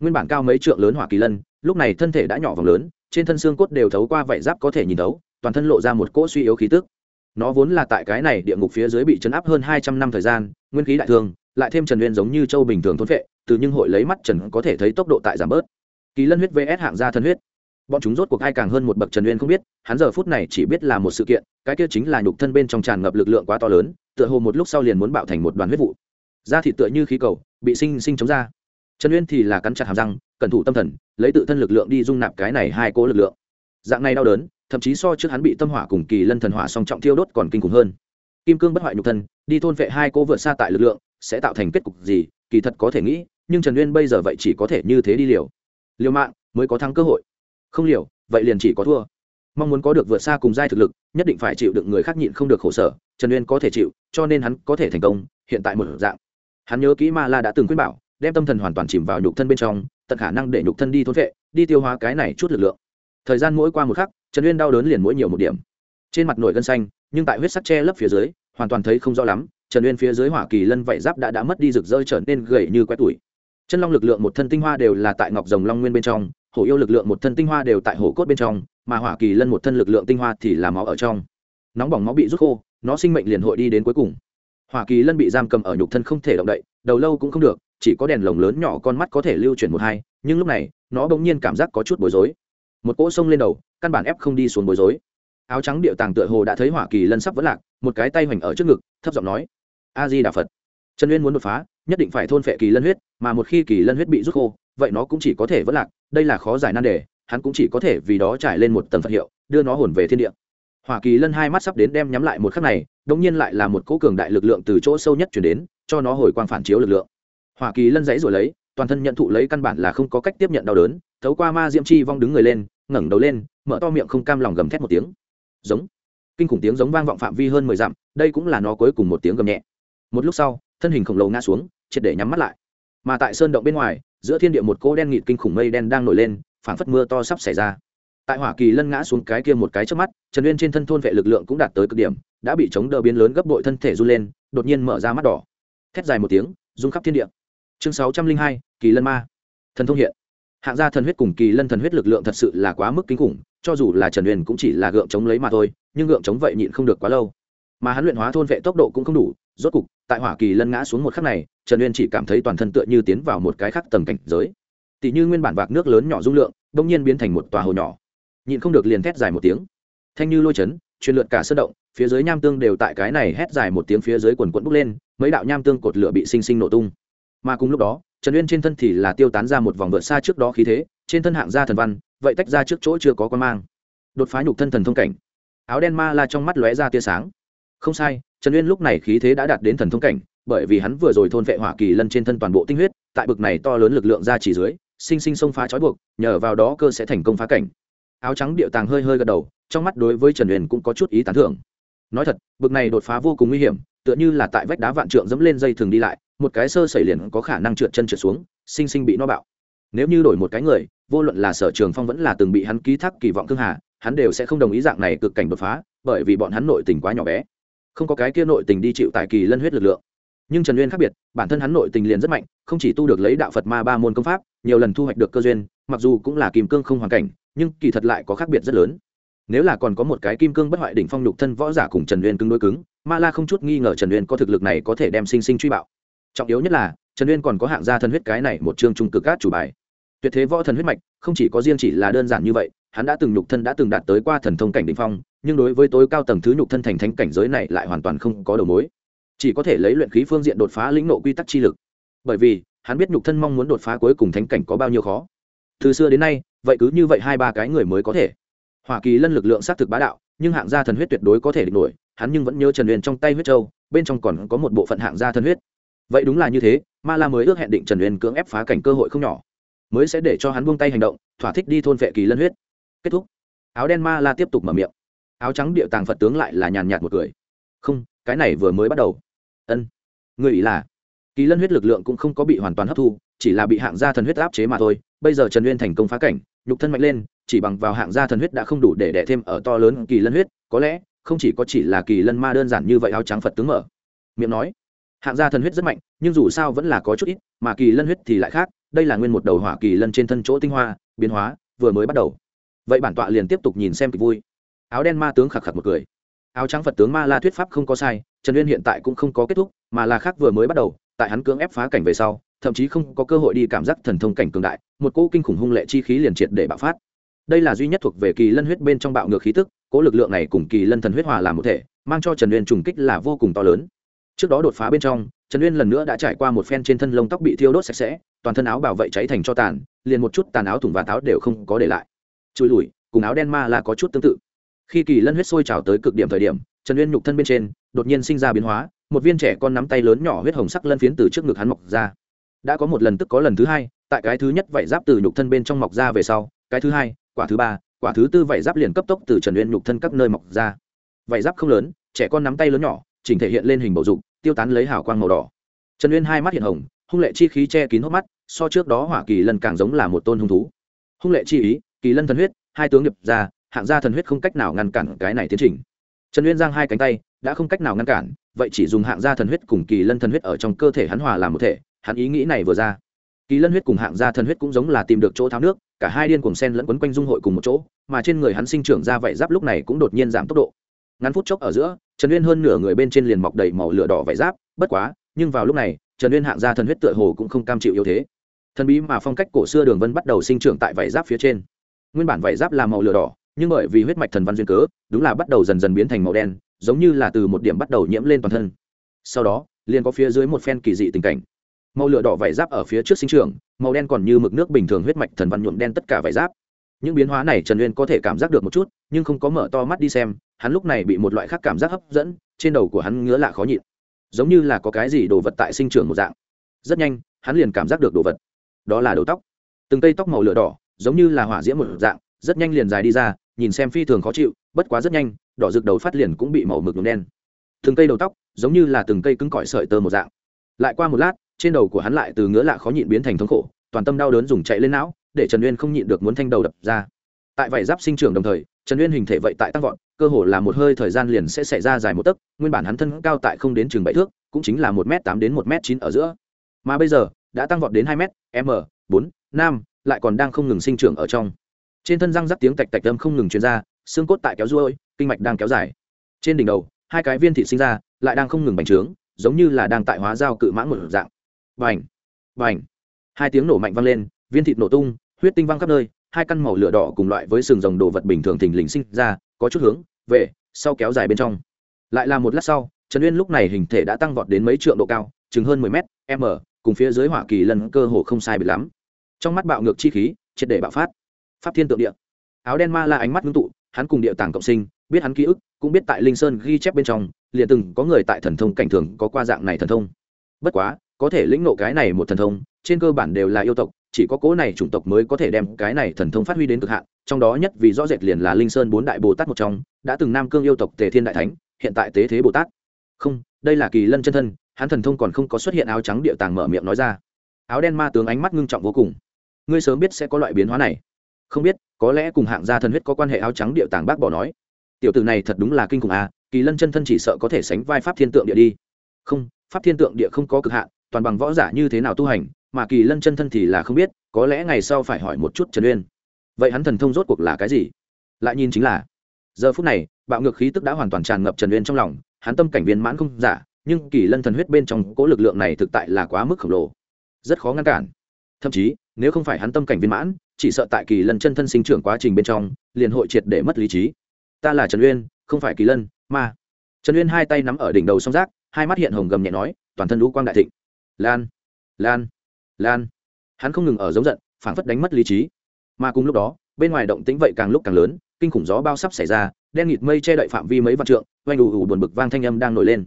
Nguyên bản cao mấy trượng lớn hỏa kỳ lân, lúc này thân thể đã nhỏ vòng lớn, trên thân xương cốt đều thấu qua vảy giáp có thể nhìn thấu, toàn thân lộ ra một cỗ suy yếu khí tức. Nó vốn là tại cái này địa ngục phía dưới bị chấn áp hơn hai trăm năm thời gian, nguyên khí đại thương lại thêm trần uyên giống như châu bình thường thôn phệ, từ nhưng hội lấy mắt trần có thể thấy tốc độ tại giảm bớt. Kỳ lân huyết vs hạng gia thân huyết bọn chúng rốt cuộc ai càng hơn một bậc trần uyên không biết, hắn giờ phút này chỉ biết là một sự kiện, cái kia chính là nhục thân bên trong tràn ngập lực lượng quá to lớn, tựa hồ một lúc sau liền muốn bạo thành một đoàn huyết vụ. Da thịt tựa như khí cầu, bị sinh sinh chống ra. Trần uyên thì là cắn chặt hàm răng, cẩn thủ tâm thần, lấy tự thân lực lượng đi dung nạp cái này hai cố lực lượng. Dạng này đau đớn, thậm chí so trước hắn bị tâm hỏa cùng kỳ lân thần hỏa song trọng thiêu đốt còn kinh khủng hơn. Kim cương bất hoại nhục thân, đi thôn vệ hai cố vượt xa tại lực lượng, sẽ tạo thành kết cục gì, kỳ thật có thể nghĩ, nhưng trần uyên bây giờ vậy chỉ có thể như thế đi liều. Liều mạng, mới có thắng cơ hội không liều, vậy liền chỉ có thua. Mong muốn có được vượt xa cùng giai thực lực, nhất định phải chịu đựng người khác nhịn không được khổ sở, trần uyên có thể chịu, cho nên hắn có thể thành công, hiện tại một dạng. Hắn nhớ kỹ ma la đã từng khuyên bảo, đem tâm thần hoàn toàn chìm vào nhục thân bên trong, tận khả năng để nhục thân đi thốn vệ, đi tiêu hóa cái này chút lực lượng. Thời gian mỗi qua một khắc, trần uyên đau đớn liền mỗi nhiều một điểm. Trên mặt nổi gân xanh, nhưng tại huyết sắc che lấp phía dưới, hoàn toàn thấy không rõ lắm, trần uyên phía dưới hỏa kỳ lân vảy giáp đã đã mất đi rực rơi trở nên gầy như quét tuổi. Chân long lực lượng một thân tinh hoa đều là tại ngọc rồng long nguyên bên trong hổ yêu lực lượng một thân tinh hoa đều tại hổ cốt bên trong, mà hỏa kỳ lân một thân lực lượng tinh hoa thì là máu ở trong. Nóng bỏng máu bị rút khô, nó sinh mệnh liền hội đi đến cuối cùng. Hỏa kỳ lân bị giam cầm ở nhục thân không thể động đậy, đầu lâu cũng không được, chỉ có đèn lồng lớn nhỏ con mắt có thể lưu chuyển một hai, nhưng lúc này, nó bỗng nhiên cảm giác có chút bối rối. Một cỗ sông lên đầu, căn bản ép không đi xuống bối rối. Áo trắng điệu tàng tựa hồ đã thấy hỏa kỳ lân sắp vẫn lạc, một cái tay hoành ở trước ngực, thấp giọng nói a di đà phật. Trần uyên muốn đột phá, nhất định phải thôn phệ kỳ lân huyết, mà một khi kỳ lân huyết bị rút khô, vậy nó cũng chỉ có thể vỡ lạc đây là khó giải nan đề, hắn cũng chỉ có thể vì đó trải lên một tầng phật hiệu, đưa nó hồn về thiên địa. Hoa kỳ lân hai mắt sắp đến đem nhắm lại một khắc này đông nhiên lại là một cỗ cường đại lực lượng từ chỗ sâu nhất chuyển đến, cho nó hồi quang phản chiếu lực lượng. Hoa kỳ lân dãy rồi lấy, toàn thân nhận thụ lấy căn bản là không có cách tiếp nhận đau đớn, thấu qua ma diễm chi vong đứng người lên, ngẩng đầu lên, mở to miệng không cam lòng gầm thét một tiếng. Giống. Kinh khủng tiếng giống vang vọng phạm vi hơn mười dặm, đây cũng là nó cuối cùng một tiếng gầm nhẹ. Một lúc sau, thân hình khổng lồ ngã xuống, triệt để nhắm mắt lại. Mà tại sơn động bên ngoài giữa thiên địa một cỗ đen nghịt kinh khủng mây đen đang nổi lên, phảng phất mưa to sắp xảy ra. Tại hỏa kỳ lân ngã xuống cái kia một cái trước mắt, trần uyên trên thân thôn vệ lực lượng cũng đạt tới cực điểm, đã bị chống đỡ biến lớn gấp bội thân thể run lên, đột nhiên mở ra mắt đỏ. Thét dài một tiếng, rung khắp thiên địa. Chương sáu trăm linh hai, kỳ lân ma. Thần thông hiện. Hạng gia thần huyết cùng kỳ lân thần huyết lực lượng thật sự là quá mức kinh khủng, cho dù là trần uyên cũng chỉ là gượng chống lấy mà thôi, nhưng gượng chống vậy nhịn không được quá lâu. Mà hắn luyện hóa thôn vệ tốc độ cũng không đủ rốt cục, tại hỏa kỳ lân ngã xuống một khắc này, trần uyên chỉ cảm thấy toàn thân tựa như tiến vào một cái khắc tầng cảnh giới. Tỷ như nguyên bản vạc nước lớn nhỏ dung lượng đông nhiên biến thành một tòa hồ nhỏ. Nhịn không được liền thét dài một tiếng. Thanh như lôi chấn, truyền lượt cả sân động, phía dưới nham tương đều tại cái này hét dài một tiếng phía dưới quần quẫn bốc lên, mấy đạo nham tương cột lửa bị sinh sinh nổ tung. Mà cùng lúc đó, trần uyên trên thân thì là tiêu tán ra một vòng vượt xa trước đó khí thế, trên thân hạng gia thần văn, vậy tách ra trước chỗ chưa có quan mang. Đột phá nhục thân thần thông cảnh. Áo đen ma la trong mắt lóe ra tia sáng không sai, trần uyên lúc này khí thế đã đạt đến thần thông cảnh, bởi vì hắn vừa rồi thôn vệ hỏa kỳ lân trên thân toàn bộ tinh huyết, tại bực này to lớn lực lượng ra chỉ dưới, sinh sinh xông phá trói buộc, nhờ vào đó cơ sẽ thành công phá cảnh. Áo trắng điệu tàng hơi hơi gật đầu, trong mắt đối với trần uyên cũng có chút ý tán thưởng. Nói thật, bực này đột phá vô cùng nguy hiểm, tựa như là tại vách đá vạn trượng dẫm lên dây thường đi lại, một cái sơ xảy liền có khả năng trượt chân trượt xuống, sinh sinh bị no bạo. Nếu như đổi một cái người, vô luận là sở trường phong vẫn là từng bị hắn ký thác kỳ vọng thương hà, hắn đều sẽ không đồng ý dạng này cực cảnh đột phá, bởi vì bọn hắn nội tình quá nhỏ bé không có cái kia nội tình đi chịu tại kỳ lân huyết lực lượng. Nhưng trần uyên khác biệt, bản thân hắn nội tình liền rất mạnh, không chỉ tu được lấy đạo phật ma ba môn công pháp, nhiều lần thu hoạch được cơ duyên, mặc dù cũng là kim cương không hoàn cảnh, nhưng kỳ thật lại có khác biệt rất lớn. Nếu là còn có một cái kim cương bất hoại đỉnh phong lục thân võ giả cùng trần uyên cứng đối cứng, ma la không chút nghi ngờ trần uyên có thực lực này có thể đem sinh sinh truy bạo. Trọng yếu nhất là, trần uyên còn có hạng gia thần huyết cái này một chương trung cực cát chủ bài. Tuyệt thế võ thần huyết mạch, không chỉ có riêng chỉ là đơn giản như vậy, hắn đã từng lục thân đã từng đạt tới qua thần thông cảnh đ ỉ n h phong nhưng đối với tối cao tầng thứ nhục thân thành thánh cảnh giới này lại hoàn toàn không có đầu mối. Chỉ có thể lấy luyện khí phương diện đột phá lĩnh nộ quy tắc chi lực. Bởi vì, hắn biết nhục thân mong muốn đột phá cuối cùng thánh cảnh có bao nhiêu khó. Từ xưa đến nay, vậy cứ như vậy hai ba cái người mới có thể. Hoa kỳ lân lực lượng xác thực bá đạo, nhưng hạng gia thần huyết tuyệt đối có thể địch nổi, hắn nhưng vẫn nhớ trần huyền trong tay huyết châu, bên trong còn có một bộ phận hạng gia thần huyết. Vậy đúng là như thế, ma la mới ước hẹn định trần huyền cưỡng ép phá cảnh cơ hội không nhỏ, mới sẽ để cho hắn buông tay hành động, thỏa thích đi thôn vệ kỳ lân huyết. Kết thúc. Áo đen ma la tiếp tục mở miệng áo trắng địa tàng phật tướng lại là nhàn nhạt một cười. Không, cái này vừa mới bắt đầu. Ân. Người ý là, kỳ lân huyết lực lượng cũng không có bị hoàn toàn hấp thu, chỉ là bị hạng gia thần huyết áp chế mà thôi. Bây giờ trần uyên thành công phá cảnh, nhục thân mạnh lên, chỉ bằng vào hạng gia thần huyết đã không đủ để đẻ thêm ở to lớn kỳ lân huyết. Có lẽ, không chỉ có chỉ là kỳ lân ma đơn giản như vậy áo trắng phật tướng mở. Miệng nói, hạng gia thần huyết rất mạnh, nhưng dù sao vẫn là có chút ít, mà kỳ lân huyết thì lại khác. Đây là nguyên một đầu hỏa kỳ lân trên thân chỗ tinh hoa, biến hóa, vừa mới bắt đầu. Vậy bản tọa liền tiếp tục nhìn xem kịch vui áo đen ma tướng khạc khạc một cười. Áo trắng phật tướng ma la thuyết pháp không có sai, trần uyên hiện tại cũng không có kết thúc, mà là khác vừa mới bắt đầu, tại hắn cưỡng ép phá cảnh về sau, thậm chí không có cơ hội đi cảm giác thần thông cảnh cường đại, một cỗ kinh khủng hung lệ chi khí liền triệt để bạo phát. Đây là duy nhất thuộc về kỳ lân huyết bên trong bạo ngược khí tức, cỗ lực lượng này cùng kỳ lân thần huyết hòa làm một thể, mang cho trần uyên trùng kích là vô cùng to lớn. Trước đó đột phá bên trong, trần uyên lần nữa đã trải qua một phen trên thân lông tóc bị thiêu đốt sạch sẽ, toàn thân áo bảo vệ cháy thành cho tàn, liền một chút tàn áo thủng và táo đều không có để lại. Chui lùi, cùng áo đen ma là có chút tương tự khi kỳ lân huyết sôi trào tới cực điểm thời điểm, trần uyên nhục thân bên trên, đột nhiên sinh ra biến hóa, một viên trẻ con nắm tay lớn nhỏ huyết hồng sắc lân phiến từ trước ngực hắn mọc ra. Đã có một lần tức có lần thứ hai, tại cái thứ nhất vảy giáp từ nhục thân bên trong mọc ra về sau, cái thứ hai, quả thứ ba, quả thứ tư vảy giáp liền cấp tốc từ trần uyên nhục thân các nơi mọc ra. Vảy giáp không lớn, trẻ con nắm tay lớn nhỏ, chỉnh thể hiện lên hình bầu dục, tiêu tán lấy hào quang màu đỏ. Trần uyên hai mắt hiện hồng, hung lệ chi khí che kín hốc mắt, so trước đó hỏa kỳ lân càng giống là một tôn hung thú. Hung lệ chi ý, kỳ lân thần huyết, hai tướng nhập ra hạng gia thần huyết không cách nào ngăn cản cái này tiến trình. Trần uyên giang hai cánh tay đã không cách nào ngăn cản, vậy chỉ dùng hạng gia thần huyết cùng kỳ lân thần huyết ở trong cơ thể hắn hòa làm một thể, hắn ý nghĩ này vừa ra. Kỳ lân huyết cùng hạng gia thần huyết cũng giống là tìm được chỗ tháo nước, cả hai điên cùng sen lẫn quấn quanh dung hội cùng một chỗ, mà trên người hắn sinh trưởng ra vảy giáp lúc này cũng đột nhiên giảm tốc độ. Ngắn phút chốc ở giữa, trần uyên hơn nửa người bên trên liền mọc đầy màu lửa đỏ vải giáp, bất quá, nhưng vào lúc này, trần uyên hạng gia thần huyết tựa hồ cũng không cam chịu yếu thế. Thần bí mà phong cách cổ xưa đường vân bắt đầu sinh trưởng tại vải giáp phía trên. Nguyên bản vải giáp là màu lửa đỏ nhưng bởi vì huyết mạch thần văn duyên cớ, đúng là bắt đầu dần dần biến thành màu đen, giống như là từ một điểm bắt đầu nhiễm lên toàn thân. Sau đó, liền có phía dưới một phen kỳ dị tình cảnh. Màu lửa đỏ vải giáp ở phía trước sinh trưởng, màu đen còn như mực nước bình thường huyết mạch thần văn nhuộm đen tất cả vải giáp. Những biến hóa này trần uyên có thể cảm giác được một chút, nhưng không có mở to mắt đi xem, hắn lúc này bị một loại khác cảm giác hấp dẫn, trên đầu của hắn ngứa lạ khó nhịn. Giống như là có cái gì đồ vật tại sinh trưởng một dạng. Rất nhanh, hắn liền cảm giác được đồ vật. Đó là đầu tóc. Từng cây tóc màu lửa đỏ, giống như là hỏa diễm một dạng, rất nhanh liền dài đi ra nhìn xem phi thường khó chịu bất quá rất nhanh đỏ rực đầu phát liền cũng bị màu mực nhuộm đen. Từng cây đầu tóc giống như là từng cây cứng cỏi sợi tơ một dạng. Lại qua một lát trên đầu của hắn lại từ ngứa lạ khó nhịn biến thành thống khổ toàn tâm đau đớn dùng chạy lên não để trần uyên không nhịn được muốn thanh đầu đập ra. Tại vải giáp sinh trưởng đồng thời trần uyên hình thể vậy tại tăng vọt cơ hồ là một hơi thời gian liền sẽ xảy ra dài một tấc nguyên bản hắn thân cao tại không đến chừng bảy thước cũng chính là một m tám đến một m chín ở giữa. Mà bây giờ đã tăng vọt đến hai m m bốn năm, lại còn đang không ngừng sinh trưởng ở trong trên thân răng rắc tiếng tạch tạch âm không ngừng truyền ra, xương cốt tại kéo ruôi, kinh mạch đang kéo dài. Trên đỉnh đầu, hai cái viên thị sinh ra, lại đang không ngừng bành trướng, giống như là đang tại hóa dao cự mãng một dạng. Bành! Bành! Hai tiếng nổ mạnh vang lên, viên thịt nổ tung, huyết tinh văng khắp nơi, hai căn màu lửa đỏ cùng loại với sừng rồng đồ vật bình thường thình lình sinh ra, có chút hướng, về, sau kéo dài bên trong. Lại là một lát sau, trần uyên lúc này hình thể đã tăng vọt đến mấy trượng độ cao, chừng hơn mười mét, m, cùng phía dưới hỏa kỳ lần cơ hồ không sai bị lắm. Trong mắt bạo ngược chi khí, triệt để bạo phát pháp thiên tượng địa. Áo đen ma la ánh mắt ngưng tụ, hắn cùng địa tàng cộng sinh, biết hắn ký ức, cũng biết tại linh sơn ghi chép bên trong, liền từng có người tại thần thông cảnh thường có qua dạng này thần thông. Bất quá, có thể lĩnh nộ cái này một thần thông, trên cơ bản đều là yêu tộc, chỉ có cố này chủng tộc mới có thể đem cái này thần thông phát huy đến cực hạn, trong đó nhất vì rõ rệt liền là linh sơn bốn đại bồ tát một trong, đã từng nam cương yêu tộc tề thiên đại thánh, hiện tại tế thế bồ tát. Không, đây là kỳ lân chân thân, hắn thần thông còn không có xuất hiện áo trắng địa tàng mở miệng nói ra. Áo đen ma tướng ánh mắt ngưng trọng vô cùng. Ngươi sớm biết sẽ có loại biến hóa này không biết, có lẽ cùng hạng gia thần huyết có quan hệ áo trắng địa tàng bác bỏ nói. Tiểu tử này thật đúng là kinh khủng à kỳ lân chân thân chỉ sợ có thể sánh vai pháp thiên tượng địa đi. Không, pháp thiên tượng địa không có cực hạn, toàn bằng võ giả như thế nào tu hành, mà kỳ lân chân thân thì là không biết, có lẽ ngày sau phải hỏi một chút trần uyên. Vậy hắn thần thông rốt cuộc là cái gì? Lại nhìn chính là, giờ phút này, bạo ngược khí tức đã hoàn toàn tràn ngập trần uyên trong lòng, hắn tâm cảnh viên mãn không giả, nhưng kỳ lân thần huyết bên trong cỗ lực lượng này thực tại là quá mức khổng lồ. Rất khó ngăn cản. Thậm chí nếu không phải hắn tâm cảnh viên mãn chỉ sợ tại kỳ lân chân thân sinh trưởng quá trình bên trong liền hội triệt để mất lý trí. Ta là trần uyên không phải kỳ lân mà trần uyên hai tay nắm ở đỉnh đầu song giác, hai mắt hiện hồng gầm nhẹ nói toàn thân lũ quang đại thịnh. Lan lan lan. Hắn không ngừng ở giống giận phảng phất đánh mất lý trí. Mà cùng lúc đó bên ngoài động tĩnh vậy càng lúc càng lớn kinh khủng gió bao sắp xảy ra đen nghịt mây che đậy phạm vi mấy vạn trượng oanh ù ù buồn bực vang thanh âm đang nổi lên.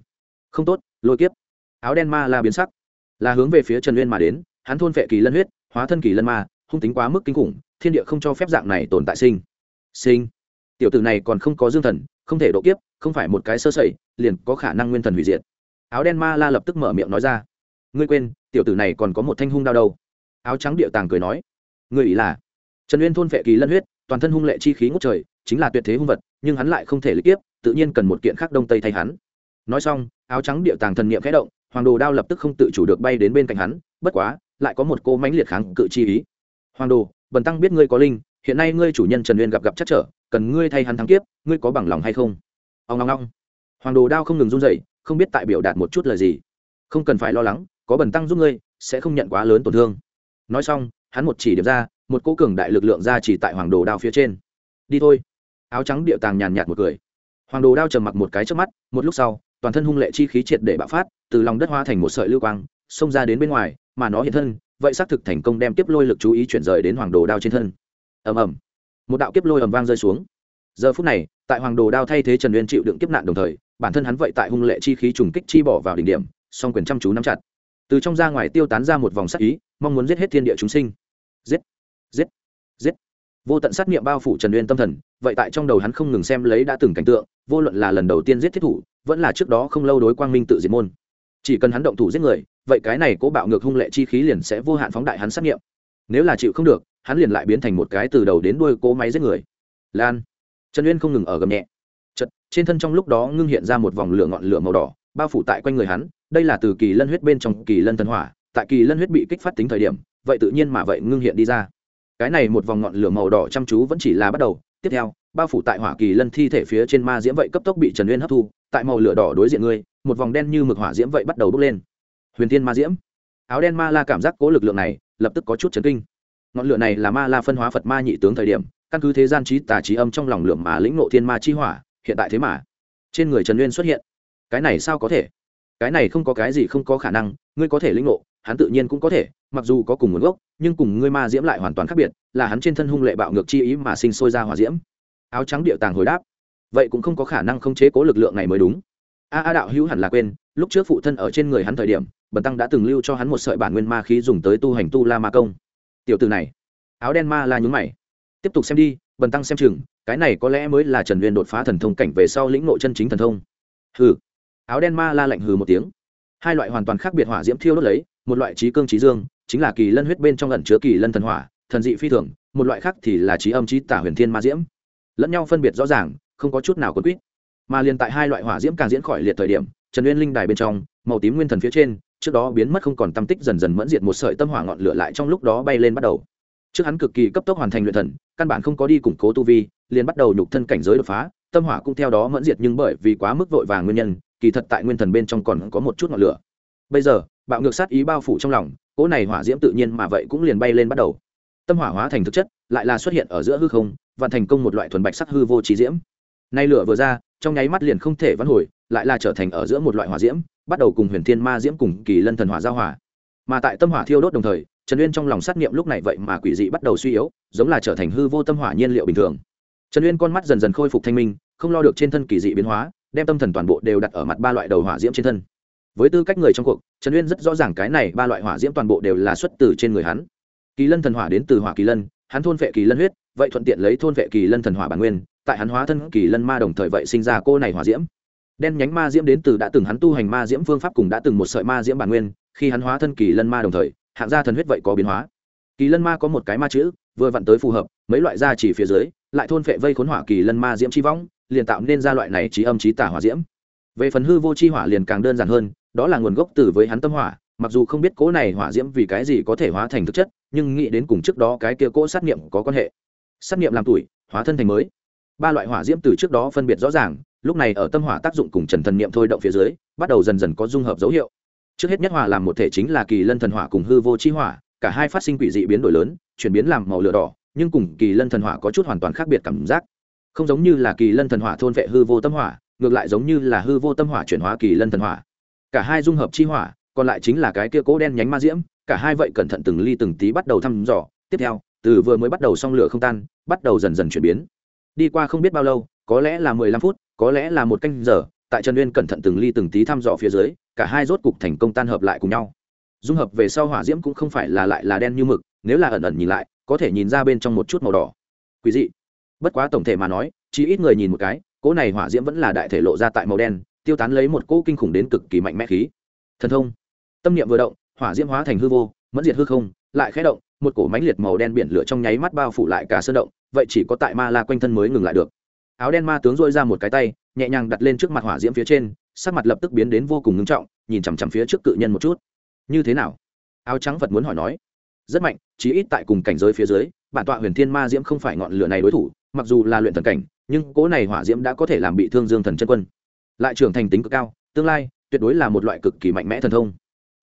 Không tốt lôi kiếp. Áo đen ma la biến sắc. Là hướng về phía trần uyên mà đến hắn thôn vệ kỳ lân huyết hóa thân kỳ lân ma hung tính quá mức kinh khủng thiên địa không cho phép dạng này tồn tại sinh. Sinh. Tiểu tử này còn không có dương thần không thể độ kiếp không phải một cái sơ sẩy liền có khả năng nguyên thần hủy diệt. Áo đen ma la lập tức mở miệng nói ra. Ngươi quên tiểu tử này còn có một thanh hung đao đâu. Áo trắng địa tàng cười nói. Ngươi ý là? Trần uyên thôn vệ kỳ lân huyết toàn thân hung lệ chi khí ngút trời chính là tuyệt thế hung vật nhưng hắn lại không thể lịch kiếp, tự nhiên cần một kiện khác đông tây thay hắn. Nói xong áo trắng địa tàng thần niệm khẽ động hoàng đồ đao lập tức không tự chủ được bay đến bên cạnh hắn bất quá lại có một cô mãnh liệt kháng cự chi ý. Hoàng đồ, bần tăng biết ngươi có linh, hiện nay ngươi chủ nhân trần uyên gặp gặp chắc trở, cần ngươi thay hắn thắng kiếp, ngươi có bằng lòng hay không? Ông ngong ngong hoàng đồ đao không ngừng run dậy không biết tại biểu đạt một chút lời gì. Không cần phải lo lắng, có bần tăng giúp ngươi, sẽ không nhận quá lớn tổn thương. Nói xong, hắn một chỉ điểm ra, một cỗ cường đại lực lượng ra chỉ tại hoàng đồ đao phía trên. Đi thôi. Áo trắng điệu tàng nhàn nhạt một cười. Hoàng đồ đao trầm mặc một cái trước mắt, một lúc sau, toàn thân hung lệ chi khí triệt để bạo phát, từ lòng đất hoa thành một sợi lưu quang, xông ra đến bên ngoài mà nó hiện thân, vậy xác thực thành công đem tiếp lôi lực chú ý chuyển rời đến hoàng đồ đao trên thân. Ầm ầm. Một đạo kiếp lôi ầm vang rơi xuống. Giờ phút này, tại hoàng đồ đao thay thế trần uyên chịu đựng kiếp nạn đồng thời, bản thân hắn vậy tại hung lệ chi khí trùng kích chi bỏ vào đỉnh điểm, song quyền chăm chú nắm chặt. Từ trong ra ngoài tiêu tán ra một vòng sắc ý, mong muốn giết hết thiên địa chúng sinh. Giết giết giết. Vô tận sát niệm bao phủ trần uyên tâm thần, vậy tại trong đầu hắn không ngừng xem lấy đã từng cảnh tượng, vô luận là lần đầu tiên giết thiết thủ, vẫn là trước đó không lâu đối quang minh tự diệt môn chỉ cần hắn động thủ giết người, vậy cái này cố bạo ngược hung lệ chi khí liền sẽ vô hạn phóng đại hắn sát nghiệm. Nếu là chịu không được, hắn liền lại biến thành một cái từ đầu đến đuôi cố máy giết người. Lan. Trần uyên không ngừng ở gầm nhẹ. Chật trên thân trong lúc đó ngưng hiện ra một vòng lửa ngọn lửa màu đỏ, bao phủ tại quanh người hắn. Đây là từ kỳ lân huyết bên trong kỳ lân thần hỏa. Tại kỳ lân huyết bị kích phát tính thời điểm, vậy tự nhiên mà vậy ngưng hiện đi ra. Cái này một vòng ngọn lửa màu đỏ chăm chú vẫn chỉ là bắt đầu. Tiếp theo, bao phủ tại hỏa kỳ lân thi thể phía trên ma diễm vậy cấp tốc bị trần uyên hấp thu tại màu lửa đỏ đối diện ngươi, một vòng đen như mực hỏa diễm vậy bắt đầu bốc lên. Huyền thiên ma diễm. Áo đen ma la cảm giác cố lực lượng này, lập tức có chút chấn kinh. Ngọn lửa này là ma la phân hóa phật ma nhị tướng thời điểm, căn cứ thế gian trí, tà trí âm trong lòng lượng mà lĩnh ngộ thiên ma chi hỏa, hiện tại thế mà, trên người trần uyên xuất hiện. Cái này sao có thể? Cái này không có cái gì không có khả năng, ngươi có thể lĩnh ngộ, hắn tự nhiên cũng có thể, mặc dù có cùng nguồn gốc, nhưng cùng ngươi ma diễm lại hoàn toàn khác biệt, là hắn trên thân hung lệ bạo ngược chi ý mà sinh sôi ra hỏa diễm. Áo trắng địa tàng hồi đáp vậy cũng không có khả năng không chế cố lực lượng này mới đúng. A a đạo hữu hẳn là quên, lúc trước phụ thân ở trên người hắn thời điểm, bần tăng đã từng lưu cho hắn một sợi bản nguyên ma khí dùng tới tu hành tu la ma công. Tiểu từ này, áo đen ma la nhúng mày. Tiếp tục xem đi, bần tăng xem chừng, cái này có lẽ mới là trần uyên đột phá thần thông cảnh về sau lĩnh nội chân chính thần thông. Hừ. Áo đen ma la lạnh hừ một tiếng. Hai loại hoàn toàn khác biệt hỏa diễm thiêu đốt lấy, một loại trí cương trí dương, chính là kỳ lân huyết bên trong lẩn chứa kỳ lân thần hỏa, thần dị phi thường, một loại khác thì là trí âm trí tả huyền thiên ma diễm. Lẫn nhau phân biệt rõ ràng không có chút nào quấn quýt. Mà liền tại hai loại hỏa diễm càng diễn khỏi liệt thời điểm, trần uyên linh đài bên trong, màu tím nguyên thần phía trên, trước đó biến mất không còn tâm tích dần dần mẫn diệt một sợi tâm hỏa ngọn lửa lại trong lúc đó bay lên bắt đầu. Trước hắn cực kỳ cấp tốc hoàn thành luyện thần, căn bản không có đi củng cố tu vi, liền bắt đầu nhục thân cảnh giới đột phá, tâm hỏa cũng theo đó mẫn diệt nhưng bởi vì quá mức vội vàng nguyên nhân, kỳ thật tại nguyên thần bên trong còn có một chút ngọn lửa. Bây giờ, bạo ngược sát ý bao phủ trong lòng, cỗ này hỏa diễm tự nhiên mà vậy cũng liền bay lên bắt đầu. Tâm hỏa hóa thành thực chất, lại là xuất hiện ở giữa hư không và thành công một loại thuần bạch sắc hư vô trí diễm nay lửa vừa ra, trong nháy mắt liền không thể vãn hồi, lại là trở thành ở giữa một loại hỏa diễm, bắt đầu cùng huyền thiên ma diễm cùng kỳ lân thần hỏa giao hỏa mà tại tâm hỏa thiêu đốt đồng thời, trần uyên trong lòng sát nghiệm lúc này vậy mà quỷ dị bắt đầu suy yếu, giống là trở thành hư vô tâm hỏa nhiên liệu bình thường. Trần uyên con mắt dần dần khôi phục thanh minh, không lo được trên thân kỳ dị biến hóa, đem tâm thần toàn bộ đều đặt ở mặt ba loại đầu hỏa diễm trên thân. Với tư cách người trong cuộc, trần uyên rất rõ ràng cái này ba loại hỏa diễm toàn bộ đều là xuất từ trên người hắn. Kỳ lân thần hỏa đến từ hỏa kỳ lân, hắn thôn vệ kỳ lân huyết, vậy thuận tiện lấy thôn vệ kỳ lân thần hỏa bản nguyên tại hắn hóa thân kỳ lân ma đồng thời vậy sinh ra cô này hỏa diễm. Đen nhánh ma diễm đến từ đã từng hắn tu hành ma diễm phương pháp cùng đã từng một sợi ma diễm bản nguyên, khi hắn hóa thân kỳ lân ma đồng thời, hạng gia thần huyết vậy có biến hóa. Kỳ lân ma có một cái ma chữ, vừa vặn tới phù hợp, mấy loại da chỉ phía dưới, lại thôn phệ vây khốn hỏa kỳ lân ma diễm chi võng liền tạo nên ra loại này trí âm trí tả hỏa diễm. Về phần hư vô chi hỏa liền càng đơn giản hơn, đó là nguồn gốc từ với hắn tâm hỏa, mặc dù không biết cỗ này hỏa diễm vì cái gì có thể hóa thành thực chất, nhưng nghĩ đến cùng trước đó cái kia cỗ sát nghiệm có quan hệ. Sát nghiệm làm tuổi, hóa thân thành mới ba loại hỏa diễm từ trước đó phân biệt rõ ràng, lúc này ở tâm hỏa tác dụng cùng trần thần niệm thôi động phía dưới, bắt đầu dần dần có dung hợp dấu hiệu. Trước hết nhất hỏa làm một thể chính là kỳ lân thần hỏa cùng hư vô chi hỏa, cả hai phát sinh quỷ dị biến đổi lớn, chuyển biến làm màu lửa đỏ, nhưng cùng kỳ lân thần hỏa có chút hoàn toàn khác biệt cảm giác. Không giống như là kỳ lân thần hỏa thôn vệ hư vô tâm hỏa, ngược lại giống như là hư vô tâm hỏa chuyển hóa kỳ lân thần hỏa. Cả hai dung hợp chi hỏa, còn lại chính là cái kia cố đen nhánh ma diễm, cả hai vậy cẩn thận từng ly từng tí bắt đầu thăm dò. Tiếp theo, từ vừa mới bắt đầu xong lửa không tan, bắt đầu dần dần chuyển biến đi qua không biết bao lâu, có lẽ là mười lăm phút, có lẽ là một canh giờ, tại trần uyên cẩn thận từng ly từng tí thăm dò phía dưới, cả hai rốt cục thành công tan hợp lại cùng nhau. Dung hợp về sau hỏa diễm cũng không phải là lại là đen như mực, nếu là ẩn ẩn nhìn lại, có thể nhìn ra bên trong một chút màu đỏ. Quý dị. Bất quá tổng thể mà nói, chỉ ít người nhìn một cái, cỗ này hỏa diễm vẫn là đại thể lộ ra tại màu đen, tiêu tán lấy một cỗ kinh khủng đến cực kỳ mạnh mẽ khí. Thần thông. Tâm niệm vừa động, hỏa diễm hóa thành hư vô, mẫn diệt hư không, lại khẽ động một cổ mánh liệt màu đen biển lửa trong nháy mắt bao phủ lại cả sơn động, vậy chỉ có tại ma la quanh thân mới ngừng lại được. Áo đen ma tướng dôi ra một cái tay, nhẹ nhàng đặt lên trước mặt hỏa diễm phía trên, sắc mặt lập tức biến đến vô cùng ngưng trọng, nhìn chằm chằm phía trước cự nhân một chút. Như thế nào? Áo trắng phật muốn hỏi nói. Rất mạnh, chí ít tại cùng cảnh giới phía dưới, bản tọa huyền thiên ma diễm không phải ngọn lửa này đối thủ, mặc dù là luyện thần cảnh, nhưng cố này hỏa diễm đã có thể làm bị thương dương thần chân quân. Lại trưởng thành tính cực cao, tương lai tuyệt đối là một loại cực kỳ mạnh mẽ thần thông.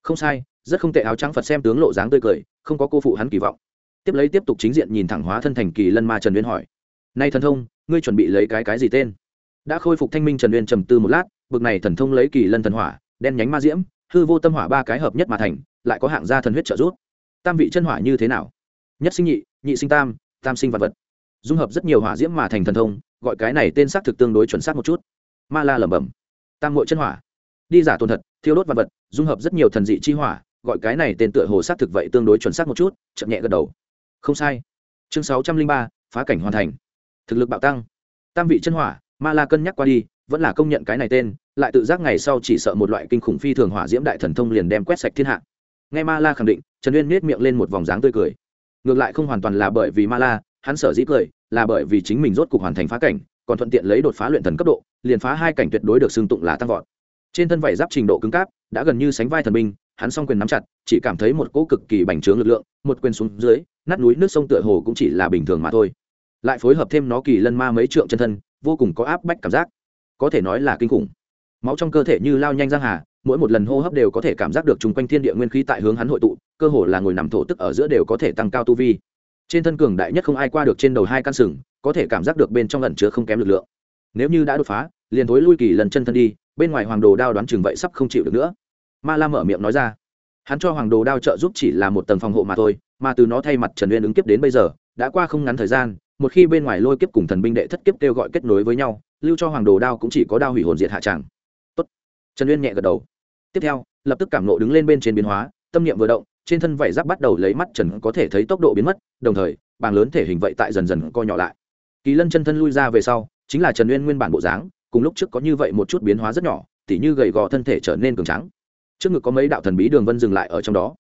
Không sai, rất không tệ. Áo trắng phật xem tướng lộ dáng tươi cười không có cô phụ hắn kỳ vọng. Tiếp lấy tiếp tục chính diện nhìn thẳng hóa thân thành kỳ lân ma trần uyên hỏi, nay thần thông, ngươi chuẩn bị lấy cái cái gì tên? Đã khôi phục thanh minh trần uyên trầm tư một lát, bực này thần thông lấy kỳ lân thần hỏa, đen nhánh ma diễm, hư vô tâm hỏa ba cái hợp nhất mà thành, lại có hạng gia thần huyết trợ giúp. Tam vị chân hỏa như thế nào? Nhất sinh nhị nhị sinh tam tam sinh vật vật. Dung hợp rất nhiều hỏa diễm mà thành thần thông, gọi cái này tên xác thực tương đối chuẩn xác một chút. Ma la lẩm bẩm, tam hội chân hỏa, đi giả tồn thật, thiêu đốt vật vật, dung hợp rất nhiều thần dị chi hỏa gọi cái này tên tựa hồ xác thực vậy tương đối chuẩn xác một chút, chậm nhẹ gật đầu. Không sai. Chương sáu trăm linh ba, phá cảnh hoàn thành. Thực lực bạo tăng. Tam vị chân hỏa, ma la cân nhắc qua đi, vẫn là công nhận cái này tên, lại tự giác ngày sau chỉ sợ một loại kinh khủng phi thường hỏa diễm đại thần thông liền đem quét sạch thiên hạ. Nghe ma la khẳng định, trần uyên nết miệng lên một vòng dáng tươi cười. Ngược lại không hoàn toàn là bởi vì ma la, hắn sở dĩ cười, là bởi vì chính mình rốt cục hoàn thành phá cảnh, còn thuận tiện lấy đột phá luyện thần cấp độ, liền phá hai cảnh tuyệt đối được xưng tụng là tăng vọt. Trên thân vảy giáp trình độ cứng cáp, đã gần như sánh vai thần binh hắn song quyền nắm chặt, chỉ cảm thấy một cỗ cực kỳ bành trướng lực lượng, một quyền xuống dưới, nát núi nước sông tựa hồ cũng chỉ là bình thường mà thôi. Lại phối hợp thêm nó kỳ lân ma mấy trượng chân thân, vô cùng có áp bách cảm giác. Có thể nói là kinh khủng. Máu trong cơ thể như lao nhanh giang hà, mỗi một lần hô hấp đều có thể cảm giác được chung quanh thiên địa nguyên khí tại hướng hắn hội tụ, cơ hồ là ngồi nằm thổ tức ở giữa đều có thể tăng cao tu vi. Trên thân cường đại nhất không ai qua được trên đầu hai căn sừng, có thể cảm giác được bên trong lần chứa không kém lực lượng. Nếu như đã đột phá, liền thối lui kỳ lần chân thân đi, bên ngoài hoàng đồ đao đoán chừng vậy sắp không chịu được nữa ma la mở miệng nói ra. Hắn cho hoàng đồ đao trợ giúp chỉ là một tầng phòng hộ mà thôi, mà từ nó thay mặt trần uyên ứng kiếp đến bây giờ, đã qua không ngắn thời gian, một khi bên ngoài lôi kiếp cùng thần binh đệ thất kiếp kêu gọi kết nối với nhau, lưu cho hoàng đồ đao cũng chỉ có đao hủy hồn diệt hạ tràng. Tốt. Trần uyên nhẹ gật đầu. Tiếp theo, lập tức cảm nộ đứng lên bên trên biến hóa, tâm niệm vừa động, trên thân vảy giáp bắt đầu lấy mắt trần có thể thấy tốc độ biến mất, đồng thời bàng lớn thể hình vậy tại dần dần co nhỏ lại. Kỳ lân chân thân lui ra về sau, chính là trần uyên nguyên bản bộ dáng, cùng lúc trước có như vậy một chút biến hóa rất nhỏ, tỉ như gầy gò thân thể trở nên cường trắng trước ngực có mấy đạo thần bí đường vân dừng lại ở trong đó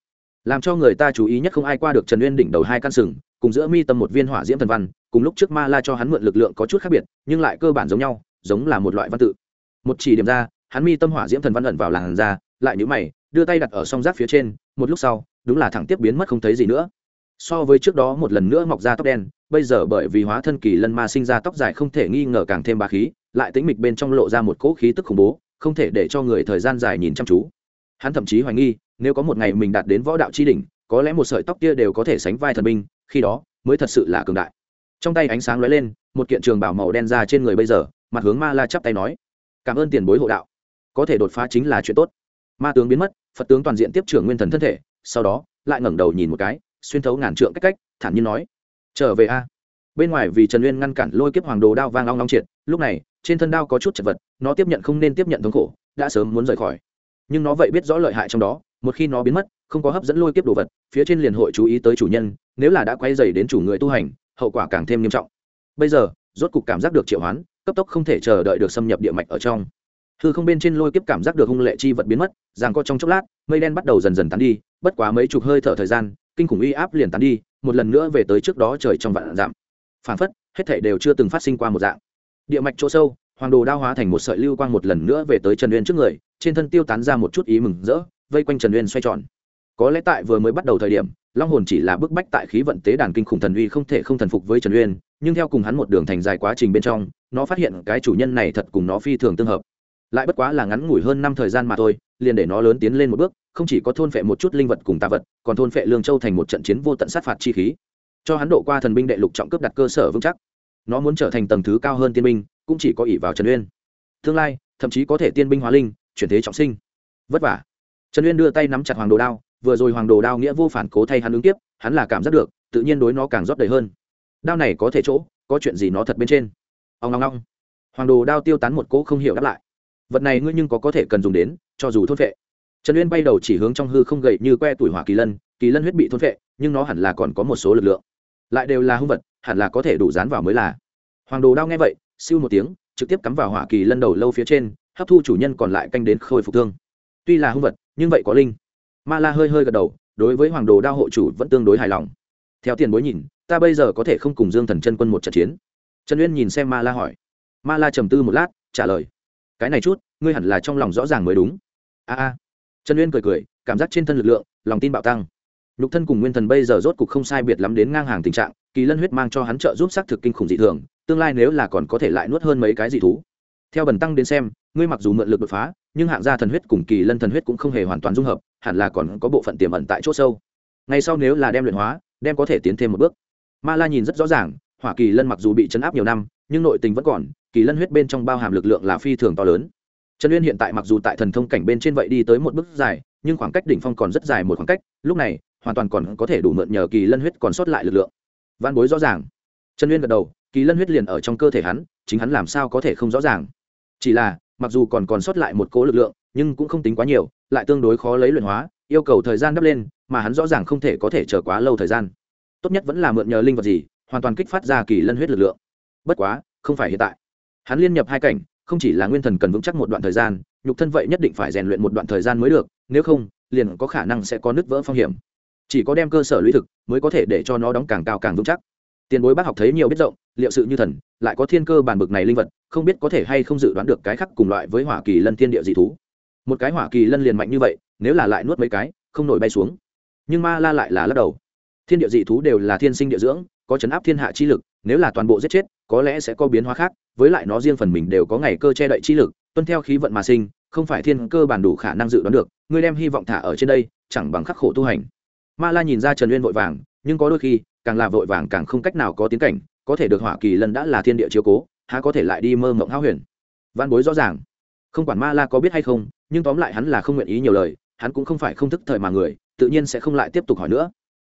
làm cho người ta chú ý nhất không ai qua được trần uyên đỉnh đầu hai căn sừng cùng giữa mi tâm một viên hỏa diễm thần văn cùng lúc trước ma la cho hắn mượn lực lượng có chút khác biệt nhưng lại cơ bản giống nhau giống là một loại văn tự một chỉ điểm ra hắn mi tâm hỏa diễm thần văn ẩn vào làn da lại nhũ mày đưa tay đặt ở song giáp phía trên một lúc sau đúng là thẳng tiếp biến mất không thấy gì nữa so với trước đó một lần nữa mọc ra tóc đen bây giờ bởi vì hóa thân kỳ lân ma sinh ra tóc dài không thể nghi ngờ càng thêm bà khí lại tính mịch bên trong lộ ra một cỗ khí tức khủng bố không thể để cho người thời gian dài nhìn chăm chú hắn thậm chí hoài nghi, nếu có một ngày mình đạt đến võ đạo tri đỉnh, có lẽ một sợi tóc kia đều có thể sánh vai thần binh, khi đó mới thật sự là cường đại. Trong tay ánh sáng lóe lên, một kiện trường bảo màu đen ra trên người bây giờ, mặt hướng ma la chắp tay nói, cảm ơn tiền bối hộ đạo. Có thể đột phá chính là chuyện tốt. Ma tướng biến mất, phật tướng toàn diện tiếp trưởng nguyên thần thân thể, sau đó lại ngẩng đầu nhìn một cái, xuyên thấu ngàn trượng cách cách, thản nhiên nói, trở về a. Bên ngoài vì trần uyên ngăn cản lôi kiếp hoàng đồ đao vang long long triệt, lúc này, trên thân đao có chút chật vật, nó tiếp nhận không nên tiếp nhận thống khổ, đã sớm muốn rời khỏi nhưng nó vậy biết rõ lợi hại trong đó, một khi nó biến mất, không có hấp dẫn lôi kiếp đồ vật, phía trên liền hội chú ý tới chủ nhân, nếu là đã quay dày đến chủ người tu hành, hậu quả càng thêm nghiêm trọng. Bây giờ, rốt cục cảm giác được triệu hoán, cấp tốc không thể chờ đợi được xâm nhập địa mạch ở trong. Hư không bên trên lôi kiếp cảm giác được hung lệ chi vật biến mất, ràng co trong chốc lát, mây đen bắt đầu dần dần tán đi, bất quá mấy chục hơi thở thời gian, kinh khủng uy áp liền tán đi, một lần nữa về tới trước đó trời trong vạn giảm. Phản phất, hết thể đều chưa từng phát sinh qua một dạng. Địa mạch chỗ sâu hoàng đồ đao hóa thành một sợi lưu quang một lần nữa về tới trần uyên trước người, trên thân tiêu tán ra một chút ý mừng rỡ, vây quanh trần uyên xoay tròn. Có lẽ tại vừa mới bắt đầu thời điểm, long hồn chỉ là bức bách tại khí vận tế đàn kinh khủng thần uy không thể không thần phục với trần uyên, nhưng theo cùng hắn một đường thành dài quá trình bên trong, nó phát hiện cái chủ nhân này thật cùng nó phi thường tương hợp. Lại bất quá là ngắn ngủi hơn năm thời gian mà thôi, liền để nó lớn tiến lên một bước, không chỉ có thôn phệ một chút linh vật cùng tạ vật, còn thôn phệ lương châu thành một trận chiến vô tận sát phạt chi khí. Cho hắn độ qua thần binh đệ lục trọng cấp đặt cơ sở vững chắc. Nó muốn trở thành tầng thứ cao hơn tiên binh cũng chỉ có ỷ vào trần uyên. Tương lai, thậm chí có thể tiên binh hóa linh, chuyển thế trọng sinh. Vất vả. Trần uyên đưa tay nắm chặt hoàng đồ đao, vừa rồi hoàng đồ đao nghĩa vô phản cố thay hắn ứng tiếp hắn là cảm giác được, tự nhiên đối nó càng rót đầy hơn. Đao này có thể chỗ, có chuyện gì nó thật bên trên. Ông ngong ngong hoàng đồ đao tiêu tán một cỗ không hiểu đáp lại. Vật này ngươi nhưng có có thể cần dùng đến, cho dù thôn vệ trần uyên bay đầu chỉ hướng trong hư không gậy như que tuổi hỏa kỳ lân kỳ lân huyết bị thôn vệ nhưng nó hẳn là còn có một số lực lượng. Lại đều là hung vật, hẳn là có thể đủ dán vào mới là. Hoàng đồ đao nghe vậy siêu một tiếng, trực tiếp cắm vào hỏa kỳ lân đầu lâu phía trên, hấp thu chủ nhân còn lại canh đến khôi phục thương. Tuy là hung vật, nhưng vậy có linh. Ma la hơi hơi gật đầu, đối với hoàng đồ đao hộ chủ vẫn tương đối hài lòng. Theo tiền bối nhìn, ta bây giờ có thể không cùng dương thần chân quân một trận chiến. Trần uyên nhìn xem ma la hỏi. Ma la trầm tư một lát, trả lời. Cái này chút, ngươi hẳn là trong lòng rõ ràng mới đúng. A a. Trần uyên cười cười, cảm giác trên thân lực lượng, lòng tin bạo tăng. Nhục thân cùng nguyên thần bây giờ rốt cục không sai biệt lắm đến ngang hàng tình trạng, kỳ lân huyết mang cho hắn trợ giúp xác thực kinh khủng dị thường tương lai nếu là còn có thể lại nuốt hơn mấy cái dị thú. Theo bần tăng đến xem, ngươi mặc dù mượn lực đột phá, nhưng hạng gia thần huyết cùng kỳ lân thần huyết cũng không hề hoàn toàn dung hợp, hẳn là còn có bộ phận tiềm ẩn tại chỗ sâu. Ngay sau nếu là đem luyện hóa, đem có thể tiến thêm một bước. Ma la nhìn rất rõ ràng, hỏa kỳ lân mặc dù bị chấn áp nhiều năm, nhưng nội tình vẫn còn, kỳ lân huyết bên trong bao hàm lực lượng là phi thường to lớn. Trần uyên hiện tại mặc dù tại thần thông cảnh bên trên vậy đi tới một bước dài, nhưng khoảng cách đỉnh phong còn rất dài một khoảng cách, lúc này, hoàn toàn còn có thể đủ mượn nhờ kỳ lân huyết còn sót lại lực lượng. Văn bối rõ ràng. Trần uyên gật đầu kỳ lân huyết liền ở trong cơ thể hắn, chính hắn làm sao có thể không rõ ràng. Chỉ là, mặc dù còn còn sót lại một cố lực lượng, nhưng cũng không tính quá nhiều, lại tương đối khó lấy luyện hóa, yêu cầu thời gian đắp lên, mà hắn rõ ràng không thể có thể chờ quá lâu thời gian. Tốt nhất vẫn là mượn nhờ linh vật gì, hoàn toàn kích phát ra kỳ lân huyết lực lượng. Bất quá, không phải hiện tại. Hắn liên nhập hai cảnh, không chỉ là nguyên thần cần vững chắc một đoạn thời gian, nhục thân vậy nhất định phải rèn luyện một đoạn thời gian mới được, nếu không, liền có khả năng sẽ có nứt vỡ phong hiểm. Chỉ có đem cơ sở lũy thực mới có thể để cho nó đóng càng cao càng vững chắc tiền bối bác học thấy nhiều biết rộng, liệu sự như thần, lại có thiên cơ bản bực này linh vật, không biết có thể hay không dự đoán được cái khác cùng loại với hỏa kỳ lân thiên địa dị thú. Một cái hỏa kỳ lân liền mạnh như vậy, nếu là lại nuốt mấy cái, không nổi bay xuống. Nhưng ma la lại là lắc đầu. Thiên địa dị thú đều là thiên sinh địa dưỡng, có chấn áp thiên hạ chi lực, nếu là toàn bộ giết chết, có lẽ sẽ có biến hóa khác, với lại nó riêng phần mình đều có ngày cơ che đậy chi lực, tuân theo khí vận mà sinh, không phải thiên cơ bản đủ khả năng dự đoán được, ngươi đem hy vọng thả ở trên đây, chẳng bằng khắc khổ tu hành. Ma la nhìn ra trần uyên vội vàng, nhưng có đôi khi càng là vội vàng càng không cách nào có tiến cảnh, có thể được hỏa kỳ lân đã là thiên địa chiếu cố, há có thể lại đi mơ mộng háo huyền. Văn bối rõ ràng. Không quản ma la có biết hay không, nhưng tóm lại hắn là không nguyện ý nhiều lời, hắn cũng không phải không thức thời mà người, tự nhiên sẽ không lại tiếp tục hỏi nữa.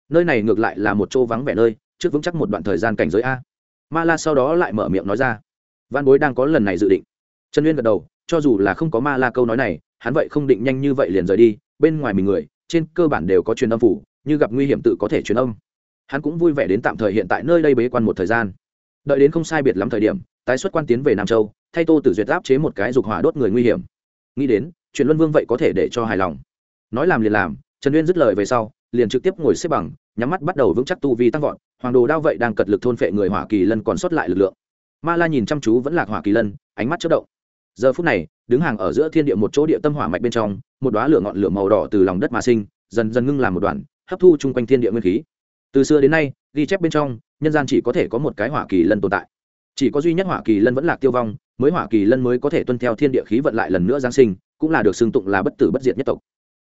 Nơi này ngược lại là một chỗ vắng vẻ nơi, trước vững chắc một đoạn thời gian cảnh giới a. Ma la sau đó lại mở miệng nói ra. Văn bối đang có lần này dự định. Trần uyên gật đầu, cho dù là không có ma la câu nói này, hắn vậy không định nhanh như vậy liền rời đi, bên ngoài mình người, trên cơ bản đều có truyền âm phủ, như gặp nguy hiểm tự có thể truyền âm hắn cũng vui vẻ đến tạm thời hiện tại nơi đây bế quan một thời gian. Đợi đến không sai biệt lắm thời điểm, tái xuất quan tiến về nam châu, thay tô tử duyệt áp chế một cái dục hỏa đốt người nguy hiểm. Nghĩ đến, chuyện luân vương vậy có thể để cho hài lòng. Nói làm liền làm, trần uyên dứt lời về sau, liền trực tiếp ngồi xếp bằng, nhắm mắt bắt đầu vững chắc tu vi tăng vọt, hoàng đồ đao vậy đang cật lực thôn phệ người hỏa kỳ lân còn sót lại lực lượng. Ma la nhìn chăm chú vẫn lạc hỏa kỳ lân, ánh mắt chất động. Giờ phút này, đứng hàng ở giữa thiên địa một chỗ địa tâm hỏa mạch bên trong, một đoá lửa ngọn lửa màu đỏ từ lòng đất mà sinh, dần dần ngưng làm một đoạn, hấp thu chung quanh thiên địa nguyên khí từ xưa đến nay, ghi chép bên trong, nhân gian chỉ có thể có một cái hỏa kỳ lân tồn tại. Chỉ có duy nhất hỏa kỳ lân vẫn là tiêu vong, mới hỏa kỳ lân mới có thể tuân theo thiên địa khí vận lại lần nữa giáng sinh, cũng là được xưng tụng là bất tử bất diệt nhất tộc.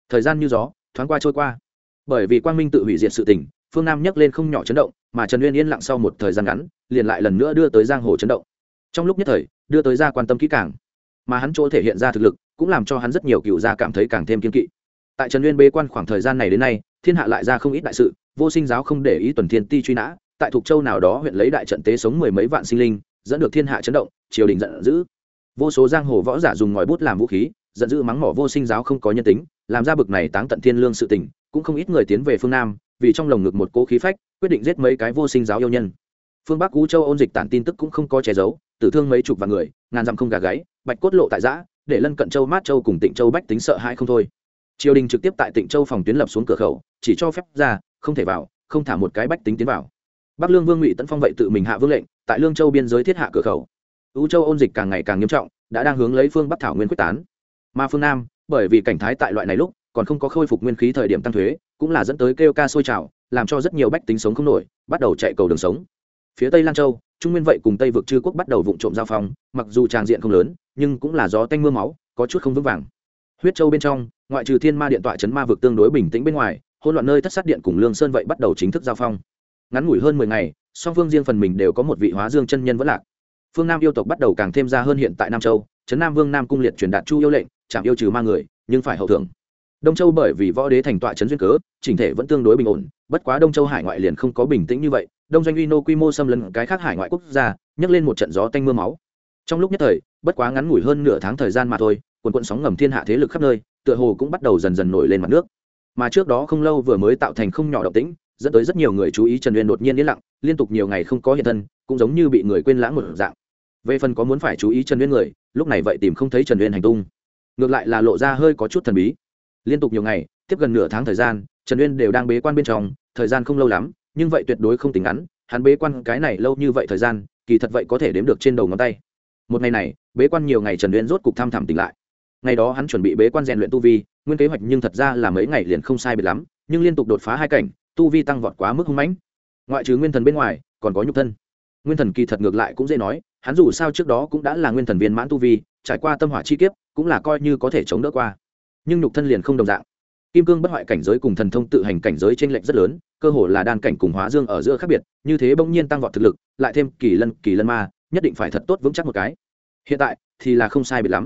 Thời gian như gió, thoáng qua trôi qua. Bởi vì quang minh tự hủy diệt sự tình, phương nam nhấc lên không nhỏ chấn động, mà trần uyên yên lặng sau một thời gian ngắn, liền lại lần nữa đưa tới giang hồ chấn động. Trong lúc nhất thời, đưa tới ra quan tâm kỹ càng. Mà hắn chỗ thể hiện ra thực lực, cũng làm cho hắn rất nhiều cựu gia cảm thấy càng thêm kiên kỵ. Tại trần uyên bế quan khoảng thời gian này đến nay, thiên hạ lại ra không ít đại sự vô sinh giáo không để ý tuần thiên ti truy nã, tại thuộc châu nào đó huyện lấy đại trận tế sống mười mấy vạn sinh linh, dẫn được thiên hạ chấn động, triều đình giận dữ. Vô số giang hồ võ giả dùng ngòi bút làm vũ khí, giận dữ mắng mỏ vô sinh giáo không có nhân tính, làm ra bực này táng tận thiên lương sự tình, cũng không ít người tiến về phương nam, vì trong lồng ngực một cố khí phách, quyết định giết mấy cái vô sinh giáo yêu nhân. Phương bắc cú châu ôn dịch tản tin tức cũng không có che giấu, tử thương mấy chục vạn người, ngàn dặm không gà gáy, bạch cốt lộ tại giã, để lân cận châu mát châu cùng tịnh châu bách tính sợ hãi không thôi. Triều đình trực tiếp tại tịnh châu phòng tuyến lập xuống cửa khẩu, chỉ cho phép ra không thể vào, không thả một cái bách tính tiến vào. Bắc lương vương ngụy tấn phong vậy tự mình hạ vương lệnh, tại lương châu biên giới thiết hạ cửa khẩu. Ưu châu ôn dịch càng ngày càng nghiêm trọng, đã đang hướng lấy phương bắc thảo nguyên quyết tán. Mà phương nam, bởi vì cảnh thái tại loại này lúc, còn không có khôi phục nguyên khí thời điểm tăng thuế, cũng là dẫn tới kêu ca sôi trào, làm cho rất nhiều bách tính sống không nổi, bắt đầu chạy cầu đường sống. Phía tây lan châu, trung nguyên vậy cùng tây vực chư quốc bắt đầu vụ trộm giao phong, mặc dù tràng diện không lớn, nhưng cũng là gió tanh mưa máu, có chút không vững vàng. Huyết châu bên trong, ngoại trừ thiên ma điện tọa chấn ma vực tương đối bình tĩnh bên ngoài hỗn loạn nơi thất sát điện cùng lương sơn vậy bắt đầu chính thức giao phong. Ngắn ngủi hơn mười ngày, song phương riêng phần mình đều có một vị hóa dương chân nhân vẫn lạc. Phương nam yêu tộc bắt đầu càng thêm ra hơn hiện tại nam châu trấn nam vương nam cung liệt truyền đạt chu yêu lệnh, chạm yêu trừ ma người, nhưng phải hậu thưởng đông châu bởi vì võ đế thành tọa trấn duyên cớ, chỉnh thể vẫn tương đối bình ổn, bất quá đông châu hải ngoại liền không có bình tĩnh như vậy, đông doanh uy nô quy mô xâm lấn cái khác hải ngoại quốc gia, nhấc lên một trận gió tanh mưa máu. Trong lúc nhất thời, bất quá ngắn ngủi hơn nửa tháng thời gian mà thôi, quần quận sóng ngầm thiên hạ thế lực khắp nơi, tựa hồ cũng bắt đầu dần dần nổi lên mặt nước mà trước đó không lâu vừa mới tạo thành không nhỏ động tĩnh, dẫn tới rất nhiều người chú ý trần uyên đột nhiên yên lặng, liên tục nhiều ngày không có hiện thân, cũng giống như bị người quên lãng một dạng. Về phần có muốn phải chú ý trần uyên người, lúc này vậy tìm không thấy trần uyên hành tung. Ngược lại là lộ ra hơi có chút thần bí. Liên tục nhiều ngày, tiếp gần nửa tháng thời gian, trần uyên đều đang bế quan bên trong, thời gian không lâu lắm, nhưng vậy tuyệt đối không tính ngắn, hắn bế quan cái này lâu như vậy thời gian, kỳ thật vậy có thể đếm được trên đầu ngón tay. Một ngày này, bế quan nhiều ngày trần uyên rốt cục thăm thẳm tỉnh lại. Ngày đó hắn chuẩn bị bế quan rèn luyện tu vi nguyên kế hoạch nhưng thật ra là mấy ngày liền không sai biệt lắm, nhưng liên tục đột phá hai cảnh, tu vi tăng vọt quá mức hung mãnh. Ngoại trừ nguyên thần bên ngoài, còn có nhục thân. Nguyên thần kỳ thật ngược lại cũng dễ nói, hắn dù sao trước đó cũng đã là nguyên thần viên mãn tu vi, trải qua tâm hỏa chi kiếp, cũng là coi như có thể chống đỡ qua. Nhưng nhục thân liền không đồng dạng. Kim cương bất hoại cảnh giới cùng thần thông tự hành cảnh giới t r ê n lệch rất lớn, cơ hồ là đan cảnh cùng hóa dương ở giữa khác biệt, như thế bỗng nhiên tăng vọt thực lực, lại thêm kỳ lân kỳ lân ma, nhất định phải thật tốt vững chắc một cái. Hiện tại thì là không sai biệt lắm.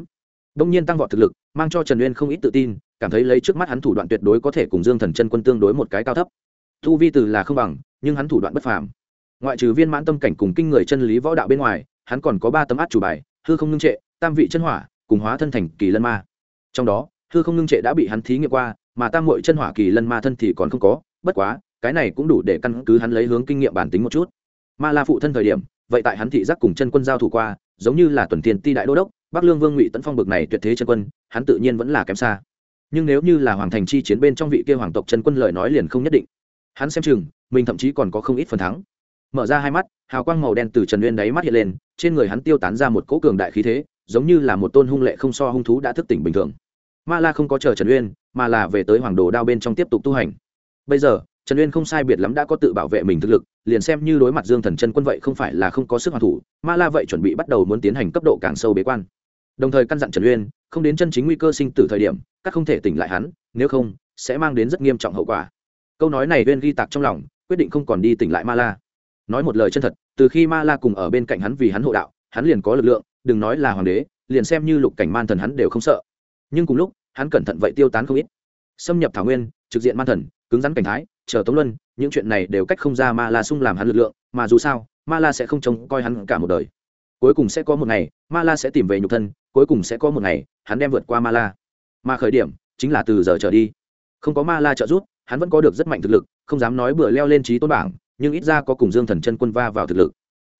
Bỗng nhiên tăng vọt thực lực, mang cho trần uyên không ít tự tin cảm thấy lấy trước mắt hắn thủ đoạn tuyệt đối có thể cùng dương thần chân quân tương đối một cái cao thấp. Thu vi từ là không bằng, nhưng hắn thủ đoạn bất phàm. Ngoại trừ viên mãn tâm cảnh cùng kinh người chân lý võ đạo bên ngoài, hắn còn có ba tấm át chủ bài, hư không ngưng trệ, tam vị chân hỏa, cùng hóa thân thành kỳ lân ma. Trong đó, hư không ngưng trệ đã bị hắn thí nghiệm qua, mà tam mội chân hỏa kỳ lân ma thân thì còn không có, bất quá, cái này cũng đủ để căn cứ hắn lấy hướng kinh nghiệm bản tính một chút. Ma la phụ thân thời điểm, vậy tại hắn thị giác cùng chân quân giao thủ qua, giống như là tuần tiền ti đại đô đốc, bắc lương vương ngụy tấn phong bực này tuyệt thế chân quân, hắn tự nhiên vẫn là kém xa nhưng nếu như là hoàng thành chi chiến bên trong vị kia hoàng tộc chân quân lời nói liền không nhất định. Hắn xem chừng, mình thậm chí còn có không ít phần thắng. Mở ra hai mắt, hào quang màu đen từ trần nguyên đáy mắt hiện lên, trên người hắn tiêu tán ra một cỗ cường đại khí thế, giống như là một tôn hung lệ không so hung thú đã thức tỉnh bình thường. Ma la không có chờ trần uyên, mà là về tới hoàng đồ đao bên trong tiếp tục tu hành. Bây giờ, trần uyên không sai biệt lắm đã có tự bảo vệ mình thực lực, liền xem như đối mặt dương thần chân quân vậy không phải là không có sức hoàn thủ, ma la vậy chuẩn bị bắt đầu muốn tiến hành cấp độ càng sâu bế quan đồng thời căn dặn trần uyên, không đến chân chính nguy cơ sinh tử thời điểm, các không thể tỉnh lại hắn, nếu không, sẽ mang đến rất nghiêm trọng hậu quả. Câu nói này uyên ghi tạc trong lòng, quyết định không còn đi tỉnh lại ma la. Nói một lời chân thật, từ khi ma la cùng ở bên cạnh hắn vì hắn hộ đạo, hắn liền có lực lượng, đừng nói là hoàng đế, liền xem như lục cảnh man thần hắn đều không sợ. Nhưng cùng lúc, hắn cẩn thận vậy tiêu tán không ít. Xâm nhập thảo nguyên, trực diện man thần, cứng rắn cảnh thái, chờ tống luân, những chuyện này đều cách không ra ma la sung làm hắn lực lượng, mà dù sao, ma la sẽ không trông coi hắn cả một đời cuối cùng sẽ có một ngày, ma la sẽ tìm về nhục thân, cuối cùng sẽ có một ngày, hắn đem vượt qua ma la. Mà khởi điểm chính là từ giờ trở đi. Không có ma la trợ giúp, hắn vẫn có được rất mạnh thực lực, không dám nói bừa leo lên trí tôn bảng, nhưng ít ra có cùng dương thần chân quân va vào thực lực.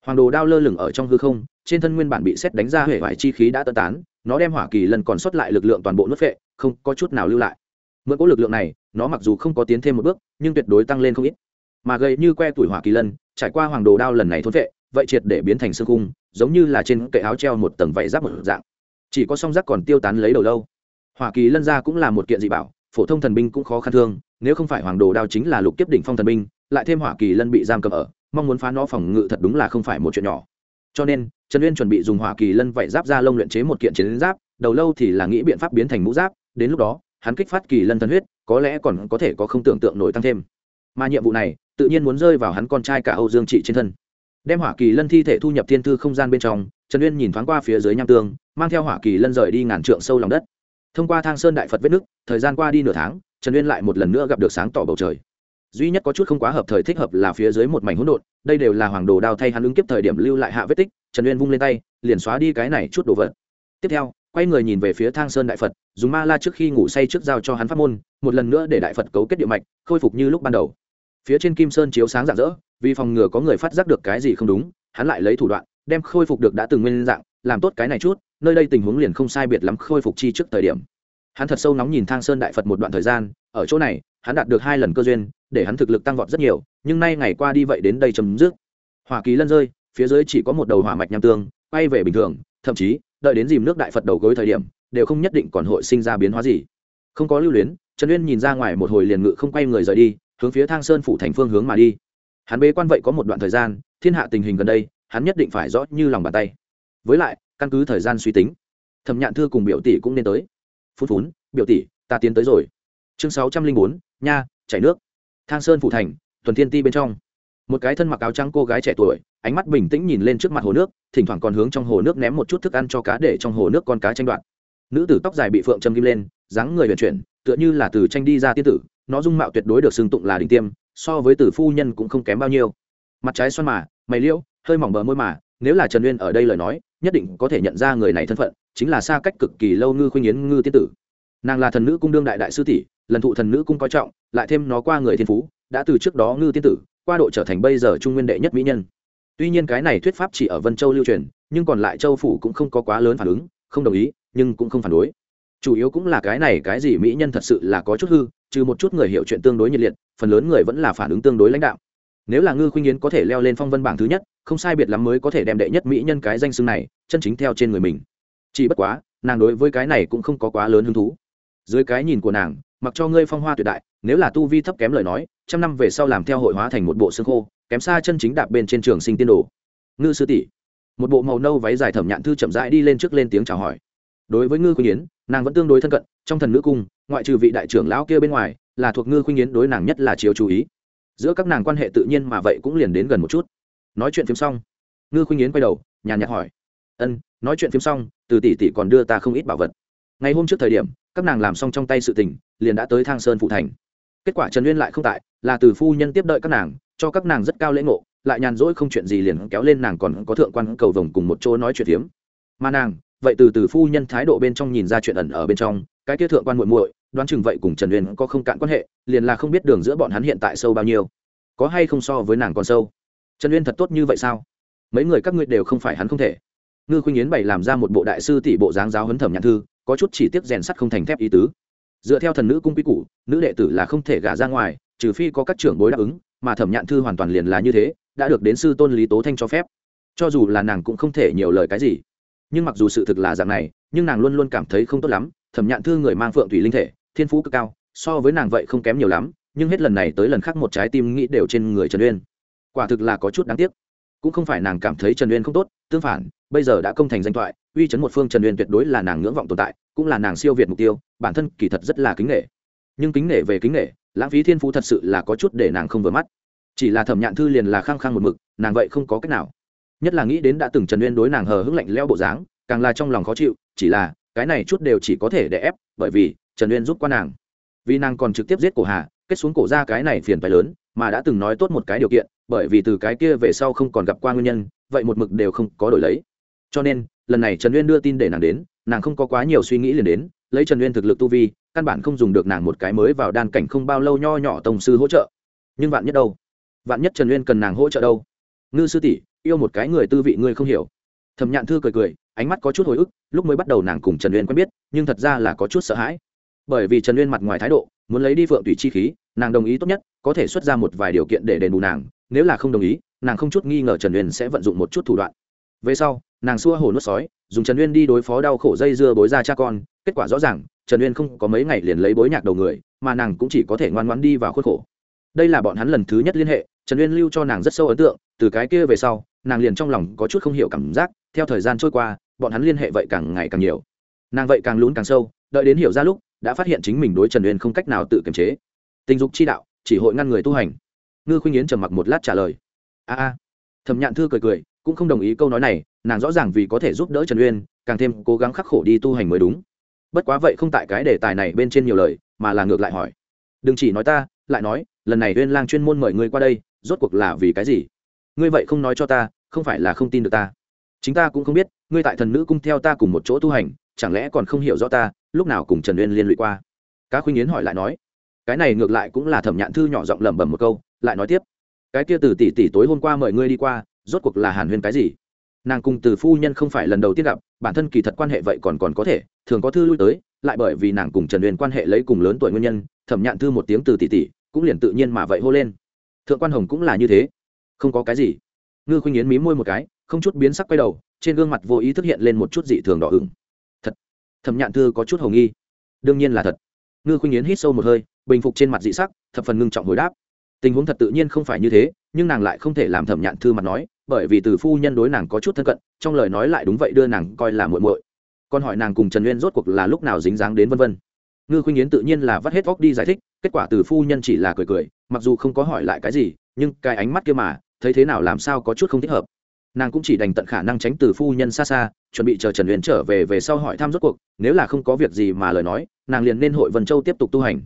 Hoàng đồ đao lơ lửng ở trong hư không, trên thân nguyên bản bị xét đánh ra hệ vải chi khí đã tơ tán, nó đem hỏa kỳ lần còn sót lại lực lượng toàn bộ nuốt vệ không có chút nào lưu lại. Mượn cỗ lực lượng này, nó mặc dù không có tiến thêm một bước, nhưng tuyệt đối tăng lên không ít. Mà gây như que tuổi hỏa kỳ lân trải qua hoàng đồ đao lần này thốt vệ vậy triệt để biến thành xương khung, giống như là trên kệ áo treo một tầng vảy giáp một dạng. Chỉ có song giác còn tiêu tán lấy đầu lâu. Hoa kỳ lân ra cũng là một kiện dị bảo, phổ thông thần binh cũng khó khăn thương, nếu không phải hoàng đồ đao chính là lục kiếp đỉnh phong thần binh, lại thêm hoa kỳ lân bị giam cầm ở, mong muốn phá nó phòng ngự thật đúng là không phải một chuyện nhỏ. Cho nên, trần uyên chuẩn bị dùng hoa kỳ lân vảy giáp ra lông luyện chế một kiện chiến giáp, đầu lâu thì là nghĩ biện pháp biến thành mũ giáp, đến lúc đó, hắn kích phát kỳ lân thần huyết, có lẽ còn có thể có không tưởng tượng nổi tăng thêm. Mà nhiệm vụ này, tự nhiên muốn rơi vào hắn con trai cả âu dương trị trên thân đem hỏa kỳ lân thi thể thu nhập thiên thư không gian bên trong, trần uyên nhìn thoáng qua phía dưới nham tương, mang theo hỏa kỳ lân rời đi ngàn trượng sâu lòng đất. Thông qua thang sơn đại phật vết nước, thời gian qua đi nửa tháng, trần uyên lại một lần nữa gặp được sáng tỏ bầu trời. Duy nhất có chút không quá hợp thời thích hợp là phía dưới một mảnh hỗn độn, đây đều là hoàng đồ đao thay hắn ứng kiếp thời điểm lưu lại hạ vết tích, trần uyên vung lên tay, liền xóa đi cái này chút đồ vật. Tiếp theo, quay người nhìn về phía thang sơn đại phật, dùng ma la trước khi ngủ say trước giao cho hắn pháp môn, một lần nữa để đại phật cấu kết địa mạch, khôi phục như lúc ban đầu. Phía trên kim sơn chiếu sáng rạng rỡ vì phòng ngừa có người phát giác được cái gì không đúng, hắn lại lấy thủ đoạn, đem khôi phục được đã từng nguyên dạng, làm tốt cái này chút, nơi đây tình huống liền không sai biệt lắm khôi phục chi trước thời điểm. Hắn thật sâu nóng nhìn thang sơn đại phật một đoạn thời gian, ở chỗ này, hắn đạt được hai lần cơ duyên, để hắn thực lực tăng vọt rất nhiều, nhưng nay ngày qua đi vậy đến đây chấm dứt. Hỏa kỳ lân rơi, phía dưới chỉ có một đầu hỏa mạch nham tương, quay về bình thường, thậm chí, đợi đến dìm nước đại phật đầu gối thời điểm, đều không nhất định còn hội sinh ra biến hóa gì. Không có lưu luyến, trần uyên nhìn ra ngoài một hồi liền ngự không quay người rời đi, hướng phía thang sơn phủ thành phương hướng mà đi hắn bế quan vậy có một đoạn thời gian, thiên hạ tình hình gần đây, hắn nhất định phải rõ như lòng bàn tay. Với lại, căn cứ thời gian suy tính, thẩm nhạn thư cùng biểu tỷ cũng nên tới. Phút phún, biểu tỷ, ta tiến tới rồi. Chương sáu trăm linh bốn, nha, chảy nước. Thang sơn phủ thành, tuần thiên ti bên trong. Một cái thân mặc áo trắng cô gái trẻ tuổi, ánh mắt bình tĩnh nhìn lên trước mặt hồ nước, thỉnh thoảng còn hướng trong hồ nước ném một chút thức ăn cho cá để trong hồ nước con cá tranh đoạt. Nữ tử tóc dài bị phượng châm kim lên, dáng người vận chuyển, tựa như là từ tranh đi ra tiên tử, nó dung mạo tuyệt đối được xưng tụng là đỉnh tiêm so với tử phu nhân cũng không kém bao nhiêu. Mặt trái xoan mà, mày liễu, hơi mỏng bờ môi mà, nếu là trần uyên ở đây lời nói, nhất định có thể nhận ra người này thân phận, chính là xa cách cực kỳ lâu ngư khuynh yến ngư tiên tử. Nàng là thần nữ cung đương đại đại sư tỷ, lần thụ thần nữ cung coi trọng, lại thêm nó qua người thiên phú, đã từ trước đó ngư tiên tử, qua độ trở thành bây giờ trung nguyên đệ nhất mỹ nhân. Tuy nhiên cái này thuyết pháp chỉ ở vân châu lưu truyền, nhưng còn lại châu phủ cũng không có quá lớn phản ứng, không đồng ý, nhưng cũng không phản đối chủ yếu cũng là cái này, cái gì mỹ nhân thật sự là có chút hư, trừ một chút người hiểu chuyện tương đối nhiệt liệt, phần lớn người vẫn là phản ứng tương đối lãnh đạo. Nếu là ngư khuynh yến có thể leo lên phong vân bảng thứ nhất, không sai biệt lắm mới có thể đem đệ nhất mỹ nhân cái danh xưng này chân chính theo trên người mình. Chỉ bất quá, nàng đối với cái này cũng không có quá lớn hứng thú. Dưới cái nhìn của nàng, mặc cho ngươi phong hoa tuyệt đại, nếu là tu vi thấp kém lời nói, trăm năm về sau làm theo hội hóa thành một bộ xương khô, kém xa chân chính đạp bên trên trường sinh tiên đồ. Ngư sư tỷ. Một bộ màu nâu váy dài thẩm nhạn thư chậm rãi đi lên trước lên tiếng chào hỏi. Đối với ngư khuynh yến nàng vẫn tương đối thân cận, trong thần nữ cung, ngoại trừ vị đại trưởng lão kia bên ngoài, là thuộc ngư khuynh yến đối nàng nhất là chiếu chú ý. Giữa các nàng quan hệ tự nhiên mà vậy cũng liền đến gần một chút. Nói chuyện phim xong, ngư khuynh yến quay đầu, nhàn nhạt hỏi, ân, nói chuyện phim xong, từ tỷ tỷ còn đưa ta không ít bảo vật. Ngày hôm trước thời điểm, các nàng làm xong trong tay sự tình, liền đã tới thang sơn phụ thành. Kết quả trần uyên lại không tại, là từ phu nhân tiếp đợi các nàng, cho các nàng rất cao lễ ngộ, lại nhàn rỗi không chuyện gì liền kéo lên nàng còn có thượng quan cầu vồng cùng một chỗ nói chuyện phiếm. Mà nàng vậy từ từ phu nhân thái độ bên trong nhìn ra chuyện ẩn ở bên trong, cái kia thượng quan muội muội, đoán chừng vậy cùng trần uyên có không cạn quan hệ, liền là không biết đường giữa bọn hắn hiện tại sâu bao nhiêu. Có hay không so với nàng còn sâu? Trần uyên thật tốt như vậy sao? Mấy người các ngươi đều không phải hắn không thể. Ngư khuynh yến bày làm ra một bộ đại sư tỷ bộ dáng giáo huấn thẩm nhãn thư, có chút chỉ tiếc rèn sắt không thành thép ý tứ. Dựa theo thần nữ cung quy củ, nữ đệ tử là không thể gả ra ngoài, trừ phi có các trưởng bối đáp ứng, mà thẩm nhạn thư hoàn toàn liền là như thế, đã được đến sư tôn lý tố thanh cho phép. Cho dù là nàng cũng không thể nhiều lời cái gì nhưng mặc dù sự thực là dạng này, nhưng nàng luôn luôn cảm thấy không tốt lắm, thẩm nhạn thư người mang phượng thủy linh thể, thiên phú cực cao, so với nàng vậy không kém nhiều lắm, nhưng hết lần này tới lần khác một trái tim nghĩ đều trên người trần uyên. Quả thực là có chút đáng tiếc. Cũng không phải nàng cảm thấy trần uyên không tốt, tương phản, bây giờ đã công thành danh thoại, uy chấn một phương trần uyên tuyệt đối là nàng ngưỡng vọng tồn tại, cũng là nàng siêu việt mục tiêu, bản thân kỳ thật rất là kính nghệ nhưng kính nể về kính nể, lãng phí thiên phú thật sự là có chút để nàng không vừa mắt. Chỉ là thẩm nhạn thư liền là khăng khăng một mực, nàng vậy không có cách nào nhất là nghĩ đến đã từng trần uyên đối nàng hờ hững lạnh leo bộ dáng, càng là trong lòng khó chịu, chỉ là, cái này chút đều chỉ có thể để ép, bởi vì, trần uyên giúp qua nàng. Vì nàng còn trực tiếp giết cổ hà, kết xuống cổ ra cái này phiền phải lớn, mà đã từng nói tốt một cái điều kiện, bởi vì từ cái kia về sau không còn gặp qua nguyên nhân, vậy một mực đều không có đổi lấy. Cho nên, lần này trần uyên đưa tin để nàng đến, nàng không có quá nhiều suy nghĩ liền đến, lấy trần uyên thực lực tu vi, căn bản không dùng được nàng một cái mới vào đan cảnh không bao lâu nho nhỏ tổng sư hỗ trợ. Nhưng vạn nhất đâu? Vạn nhất trần uyên cần nàng hỗ trợ đâu? Ngư sư tỷ yêu một cái người tư vị ngươi không hiểu. Thẩm nhạn thư cười cười, ánh mắt có chút hồi ức, lúc mới bắt đầu nàng cùng trần uyên quen biết, nhưng thật ra là có chút sợ hãi. Bởi vì trần uyên mặt ngoài thái độ, muốn lấy đi phượng tùy chi khí, nàng đồng ý tốt nhất, có thể xuất ra một vài điều kiện để đền bù nàng, nếu là không đồng ý, nàng không chút nghi ngờ trần uyên sẽ vận dụng một chút thủ đoạn. Về sau, nàng xua hồ nuốt sói, dùng trần uyên đi đối phó đau khổ dây dưa bối ra cha con, kết quả rõ ràng, trần uyên không có mấy ngày liền lấy bối nhạc đầu người, mà nàng cũng chỉ có thể ngoan ngoãn đi vào khuất khổ. Đây là bọn hắn lần thứ nhất liên hệ, trần uyên lưu cho nàng rất sâu ấn tượng, từ cái kia về sau nàng liền trong lòng có chút không hiểu cảm giác, theo thời gian trôi qua, bọn hắn liên hệ vậy càng ngày càng nhiều. Nàng vậy càng lún càng sâu, đợi đến hiểu ra lúc, đã phát hiện chính mình đối trần uyên không cách nào tự kiềm chế. Tình dục chi đạo, chỉ hội ngăn người tu hành. Ngư khuynh yến trầm mặc một lát trả lời. A a. Thẩm nhạn thư cười cười, cũng không đồng ý câu nói này, nàng rõ ràng vì có thể giúp đỡ trần uyên, càng thêm cố gắng khắc khổ đi tu hành mới đúng. Bất quá vậy không tại cái đề tài này bên trên nhiều lời, mà là ngược lại hỏi. Đừng chỉ nói ta, lại nói, lần này uyên lang chuyên môn mời ngươi qua đây, rốt cuộc là vì cái gì? Ngươi vậy không nói cho ta, không phải là không tin được ta. Chính ta cũng không biết, ngươi tại thần nữ cung theo ta cùng một chỗ tu hành, chẳng lẽ còn không hiểu rõ ta, lúc nào cùng trần uyên liên lụy qua? Cá khuynh yến hỏi lại nói. Cái này ngược lại cũng là thẩm nhạn thư nhỏ giọng lẩm bẩm một câu, lại nói tiếp. Cái kia từ tỷ tỷ tối hôm qua mời ngươi đi qua, rốt cuộc là hàn huyên cái gì? Nàng cùng từ phu nhân không phải lần đầu tiên gặp, bản thân kỳ thật quan hệ vậy còn còn có thể, thường có thư lui tới, lại bởi vì nàng cùng trần uyên quan hệ lấy cùng lớn tuổi nguyên nhân, thẩm nhạn thư một tiếng từ tỷ tỷ, cũng liền tự nhiên mà vậy hô lên. Thượng quan hồng cũng là như thế không có cái gì. Ngư khuynh yến mí môi một cái, không chút biến sắc quay đầu, trên gương mặt vô ý thức hiện lên một chút dị thường đỏ ửng. Thật, thẩm nhạn thư có chút hồng nghi. Đương nhiên là thật. Ngư khuynh yến hít sâu một hơi, bình phục trên mặt dị sắc, thập phần ngưng trọng hồi đáp. Tình huống thật tự nhiên không phải như thế, nhưng nàng lại không thể làm thẩm nhạn thư mặt nói, bởi vì từ phu nhân đối nàng có chút thân cận, trong lời nói lại đúng vậy đưa nàng coi là muội muội. Còn hỏi nàng cùng trần uyên rốt cuộc là lúc nào dính dáng đến vân vân. Ngư khuynh yến tự nhiên là vắt hết vóc đi giải thích, kết quả từ phu nhân chỉ là cười cười, mặc dù không có hỏi lại cái gì, nhưng cái ánh mắt kia mà thấy thế nào làm sao có chút không thích hợp. Nàng cũng chỉ đành tận khả năng tránh từ phu nhân xa xa, chuẩn bị chờ trần Uyển trở về về sau hỏi thăm rốt cuộc, nếu là không có việc gì mà lời nói, nàng liền nên hội vân châu tiếp tục tu hành.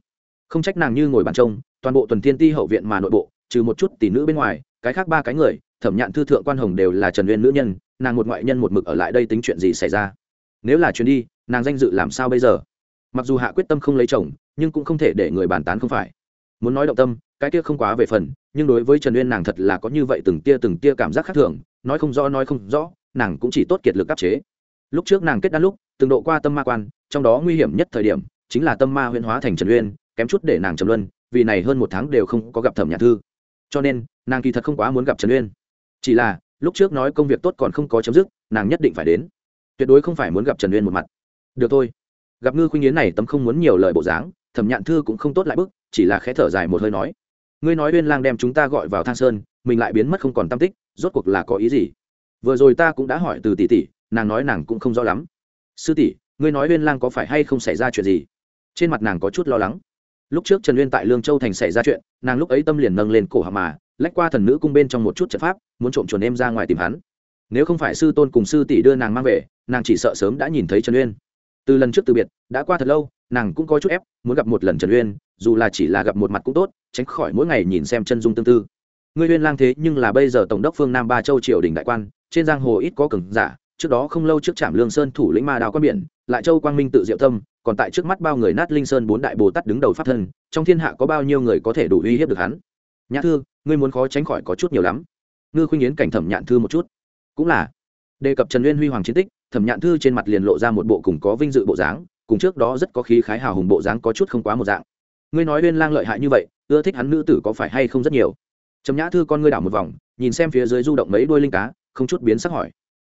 Không trách nàng như ngồi bàn trông, toàn bộ tuần thiên ti hậu viện mà nội bộ, trừ một chút tỷ nữ bên ngoài, cái khác ba cái người, thẩm nhạn thư thượng quan hồng đều là trần uyên nữ nhân, nàng một ngoại nhân một mực ở lại đây tính chuyện gì xảy ra. Nếu là chuyến đi, nàng danh dự làm sao bây giờ? Mặc dù hạ quyết tâm không lấy chồng, nhưng cũng không thể để người bàn tán không phải. Muốn nói động tâm cái kia không quá về phần, nhưng đối với trần uyên nàng thật là có như vậy từng tia từng tia cảm giác khác thường, nói không rõ, nói không rõ, nàng cũng chỉ tốt kiệt lực áp chế. Lúc trước nàng kết đan lúc, từng độ qua tâm ma quan, trong đó nguy hiểm nhất thời điểm, chính là tâm ma huyễn hóa thành trần uyên, kém chút để nàng trầm luân, vì này hơn một tháng đều không có gặp thẩm nhạc thư. Cho nên, nàng kỳ thật không quá muốn gặp trần uyên. Chỉ là, lúc trước nói công việc tốt còn không có chấm dứt, nàng nhất định phải đến. Tuyệt đối không phải muốn gặp trần uyên một mặt. Được thôi. Gặp ngư khuynh yến này tấm không muốn nhiều lời bộ dáng, thẩm nhạn thư cũng không tốt lại bức, chỉ là khẽ thở dài một hơi nói ngươi nói uyên lang đem chúng ta gọi vào thang sơn, mình lại biến mất không còn tam tích, rốt cuộc là có ý gì? Vừa rồi ta cũng đã hỏi từ tỷ tỷ, nàng nói nàng cũng không rõ lắm. Sư tỷ, ngươi nói uyên lang có phải hay không xảy ra chuyện gì? Trên mặt nàng có chút lo lắng. Lúc trước trần uyên tại lương châu thành xảy ra chuyện, nàng lúc ấy tâm liền nâng lên cổ hàm mà, lách qua thần nữ cung bên trong một chút trận pháp, muốn trộm chuồn em ra ngoài tìm hắn. Nếu không phải sư tôn cùng sư tỷ đưa nàng mang về, nàng chỉ sợ sớm đã nhìn thấy trần uyên. Từ lần trước từ biệt, đã qua thật lâu, nàng cũng có chút ép, muốn gặp một lần trần uyên dù là chỉ là gặp một mặt cũng tốt, tránh khỏi mỗi ngày nhìn xem chân dung tương tư. Ngươi uyên lang thế nhưng là bây giờ tổng đốc phương nam ba châu triều đình đại quan, trên giang hồ ít có cường giả, trước đó không lâu trước trạm lương sơn thủ lĩnh ma đào quan biển, lại châu quang minh tự diệu tâm, còn tại trước mắt bao người nát linh sơn bốn đại bồ tát đứng đầu pháp thân, trong thiên hạ có bao nhiêu người có thể đủ uy hiếp được hắn? Nhã thư, ngươi muốn khó tránh khỏi có chút nhiều lắm. Ngư khuynh yến cảnh thẩm nhạn thư một chút. Cũng là. Đề cập trần uyên huy hoàng chiến tích, thẩm nhạn thư trên mặt liền lộ ra một bộ cùng có vinh dự bộ dáng, cùng trước đó rất có khí khái hào hùng bộ dáng có chút không quá một dạng ngươi nói huyên lang lợi hại như vậy, ưa thích hắn nữ tử có phải hay không rất nhiều? Trầm nhã thư con ngươi đảo một vòng, nhìn xem phía dưới du động mấy đuôi linh cá, không chút biến sắc hỏi.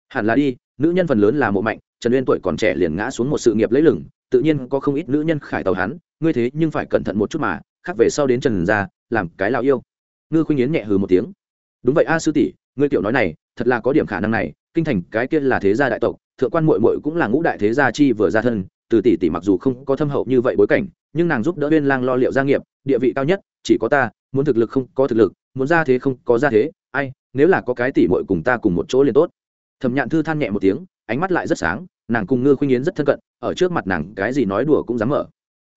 Hẳn là đi, nữ nhân phần lớn là mộ mạnh, trần uyên tuổi còn trẻ liền ngã xuống một sự nghiệp lấy lửng tự nhiên có không ít nữ nhân khải tàu hắn, ngươi thế nhưng phải cẩn thận một chút mà, khác về sau đến trần ra làm cái lão yêu. Ngư khuynh yến nhẹ hừ một tiếng. Đúng vậy a sư tỷ, ngươi tiểu nói này, thật là có điểm khả năng này, kinh thành cái kia là thế gia đại tộc thượng quan muội muội cũng là ngũ đại thế gia chi vừa ra thân, từ tỷ tỷ mặc dù không có thâm hậu như vậy bối cảnh, nhưng nàng giúp đỡ uyên lang lo liệu gia nghiệp, địa vị cao nhất, chỉ có ta, muốn thực lực không có thực lực, muốn ra thế không có ra thế, ai, nếu là có cái tỷ muội cùng ta cùng một chỗ liền tốt. Thẩm nhạn thư than nhẹ một tiếng, ánh mắt lại rất sáng, nàng cùng ngư khuynh yến rất thân cận, ở trước mặt nàng cái gì nói đùa cũng dám mở.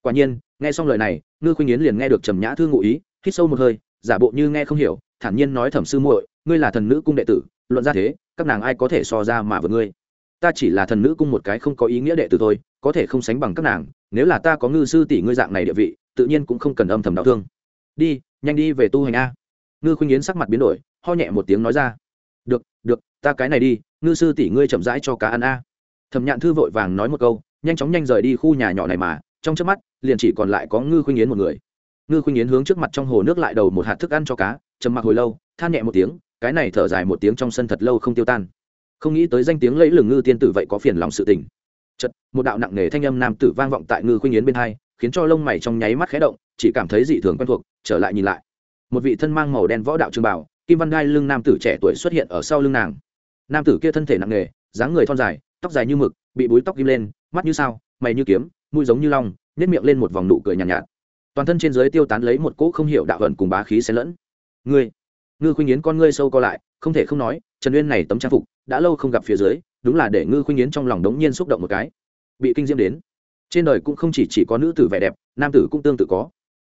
Quả nhiên, nghe xong lời này, ngư khuynh yến liền nghe được trầm nhã thư ngụ ý, hít sâu một hơi, giả bộ như nghe không hiểu, thản nhiên nói thẩm sư muội, ngươi là thần nữ cung đệ tử, luận ra thế, các nàng ai có thể so ra mà với ngươi? Ta chỉ là thần nữ cung một cái không có ý nghĩa đệ tử thôi, có thể không sánh bằng các nàng, nếu là ta có ngư sư tỷ ngươi dạng này địa vị, tự nhiên cũng không cần âm thầm đau thương. Đi, nhanh đi về tu hành a. Ngư khuynh yến sắc mặt biến đổi, ho nhẹ một tiếng nói ra. Được được, ta cái này đi, ngư sư tỷ ngươi chậm rãi cho cá ăn a. Thẩm nhạn thư vội vàng nói một câu, nhanh chóng nhanh rời đi khu nhà nhỏ này mà, trong trước mắt, liền chỉ còn lại có ngư khuynh yến một người. Ngư khuynh yến hướng trước mặt trong hồ nước lại đầu một hạt thức ăn cho cá, trầm mặc hồi lâu, than nhẹ một tiếng, cái này thở dài một tiếng trong sân thật lâu không tiêu tan không nghĩ tới danh tiếng lẫy lừng ngư tiên tử vậy có phiền lòng sự tình. Chật một đạo nặng nề thanh âm nam tử vang vọng tại ngư khuynh yến bên hai khiến cho lông mày trong nháy mắt khé động chỉ cảm thấy dị thường quen thuộc trở lại nhìn lại. Một vị thân mang màu đen võ đạo trường bảo kim văn gai lưng nam tử trẻ tuổi xuất hiện ở sau lưng nàng. Nam tử kia thân thể nặng nề dáng người thon dài tóc dài như mực bị búi tóc kim lên mắt như sao mày như kiếm mũi giống như long nếp miệng lên một vòng nụ cười nhàn nhạt, nhạt. Toàn thân trên dưới tiêu tán lấy một cỗ không hiểu đạo hận cùng bá khí xen lẫn. Ngươi ngư khuynh yến con ngươi sâu co lại không thể không nói trần uyên này tấm trang phục đã lâu không gặp phía dưới đúng là để ngư khuynh yến trong lòng đống nhiên xúc động một cái. Bị kinh diễm đến. Trên đời cũng không chỉ, chỉ có nữ tử vẻ đẹp nam tử cũng tương tự có.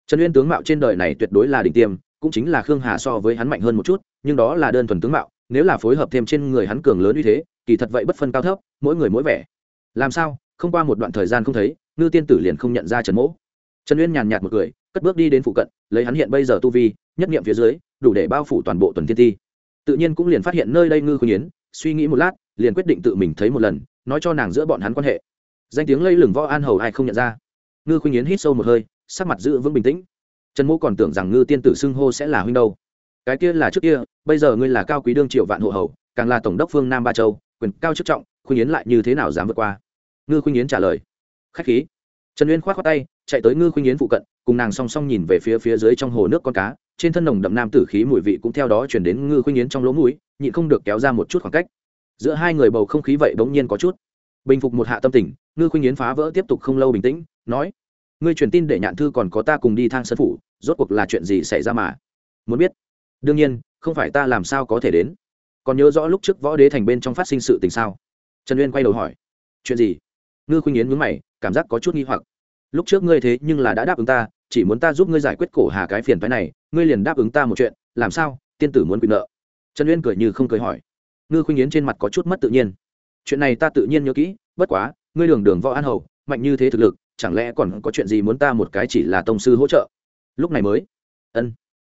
Trần uyên tướng mạo trên đời này tuyệt đối là đỉnh tiêm cũng chính là khương hà so với hắn mạnh hơn một chút nhưng đó là đơn thuần tướng mạo nếu là phối hợp thêm trên người hắn cường lớn như thế kỳ thật vậy bất phân cao thấp mỗi người mỗi vẻ. Làm sao? Không qua một đoạn thời gian không thấy ngư tiên tử liền không nhận ra trần mỗ. Trần uyên nhàn nhạt một cười cất bước đi đến phụ cận lấy hắn hiện bây giờ tu vi nhất nghiệm phía dưới đủ để bao phủ toàn bộ tuần thiên ti tự nhiên cũng liền phát hiện nơi đây ngư khuyên yến suy nghĩ một lát, liền quyết định tự mình thấy một lần, nói cho nàng giữa bọn hắn quan hệ. Danh tiếng lây lừng võ an hầu ai không nhận ra. Ngư khuyên yến hít sâu một hơi, sắc mặt giữ vững bình tĩnh. Trần mỗ còn tưởng rằng ngư tiên tử xưng hô sẽ là huynh đâu. Cái kia là trước kia, bây giờ ngươi là cao quý đương triệu vạn hộ hầu, càng là tổng đốc phương nam ba châu, quyền cao chức trọng khuyên yến lại như thế nào dám vượt qua? Ngư khuyên yến trả lời. Khách khí. Trần uyên k h o á t khoác tay, chạy tới ngư khuynh yến phụ cận, cùng nàng song song nhìn về phía phía dưới trong hồ nước con cá. Trên thân nồng đậm nam tử khí mùi vị cũng theo đó chuyển đến ngư khuynh yến trong lỗ mũi nhịn không được kéo ra một chút khoảng cách. Giữa hai người bầu không khí vậy bỗng nhiên có chút. Bình phục một hạ tâm tình, ngư khuynh yến phá vỡ tiếp tục không lâu bình tĩnh, nói, ngươi truyền tin để nhạn thư còn có ta cùng đi thang sân phủ, rốt cuộc là chuyện gì xảy ra mà? Muốn biết? Đương nhiên, không phải ta làm sao có thể đến. Còn nhớ rõ lúc trước võ đế thành bên trong phát sinh sự tình sao? Trần uyên quay đầu hỏi, chuyện gì? Ngư khuynh yến mướn mày, cảm giác có chút nghi hoặc. Lúc trước ngươi thế nhưng là đã đáp ứng ta, chỉ muốn ta giúp ngươi giải quyết cổ hà cái phiền phái này, ngươi liền đáp ứng ta một chuyện, làm sao, tiên tử muốn quyền nợ? Trần uyên cười như không cười hỏi. Ngư khuynh yến trên mặt có chút mất tự nhiên. Chuyện này ta tự nhiên nhớ kỹ, bất quá, ngươi đường đường võ an hầu, mạnh như thế thực lực, chẳng lẽ còn có chuyện gì muốn ta một cái chỉ là tông sư hỗ trợ? Lúc này mới. Ân.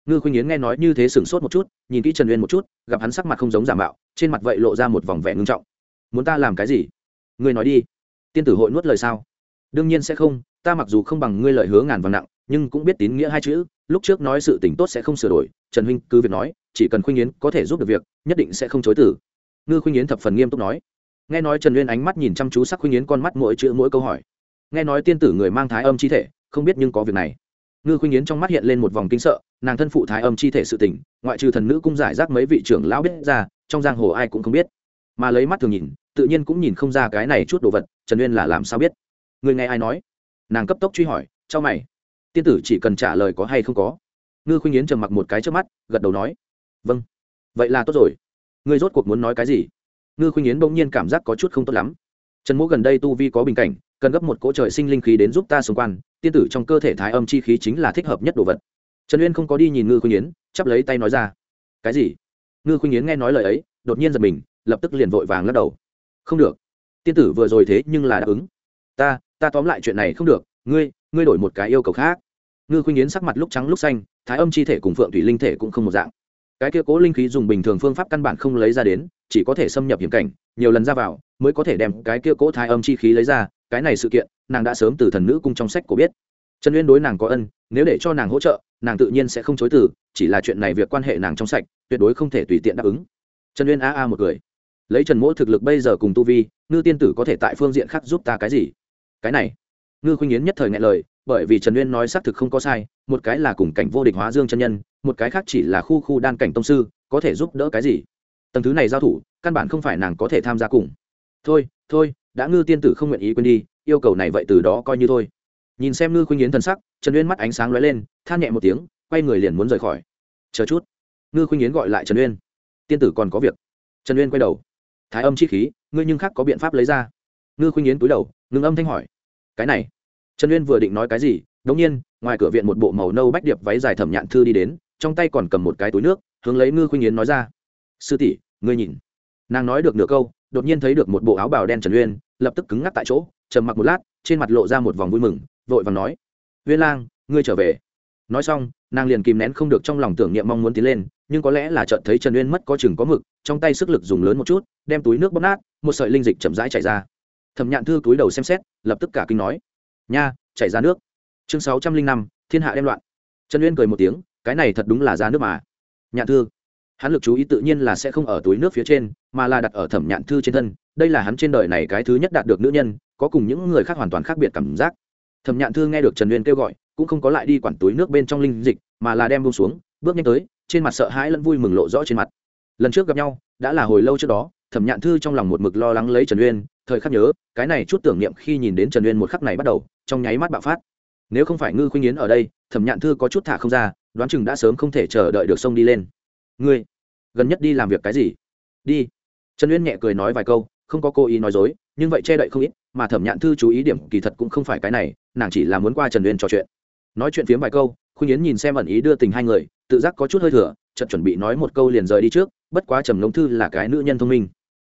Ngư khuynh yến nghe nói như thế sửng sốt một chút, nhìn kỹ trần uyên một chút, gặp hắn sắc mặt không giống giả mạo, trên mặt vậy lộ ra một vòng vẻ ngưng trọng. Muốn ta làm cái gì? Ngươi nói đi. Tiên tử hội nuốt lời sao? Đương nhiên sẽ không, ta mặc dù không bằng ngươi lời hứa ngàn vàng nặng, nhưng cũng biết tín nghĩa hai chữ, lúc trước nói sự tình tốt sẽ không sửa đổi, trần huynh cứ việc nói chỉ cần khuynh yến có thể giúp được việc, nhất định sẽ không chối tử ngư khuynh yến thập phần nghiêm túc nói. Nghe nói trần uyên ánh mắt nhìn chăm chú sắc khuynh yến con mắt mỗi chữ mỗi câu hỏi. Nghe nói tiên tử người mang thái âm chi thể, không biết nhưng có việc này. Ngư khuynh yến trong mắt hiện lên một vòng kinh sợ, nàng thân phụ thái âm chi thể sự tình, ngoại trừ thần nữ cung giải rác mấy vị trưởng lão biết ra, trong giang hồ ai cũng không biết. Mà lấy mắt thường nhìn, tự nhiên cũng nhìn không ra cái này chút đồ vật, trần uyên là làm sao biết? Người nghe ai nói? Nàng cấp tốc truy hỏi cho mày, tiên tử chỉ cần trả lời có hay không có? Ngư khuynh yến trầm mặc một cái trước mắt, gật đầu nói vâng. Vậy là tốt rồi. Ngươi rốt cuộc muốn nói cái gì? Ngư khuynh yến bỗng nhiên cảm giác có chút không tốt lắm. Trần mỗ gần đây tu vi có bình cảnh, cần gấp một cỗ trời sinh linh khí đến giúp ta xung quan tiên tử trong cơ thể thái âm chi khí chính là thích hợp nhất đồ vật. Trần uyên không có đi nhìn ngư khuynh yến, chắp lấy tay nói ra. Cái gì? Ngư khuynh yến nghe nói lời ấy, đột nhiên giật mình, lập tức liền vội vàng lắc đầu. Không được. Tiên tử vừa rồi thế nhưng là đáp ứng. Ta ta tóm lại chuyện này không được. Ngươi ngươi đổi một cái yêu cầu khác. Ngư khuynh yến sắc mặt lúc trắng lúc xanh, thái âm chi thể cùng phượng thủy linh thể cũng không một dạng cái kia cố linh khí dùng bình thường phương pháp căn bản không lấy ra đến, chỉ có thể xâm nhập hiểm cảnh, nhiều lần ra vào, mới có thể đem cái kia cố thái âm chi khí lấy ra, cái này sự kiện, nàng đã sớm từ thần nữ cung trong sách của biết. Trần uyên đối nàng có ân, nếu để cho nàng hỗ trợ, nàng tự nhiên sẽ không chối từ, chỉ là chuyện này việc quan hệ nàng trong sạch, tuyệt đối không thể tùy tiện đáp ứng. Trần uyên a a một người lấy trần mỗ thực lực bây giờ cùng tu vi, ngư tiên tử có thể tại phương diện khác giúp ta cái gì? Cái này, ngư khuynh yến nhất thời ngại lời bởi vì trần uyên nói xác thực không có sai, một cái là cùng cảnh vô địch hóa dương chân nhân, một cái khác chỉ là khu khu đan cảnh tông sư, có thể giúp đỡ cái gì? Tầng thứ này giao thủ, căn bản không phải nàng có thể tham gia cùng. Thôi thôi, đã ngư tiên tử không nguyện ý quên đi, yêu cầu này vậy từ đó coi như thôi. Nhìn xem ngư khuynh yến thần sắc, trần uyên mắt ánh sáng lóe lên, than nhẹ một tiếng, quay người liền muốn rời khỏi. Chờ chút. Ngư khuynh yến gọi lại trần uyên. Tiên tử còn có việc. Trần uyên quay đầu. Thái âm chi khí, ngươi nhưng khác có biện pháp lấy ra. Ngư khuynh yến túi đầu, ngừng âm thanh hỏi. Cái này trần uyên vừa định nói cái gì đống nhiên, ngoài cửa viện một bộ màu nâu bách điệp váy dài thẩm nhạn thư đi đến, trong tay còn cầm một cái túi nước, hướng lấy ngư khuynh yến nói ra. Sư tỷ, ngươi nhìn. Nàng nói được nửa câu, đột nhiên thấy được một bộ áo bào đen trần uyên, lập tức cứng ngắc tại chỗ, trầm mặc một lát, trên mặt lộ ra một vòng vui mừng, vội vàng nói, uyên lang, ngươi trở về. Nói xong, nàng liền kìm nén không được trong lòng tưởng niệm mong muốn tiến lên, nhưng có lẽ là chợt thấy trần uyên mất có chừng có mực, trong tay sức lực dùng lớn một chút, đem túi nước bóp nát, một sợi linh dịch chậm rãi chảy ra. Thẩm nhạn thư túi đầu xem xét, lập tức cả kinh nói nha, chảy ra nước. Chương sáu trăm linh năm, thiên hạ đem loạn. Trần uyên cười một tiếng, cái này thật đúng là ra nước mà. Nhạn thư. Hắn lực chú ý tự nhiên là sẽ không ở túi nước phía trên, mà là đặt ở thẩm nhạn thư trên thân. Đây là hắn trên đời này cái thứ nhất đạt được nữ nhân, có cùng những người khác hoàn toàn khác biệt cảm giác. Thẩm nhạn thư nghe được trần uyên kêu gọi, cũng không có lại đi quản túi nước bên trong linh dịch, mà là đem bông xuống, bước nhanh tới, trên mặt sợ hãi lẫn vui mừng lộ rõ trên mặt. Lần trước gặp nhau, đã là hồi lâu trước đó, thẩm nhạn thư trong lòng một mực lo lắng lấy trần uyên thời khắc nhớ, cái này chút tưởng niệm khi nhìn đến trần uyên một khắc này bắt đầu, trong nháy mắt bạo phát. Nếu không phải ngư khuynh yến ở đây, thẩm nhạn thư có chút thả không ra, đoán chừng đã sớm không thể chờ đợi được sông đi lên. Ngươi, gần nhất đi làm việc cái gì? Đi. Trần uyên nhẹ cười nói vài câu, không có cố ý nói dối, nhưng vậy che đậy không ít, mà thẩm nhạn thư chú ý điểm kỳ thật cũng không phải cái này, nàng chỉ là muốn qua trần uyên trò chuyện. Nói chuyện phiếm vài câu, khuynh yến nhìn xem ẩn ý đưa tình hai người, tự giác có chút hơi thừa chợt chuẩn bị nói một câu liền rời đi trước, bất quá trầm ngông thư là cái nữ nhân thông minh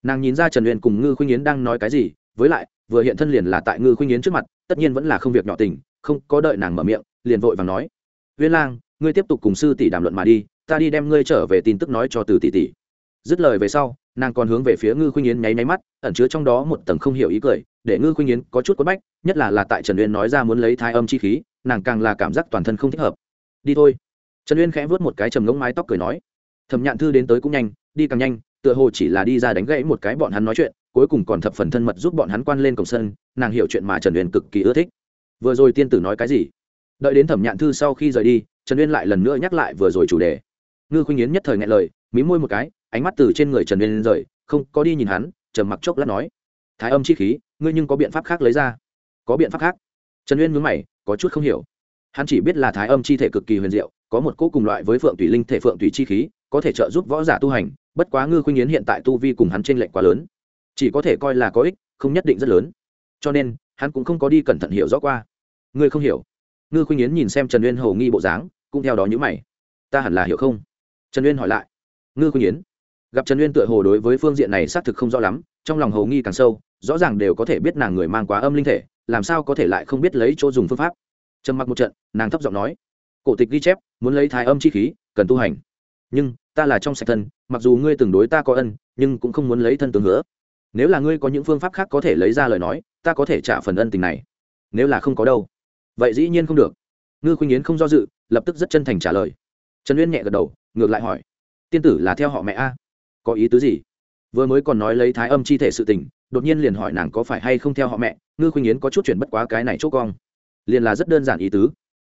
nàng nhìn ra trần luyện cùng ngư khuynh yến đang nói cái gì, với lại, vừa hiện thân liền là tại ngư khuynh yến trước mặt, tất nhiên vẫn là không việc nhỏ tình, không có đợi nàng mở miệng, liền vội và nói. Viên lang, ngươi tiếp tục cùng sư tỷ đàm luận mà đi, ta đi đem ngươi trở về tin tức nói cho từ tỷ tỷ. Dứt lời về sau, nàng còn hướng về phía ngư khuynh yến nháy nháy mắt, ẩn chứa trong đó một tầng không hiểu ý cười, để ngư khuynh yến có chút quất bách, nhất là là tại trần uyên nói ra muốn lấy thai âm chi khí, nàng càng là cảm giác toàn thân không thích hợp. Đi thôi. Trần uyên khẽ vớt một cái trầm ngỗng mái tóc cười nói. Thẩm nhạn thư đến tới cũng nhanh, đi càng nhanh tựa hồ chỉ là đi ra đánh gãy một cái bọn hắn nói chuyện, cuối cùng còn thập phần thân mật giúp bọn hắn quan lên cổng sân, nàng hiểu chuyện mà trần uyên cực kỳ ưa thích. Vừa rồi tiên tử nói cái gì? Đợi đến thẩm nhạn thư sau khi rời đi, trần uyên lại lần nữa nhắc lại vừa rồi chủ đề. Ngư khuynh yến nhất thời nghe lời, mí môi một cái, ánh mắt từ trên người trần uyên rời, không, có đi nhìn hắn, trầm mặc chốc lát nói, thái âm chi khí, ngươi nhưng có biện pháp khác lấy ra. Có biện pháp khác? Trần uyên mướn mày, có chút không hiểu. Hắn chỉ biết là thái âm chi thể cực kỳ huyền diệu, có một cỗ cùng loại với phượng thủy linh thể phượng thủy chi khí, có thể trợ giúp võ giả tu hành bất quá ngư khuynh yến hiện tại tu vi cùng hắn trên lệnh quá lớn, chỉ có thể coi là có ích, không nhất định rất lớn. Cho nên, hắn cũng không có đi cẩn thận hiểu rõ qua. Ngươi không hiểu. Ngư khuynh yến nhìn xem trần uyên hầu nghi bộ dáng, cũng theo đó nhữ mày. Ta hẳn là hiểu không? Trần uyên hỏi lại. Ngư khuynh yến, gặp trần uyên tựa hồ đối với phương diện này xác thực không rõ lắm, trong lòng hầu nghi càng sâu, rõ ràng đều có thể biết nàng người mang quá âm linh thể, làm sao có thể lại không biết lấy chỗ dùng phương pháp. Trầm mặc một trận, nàng thấp giọng nói. Cổ tịch ghi chép, muốn lấy thái âm chi khí, cần tu hành nhưng ta là trong sạch thân, mặc dù ngươi từng đối ta có ân, nhưng cũng không muốn lấy thân tướng hứa. Nếu là ngươi có những phương pháp khác có thể lấy ra lời nói, ta có thể trả phần ân tình này. Nếu là không có đâu. Vậy dĩ nhiên không được. Ngư khuynh yến không do dự, lập tức rất chân thành trả lời. Trần uyên nhẹ gật đầu, ngược lại hỏi, tiên tử là theo họ mẹ a? Có ý tứ gì? Vừa mới còn nói lấy thái âm chi thể sự tình, đột nhiên liền hỏi nàng có phải hay không theo họ mẹ, ngư khuynh yến có chút chuyển bất quá cái này chốt cong. Liền là rất đơn giản ý tứ.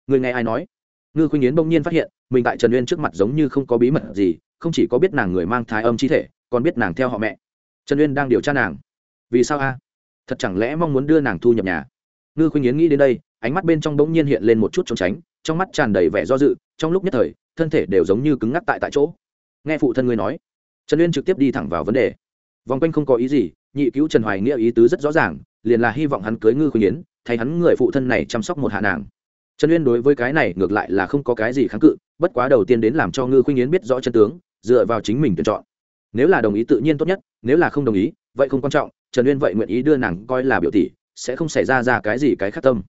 Người nghe ai nói? Ngư khuynh yến bỗng nhiên phát hiện, mình tại trần uyên trước mặt giống như không có bí mật gì, không chỉ có biết nàng người mang thái âm chi thể, còn biết nàng theo họ mẹ. Trần uyên đang điều tra nàng. Vì sao a? Thật chẳng lẽ mong muốn đưa nàng thu nhập nhà? Ngư khuynh yến nghĩ đến đây, ánh mắt bên trong bỗng nhiên hiện lên một chút trốn tránh, trong mắt tràn đầy vẻ do dự, trong lúc nhất thời, thân thể đều giống như cứng ngắc tại tại chỗ. Nghe phụ thân ngươi nói, trần uyên trực tiếp đi thẳng vào vấn đề. Vòng quanh không có ý gì, nhị cứu trần hoài nghĩa ý tứ rất rõ ràng, liền là hy vọng hắn cưới ngư khuynh yến, thay hắn người phụ thân này chăm sóc một hạ nàng trần uyên đối với cái này ngược lại là không có cái gì kháng cự, bất quá đầu tiên đến làm cho ngư khuynh yến biết rõ chân tướng, dựa vào chính mình tuyển chọn. Nếu là đồng ý tự nhiên tốt nhất, nếu là không đồng ý, vậy không quan trọng, trần uyên vậy nguyện ý đưa nàng coi là biểu tỷ, sẽ không xảy ra ra cái gì cái khắc tâm.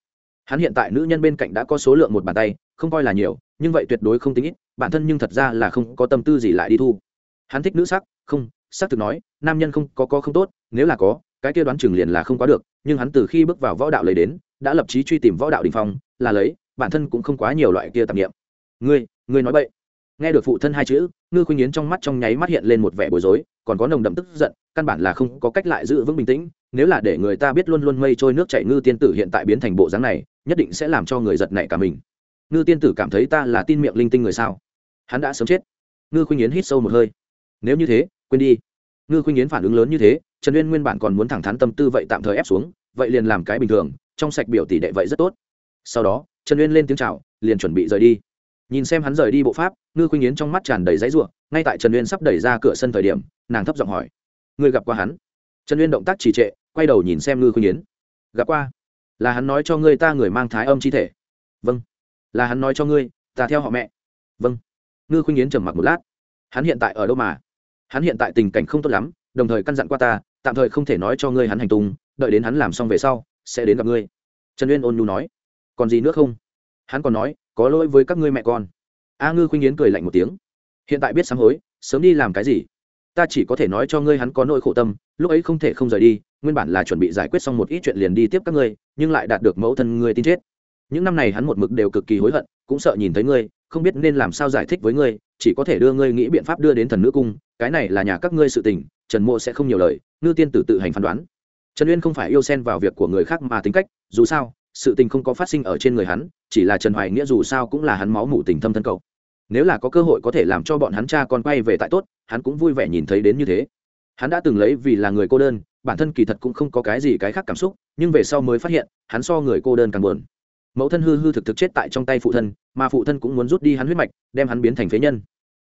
Hắn hiện tại nữ nhân bên cạnh đã có số lượng một bàn tay, không coi là nhiều, nhưng vậy tuyệt đối không tính ít, bản thân nhưng thật ra là không có tâm tư gì lại đi thu. Hắn thích nữ sắc, không, sắc thực nói, nam nhân không có có không tốt, nếu là có, cái kia đoán chừng liền là không quá được, nhưng hắn từ khi bước vào võ đạo lấy đến, đã lập chí truy tìm võ đạo đình phong là lấy, bản thân cũng không quá nhiều loại kia tạp nghiệm ngươi ngươi nói vậy nghe được phụ thân hai chữ, ngư khuynh yến trong mắt trong nháy mắt hiện lên một vẻ bối rối, còn có nồng đậm tức giận, căn bản là không có cách lại giữ vững bình tĩnh, nếu là để người ta biết luôn luôn mây trôi nước chảy ngư tiên tử hiện tại biến thành bộ dáng này, nhất định sẽ làm cho người giật nảy cả mình. Ngư tiên tử cảm thấy ta là tin miệng linh tinh người sao? Hắn đã sớm chết. Ngư khuynh yến hít sâu một hơi. Nếu như thế, quên đi. Ngư khuynh yến phản ứng lớn như thế, trần uyên nguyên bản còn muốn thẳng thắn tâm tư vậy tạm thời ép xuống, vậy liền làm cái bình thường, trong sạch biểu tỷ đệ vậy rất tốt sau đó, trần uyên lên tiếng chào, liền chuẩn bị rời đi. Nhìn xem hắn rời đi bộ pháp, ngư khuynh yến trong mắt tràn đầy giấy ruộng ngay tại trần uyên sắp đẩy ra cửa sân thời điểm, nàng thấp giọng hỏi người gặp qua hắn? Trần uyên động tác trì trệ, quay đầu nhìn xem ngư khuynh yến, gặp qua. Là hắn nói cho ngươi ta người mang thái âm chi thể. Vâng. Là hắn nói cho ngươi, ta theo họ mẹ. Vâng. Ngư khuynh yến trầm mặc một lát, hắn hiện tại ở đâu mà? Hắn hiện tại tình cảnh không tốt lắm, đồng thời căn dặn qua ta, tạm thời không thể nói cho ngươi hắn hành tung, đợi đến hắn làm xong về sau, sẽ đến gặp ngươi. Trần uyên ôn nhu nói còn gì nữa không? Hắn còn nói, có lỗi với các ngươi mẹ con. A ngư khuynh yến cười lạnh một tiếng. Hiện tại biết sám hối, sớm đi làm cái gì? Ta chỉ có thể nói cho ngươi hắn có nỗi khổ tâm, lúc ấy không thể không rời đi, nguyên bản là chuẩn bị giải quyết xong một ít chuyện liền đi tiếp các ngươi, nhưng lại đạt được mẫu thân ngươi tin chết. Những năm này hắn một mực đều cực kỳ hối hận, cũng sợ nhìn thấy ngươi, không biết nên làm sao giải thích với ngươi, chỉ có thể đưa ngươi nghĩ biện pháp đưa đến thần nữ cung, cái này là nhà các ngươi sự tình, trần mộ sẽ không nhiều lời, ngư tiên tử tự hành phán đoán. Trần uyên không phải yêu xen vào việc của người khác mà tính cách, dù sao sự tình không có phát sinh ở trên người hắn, chỉ là trần hoài nghĩa dù sao cũng là hắn máu mủ tình thâm thân cậu nếu là có cơ hội có thể làm cho bọn hắn cha con quay về tại tốt, hắn cũng vui vẻ nhìn thấy đến như thế. Hắn đã từng lấy vì là người cô đơn, bản thân kỳ thật cũng không có cái gì cái khác cảm xúc, nhưng về sau mới phát hiện, hắn so người cô đơn càng buồn. Mẫu thân hư hư thực thực chết tại trong tay phụ thân, mà phụ thân cũng muốn rút đi hắn huyết mạch, đem hắn biến thành phế nhân.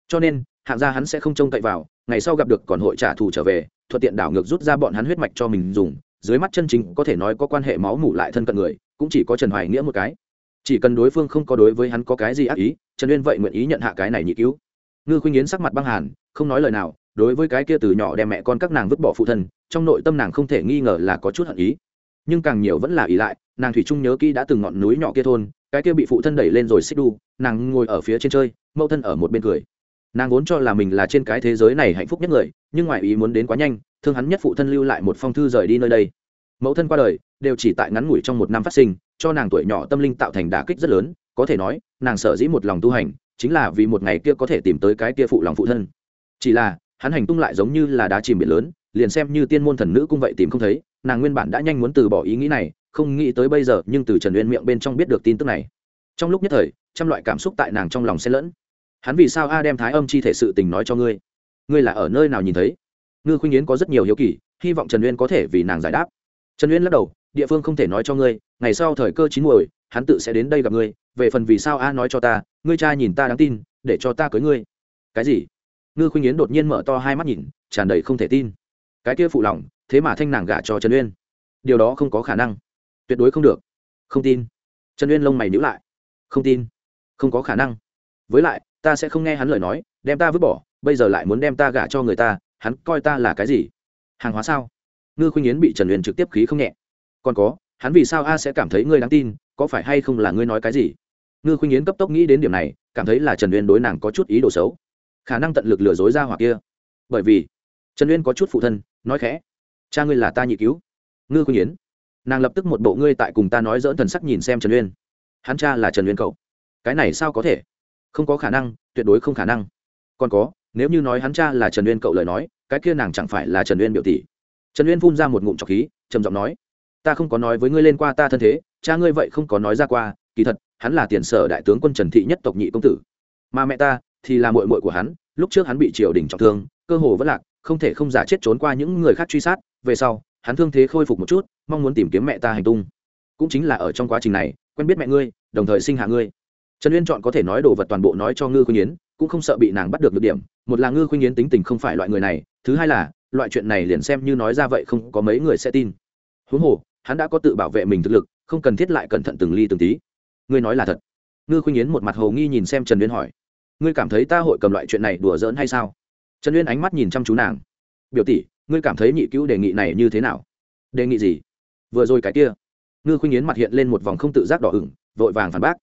Cho nên, hạng gia hắn sẽ không trông cậy vào, ngày sau gặp được còn hội trả thù trở về, thuận tiện đảo ngược rút ra bọn hắn huyết mạch cho mình dùng, dưới mắt chân chính có thể nói có quan hệ máu mủ lại thân cận người cũng chỉ có trần hoài nghĩa một cái. Chỉ cần đối phương không có đối với hắn có cái gì ác ý, trần uyên vậy nguyện ý nhận hạ cái này nhị cứu. Ngư khuynh yến sắc mặt băng hàn, không nói lời nào, đối với cái kia từ nhỏ đem mẹ con các nàng vứt bỏ phụ thân, trong nội tâm nàng không thể nghi ngờ là có chút hận ý. Nhưng càng nhiều vẫn là ý lại, nàng thủy trung nhớ kỹ đã từng ngọn núi nhỏ kia thôn, cái kia bị phụ thân đẩy lên rồi xích đu, nàng ngồi ở phía trên chơi, mẫu thân ở một bên cười. Nàng vốn cho là mình là trên cái thế giới này hạnh phúc nhất người, nhưng ngoại ý muốn đến quá nhanh, thương hắn nhất phụ thân lưu lại một phong thư rời đi nơi đây mẫu thân qua đời đều chỉ tại ngắn ngủi trong một năm phát sinh, cho nàng tuổi nhỏ tâm linh tạo thành đả kích rất lớn, có thể nói, nàng sở dĩ một lòng tu hành, chính là vì một ngày kia có thể tìm tới cái kia phụ lòng phụ thân. Chỉ là, hắn hành tung lại giống như là đá chìm biển lớn, liền xem như tiên môn thần nữ cũng vậy tìm không thấy, nàng nguyên bản đã nhanh muốn từ bỏ ý nghĩ này, không nghĩ tới bây giờ nhưng từ trần uyên miệng bên trong biết được tin tức này. Trong lúc nhất thời, trăm loại cảm xúc tại nàng trong lòng xen lẫn. Hắn vì sao a đem thái âm chi thể sự tình nói cho ngươi? Ngươi là ở nơi nào nhìn thấy? Ngư khuynh yến có rất nhiều hiếu kỳ, hy vọng trần uyên có thể vì nàng giải đáp trần uyên lắc đầu, địa phương không thể nói cho ngươi, ngày sau thời cơ chín muồi, hắn tự sẽ đến đây gặp ngươi, về phần vì sao a nói cho ta, ngươi cha nhìn ta đáng tin, để cho ta cưới ngươi. Cái gì? Ngư khuynh yến đột nhiên mở to hai mắt nhìn, tràn đầy không thể tin. Cái kia phụ lòng, thế mà thanh nàng gả cho trần uyên. Điều đó không có khả năng. Tuyệt đối không được. Không tin. Trần uyên lông mày nhữ lại. Không tin. Không có khả năng. Với lại, ta sẽ không nghe hắn lời nói, đem ta vứt bỏ, bây giờ lại muốn đem ta gả cho người ta, hắn coi ta là cái gì? Hàng hóa sao? Ngư khuynh yến bị trần uyên trực tiếp khí không nhẹ. Còn có, hắn vì sao a sẽ cảm thấy ngươi đáng tin, có phải hay không là ngươi nói cái gì? Ngư khuynh yến cấp tốc nghĩ đến điểm này, cảm thấy là trần uyên đối nàng có chút ý đồ xấu. Khả năng tận lực lừa dối ra hoặc kia. Bởi vì, trần uyên có chút phụ thân, nói khẽ, cha ngươi là ta nhị cứu. Ngư khuynh yến, nàng lập tức một bộ ngươi tại cùng ta nói dỡn thần sắc nhìn xem trần uyên. Hắn cha là trần uyên cậu. Cái này sao có thể? Không có khả năng, tuyệt đối không khả năng. Còn có, nếu như nói hắn cha là trần uyên cậu lời nói, cái kia nàng chẳng phải là trần uyên biểu tỷ trần uyên phun ra một ngụm trọc khí, trầm giọng nói, ta không có nói với ngươi lên qua ta thân thế, cha ngươi vậy không có nói ra qua, kỳ thật, hắn là tiền sở đại tướng quân trần thị nhất tộc nhị công tử. Mà mẹ ta thì là mội mội của hắn, lúc trước hắn bị triều đình trọng thương, cơ hồ vẫn lạc, không thể không giả chết trốn qua những người khác truy sát, về sau, hắn thương thế khôi phục một chút, mong muốn tìm kiếm mẹ ta hành tung. Cũng chính là ở trong quá trình này, quen biết mẹ ngươi, đồng thời sinh hạ ngươi. Trần uyên chọn có thể nói đồ vật toàn bộ nói cho ngư Khuyên yến, cũng không sợ bị nàng bắt được được điểm, một là ngư Khuyên yến tính tình không phải loại người này, thứ hai là loại chuyện này liền xem như nói ra vậy không có mấy người sẽ tin. Huống hồ, hắn đã có tự bảo vệ mình thực lực, không cần thiết lại cẩn thận từng ly từng tí. Ngươi nói là thật. Ngư khuynh yến một mặt hồ nghi nhìn xem trần uyên hỏi. Ngươi cảm thấy ta hội cầm loại chuyện này đùa giỡn hay sao? Trần uyên ánh mắt nhìn chăm chú nàng. Biểu tỷ, ngươi cảm thấy nhị cứu đề nghị này như thế nào? Đề nghị gì? Vừa rồi cái kia. Ngư khuynh yến mặt hiện lên một vòng không tự giác đỏ ửng, vội vàng phản bác.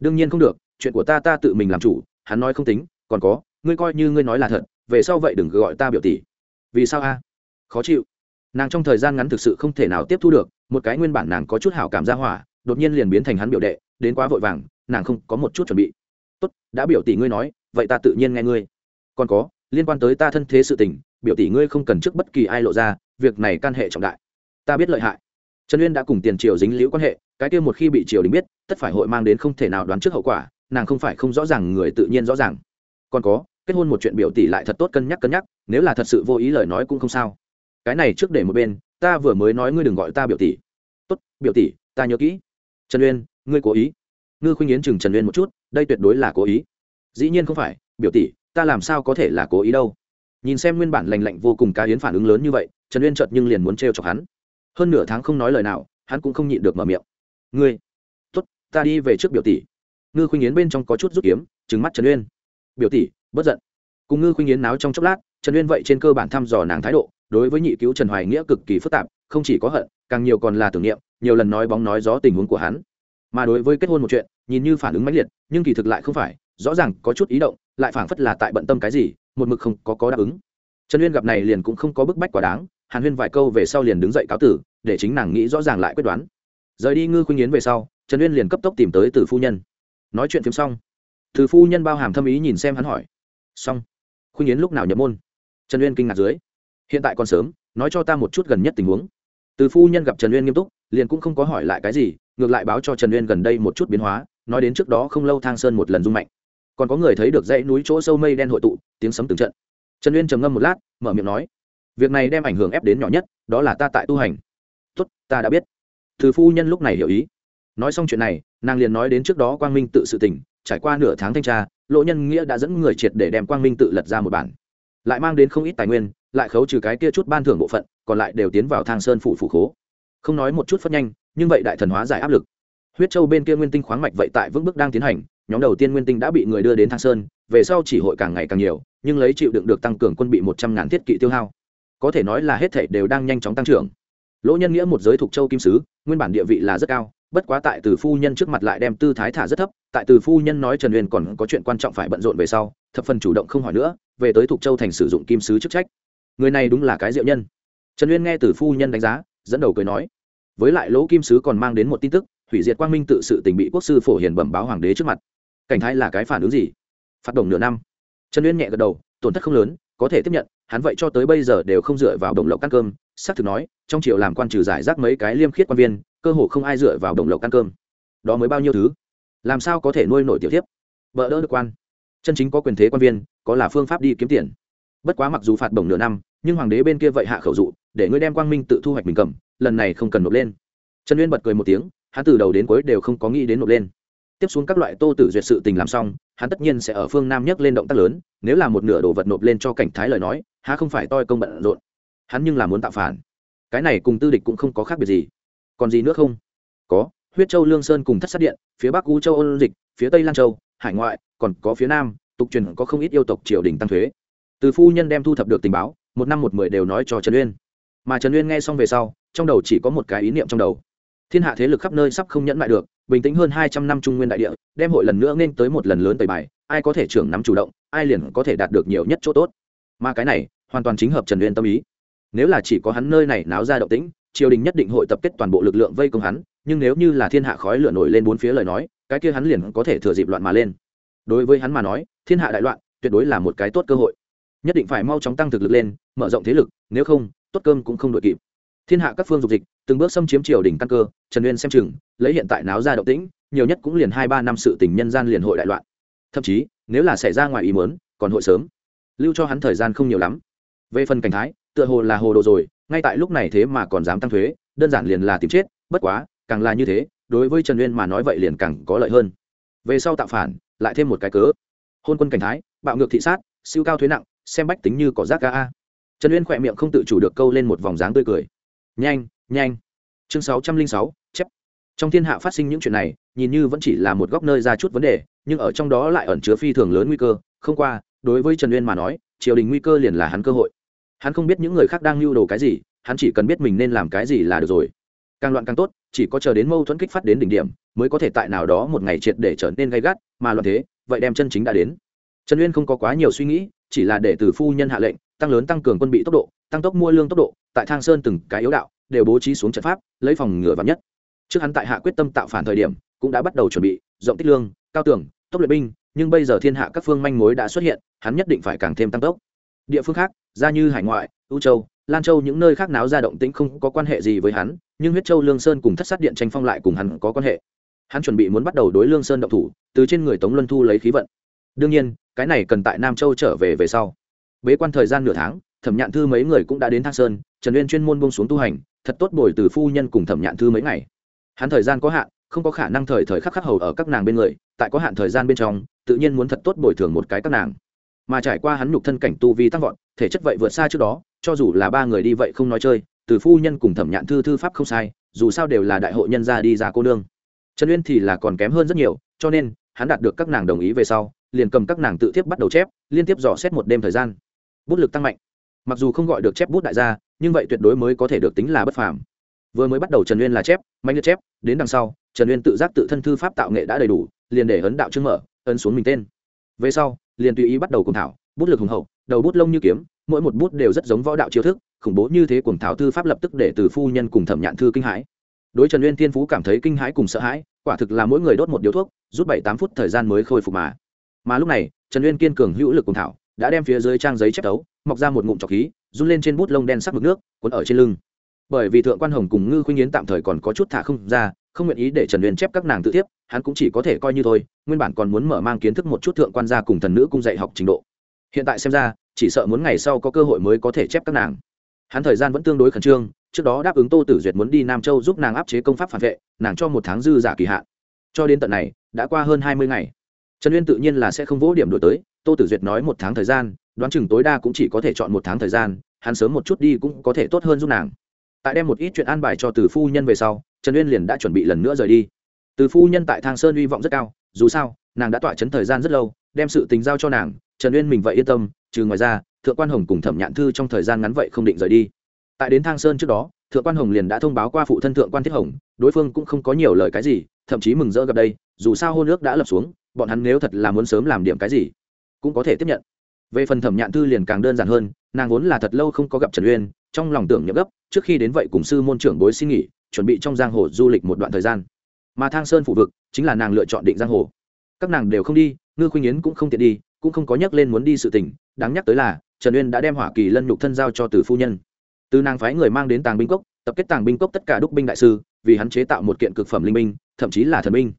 Đương nhiên không được, chuyện của ta ta tự mình làm chủ, hắn nói không tính, còn có, ngươi coi như ngươi nói là thật, về sau vậy đừng gọi ta biểu tỷ vì sao a? Khó chịu. Nàng trong thời gian ngắn thực sự không thể nào tiếp thu được, một cái nguyên bản nàng có chút hảo cảm ra hỏa, đột nhiên liền biến thành hắn biểu đệ, đến quá vội vàng, nàng không có một chút chuẩn bị. Tốt, đã biểu tỷ ngươi nói, vậy ta tự nhiên nghe ngươi. Còn có, liên quan tới ta thân thế sự tình, biểu tỷ ngươi không cần trước bất kỳ ai lộ ra, việc này can hệ trọng đại. Ta biết lợi hại. Trần uyên đã cùng tiền triều dính liễu quan hệ, cái kia một khi bị triều đình biết, tất phải hội mang đến không thể nào đoán trước hậu quả, nàng không phải không rõ ràng người tự nhiên rõ ràng. Còn có kết hôn một chuyện biểu tỷ lại thật tốt cân nhắc cân nhắc, nếu là thật sự vô ý lời nói cũng không sao. Cái này trước để một bên, ta vừa mới nói ngươi đừng gọi ta biểu tỷ. Tốt, biểu tỷ, ta nhớ kỹ. Trần uyên, ngươi cố ý. Ngư khuynh yến chừng trần uyên một chút, đây tuyệt đối là cố ý. Dĩ nhiên không phải, biểu tỷ, ta làm sao có thể là cố ý đâu. Nhìn xem nguyên bản lành lạnh vô cùng cá yến phản ứng lớn như vậy, trần uyên chợt nhưng liền muốn trêu chọc hắn. Hơn nửa tháng không nói lời nào, hắn cũng không nhịn được mở miệng. Ngươi, tốt, ta đi về trước biểu tỷ. Ngư khuynh yến bên trong có chút rút kiếm trứng mắt trần uyên. Biểu tỷ bất giận. Cùng ngư khuynh yến náo trong chốc lát, trần uyên vậy trên cơ bản thăm dò nàng thái độ, đối với nhị cứu trần hoài nghĩa cực kỳ phức tạp, không chỉ có hận, càng nhiều còn là tưởng niệm, nhiều lần nói bóng nói gió tình huống của hắn. Mà đối với kết hôn một chuyện, nhìn như phản ứng mãnh liệt, nhưng kỳ thực lại không phải, rõ ràng có chút ý động, lại phảng phất là tại bận tâm cái gì, một mực không có có đáp ứng. Trần uyên gặp này liền cũng không có bức bách quá đáng, hàn huyên vài câu về sau liền đứng dậy cáo tử, để chính nàng nghĩ rõ ràng lại quyết đoán. Rời đi ngư khuynh yến về sau, trần uyên liền cấp tốc tìm tới từ phu nhân. Nói chuyện phim xong, từ phu nhân bao hàm thâm ý nhìn xem hắn hỏi xong. Khuynh yến lúc nào nhập môn? Trần uyên kinh ngạc dưới. Hiện tại còn sớm, nói cho ta một chút gần nhất tình huống. Từ phu nhân gặp trần uyên nghiêm túc, liền cũng không có hỏi lại cái gì, ngược lại báo cho trần uyên gần đây một chút biến hóa, nói đến trước đó không lâu thang sơn một lần rung mạnh. Còn có người thấy được dãy núi chỗ sâu mây đen hội tụ, tiếng sấm từng trận. Trần uyên trầm ngâm một lát, mở miệng nói, việc này đem ảnh hưởng ép đến nhỏ nhất, đó là ta tại tu hành. Tốt, ta đã biết. Từ phu nhân lúc này hiểu ý. Nói xong chuyện này, nàng liền nói đến trước đó quang minh tự sự tỉnh, trải qua nửa tháng thanh tra lỗ nhân nghĩa đã dẫn người triệt để đem quang minh tự lật ra một bản. Lại mang đến không ít tài nguyên, lại khấu trừ cái kia chút ban thưởng bộ phận, còn lại đều tiến vào thang sơn phủ phủ khố. Không nói một chút phất nhanh, nhưng vậy đại thần hóa giải áp lực. Huyết châu bên kia nguyên tinh khoáng mạch vậy tại vững bước đang tiến hành, nhóm đầu tiên nguyên tinh đã bị người đưa đến thang sơn, về sau chỉ hội càng ngày càng nhiều, nhưng lấy chịu đựng được tăng cường quân bị một trăm ngàn thiết kỵ tiêu hao. Có thể nói là hết thể đều đang nhanh chóng tăng trưởng lỗ nhân nghĩa một giới thuộc châu kim sứ, nguyên bản địa vị là rất cao, bất quá tại từ phu nhân trước mặt lại đem tư thái thả rất thấp, tại từ phu nhân nói trần uyên còn có chuyện quan trọng phải bận rộn về sau, thập phần chủ động không hỏi nữa, về tới thuộc châu thành sử dụng kim sứ chức trách. Người này đúng là cái diệu nhân. Trần uyên nghe từ phu nhân đánh giá, dẫn đầu cười nói, với lại lỗ kim sứ còn mang đến một tin tức, hủy diệt quang minh tự sự tình bị quốc sư phổ hiền bẩm báo hoàng đế trước mặt. Cảnh thái là cái phản ứng gì? Phát động nửa năm. Trần uyên nhẹ gật đầu, tổn thất không lớn, có thể tiếp nhận, hắn vậy cho tới bây giờ đều không dựa vào đồng lộc ăn cơm, xác thực nói trong triều làm quan trừ giải rác mấy cái liêm khiết quan viên, cơ hồ không ai dựa vào đồng lộc ăn cơm. Đó mới bao nhiêu thứ? Làm sao có thể nuôi nổi tiểu thiếp? Vợ đỡ được quan. Chân chính có quyền thế quan viên, có là phương pháp đi kiếm tiền. Bất quá mặc dù phạt bổng nửa năm, nhưng hoàng đế bên kia vậy hạ khẩu dụ, để ngươi đem quang minh tự thu hoạch mình cầm, lần này không cần nộp lên. Trần uyên bật cười một tiếng, hắn từ đầu đến cuối đều không có nghĩ đến nộp lên. Tiếp xuống các loại tô tử duyệt sự tình làm xong, hắn tất nhiên sẽ ở phương nam nhấc lên động tác lớn, nếu là một nửa đồ vật nộp lên cho cảnh thái lời nói, há không phải toi công bận rộn. Hắn nhưng là muốn tạo phản cái này cùng tư địch cũng không có khác biệt gì. Còn gì nữa không? Có, huyết châu lương sơn cùng thất sát điện, phía bắc u châu ôn dịch, phía tây lan châu, hải ngoại, còn có phía nam, tục truyền có không ít yêu tộc triều đình tăng thuế. Từ phu nhân đem thu thập được tình báo, một năm một mười đều nói cho trần uyên. Mà trần uyên nghe xong về sau, trong đầu chỉ có một cái ý niệm trong đầu. Thiên hạ thế lực khắp nơi sắp không nhẫn lại được, bình tĩnh hơn hai trăm năm trung nguyên đại địa, đem hội lần nữa nên tới một lần lớn tẩy bài, ai có thể trưởng nắm chủ động, ai liền có thể đạt được nhiều nhất chỗ tốt. Mà cái này, hoàn toàn chính hợp trần uyên tâm ý nếu là chỉ có hắn nơi này náo ra động tĩnh, triều đình nhất định hội tập kết toàn bộ lực lượng vây công hắn, nhưng nếu như là thiên hạ khói lửa nổi lên bốn phía lời nói, cái kia hắn liền có thể thừa dịp loạn mà lên. Đối với hắn mà nói, thiên hạ đại loạn, tuyệt đối là một cái tốt cơ hội. Nhất định phải mau chóng tăng thực lực lên, mở rộng thế lực, nếu không, tốt cơm cũng không đội kịp. Thiên hạ các phương dục dịch, từng bước xâm chiếm triều đình căn cơ, trần uyên xem chừng, lấy hiện tại náo ra động tĩnh, nhiều nhất cũng liền hai ba năm sự tình nhân gian liền hội đại loạn. Thậm chí, nếu là xảy ra ngoài ý muốn, còn hội sớm. Lưu cho hắn thời gian không nhiều lắm. Về phần cảnh thái tựa hồ là hồ đồ rồi, ngay tại lúc này thế mà còn dám tăng thuế, đơn giản liền là tìm chết, bất quá, càng là như thế, đối với trần uyên mà nói vậy liền càng có lợi hơn. Về sau tạo phản, lại thêm một cái cớ. Hôn quân cảnh thái, bạo ngược thị sát, siêu cao thuế nặng, xem bách tính như cỏ rác ga a. Trần uyên khỏe miệng không tự chủ được câu lên một vòng dáng tươi cười. Nhanh nhanh. Chương sáu trăm linh sáu, chép. Trong thiên hạ phát sinh những chuyện này, nhìn như vẫn chỉ là một góc nơi ra chút vấn đề, nhưng ở trong đó lại ẩn chứa phi thường lớn nguy cơ. Không qua, đối với trần uyên mà nói, triều đình nguy cơ liền là hắn cơ hội hắn không biết những người khác đang lưu đồ cái gì, hắn chỉ cần biết mình nên làm cái gì là được rồi. Càng loạn càng tốt, chỉ có chờ đến mâu thuẫn kích phát đến đỉnh điểm, mới có thể tại nào đó một ngày triệt để trở nên gay gắt, mà loạn thế, vậy đem chân chính đã đến. Trần uyên không có quá nhiều suy nghĩ, chỉ là để từ phu nhân hạ lệnh, tăng lớn tăng cường quân bị tốc độ, tăng tốc mua lương tốc độ, tại thang sơn từng cái yếu đạo, đều bố trí xuống trận pháp, lấy phòng ngừa vắng nhất. Trước hắn tại hạ quyết tâm tạo phản thời điểm, cũng đã bắt đầu chuẩn bị, rộng tích lương, cao tường, tốc luyện binh, nhưng bây giờ thiên hạ các phương manh mối đã xuất hiện, hắn nhất định phải càng thêm tăng tốc địa phương khác, ra như hải ngoại ưu châu, lan châu, những nơi khác náo ra động tĩnh không có quan hệ gì với hắn, nhưng huyết châu lương sơn cùng thất sát điện tranh phong lại cùng hắn có quan hệ. Hắn chuẩn bị muốn bắt đầu đối lương sơn động thủ, từ trên người tống luân thu lấy khí vận. Đương nhiên, cái này cần tại nam châu trở về về sau. Bế quan thời gian nửa tháng, thẩm nhạn thư mấy người cũng đã đến thang sơn, trần uyên chuyên môn bông xuống tu hành, thật tốt bồi từ phu nhân cùng thẩm nhạn thư mấy ngày. Hắn thời gian có hạn, không có khả năng thời thời khắc khắc hầu ở các nàng bên người, tại có hạn thời gian bên trong, tự nhiên muốn thật tốt bồi thường một cái các nàng mà trải qua hắn nhục thân cảnh tu vi tăng vọt, thể chất vậy vượt xa trước đó, cho dù là ba người đi vậy không nói chơi, từ phu nhân cùng thẩm nhạn thư thư pháp không sai, dù sao đều là đại hội nhân gia đi ra cô nương. Trần uyên thì là còn kém hơn rất nhiều, cho nên, hắn đạt được các nàng đồng ý về sau, liền cầm các nàng tự tiếp bắt đầu chép, liên tiếp dò xét một đêm thời gian. Bút lực tăng mạnh. Mặc dù không gọi được chép bút đại gia, nhưng vậy tuyệt đối mới có thể được tính là bất phàm. Vừa mới bắt đầu trần uyên là chép, mạnh liệt chép, đến đằng sau, trần uyên tự giác tự thân thư pháp tạo nghệ đã đầy đủ, liền để ấn đạo chương mở, ấn xuống mình tên. Về sau liền tùy ý bắt đầu cùng thảo, bút lực hùng hậu, đầu bút lông như kiếm, mỗi một bút đều rất giống võ đạo chiêu thức, khủng bố như thế cùng thảo thư pháp lập tức để từ phu nhân cùng thẩm nhạn thư kinh hãi. Đối trần uyên thiên phú cảm thấy kinh hãi cùng sợ hãi, quả thực là mỗi người đốt một điếu thuốc, rút bảy tám phút thời gian mới khôi phục mà. Mà lúc này, trần uyên kiên cường hữu lực cùng thảo, đã đem phía dưới trang giấy chép tấu, mọc ra một ngụm trọc khí, run lên trên bút lông đen sắc mực nước, cuốn ở trên lưng. Bởi vì thượng quan hồng cùng ngư khuynh yến tạm thời còn có chút thả không ra không nguyện ý để trần uyên chép các nàng tự tiếp hắn cũng chỉ có thể coi như thôi, nguyên bản còn muốn mở mang kiến thức một chút thượng quan gia cùng thần nữ cung dạy học trình độ. Hiện tại xem ra, chỉ sợ muốn ngày sau có cơ hội mới có thể chép các nàng. Hắn thời gian vẫn tương đối khẩn trương, trước đó đáp ứng tô tử duyệt muốn đi nam châu giúp nàng áp chế công pháp phản vệ, nàng cho một tháng dư giả kỳ hạn. Cho đến tận này, đã qua hơn hai mươi ngày. Trần uyên tự nhiên là sẽ không vỗ điểm đổi tới, tô tử duyệt nói một tháng thời gian, đoán chừng tối đa cũng chỉ có thể chọn một tháng thời gian, hắn sớm một chút đi cũng có thể tốt hơn giúp nàng. Tại đem một ít chuyện an bài cho từ phu nhân về sau trần uyên liền đã chuẩn bị lần nữa rời đi từ phu nhân tại thang sơn hy vọng rất cao dù sao nàng đã tọa chấn thời gian rất lâu đem sự tình giao cho nàng trần uyên mình vậy yên tâm trừ ngoài ra thượng quan hồng cùng thẩm nhạn thư trong thời gian ngắn vậy không định rời đi tại đến thang sơn trước đó thượng quan hồng liền đã thông báo qua phụ thân thượng quan thiết hồng đối phương cũng không có nhiều lời cái gì thậm chí mừng rỡ gặp đây dù sao hôn ước đã lập xuống bọn hắn nếu thật là muốn sớm làm điểm cái gì cũng có thể tiếp nhận về phần thẩm nhạn thư liền càng đơn giản hơn nàng vốn là thật lâu không có gặp trần uyên trong lòng tưởng nhậm gấp, trước khi đến vậy cùng sư môn trưởng bối xin nghỉ, chuẩn bị trong giang hồ du lịch một đoạn thời gian. Mà thang sơn phụ vực chính là nàng lựa chọn định giang hồ. Các nàng đều không đi, ngư khuynh yến cũng không tiện đi, cũng không có nhắc lên muốn đi sự tình, đáng nhắc tới là, trần uyên đã đem hỏa kỳ lân nhục thân giao cho từ phu nhân. Từ nàng phái người mang đến tàng binh cốc, tập kết tàng binh cốc tất cả đúc binh đại sư, vì hắn chế tạo một kiện cực phẩm linh binh, thậm chí là thần binh.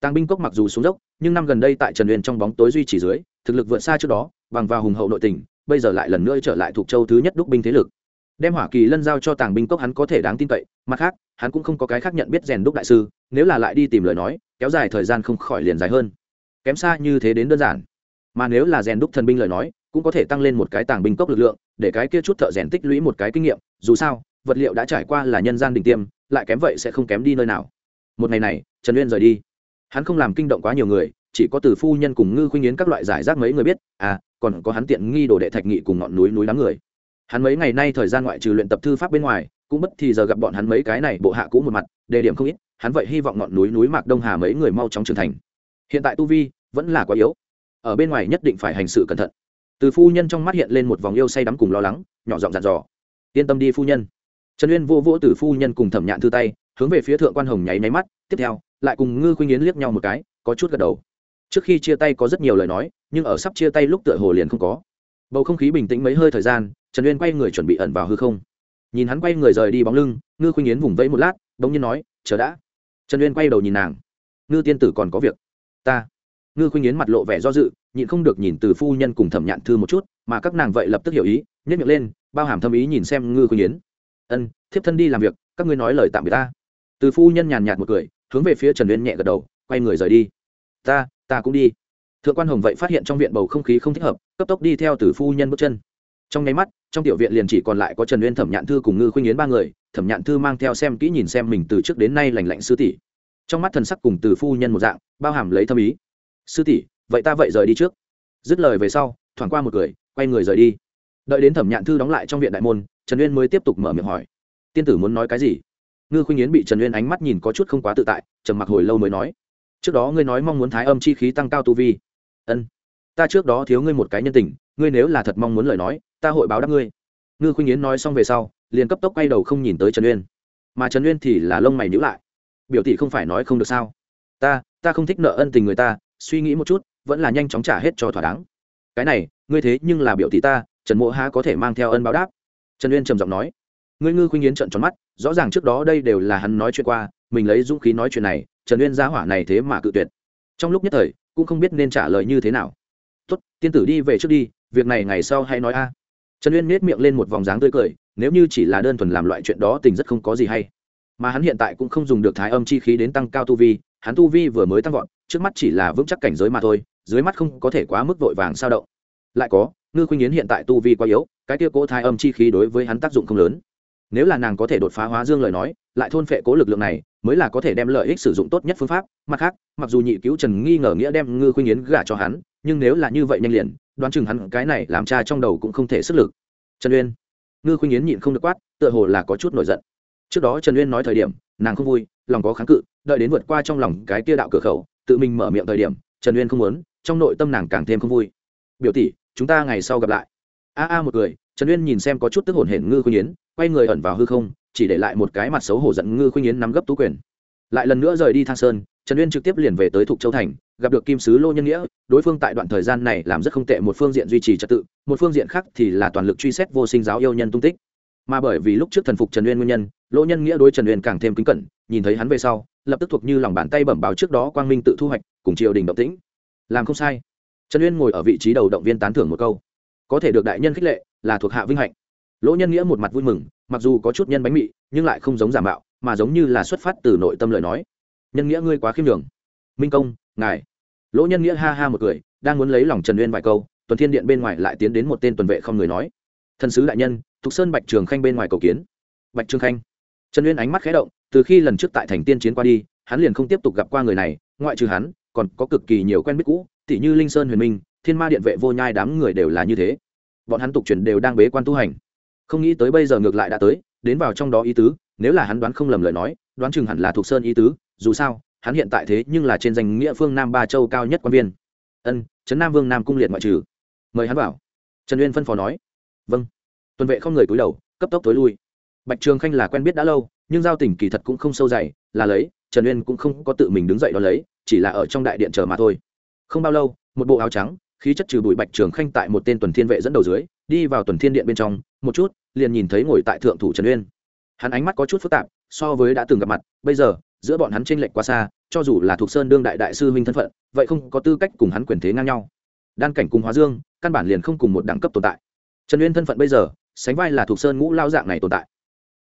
Tàng binh cốc mặc dù xuống dốc, nhưng năm gần đây tại trần uyên trong bóng tối duy trì dưới, thực lực vượt xa trước đó, bằng vào hùng hậu nội tình, bây giờ lại lần nữa trở lại thuộc châu thứ nhất đúc binh thế lực đem hỏa kỳ lân giao cho tàng binh cốc hắn có thể đáng tin cậy, mặt khác, hắn cũng không có cái khác nhận biết rèn đúc đại sư, nếu là lại đi tìm lời nói, kéo dài thời gian không khỏi liền dài hơn. Kém xa như thế đến đơn giản. Mà nếu là rèn đúc thần binh lời nói, cũng có thể tăng lên một cái tàng binh cốc lực lượng, để cái kia chút thợ rèn tích lũy một cái kinh nghiệm, dù sao, vật liệu đã trải qua là nhân gian đình tiêm, lại kém vậy sẽ không kém đi nơi nào. Một ngày này, trần uyên rời đi. Hắn không làm kinh động quá nhiều người, chỉ có từ phu nhân cùng ngư khuynh yến các loại giải rác mấy người biết à còn có hắn tiện nghi đồ đệ thạch nghị cùng ngọn núi núi đám người hắn mấy ngày nay thời gian ngoại trừ luyện tập thư pháp bên ngoài, cũng bất thì giờ gặp bọn hắn mấy cái này bộ hạ cũ một mặt, đề điểm không ít, hắn vậy hy vọng ngọn núi núi mạc đông hà mấy người mau chóng trưởng thành. Hiện tại tu vi vẫn là quá yếu, ở bên ngoài nhất định phải hành sự cẩn thận. Từ phu nhân trong mắt hiện lên một vòng yêu say đắm cùng lo lắng, nhỏ giọng dặn dò. Yên tâm đi phu nhân. Trần uyên vô vỗ từ phu nhân cùng thẩm nhạn thư tay, hướng về phía thượng quan hồng nháy nháy mắt, tiếp theo, lại cùng ngư khuynh yến liếc nhau một cái, có chút gật đầu. Trước khi chia tay có rất nhiều lời nói, nhưng ở sắp chia tay lúc tựa hồ liền không có. Bầu không khí bình tĩnh mấy hơi thời gian trần uyên quay người chuẩn bị ẩn vào hư không. Nhìn hắn quay người rời đi bóng lưng, ngư khuynh yến vùng vẫy một lát đ ỗ n g nhiên nói, chờ đã. Trần uyên quay đầu nhìn nàng. Ngư tiên tử còn có việc. Ta. Ngư khuynh yến mặt lộ vẻ do dự, nhịn không được nhìn từ phu nhân cùng thẩm nhạn thư một chút, mà các nàng vậy lập tức hiểu ý nhét miệng lên, bao hàm thâm ý nhìn xem ngư khuynh yến. Ân, thiếp thân đi làm việc, các ngươi nói lời tạm biệt ta. Từ phu nhân nhàn nhạt một cười, hướng về phía trần uyên nhẹ gật đầu, quay người rời đi. Ta ta cũng đi. Thượng quan hồng vậy phát hiện trong viện bầu không khí không thích hợp, cấp tốc đi theo từ phu nhân bước chân. Trong nháy mắt trong tiểu viện liền chỉ còn lại có trần uyên thẩm nhạn thư cùng ngư khuynh yến ba người, thẩm nhạn thư mang theo xem kỹ nhìn xem mình từ trước đến nay lành lạnh sư tỷ. Trong mắt thần sắc cùng từ phu nhân một dạng, bao hàm lấy thâm ý. Sư tỷ, vậy ta vậy rời đi trước. Dứt lời về sau, thoảng qua một cười quay người rời đi. Đợi đến thẩm nhạn thư đóng lại trong viện đại môn, trần uyên mới tiếp tục mở miệng hỏi, tiên tử muốn nói cái gì? Ngư khuynh yến bị trần uyên ánh mắt nhìn có chút không quá tự tại, trầm mặc hồi lâu mới nói, trước đó ngươi nói mong muốn thái âm chi khí tăng cao tu vi. Ân, ta trước đó thiếu ngươi một cái nhân tình, ngươi nếu là thật mong muốn lời nói ta hội báo đáp ngươi. Ngư khuynh yến nói xong về sau, liền cấp tốc quay đầu không nhìn tới trần uyên. Mà trần uyên thì là lông mày nhữ lại. Biểu thị không phải nói không được sao? Ta ta không thích nợ ân tình người ta, suy nghĩ một chút, vẫn là nhanh chóng trả hết cho thỏa đáng. Cái này, ngươi thế nhưng là biểu thị ta, trần mộ há có thể mang theo ân báo đáp? Trần uyên trầm giọng nói. Ngươi ngư khuynh yến trận tròn mắt, rõ ràng trước đó đây đều là hắn nói chuyện qua, mình lấy dũng khí nói chuyện này, trần uyên giá hỏa này thế mà cự tuyệt. Trong lúc nhất thời, cũng không biết nên trả lời như thế nào. Tốt, tiên tử đi về trước đi, việc này ngày sau hay nói a trần uyên nết miệng lên một vòng dáng tươi cười, nếu như chỉ là đơn thuần làm loại chuyện đó tình rất không có gì hay. Mà hắn hiện tại cũng không dùng được thái âm chi khí đến tăng cao tu vi, hắn tu vi vừa mới tăng vọt, trước mắt chỉ là vững chắc cảnh giới mà thôi, dưới mắt không có thể quá mức vội vàng sao động. Lại có, ngư khuynh yến hiện tại tu vi quá yếu, cái kia cố thái âm chi khí đối với hắn tác dụng không lớn. Nếu là nàng có thể đột phá hóa dương lời nói, lại thôn phệ cố lực lượng này, mới là có thể đem lợi ích sử dụng tốt nhất phương pháp. Mặt khác, mặc dù nhị cứu trần nghi ngờ nghĩa đem ngư khuynh yến gả cho hắn nhưng nếu là như vậy nhanh liền, đoán chừng hắn cái này làm cha trong đầu cũng không thể sức lực. Trần uyên, ngư khuynh yến nhịn không được quát, tựa hồ là có chút nổi giận. Trước đó trần uyên nói thời điểm, nàng không vui, lòng có kháng cự, đợi đến vượt qua trong lòng cái kia đạo cửa khẩu, tự mình mở miệng thời điểm, trần uyên không muốn, trong nội tâm nàng càng thêm không vui. Biểu tỷ, chúng ta ngày sau gặp lại. A a một người trần uyên nhìn xem có chút tức hổn hển ngư khuynh yến, quay người ẩn vào hư không, chỉ để lại một cái mặt xấu hổ giận ngư khuynh yến nắm gấp tú quyền lại lần nữa rời đi thang sơn, trần uyên trực tiếp liền về tới thục châu thành, gặp được kim sứ lô nhân nghĩa, đối phương tại đoạn thời gian này làm rất không tệ, một phương diện duy trì trật tự, một phương diện khác thì là toàn lực truy xét vô sinh giáo yêu nhân tung tích. Mà bởi vì lúc trước thần phục trần uyên nguyên nhân lỗ nhân nghĩa đối trần uyên càng thêm kính cẩn, nhìn thấy hắn về sau, lập tức thuộc như lòng bàn tay bẩm báo trước đó quang minh tự thu hoạch, cùng triều đình động tĩnh. Làm không sai. Trần uyên ngồi ở vị trí đầu động viên tán thưởng một câu. Có thể được đại nhân khích lệ, là thuộc hạ vinh hạnh. Lỗ nhân nghĩa một mặt vui mừng, mặc dù có chút nhân bánh mị, nhưng lại không giống giả mạo mà giống như là xuất phát từ nội tâm lời nói. Nhân nghĩa ngươi quá khiêm đường minh công, ngài. Lỗ nhân nghĩa ha ha một cười, đang muốn lấy lòng trần uyên vài câu, tuần thiên điện bên ngoài lại tiến đến một tên tuần vệ không người nói. Thần sứ đại nhân, thục sơn bạch trường khanh bên ngoài cầu kiến. Bạch trường khanh. Trần uyên ánh mắt khé động, từ khi lần trước tại thành tiên chiến qua đi, hắn liền không tiếp tục gặp qua người này, ngoại trừ hắn, còn có cực kỳ nhiều quen biết cũ tỷ như linh sơn huyền minh, thiên ma điện vệ vô nhai đám người đều là như thế. Bọn hắn tục truyền đều đang bế quan tu hành. Không nghĩ tới bây giờ ngược lại đã tới, đến vào trong đó ý tứ nếu là hắn đoán không lầm lời nói, đoán chừng hẳn là thuộc sơn ý tứ, dù sao, hắn hiện tại thế nhưng là trên danh nghĩa phương nam ba châu cao nhất quan viên. Ân, trấn nam vương nam cung liệt ngoại trừ. Mời hắn vào. Trần uyên phân phó nói. Vâng. Tuần vệ không người cúi đầu, cấp tốc tối lui. Bạch trường khanh là quen biết đã lâu, nhưng giao tình kỳ thật cũng không sâu dày, là lấy, trần uyên cũng không có tự mình đứng dậy đón lấy, chỉ là ở trong đại điện chờ mà thôi. Không bao lâu, một bộ áo trắng, khí chất trừ bụi bạch trường khanh tại một tên tuần thiên vệ dẫn đầu dưới, đi vào tuần thiên điện bên trong, một chút, liền nhìn thấy ngồi tại thượng thủ trần uyên hắn ánh mắt có chút phức tạp, so với đã từng gặp mặt, bây giờ, giữa bọn hắn tranh lệch quá xa, cho dù là thuộc sơn đương đại đại sư huynh thân phận, vậy không có tư cách cùng hắn quyền thế ngang nhau. Đan cảnh cùng hóa dương, căn bản liền không cùng một đẳng cấp tồn tại. Trần uyên thân phận bây giờ, sánh vai là thuộc sơn ngũ lao dạng này tồn tại.